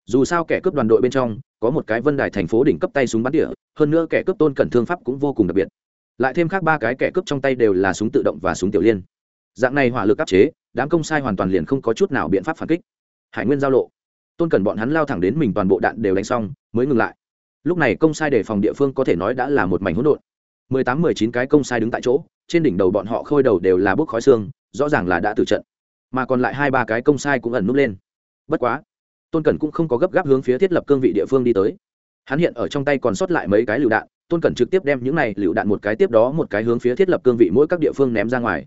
Dù sao kẻ cướp đoàn đội bên trong, có một cái vân đài thành phố đỉnh cấp tay súng bắn địa hơn nữa kẻ cướp tôn cẩn thương pháp cũng vô cùng đặc biệt lại thêm khác ba cái kẻ cướp trong tay đều là súng tự động và súng tiểu liên. Dạng này hỏa lực áp chế, đám công sai hoàn toàn liền không có chút nào biện pháp phản kích. Hải nguyên giao lộ. Tôn cần bọn hắn lao thẳng đến mình toàn bộ đạn đều đánh xong, mới ngừng lại. Lúc này công sai đề phòng địa phương có thể nói đã là một mảnh hỗn độn. Mười tám, mười chín cái công sai đứng tại chỗ, trên đỉnh đầu bọn họ khôi đầu đều là bốc khói xương, rõ ràng là đã tử trận. Mà còn lại hai, ba cái công sai cũng ẩn núp lên. Bất quá, tôn cẩn cũng không có gấp gáp hướng phía thiết lập cương vị địa phương đi tới. Hắn hiện ở trong tay còn sót lại mấy cái lựu đạn tôn cẩn trực tiếp đem những này lựu đạn một cái tiếp đó một cái hướng phía thiết lập cương vị mỗi các địa phương ném ra ngoài.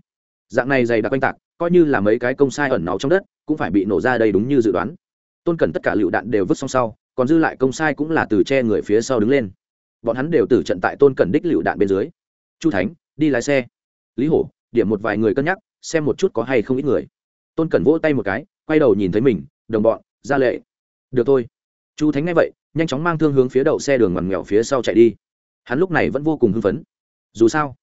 Dạng này dày đặc quanh tạc, coi như là mấy cái công sai ẩn náu trong đất, cũng phải bị nổ ra đây đúng như dự đoán. Tôn cẩn tất cả lựu đạn đều vứt xong sau, còn dư lại công sai cũng là từ che người phía sau đứng lên. Bọn hắn đều tử trận tại tôn cẩn đích lựu đạn bên dưới. Chu thánh, đi lái xe. Lý hổ, điểm một vài người cân nhắc, xem một chút có hay không ít người. Tôn cẩn vỗ tay một cái, quay đầu nhìn thấy mình, đồng bọn, ra lệ. Được thôi. Chu thánh nghe vậy, nhanh chóng mang thương hướng phía đậu xe đường ngoằn nghèo phía sau chạy đi hắn lúc này vẫn vô cùng hưng phấn. Dù sao,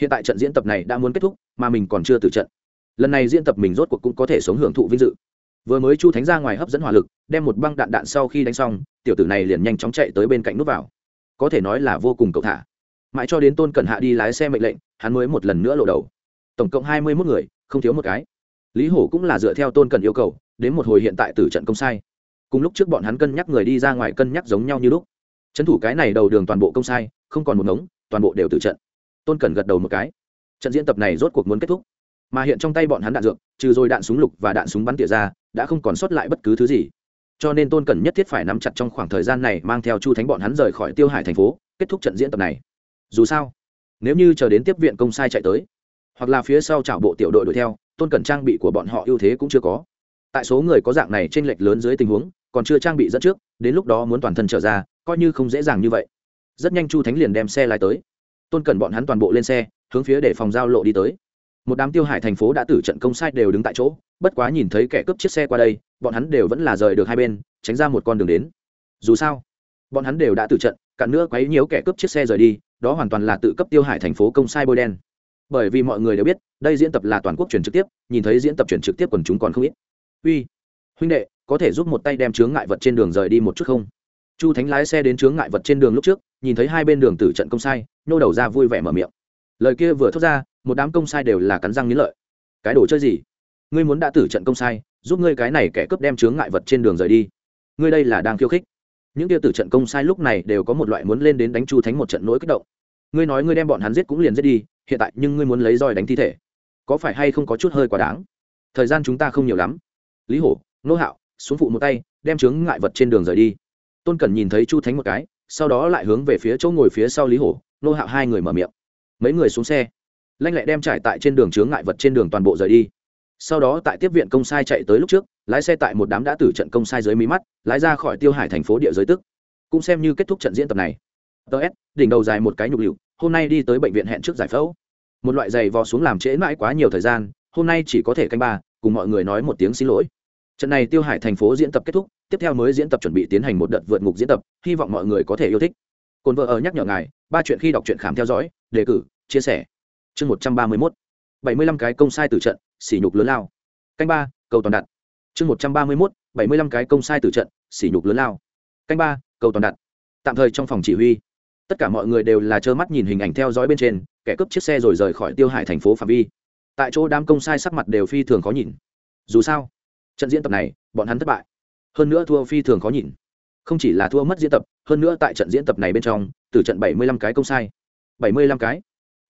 hiện tại trận diễn tập này đã muốn kết thúc, mà mình còn chưa từ trận. Lần này diễn tập mình rốt cuộc cũng có thể sống hưởng thụ vinh dự. Vừa mới chu thánh ra ngoài hấp dẫn hỏa lực, đem một băng đạn đạn sau khi đánh xong, tiểu tử này liền nhanh chóng chạy tới bên cạnh nút vào. Có thể nói là vô cùng cậu thả. Mãi cho đến tôn cẩn hạ đi lái xe mệnh lệnh, hắn mới một lần nữa lộ đầu. Tổng cộng hai mươi mốt người, không thiếu một cái. Lý hổ cũng là dựa theo tôn cẩn yêu cầu, đến một hồi hiện tại từ trận công sai. Cùng lúc trước bọn hắn cân nhắc người đi ra ngoài cân nhắc giống nhau như lúc trấn thủ cái này đầu đường toàn bộ công sai, không còn một ngống, toàn bộ đều từ trận. Tôn cẩn gật đầu một cái. Trận diễn tập này rốt cuộc muốn kết thúc. Mà hiện trong tay bọn hắn đạn dược, trừ rồi đạn súng lục và đạn súng bắn tỉa ra, đã không còn sót lại bất cứ thứ gì. Cho nên tôn cẩn nhất thiết phải nắm chặt trong khoảng thời gian này mang theo chu thánh bọn hắn rời khỏi tiêu hải thành phố, kết thúc trận diễn tập này. Dù sao, nếu như chờ đến tiếp viện công sai chạy tới, hoặc là phía sau chảo bộ tiểu đội đuổi theo, tôn cẩn trang bị của bọn họ ưu thế cũng chưa có. Tại số người có dạng này t r ê n lệch lớn dưới tình huống còn chưa trang bị dẫn trước, đến lúc đó muốn toàn thân trở ra, coi như không dễ dàng như vậy. Rất nhanh chu thánh liền đem xe lái tới. Tôn cẩn bọn hắn toàn bộ lên xe, hướng phía để phòng giao lộ đi tới. Một đám tiêu hải thành phố đã tử trận công sai đều đứng tại chỗ, bất quá nhìn thấy kẻ cướp chiếc xe qua đây, bọn hắn đều vẫn là rời được hai bên, tránh ra một con đường đến. Dù sao, bọn hắn đều đã tử trận cạn nữa quấy nhiễu kẻ cướp chiếc xe rời đi, đó hoàn toàn là tự cấp tiêu hải thành phố công sai bôi đen. Bởi vì mọi người đều biết, đây diễn tập là toàn quốc truyền trực tiếp, nhìn thấy diễn tập truyền trực tiếp quần chúng còn không ít. Uy, huynh đệ có thể giúp một tay đem chướng ngại vật trên đường rời đi một chút không? Chu thánh lái xe đến chướng ngại vật trên đường lúc trước, nhìn thấy hai bên đường tử trận công sai, nhô đầu ra vui vẻ mở miệng. Lời kia vừa thốt ra, một đám công sai đều là cắn răng nghĩ lợi. Cái đồ chơi gì? Ngươi muốn đã tử trận công sai, giúp ngươi cái này kẻ cướp đem chướng ngại vật trên đường rời đi. Ngươi đây là đang khiêu khích. Những kia tử trận công sai lúc này đều có một loại muốn lên đến đánh chu thánh một trận nỗi kích động. Ngươi nói ngươi đem bọn hắn giết cũng liền giết đi, hiện tại nhưng ngươi muốn lấy roi đánh thi thể. Có phải hay không có chút hơi quá đáng? Thời gian chúng ta không nhiều lắm. Lý hổ, nô hạo xuống phụ một tay, đem chướng ngại vật trên đường rời đi. Tôn cẩn nhìn thấy chu thánh một cái, sau đó lại hướng về phía chỗ ngồi phía sau lý hổ, nô hạo hai người mở miệng. Mấy người xuống xe, lanh lẹ đem trải tại trên đường chướng ngại vật trên đường toàn bộ rời đi. Sau đó tại tiếp viện công sai chạy tới lúc trước, lái xe tại một đám đã tử trận công sai dưới mí mắt, lái ra khỏi tiêu hải thành phố địa giới tức. Cũng xem như kết thúc trận diễn tập này. Ts đỉnh đầu dài một cái nhục liệu hôm nay đi tới bệnh viện hẹn trước giải phẫu. Một loại giày vò xuống làm trễ mãi quá nhiều thời gian, hôm nay chỉ có thể canh ba, cùng mọi người nói một tiếng xin lỗi trận này tiêu hải thành phố diễn tập kết thúc, tiếp theo mới diễn tập chuẩn bị tiến hành một đợt vượt ngục diễn tập, hy vọng mọi người có thể yêu thích. Cồn vợ ở nhắc nhở ngài, ba chuyện khi đọc truyện khám theo dõi, đề cử, chia sẻ. Chương một trăm ba mươi mốt. bảy mươi lăm cái công sai từ trận, sỉ nhục lớn lao. Canh ba, cầu toàn đặt. Chương một trăm ba mươi mốt, bảy mươi lăm cái công sai từ trận, sỉ nhục lớn lao. Canh ba, cầu toàn đặt. Tạm thời trong phòng chỉ huy. Tất cả mọi người đều là trơ mắt nhìn hình ảnh theo dõi bên trên, kẻ cướp chiếc xe rồi rời khỏi tiêu hải thành phố phạm vi. Tại chỗ đám công sai sắc mặt đều phi thường khó nhìn. Dù sao trận diễn tập này, bọn hắn thất bại. Hơn nữa thua phi thường khó nhìn. Không chỉ là thua mất diễn tập, hơn nữa tại trận diễn tập này bên trong, từ trận bảy mươi lăm cái công sai. Bảy mươi lăm cái.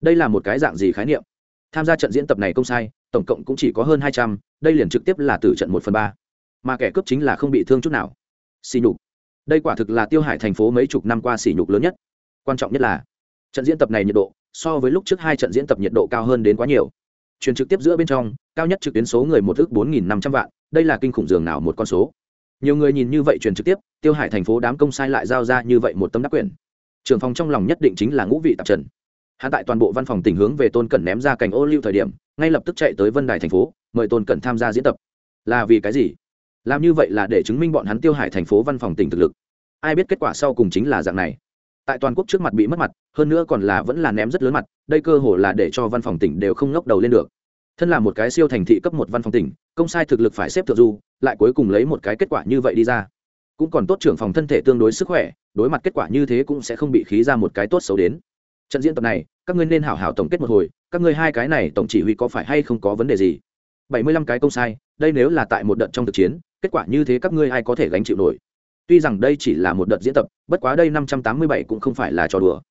Đây là một cái dạng gì khái niệm? Tham gia trận diễn tập này công sai, tổng cộng cũng chỉ có hơn hai trăm, đây liền trực tiếp là từ trận một phần ba. Mà kẻ cướp chính là không bị thương chút nào. Xỉ nhục. Đây quả thực là tiêu hải thành phố mấy chục năm qua xỉ nhục lớn nhất. Quan trọng nhất là, trận diễn tập này nhiệt độ, so với lúc trước hai trận diễn tập nhiệt độ cao hơn đến quá nhiều. Truyền trực tiếp giữa bên trong, cao nhất trực tuyến số người một ước bốn nghìn năm trăm vạn đây là kinh khủng dường nào một con số? Nhiều người nhìn như vậy truyền trực tiếp, tiêu hải thành phố đám công sai lại giao ra như vậy một tấm đắc quyền. Trưởng phòng trong lòng nhất định chính là ngũ vị tạp trần. Hạ tại toàn bộ văn phòng tình hướng về tôn cẩn ném ra cành ô lưu thời điểm, ngay lập tức chạy tới vân đài thành phố, mời tôn cẩn tham gia diễn tập. Là vì cái gì? Làm như vậy là để chứng minh bọn hắn tiêu hải thành phố văn phòng tỉnh thực lực. Ai biết kết quả sau cùng chính là dạng này. Tại toàn quốc trước mặt bị mất mặt, hơn nữa còn là vẫn là ném rất lớn mặt, đây cơ hồ là để cho văn phòng tỉnh đều không ngốc đầu lên được thân là một cái siêu thành thị cấp một văn phòng tỉnh, công sai thực lực phải xếp thượng du, lại cuối cùng lấy một cái kết quả như vậy đi ra. Cũng còn tốt trưởng phòng thân thể tương đối sức khỏe, đối mặt kết quả như thế cũng sẽ không bị khí ra một cái tốt xấu đến. Trận diễn tập này, các ngươi nên hảo hảo tổng kết một hồi, các ngươi hai cái này tổng chỉ huy có phải hay không có vấn đề gì? Bảy mươi lăm cái công sai, đây nếu là tại một đợt trong thực chiến, kết quả như thế các ngươi ai có thể gánh chịu nổi? Tuy rằng đây chỉ là một đợt diễn tập, bất quá đây năm trăm tám mươi bảy cũng không phải là trò đùa.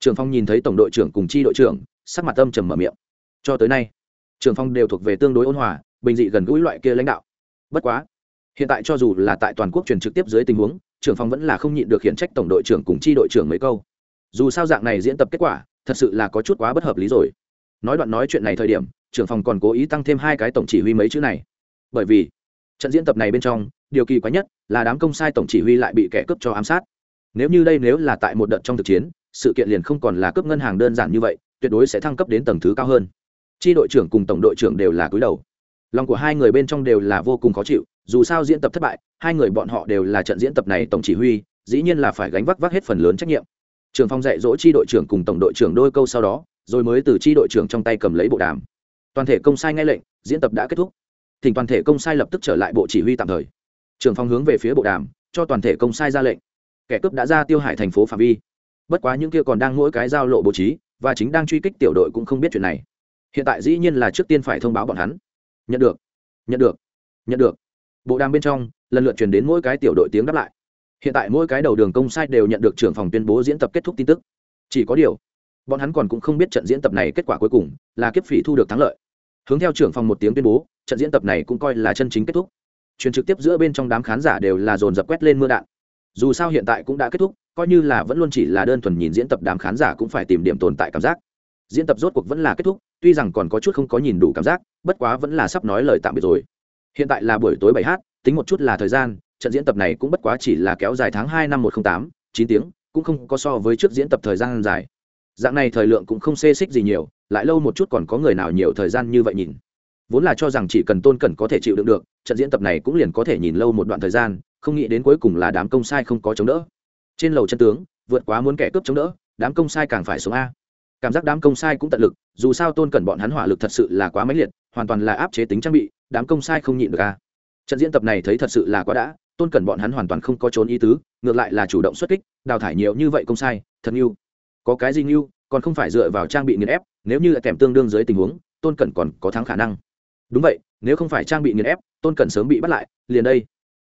Trưởng phong nhìn thấy tổng đội trưởng cùng chi đội trưởng, sắc mặt âm trầm mở miệng. Cho tới nay trường phong đều thuộc về tương đối ôn hòa, bình dị gần gũi loại kia lãnh đạo. Bất quá, hiện tại cho dù là tại toàn quốc truyền trực tiếp dưới tình huống trưởng phong vẫn là không nhịn được khiển trách tổng đội trưởng cùng chi đội trưởng mấy câu. Dù sao dạng này diễn tập kết quả, thật sự là có chút quá bất hợp lý rồi. Nói đoạn nói chuyện này thời điểm trưởng phòng còn cố ý tăng thêm hai cái tổng chỉ huy mấy chữ này. Bởi vì, trận diễn tập này bên trong, điều kỳ quái nhất là đám công sai tổng chỉ huy lại bị kẻ cướp cho ám sát. Nếu như đây nếu là tại một đợt trong thực chiến, sự kiện liền không còn là cướp ngân hàng đơn giản như vậy, tuyệt đối sẽ thăng cấp đến tầng thứ cao hơn chi đội trưởng cùng tổng đội trưởng đều là cúi đầu. Lòng của hai người bên trong đều là vô cùng khó chịu, dù sao diễn tập thất bại, hai người bọn họ đều là trận diễn tập này tổng chỉ huy, dĩ nhiên là phải gánh vác vác hết phần lớn trách nhiệm. Trường phong dạy dỗ chi đội trưởng cùng tổng đội trưởng đôi câu sau đó, rồi mới từ chi đội trưởng trong tay cầm lấy bộ đàm. Toàn thể công sai ngay lệnh, diễn tập đã kết thúc. Thỉnh toàn thể công sai lập tức trở lại bộ chỉ huy tạm thời. Trường phong hướng về phía bộ đàm, cho toàn thể công sai ra lệnh. Kẻ cướp đã ra tiêu hải thành phố phạm vi. Bất quá những kia còn đang mỗi cái giao lộ bố trí, và chính đang truy kích tiểu đội cũng không biết chuyện này hiện tại dĩ nhiên là trước tiên phải thông báo bọn hắn. Nhận được nhận được nhận được. Bộ đàm bên trong, lần lượt truyền đến mỗi cái tiểu đội tiếng đáp lại. Hiện tại mỗi cái đầu đường công sai đều nhận được trưởng phòng tuyên bố diễn tập kết thúc tin tức. Chỉ có điều, bọn hắn còn cũng không biết trận diễn tập này kết quả cuối cùng là kiếp phỉ thu được thắng lợi. Hướng theo trưởng phòng một tiếng tuyên bố, trận diễn tập này cũng coi là chân chính kết thúc. Truyền trực tiếp giữa bên trong đám khán giả đều là dồn dập quét lên mưa đạn. Dù sao hiện tại cũng đã kết thúc, coi như là vẫn luôn chỉ là đơn thuần nhìn diễn tập đám khán giả cũng phải tìm điểm tồn tại cảm giác. Diễn tập rốt cuộc vẫn là kết thúc tuy rằng còn có chút không có nhìn đủ cảm giác, bất quá vẫn là sắp nói lời tạm biệt rồi. Hiện tại là buổi tối bảy h, tính một chút là thời gian, trận diễn tập này cũng bất quá chỉ là kéo dài tháng hai năm một t r ă n h tám, chín tiếng, cũng không có so với trước diễn tập thời gian dài. Dạng này thời lượng cũng không xê xích gì nhiều, lại lâu một chút còn có người nào nhiều thời gian như vậy nhìn. Vốn là cho rằng chỉ cần tôn cẩn có thể chịu đựng được, trận diễn tập này cũng liền có thể nhìn lâu một đoạn thời gian, không nghĩ đến cuối cùng là đám công sai không có chống đỡ. Trên lầu chân tướng, vượt quá muốn kẻ cướp chống đỡ, đám công sai càng phải xuống a cảm giác đám công sai cũng tận lực, dù sao tôn cẩn bọn hắn hỏa lực thật sự là quá mãnh liệt, hoàn toàn là áp chế tính trang bị, đám công sai không nhịn được a trận diễn tập này thấy thật sự là quá đã, tôn cẩn bọn hắn hoàn toàn không có trốn ý tứ, ngược lại là chủ động xuất kích, đào thải nhiều như vậy công sai, thật yêu có cái gì yêu còn không phải dựa vào trang bị nghiền ép, nếu như là kèm tương đương dưới tình huống, tôn cẩn còn có thắng khả năng. Đúng vậy, nếu không phải trang bị nghiền ép, tôn cẩn sớm bị bắt lại, liền đây.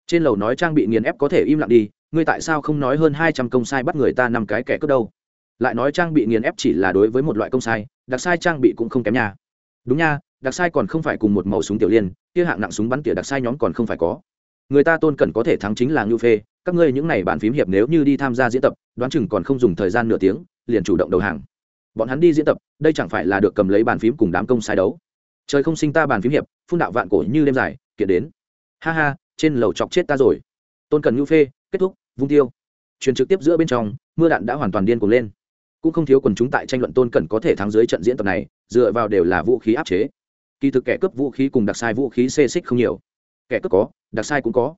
Trên lầu nói trang bị nghiền ép có thể im lặng đi, ngươi tại sao không nói hơn hai trăm công sai bắt người ta năm cái kẻ cướp đâu? Lại nói trang bị nghiền ép chỉ là đối với một loại công sai, đặc sai trang bị cũng không kém nha. Đúng nha, đặc sai còn không phải cùng một màu súng tiểu liên, kia hạng nặng súng bắn tỉa đặc sai nhóm còn không phải có. Người ta tôn cẩn có thể thắng chính là ngưu phê, các ngươi những n à y bàn phím hiệp nếu như đi tham gia diễn tập, đoán chừng còn không dùng thời gian nửa tiếng, liền chủ động đầu hàng. Bọn hắn đi diễn tập, đây chẳng phải là được cầm lấy bàn phím cùng đám công sai đấu. Trời không sinh ta bàn phím hiệp, phun đạo vạn cổ như đêm dài, kiện đến. Ha ha, trên lầu chọc chết ta rồi. Tôn cần ngưu phê, kết thúc, vung tiêu. Truyền trực tiếp giữa bên trong, mưa đạn đã hoàn toàn điên cuồng lên cũng không thiếu quần chúng tại tranh luận tôn cẩn có thể thắng dưới trận diễn tập này, dựa vào đều là vũ khí áp chế. Kỳ thực kẻ cướp vũ khí cùng đặc sai vũ khí xê xích không nhiều. Kẻ cướp có, đặc sai cũng có.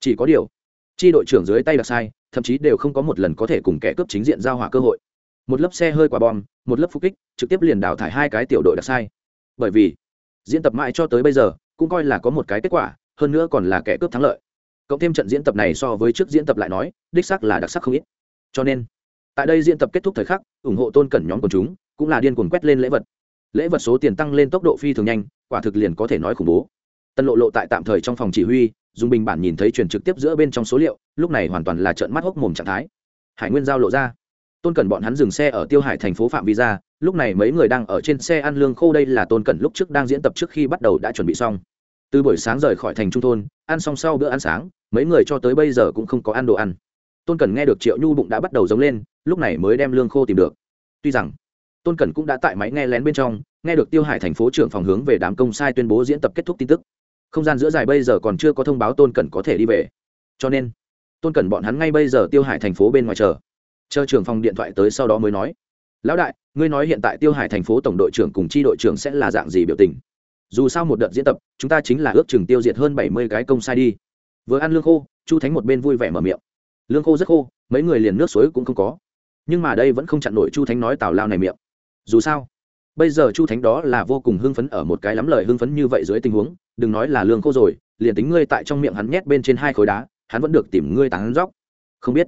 Chỉ có điều, chi đội trưởng dưới tay đặc sai, thậm chí đều không có một lần có thể cùng kẻ cướp chính diện giao hỏa cơ hội. Một lớp xe hơi quả bom, một lớp phục kích, trực tiếp liền đào thải hai cái tiểu đội đặc sai. Bởi vì, diễn tập mãi cho tới bây giờ, cũng coi là có một cái kết quả, hơn nữa còn là kẻ cướp thắng lợi. Cộng thêm trận diễn tập này so với trước diễn tập lại nói, đích sắc là đặc sắc không ít. Cho nên tại đây diễn tập kết thúc thời khắc, ủng hộ tôn cẩn nhóm của chúng, cũng là điên cuồng quét lên lễ vật. Lễ vật số tiền tăng lên tốc độ phi thường nhanh, quả thực liền có thể nói khủng bố. Tân lộ lộ tại tạm thời trong phòng chỉ huy, dùng bình bản nhìn thấy truyền trực tiếp giữa bên trong số liệu, lúc này hoàn toàn là trợn mắt hốc mồm trạng thái. Hải nguyên giao lộ ra. Tôn cẩn bọn hắn dừng xe ở tiêu hải thành phố phạm vi ra, lúc này mấy người đang ở trên xe ăn lương khô đây là tôn cẩn lúc trước đang diễn tập trước khi bắt đầu đã chuẩn bị xong. Từ buổi sáng rời khỏi thành trung thôn, ăn xong sau bữa ăn sáng, mấy người cho tới bây giờ cũng không có ăn đồ ăn tôn cẩn nghe được triệu nhu bụng đã bắt đầu giống lên, lúc này mới đem lương khô tìm được. Tuy rằng, tôn cẩn cũng đã tại máy nghe lén bên trong, nghe được tiêu hải thành phố trưởng phòng hướng về đám công sai tuyên bố diễn tập kết thúc tin tức. Không gian giữa dài bây giờ còn chưa có thông báo tôn cẩn có thể đi về. Cho nên, tôn cẩn bọn hắn ngay bây giờ tiêu hải thành phố bên ngoài chờ. Chờ trưởng phòng điện thoại tới sau đó mới nói, lão đại, ngươi nói hiện tại tiêu hải thành phố tổng đội trưởng cùng chi đội trưởng sẽ là dạng gì biểu tình? Dù sao một đợt diễn tập, chúng ta chính là ước chừng tiêu diệt hơn bảy mươi cái công sai đi. Vừa ăn lương khô, chu thánh một bên vui vẻ mở miệng lương khô rất khô, mấy người liền nước suối cũng không có. Nhưng mà đây vẫn không chặn nổi chu thánh nói tào lao này miệng. Dù sao, bây giờ chu thánh đó là vô cùng hưng phấn ở một cái lắm lời hưng phấn như vậy dưới tình huống, đừng nói là lương khô rồi, liền tính ngươi tại trong miệng hắn nhét bên trên hai khối đá, hắn vẫn được tìm ngươi tán róc không biết.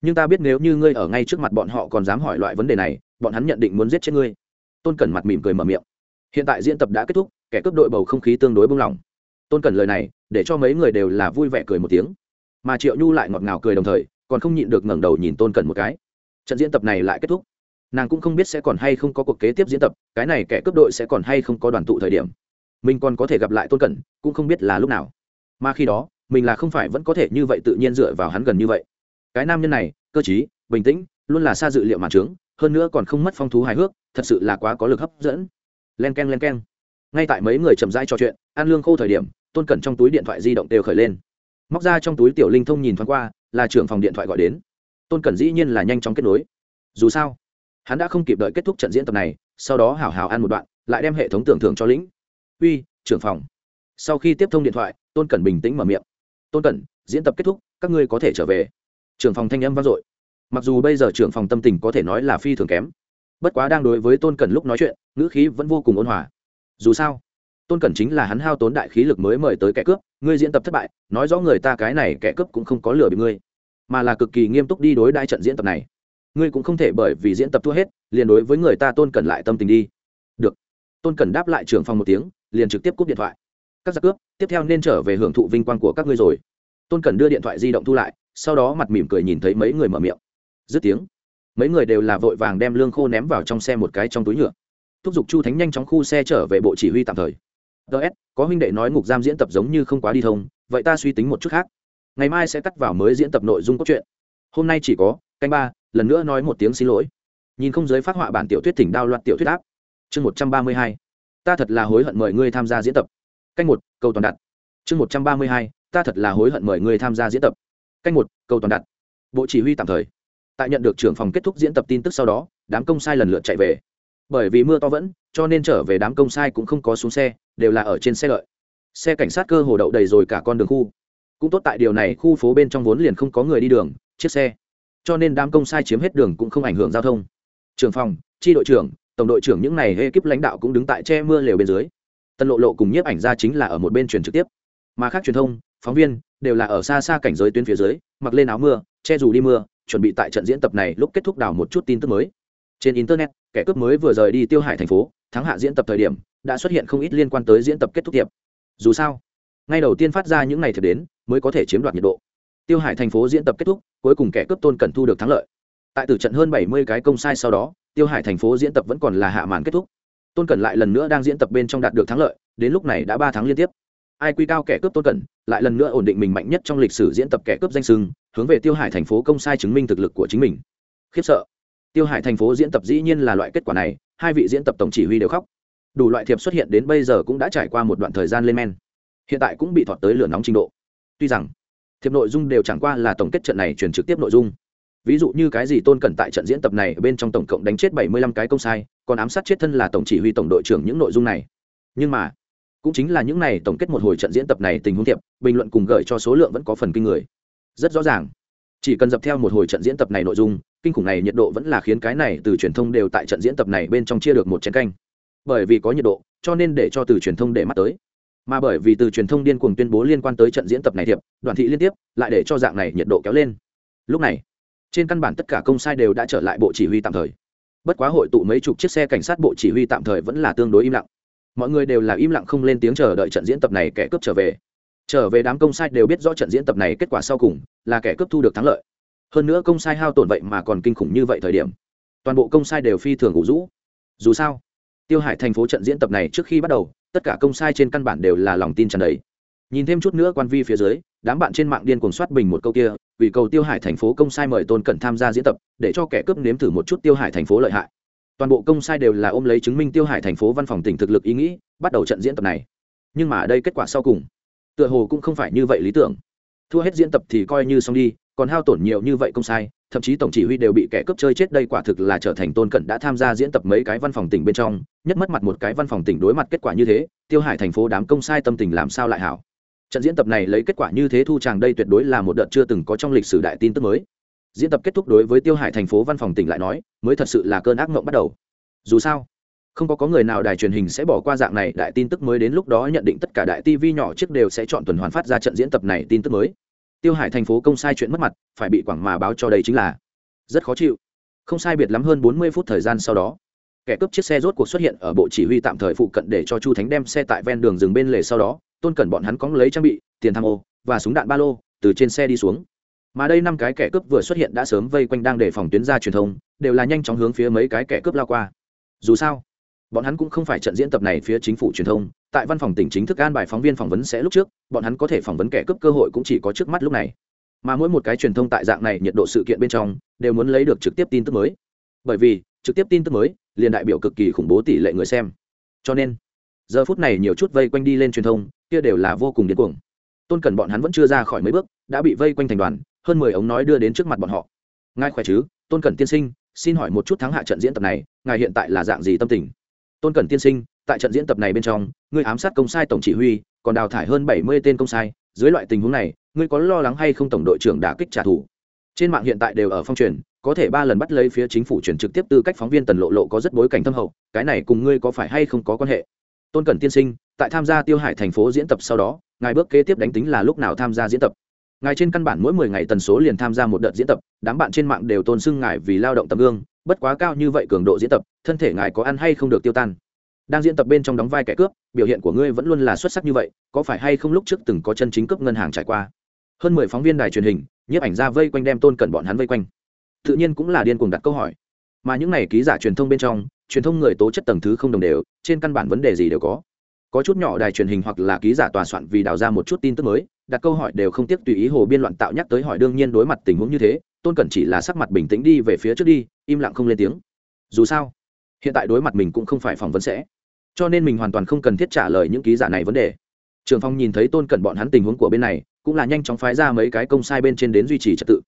Nhưng ta biết nếu như ngươi ở ngay trước mặt bọn họ còn dám hỏi loại vấn đề này, bọn hắn nhận định muốn giết chết ngươi. Tôn cẩn mặt mỉm cười mở miệng. Hiện tại diễn tập đã kết thúc, kẻ cướp đội bầu không khí tương đối bung lỏng tôn cẩn lời này, để cho mấy người đều là vui vẻ cười một tiếng mà triệu nhu lại ngọt ngào cười đồng thời, còn không nhịn được ngẩng đầu nhìn tôn cẩn một cái. Trận diễn tập này lại kết thúc. Nàng cũng không biết sẽ còn hay không có cuộc kế tiếp diễn tập, cái này kẻ cướp đội sẽ còn hay không có đoàn tụ thời điểm. Mình còn có thể gặp lại tôn cẩn cũng không biết là lúc nào. Mà khi đó, mình là không phải vẫn có thể như vậy tự nhiên dựa vào hắn gần như vậy. Cái nam nhân này, cơ t bình tĩnh, luôn là xa dự liệu màn trướng, hơn nữa còn không mất phong thú hài hước, thật sự là quá có lực hấp dẫn. Len k e n len k e n ngay tại mấy người chậm rãi trò chuyện ăn lương khô thời điểm, tôn cẩn trong túi điện thoại di động đều khởi lên móc ra trong túi tiểu linh thông nhìn thoáng qua, là trưởng phòng điện thoại gọi đến. Tôn cẩn dĩ nhiên là nhanh chóng kết nối. Dù sao, hắn đã không kịp đợi kết thúc trận diễn tập này, sau đó hảo hảo ăn một đoạn, lại đem hệ thống tưởng thưởng cho lĩnh. Uy, trưởng phòng. Sau khi tiếp thông điện thoại, tôn cẩn bình tĩnh mở miệng. Tôn cẩn, diễn tập kết thúc, các ngươi có thể trở về. Trưởng phòng thanh âm vang dội. Mặc dù bây giờ trưởng phòng tâm tình có thể nói là phi thường kém, bất quá đang đối với tôn cẩn lúc nói chuyện, ngữ khí vẫn vô cùng ôn hòa. Dù sao tôn cẩn chính là hắn hao tốn đại khí lực mới mời tới kẻ cướp, ngươi diễn tập thất bại, nói rõ người ta cái này kẻ cướp cũng không có lừa bị ngươi, mà là cực kỳ nghiêm túc đi đối đãi trận diễn tập này. Ngươi cũng không thể bởi vì diễn tập thua hết, liền đối với người ta tôn cẩn lại tâm tình đi. Được. Tôn cẩn đáp lại trưởng phòng một tiếng, liền trực tiếp cúp điện thoại. Các giặc cướp, tiếp theo nên trở về hưởng thụ vinh quang của các ngươi rồi. Tôn cẩn đưa điện thoại di động thu lại, sau đó mặt mỉm cười nhìn thấy mấy người mở miệng. Dứt tiếng, mấy người đều là vội vàng đem lương khô ném vào trong xe một cái trong túi nhựa. Thúc giục chu thánh nhanh chóng khu xe trở về bộ chỉ huy tạm thời ts có huynh đệ nói ngục giam diễn tập giống như không quá đi thông, vậy ta suy tính một chút khác. Ngày mai sẽ cắt vào mới diễn tập nội dung cốt truyện. Hôm nay chỉ có, canh ba, lần nữa nói một tiếng xin lỗi. Nhìn không giới phát họa bản tiểu thuyết thỉnh đao loạt tiểu thuyết áp. Chương một trăm ba mươi hai, ta thật là hối hận mời ngươi tham gia diễn tập. Canh một câu toàn đặt. Chương một trăm ba mươi hai, ta thật là hối hận mời ngươi tham gia diễn tập. Canh một câu toàn đặt. Bộ chỉ huy tạm thời. Tại nhận được trưởng phòng kết thúc diễn tập tin tức sau đó, đám công sai lần lượt chạy về. Bởi vì mưa to vẫn cho nên trở về đám công sai cũng không có xuống xe, đều là ở trên xe lợi. Xe cảnh sát cơ hồ đậu đầy rồi cả con đường khu. Cũng tốt tại điều này khu phố bên trong vốn liền không có người đi đường, chiếc xe. Cho nên đám công sai chiếm hết đường cũng không ảnh hưởng giao thông. Trưởng phòng tri đội trưởng, tổng đội trưởng những này ekip lãnh đạo cũng đứng tại che mưa lều bên dưới. Tân lộ lộ cùng nhiếp ảnh ra chính là ở một bên truyền trực tiếp. Mà khác truyền thông, phóng viên, đều là ở xa xa cảnh giới tuyến phía dưới, mặc lên áo mưa, che dù đi mưa, chuẩn bị tại trận diễn tập này lúc kết thúc đào một chút tin tức mới. Trên internet kẻ cướp mới vừa rời đi tiêu hải thành phố, thắng hạ diễn tập thời điểm, đã xuất hiện không ít liên quan tới diễn tập kết thúc tiệp. Dù sao, ngay đầu tiên phát ra những ngày thiệp đến, mới có thể chiếm đoạt nhiệt độ. Tiêu hải thành phố diễn tập kết thúc, cuối cùng kẻ cướp tôn cần thu được thắng lợi. Tại tử trận hơn bảy mươi cái công sai sau đó, tiêu hải thành phố diễn tập vẫn còn là hạ màn kết thúc. Tôn cần lại lần nữa đang diễn tập bên trong đạt được thắng lợi, đến lúc này đã ba tháng liên tiếp. Ai quy cao kẻ cướp tôn cần lại lần nữa ổn định mình mạnh nhất trong lịch sử diễn tập kẻ cướp danh sưng, hướng về tiêu hải thành phố công sai chứng minh thực lực của chính mình. Khiếp sợ tiêu hải thành phố diễn tập dĩ nhiên là loại kết quả này, hai vị diễn tập tổng chỉ huy đều khóc. Đủ loại thiệp xuất hiện đến bây giờ cũng đã trải qua một đoạn thời gian lên men. Hiện tại cũng bị thọt tới lửa nóng trình độ. Tuy rằng, thiệp nội dung đều chẳng qua là tổng kết trận này truyền trực tiếp nội dung. Ví dụ như cái gì tôn cẩn tại trận diễn tập này bên trong tổng cộng đánh chết bảy mươi lăm cái công sai, còn ám sát chết thân là tổng chỉ huy tổng đội trưởng những nội dung này. Nhưng mà, cũng chính là những này tổng kết một hồi trận diễn tập này tình huống thiệp, bình luận cùng gợi cho số lượng vẫn có phần kinh người. Rất rõ ràng chỉ cần dập theo một hồi trận diễn tập này nội dung, kinh khủng này nhiệt độ vẫn là khiến cái này từ truyền thông đều tại trận diễn tập này bên trong chia được một chén canh. Bởi vì có nhiệt độ, cho nên để cho từ truyền thông để mắt tới. Mà bởi vì từ truyền thông điên cuồng tuyên bố liên quan tới trận diễn tập này thiệp, đoàn thị liên tiếp, lại để cho dạng này nhiệt độ kéo lên. Lúc này, trên căn bản tất cả công sai đều đã trở lại bộ chỉ huy tạm thời. Bất quá hội tụ mấy chục chiếc xe cảnh sát bộ chỉ huy tạm thời vẫn là tương đối im lặng. Mọi người đều là im lặng không lên tiếng chờ đợi trận diễn tập này kẻ cướp trở về trở về đám công sai đều biết rõ trận diễn tập này kết quả sau cùng, là kẻ cướp thu được thắng lợi. Hơn nữa công sai hao tổn vậy mà còn kinh khủng như vậy thời điểm. Toàn bộ công sai đều phi thường ngủ rũ. Dù sao, tiêu hải thành phố trận diễn tập này trước khi bắt đầu, tất cả công sai trên căn bản đều là lòng tin tràn đầy. Nhìn thêm chút nữa quan vi phía dưới, đám bạn trên mạng điên cuồng soát bình một câu kia, vì cầu tiêu hải thành phố công sai mời tôn cẩn tham gia diễn tập, để cho kẻ cướp nếm thử một chút tiêu hải thành phố lợi hại. Toàn bộ công sai đều là ôm lấy chứng minh tiêu hải thành phố văn phòng tỉnh thực lực ý nghĩ, bắt đầu trận diễn tập này. Nhưng mà đây kết quả sau cùng tựa hồ cũng không phải như vậy lý tưởng. Thua hết diễn tập thì coi như xong đi, còn hao tổn nhiều như vậy công sai, thậm chí tổng chỉ huy đều bị kẻ cướp chơi chết đây quả thực là trở thành tôn cận đã tham gia diễn tập mấy cái văn phòng tỉnh bên trong, nhất mất mặt một cái văn phòng tỉnh đối mặt kết quả như thế, tiêu hải thành phố đám công sai tâm tình làm sao lại hảo. Trận diễn tập này lấy kết quả như thế thu tràng đây tuyệt đối là một đợt chưa từng có trong lịch sử đại tin tức mới. Diễn tập kết thúc đối với tiêu hải thành phố văn phòng tỉnh lại nói, mới thật sự là cơn ác mộng bắt đầu. Dù sao không có có người nào đài truyền hình sẽ bỏ qua dạng này, đại tin tức mới đến lúc đó nhận định tất cả đại tv nhỏ trước đều sẽ chọn tuần hoàn phát ra trận diễn tập này tin tức mới. Tiêu hải thành phố công sai chuyện mất mặt, phải bị quảng mà báo cho đây chính là rất khó chịu. Không sai biệt lắm hơn bốn mươi phút thời gian sau đó, kẻ cướp chiếc xe rốt cuộc xuất hiện ở bộ chỉ huy tạm thời phụ cận để cho chu thánh đem xe tại ven đường dừng bên lề sau đó, tôn cẩn bọn hắn cóng lấy trang bị, tiền tham ô và súng đạn ba lô, từ trên xe đi xuống. Mà đây năm cái kẻ cướp vừa xuất hiện đã sớm vây quanh đang để phòng tuyến ra truyền thông, đều là nhanh chóng hướng phía mấy cái kẻ cướp lao qua. Dù sao bọn hắn cũng không phải trận diễn tập này phía chính phủ truyền thông, tại văn phòng tỉnh chính thức an bài phóng viên phỏng vấn sẽ lúc trước, bọn hắn có thể phỏng vấn kẻ cướp cơ hội cũng chỉ có trước mắt lúc này. Mà mỗi một cái truyền thông tại dạng này nhiệt độ sự kiện bên trong, đều muốn lấy được trực tiếp tin tức mới. Bởi vì, trực tiếp tin tức mới, liền đại biểu cực kỳ khủng bố tỷ lệ người xem. Cho nên, giờ phút này nhiều chút vây quanh đi lên truyền thông, kia đều là vô cùng điên cuồng. Tôn cần bọn hắn vẫn chưa ra khỏi mấy bước, đã bị vây quanh thành đoàn, hơn mười ống nói đưa đến trước mặt bọn họ. Ngài khỏe chứ? Tôn cẩn tiên sinh, xin hỏi một chút thắng hạ trận diễn tập này, ngài hiện tại là dạng gì tâm tình? Tôn cẩn tiên sinh, tại trận diễn tập này bên trong, ngươi ám sát công sai tổng chỉ huy, còn đào thải hơn bảy mươi tên công sai. Dưới loại tình huống này, ngươi có lo lắng hay không tổng đội trưởng đã kích trả thù? Trên mạng hiện tại đều ở phong truyền, có thể ba lần bắt lấy phía chính phủ chuyển trực tiếp tư cách phóng viên tần lộ lộ có rất bối cảnh thâm hậu, cái này cùng ngươi có phải hay không có quan hệ? Tôn cẩn tiên sinh, tại tham gia tiêu hải thành phố diễn tập sau đó, ngài bước kế tiếp đánh tính là lúc nào tham gia diễn tập? Ngài trên căn bản mỗi mười ngày tần số liền tham gia một đợt diễn tập, đám bạn trên mạng đều tôn xưng ngài vì lao động tấm gương bất quá cao như vậy cường độ diễn tập, thân thể ngài có ăn hay không được tiêu tan? Đang diễn tập bên trong đóng vai kẻ cướp, biểu hiện của ngươi vẫn luôn là xuất sắc như vậy, có phải hay không lúc trước từng có chân chính cướp ngân hàng trải qua? Hơn mười phóng viên đài truyền hình, nhiếp ảnh ra vây quanh đem tôn cẩn bọn hắn vây quanh. Tự nhiên cũng là điên cuồng đặt câu hỏi. Mà những này ký giả truyền thông bên trong, truyền thông người tố chất tầng thứ không đồng đều, trên căn bản vấn đề gì đều có. Có chút nhỏ đài truyền hình hoặc là ký giả tòa soạn vì đào ra một chút tin tức mới, đặt câu hỏi đều không tiếc tùy ý hồ biên loạn tạo nhắc tới hỏi đương nhiên đối mặt tình huống như thế tôn cẩn chỉ là sắc mặt bình tĩnh đi về phía trước đi, im lặng không lên tiếng. Dù sao, hiện tại đối mặt mình cũng không phải phỏng vấn sẽ, cho nên mình hoàn toàn không cần thiết trả lời những ký giả này vấn đề. Trường phong nhìn thấy tôn cẩn bọn hắn tình huống của bên này, cũng là nhanh chóng phái ra mấy cái công sai bên trên đến duy trì trật tự.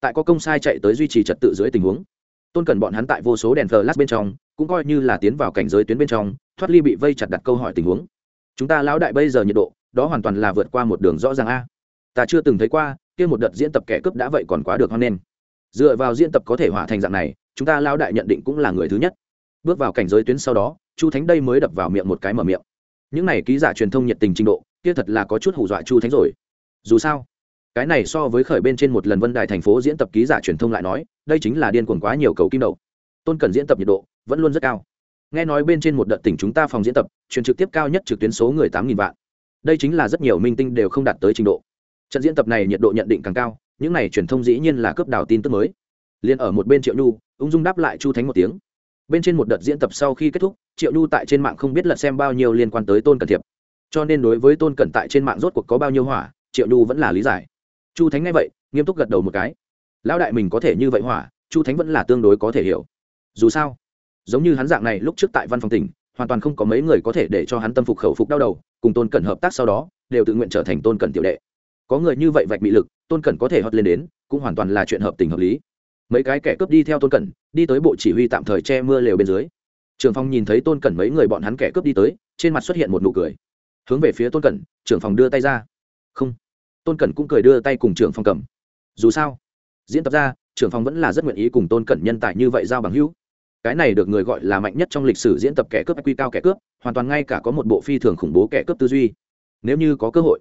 Tại có công sai chạy tới duy trì trật tự dưới tình huống, tôn cẩn bọn hắn tại vô số đèn flash bên trong, cũng coi như là tiến vào cảnh giới tuyến bên trong, thoát ly bị vây chặt đặt câu hỏi tình huống. Chúng ta lão đại bây giờ nhiệt độ, đó hoàn toàn là vượt qua một đường rõ ràng a. Ta chưa từng thấy qua kia một đợt diễn tập kẻ cướp đã vậy còn quá được hoan nghênh. Dựa vào diễn tập có thể hỏa thành dạng này, chúng ta lão đại nhận định cũng là người thứ nhất. Bước vào cảnh giới tuyến sau đó, chu thánh đây mới đập vào miệng một cái mở miệng. Những này ký giả truyền thông nhiệt tình trình độ, kia thật là có chút hù dọa chu thánh rồi. Dù sao, cái này so với khởi bên trên một lần vân đài thành phố diễn tập ký giả truyền thông lại nói, đây chính là điên cuồng quá nhiều cầu kim đậu tôn cần diễn tập nhiệt độ vẫn luôn rất cao. Nghe nói bên trên một đợt tỉnh chúng ta phòng diễn tập, truyền trực tiếp cao nhất trực tuyến số người tám nghìn vạn. Đây chính là rất nhiều minh tinh đều không đạt tới trình độ trận diễn tập này nhiệt độ nhận định càng cao, những này truyền thông dĩ nhiên là cướp đào tin tức mới. Liền ở một bên triệu nhu, ung dung đáp lại chu thánh một tiếng. Bên trên một đợt diễn tập sau khi kết thúc, triệu nhu tại trên mạng không biết lật xem bao nhiêu liên quan tới tôn cần thiệp. Cho nên đối với tôn cẩn tại trên mạng rốt cuộc có bao nhiêu hỏa, triệu nhu vẫn là lý giải. Chu thánh nghe vậy, nghiêm túc gật đầu một cái. Lão đại mình có thể như vậy hỏa, chu thánh vẫn là tương đối có thể hiểu. Dù sao, giống như hắn dạng này lúc trước tại văn phòng tỉnh, hoàn toàn không có mấy người có thể để cho hắn tâm phục khẩu phục đau đầu, cùng tôn cẩn hợp tác sau đó, đều tự nguyện trở thành tôn cẩn tiểu đệ có người như vậy vạch bị lực, tôn cẩn có thể hót lên đến, cũng hoàn toàn là chuyện hợp tình hợp lý. Mấy cái kẻ cướp đi theo tôn cẩn, đi tới bộ chỉ huy tạm thời che mưa lều bên dưới. Trưởng phòng nhìn thấy tôn cẩn mấy người bọn hắn kẻ cướp đi tới, trên mặt xuất hiện một nụ cười. Hướng về phía tôn cẩn trưởng phòng đưa tay ra. Không. Tôn cẩn cũng cười đưa tay cùng trưởng phòng cầm. Dù sao, diễn tập ra trưởng phòng vẫn là rất nguyện ý cùng tôn cẩn nhân tài như vậy giao bằng hữu. Cái này được người gọi là mạnh nhất trong lịch sử diễn tập kẻ cướp, quy cao kẻ cướp, hoàn toàn ngay cả có một bộ phi thường khủng bố kẻ cướp tư duy. Nếu như có cơ hội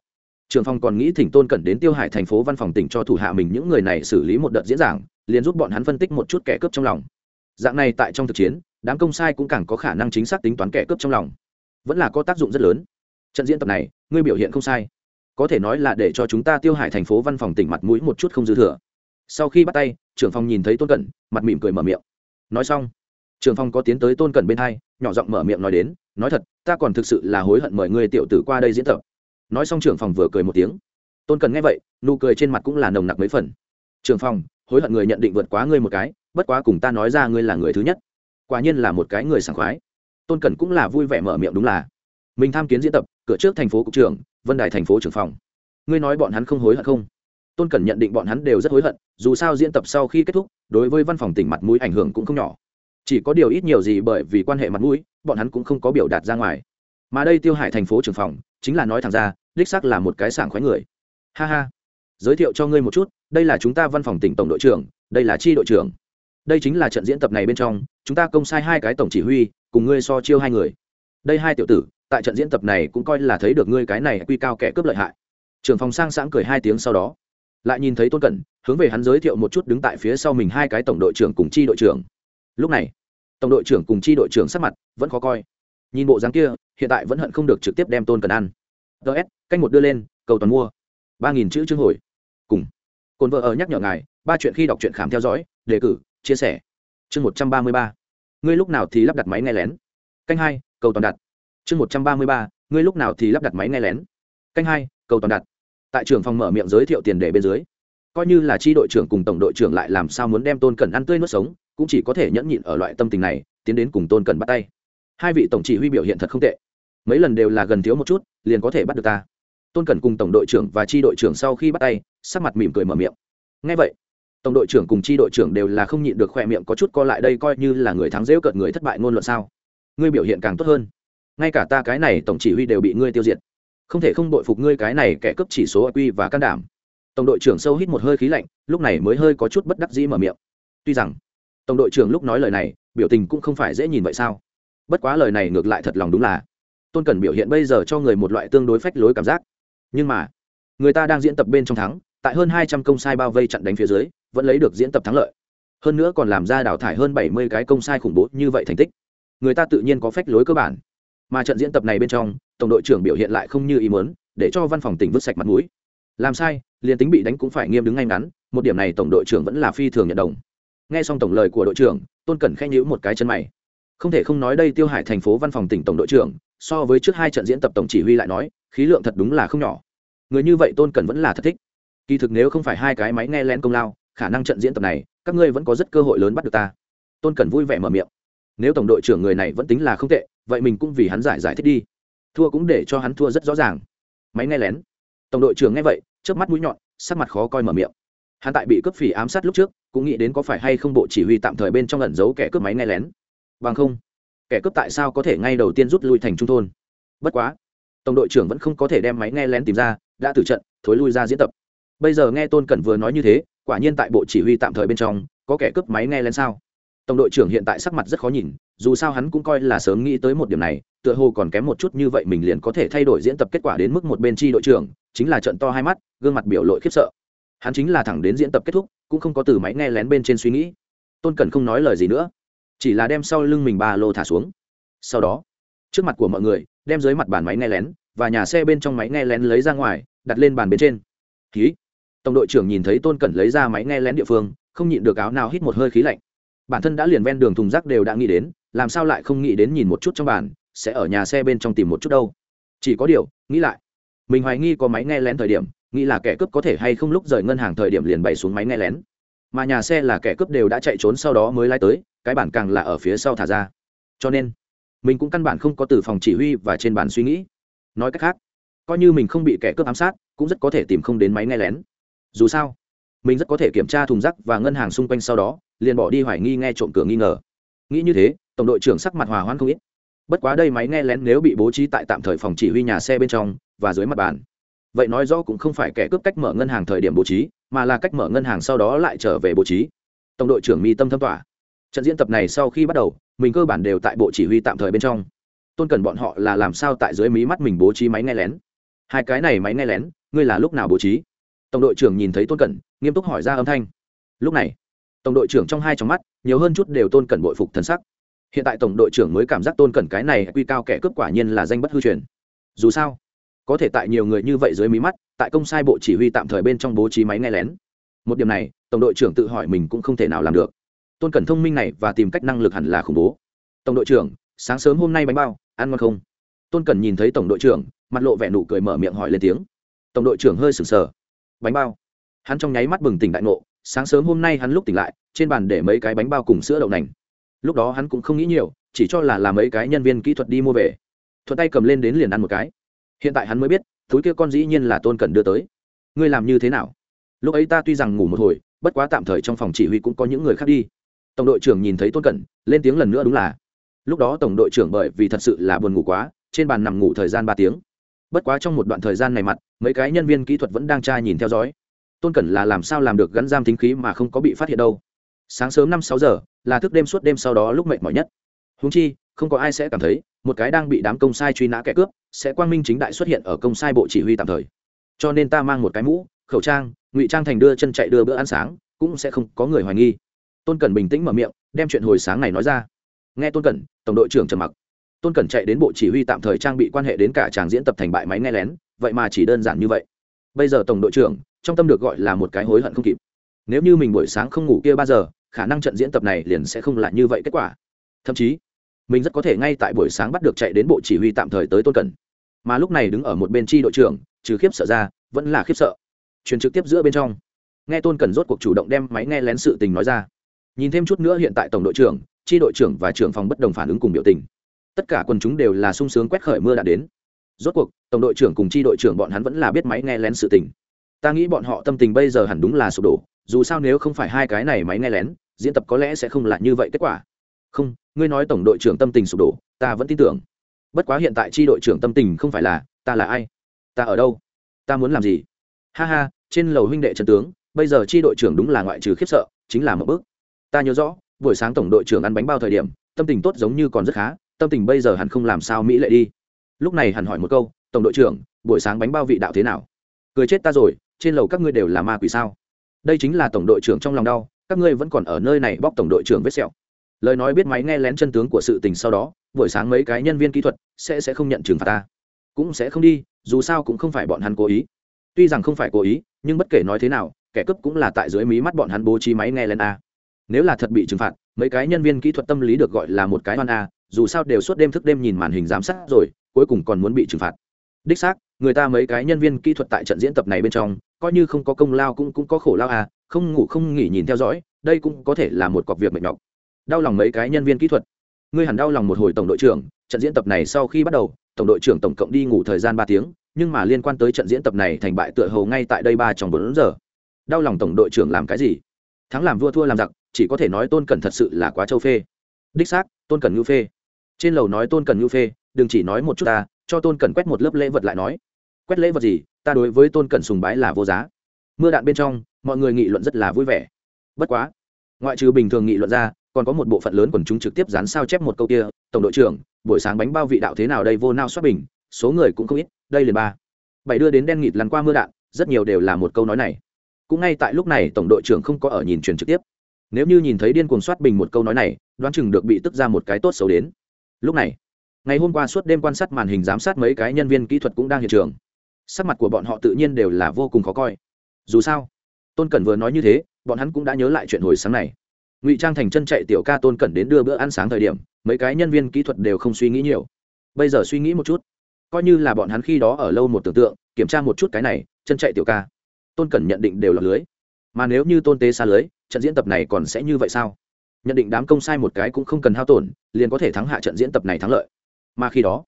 trưởng phòng còn nghĩ thỉnh tôn cẩn đến tiêu hải thành phố văn phòng tỉnh cho thủ hạ mình những người này xử lý một đợt diễn giảng, liền giúp bọn hắn phân tích một chút kẻ cướp trong lòng. Dạng này tại trong thực chiến, đám công sai cũng càng có khả năng chính xác tính toán kẻ cướp trong lòng. Vẫn là có tác dụng rất lớn. Trận diễn tập này, ngươi biểu hiện không sai. Có thể nói là để cho chúng ta tiêu hải thành phố văn phòng tỉnh mặt mũi một chút không dư thừa. Sau khi bắt tay trưởng phòng nhìn thấy tôn cẩn, mặt mỉm cười mở miệng. Nói xong trưởng phòng có tiến tới tôn cẩn bên hai, nhỏ giọng mở miệng nói đến, nói thật, ta còn thực sự là hối hận mời ngươi tiểu tử qua đây diễn tập nói xong trưởng phòng vừa cười một tiếng. Tôn cần nghe vậy, nụ cười trên mặt cũng là nồng nặc mấy phần. Trưởng phòng, hối hận người nhận định vượt quá ngươi một cái, bất quá cùng ta nói ra ngươi là người thứ nhất. Quả nhiên là một cái người sảng khoái. Tôn cần cũng là vui vẻ mở miệng đúng là. Mình tham kiến diễn tập, cửa trước thành phố cục trưởng, vân đài thành phố trưởng phòng. Ngươi nói bọn hắn không hối hận không? Tôn cần nhận định bọn hắn đều rất hối hận, dù sao diễn tập sau khi kết thúc, đối với văn phòng tỉnh mặt mũi ảnh hưởng cũng không nhỏ. Chỉ có điều ít nhiều gì bởi vì quan hệ mặt mũi, bọn hắn cũng không có biểu đạt ra ngoài mà đây tiêu hải thành phố trưởng phòng, chính là nói thẳng ra, đích xác là một cái sảng khoái người. Ha ha. Giới thiệu cho ngươi một chút, đây là chúng ta văn phòng tỉnh tổng đội trưởng, đây là chi đội trưởng. Đây chính là trận diễn tập này bên trong, chúng ta công sai hai cái tổng chỉ huy, cùng ngươi so chiêu hai người. Đây hai tiểu tử, tại trận diễn tập này cũng coi là thấy được ngươi cái này quy cao kẻ cướp lợi hại. Trưởng phòng sang sáng cười hai tiếng sau đó, lại nhìn thấy tôn cẩn, hướng về hắn giới thiệu một chút đứng tại phía sau mình hai cái tổng đội trưởng cùng chi đội trưởng. Lúc này, tổng đội trưởng cùng chi đội trưởng sắc mặt vẫn khó coi nhìn bộ dáng kia, hiện tại vẫn hận không được trực tiếp đem tôn cần ăn ts canh một đưa lên, cầu toàn mua. Ba nghìn chữ chương hồi. Cùng. Cồn vợ ở nhắc nhở ngài, ba chuyện khi đọc truyện khám theo dõi, đề cử, chia sẻ. Chương một trăm ba mươi ba. Ngươi lúc nào thì lắp đặt máy nghe lén? Canh hai, cầu toàn đặt. Chương một trăm ba mươi ba. Ngươi lúc nào thì lắp đặt máy nghe lén? Canh hai, cầu toàn đặt. Tại trường phòng mở miệng giới thiệu tiền đề bên dưới. Coi như là tri đội trưởng cùng tổng đội trưởng lại làm sao muốn đem tôn cần ăn tươi nuốt sống, cũng chỉ có thể nhẫn nhịn ở loại tâm tình này, tiến đến cùng tôn cần bắt tay hai vị tổng chỉ huy biểu hiện thật không tệ. Mấy lần đều là gần thiếu một chút, liền có thể bắt được ta. Tôn cẩn cùng tổng đội trưởng và tri đội trưởng sau khi bắt tay, sắc mặt mỉm cười mở miệng. Ngay vậy, tổng đội trưởng cùng tri đội trưởng đều là không nhịn được khoe miệng có chút co lại đây coi như là người thắng dễu cợt người thất bại ngôn luận sao. Ngươi biểu hiện càng tốt hơn. Ngay cả ta cái này tổng chỉ huy đều bị ngươi tiêu diệt. Không thể không đội phục ngươi cái này kẻ cấp chỉ số quy và can đảm. Tổng đội trưởng sâu hít một hơi khí lạnh, lúc này mới hơi có chút bất đắc dĩ mở miệng. Tuy rằng, tổng đội trưởng lúc nói lời này, biểu tình cũng không phải dễ nhìn vậy sao? Bất quá lời này ngược lại thật lòng đúng là. Tôn cần biểu hiện bây giờ cho người một loại tương đối phách lối cảm giác. Nhưng mà, người ta đang diễn tập bên trong thắng, tại hơn hai trăm công sai bao vây chặn đánh phía dưới, vẫn lấy được diễn tập thắng lợi. Hơn nữa còn làm ra đào thải hơn bảy mươi cái công sai khủng bố như vậy thành tích. Người ta tự nhiên có phách lối cơ bản. Mà trận diễn tập này bên trong, tổng đội trưởng biểu hiện lại không như ý muốn, để cho văn phòng tỉnh vứt sạch mặt mũi. Làm sai, liền tính bị đánh cũng phải nghiêm đứng ngay ngắn, một điểm này tổng đội trưởng vẫn là phi thường nhận đồng. Nghe xong tổng lời của đội trưởng, tôn cẩn khẽ nhữ một cái chân mày không thể không nói đây tiêu hải thành phố văn phòng tỉnh tổng đội trưởng, so với trước hai trận diễn tập tổng chỉ huy lại nói, khí lượng thật đúng là không nhỏ. Người như vậy tôn cẩn vẫn là thật thích. Kỳ thực nếu không phải hai cái máy nghe lén công lao, khả năng trận diễn tập này, các ngươi vẫn có rất cơ hội lớn bắt được ta. Tôn cẩn vui vẻ mở miệng. Nếu tổng đội trưởng người này vẫn tính là không tệ, vậy mình cũng vì hắn giải giải thích đi. Thua cũng để cho hắn thua rất rõ ràng. Máy nghe lén. Tổng đội trưởng nghe vậy trước mắt mũi nhọn, sắc mặt khó coi mở miệng. Hắn tại bị cướp phỉ ám sát lúc trước, cũng nghĩ đến có phải hay không bộ chỉ huy tạm thời bên trong ẩn giấu kẻ cướp máy nghe lén bằng không, kẻ cướp tại sao có thể ngay đầu tiên rút lui thành trung thôn? Bất quá, tổng đội trưởng vẫn không có thể đem máy nghe lén tìm ra, đã từ trận, thối lui ra diễn tập. Bây giờ nghe tôn cẩn vừa nói như thế, quả nhiên tại bộ chỉ huy tạm thời bên trong, có kẻ cướp máy nghe lén sao? Tổng đội trưởng hiện tại sắc mặt rất khó nhìn, dù sao hắn cũng coi là sớm nghĩ tới một điểm này, tựa hồ còn kém một chút như vậy mình liền có thể thay đổi diễn tập kết quả đến mức một bên tri đội trưởng, chính là trận to hai mắt, gương mặt biểu lộ khiếp sợ. Hắn chính là thẳng đến diễn tập kết thúc, cũng không có từ máy nghe lén bên trên suy nghĩ. Tôn cần không nói lời gì nữa chỉ là đem sau lưng mình ba lô thả xuống. Sau đó, trước mặt của mọi người, đem dưới mặt bàn máy nghe lén và nhà xe bên trong máy nghe lén lấy ra ngoài, đặt lên bàn bên trên. Ký tổng đội trưởng nhìn thấy tôn cẩn lấy ra máy nghe lén địa phương, không nhịn được áo nào hít một hơi khí lạnh. Bản thân đã liền ven đường thùng rác đều đã nghĩ đến, làm sao lại không nghĩ đến nhìn một chút trong bàn, sẽ ở nhà xe bên trong tìm một chút đâu. Chỉ có điều, nghĩ lại. Mình hoài nghi có máy nghe lén thời điểm, nghĩ là kẻ cướp có thể hay không lúc rời ngân hàng thời điểm liền bày xuống máy nghe lén mà nhà xe là kẻ cướp đều đã chạy trốn sau đó mới lái tới, cái bản càng là ở phía sau thả ra. Cho nên, mình cũng căn bản không có từ phòng chỉ huy và trên bàn suy nghĩ. Nói cách khác, coi như mình không bị kẻ cướp ám sát, cũng rất có thể tìm không đến máy nghe lén. Dù sao, mình rất có thể kiểm tra thùng rác và ngân hàng xung quanh sau đó, liền bỏ đi hoài nghi nghe trộm cửa nghi ngờ. Nghĩ như thế, tổng đội trưởng sắc mặt hòa hoãn không ít. Bất quá đây máy nghe lén nếu bị bố trí tại tạm thời phòng chỉ huy nhà xe bên trong và dưới mặt bàn. Vậy nói rõ cũng không phải kẻ cướp cách mở ngân hàng thời điểm bố trí mà là cách mở ngân hàng sau đó lại trở về bố trí. Tổng đội trưởng mi tâm thâm tỏa trận diễn tập này sau khi bắt đầu, mình cơ bản đều tại bộ chỉ huy tạm thời bên trong. Tôn cần bọn họ là làm sao tại dưới mí mắt mình bố trí máy nghe lén? Hai cái này máy nghe lén, ngươi là lúc nào bố trí? Tổng đội trưởng nhìn thấy tôn cẩn nghiêm túc hỏi ra âm thanh. Lúc này, tổng đội trưởng trong hai trong mắt, nhiều hơn chút đều tôn cẩn bội phục thần sắc. Hiện tại tổng đội trưởng mới cảm giác tôn cẩn cái này quy cao kẻ cướp quả nhiên là danh bất hư truyền. Dù sao có thể tại nhiều người như vậy dưới mí mắt, tại công sai bộ chỉ huy tạm thời bên trong bố trí máy nghe lén. Một điểm này, tổng đội trưởng tự hỏi mình cũng không thể nào làm được. Tôn cẩn thông minh này và tìm cách năng lực hẳn là khủng bố. Tổng đội trưởng, sáng sớm hôm nay bánh bao, ăn ngon không? Tôn cẩn nhìn thấy tổng đội trưởng, mặt lộ vẻ nụ cười mở miệng hỏi lên tiếng. Tổng đội trưởng hơi sừng sờ. Bánh bao. Hắn trong nháy mắt bừng tỉnh đại ngộ, sáng sớm hôm nay hắn lúc tỉnh lại, trên bàn để mấy cái bánh bao cùng sữa đậu nành. Lúc đó hắn cũng không nghĩ nhiều, chỉ cho là làm mấy cái nhân viên kỹ thuật đi mua về. Thuận tay cầm lên đến liền ăn một cái hiện tại hắn mới biết, túi kia con dĩ nhiên là tôn cần đưa tới. Ngươi làm như thế nào? Lúc ấy ta tuy rằng ngủ một hồi, bất quá tạm thời trong phòng chỉ huy cũng có những người khác đi. Tổng đội trưởng nhìn thấy tôn cẩn, lên tiếng lần nữa đúng là. Lúc đó tổng đội trưởng bởi vì thật sự là buồn ngủ quá, trên bàn nằm ngủ thời gian ba tiếng. Bất quá trong một đoạn thời gian này mặt, mấy cái nhân viên kỹ thuật vẫn đang tra nhìn theo dõi. Tôn cẩn là làm sao làm được gắn giam thính khí mà không có bị phát hiện đâu. Sáng sớm năm sáu giờ, là thức đêm suốt đêm sau đó lúc mệt mỏi nhất. Húng chi, không có ai sẽ cảm thấy, một cái đang bị đám công sai truy nã kẻ cướp sẽ quang minh chính đại xuất hiện ở công sai bộ chỉ huy tạm thời. Cho nên ta mang một cái mũ, khẩu trang, ngụy trang thành đưa chân chạy đưa bữa ăn sáng, cũng sẽ không có người hoài nghi. Tôn cẩn bình tĩnh mở miệng, đem chuyện hồi sáng này nói ra. Nghe tôn cẩn, tổng đội trưởng trầm mặc. Tôn cẩn chạy đến bộ chỉ huy tạm thời trang bị quan hệ đến cả tràng diễn tập thành bại máy nghe lén, vậy mà chỉ đơn giản như vậy. Bây giờ tổng đội trưởng, trong tâm được gọi là một cái hối hận không kịp. Nếu như mình buổi sáng không ngủ kia ba giờ, khả năng trận diễn tập này liền sẽ không là như vậy kết quả. Thậm chí, mình rất có thể ngay tại buổi sáng bắt được chạy đến bộ chỉ huy tạm thời tới tôn cẩn mà lúc này đứng ở một bên tri đội trưởng, trừ khiếp sợ ra, vẫn là khiếp sợ. Truyền trực tiếp giữa bên trong. Nghe tôn cần rốt cuộc chủ động đem máy nghe lén sự tình nói ra. Nhìn thêm chút nữa hiện tại tổng đội trưởng tri đội trưởng và trưởng phòng bất đồng phản ứng cùng biểu tình. Tất cả quần chúng đều là sung sướng quét khởi mưa đã đến. Rốt cuộc, tổng đội trưởng cùng tri đội trưởng bọn hắn vẫn là biết máy nghe lén sự tình. Ta nghĩ bọn họ tâm tình bây giờ hẳn đúng là sụp đổ, dù sao nếu không phải hai cái này máy nghe lén, diễn tập có lẽ sẽ không là như vậy kết quả. Không, ngươi nói tổng đội trưởng tâm tình sụp đổ, ta vẫn tin tưởng bất quá hiện tại tri đội trưởng tâm tình không phải là, ta là ai? Ta ở đâu? Ta muốn làm gì? Ha ha, trên lầu huynh đệ trần tướng, bây giờ tri đội trưởng đúng là ngoại trừ khiếp sợ, chính là một bước. Ta nhớ rõ, buổi sáng tổng đội trưởng ăn bánh bao thời điểm, tâm tình tốt giống như còn rất khá, tâm tình bây giờ hẳn không làm sao mỹ lệ đi. Lúc này hẳn hỏi một câu, tổng đội trưởng, buổi sáng bánh bao vị đạo thế nào? Cười chết ta rồi, trên lầu các ngươi đều là ma quỷ sao? Đây chính là tổng đội trưởng trong lòng đau, các ngươi vẫn còn ở nơi này bóc tổng đội trưởng vết sẹo. Lời nói biết máy nghe lén chân tướng của sự tình sau đó buổi sáng mấy cái nhân viên kỹ thuật sẽ sẽ không nhận trừng phạt ta. Cũng sẽ không đi, dù sao cũng không phải bọn hắn cố ý. Tuy rằng không phải cố ý, nhưng bất kể nói thế nào, kẻ cướp cũng là tại dưới mí mắt bọn hắn bố trí máy nghe lên a. Nếu là thật bị trừng phạt, mấy cái nhân viên kỹ thuật tâm lý được gọi là một cái hoan a, dù sao đều suốt đêm thức đêm nhìn màn hình giám sát rồi, cuối cùng còn muốn bị trừng phạt. Đích xác, người ta mấy cái nhân viên kỹ thuật tại trận diễn tập này bên trong, coi như không có công lao cũng cũng có khổ lao à không ngủ không nghỉ nhìn theo dõi, đây cũng có thể là một cọc việc mệt nhọc. Đau lòng mấy cái nhân viên kỹ thuật ngươi hẳn đau lòng một hồi tổng đội trưởng, trận diễn tập này sau khi bắt đầu, tổng đội trưởng tổng cộng đi ngủ thời gian ba tiếng, nhưng mà liên quan tới trận diễn tập này thành bại tựa hầu ngay tại đây ba trong bốn giờ. Đau lòng tổng đội trưởng làm cái gì? Thắng làm vua thua làm giặc, chỉ có thể nói tôn cần thật sự là quá châu phê. Đích xác, tôn cần ngưu phê. Trên lầu nói tôn cần ngưu phê, đừng chỉ nói một chút ta, cho tôn cần quét một lớp lễ vật lại nói. Quét lễ vật gì, ta đối với tôn cần sùng bái là vô giá. Mưa đạn bên trong, mọi người nghị luận rất là vui vẻ. Bất quá, ngoại trừ bình thường nghị luận ra còn có một bộ phận lớn quần chúng trực tiếp dán sao chép một câu kia, tổng đội trưởng, buổi sáng bánh bao vị đạo thế nào đây, vô nao xuất bình, số người cũng không ít, đây liền ba. Bảy đưa đến đen nghịt lăn qua mưa đạn, rất nhiều đều là một câu nói này. Cũng ngay tại lúc này, tổng đội trưởng không có ở nhìn truyền trực tiếp. Nếu như nhìn thấy điên cuồng soát bình một câu nói này, đoán chừng được bị tức ra một cái tốt xấu đến. Lúc này, ngày hôm qua suốt đêm quan sát màn hình giám sát mấy cái nhân viên kỹ thuật cũng đang hiện trường. Sắc mặt của bọn họ tự nhiên đều là vô cùng khó coi. Dù sao, tôn cẩn vừa nói như thế, bọn hắn cũng đã nhớ lại chuyện hồi sáng này ngụy trang thành chân chạy tiểu ca tôn cẩn đến đưa bữa ăn sáng thời điểm, mấy cái nhân viên kỹ thuật đều không suy nghĩ nhiều. Bây giờ suy nghĩ một chút, coi như là bọn hắn khi đó ở lâu một tưởng tượng, kiểm tra một chút cái này, chân chạy tiểu ca, tôn cẩn nhận định đều là lưới. Mà nếu như tôn tế xa lưới, trận diễn tập này còn sẽ như vậy sao? Nhận định đám công sai một cái cũng không cần hao tổn, liền có thể thắng hạ trận diễn tập này thắng lợi. Mà khi đó,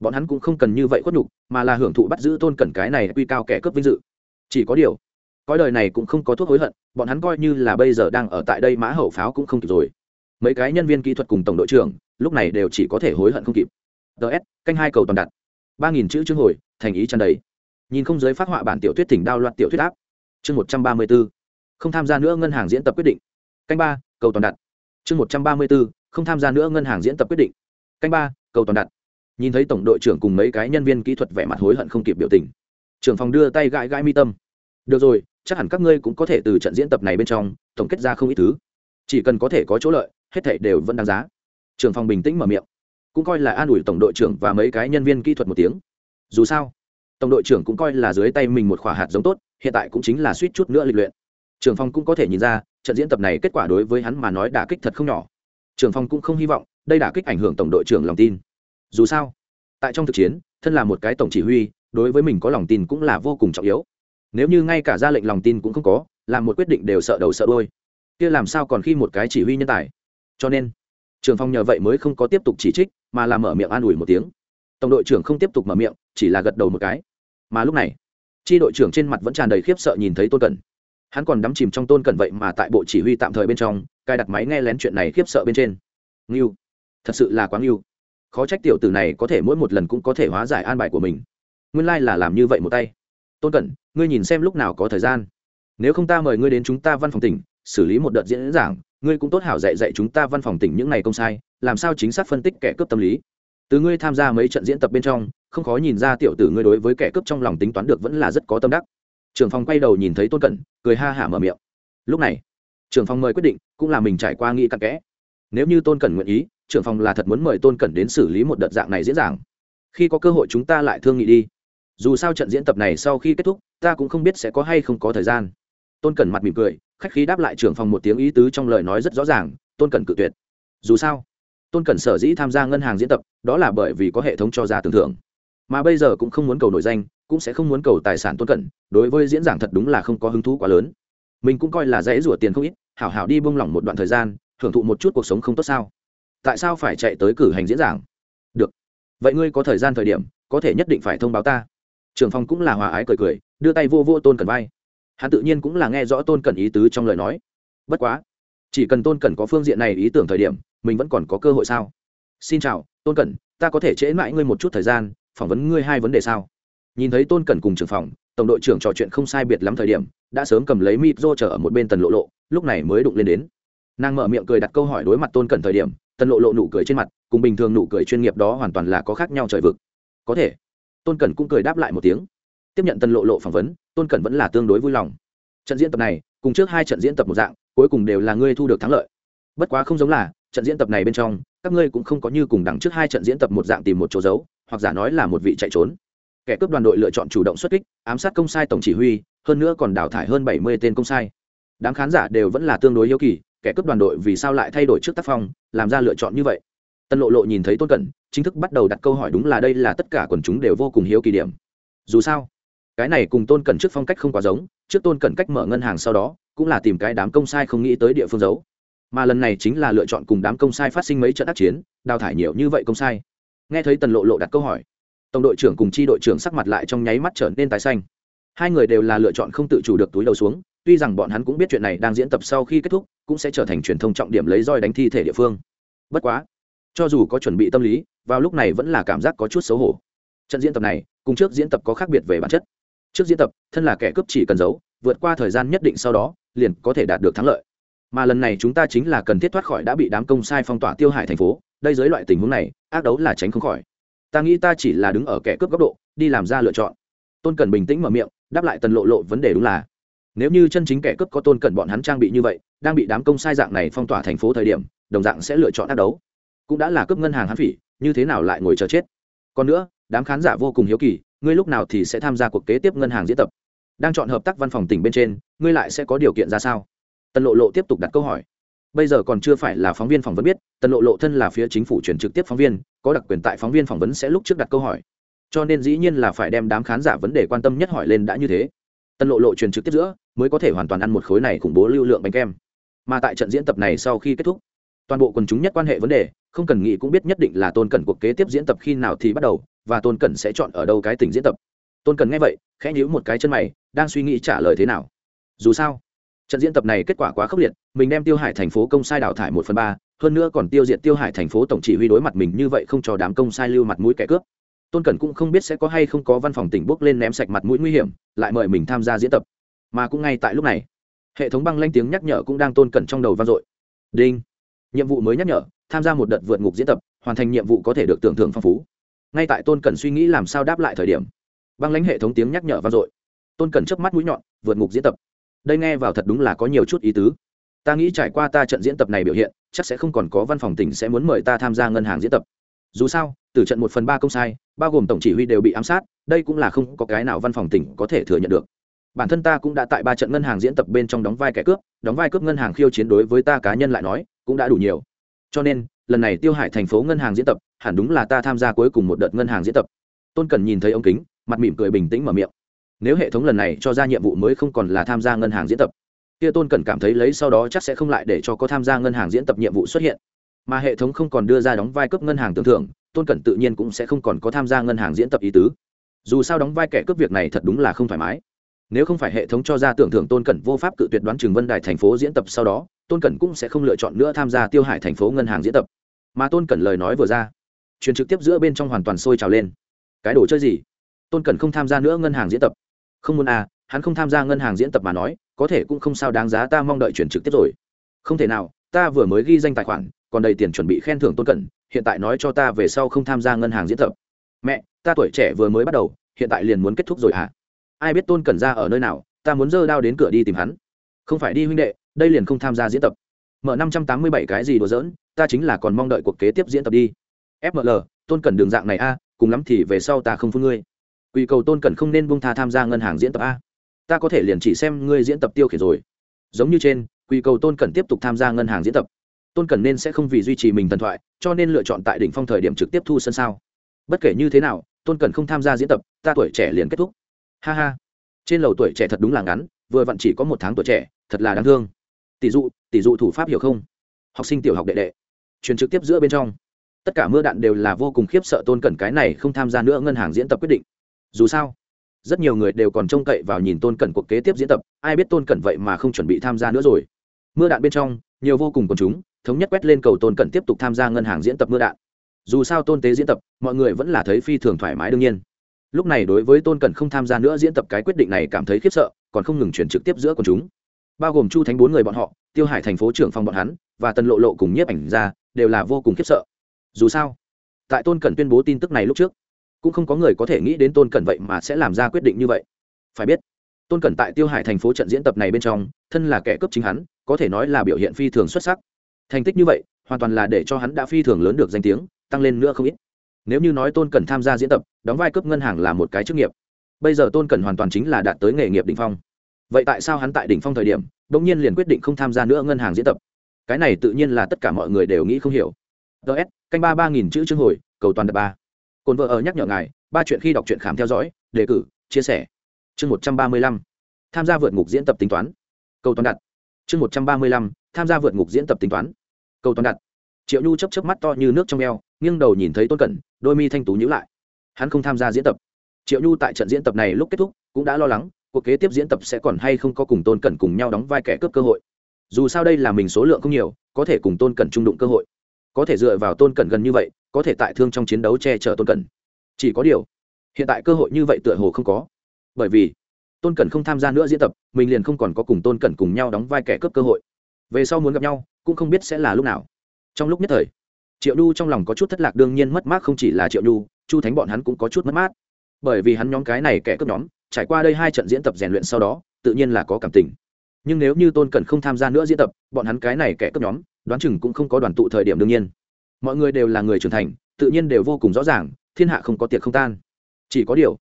bọn hắn cũng không cần như vậy khuất nhục, mà là hưởng thụ bắt giữ tôn cẩn cái này quy cao kẻ cướp vinh dự. Chỉ có điều cõi đời này cũng không có thuốc hối hận, bọn hắn coi như là bây giờ đang ở tại đây mã hậu pháo cũng không kịp rồi. Mấy cái nhân viên kỹ thuật cùng tổng đội trưởng, lúc này đều chỉ có thể hối hận không kịp. Ts canh hai cầu toàn đặt. Ba nghìn chữ chương hồi, thành ý tràn đầy. Nhìn không giới phát họa bản tiểu thuyết tỉnh đao loạt tiểu thuyết áp. Chương một trăm ba mươi b ố không tham gia nữa ngân hàng diễn tập quyết định. Canh ba, cầu toàn đặt. Chương một trăm ba mươi b ố không tham gia nữa ngân hàng diễn tập quyết định. Canh ba, cầu toàn đặt. Nhìn thấy tổng đội trưởng cùng mấy cái nhân viên kỹ thuật vẻ mặt hối hận không kịp biểu tình. Trưởng phòng đưa tay gãi gãi mi tâm. Được rồi chắc hẳn các ngươi cũng có thể từ trận diễn tập này bên trong tổng kết ra không ít thứ. Chỉ cần có thể có chỗ lợi, hết thảy đều vẫn đáng giá. Trưởng phòng bình tĩnh mở miệng. Cũng coi là an ủi tổng đội trưởng và mấy cái nhân viên kỹ thuật một tiếng. Dù sao, tổng đội trưởng cũng coi là dưới tay mình một khỏa hạt giống tốt, hiện tại cũng chính là suýt chút nữa lịch luyện. Trưởng phòng cũng có thể nhìn ra, trận diễn tập này kết quả đối với hắn mà nói đả kích thật không nhỏ. Trưởng phòng cũng không hy vọng đây đả kích ảnh hưởng tổng đội trưởng lòng tin. Dù sao, tại trong thực chiến, thân là một cái tổng chỉ huy, đối với mình có lòng tin cũng là vô cùng trọng yếu nếu như ngay cả ra lệnh lòng tin cũng không có, làm một quyết định đều sợ đầu sợ đôi kia làm sao còn khi một cái chỉ huy nhân tài? Cho nên, trường phong nhờ vậy mới không có tiếp tục chỉ trích, mà là mở miệng an ủi một tiếng. Tổng đội trưởng không tiếp tục mở miệng, chỉ là gật đầu một cái. Mà lúc này tri đội trưởng trên mặt vẫn tràn đầy khiếp sợ nhìn thấy tôn cẩn. Hắn còn đắm chìm trong tôn cẩn vậy mà tại bộ chỉ huy tạm thời bên trong, cài đặt máy nghe lén chuyện này khiếp sợ bên trên. Ngưu, thật sự là quá ngưu. Khó trách tiểu tử này có thể mỗi một lần cũng có thể hóa giải an bài của mình. Nguyên lai là làm như vậy một tay tôn cẩn, ngươi nhìn xem lúc nào có thời gian. Nếu không ta mời ngươi đến chúng ta văn phòng tỉnh, xử lý một đợt diễn giảng, ngươi cũng tốt hảo dạy dạy chúng ta văn phòng tỉnh những ngày công sai, làm sao chính xác phân tích kẻ cướp tâm lý. Từ ngươi tham gia mấy trận diễn tập bên trong, không khó nhìn ra tiểu tử ngươi đối với kẻ cướp trong lòng tính toán được vẫn là rất có tâm đắc. Trưởng phòng quay đầu nhìn thấy tôn cẩn, cười ha hả mở miệng. Lúc này trưởng phòng mời quyết định, cũng là mình trải qua nghĩ cặn kẽ. Nếu như tôn cẩn nguyện ý trưởng phòng là thật muốn mời tôn cẩn đến xử lý một đợt dạng này diễn giảng. Khi có cơ hội chúng ta lại thương nghị đi dù sao trận diễn tập này sau khi kết thúc, ta cũng không biết sẽ có hay không có thời gian. Tôn cẩn mặt mỉm cười, khách khí đáp lại trưởng phòng một tiếng ý tứ trong lời nói rất rõ ràng, tôn cẩn cự tuyệt. Dù sao, tôn cẩn sở dĩ tham gia ngân hàng diễn tập, đó là bởi vì có hệ thống cho ra tưởng thưởng. Mà bây giờ cũng không muốn cầu nổi danh, cũng sẽ không muốn cầu tài sản tôn cẩn, đối với diễn giảng thật đúng là không có hứng thú quá lớn. Mình cũng coi là dễ rủa tiền không ít, hảo hảo đi bông lỏng một đoạn thời gian hưởng thụ một chút cuộc sống không tốt sao? Tại sao phải chạy tới cử hành diễn giảng? Được. Vậy ngươi có thời gian thời điểm, có thể nhất định phải thông báo ta trưởng phòng cũng là hòa ái cười cười, đưa tay vô vô tôn cần vai. Hắn tự nhiên cũng là nghe rõ tôn cần ý tứ trong lời nói. Bất quá, chỉ cần tôn cần có phương diện này ý tưởng thời điểm, mình vẫn còn có cơ hội sao? Xin chào, tôn cẩn, ta có thể trễ mãi ngươi một chút thời gian, phỏng vấn ngươi hai vấn đề sao? Nhìn thấy tôn cẩn cùng trưởng phòng tổng đội trưởng trò chuyện không sai biệt lắm thời điểm, đã sớm cầm lấy mịp rô chờ ở một bên tần lộ lộ, lúc này mới đụng lên đến. Nàng mở miệng cười đặt câu hỏi đối mặt tôn cẩn thời điểm, tần lộ lộ nụ cười trên mặt, cùng bình thường nụ cười chuyên nghiệp đó hoàn toàn là có khác nhau trời vực. Có thể tôn cẩn cũng cười đáp lại một tiếng. Tiếp nhận tần lộ lộ phỏng vấn, tôn cẩn vẫn là tương đối vui lòng. Trận diễn tập này, cùng trước hai trận diễn tập một dạng, cuối cùng đều là ngươi thu được thắng lợi. Bất quá không giống là, trận diễn tập này bên trong, các ngươi cũng không có như cùng đằng trước hai trận diễn tập một dạng tìm một chỗ giấu, hoặc giả nói là một vị chạy trốn. Kẻ cướp đoàn đội lựa chọn chủ động xuất kích, ám sát công sai tổng chỉ huy, hơn nữa còn đào thải hơn bảy mươi tên công sai. Đám khán giả đều vẫn là tương đối yêu kỳ, kẻ cướp đoàn đội vì sao lại thay đổi trước tác phong, làm ra lựa chọn như vậy? Tân lộ lộ nhìn thấy tôn cẩn, chính thức bắt đầu đặt câu hỏi đúng là đây là tất cả quần chúng đều vô cùng hiếu kỳ điểm. Dù sao, cái này cùng tôn cẩn trước phong cách không quá giống, trước tôn cẩn cách mở ngân hàng sau đó, cũng là tìm cái đám công sai không nghĩ tới địa phương giấu. Mà lần này chính là lựa chọn cùng đám công sai phát sinh mấy trận đắc chiến, đào thải nhiều như vậy công sai. Nghe thấy tần lộ lộ đặt câu hỏi, tổng đội trưởng cùng chi đội trưởng sắc mặt lại trong nháy mắt trở nên tái xanh. Hai người đều là lựa chọn không tự chủ được túi đầu xuống, tuy rằng bọn hắn cũng biết chuyện này đang diễn tập sau khi kết thúc, cũng sẽ trở thành truyền thông trọng điểm lấy roi đánh thi thể địa phương. Bất quá cho dù có chuẩn bị tâm lý, vào lúc này vẫn là cảm giác có chút xấu hổ. Trận diễn tập này, cùng trước diễn tập có khác biệt về bản chất. Trước diễn tập, thân là kẻ cướp chỉ cần giấu, vượt qua thời gian nhất định sau đó, liền có thể đạt được thắng lợi. Mà lần này chúng ta chính là cần thiết thoát khỏi đã bị đám công sai phong tỏa tiêu hại thành phố, đây dưới loại tình huống này, ác đấu là tránh không khỏi. Ta nghĩ ta chỉ là đứng ở kẻ cướp góc độ, đi làm ra lựa chọn. Tôn cần bình tĩnh mở miệng, đáp lại tần lộ lộ vấn đề đúng là, nếu như chân chính kẻ cướp có tôn cần bọn hắn trang bị như vậy, đang bị đám công sai dạng này phong tỏa thành phố thời điểm, đồng dạng sẽ lựa chọn ác đấu cũng đã là cướp ngân hàng hắn phỉ, như thế nào lại ngồi chờ chết? Còn nữa, đám khán giả vô cùng hiếu kỳ, ngươi lúc nào thì sẽ tham gia cuộc kế tiếp ngân hàng diễn tập? Đang chọn hợp tác văn phòng tỉnh bên trên, ngươi lại sẽ có điều kiện ra sao? Tần lộ lộ tiếp tục đặt câu hỏi. Bây giờ còn chưa phải là phóng viên phỏng vấn biết, tần lộ lộ thân là phía chính phủ chuyển trực tiếp phóng viên, có đặc quyền tại phóng viên phỏng vấn sẽ lúc trước đặt câu hỏi. Cho nên dĩ nhiên là phải đem đám khán giả vấn đề quan tâm nhất hỏi lên đã như thế. Tần lộ lộ truyền trực tiếp giữa, mới có thể hoàn toàn ăn một khối này khủng bố lưu lượng bánh kem. Mà tại trận diễn tập này sau khi kết thúc, toàn bộ quần chúng nhất quan hệ vấn đề không cần nghĩ cũng biết nhất định là tôn cẩn cuộc kế tiếp diễn tập khi nào thì bắt đầu, và tôn cẩn sẽ chọn ở đâu cái tỉnh diễn tập. Tôn cẩn nghe vậy, khẽ nhíu một cái chân mày, đang suy nghĩ trả lời thế nào. Dù sao, trận diễn tập này kết quả quá khốc liệt, mình đem tiêu hải thành phố công sai đào thải một phần ba, hơn nữa còn tiêu diệt tiêu hải thành phố tổng chỉ huy đối mặt mình như vậy không cho đám công sai lưu mặt mũi kẻ cướp. Tôn cẩn cũng không biết sẽ có hay không có văn phòng tỉnh bước lên ném sạch mặt mũi nguy hiểm, lại mời mình tham gia diễn tập. Mà cũng ngay tại lúc này, hệ thống băng lanh tiếng nhắc nhở cũng đang tôn cẩn trong đầu vang dội. Đinh! Nhiệm vụ mới nhắc nhở, tham gia một đợt vượt ngục diễn tập, hoàn thành nhiệm vụ có thể được tưởng thưởng phong phú. Ngay tại tôn cần suy nghĩ làm sao đáp lại thời điểm, băng lãnh hệ thống tiếng nhắc nhở vang dội. Tôn cần chớp mắt mũi nhọn, vượt ngục diễn tập. Đây nghe vào thật đúng là có nhiều chút ý tứ. Ta nghĩ trải qua ta trận diễn tập này biểu hiện, chắc sẽ không còn có văn phòng tỉnh sẽ muốn mời ta tham gia ngân hàng diễn tập. Dù sao, từ trận một phần ba công sai, bao gồm tổng chỉ huy đều bị ám sát, đây cũng là không có cái nào văn phòng tỉnh có thể thừa nhận được. Bản thân ta cũng đã tại ba trận ngân hàng diễn tập bên trong đóng vai kẻ cướp, đóng vai cướp ngân hàng khiêu chiến đối với ta cá nhân lại nói cũng đã đủ nhiều. Cho nên, lần này tiêu hải thành phố ngân hàng diễn tập, hẳn đúng là ta tham gia cuối cùng một đợt ngân hàng diễn tập. Tôn cần nhìn thấy ông kính, mặt mỉm cười bình tĩnh mở miệng. Nếu hệ thống lần này cho ra nhiệm vụ mới không còn là tham gia ngân hàng diễn tập. Kia tôn cần cảm thấy lấy sau đó chắc sẽ không lại để cho có tham gia ngân hàng diễn tập nhiệm vụ xuất hiện. Mà hệ thống không còn đưa ra đóng vai cấp ngân hàng tưởng thưởng, tôn cẩn tự nhiên cũng sẽ không còn có tham gia ngân hàng diễn tập ý tứ. Dù sao đóng vai kẻ cướp việc này thật đúng là không thoải mái nếu không phải hệ thống cho ra tưởng thưởng tôn cẩn vô pháp cự tuyệt đoán trường vân đài thành phố diễn tập sau đó, tôn cẩn cũng sẽ không lựa chọn nữa tham gia tiêu hải thành phố ngân hàng diễn tập. Mà tôn cẩn lời nói vừa ra, truyền trực tiếp giữa bên trong hoàn toàn sôi trào lên. Cái đồ chơi gì? Tôn cẩn không tham gia nữa ngân hàng diễn tập. Không muốn à hắn không tham gia ngân hàng diễn tập mà nói, có thể cũng không sao đáng giá ta mong đợi chuyển trực tiếp rồi. Không thể nào, ta vừa mới ghi danh tài khoản, còn đầy tiền chuẩn bị khen thưởng tôn cẩn, hiện tại nói cho ta về sau không tham gia ngân hàng diễn tập. Mẹ, ta tuổi trẻ vừa mới bắt đầu, hiện tại liền muốn kết thúc rồi hả ai biết tôn cẩn ra ở nơi nào, ta muốn dơ đao đến cửa đi tìm hắn. Không phải đi huynh đệ, đây liền không tham gia diễn tập. Mở năm trăm tám mươi bảy cái gì đùa giỡn, ta chính là còn mong đợi cuộc kế tiếp diễn tập đi. Fml tôn cẩn đường dạng này a, cùng lắm thì về sau ta không phun ngươi. Quy cầu tôn cẩn không nên buông tha tham gia ngân hàng diễn tập a. Ta có thể liền chỉ xem ngươi diễn tập tiêu khiển rồi. Giống như trên quy cầu tôn cẩn tiếp tục tham gia ngân hàng diễn tập. Tôn cẩn nên sẽ không vì duy trì mình thần thoại, cho nên lựa chọn tại đỉnh phong thời điểm trực tiếp thu sân sao. Bất kể như thế nào, tôn cẩn không tham gia diễn tập, ta tuổi trẻ liền kết thúc ha ha. Trên lầu tuổi trẻ thật đúng là ngắn, vừa vặn chỉ có một tháng tuổi trẻ, thật là đáng thương. Tỷ dụ tỷ dụ thủ pháp hiểu không? Học sinh tiểu học đệ đệ. Truyền trực tiếp giữa bên trong. Tất cả mưa đạn đều là vô cùng khiếp sợ tôn cẩn cái này không tham gia nữa ngân hàng diễn tập quyết định. Dù sao, rất nhiều người đều còn trông cậy vào nhìn tôn cẩn cuộc kế tiếp diễn tập, ai biết tôn cẩn vậy mà không chuẩn bị tham gia nữa rồi. Mưa đạn bên trong, nhiều vô cùng quần chúng, thống nhất quét lên cầu tôn cẩn tiếp tục tham gia ngân hàng diễn tập mưa đạn. Dù sao tôn tế diễn tập, mọi người vẫn là thấy phi thường thoải mái đương nhiên lúc này đối với tôn cẩn không tham gia nữa diễn tập cái quyết định này cảm thấy khiếp sợ, còn không ngừng chuyển trực tiếp giữa quần chúng. Bao gồm chu thánh bốn người bọn họ, tiêu hải thành phố trưởng phòng bọn hắn, và tần lộ lộ cùng nhiếp ảnh ra đều là vô cùng khiếp sợ. Dù sao, tại tôn cẩn tuyên bố tin tức này lúc trước, cũng không có người có thể nghĩ đến tôn cẩn vậy mà sẽ làm ra quyết định như vậy. Phải biết, tôn cẩn tại tiêu hải thành phố trận diễn tập này bên trong, thân là kẻ cướp chính hắn, có thể nói là biểu hiện phi thường xuất sắc. Thành tích như vậy, hoàn toàn là để cho hắn đã phi thường lớn được danh tiếng, tăng lên nữa không ít nếu như nói tôn cần tham gia diễn tập, đóng vai cướp ngân hàng là một cái chức nghiệp. Bây giờ tôn cần hoàn toàn chính là đạt tới nghề nghiệp đ ỉ n h phong. Vậy tại sao hắn tại đỉnh phong thời điểm đ ỗ n g nhiên liền quyết định không tham gia nữa ngân hàng diễn tập? Cái này tự nhiên là tất cả mọi người đều nghĩ không hiểu. Ts canh ba ba nghìn chữ chương hồi, cầu toàn đập ba. Cồn vợ ở nhắc nhở ngài, ba chuyện khi đọc truyện khám theo dõi, đề cử, chia sẻ. Chương một trăm ba mươi lăm, tham gia vượt ngục diễn tập tính toán. Cầu toàn đặt chương một trăm ba mươi lăm, tham gia vượt ngục diễn tập tính toán. Cầu toàn đặt triệu nhu chấp chấp mắt to như nước trong eo, nghiêng đầu nhìn thấy tôn cẩn, đôi mi thanh tú nhữ lại. Hắn không tham gia diễn tập. Triệu nhu tại trận diễn tập này lúc kết thúc, cũng đã lo lắng, cuộc kế tiếp diễn tập sẽ còn hay không có cùng tôn cẩn cùng nhau đóng vai kẻ cướp cơ hội. Dù sao đây là mình số lượng không nhiều, có thể cùng tôn cẩn trung đụng cơ hội. Có thể dựa vào tôn cẩn gần như vậy, có thể tại thương trong chiến đấu che chở tôn cẩn. Chỉ có điều, hiện tại cơ hội như vậy tựa hồ không có. Bởi vì, tôn cẩn không tham gia nữa diễn tập, mình liền không còn có cùng tôn cẩn cùng nhau đóng vai kẻ cướp cơ hội. Về sau muốn gặp nhau, cũng không biết sẽ là lúc nào trong lúc nhất thời, triệu nhu trong lòng có chút thất lạc, đương nhiên mất mát không chỉ là triệu nhu, chu thánh bọn hắn cũng có chút mất mát. Bởi vì hắn nhóm cái này kẻ cướp nhóm, trải qua đây hai trận diễn tập rèn luyện sau đó, tự nhiên là có cảm tình. Nhưng nếu như tôn cần không tham gia nữa diễn tập, bọn hắn cái này kẻ cướp nhóm, đoán chừng cũng không có đoàn tụ thời điểm đương nhiên. Mọi người đều là người trưởng thành, tự nhiên đều vô cùng rõ ràng, thiên hạ không có tiệc không tan. Chỉ có điều,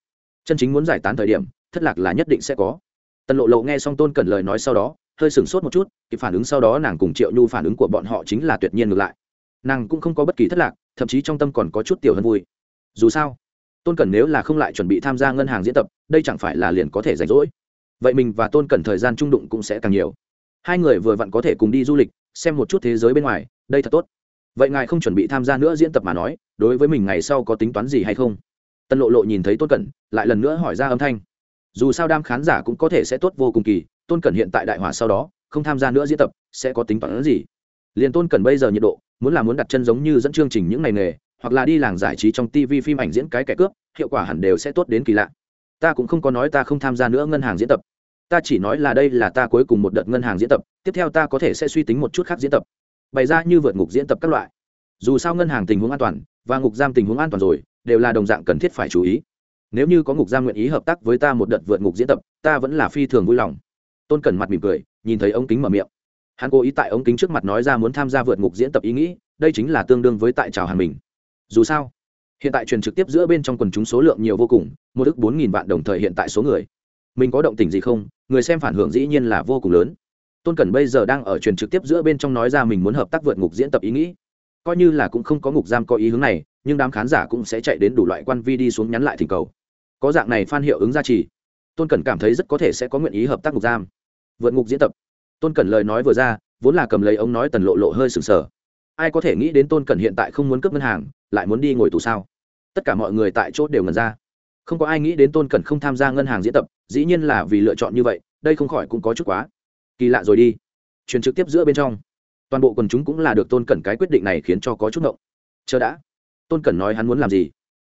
chân chính muốn giải tán thời điểm, thất lạc là nhất định sẽ có. Tần lộ lộ nghe xong tôn cần lời nói sau đó hơi sửng sốt một chút, kịp phản ứng sau đó nàng cùng triệu nhu phản ứng của bọn họ chính là tuyệt nhiên ngược lại. Nàng cũng không có bất kỳ thất lạc, thậm chí trong tâm còn có chút tiểu hơn vui. Dù sao, tôn cẩn nếu là không lại chuẩn bị tham gia ngân hàng diễn tập, đây chẳng phải là liền có thể rảnh rỗi. Vậy mình và tôn cẩn thời gian trung đụng cũng sẽ càng nhiều. Hai người vừa vặn có thể cùng đi du lịch, xem một chút thế giới bên ngoài, đây thật tốt. Vậy ngài không chuẩn bị tham gia nữa diễn tập mà nói, đối với mình ngày sau có tính toán gì hay không? Tân lộ lộ nhìn thấy tôn cẩn, lại lần nữa hỏi ra âm thanh. Dù sao đam khán giả cũng có thể sẽ tốt vô cùng kỳ tôn cẩn hiện tại đại hỏa sau đó, không tham gia nữa diễn tập, sẽ có tính toán gì? Liền tôn cẩn bây giờ nhiệt độ, muốn là muốn đặt chân giống như dẫn chương trình những ngày nghề, hoặc là đi làng giải trí trong tv phim ảnh diễn cái kẻ cướp, hiệu quả hẳn đều sẽ tốt đến kỳ lạ. Ta cũng không có nói ta không tham gia nữa ngân hàng diễn tập. Ta chỉ nói là đây là ta cuối cùng một đợt ngân hàng diễn tập, tiếp theo ta có thể sẽ suy tính một chút khác diễn tập. Bày ra như vượt ngục diễn tập các loại. Dù sao ngân hàng tình huống an toàn, và ngục giam tình huống an toàn rồi, đều là đồng dạng cần thiết phải chú ý. Nếu như có ngục giam nguyện ý hợp tác với ta một đợt vượt ngục diễn tập, ta vẫn là phi thường vui lòng tôn cẩn mặt mỉm cười nhìn thấy ống kính mở miệng hắn cố ý tại ống kính trước mặt nói ra muốn tham gia vượt ngục diễn tập ý nghĩ đây chính là tương đương với tại trào hàng mình dù sao hiện tại truyền trực tiếp giữa bên trong quần chúng số lượng nhiều vô cùng một ước bốn nghìn vạn đồng thời hiện tại số người mình có động tình gì không người xem phản hưởng dĩ nhiên là vô cùng lớn tôn cẩn bây giờ đang ở truyền trực tiếp giữa bên trong nói ra mình muốn hợp tác vượt ngục diễn tập ý nghĩ coi như là cũng không có ngục giam có ý hướng này nhưng đám khán giả cũng sẽ chạy đến đủ loại quan vi đi xuống nhắn lại thỉnh cầu có dạng này phan hiệu ứng gia trì tôn cẩn cảm thấy rất có thể sẽ có nguyện ý hợp tác ngục giam. Vượt ngục diễn tập. Tôn cẩn lời nói vừa ra, vốn là cầm lấy ông nói tần lộ lộ hơi sừng sờ. Ai có thể nghĩ đến tôn cẩn hiện tại không muốn cướp ngân hàng, lại muốn đi ngồi tù sao? Tất cả mọi người tại chốt đều ngần ra. Không có ai nghĩ đến tôn cẩn không tham gia ngân hàng diễn tập, dĩ nhiên là vì lựa chọn như vậy, đây không khỏi cũng có chút quá. Kỳ lạ rồi đi. Truyền trực tiếp giữa bên trong. Toàn bộ quần chúng cũng là được tôn cẩn cái quyết định này khiến cho có chút ngộng. Chờ đã. Tôn cẩn nói hắn muốn làm gì?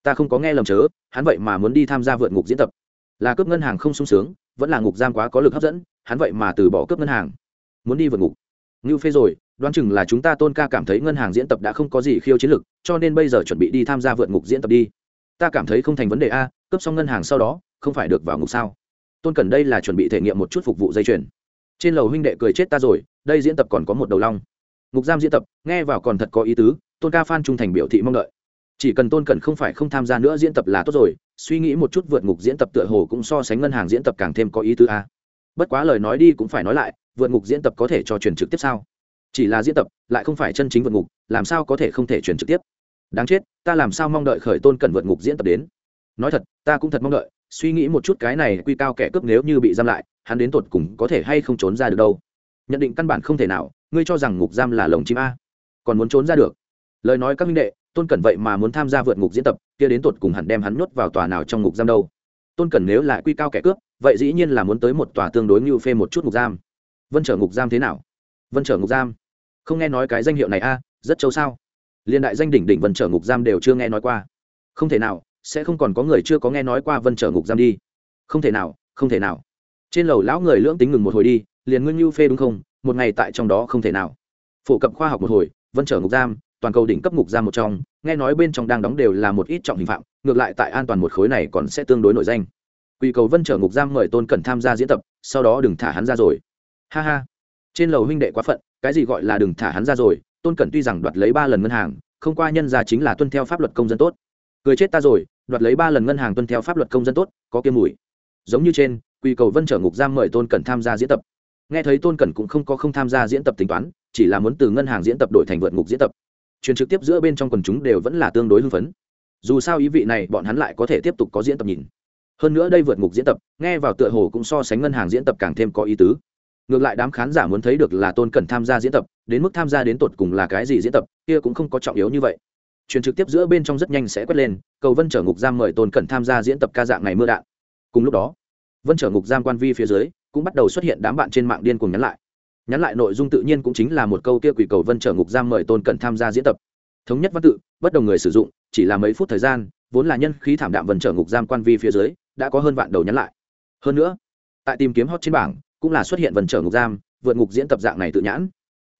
Ta không có nghe lầm chớ, hắn vậy mà muốn đi tham gia vượt ngục diễn tập là cướp ngân hàng không sung sướng, vẫn là ngục giam quá có lực hấp dẫn, hắn vậy mà từ bỏ cướp ngân hàng. Muốn đi vượt ngục. Ngưu phê rồi, đoán chừng là chúng ta tôn ca cảm thấy ngân hàng diễn tập đã không có gì khiêu chiến lực, cho nên bây giờ chuẩn bị đi tham gia vượt ngục diễn tập đi. Ta cảm thấy không thành vấn đề a, cướp xong ngân hàng sau đó, không phải được vào ngục sao? Tôn cần đây là chuẩn bị thể nghiệm một chút phục vụ dây chuyền. Trên lầu huynh đệ cười chết ta rồi, đây diễn tập còn có một đầu long. Ngục giam diễn tập, nghe vào còn thật có ý tứ, tôn ca phan trung thành biểu thị mong đợi chỉ cần tôn cẩn không phải không tham gia nữa diễn tập là tốt rồi, suy nghĩ một chút vượt ngục diễn tập tựa hồ cũng so sánh ngân hàng diễn tập càng thêm có ý tứ a. Bất quá lời nói đi cũng phải nói lại, vượt ngục diễn tập có thể cho truyền trực tiếp sao? Chỉ là diễn tập, lại không phải chân chính vượt ngục, làm sao có thể không thể truyền trực tiếp? Đáng chết, ta làm sao mong đợi khởi tôn cần vượt ngục diễn tập đến? Nói thật, ta cũng thật mong đợi, suy nghĩ một chút cái này quy cao kẻ cướp nếu như bị giam lại, hắn đến tột cùng có thể hay không trốn ra được đâu? Nhận định căn bản không thể nào, ngươi cho rằng ngục giam là lồng chim a? Còn muốn trốn ra được? Lời nói các minh đệ tôn cẩn vậy mà muốn tham gia vượt ngục diễn tập, kia đến tột cùng hẳn đem hắn nhốt vào tòa nào trong ngục giam đâu? Tôn cẩn nếu lại quy cao kẻ cướp, vậy dĩ nhiên là muốn tới một tòa tương đối như phê một chút ngục giam. Vân trở ngục giam thế nào? Vân trở ngục giam? Không nghe nói cái danh hiệu này a, rất châu sao? Liên đại danh đỉnh đỉnh vân trở ngục giam đều chưa nghe nói qua. Không thể nào, sẽ không còn có người chưa có nghe nói qua vân trở ngục giam đi. Không thể nào, không thể nào. Trên lầu lão người lưỡng tính ngừng một hồi đi, liền nguyên như phê đúng không? Một ngày tại trong đó không thể nào. Phổ cập khoa học một hồi, vân trở ngục giam toàn cầu đỉnh cấp ngục giam một trong, nghe nói bên trong đang đóng đều là một ít trọng hình phạm, ngược lại tại an toàn một khối này còn sẽ tương đối nổi danh. Quy cầu vân trở ngục giam mời tôn cẩn tham gia diễn tập, sau đó đừng thả hắn ra rồi. Ha ha. Trên lầu huynh đệ quá phận, cái gì gọi là đừng thả hắn ra rồi, tôn cẩn tuy rằng đoạt lấy ba lần ngân hàng, không qua nhân ra chính là tuân theo pháp luật công dân tốt. Cười chết ta rồi, đoạt lấy ba lần ngân hàng tuân theo pháp luật công dân tốt, có kiêm mùi. Giống như trên quy cầu vân trở ngục giam mời tôn cẩn tham gia diễn tập. Nghe thấy tôn cẩn cũng không có không tham gia diễn tập tính toán, chỉ là muốn từ ngân hàng diễn tập đổi thành vượt ngục diễn tập truyền trực tiếp giữa bên trong quần chúng đều vẫn là tương đối hưng phấn. Dù sao ý vị này, bọn hắn lại có thể tiếp tục có diễn tập nhìn. Hơn nữa đây vượt ngục diễn tập, nghe vào tựa hồ cũng so sánh ngân hàng diễn tập càng thêm có ý tứ. Ngược lại đám khán giả muốn thấy được là tôn cần tham gia diễn tập, đến mức tham gia đến tột cùng là cái gì diễn tập, kia cũng không có trọng yếu như vậy. Truyền trực tiếp giữa bên trong rất nhanh sẽ quét lên, cầu vân trở ngục giam mời tôn cần tham gia diễn tập ca dạng ngày mưa đạn. Cùng lúc đó, vân trở ngục giam quan vi phía dưới, cũng bắt đầu xuất hiện đám bạn trên mạng điên cùng nhắn lại nhắn lại nội dung tự nhiên cũng chính là một câu kia quỷ cầu vân trở ngục giam mời tôn cẩn tham gia diễn tập. Thống nhất văn tự, bất đồng người sử dụng, chỉ là mấy phút thời gian, vốn là nhân khí thảm đạm vân trở ngục giam quan vi phía dưới, đã có hơn vạn đầu nhắn lại. Hơn nữa, tại tìm kiếm hot trên bảng, cũng là xuất hiện vần trở ngục giam, vượt ngục diễn tập dạng này tự nhãn.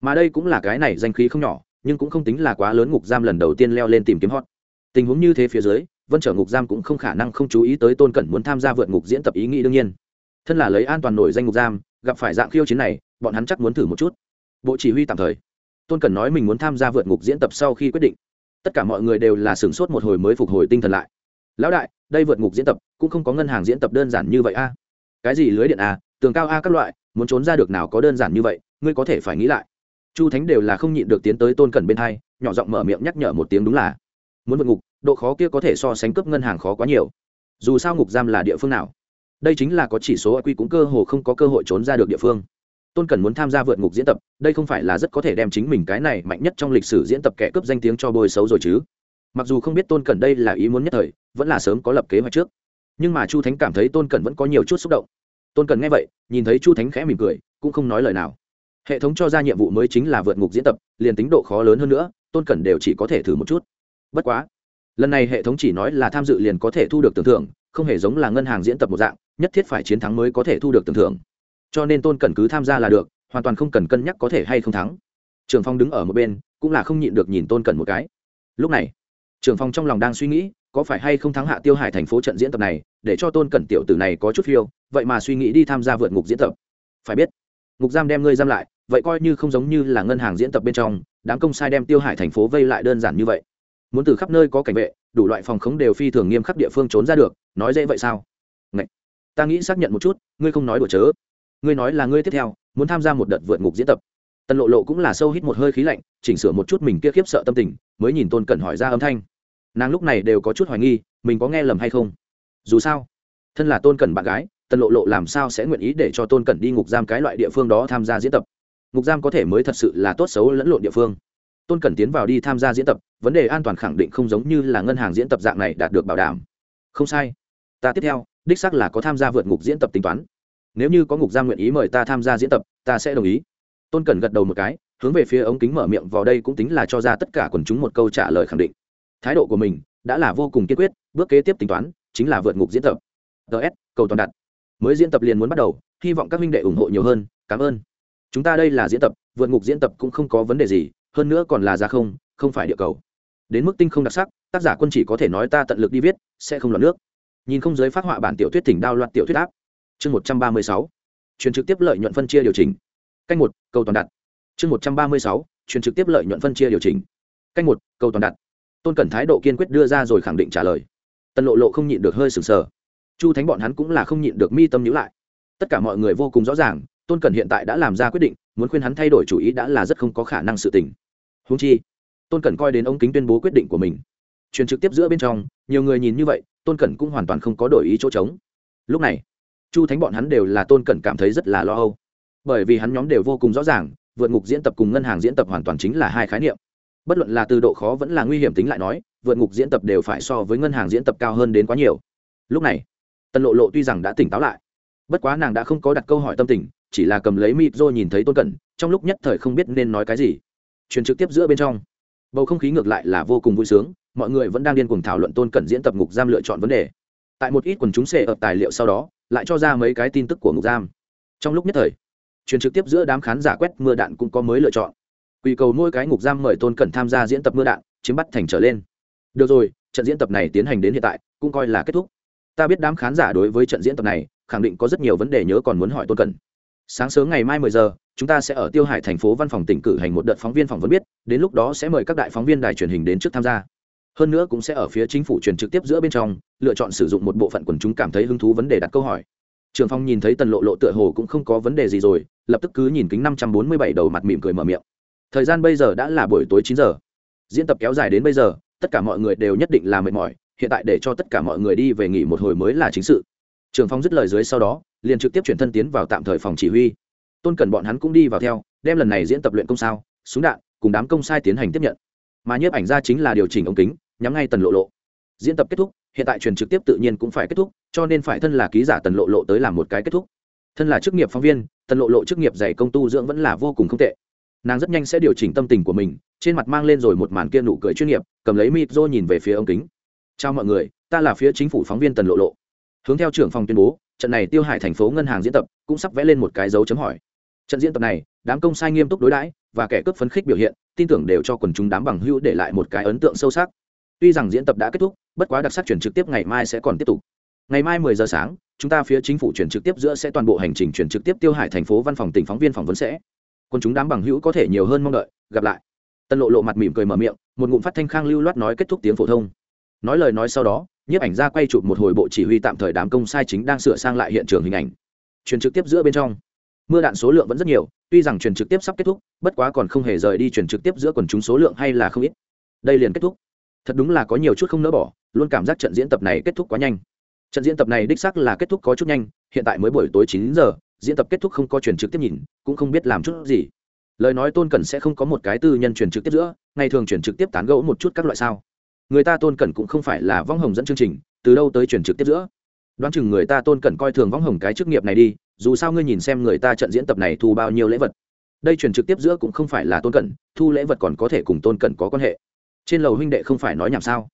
Mà đây cũng là cái này danh khí không nhỏ, nhưng cũng không tính là quá lớn ngục giam lần đầu tiên leo lên tìm kiếm hot. Tình huống như thế phía dưới, vân trở ngục giam cũng không khả năng không chú ý tới tôn cẩn muốn tham gia vượt ngục diễn tập ý nghĩ đương nhiên. Thân là lấy an toàn nổi danh ngục giam, gặp phải dạng khiêu chiến này bọn hắn chắc muốn thử một chút. Bộ chỉ huy tạm thời. Tôn cần nói mình muốn tham gia vượt ngục diễn tập sau khi quyết định. Tất cả mọi người đều là sửng sốt một hồi mới phục hồi tinh thần lại. Lão đại, đây vượt ngục diễn tập, cũng không có ngân hàng diễn tập đơn giản như vậy a. Cái gì lưới điện a, tường cao a các loại, muốn trốn ra được nào có đơn giản như vậy, ngươi có thể phải nghĩ lại. Chu thánh đều là không nhịn được tiến tới tôn cần bên hai, nhỏ giọng mở miệng nhắc nhở một tiếng đúng là. Muốn vượt ngục, độ khó kia có thể so sánh cướp ngân hàng khó quá nhiều. Dù sao ngục giam là địa phương nào? Đây chính là có chỉ số quy cũng cơ hồ không có cơ hội trốn ra được địa phương tôn cẩn muốn tham gia vượt ngục diễn tập, đây không phải là rất có thể đem chính mình cái này mạnh nhất trong lịch sử diễn tập kẻ cướp danh tiếng cho bôi xấu rồi chứ. Mặc dù không biết tôn cẩn đây là ý muốn nhất thời, vẫn là sớm có lập kế hoạch trước. Nhưng mà chu thánh cảm thấy tôn cẩn vẫn có nhiều chút xúc động. Tôn cần nghe vậy, nhìn thấy chu thánh khẽ mỉm cười, cũng không nói lời nào. Hệ thống cho ra nhiệm vụ mới chính là vượt ngục diễn tập, liền tính độ khó lớn hơn nữa, tôn cẩn đều chỉ có thể thử một chút. Bất quá, lần này hệ thống chỉ nói là tham dự liền có thể thu được tưởng thưởng, không hề giống là ngân hàng diễn tập một dạng, nhất thiết phải chiến thắng mới có thể thu được tưởng thưởng cho nên tôn cẩn cứ tham gia là được, hoàn toàn không cần cân nhắc có thể hay không thắng. Trường phong đứng ở một bên, cũng là không nhịn được nhìn tôn cẩn một cái. Lúc này, trường phong trong lòng đang suy nghĩ, có phải hay không thắng hạ tiêu hải thành phố trận diễn tập này, để cho tôn cẩn tiểu tử này có chút phiêu, vậy mà suy nghĩ đi tham gia vượt ngục diễn tập. Phải biết, ngục giam đem ngươi giam lại, vậy coi như không giống như là ngân hàng diễn tập bên trong, đám công sai đem tiêu hải thành phố vây lại đơn giản như vậy. Muốn từ khắp nơi có cảnh vệ, đủ loại phòng khống đều phi thường nghiêm khắc địa phương trốn ra được, nói dễ vậy sao? Ngậy! ta nghĩ xác nhận một chút, ngươi không nói đùa chớ ngươi nói là ngươi tiếp theo, muốn tham gia một đợt vượt ngục diễn tập. Tần lộ lộ cũng là sâu hít một hơi khí lạnh, chỉnh sửa một chút mình kia khiếp sợ tâm tình, mới nhìn tôn cẩn hỏi ra âm thanh. Nàng lúc này đều có chút hoài nghi, mình có nghe lầm hay không? Dù sao, thân là tôn cẩn bạn gái, tần lộ lộ làm sao sẽ nguyện ý để cho tôn cẩn đi ngục giam cái loại địa phương đó tham gia diễn tập? Ngục giam có thể mới thật sự là tốt xấu lẫn lộn địa phương. Tôn cẩn tiến vào đi tham gia diễn tập, vấn đề an toàn khẳng định không giống như là ngân hàng diễn tập dạng này đạt được bảo đảm. Không sai. Ta tiếp theo, đích xác là có tham gia vượt ngục diễn tập tính toán nếu như có ngục giam nguyện ý mời ta tham gia diễn tập, ta sẽ đồng ý. Tôn cẩn gật đầu một cái, hướng về phía ống kính mở miệng vào đây cũng tính là cho ra tất cả quần chúng một câu trả lời khẳng định. Thái độ của mình đã là vô cùng kiên quyết, bước kế tiếp tính toán chính là vượt ngục diễn tập. Ts cầu toàn đặt. Mới diễn tập liền muốn bắt đầu, hy vọng các minh đệ ủng hộ nhiều hơn, cảm ơn. Chúng ta đây là diễn tập, vượt ngục diễn tập cũng không có vấn đề gì, hơn nữa còn là ra không không phải địa cầu. Đến mức tinh không đặc sắc, tác giả quân chỉ có thể nói ta tận lực đi viết, sẽ không loạn nước. Nhìn không giới phát họa bản tiểu thuyết tỉnh đao loạt tiểu thuyết áp chương một trăm ba mươi sáu truyền trực tiếp lợi nhuận phân chia điều chỉnh. Canh một câu toàn đặt. Chương một trăm ba mươi sáu truyền trực tiếp lợi nhuận phân chia điều chỉnh. Canh một câu toàn đặt. Tôn cẩn thái độ kiên quyết đưa ra rồi khẳng định trả lời. Tần lộ lộ không nhịn được hơi sừng sờ. Chu thánh bọn hắn cũng là không nhịn được mi tâm nhữ lại. Tất cả mọi người vô cùng rõ ràng, tôn cẩn hiện tại đã làm ra quyết định, muốn khuyên hắn thay đổi chủ ý đã là rất không có khả năng sự tình. Húng chi, tôn cẩn coi đến ống kính tuyên bố quyết định của mình. Truyền trực tiếp giữa bên trong, nhiều người nhìn như vậy, tôn cẩn cũng hoàn toàn không có đổi ý chỗ trống. Lúc này chu thánh bọn hắn đều là tôn cẩn cảm thấy rất là lo âu. Bởi vì hắn nhóm đều vô cùng rõ ràng, vượt ngục diễn tập cùng ngân hàng diễn tập hoàn toàn chính là hai khái niệm. Bất luận là từ độ khó vẫn là nguy hiểm tính lại nói, vượt ngục diễn tập đều phải so với ngân hàng diễn tập cao hơn đến quá nhiều. Lúc này, tần lộ lộ tuy rằng đã tỉnh táo lại, bất quá nàng đã không có đặt câu hỏi tâm tình, chỉ là cầm lấy mịt rồi nhìn thấy tôn cẩn, trong lúc nhất thời không biết nên nói cái gì. Truyền trực tiếp giữa bên trong, bầu không khí ngược lại là vô cùng vui sướng, mọi người vẫn đang điên cuồng thảo luận tôn cẩn diễn tập ngục giam lựa chọn vấn đề. Tại một ít quần chúng xệ ập tài liệu sau đó lại cho ra mấy cái tin tức của ngục giam. Trong lúc nhất thời, truyền trực tiếp giữa đám khán giả quét mưa đạn cũng có mới lựa chọn. Quỳ cầu nuôi cái ngục giam mời tôn cẩn tham gia diễn tập mưa đạn, chiếm bắt thành trở lên. Được rồi, trận diễn tập này tiến hành đến hiện tại, cũng coi là kết thúc. Ta biết đám khán giả đối với trận diễn tập này, khẳng định có rất nhiều vấn đề nhớ còn muốn hỏi tôn cẩn. Sáng sớm ngày mai 10 giờ, chúng ta sẽ ở tiêu hải thành phố văn phòng tỉnh cử hành một đợt phóng viên phỏng vấn biết, đến lúc đó sẽ mời các đại phóng viên đài truyền hình đến trước tham gia hơn nữa cũng sẽ ở phía chính phủ truyền trực tiếp giữa bên trong, lựa chọn sử dụng một bộ phận quần chúng cảm thấy hứng thú vấn đề đặt câu hỏi. Trường phong nhìn thấy tần lộ lộ tựa hồ cũng không có vấn đề gì rồi, lập tức cứ nhìn kính năm trăm bốn mươi bảy đầu mặt mỉm cười mở miệng. Thời gian bây giờ đã là buổi tối chín giờ. Diễn tập kéo dài đến bây giờ, tất cả mọi người đều nhất định là mệt mỏi, hiện tại để cho tất cả mọi người đi về nghỉ một hồi mới là chính sự. Trường phong dứt lời dưới sau đó, liền trực tiếp chuyển thân tiến vào tạm thời phòng chỉ huy. Tôn cần bọn hắn cũng đi vào theo, đem lần này diễn tập luyện công sao, súng đạn, cùng đám công sai tiến hành tiếp nhận. Mà nhiếp ảnh ra chính là điều chỉnh ống kính nhắm ngay tần lộ lộ. Diễn tập kết thúc, hiện tại truyền trực tiếp tự nhiên cũng phải kết thúc, cho nên phải thân là ký giả tần lộ lộ tới làm một cái kết thúc. Thân là chức nghiệp phóng viên, tần lộ lộ chức nghiệp dày công tu dưỡng vẫn là vô cùng không tệ. Nàng rất nhanh sẽ điều chỉnh tâm tình của mình, trên mặt mang lên rồi một màn kia nụ cười chuyên nghiệp, cầm lấy mịp rô nhìn về phía ống kính. Chào mọi người, ta là phía chính phủ phóng viên tần lộ lộ. Hướng theo trưởng phòng tuyên bố, trận này tiêu hại thành phố ngân hàng diễn tập cũng sắp vẽ lên một cái dấu chấm hỏi. Trận diễn tập này, đám công sai nghiêm túc đối đãi và kẻ cướp phấn khích biểu hiện, tin tưởng đều cho quần chúng đám bằng hữu để lại một cái ấn tượng sâu sắc tuy rằng diễn tập đã kết thúc, bất quá đặc sắc chuyển trực tiếp ngày mai sẽ còn tiếp tục. Ngày mai 10 giờ sáng, chúng ta phía chính phủ chuyển trực tiếp giữa sẽ toàn bộ hành trình chuyển trực tiếp tiêu hải thành phố văn phòng tỉnh phóng viên phỏng vấn sẽ. Quân chúng đám bằng hữu có thể nhiều hơn mong đợi, gặp lại. Tân lộ lộ mặt mỉm cười mở miệng, một ngụm phát thanh khang lưu loát nói kết thúc tiếng phổ thông. Nói lời nói sau đó, nhiếp ảnh ra quay chụp một hồi bộ chỉ huy tạm thời đám công sai chính đang sửa sang lại hiện trường hình ảnh. Truyền trực tiếp giữa bên trong, mưa đạn số lượng vẫn rất nhiều, tuy rằng truyền trực tiếp sắp kết thúc, bất quá còn không hề rời đi truyền trực tiếp giữa quần chúng số lượng hay là không ít. Đây liền kết thúc thật đúng là có nhiều chút không nỡ bỏ, luôn cảm giác trận diễn tập này kết thúc quá nhanh. Trận diễn tập này đích xác là kết thúc có chút nhanh, hiện tại mới buổi tối chín giờ, diễn tập kết thúc không có truyền trực tiếp nhìn, cũng không biết làm chút gì. Lời nói tôn cẩn sẽ không có một cái tư nhân truyền trực tiếp giữa, ngày thường truyền trực tiếp tán gẫu một chút các loại sao. Người ta tôn cẩn cũng không phải là vong hồng dẫn chương trình, từ đâu tới truyền trực tiếp giữa? Đoán chừng người ta tôn cẩn coi thường vong hồng cái chức nghiệp này đi, dù sao ngươi nhìn xem người ta trận diễn tập này thu bao nhiêu lễ vật. Đây truyền trực tiếp giữa cũng không phải là tôn cẩn, thu lễ vật còn có thể cùng tôn cẩn có quan hệ trên lầu huynh đệ không phải nói nhảm sao?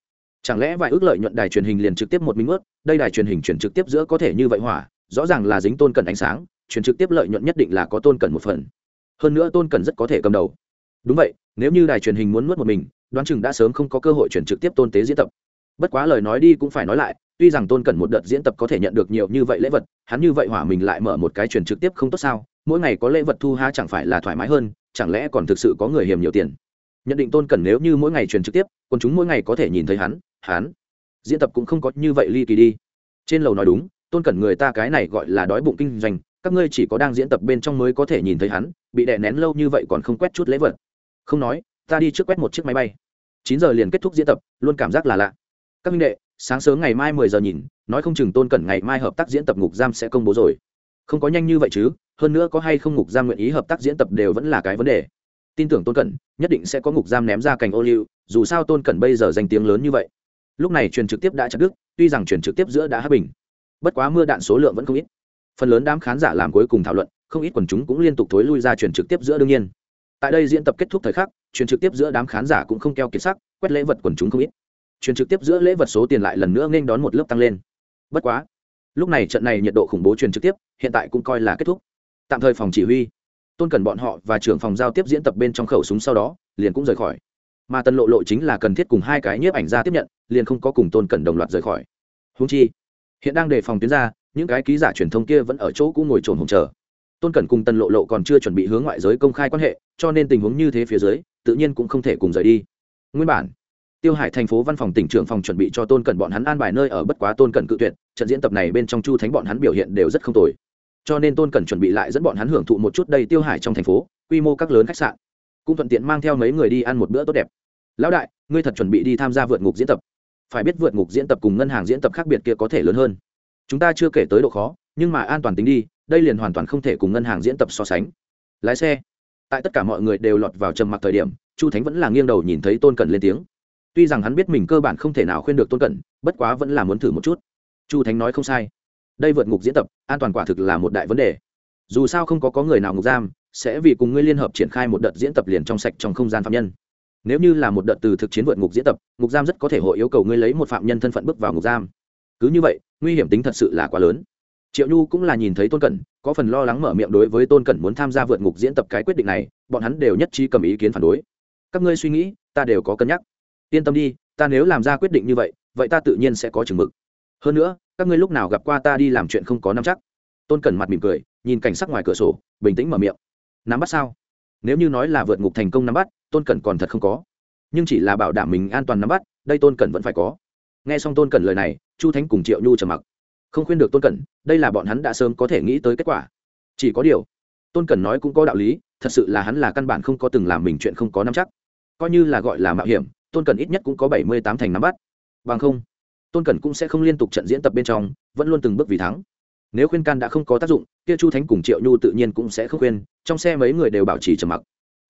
Chẳng lẽ vài ước lợi nhuận đài truyền hình liền trực tiếp một mình ướt, đây đài truyền hình chuyển trực tiếp giữa có thể như vậy hỏa, rõ ràng là dính tôn cần ánh sáng, chuyển trực tiếp lợi nhuận nhất định là có tôn cần một phần. Hơn nữa tôn cần rất có thể cầm đầu. Đúng vậy, nếu như đài truyền hình muốn nuốt một mình, đoán chừng đã sớm không có cơ hội chuyển trực tiếp tôn tế diễn tập. Bất quá lời nói đi cũng phải nói lại, tuy rằng tôn cần một đợt diễn tập có thể nhận được nhiều như vậy lễ vật, hắn như vậy hỏa mình lại mở một cái chuyển trực tiếp không tốt sao? Mỗi ngày có lễ vật thu ha chẳng phải là thoải mái hơn, chẳng lẽ còn thực sự có người hiểm nhiều tiền? Nhận định tôn cẩn nếu như mỗi ngày truyền trực tiếp còn chúng mỗi ngày có thể nhìn thấy hắn hắn, diễn tập cũng không có như vậy ly kỳ đi. Trên lầu nói đúng, tôn cẩn người ta cái này gọi là đói bụng kinh doanh, các ngươi chỉ có đang diễn tập bên trong mới có thể nhìn thấy hắn, bị đè nén lâu như vậy còn không quét chút lễ vật. Không nói, ta đi trước quét một chiếc máy bay. Chín giờ liền kết thúc diễn tập, luôn cảm giác là lạ. Các minh đệ, sáng sớm ngày mai mười giờ nhìn, nói không chừng tôn cẩn ngày mai hợp tác diễn tập ngục giam sẽ công bố rồi. Không có nhanh như vậy chứ, hơn nữa có hay không ngục giam nguyện ý hợp tác diễn tập đều vẫn là cái vấn đề tin tưởng tôn cẩn, nhất định sẽ có ngục giam ném ra cành ô liu, dù sao tôn cẩn bây giờ danh tiếng lớn như vậy. Lúc này truyền trực tiếp đã chặt đứt, tuy rằng truyền trực tiếp giữa đã hấp bình, bất quá mưa đạn số lượng vẫn không ít. Phần lớn đám khán giả làm cuối cùng thảo luận, không ít quần chúng cũng liên tục thối lui ra truyền trực tiếp giữa đương nhiên. Tại đây diễn tập kết thúc thời khắc, truyền trực tiếp giữa đám khán giả cũng không keo kiệt sắc, quét lễ vật quần chúng không ít. Truyền trực tiếp giữa lễ vật số tiền lại lần nữa nên đón một lớp tăng lên. Bất quá, lúc này trận này nhiệt độ khủng bố truyền trực tiếp, hiện tại cũng coi là kết thúc. Tạm thời phòng chỉ huy tôn cần bọn họ và trưởng phòng giao tiếp diễn tập bên trong khẩu súng sau đó, liền cũng rời khỏi. Mà tân lộ lộ chính là cần thiết cùng hai cái nhiếp ảnh ra tiếp nhận, liền không có cùng tôn cần đồng loạt rời khỏi. Húng chi, hiện đang đề phòng tuyến ra, những cái ký giả truyền thông kia vẫn ở chỗ cũ ngồi trồn hồng chờ. Tôn cẩn cùng tân lộ lộ còn chưa chuẩn bị hướng ngoại giới công khai quan hệ, cho nên tình huống như thế phía dưới, tự nhiên cũng không thể cùng rời đi. Nguyên bản, tiêu hải thành phố văn phòng tỉnh trưởng phòng chuẩn bị cho tôn cẩn bọn hắn an bài nơi ở bất quá tôn cẩn cự tuyệt, trận diễn tập này bên trong chu thánh bọn hắn biểu hiện đều rất không tồi cho nên tôn cần chuẩn bị lại dẫn bọn hắn hưởng thụ một chút đây tiêu hải trong thành phố, quy mô các lớn khách sạn. Cũng thuận tiện mang theo mấy người đi ăn một bữa tốt đẹp. Lão đại, ngươi thật chuẩn bị đi tham gia vượt ngục diễn tập. Phải biết vượt ngục diễn tập cùng ngân hàng diễn tập khác biệt kia có thể lớn hơn. Chúng ta chưa kể tới độ khó, nhưng mà an toàn tính đi, đây liền hoàn toàn không thể cùng ngân hàng diễn tập so sánh. Lái xe. Tại tất cả mọi người đều lọt vào trầm mặc thời điểm, chu thánh vẫn là nghiêng đầu nhìn thấy tôn cẩn lên tiếng. Tuy rằng hắn biết mình cơ bản không thể nào khuyên được tôn cẩn, bất quá vẫn là muốn thử một chút. Chu thánh nói không sai đây vượt ngục diễn tập, an toàn quả thực là một đại vấn đề. Dù sao không có có người nào ngục giam, sẽ vì cùng ngươi liên hợp triển khai một đợt diễn tập liền trong sạch trong không gian phạm nhân. Nếu như là một đợt từ thực chiến vượt ngục diễn tập, ngục giam rất có thể hội yêu cầu ngươi lấy một phạm nhân thân phận bước vào ngục giam. Cứ như vậy, nguy hiểm tính thật sự là quá lớn. Triệu nhu cũng là nhìn thấy tôn cẩn, có phần lo lắng mở miệng đối với tôn cẩn muốn tham gia vượt ngục diễn tập cái quyết định này, bọn hắn đều nhất trí cầm ý kiến phản đối. Các ngươi suy nghĩ, ta đều có cân nhắc. Yên tâm đi, ta nếu làm ra quyết định như vậy vậy ta tự nhiên sẽ có chừng mực hơn nữa, các ngươi lúc nào gặp qua ta đi làm chuyện không có nắm chắc? Tôn cẩn mặt mỉm cười, nhìn cảnh sắc ngoài cửa sổ, bình tĩnh mở miệng. Nắm bắt sao? Nếu như nói là vượt ngục thành công nắm bắt, tôn cẩn còn thật không có. Nhưng chỉ là bảo đảm mình an toàn nắm bắt, đây tôn cẩn vẫn phải có. Nghe xong tôn cẩn lời này, chu thánh cùng triệu nhu trầm mặc. Không khuyên được tôn cẩn, đây là bọn hắn đã sớm có thể nghĩ tới kết quả. Chỉ có điều, tôn cẩn nói cũng có đạo lý, thật sự là hắn là căn bản không có từng làm mình chuyện không có nắm chắc. Coi như là gọi là mạo hiểm, tôn cẩn ít nhất cũng có bảy mươi tám thành nắm bắt. Bằng không tôn cẩn cũng sẽ không liên tục trận diễn tập bên trong, vẫn luôn từng bước vì thắng. Nếu khuyên can đã không có tác dụng, kia chu thánh cùng triệu nhu tự nhiên cũng sẽ không khuyên, trong xe mấy người đều bảo trì trầm mặc.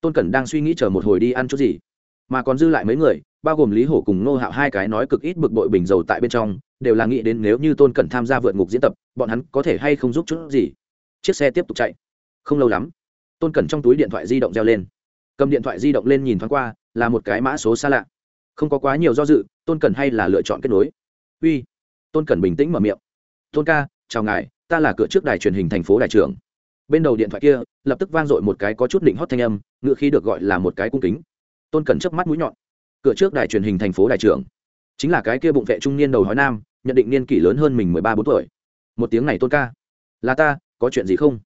Tôn cẩn đang suy nghĩ chờ một hồi đi ăn chút gì. Mà còn dư lại mấy người, bao gồm lý hổ cùng nô hạo hai cái nói cực ít bực bội bình dầu tại bên trong, đều là nghĩ đến nếu như tôn cẩn tham gia vượt ngục diễn tập, bọn hắn có thể hay không giúp chút gì. Chiếc xe tiếp tục chạy. Không lâu lắm, tôn cẩn trong túi điện thoại di động reo lên. Cầm điện thoại di động lên nhìn thoáng qua, là một cái mã số xa lạ. Không có quá nhiều do dự, tôn cẩn hay là lựa chọn kết nối uy, tôn cẩn bình tĩnh mở miệng. Tôn ca, chào ngài, ta là cửa trước đài truyền hình thành phố đại trưởng. Bên đầu điện thoại kia, lập tức vang dội một cái có chút định hót thanh âm ngựa khi được gọi là một cái cung kính. Tôn cẩn chớp mắt mũi nhọn. Cửa trước đài truyền hình thành phố đại trưởng. Chính là cái kia bụng vệ trung niên đầu hói nam, nhận định niên kỷ lớn hơn mình mười ba bốn tuổi. Một tiếng này tôn ca, là ta, có chuyện gì không?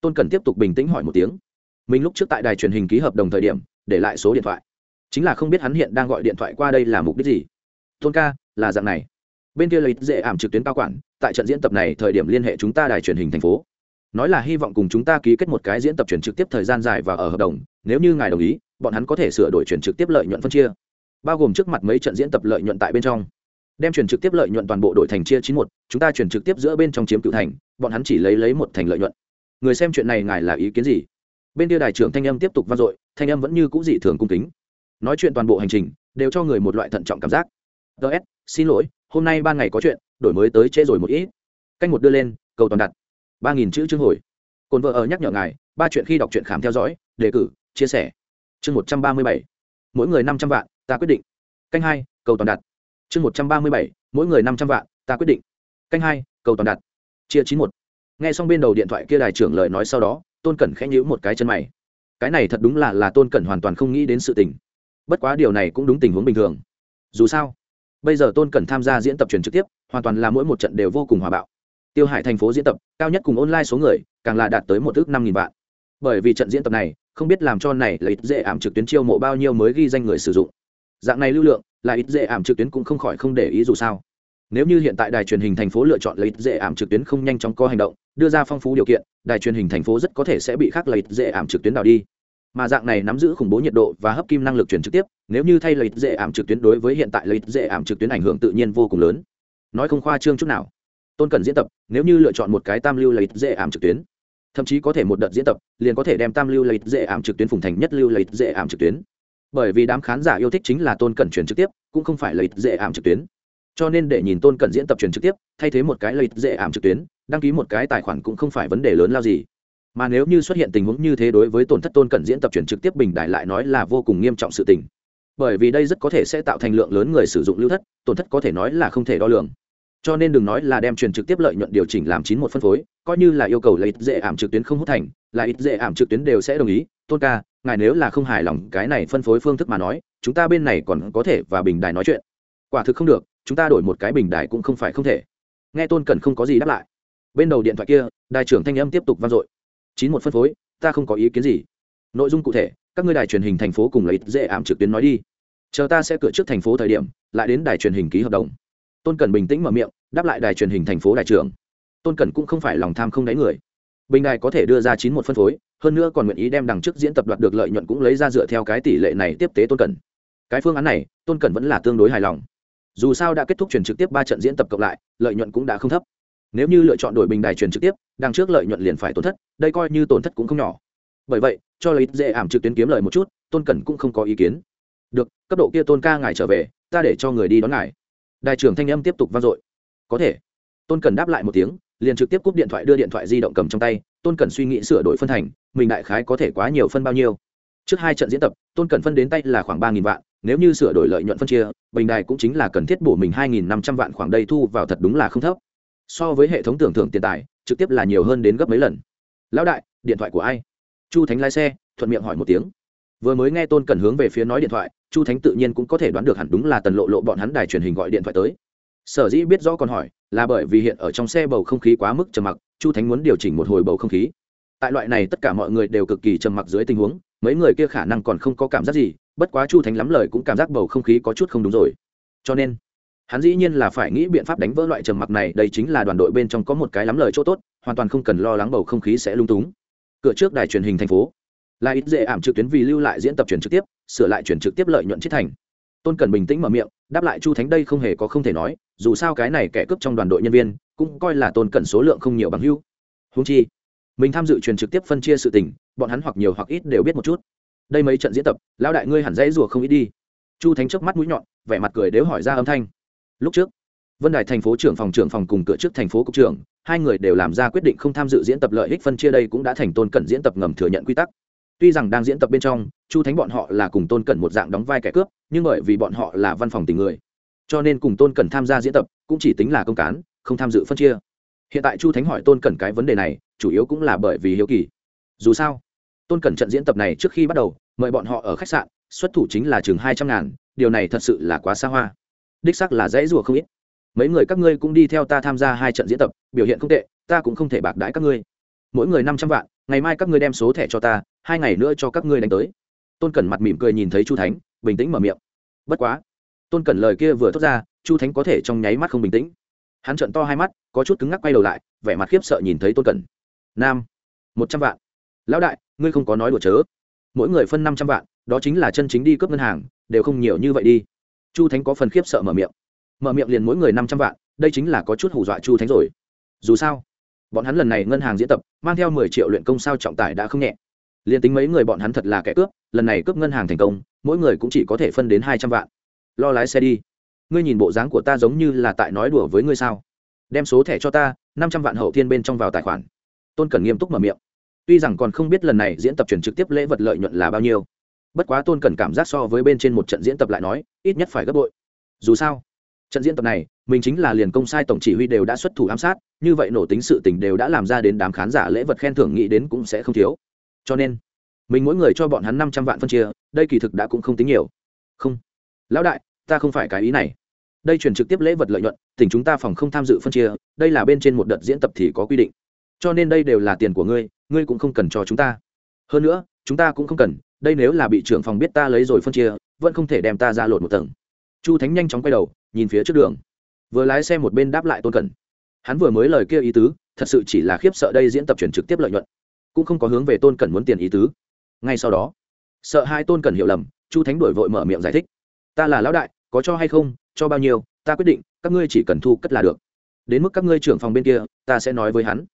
Tôn Cẩn tiếp tục bình tĩnh hỏi một tiếng. Mình lúc trước tại đài truyền hình ký hợp đồng thời điểm, để lại số điện thoại. Chính là không biết hắn hiện đang gọi điện thoại qua đây là mục đích gì. Tôn ca, là dạng này bên kia lấy dễ ảm trực tuyến cao quản, tại trận diễn tập này thời điểm liên hệ chúng ta đài truyền hình thành phố. Nói là hy vọng cùng chúng ta ký kết một cái diễn tập chuyển trực tiếp thời gian dài và ở hợp đồng, nếu như ngài đồng ý, bọn hắn có thể sửa đổi chuyển trực tiếp lợi nhuận phân chia. Bao gồm trước mặt mấy trận diễn tập lợi nhuận tại bên trong. Đem chuyển trực tiếp lợi nhuận toàn bộ đội thành chia chín một, chúng ta chuyển trực tiếp giữa bên trong chiếm cựu thành, bọn hắn chỉ lấy lấy một thành lợi nhuận. Người xem chuyện này ngài là ý kiến gì? Bên kia đài trưởng thanh âm tiếp tục vang dội, thanh âm vẫn như cũ dị thường cung kính. Nói chuyện toàn bộ hành trình, đều cho người một loại thận trọng cảm giác. Ts xin lỗi hôm nay ban ngày có chuyện, đổi mới tới trễ rồi một ít. Canh một đưa lên, cầu toàn đặt. Ba nghìn chữ chương hồi. Cồn vợ ở nhắc nhở ngài, ba chuyện khi đọc truyện khám theo dõi, đề cử, chia sẻ. Chương một trăm ba mươi bảy. Mỗi người năm trăm vạn, ta quyết định. Canh hai, cầu toàn đặt. Chương một trăm ba mươi bảy, mỗi người năm trăm vạn, ta quyết định. Canh hai, cầu toàn đặt. Chia chín một. Nghe xong bên đầu điện thoại kia đài trưởng lời nói sau đó, tôn cẩn khẽ nhíu một cái chân mày. Cái này thật đúng là là tôn cẩn hoàn toàn không nghĩ đến sự tình. Bất quá điều này cũng đúng tình huống bình thường. Dù sao bây giờ tôn cần tham gia diễn tập truyền trực tiếp, hoàn toàn là mỗi một trận đều vô cùng hòa bạo. Tiêu hải thành phố diễn tập, cao nhất cùng online số người, càng là đạt tới một ước năm nghìn vạn. Bởi vì trận diễn tập này, không biết làm cho này là ít dễ ảm trực tuyến chiêu mộ bao nhiêu mới ghi danh người sử dụng. Dạng này lưu lượng, là ít dễ ảm trực tuyến cũng không khỏi không để ý dù sao. Nếu như hiện tại đài truyền hình thành phố lựa chọn là ít dễ ảm trực tuyến không nhanh chóng có hành động, đưa ra phong phú điều kiện, đài truyền hình thành phố rất có thể sẽ bị khác là ít dễ ảm trực tuyến đào đi mà dạng này nắm giữ khủng bố nhiệt độ và hấp kim năng lực truyền trực tiếp, nếu như thay lấy dễ ảm trực tuyến đối với hiện tại lợi dễ ảm trực tuyến ảnh hưởng tự nhiên vô cùng lớn. Nói không khoa trương chút nào. Tôn cần diễn tập, nếu như lựa chọn một cái tam lưu lợi dễ ảm trực tuyến, thậm chí có thể một đợt diễn tập, liền có thể đem tam lưu lợi dễ ảm trực tuyến phùng thành nhất lưu lợi dễ ảm trực tuyến. Bởi vì đám khán giả yêu thích chính là tôn cần truyền trực tiếp, cũng không phải lợi dễ ảm trực tuyến. Cho nên để nhìn tôn cần diễn tập truyền trực tiếp, thay thế một cái lợi dễ ảm trực tuyến, đăng ký một cái tài khoản cũng không phải vấn đề lớn lao gì mà nếu như xuất hiện tình huống như thế đối với tổn thất tôn cẩn diễn tập chuyển trực tiếp bình đại lại nói là vô cùng nghiêm trọng sự tình. Bởi vì đây rất có thể sẽ tạo thành lượng lớn người sử dụng lưu thất, tổn thất có thể nói là không thể đo lường. Cho nên đừng nói là đem truyền trực tiếp lợi nhuận điều chỉnh làm chín một phân phối, coi như là yêu cầu là ít dễ ảm trực tuyến không hút thành, là ít dễ ảm trực tuyến đều sẽ đồng ý. Tôn ca, ngài nếu là không hài lòng cái này phân phối phương thức mà nói, chúng ta bên này còn có thể và bình đài nói chuyện. Quả thực không được, chúng ta đổi một cái bình đài cũng không phải không thể. Nghe tôn cần không có gì đáp lại. Bên đầu điện thoại kia, đài trưởng thanh âm tiếp tục vang dội chín một phân phối, ta không có ý kiến gì. Nội dung cụ thể, các ngươi đài truyền hình thành phố cùng lấy dễ ảm trực tuyến nói đi. Chờ ta sẽ cửa trước thành phố thời điểm, lại đến đài truyền hình ký hợp đồng. Tôn cẩn bình tĩnh mở miệng, đáp lại đài truyền hình thành phố đại trưởng. Tôn cẩn cũng không phải lòng tham không đáy người. Bình đài có thể đưa ra chín một phân phối, hơn nữa còn nguyện ý đem đằng trước diễn tập đoạt được lợi nhuận cũng lấy ra dựa theo cái tỷ lệ này tiếp tế tôn cẩn. Cái phương án này, tôn cẩn vẫn là tương đối hài lòng. Dù sao đã kết thúc truyền trực tiếp ba trận diễn tập cộng lại, lợi nhuận cũng đã không thấp nếu như lựa chọn đổi bình đài truyền trực tiếp, đằng trước lợi nhuận liền phải tổn thất, đây coi như tổn thất cũng không nhỏ. Bởi vậy, cho lấy dễ ảm trực tuyến kiếm lời một chút, tôn cẩn cũng không có ý kiến. Được, cấp độ kia tôn ca ngài trở về, ta để cho người đi đón ngài. Đại trưởng thanh âm tiếp tục vang dội. Có thể. Tôn cần đáp lại một tiếng, liền trực tiếp cúp điện thoại đưa điện thoại di động cầm trong tay. Tôn cần suy nghĩ sửa đổi phân thành, mình đại khái có thể quá nhiều phân bao nhiêu. Trước hai trận diễn tập, tôn cần phân đến tay là khoảng ba nghìn vạn, nếu như sửa đổi lợi nhuận phân chia, bình đài cũng chính là cần thiết bổ mình hai nghìn năm trăm vạn khoảng đây thu vào thật đúng là không thấp so với hệ thống tưởng thưởng tiền tài, trực tiếp là nhiều hơn đến gấp mấy lần. Lão đại, điện thoại của ai? Chu thánh lái xe, thuận miệng hỏi một tiếng. Vừa mới nghe tôn cần hướng về phía nói điện thoại, chu thánh tự nhiên cũng có thể đoán được hẳn đúng là tần lộ lộ bọn hắn đài truyền hình gọi điện thoại tới. Sở dĩ biết rõ còn hỏi, là bởi vì hiện ở trong xe bầu không khí quá mức trầm mặc, chu thánh muốn điều chỉnh một hồi bầu không khí. Tại loại này tất cả mọi người đều cực kỳ trầm mặc dưới tình huống, mấy người kia khả năng còn không có cảm giác gì, bất quá chu thánh lắm lời cũng cảm giác bầu không khí có chút không đúng rồi. Cho nên hắn dĩ nhiên là phải nghĩ biện pháp đánh vỡ loại trầm mặc này, đây chính là đoàn đội bên trong có một cái lắm lời chỗ tốt, hoàn toàn không cần lo lắng bầu không khí sẽ lung túng. Cửa trước đài truyền hình thành phố. Là ít dễ ảm trực tuyến vì lưu lại diễn tập truyền trực tiếp, sửa lại truyền trực tiếp lợi nhuận chết thành. Tôn cần bình tĩnh mở miệng, đáp lại chu thánh đây không hề có không thể nói, dù sao cái này kẻ cướp trong đoàn đội nhân viên, cũng coi là tôn cần số lượng không nhiều bằng hưu húng chi, mình tham dự truyền trực tiếp phân chia sự tình, bọn hắn hoặc nhiều hoặc ít đều biết một chút. Đây mấy trận diễn tập, lão đại ngươi hẳn dãy rùa không ít đi. Chu thánh trước mắt mũi nhọn, vẻ mặt cười đếu hỏi ra âm thanh lúc trước. Vân đài thành phố trưởng phòng trưởng phòng cùng cửa trước thành phố cục trưởng, hai người đều làm ra quyết định không tham dự diễn tập lợi ích phân chia đây cũng đã thành tôn cẩn diễn tập ngầm thừa nhận quy tắc. Tuy rằng đang diễn tập bên trong, chu thánh bọn họ là cùng tôn cẩn một dạng đóng vai kẻ cướp, nhưng bởi vì bọn họ là văn phòng tình người, cho nên cùng tôn cẩn tham gia diễn tập cũng chỉ tính là công cán, không tham dự phân chia. Hiện tại chu thánh hỏi tôn cẩn cái vấn đề này, chủ yếu cũng là bởi vì hiếu kỳ. Dù sao, tôn cẩn trận diễn tập này trước khi bắt đầu, mời bọn họ ở khách sạn, xuất thủ chính là chừng hai trăm ngàn, điều này thật sự là quá xa hoa đích sắc là dãy rùa không ít. Mấy người các ngươi cũng đi theo ta tham gia hai trận diễn tập, biểu hiện không tệ, ta cũng không thể bạc đãi các ngươi. Mỗi người năm trăm vạn, ngày mai các ngươi đem số thẻ cho ta, hai ngày nữa cho các ngươi đánh tới. Tôn cẩn mặt mỉm cười nhìn thấy chu thánh, bình tĩnh mở miệng. Bất quá, tôn cẩn lời kia vừa thốt ra, chu thánh có thể trong nháy mắt không bình tĩnh. Hắn trận to hai mắt, có chút cứng ngắc quay đầu lại, vẻ mặt khiếp sợ nhìn thấy tôn cẩn. Nam, một trăm vạn. Lão đại, ngươi không có nói đùa chớ. Mỗi người phân năm trăm vạn, đó chính là chân chính đi cướp ngân hàng, đều không nhiều như vậy đi chu thánh có phần khiếp sợ mở miệng. Mở miệng liền mỗi người năm trăm vạn, đây chính là có chút hù dọa chu thánh rồi. Dù sao, bọn hắn lần này ngân hàng diễn tập, mang theo mười triệu luyện công sao trọng tải đã không nhẹ. Liền tính mấy người bọn hắn thật là kẻ cướp, lần này cướp ngân hàng thành công, mỗi người cũng chỉ có thể phân đến hai trăm vạn. Lo lái xe đi. Ngươi nhìn bộ dáng của ta giống như là tại nói đùa với ngươi sao? Đem số thẻ cho ta, năm trăm vạn hậu thiên bên trong vào tài khoản. Tôn cẩn nghiêm túc mở miệng. Tuy rằng còn không biết lần này diễn tập chuyển trực tiếp lễ vật lợi nhuận là bao nhiêu bất quá tôn cần cảm giác so với bên trên một trận diễn tập lại nói, ít nhất phải gấp bội. Dù sao, trận diễn tập này, mình chính là liền công sai tổng chỉ huy đều đã xuất thủ ám sát, như vậy nổ tính sự tình đều đã làm ra đến đám khán giả lễ vật khen thưởng nghĩ đến cũng sẽ không thiếu. Cho nên, mình mỗi người cho bọn hắn năm trăm vạn phân chia, đây kỳ thực đã cũng không tính nhiều. Không. Lão đại, ta không phải cái ý này. Đây chuyển trực tiếp lễ vật lợi nhuận, tỉnh chúng ta phòng không tham dự phân chia, đây là bên trên một đợt diễn tập thì có quy định. Cho nên đây đều là tiền của ngươi ngươi cũng không cần cho chúng ta. Hơn nữa, chúng ta cũng không cần đây nếu là bị trưởng phòng biết ta lấy rồi phân chia, vẫn không thể đem ta ra lột một tầng. Chu thánh nhanh chóng quay đầu, nhìn phía trước đường. Vừa lái xe một bên đáp lại tôn cẩn. Hắn vừa mới lời kia ý tứ, thật sự chỉ là khiếp sợ đây diễn tập chuyển trực tiếp lợi nhuận, cũng không có hướng về tôn cẩn muốn tiền ý tứ. Ngay sau đó, sợ hai tôn cẩn hiểu lầm, chu thánh đổi vội mở miệng giải thích. Ta là lão đại, có cho hay không, cho bao nhiêu, ta quyết định, các ngươi chỉ cần thu cất là được. Đến mức các ngươi trưởng phòng bên kia, ta sẽ nói với hắn.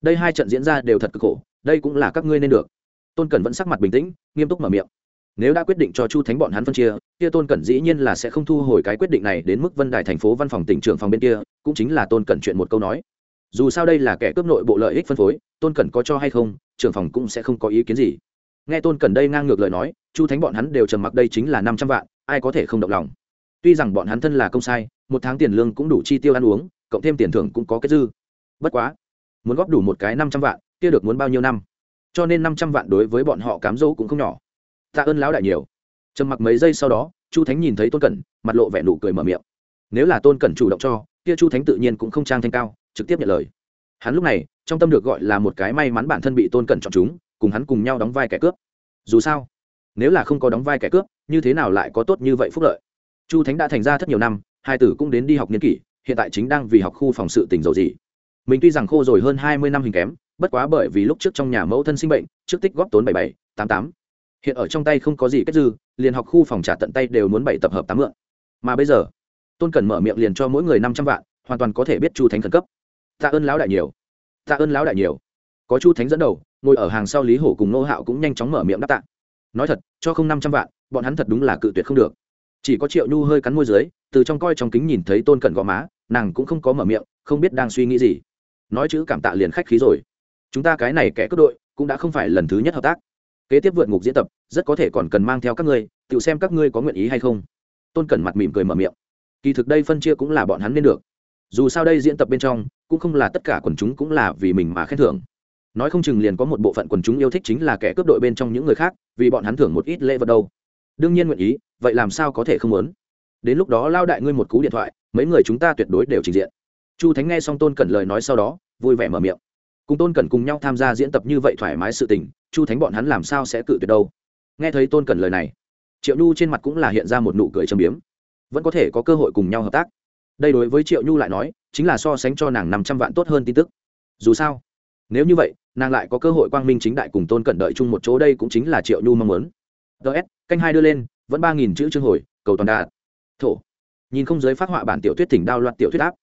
Đây hai trận diễn ra đều thật cực khổ, đây cũng là các ngươi nên được tôn cẩn vẫn sắc mặt bình tĩnh, nghiêm túc mở miệng. Nếu đã quyết định cho chu thánh bọn hắn phân chia, kia tôn cẩn dĩ nhiên là sẽ không thu hồi cái quyết định này đến mức vân đài thành phố văn phòng tỉnh trưởng phòng bên kia, cũng chính là tôn cẩn chuyện một câu nói. Dù sao đây là kẻ cướp nội bộ lợi ích phân phối, tôn cẩn có cho hay không, trưởng phòng cũng sẽ không có ý kiến gì. Nghe tôn cẩn đây ngang ngược lời nói, chu thánh bọn hắn đều trầm mặc đây chính là năm trăm vạn, ai có thể không động lòng. Tuy rằng bọn hắn thân là công sai, một tháng tiền lương cũng đủ chi tiêu ăn uống, cộng thêm tiền thưởng cũng có cái dư. Bất quá, muốn góp đủ một cái năm trăm vạn, kia được muốn bao nhiêu năm? Cho nên năm trăm vạn đối với bọn họ cám dỗ cũng không nhỏ. Tạ ơn lão đại nhiều. Trầm mặc mấy giây sau đó, chu thánh nhìn thấy tôn cẩn, mặt lộ vẻ nụ cười mở miệng. Nếu là tôn cẩn chủ động cho, kia chu thánh tự nhiên cũng không trang thanh cao, trực tiếp nhận lời. Hắn lúc này, trong tâm được gọi là một cái may mắn bản thân bị tôn cẩn chọn chúng, cùng hắn cùng nhau đóng vai kẻ cướp. Dù sao, nếu là không có đóng vai kẻ cướp, như thế nào lại có tốt như vậy phúc lợi? Chu thánh đã thành ra rất nhiều năm, hai tử cũng đến đi học niên kỷ, hiện tại chính đang vì học khu phòng sự tình dầu gì. Mình tuy rằng khô rồi hơn hai mươi năm hình kém bất quá bởi vì lúc trước trong nhà mẫu thân sinh bệnh, trước tích góp tốn bảy bảy, tám tám. Hiện ở trong tay không có gì kết dư, liền học khu phòng trả tận tay đều muốn bảy tập hợp tám mượn. Mà bây giờ, tôn cần mở miệng liền cho mỗi người năm trăm vạn, hoàn toàn có thể biết chu thánh khẩn cấp. Tạ ơn lão đại nhiều. Tạ ơn lão đại nhiều. Có chu thánh dẫn đầu, ngồi ở hàng sau lý hổ cùng nô hạo cũng nhanh chóng mở miệng đáp tạ. Nói thật, cho không năm trăm vạn, bọn hắn thật đúng là cự tuyệt không được. Chỉ có triệu nhu hơi cắn môi dưới, từ trong coi trong kính nhìn thấy tôn cẩn gò má, nàng cũng không có mở miệng, không biết đang suy nghĩ gì. Nói chữ cảm tạ liền khách khí rồi chúng ta cái này kẻ cướp đội, cũng đã không phải lần thứ nhất hợp tác. Kế tiếp vượt ngục diễn tập, rất có thể còn cần mang theo các ngươi, tự xem các ngươi có nguyện ý hay không. Tôn cẩn mặt mỉm cười mở miệng. Kỳ thực đây phân chia cũng là bọn hắn nên được. Dù sao đây diễn tập bên trong, cũng không là tất cả quần chúng cũng là vì mình mà khen thưởng. Nói không chừng liền có một bộ phận quần chúng yêu thích chính là kẻ cướp đội bên trong những người khác, vì bọn hắn thưởng một ít lễ vật đâu. Đương nhiên nguyện ý, vậy làm sao có thể không muốn? Đến lúc đó lao đại ngươi một cú điện thoại, mấy người chúng ta tuyệt đối đều trình diện. Chu thánh nghe xong tôn cẩn lời nói sau đó, vui vẻ mở miệng cùng tôn cẩn cùng nhau tham gia diễn tập như vậy thoải mái sự tình, chu thánh bọn hắn làm sao sẽ cự tuyệt đâu? Nghe thấy tôn cẩn lời này, triệu nhu trên mặt cũng là hiện ra một nụ cười châm biếm. Vẫn có thể có cơ hội cùng nhau hợp tác. Đây đối với triệu nhu lại nói, chính là so sánh cho nàng năm trăm vạn tốt hơn tin tức. Dù sao, nếu như vậy, nàng lại có cơ hội quang minh chính đại cùng tôn cẩn đợi chung một chỗ đây cũng chính là triệu nhu mong muốn. Ts canh hai đưa lên, vẫn ba nghìn chữ chương hồi, cầu toàn đà thổ, nhìn không giới phát họa bản tiểu thuyết thỉnh đao loạt tiểu thuyết áp.